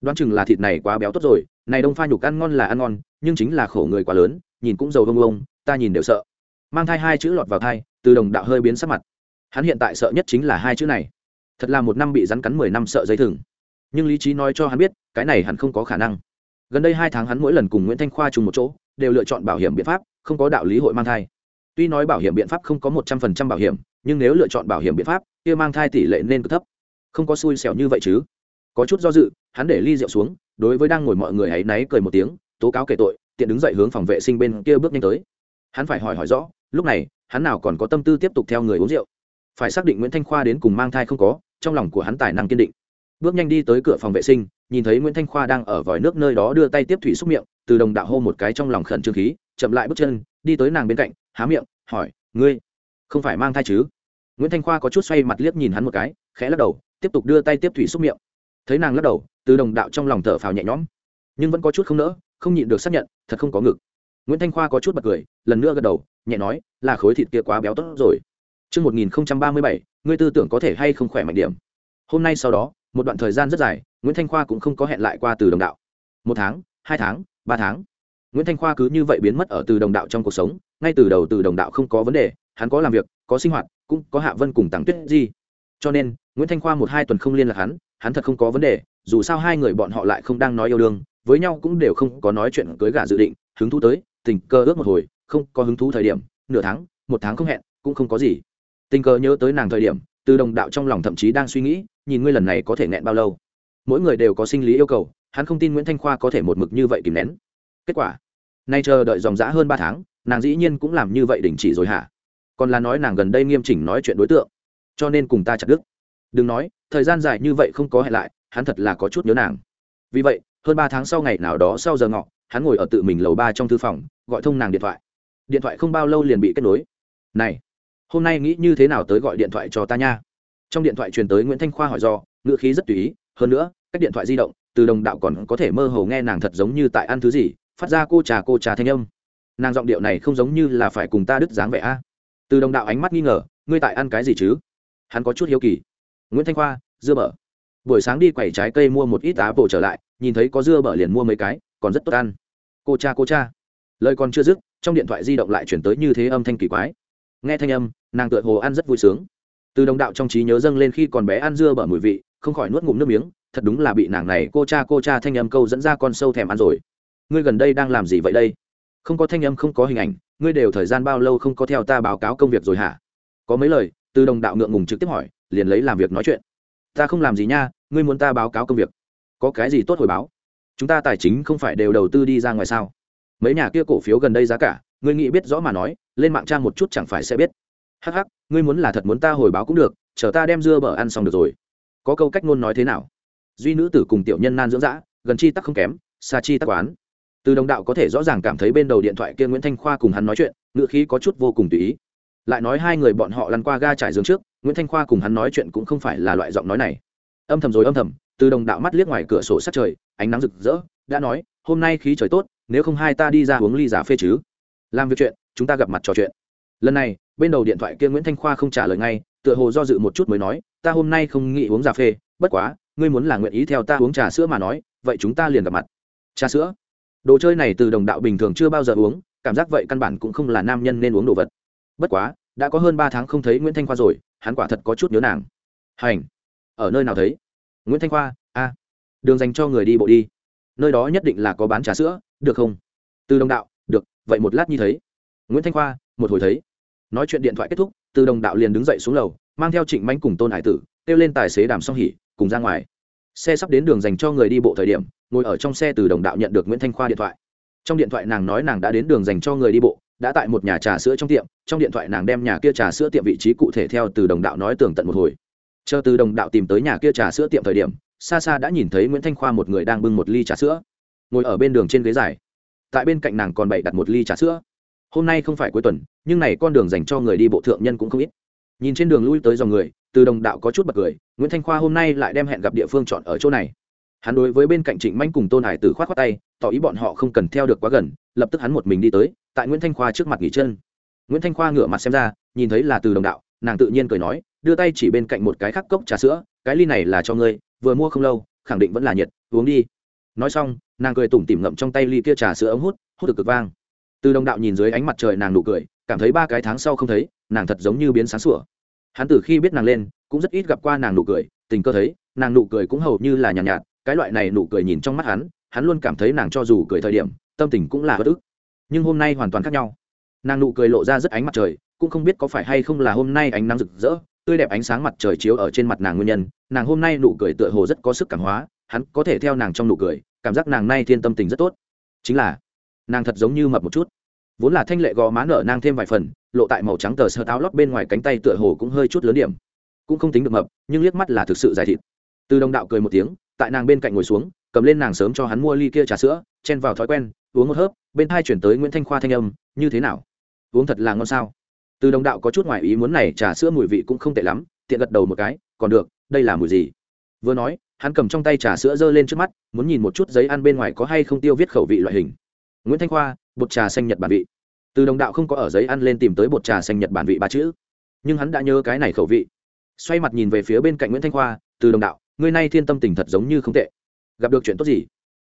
Đoán chừng là thịt này quá béo tốt rồi, này đông pha nhục ăn ngon là ăn ngon, nhưng chính là khổ người quá lớn, nhìn cũng giàu vông vông ta nhìn đều sợ. Mang thai hai chữ lọt vào thai, từ đồng đạo hơi biến sắc mặt. Hắn hiện tại sợ nhất chính là hai chữ này. Thật là một năm bị rắn cắn mười năm sợ dây thừng. Nhưng lý trí nói cho hắn biết, cái này hẳn không có khả năng. Gần đây hai tháng hắn mỗi lần cùng nguyễn thanh khoa chung một chỗ, đều lựa chọn bảo hiểm biện pháp, không có đạo lý hội mang thai. Tuy nói bảo hiểm biện pháp không có một trăm phần trăm bảo hiểm, nhưng nếu lựa chọn bảo hiểm biện pháp, kia mang thai tỷ lệ nên cực thấp. Không có xui xẻo như vậy chứ có chút do dự, hắn để ly rượu xuống, đối với đang ngồi mọi người hãy náy cười một tiếng, tố cáo kể tội, tiện đứng dậy hướng phòng vệ sinh bên kia bước nhanh tới. Hắn phải hỏi hỏi rõ, lúc này, hắn nào còn có tâm tư tiếp tục theo người uống rượu? Phải xác định nguyễn thanh khoa đến cùng mang thai không có, trong lòng của hắn tài năng kiên định. Bước nhanh đi tới cửa phòng vệ sinh, nhìn thấy nguyễn thanh khoa đang ở vòi nước nơi đó đưa tay tiếp thủy xúc miệng, từ đồng đạo hô một cái trong lòng khẩn trương khí, chậm lại bước chân, đi tới nàng bên cạnh, há miệng, hỏi, ngươi không phải mang thai chứ? Nguyễn thanh khoa có chút xoay mặt liếc nhìn hắn một cái, khẽ lắc đầu, tiếp tục đưa tay tiếp thủy xúc miệng thấy nàng lắc đầu từ đồng đạo trong lòng thở phào nhẹ nhõm nhưng vẫn có chút không nỡ không nhịn được xác nhận thật không có ngực nguyễn thanh khoa có chút bật cười lần nữa gật đầu nhẹ nói là khối thịt kia quá béo tốt rồi Trước 1037, ngươi tư tưởng có thể hay không khỏe mạnh điểm. Hôm nay sau đó, một đoạn thời gian rất dài, Nguyễn Thanh Khoa cũng không có hẹn lại qua từ đồng đạo. Một tháng, hai tháng, ba tháng. Nguyễn Thanh Khoa cứ như vậy biến mất ở từ đồng đạo trong cuộc sống, ngay từ đầu từ đồng đạo không có vấn đề, hắn có làm việc, có sinh hoạt, cũng có Hạ Vân cùng Tăng Tuyết gì. Cho nên, Nguyễn Thanh Khoa một hai tuần không liên lạc hắn, hắn thật không có vấn đề, dù sao hai người bọn họ lại không đang nói yêu đương, với nhau cũng đều không có nói chuyện cưới gả dự định, hứng thú tới, tình cơ ước một hồi, không có hứng thú thời điểm, nửa tháng, một tháng không hẹn, cũng không có gì. Tình cờ nhớ tới nàng thời điểm từ đồng đạo trong lòng thậm chí đang suy nghĩ nhìn ngươi lần này có thể nghẹn bao lâu. Mỗi người đều có sinh lý yêu cầu hắn không tin nguyễn thanh khoa có thể một mực như vậy kìm nén. Kết quả nay chờ đợi dòng dã hơn ba tháng nàng dĩ nhiên cũng làm như vậy đình chỉ rồi hả? Còn là nói nàng gần đây nghiêm chỉnh nói chuyện đối tượng cho nên cùng ta chặt đức đừng nói, thời gian dài như vậy không có hẹn lại, hắn thật là có chút nhớ nàng. Vì vậy, hơn ba tháng sau ngày nào đó sau giờ ngọ, hắn ngồi ở tự mình lầu ba trong thư phòng, gọi thông nàng điện thoại. Điện thoại không bao lâu liền bị kết nối. Này, hôm nay nghĩ như thế nào tới gọi điện thoại cho ta nha? Trong điện thoại truyền tới nguyễn thanh khoa hỏi do ngựa khí rất tùy ý, hơn nữa các điện thoại di động, từ đồng đạo còn có thể mơ hồ nghe nàng thật giống như tại ăn thứ gì, phát ra cô trà cô trà thanh âm. Nàng giọng điệu này không giống như là phải cùng ta đứt dáng vẻ a. Từ đồng đạo ánh mắt nghi ngờ, ngươi tại ăn cái gì chứ? Hắn có chút hiếu kỳ nguyễn thanh khoa, dưa bở. Buổi sáng đi quẩy trái cây mua một ít á bổ trở lại, nhìn thấy có dưa bở liền mua mấy cái, còn rất tốt ăn. Cô cha cô cha. Lời còn chưa dứt, trong điện thoại di động lại chuyển tới như thế âm thanh kỳ quái. Nghe thanh âm, nàng tựa hồ ăn rất vui sướng. Từ đồng đạo trong trí nhớ dâng lên khi còn bé ăn dưa bở mùi vị, không khỏi nuốt ngụm nước miếng, thật đúng là bị nàng này cô cha cô cha thanh âm câu dẫn ra con sâu thèm ăn rồi. Ngươi gần đây đang làm gì vậy đây? Không có thanh âm, không có hình ảnh, ngươi đều thời gian bao lâu không có theo ta báo cáo công việc rồi hả? Có mấy lời, từ đồng đạo ngượng ngùng trực tiếp hỏi liền lấy làm việc nói chuyện. Ta không làm gì nha, ngươi muốn ta báo cáo công việc. Có cái gì tốt hồi báo? Chúng ta tài chính không phải đều đầu tư đi ra ngoài sao? Mấy nhà kia cổ phiếu gần đây giá cả, ngươi nghĩ biết rõ mà nói, lên mạng trang một chút chẳng phải sẽ biết. Hắc hắc, ngươi muốn là thật muốn ta hồi báo cũng được, chờ ta đem dưa bở ăn xong được rồi. Có câu cách ngôn nói thế nào? Duy nữ tử cùng tiểu nhân nan dưỡng dã, gần chi tắc không kém, xa chi tắc quán từ đồng đạo có thể rõ ràng cảm thấy bên đầu điện thoại kia nguyễn thanh khoa cùng hắn nói chuyện ngựa khí có chút vô cùng tùy ý. Lại nói hai người bọn họ lăn qua ga trải giường trước nguyễn thanh khoa cùng hắn nói chuyện cũng không phải là loại giọng nói này. Âm thầm rồi âm thầm, từ đồng đạo mắt liếc ngoài cửa sổ sát trời, ánh nắng rực rỡ, đã nói, hôm nay khí trời tốt, nếu không hai ta đi ra uống ly giả phê chứ. Làm việc chuyện, chúng ta gặp mặt trò chuyện. Lần này, bên đầu điện thoại kia nguyễn thanh khoa không trả lời ngay, tựa hồ do dự một chút mới nói, ta hôm nay không nghĩ uống cà phê, bất quá, ngươi muốn là nguyện ý theo ta uống trà sữa mà nói, vậy chúng ta liền gặp mặt. Trà sữa? Đồ chơi này từ đồng đạo bình thường chưa bao giờ uống, cảm giác vậy căn bản cũng không là nam nhân nên uống đồ vật. Bất quá đã có hơn ba tháng không thấy nguyễn thanh khoa rồi hắn quả thật có chút nhớ nàng hành ở nơi nào thấy nguyễn thanh khoa a đường dành cho người đi bộ đi nơi đó nhất định là có bán trà sữa được không từ đồng đạo được vậy một lát như thấy nguyễn thanh khoa một hồi thấy nói chuyện điện thoại kết thúc từ đồng đạo liền đứng dậy xuống lầu mang theo trịnh manh cùng tôn hải tử kêu lên tài xế đàm song hỉ cùng ra ngoài xe sắp đến đường dành cho người đi bộ thời điểm ngồi ở trong xe từ đồng đạo nhận được nguyễn thanh khoa điện thoại trong điện thoại nàng nói nàng đã đến đường dành cho người đi bộ đã tại một nhà trà sữa trong tiệm, trong điện thoại nàng đem nhà kia trà sữa tiệm vị trí cụ thể theo từ đồng đạo nói tường tận một hồi. Chờ từ đồng đạo tìm tới nhà kia trà sữa tiệm thời điểm xa xa đã nhìn thấy nguyễn thanh khoa một người đang bưng một ly trà sữa. Ngồi ở bên đường trên ghế dài. Tại bên cạnh nàng còn bày đặt một ly trà sữa. Hôm nay không phải cuối tuần, nhưng này con đường dành cho người đi bộ thượng nhân cũng không ít. Nhìn trên đường lui tới dòng người, từ đồng đạo có chút bật cười, nguyễn thanh khoa hôm nay lại đem hẹn gặp địa phương chọn ở chỗ này. Hắn đối với bên cạnh trịnh manh cùng tôn hải tử khoát khoát tay, tỏ ý bọn họ không cần theo được quá gần lập tức hắn một mình đi tới tại nguyễn thanh khoa trước mặt nghỉ chân. Nguyễn thanh khoa ngửa mặt xem ra nhìn thấy là từ đồng đạo nàng tự nhiên cười nói đưa tay chỉ bên cạnh một cái khắc cốc trà sữa cái ly này là cho ngươi vừa mua không lâu khẳng định vẫn là nhiệt uống đi. Nói xong nàng cười tủm tỉm ngậm trong tay ly kia trà sữa ống hút hút được cực vang. Từ đồng đạo nhìn dưới ánh mặt trời nàng nụ cười cảm thấy ba cái tháng sau không thấy nàng thật giống như biến sáng sủa. Hắn từ khi biết nàng lên cũng rất ít gặp qua nàng nụ cười tình cơ thấy nàng nụ cười cũng hầu như là nhàn nhạt, nhạt cái loại này nụ cười nhìn trong mắt hắn hắn luôn cảm thấy nàng cho dù cười thời điểm tâm tình cũng là bất ức. Nhưng hôm nay hoàn toàn khác nhau. Nàng nụ cười lộ ra rất ánh mặt trời, cũng không biết có phải hay không là hôm nay ánh nắng rực rỡ, tươi đẹp ánh sáng mặt trời chiếu ở trên mặt nàng nguyên nhân, nàng hôm nay nụ cười tựa hồ rất có sức cảm hóa, hắn có thể theo nàng trong nụ cười, cảm giác nàng nay thiên tâm tình rất tốt. Chính là, nàng thật giống như mập một chút. Vốn là thanh lệ gò má nở nang thêm vài phần, lộ tại màu trắng tờ sơ táo lót bên ngoài cánh tay tựa hồ cũng hơi chút lớn điểm. Cũng không tính được mập, nhưng liếc mắt là thực sự dài thịt. Từ đồng đạo cười một tiếng, tại nàng bên cạnh ngồi xuống cầm lên nàng sớm cho hắn mua ly kia trà sữa, chen vào thói quen, uống một hớp, bên hai chuyển tới nguyễn thanh khoa thanh âm, như thế nào? Uống thật là ngon sao? Từ đồng đạo có chút ngoài ý muốn này trà sữa mùi vị cũng không tệ lắm, tiện gật đầu một cái, còn được, đây là mùi gì? Vừa nói, hắn cầm trong tay trà sữa giơ lên trước mắt, muốn nhìn một chút giấy ăn bên ngoài có hay không tiêu viết khẩu vị loại hình. Nguyễn thanh khoa, bột trà xanh nhật bản vị. Từ đồng đạo không có ở giấy ăn lên tìm tới bột trà xanh nhật bản vị ba chữ. Nhưng hắn đã nhớ cái này khẩu vị. Xoay mặt nhìn về phía bên cạnh nguyễn thanh khoa, từ đồng đạo, ngươi nay thiên tâm tình thật giống như không tệ gặp được chuyện tốt gì?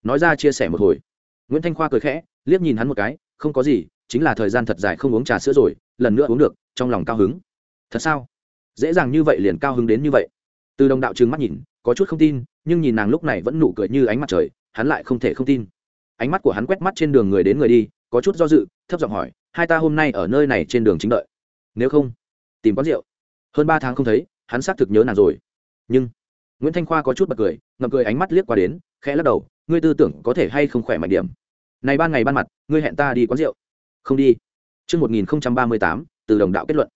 Nói ra chia sẻ một hồi. Nguyễn thanh khoa cười khẽ, liếc nhìn hắn một cái, không có gì, chính là thời gian thật dài không uống trà sữa rồi, lần nữa uống được, trong lòng cao hứng. Thật sao? Dễ dàng như vậy liền cao hứng đến như vậy. Từ đồng đạo trừng mắt nhìn, có chút không tin, nhưng nhìn nàng lúc này vẫn nụ cười như ánh mặt trời, hắn lại không thể không tin. Ánh mắt của hắn quét mắt trên đường người đến người đi, có chút do dự, thấp giọng hỏi, hai ta hôm nay ở nơi này trên đường chính đợi? Nếu không, tìm quán rượu. Hơn ba tháng không thấy, hắn xác thực nhớ nàng rồi. Nhưng nguyễn thanh khoa có chút bật cười ngậm cười ánh mắt liếc qua đến khẽ lắc đầu ngươi tư tưởng có thể hay không khỏe mạnh điểm này ban ngày ban mặt ngươi hẹn ta đi quán rượu không đi Trước 1038, từ đồng đạo kết luận.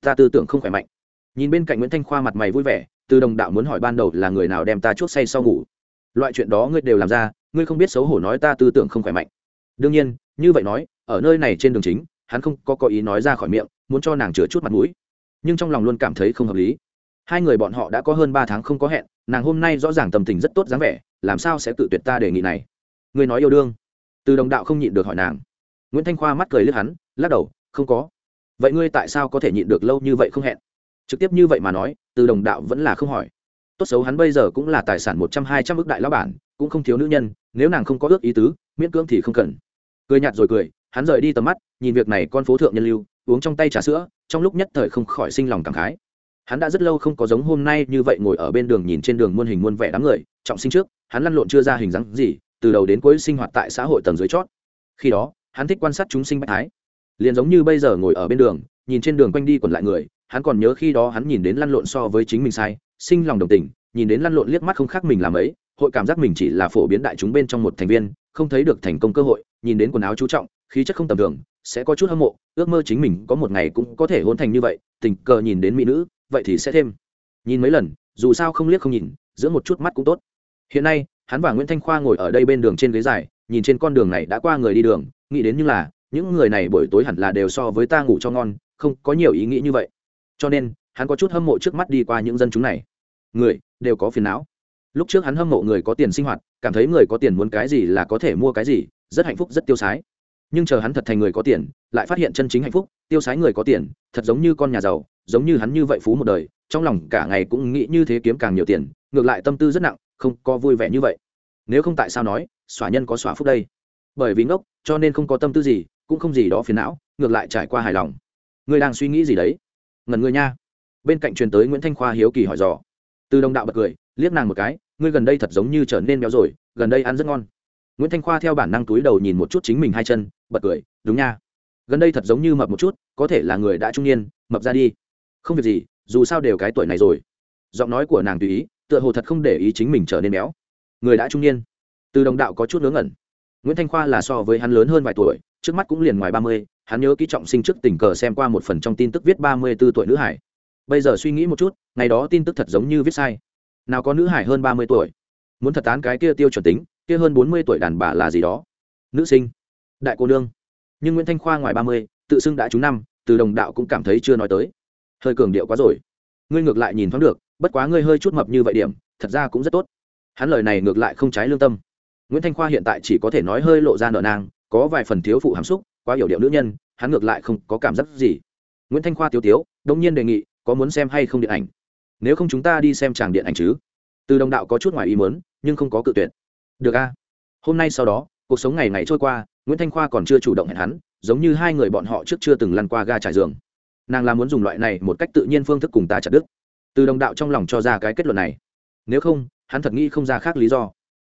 Ta tư tưởng không khỏe mạnh. Nhìn bên cạnh Nguyễn Thanh Khoa mặt mày vui vẻ, từ đồng đạo muốn hỏi ban đầu là người nào đem ta chuốc say sau ngủ. Loại chuyện đó ngươi đều làm ra, ngươi không biết xấu hổ nói ta tư tưởng không khỏe mạnh. Đương nhiên, như vậy nói, ở nơi này trên đường chính, hắn không có có ý nói ra khỏi miệng muốn cho nàng chừa chút mặt mũi nhưng trong lòng luôn cảm thấy không hợp lý hai người bọn họ đã có hơn ba tháng không có hẹn, nàng hôm nay rõ ràng tâm tình rất tốt dáng vẻ, làm sao sẽ tự tuyệt ta đề nghị này? Người nói yêu đương. Từ đồng đạo không nhịn được hỏi nàng. Nguyễn thanh khoa mắt cười lướt hắn, lắc đầu, không có. Vậy ngươi tại sao có thể nhịn được lâu như vậy không hẹn? Trực tiếp như vậy mà nói, từ đồng đạo vẫn là không hỏi. Tốt xấu hắn bây giờ cũng là tài sản một trăm, hai trăm ước đại lão bản, cũng không thiếu nữ nhân, nếu nàng không có ước ý tứ, miễn cưỡng thì không cần. Cười nhạt rồi cười, hắn rời đi tầm mắt, nhìn việc này con phố thượng nhân lưu, uống trong tay trà sữa, trong lúc nhất thời không khỏi sinh lòng cảm khái hắn đã rất lâu không có giống hôm nay như vậy ngồi ở bên đường nhìn trên đường muôn hình muôn vẻ đám người, trọng sinh trước, hắn lăn lộn chưa ra hình dáng gì, từ đầu đến cuối sinh hoạt tại xã hội tầng dưới chót. Khi đó, hắn thích quan sát chúng sinh bách thái. Liền giống như bây giờ ngồi ở bên đường, nhìn trên đường quanh đi quẩn lại người, hắn còn nhớ khi đó hắn nhìn đến lăn lộn so với chính mình sai, sinh lòng đồng tình, nhìn đến lăn lộn liếc mắt không khác mình làm ấy, hội cảm giác mình chỉ là phổ biến đại chúng bên trong một thành viên, không thấy được thành công cơ hội, nhìn đến quần áo chú trọng, khí chất không tầm thường, sẽ có chút hâm mộ, ước mơ chính mình có một ngày cũng có thể hôn thành như vậy, tình cờ nhìn đến mỹ nữ vậy thì sẽ thêm. Nhìn mấy lần, dù sao không liếc không nhìn, giữa một chút mắt cũng tốt. Hiện nay, hắn và nguyễn thanh khoa ngồi ở đây bên đường trên ghế dài, nhìn trên con đường này đã qua người đi đường, nghĩ đến như là, những người này buổi tối hẳn là đều so với ta ngủ cho ngon, không có nhiều ý nghĩ như vậy. Cho nên, hắn có chút hâm mộ trước mắt đi qua những dân chúng này. Người, đều có phiền não. Lúc trước hắn hâm mộ người có tiền sinh hoạt, cảm thấy người có tiền muốn cái gì là có thể mua cái gì, rất hạnh phúc, rất tiêu sái. Nhưng chờ hắn thật thành người có tiền, lại phát hiện chân chính hạnh phúc, tiêu sái người có tiền, thật giống như con nhà giàu giống như hắn như vậy phú một đời, trong lòng cả ngày cũng nghĩ như thế kiếm càng nhiều tiền, ngược lại tâm tư rất nặng, không có vui vẻ như vậy. Nếu không tại sao nói xỏa nhân có xỏa phúc đây? Bởi vì ngốc, cho nên không có tâm tư gì, cũng không gì đó phiền não, ngược lại trải qua hài lòng. Ngươi đang suy nghĩ gì đấy? Ngần ngươi nha. Bên cạnh truyền tới nguyễn thanh khoa hiếu kỳ hỏi dò. Từ đồng đạo bật cười, liếc nàng một cái, ngươi gần đây thật giống như trở nên béo rồi, gần đây ăn rất ngon. Nguyễn thanh khoa theo bản năng túi đầu nhìn một chút chính mình hai chân, bật cười, đúng nha. Gần đây thật giống như mập một chút, có thể là người đã trung niên, mập ra đi không việc gì, dù sao đều cái tuổi này rồi. Giọng nói của nàng tùy ý, tựa hồ thật không để ý chính mình trở nên béo. Người đã trung niên. Từ đồng đạo có chút ngớ ngẩn. Nguyễn thanh khoa là so với hắn lớn hơn vài tuổi, trước mắt cũng liền ngoài ba mươi, hắn nhớ ký trọng sinh trước tình cờ xem qua một phần trong tin tức viết ba mươi b ố tuổi nữ hải. Bây giờ suy nghĩ một chút, ngày đó tin tức thật giống như viết sai. Nào có nữ hải hơn ba mươi tuổi? Muốn thật tán cái kia tiêu chuẩn tính, kia hơn bốn mươi tuổi đàn bà là gì đó? Nữ sinh. Đại cô nương. Nhưng nguyễn thanh khoa ngoài ba mươi, tự xưng đã trúng năm, từ đồng đạo cũng cảm thấy chưa nói tới hơi cường điệu quá rồi. Ngươi ngược lại nhìn thoáng được, bất quá ngươi hơi chút mập như vậy điểm, thật ra cũng rất tốt. Hắn lời này ngược lại không trái lương tâm. Nguyễn thanh khoa hiện tại chỉ có thể nói hơi lộ ra nợ nang, có vài phần thiếu phụ hàm xúc, quá hiểu điệu nữ nhân, hắn ngược lại không có cảm giác gì. Nguyễn thanh khoa tiêu tiếu đông nhiên đề nghị, có muốn xem hay không điện ảnh? Nếu không chúng ta đi xem tràng điện ảnh chứ? Từ đồng đạo có chút ngoài ý mớn nhưng không có cự tuyệt. Được a. Hôm nay sau đó, cuộc sống ngày ngày trôi qua, nguyễn thanh khoa còn chưa chủ động hẹn hắn, giống như hai người bọn họ trước chưa từng lăn qua ga trải giường nàng là muốn dùng loại này một cách tự nhiên phương thức cùng ta chặt đức từ đồng đạo trong lòng cho ra cái kết luận này. Nếu không, hắn thật nghĩ không ra khác lý do.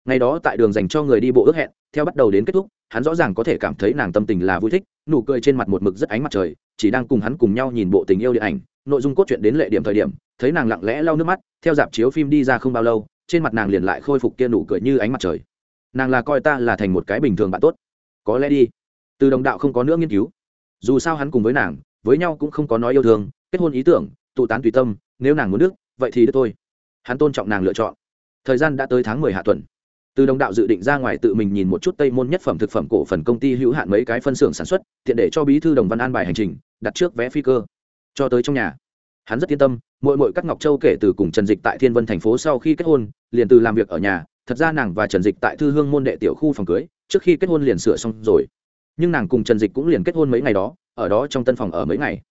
Ngày đó tại đường dành cho người đi bộ ước hẹn, theo bắt đầu đến kết thúc, hắn rõ ràng có thể cảm thấy nàng tâm tình là vui thích, nụ cười trên mặt một mực rất ánh mặt trời, chỉ đang cùng hắn cùng nhau nhìn bộ tình yêu điện ảnh, nội dung cốt truyện đến lệ điểm thời điểm, thấy nàng lặng lẽ lau nước mắt, theo dạp chiếu phim đi ra không bao lâu, trên mặt nàng liền lại khôi phục kia nụ cười như ánh mặt trời. Nàng là coi ta là thành một cái bình thường bạn tốt. Có lẽ đi. Từ đồng đạo không có nữa nghiên cứu. Dù sao hắn cùng với nàng với nhau cũng không có nói yêu thương, kết hôn ý tưởng, tụ tán tùy tâm, nếu nàng muốn đức vậy thì đức thôi. Hắn tôn trọng nàng lựa chọn. Thời gian đã tới tháng mười hạ tuần. Từ đồng đạo dự định ra ngoài tự mình nhìn một chút tây môn nhất phẩm thực phẩm cổ phần công ty hữu hạn mấy cái phân xưởng sản xuất, tiện để cho bí thư đồng văn an bài hành trình, đặt trước vé phi cơ. Cho tới trong nhà, hắn rất yên tâm, mỗi mỗi các ngọc châu kể từ cùng trần dịch tại thiên vân thành phố sau khi kết hôn, liền từ làm việc ở nhà, thật ra nàng và trần dịch tại thư hương môn đệ tiểu khu phòng cưới, trước khi kết hôn liền sửa xong rồi. Nhưng nàng cùng trần dịch cũng liền kết hôn mấy ngày đó ở đó trong tân phòng ở mấy ngày.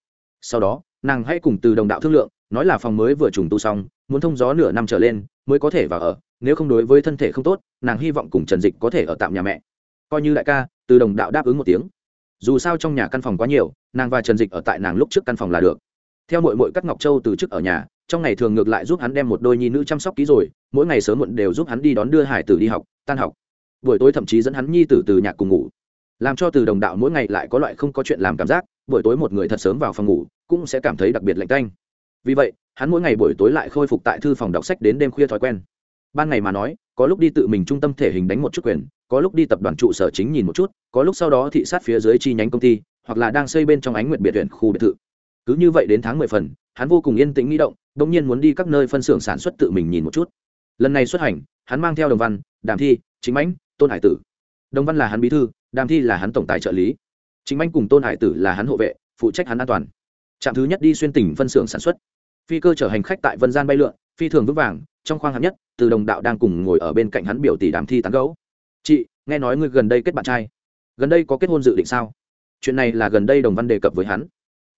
Sau đó, nàng hãy cùng từ đồng đạo thương lượng, nói là phòng mới vừa trùng tu xong, muốn thông gió nửa năm trở lên mới có thể vào ở, nếu không đối với thân thể không tốt, nàng hy vọng cùng trần dịch có thể ở tạm nhà mẹ. Coi như đại ca, từ đồng đạo đáp ứng một tiếng. Dù sao trong nhà căn phòng quá nhiều, nàng và trần dịch ở tại nàng lúc trước căn phòng là được. Theo mội mội cắt ngọc châu từ trước ở nhà, trong ngày thường ngược lại giúp hắn đem một đôi nhi nữ chăm sóc ký rồi, mỗi ngày sớm muộn đều giúp hắn đi đón đưa hải tử đi học, tan học. Buổi tối thậm chí dẫn hắn nhi tử từ nhạc cùng ngủ làm cho từ đồng đạo mỗi ngày lại có loại không có chuyện làm cảm giác, buổi tối một người thật sớm vào phòng ngủ, cũng sẽ cảm thấy đặc biệt lạnh canh vì vậy, hắn mỗi ngày buổi tối lại khôi phục tại thư phòng đọc sách đến đêm khuya thói quen. Ban ngày mà nói, có lúc đi tự mình trung tâm thể hình đánh một chút quyền, có lúc đi tập đoàn trụ sở chính nhìn một chút, có lúc sau đó thị sát phía dưới chi nhánh công ty, hoặc là đang xây bên trong ánh nguyện biệt huyện khu biệt thự. Cứ như vậy đến tháng mười phần, hắn vô cùng yên tĩnh nghĩ động đ ỗ n g nhiên muốn đi các nơi phân xưởng sản xuất tự mình nhìn một chút. Lần này xuất hành, hắn mang theo đồng văn, đàm thi, chính mãnh, tôn hải tử. Đồng văn là hắn bí thư đàm thi là hắn tổng tài trợ lý. Chính anh cùng tôn hải tử là hắn hộ vệ, phụ trách hắn an toàn. Trạm thứ nhất đi xuyên tỉnh phân xưởng sản xuất. Phi cơ chở hành khách tại vân gian bay lượn, phi thường vững vàng, trong khoang hạng nhất, từ đồng đạo đang cùng ngồi ở bên cạnh hắn biểu tỷ đàm thi tán gấu chị, nghe nói ngươi gần đây kết bạn trai. Gần đây có kết hôn dự định sao? Chuyện này là gần đây đồng văn đề cập với hắn.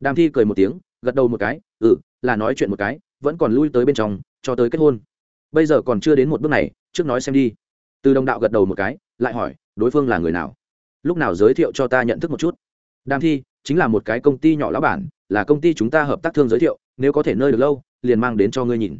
Đàm thi cười một tiếng, gật đầu một cái ừ là nói chuyện một cái, vẫn còn lui tới bên trong, cho tới kết hôn. Bây giờ còn chưa đến một bước này, trước nói xem đi. Từ đồng đạo gật đầu một cái, lại hỏi, đối phương là người nào? Lúc nào giới thiệu cho ta nhận thức một chút. Đàm thi, chính là một cái công ty nhỏ lão bản, là công ty chúng ta hợp tác thương giới thiệu, nếu có thể nơi được lâu, liền mang đến cho ngươi nhìn.